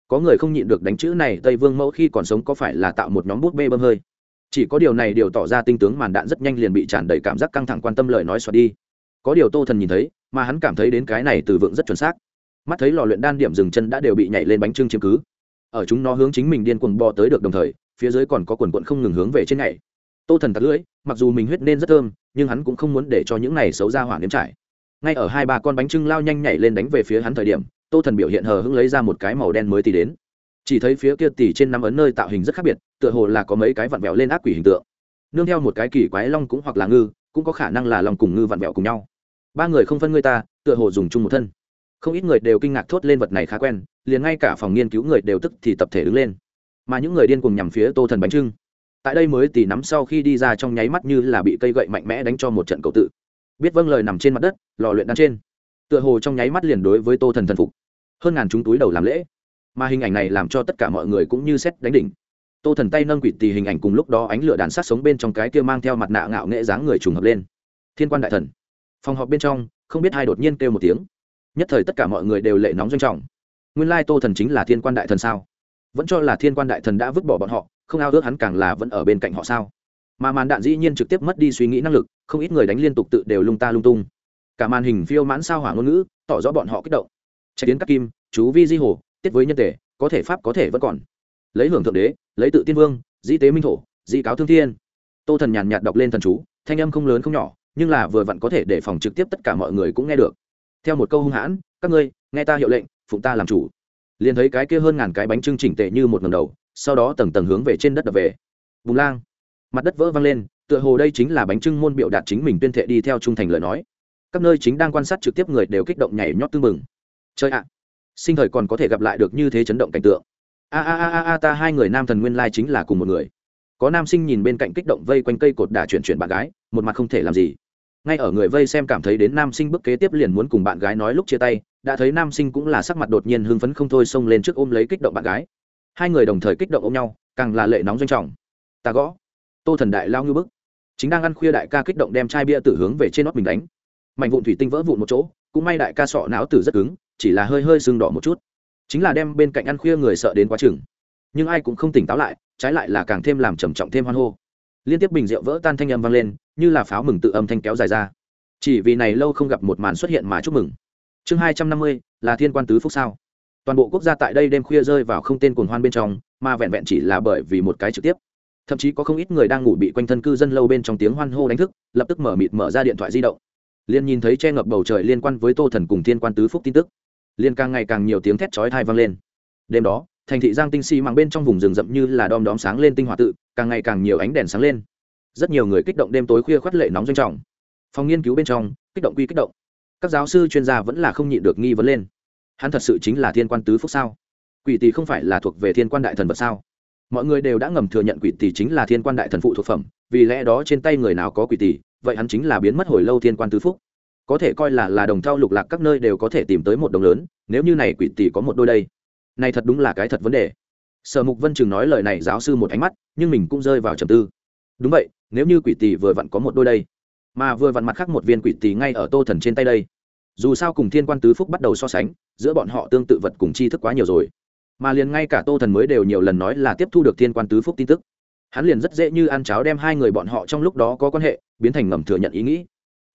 Có người không nhịn được đánh chữ này, tây vương mẫu khi còn sống có phải là tạo một nhóm bút bê bơm hơi? Chỉ có điều này điều tỏ ra tinh tướng màn đạn rất nhanh liền bị tràn đầy cảm giác căng thẳng quan tâm lời nói xoạt đi. Có điều tô thần nhìn thấy, mà hắn cảm thấy đến cái này từ vựng rất chuẩn xác. Mắt thấy lò luyện đan điểm dừng chân đã đều bị nhảy lên bánh trưng chiếm cứ. Ở chúng nó hướng chính mình điên cuồng bò tới được đồng thời, phía dưới còn có quần quận không ngừng hướng về trên nhảy. Tô thần tắt lưỡi, mặc dù mình huyết nên rất thơm nhưng hắn cũng không muốn để cho những này xấu ra hỏa nếm trải. Ngay ở hai ba con bánh trưng lao nhanh nhảy lên đánh về phía hắn thời điểm, tô thần biểu hiện hờ hững lấy ra một cái màu đen mới tì đến. Chỉ thấy phía kia tỷ trên năm ấn nơi tạo hình rất khác biệt, tựa hồ là có mấy cái vặn vẹo lên ác quỷ hình tượng. Nương theo một cái kỳ quái long cũng hoặc là ngư, cũng có khả năng là lòng cùng ngư vặn vẹo cùng nhau. Ba người không phân người ta, tựa hồ dùng chung một thân. Không ít người đều kinh ngạc thốt lên vật này khá quen, liền ngay cả phòng nghiên cứu người đều tức thì tập thể đứng lên. Mà những người điên cùng nhằm phía tô thần bánh trưng tại đây mới tỉ nắm sau khi đi ra trong nháy mắt như là bị cây gậy mạnh mẽ đánh cho một trận cầu tự. Biết vâng lời nằm trên mặt đất, lò luyện đan trên. Tựa hồ trong nháy mắt liền đối với tô thần thần phục. Hơn ngàn chúng túi đầu làm lễ. Mà hình ảnh này làm cho tất cả mọi người cũng như xét đánh đỉnh. Tô thần tay nâng quỷ tì hình ảnh cùng lúc đó ánh lửa đàn sát sống bên trong cái kia mang theo mặt nạ ngạo nghệ dáng người trùng hợp lên. Thiên quan đại thần. Phòng họp bên trong, không biết hai đột nhiên kêu một tiếng. Nhất thời tất cả mọi người đều lệ nóng doanh trọng. Nguyên lai tô thần chính là thiên quan đại thần sao? Vẫn cho là thiên quan đại thần đã vứt bỏ bọn họ không ao ước hắn càng là vẫn ở bên cạnh họ sao? Mà màn đạn dĩ nhiên trực tiếp mất đi suy nghĩ năng lực, không ít người đánh liên tục tự đều lung ta lung tung. Cả màn hình phiêu mãn sao hỏa ngôn ngữ, tỏ rõ bọn họ kích động. Chạy tiến các kim, chú vi di hồ, tiết với nhân tể, có thể pháp có thể vẫn còn. Lấy hưởng thượng đế, lấy tự tiên vương di tế minh thổ di cáo thương thiên. Tô thần nhàn nhạt đọc lên thần chú, thanh âm không lớn không nhỏ, nhưng là vừa vặn có thể để phòng trực tiếp tất cả mọi người cũng nghe được. Theo một câu hung hãn, các ngươi, nghe ta hiệu lệnh, phụng ta làm chủ. Liền thấy cái kia hơn ngàn cái bánh trưng chỉnh tệ như một ngầm đầu sau đó tầng tầng hướng về trên đất đập về. Bùng lang. Mặt đất vỡ văng lên, tựa hồ đây chính là bánh trưng môn biểu đạt chính mình tuyên thệ đi theo trung thành lời nói. Các nơi chính đang quan sát trực tiếp người đều kích động nhảy nhót tư mừng chơi ạ! Sinh thời còn có thể gặp lại được như thế chấn động cảnh tượng. A a a a, ta hai người nam thần nguyên lai chính là cùng một người. Có nam sinh nhìn bên cạnh kích động vây quanh cây cột đà chuyển chuyển bạn gái, một mặt không thể làm gì. Ngay ở người vây xem cảm thấy đến nam sinh bước kế tiếp liền muốn cùng bạn gái nói lúc chia tay, đã thấy nam sinh cũng là sắc mặt đột nhiên hưng phấn không thôi xông lên trước ôm lấy kích động bạn gái hai người đồng thời kích động ôm nhau, càng là lệ nóng doanh trọng. Ta gõ. Tô thần đại lao như bức. Chính đang ăn khuya đại ca kích động đem chai bia tử hướng về trên nót mình đánh. Mạnh vụn thủy tinh vỡ vụn một chỗ, cũng may đại ca sọ não tử rất cứng, chỉ là hơi hơi sưng đỏ một chút. Chính là đem bên cạnh ăn khuya người sợ đến quá chừng. Nhưng ai cũng không tỉnh táo lại, trái lại là càng thêm làm trầm trọng thêm hoan hô. Liên tiếp bình rượu vỡ tan thanh âm vang lên, như là pháo mừng tự âm thanh kéo dài ra. Chỉ vì này lâu không gặp một màn xuất hiện mà chúc mừng. Chương hai trăm năm mươi, là thiên quan tứ phúc sao? Toàn bộ quốc gia tại đây đêm khuya rơi vào không tên cuồng hoan bên trong, mà vẹn vẹn chỉ là bởi vì một cái trực tiếp. Thậm chí có không ít người đang ngủ bị quanh thân cư dân lâu bên trong tiếng hoan hô đánh thức, lập tức mở mịt mở ra điện thoại di động. Liền nhìn thấy che ngập bầu trời liên quan với tô thần cùng thiên quan tứ phúc tin tức, liên càng ngày càng nhiều tiếng thét chói thai vang lên. Đêm đó, thành thị giang tinh xi si mang bên trong vùng rừng rậm như là đom đóm sáng lên tinh hòa tự, càng ngày càng nhiều ánh đèn sáng lên. Rất nhiều người kích động đêm tối khuya khoát lệ nóng doanh trọng. Phòng nghiên cứu bên trong, kích động quy kích động. Các giáo sư chuyên gia vẫn là không nhịn được nghi vấn lên hắn thật sự chính là thiên quan tứ phúc sao? Quỷ tỷ không phải là thuộc về thiên quan đại thần vật sao? Mọi người đều đã ngầm thừa nhận quỷ tỷ chính là thiên quan đại thần phụ thuộc phẩm, vì lẽ đó trên tay người nào có quỷ tỷ, vậy hắn chính là biến mất hồi lâu thiên quan tứ phúc. Có thể coi là là đồng thau lục lạc các nơi đều có thể tìm tới một đồng lớn, nếu như này quỷ tỷ có một đôi đây, này thật đúng là cái thật vấn đề. Sở mục vân chừng nói lời này giáo sư một ánh mắt, nhưng mình cũng rơi vào trầm tư. Đúng vậy, nếu như quỷ tỷ vừa vặn có một đôi đây, mà vừa vặn mặt khác một viên quỷ tỷ ngay ở tô thần trên tay đây dù sao cùng thiên quan tứ phúc bắt đầu so sánh, giữa bọn họ tương tự vật cùng tri thức quá nhiều rồi. Mà liền ngay cả tô thần mới đều nhiều lần nói là tiếp thu được thiên quan tứ phúc tin tức. Hắn liền rất dễ như ăn cháo đem hai người bọn họ trong lúc đó có quan hệ, biến thành ngầm thừa nhận ý nghĩ.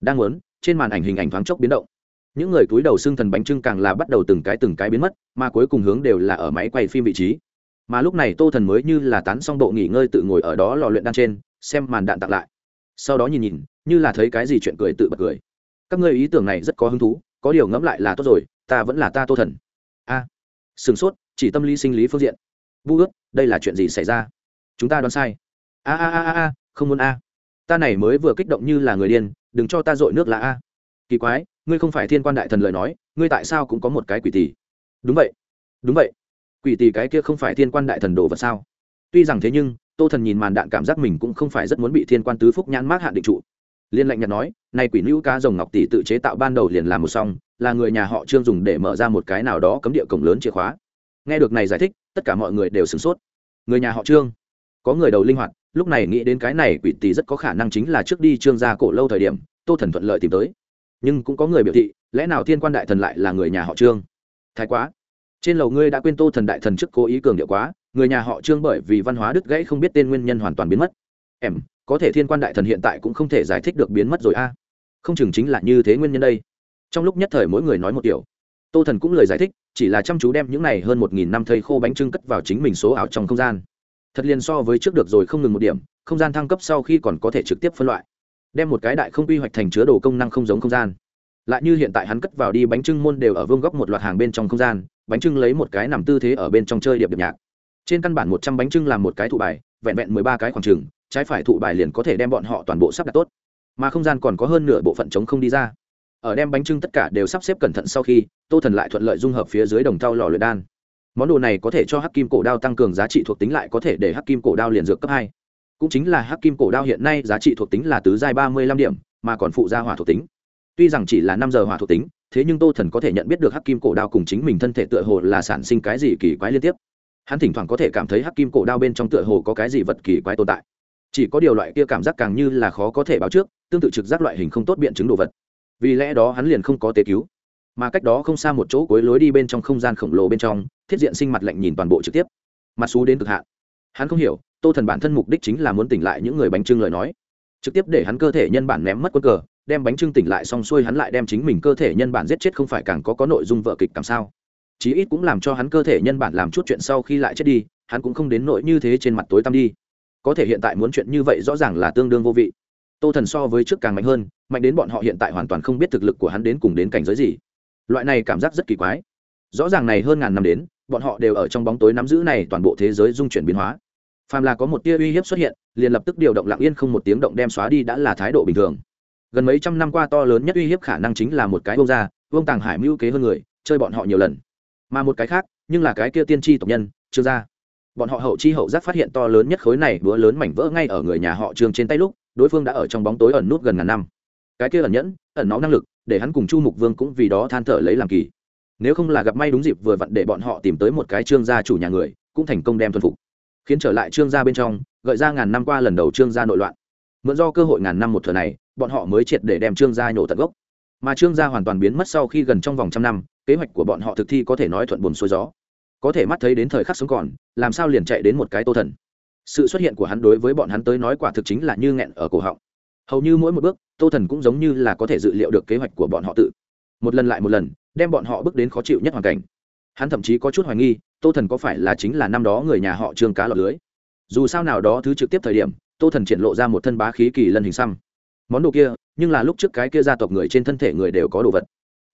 Đang muốn, trên màn ảnh hình ảnh thoáng chốc biến động. Những người cúi đầu xương thần bánh trưng càng là bắt đầu từng cái từng cái biến mất, mà cuối cùng hướng đều là ở máy quay phim vị trí. Mà lúc này tô thần mới như là tán xong bộ nghỉ ngơi tự ngồi ở đó lò luyện đan trên, xem màn đạn tặng lại. Sau đó nhìn nhìn, như là thấy cái gì chuyện cười tự bật cười các ngươi ý tưởng này rất có hứng thú có điều ngẫm lại là tốt rồi ta vẫn là ta tô thần. A à, sửng sốt chỉ tâm lý sinh lý phương diện. Vu ước đây là chuyện gì xảy ra? Chúng ta đoán sai. A a a a không muốn a. Ta này mới vừa kích động như là người điên đừng cho ta dội nước là a. Kỳ quái ngươi không phải thiên quan đại thần lời nói ngươi tại sao cũng có một cái quỷ tỷ? Đúng vậy. Đúng vậy. Quỷ tỷ cái kia không phải thiên quan đại thần đồ vật sao? Tuy rằng thế nhưng tô thần nhìn màn đạn cảm giác mình cũng không phải rất muốn bị thiên quan tứ phúc nhãn mát hạn định trụ liên lạnh nhật nói này quỷ nữ cá rồng ngọc tỷ tự chế tạo ban đầu liền làm một xong là người nhà họ trương dùng để mở ra một cái nào đó cấm địa cổng lớn chìa khóa. Nghe được này giải thích, tất cả mọi người đều sửng sốt. Người nhà họ trương, có người đầu linh hoạt, lúc này nghĩ đến cái này quỷ tỷ rất có khả năng chính là trước đi trương gia cổ lâu thời điểm, tô thần thuận lợi tìm tới. Nhưng cũng có người biểu thị, lẽ nào thiên quan đại thần lại là người nhà họ trương? Thái quá. Trên lầu ngươi đã quên tô thần đại thần trước cố ý cường điệu quá, người nhà họ trương bởi vì văn hóa đứt gãy không biết tên nguyên nhân hoàn toàn biến mất. Em có thể thiên quan đại thần hiện tại cũng không thể giải thích được biến mất rồi a. À. Không chừng chính là như thế nguyên nhân đây. Trong lúc nhất thời mỗi người nói một kiểu. Tô thần cũng lời giải thích, chỉ là chăm chú đem những này hơn một nghìn năm thây khô bánh trưng cất vào chính mình số ảo trong không gian. Thật liền so với trước được rồi không ngừng một điểm, không gian thăng cấp sau khi còn có thể trực tiếp phân loại. Đem một cái đại không quy hoạch thành chứa đồ công năng không giống không gian. Lại như hiện tại hắn cất vào đi bánh trưng môn đều ở vương góc một loạt hàng bên trong không gian, bánh trưng lấy một cái nằm tư thế ở bên trong chơi điệp điệp nhạc. Trên căn bản một trăm bánh trưng làm một cái thụ bài vẹn vẹn mười ba cái khoảng trừng trái phải thụ bài liền có thể đem bọn họ toàn bộ sắp đặt tốt. Mà không gian còn có hơn nửa bộ phận chống không đi ra. Ở đem bánh trưng tất cả đều sắp xếp cẩn thận sau khi, tô thần lại thuận lợi dung hợp phía dưới đồng thau lò luyện đan. Món đồ này có thể cho hắc kim cổ đao tăng cường giá trị thuộc tính lại có thể để hắc kim cổ đao liền dược cấp hai. Cũng chính là hắc kim cổ đao hiện nay giá trị thuộc tính là tứ giai ba mươi lăm điểm, mà còn phụ gia hỏa thuộc tính. Tuy rằng chỉ là năm giờ hỏa thuộc tính, thế nhưng tô thần có thể nhận biết được hắc kim cổ đao cùng chính mình thân thể tựa hồ là sản sinh cái gì kỳ quái liên tiếp hắn thỉnh thoảng có thể cảm thấy hắc kim cổ đao bên trong tựa hồ có cái gì vật kỳ quái tồn tại. Chỉ có điều loại kia cảm giác càng như là khó có thể báo trước, tương tự trực giác loại hình không tốt biện chứng đồ vật. Vì lẽ đó hắn liền không có tế cứu, mà cách đó không xa một chỗ cuối lối đi bên trong không gian khổng lồ bên trong, thiết diện sinh mặt lạnh nhìn toàn bộ trực tiếp. Mặt xú đến cực hạn. Hắn không hiểu, tô thần bản thân mục đích chính là muốn tỉnh lại những người bánh trưng lời nói. Trực tiếp để hắn cơ thể nhân bản ném mất quân cờ, đem bánh trưng tỉnh lại xong xuôi hắn lại đem chính mình cơ thể nhân bản giết chết không phải càng có có nội dung vợ kịch càng sao? Chí ít cũng làm cho hắn cơ thể nhân bản làm chút chuyện sau khi lại chết đi, hắn cũng không đến nỗi như thế trên mặt tối tăm đi. Có thể hiện tại muốn chuyện như vậy rõ ràng là tương đương vô vị. Tô thần so với trước càng mạnh hơn, mạnh đến bọn họ hiện tại hoàn toàn không biết thực lực của hắn đến cùng đến cảnh giới gì. Loại này cảm giác rất kỳ quái. Rõ ràng này hơn ngàn năm đến, bọn họ đều ở trong bóng tối nắm giữ này toàn bộ thế giới dung chuyển biến hóa. Phàm là có một tia uy hiếp xuất hiện, liền lập tức điều động lặng yên không một tiếng động đem xóa đi đã là thái độ bình thường. Gần mấy trăm năm qua to lớn nhất uy hiếp khả năng chính là một cái bông ra vương tàng hải mưu kế hơn người, chơi bọn họ nhiều lần mà một cái khác, nhưng là cái kia tiên tri tộc nhân, trương gia. Bọn họ hậu chi hậu giác phát hiện to lớn nhất khối này búa lớn mảnh vỡ ngay ở người nhà họ trương trên tay lúc, đối phương đã ở trong bóng tối ẩn nút gần ngàn năm. Cái kia ẩn nhẫn, ẩn nó năng lực, để hắn cùng chu mục vương cũng vì đó than thở lấy làm kỳ. Nếu không là gặp may đúng dịp vừa vặn để bọn họ tìm tới một cái trương gia chủ nhà người, cũng thành công đem thuần phục. Khiến trở lại trương gia bên trong, gợi ra ngàn năm qua lần đầu trương gia nội loạn. Mượn do cơ hội ngàn năm một thừa này, bọn họ mới triệt để đem trương gia nhổ tận gốc mà trương gia hoàn toàn biến mất sau khi gần trong vòng trăm năm, kế hoạch của bọn họ thực thi có thể nói thuận buồn xuôi gió. Có thể mắt thấy đến thời khắc sống còn, làm sao liền chạy đến một cái tô thần? Sự xuất hiện của hắn đối với bọn hắn tới nói quả thực chính là như nghẹn ở cổ họng. Hầu như mỗi một bước, tô thần cũng giống như là có thể dự liệu được kế hoạch của bọn họ tự. Một lần lại một lần, đem bọn họ bước đến khó chịu nhất hoàn cảnh. Hắn thậm chí có chút hoài nghi, tô thần có phải là chính là năm đó người nhà họ trương cá lọc lưới? Dù sao nào đó thứ trực tiếp thời điểm, tô thần triển lộ ra một thân bá khí kỳ lân hình xăm. Món đồ kia nhưng là lúc trước cái kia gia tộc người trên thân thể người đều có đồ vật.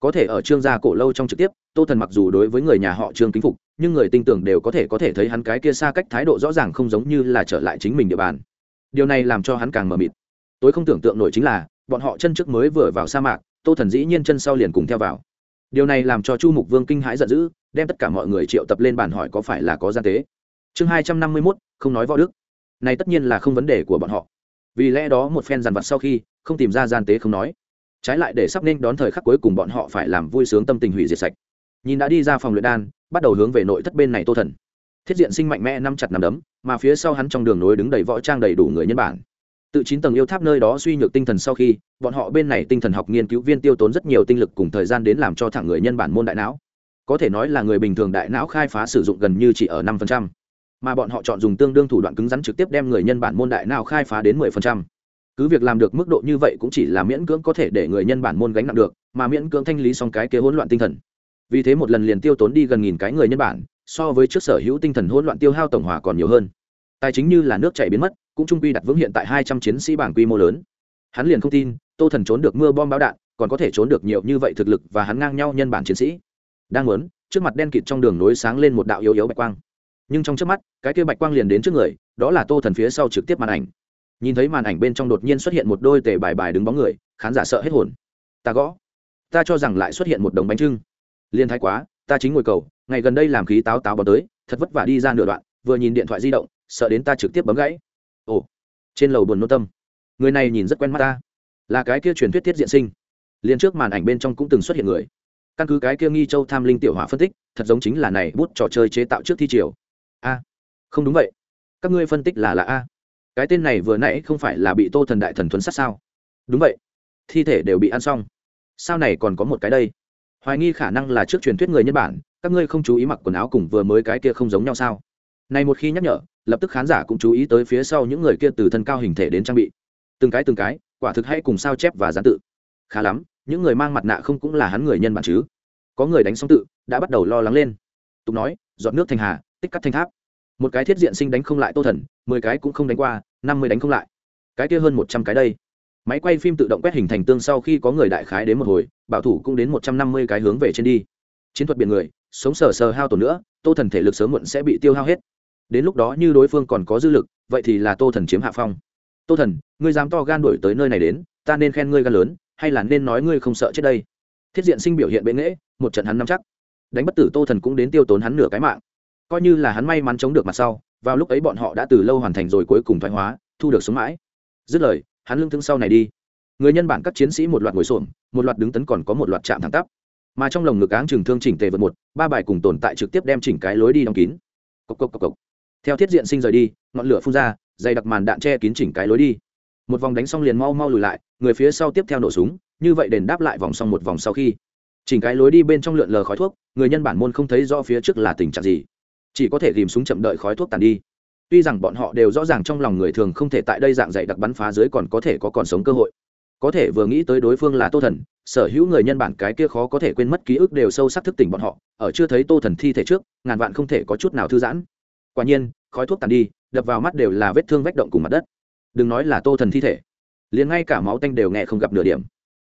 Có thể ở trương gia cổ lâu trong trực tiếp, tô thần mặc dù đối với người nhà họ trương kính phục, nhưng người tin tưởng đều có thể có thể thấy hắn cái kia xa cách thái độ rõ ràng không giống như là trở lại chính mình địa bàn. Điều này làm cho hắn càng mờ mịt. Tôi không tưởng tượng nổi chính là, bọn họ chân trước mới vừa vào sa mạc, tô thần dĩ nhiên chân sau liền cùng theo vào. Điều này làm cho chu mục vương kinh hãi giận dữ, đem tất cả mọi người triệu tập lên bàn hỏi có phải là có gian tế. Chương hai trăm năm mươi mốt, không nói võ đức. Này tất nhiên là không vấn đề của bọn họ. Vì lẽ đó một phen dàn vặt sau khi không tìm ra gian tế không nói. Trái lại để sắp nên đón thời khắc cuối cùng bọn họ phải làm vui sướng tâm tình hủy diệt sạch. Nhìn đã đi ra phòng luyện đan, bắt đầu hướng về nội thất bên này tô thần. Thiết diện sinh mạnh mẽ năm chặt nằm đấm, mà phía sau hắn trong đường nối đứng đầy võ trang đầy đủ người nhân bản. Tự chín tầng yêu tháp nơi đó suy nhược tinh thần sau khi, bọn họ bên này tinh thần học nghiên cứu viên tiêu tốn rất nhiều tinh lực cùng thời gian đến làm cho thẳng người nhân bản môn đại não. Có thể nói là người bình thường đại não khai phá sử dụng gần như chỉ ở năm phần trăm. Mà bọn họ chọn dùng tương đương thủ đoạn cứng rắn trực tiếp đem người nhân bản môn đại não khai phá đến mười phần trăm cứ việc làm được mức độ như vậy cũng chỉ là miễn cưỡng có thể để người nhân bản môn gánh nặng được, mà miễn cưỡng thanh lý xong cái kế hỗn loạn tinh thần. Vì thế một lần liền tiêu tốn đi gần nghìn cái người nhân bản, so với trước sở hữu tinh thần hỗn loạn tiêu hao tổng hòa còn nhiều hơn. Tài chính như là nước chảy biến mất, cũng trung quy đặt vững hiện tại hai trăm chiến sĩ bảng quy mô lớn. Hắn liền không tin, tô thần trốn được mưa bom bão đạn, còn có thể trốn được nhiều như vậy thực lực và hắn ngang nhau nhân bản chiến sĩ. Đang muốn, trước mặt đen kịt trong đường nối sáng lên một đạo yếu yếu bạch quang. Nhưng trong trước mắt, cái kia bạch quang liền đến trước người, đó là tô thần phía sau trực tiếp màn ảnh nhìn thấy màn ảnh bên trong đột nhiên xuất hiện một đôi tề bài bài đứng bóng người, khán giả sợ hết hồn. Ta gõ. Ta cho rằng lại xuất hiện một đồng bánh trưng. Liên thái quá, ta chính ngồi cầu, ngày gần đây làm khí táo táo bó tới, thật vất vả đi ra nửa đoạn, vừa nhìn điện thoại di động, sợ đến ta trực tiếp bấm gãy. Ồ, trên lầu buồn nô tâm. Người này nhìn rất quen mắt ta. Là cái kia truyền thuyết tiết diện sinh. Liền trước màn ảnh bên trong cũng từng xuất hiện người. Căn cứ cái kia nghi châu tham linh tiểu hỏa phân tích, thật giống chính là này bút trò chơi chế tạo trước thi triều. A, không đúng vậy. Các ngươi phân tích là là a cái tên này vừa nãy không phải là bị tô thần đại thần thuấn sát sao? Đúng vậy. Thi thể đều bị ăn xong. Sao này còn có một cái đây? Hoài nghi khả năng là trước truyền thuyết người nhân bản, các ngươi không chú ý mặc quần áo cùng vừa mới cái kia không giống nhau sao? Này một khi nhắc nhở, lập tức khán giả cũng chú ý tới phía sau những người kia từ thân cao hình thể đến trang bị. Từng cái từng cái, quả thực hay cùng sao chép và gián tự. Khá lắm, những người mang mặt nạ không cũng là hắn người nhân bản chứ. Có người đánh xong tự, đã bắt đầu lo lắng lên. Tục nói dọn nước thành hà, tích cắt thành tháp một cái thiết diện sinh đánh không lại tô thần, mười cái cũng không đánh qua, năm mươi đánh không lại. Cái kia hơn một trăm cái đây. Máy quay phim tự động quét hình thành tương sau khi có người đại khái đến một hồi, bảo thủ cũng đến một trăm năm mươi cái hướng về trên đi. Chiến thuật biển người, sống sờ sờ hao tổn nữa, tô thần thể lực sớm muộn sẽ bị tiêu hao hết. Đến lúc đó như đối phương còn có dư lực, vậy thì là tô thần chiếm hạ phong. Tô thần, ngươi dám to gan đổi tới nơi này đến, ta nên khen ngươi gan lớn, hay là nên nói ngươi không sợ chết đây? Thiết diện sinh biểu hiện bệ nghễ, một trận hắn nắm chắc. Đánh bất tử tô thần cũng đến tiêu tốn hắn nửa cái mạng coi như là hắn may mắn chống được mặt sau, vào lúc ấy bọn họ đã từ lâu hoàn thành rồi cuối cùng thoái hóa, thu được sống mãi. Dứt lời, hắn lưng thương sau này đi. Người nhân bản các chiến sĩ một loạt ngồi xổm, một loạt đứng tấn còn có một loạt chạm thẳng tắp. Mà trong lồng ngực áng trừng thương chỉnh tề vượt một, ba bài cùng tồn tại trực tiếp đem chỉnh cái lối đi đóng kín. Cộc cộc cộc cộc. Theo thiết diện sinh rời đi, ngọn lửa phun ra, dày đặc màn đạn che kín chỉnh cái lối đi. Một vòng đánh xong liền mau mau lùi lại, người phía sau tiếp theo nổ súng, như vậy đền đáp lại vòng xong một vòng sau khi. Chỉnh cái lối đi bên trong lượn lờ khói thuốc, người nhân bản môn không thấy rõ phía trước là tình trạng gì chỉ có thể ghìm súng chậm đợi khói thuốc tàn đi. Tuy rằng bọn họ đều rõ ràng trong lòng người thường không thể tại đây dạng dạy đặc bắn phá dưới còn có thể có còn sống cơ hội. Có thể vừa nghĩ tới đối phương là tô thần, sở hữu người nhân bản cái kia khó có thể quên mất ký ức đều sâu sắc thức tỉnh bọn họ, ở chưa thấy tô thần thi thể trước, ngàn vạn không thể có chút nào thư giãn. Quả nhiên, khói thuốc tàn đi, đập vào mắt đều là vết thương vách động cùng mặt đất. Đừng nói là tô thần thi thể, liền ngay cả máu tanh đều nghe không gặp nửa điểm.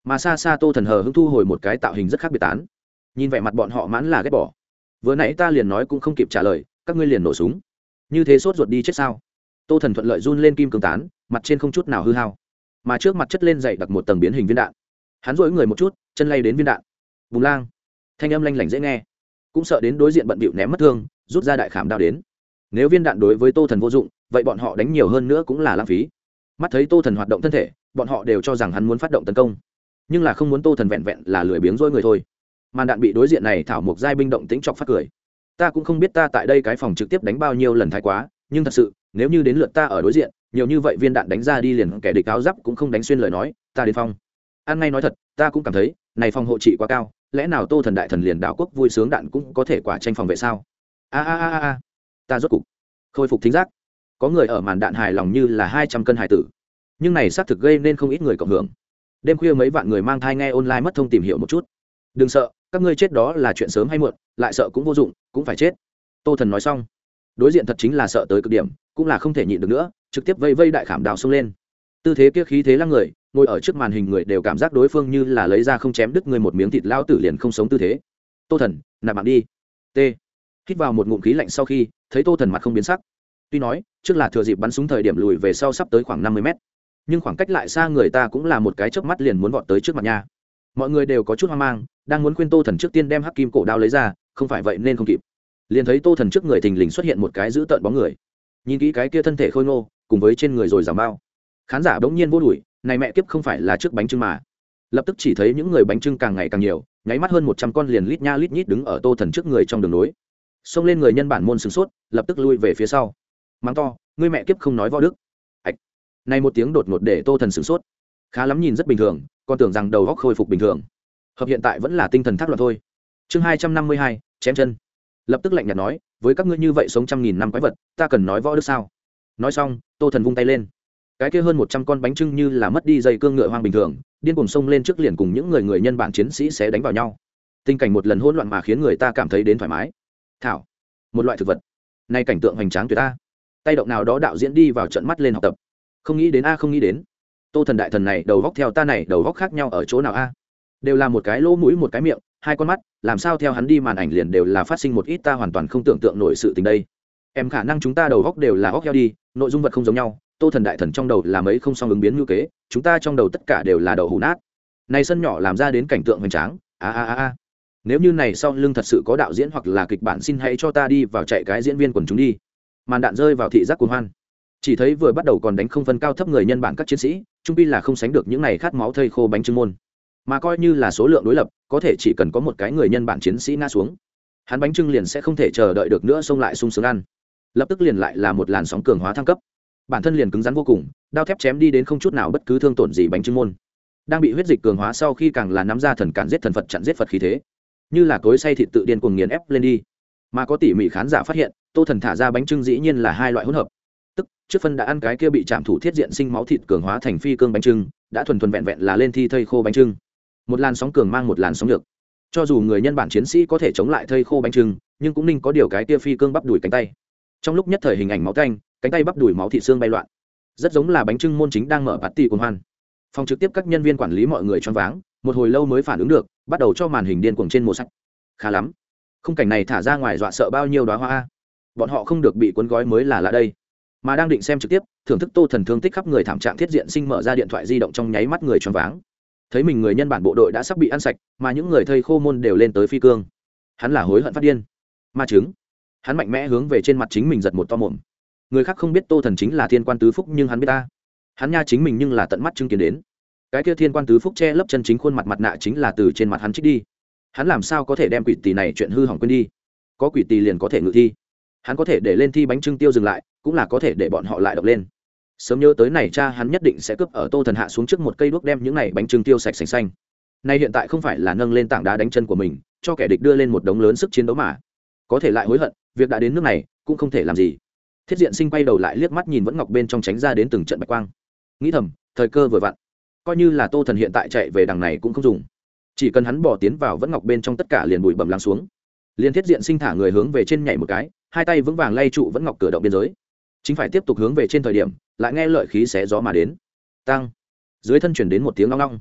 Mà xa xa tô thần hờ hưng thu hồi một cái tạo hình rất khác biệt tán. Nhìn vẻ mặt bọn họ mãn là ghét bỏ vừa nãy ta liền nói cũng không kịp trả lời, các ngươi liền nổ súng. Như thế sốt ruột đi chết sao? Tô thần thuận lợi run lên kim cương tán, mặt trên không chút nào hư hao. Mà trước mặt chất lên dậy đặt một tầng biến hình viên đạn. Hắn dỗi người một chút, chân lay đến viên đạn. Bùng lang. Thanh âm lanh lảnh dễ nghe. Cũng sợ đến đối diện bận bịu ném mất thương, rút ra đại khảm đao đến. Nếu viên đạn đối với tô thần vô dụng, vậy bọn họ đánh nhiều hơn nữa cũng là lãng phí. Mắt thấy tô thần hoạt động thân thể, bọn họ đều cho rằng hắn muốn phát động tấn công. Nhưng là không muốn tô thần vẹn vẹn là lười biếng dỗi người thôi màn đạn bị đối diện này thảo một giai binh động tính chọc phát cười. Ta cũng không biết ta tại đây cái phòng trực tiếp đánh bao nhiêu lần thái quá, nhưng thật sự, nếu như đến lượt ta ở đối diện, nhiều như vậy viên đạn đánh ra đi liền kẻ địch áo giáp cũng không đánh xuyên lời nói, ta đến phong. An ngay nói thật, ta cũng cảm thấy, này phòng hộ trị quá cao, lẽ nào tô thần đại thần liền đạo quốc vui sướng đạn cũng có thể quả tranh phòng vệ sao? A a a a. Ta rốt cục khôi phục thính giác. Có người ở màn đạn hài lòng như là hai trăm cân hài tử. Nhưng này xác thực gây nên không ít người cộng hưởng. Đêm khuya mấy vạn người mang thai nghe online mất thông tìm hiểu một chút đừng sợ, các ngươi chết đó là chuyện sớm hay muộn, lại sợ cũng vô dụng, cũng phải chết. Tô thần nói xong, đối diện thật chính là sợ tới cực điểm, cũng là không thể nhịn được nữa, trực tiếp vây vây đại khảm đào xông lên. Tư thế kia khí thế lăng người, ngồi ở trước màn hình người đều cảm giác đối phương như là lấy ra không chém đứt người một miếng thịt lao tử liền không sống tư thế. Tô thần, nạp mạng đi. T. Hít vào một ngụm khí lạnh sau khi, thấy tô thần mặt không biến sắc. Tuy nói, trước là thừa dịp bắn súng thời điểm lùi về sau sắp tới khoảng năm mươi mét. Nhưng khoảng cách lại xa người ta cũng là một cái chớp mắt liền muốn vọt tới trước mặt nha. Mọi người đều có chút hoang mang đang muốn khuyên tô thần trước tiên đem hắc kim cổ đao lấy ra, không phải vậy nên không kịp. Liền thấy tô thần trước người thình lình xuất hiện một cái giữ tợn bóng người. Nhìn kỹ cái kia thân thể khôi ngô, cùng với trên người rồi giảm bao. Khán giả bỗng nhiên vô đùi này mẹ kiếp không phải là trước bánh trưng mà. Lập tức chỉ thấy những người bánh trưng càng ngày càng nhiều, nháy mắt hơn một trăm con liền lít nha lít nhít đứng ở tô thần trước người trong đường nối. Xông lên người nhân bản môn sửng sốt, lập tức lui về phía sau. Mắng to, ngươi mẹ kiếp không nói võ đức. Ạch. Này một tiếng đột ngột để tô thần sửng sốt. Khá lắm nhìn rất bình thường, còn tưởng rằng đầu góc khôi phục bình thường hợp hiện tại vẫn là tinh thần thác loạn thôi. Chương hai trăm năm mươi hai, chém chân. Lập tức lạnh nhạt nói, với các ngươi như vậy sống trăm nghìn năm quái vật, ta cần nói võ đức sao? Nói xong, tô thần vung tay lên. Cái kia hơn một trăm con bánh trưng như là mất đi dây cương ngựa hoang bình thường, điên cùng xông lên trước liền cùng những người người nhân bản chiến sĩ sẽ đánh vào nhau. Tình cảnh một lần hỗn loạn mà khiến người ta cảm thấy đến thoải mái. Thảo, một loại thực vật. Nay cảnh tượng hoành tráng tuyệt ta. Tay động nào đó đạo diễn đi vào trận mắt lên học tập. Không nghĩ đến a, không nghĩ đến. Tô thần đại thần này, đầu góc theo ta này, đầu góc khác nhau ở chỗ nào a? Đều là một cái lỗ mũi một cái miệng, hai con mắt, làm sao theo hắn đi màn ảnh liền đều là phát sinh một ít ta hoàn toàn không tưởng tượng nổi sự tình đây. Em khả năng chúng ta đầu góc đều là góc heo đi, nội dung vật không giống nhau, tô thần đại thần trong đầu là mấy không song ứng biến ngữ kế, chúng ta trong đầu tất cả đều là đầu hủ nát. Này sân nhỏ làm ra đến cảnh tượng hoành tráng, a a a a. Nếu như này sau lưng thật sự có đạo diễn hoặc là kịch bản xin hãy cho ta đi vào chạy cái diễn viên quần chúng đi. Màn đạn rơi vào thị giác cuồng hoan. Chỉ thấy vừa bắt đầu còn đánh không phân cao thấp người nhân bản các chiến sĩ, trung pi là không sánh được những này khát máu thây khô bánh trưng môn mà coi như là số lượng đối lập, có thể chỉ cần có một cái người nhân bản chiến sĩ ngã xuống, hắn bánh trưng liền sẽ không thể chờ đợi được nữa xông lại sung sướng ăn. Lập tức liền lại là một làn sóng cường hóa thăng cấp. Bản thân liền cứng rắn vô cùng, đao thép chém đi đến không chút nào bất cứ thương tổn gì bánh trưng môn. Đang bị huyết dịch cường hóa sau khi càng là nắm ra thần cản giết thần phật, chặn giết phật khí thế. Như là cối say thịt tự điên cuồng nghiền ép lên đi. Mà có tỉ mỉ khán giả phát hiện, tô thần thả ra bánh trưng dĩ nhiên là hai loại hỗn hợp. Tức, trước phân đã ăn cái kia bị chạm thủ thiết diện sinh máu thịt cường hóa thành phi cương bánh trưng, đã thuần thuần vẹn vẹn là lên thi thây khô bánh trưng một làn sóng cường mang một làn sóng được cho dù người nhân bản chiến sĩ có thể chống lại thây khô bánh trưng, nhưng cũng ninh có điều cái kia phi cương bắp đùi cánh tay. Trong lúc nhất thời hình ảnh máu canh cánh tay bắp đùi máu thị xương bay loạn. Rất giống là bánh trưng môn chính đang mở bạt tì cuồng hoan. Phòng trực tiếp các nhân viên quản lý mọi người choáng váng, một hồi lâu mới phản ứng được, bắt đầu cho màn hình điên cuồng trên màu sắc khá lắm. Khung cảnh này thả ra ngoài dọa sợ bao nhiêu đoá hoa. Bọn họ không được bị cuốn gói mới là lạ đây. Mà đang định xem trực tiếp, thưởng thức tô thần thương tích khắp người thảm trạng thiết diện sinh mở ra điện thoại di động trong nháy mắt người choáng váng thấy mình người nhân bản bộ đội đã sắp bị ăn sạch, mà những người thây khô môn đều lên tới phi cương. Hắn là hối hận phát điên. Ma chứng. Hắn mạnh mẽ hướng về trên mặt chính mình giật một to mồm. Người khác không biết tô thần chính là thiên quan tứ phúc nhưng hắn biết ta. Hắn nha chính mình nhưng là tận mắt chứng kiến đến. Cái kia thiên quan tứ phúc che lấp chân chính khuôn mặt mặt nạ chính là từ trên mặt hắn trích đi. Hắn làm sao có thể đem quỷ tỷ này chuyện hư hỏng quên đi? Có quỷ tỷ liền có thể ngự thi. Hắn có thể để lên thi bánh trưng tiêu dừng lại, cũng là có thể để bọn họ lại đọc lên sớm nhớ tới này cha hắn nhất định sẽ cướp ở tô thần hạ xuống trước một cây đuốc đem những này bánh trưng tiêu sạch sành xanh. Nay hiện tại không phải là nâng lên tảng đá đánh chân của mình, cho kẻ địch đưa lên một đống lớn sức chiến đấu mà. Có thể lại hối hận, việc đã đến nước này, cũng không thể làm gì. Thiết diện sinh quay đầu lại liếc mắt nhìn vẫn ngọc bên trong tránh ra đến từng trận bạch quang. Nghĩ thầm, thời cơ vừa vặn. Coi như là tô thần hiện tại chạy về đằng này cũng không dùng. Chỉ cần hắn bỏ tiến vào vẫn ngọc bên trong tất cả liền bụi bầm lắng xuống. Liền thiết diện sinh thả người hướng về trên nhảy một cái, hai tay vững vàng lay trụ vẫn ngọc cửa động biên giới chính phải tiếp tục hướng về trên thời điểm, lại nghe lợi khí xé gió mà đến. Tăng dưới thân chuyển đến một tiếng long long.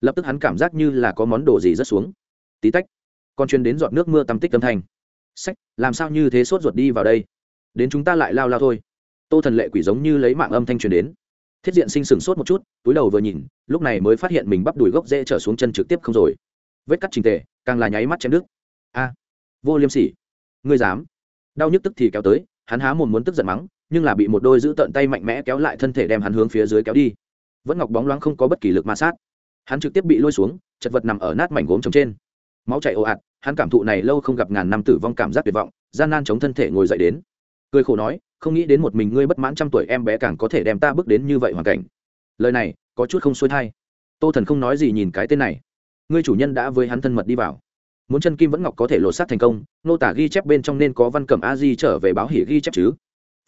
Lập tức hắn cảm giác như là có món đồ gì rớt xuống. Tí tách. Còn truyền đến giọt nước mưa tăm tích âm thanh. Sách, làm sao như thế sốt ruột đi vào đây? Đến chúng ta lại lao lao thôi. Tô thần lệ quỷ giống như lấy mạng âm thanh truyền đến. Thiết diện sinh sửng sốt một chút, túi đầu vừa nhìn, lúc này mới phát hiện mình bắp đùi gốc dễ trở xuống chân trực tiếp không rồi. Vết cắt trình tề, càng là nháy mắt chém đứt. A. Vô liêm sỉ. Ngươi dám. Đau nhức tức thì kéo tới, hắn há mồm muốn tức giận mắng nhưng là bị một đôi giữ tận tay mạnh mẽ kéo lại thân thể đem hắn hướng phía dưới kéo đi. Vẫn ngọc bóng loáng không có bất kỳ lực ma sát. Hắn trực tiếp bị lôi xuống, chật vật nằm ở nát mảnh gốm trống trên. Máu chảy ồ ạt, hắn cảm thụ này lâu không gặp ngàn năm tử vong cảm giác tuyệt vọng, gian nan chống thân thể ngồi dậy đến. Cười khổ nói, không nghĩ đến một mình ngươi bất mãn trăm tuổi em bé càng có thể đem ta bước đến như vậy hoàn cảnh. Lời này, có chút không xuôi thai. Tô thần không nói gì nhìn cái tên này. Ngươi chủ nhân đã với hắn thân mật đi vào. Muốn chân kim vẫn ngọc có thể lột xác thành công, nô tả ghi chép bên trong nên có văn cẩm a di trở về báo hỉ ghi chép chứ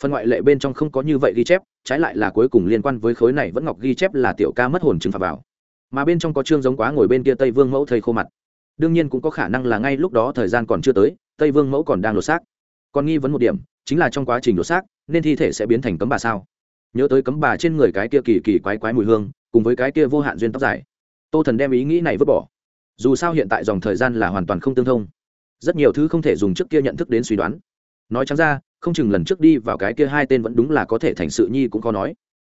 phần ngoại lệ bên trong không có như vậy ghi chép, trái lại là cuối cùng liên quan với khối này vẫn ngọc ghi chép là tiểu ca mất hồn trừng phạt vào. Mà bên trong có chương giống quá ngồi bên kia tây vương mẫu thầy khô mặt. Đương nhiên cũng có khả năng là ngay lúc đó thời gian còn chưa tới, tây vương mẫu còn đang lột xác. Còn nghi vấn một điểm, chính là trong quá trình lột xác, nên thi thể sẽ biến thành cấm bà sao? Nhớ tới cấm bà trên người cái kia kỳ kỳ quái quái mùi hương, cùng với cái kia vô hạn duyên tóc dài. Tô thần đem ý nghĩ này vứt bỏ. Dù sao hiện tại dòng thời gian là hoàn toàn không tương thông. Rất nhiều thứ không thể dùng trước kia nhận thức đến suy đoán. Nói chẳng ra không chừng lần trước đi vào cái kia hai tên vẫn đúng là có thể thành sự nhi cũng có nói.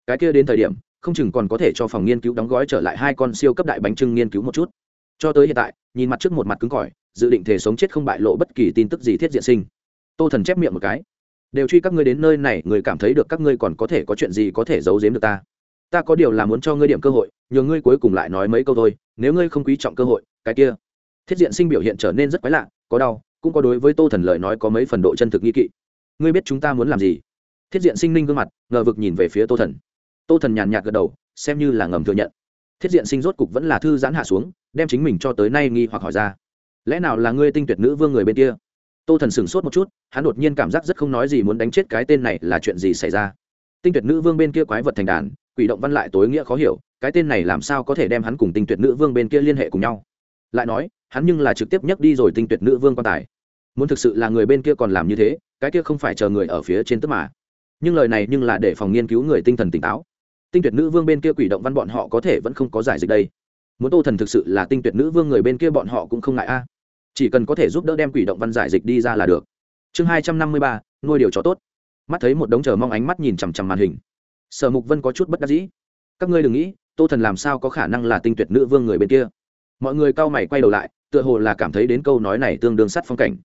Cái kia đến thời điểm, không chừng còn có thể cho phòng nghiên cứu đóng gói trở lại hai con siêu cấp đại bánh trưng nghiên cứu một chút. Cho tới hiện tại, nhìn mặt trước một mặt cứng cỏi, dự định thể sống chết không bại lộ bất kỳ tin tức gì thiết diện sinh. Tô thần chép miệng một cái. Đều truy các ngươi đến nơi này, người cảm thấy được các ngươi còn có thể có chuyện gì có thể giấu giếm được ta. Ta có điều là muốn cho ngươi điểm cơ hội nhờ ngươi cuối cùng lại nói mấy câu thôi, nếu ngươi không quý trọng cơ hội, cái kia. Thiết diện sinh biểu hiện trở nên rất quái lạ, có đau, cũng có đối với tô thần lời nói có mấy phần độ chân thực nghi kỵ ngươi biết chúng ta muốn làm gì? Thiết diện sinh linh gương mặt, ngờ vực nhìn về phía tô thần. Tô thần nhàn nhạt gật đầu, xem như là ngầm thừa nhận. Thiết diện sinh rốt cục vẫn là thư giãn hạ xuống, đem chính mình cho tới nay nghi hoặc hỏi ra. Lẽ nào là ngươi tinh tuyệt nữ vương người bên kia? Tô thần sửng sốt một chút, hắn đột nhiên cảm giác rất không nói gì muốn đánh chết cái tên này là chuyện gì xảy ra. Tinh tuyệt nữ vương bên kia quái vật thành đàn, quỷ động văn lại tối nghĩa khó hiểu, cái tên này làm sao có thể đem hắn cùng tinh tuyệt nữ vương bên kia liên hệ cùng nhau? Lại nói, hắn nhưng là trực tiếp nhắc đi rồi tinh tuyệt nữ vương quan tài muốn thực sự là người bên kia còn làm như thế, cái kia không phải chờ người ở phía trên tức mà. Nhưng lời này nhưng là để phòng nghiên cứu người tinh thần tỉnh táo. Tinh tuyệt nữ vương bên kia quỷ động văn bọn họ có thể vẫn không có giải dịch đây. Muốn tô thần thực sự là tinh tuyệt nữ vương người bên kia bọn họ cũng không ngại a. Chỉ cần có thể giúp đỡ đem quỷ động văn giải dịch đi ra là được. Chương hai trăm năm mươi ba, nuôi điều chó tốt. Mắt thấy một đống chờ mong ánh mắt nhìn chằm chằm màn hình. Sở mục vân có chút bất đắc dĩ. Các ngươi đừng nghĩ, tô thần làm sao có khả năng là tinh tuyệt nữ vương người bên kia. Mọi người cau mày quay đầu lại, tựa hồ là cảm thấy đến câu nói này tương đương sắt phong cảnh.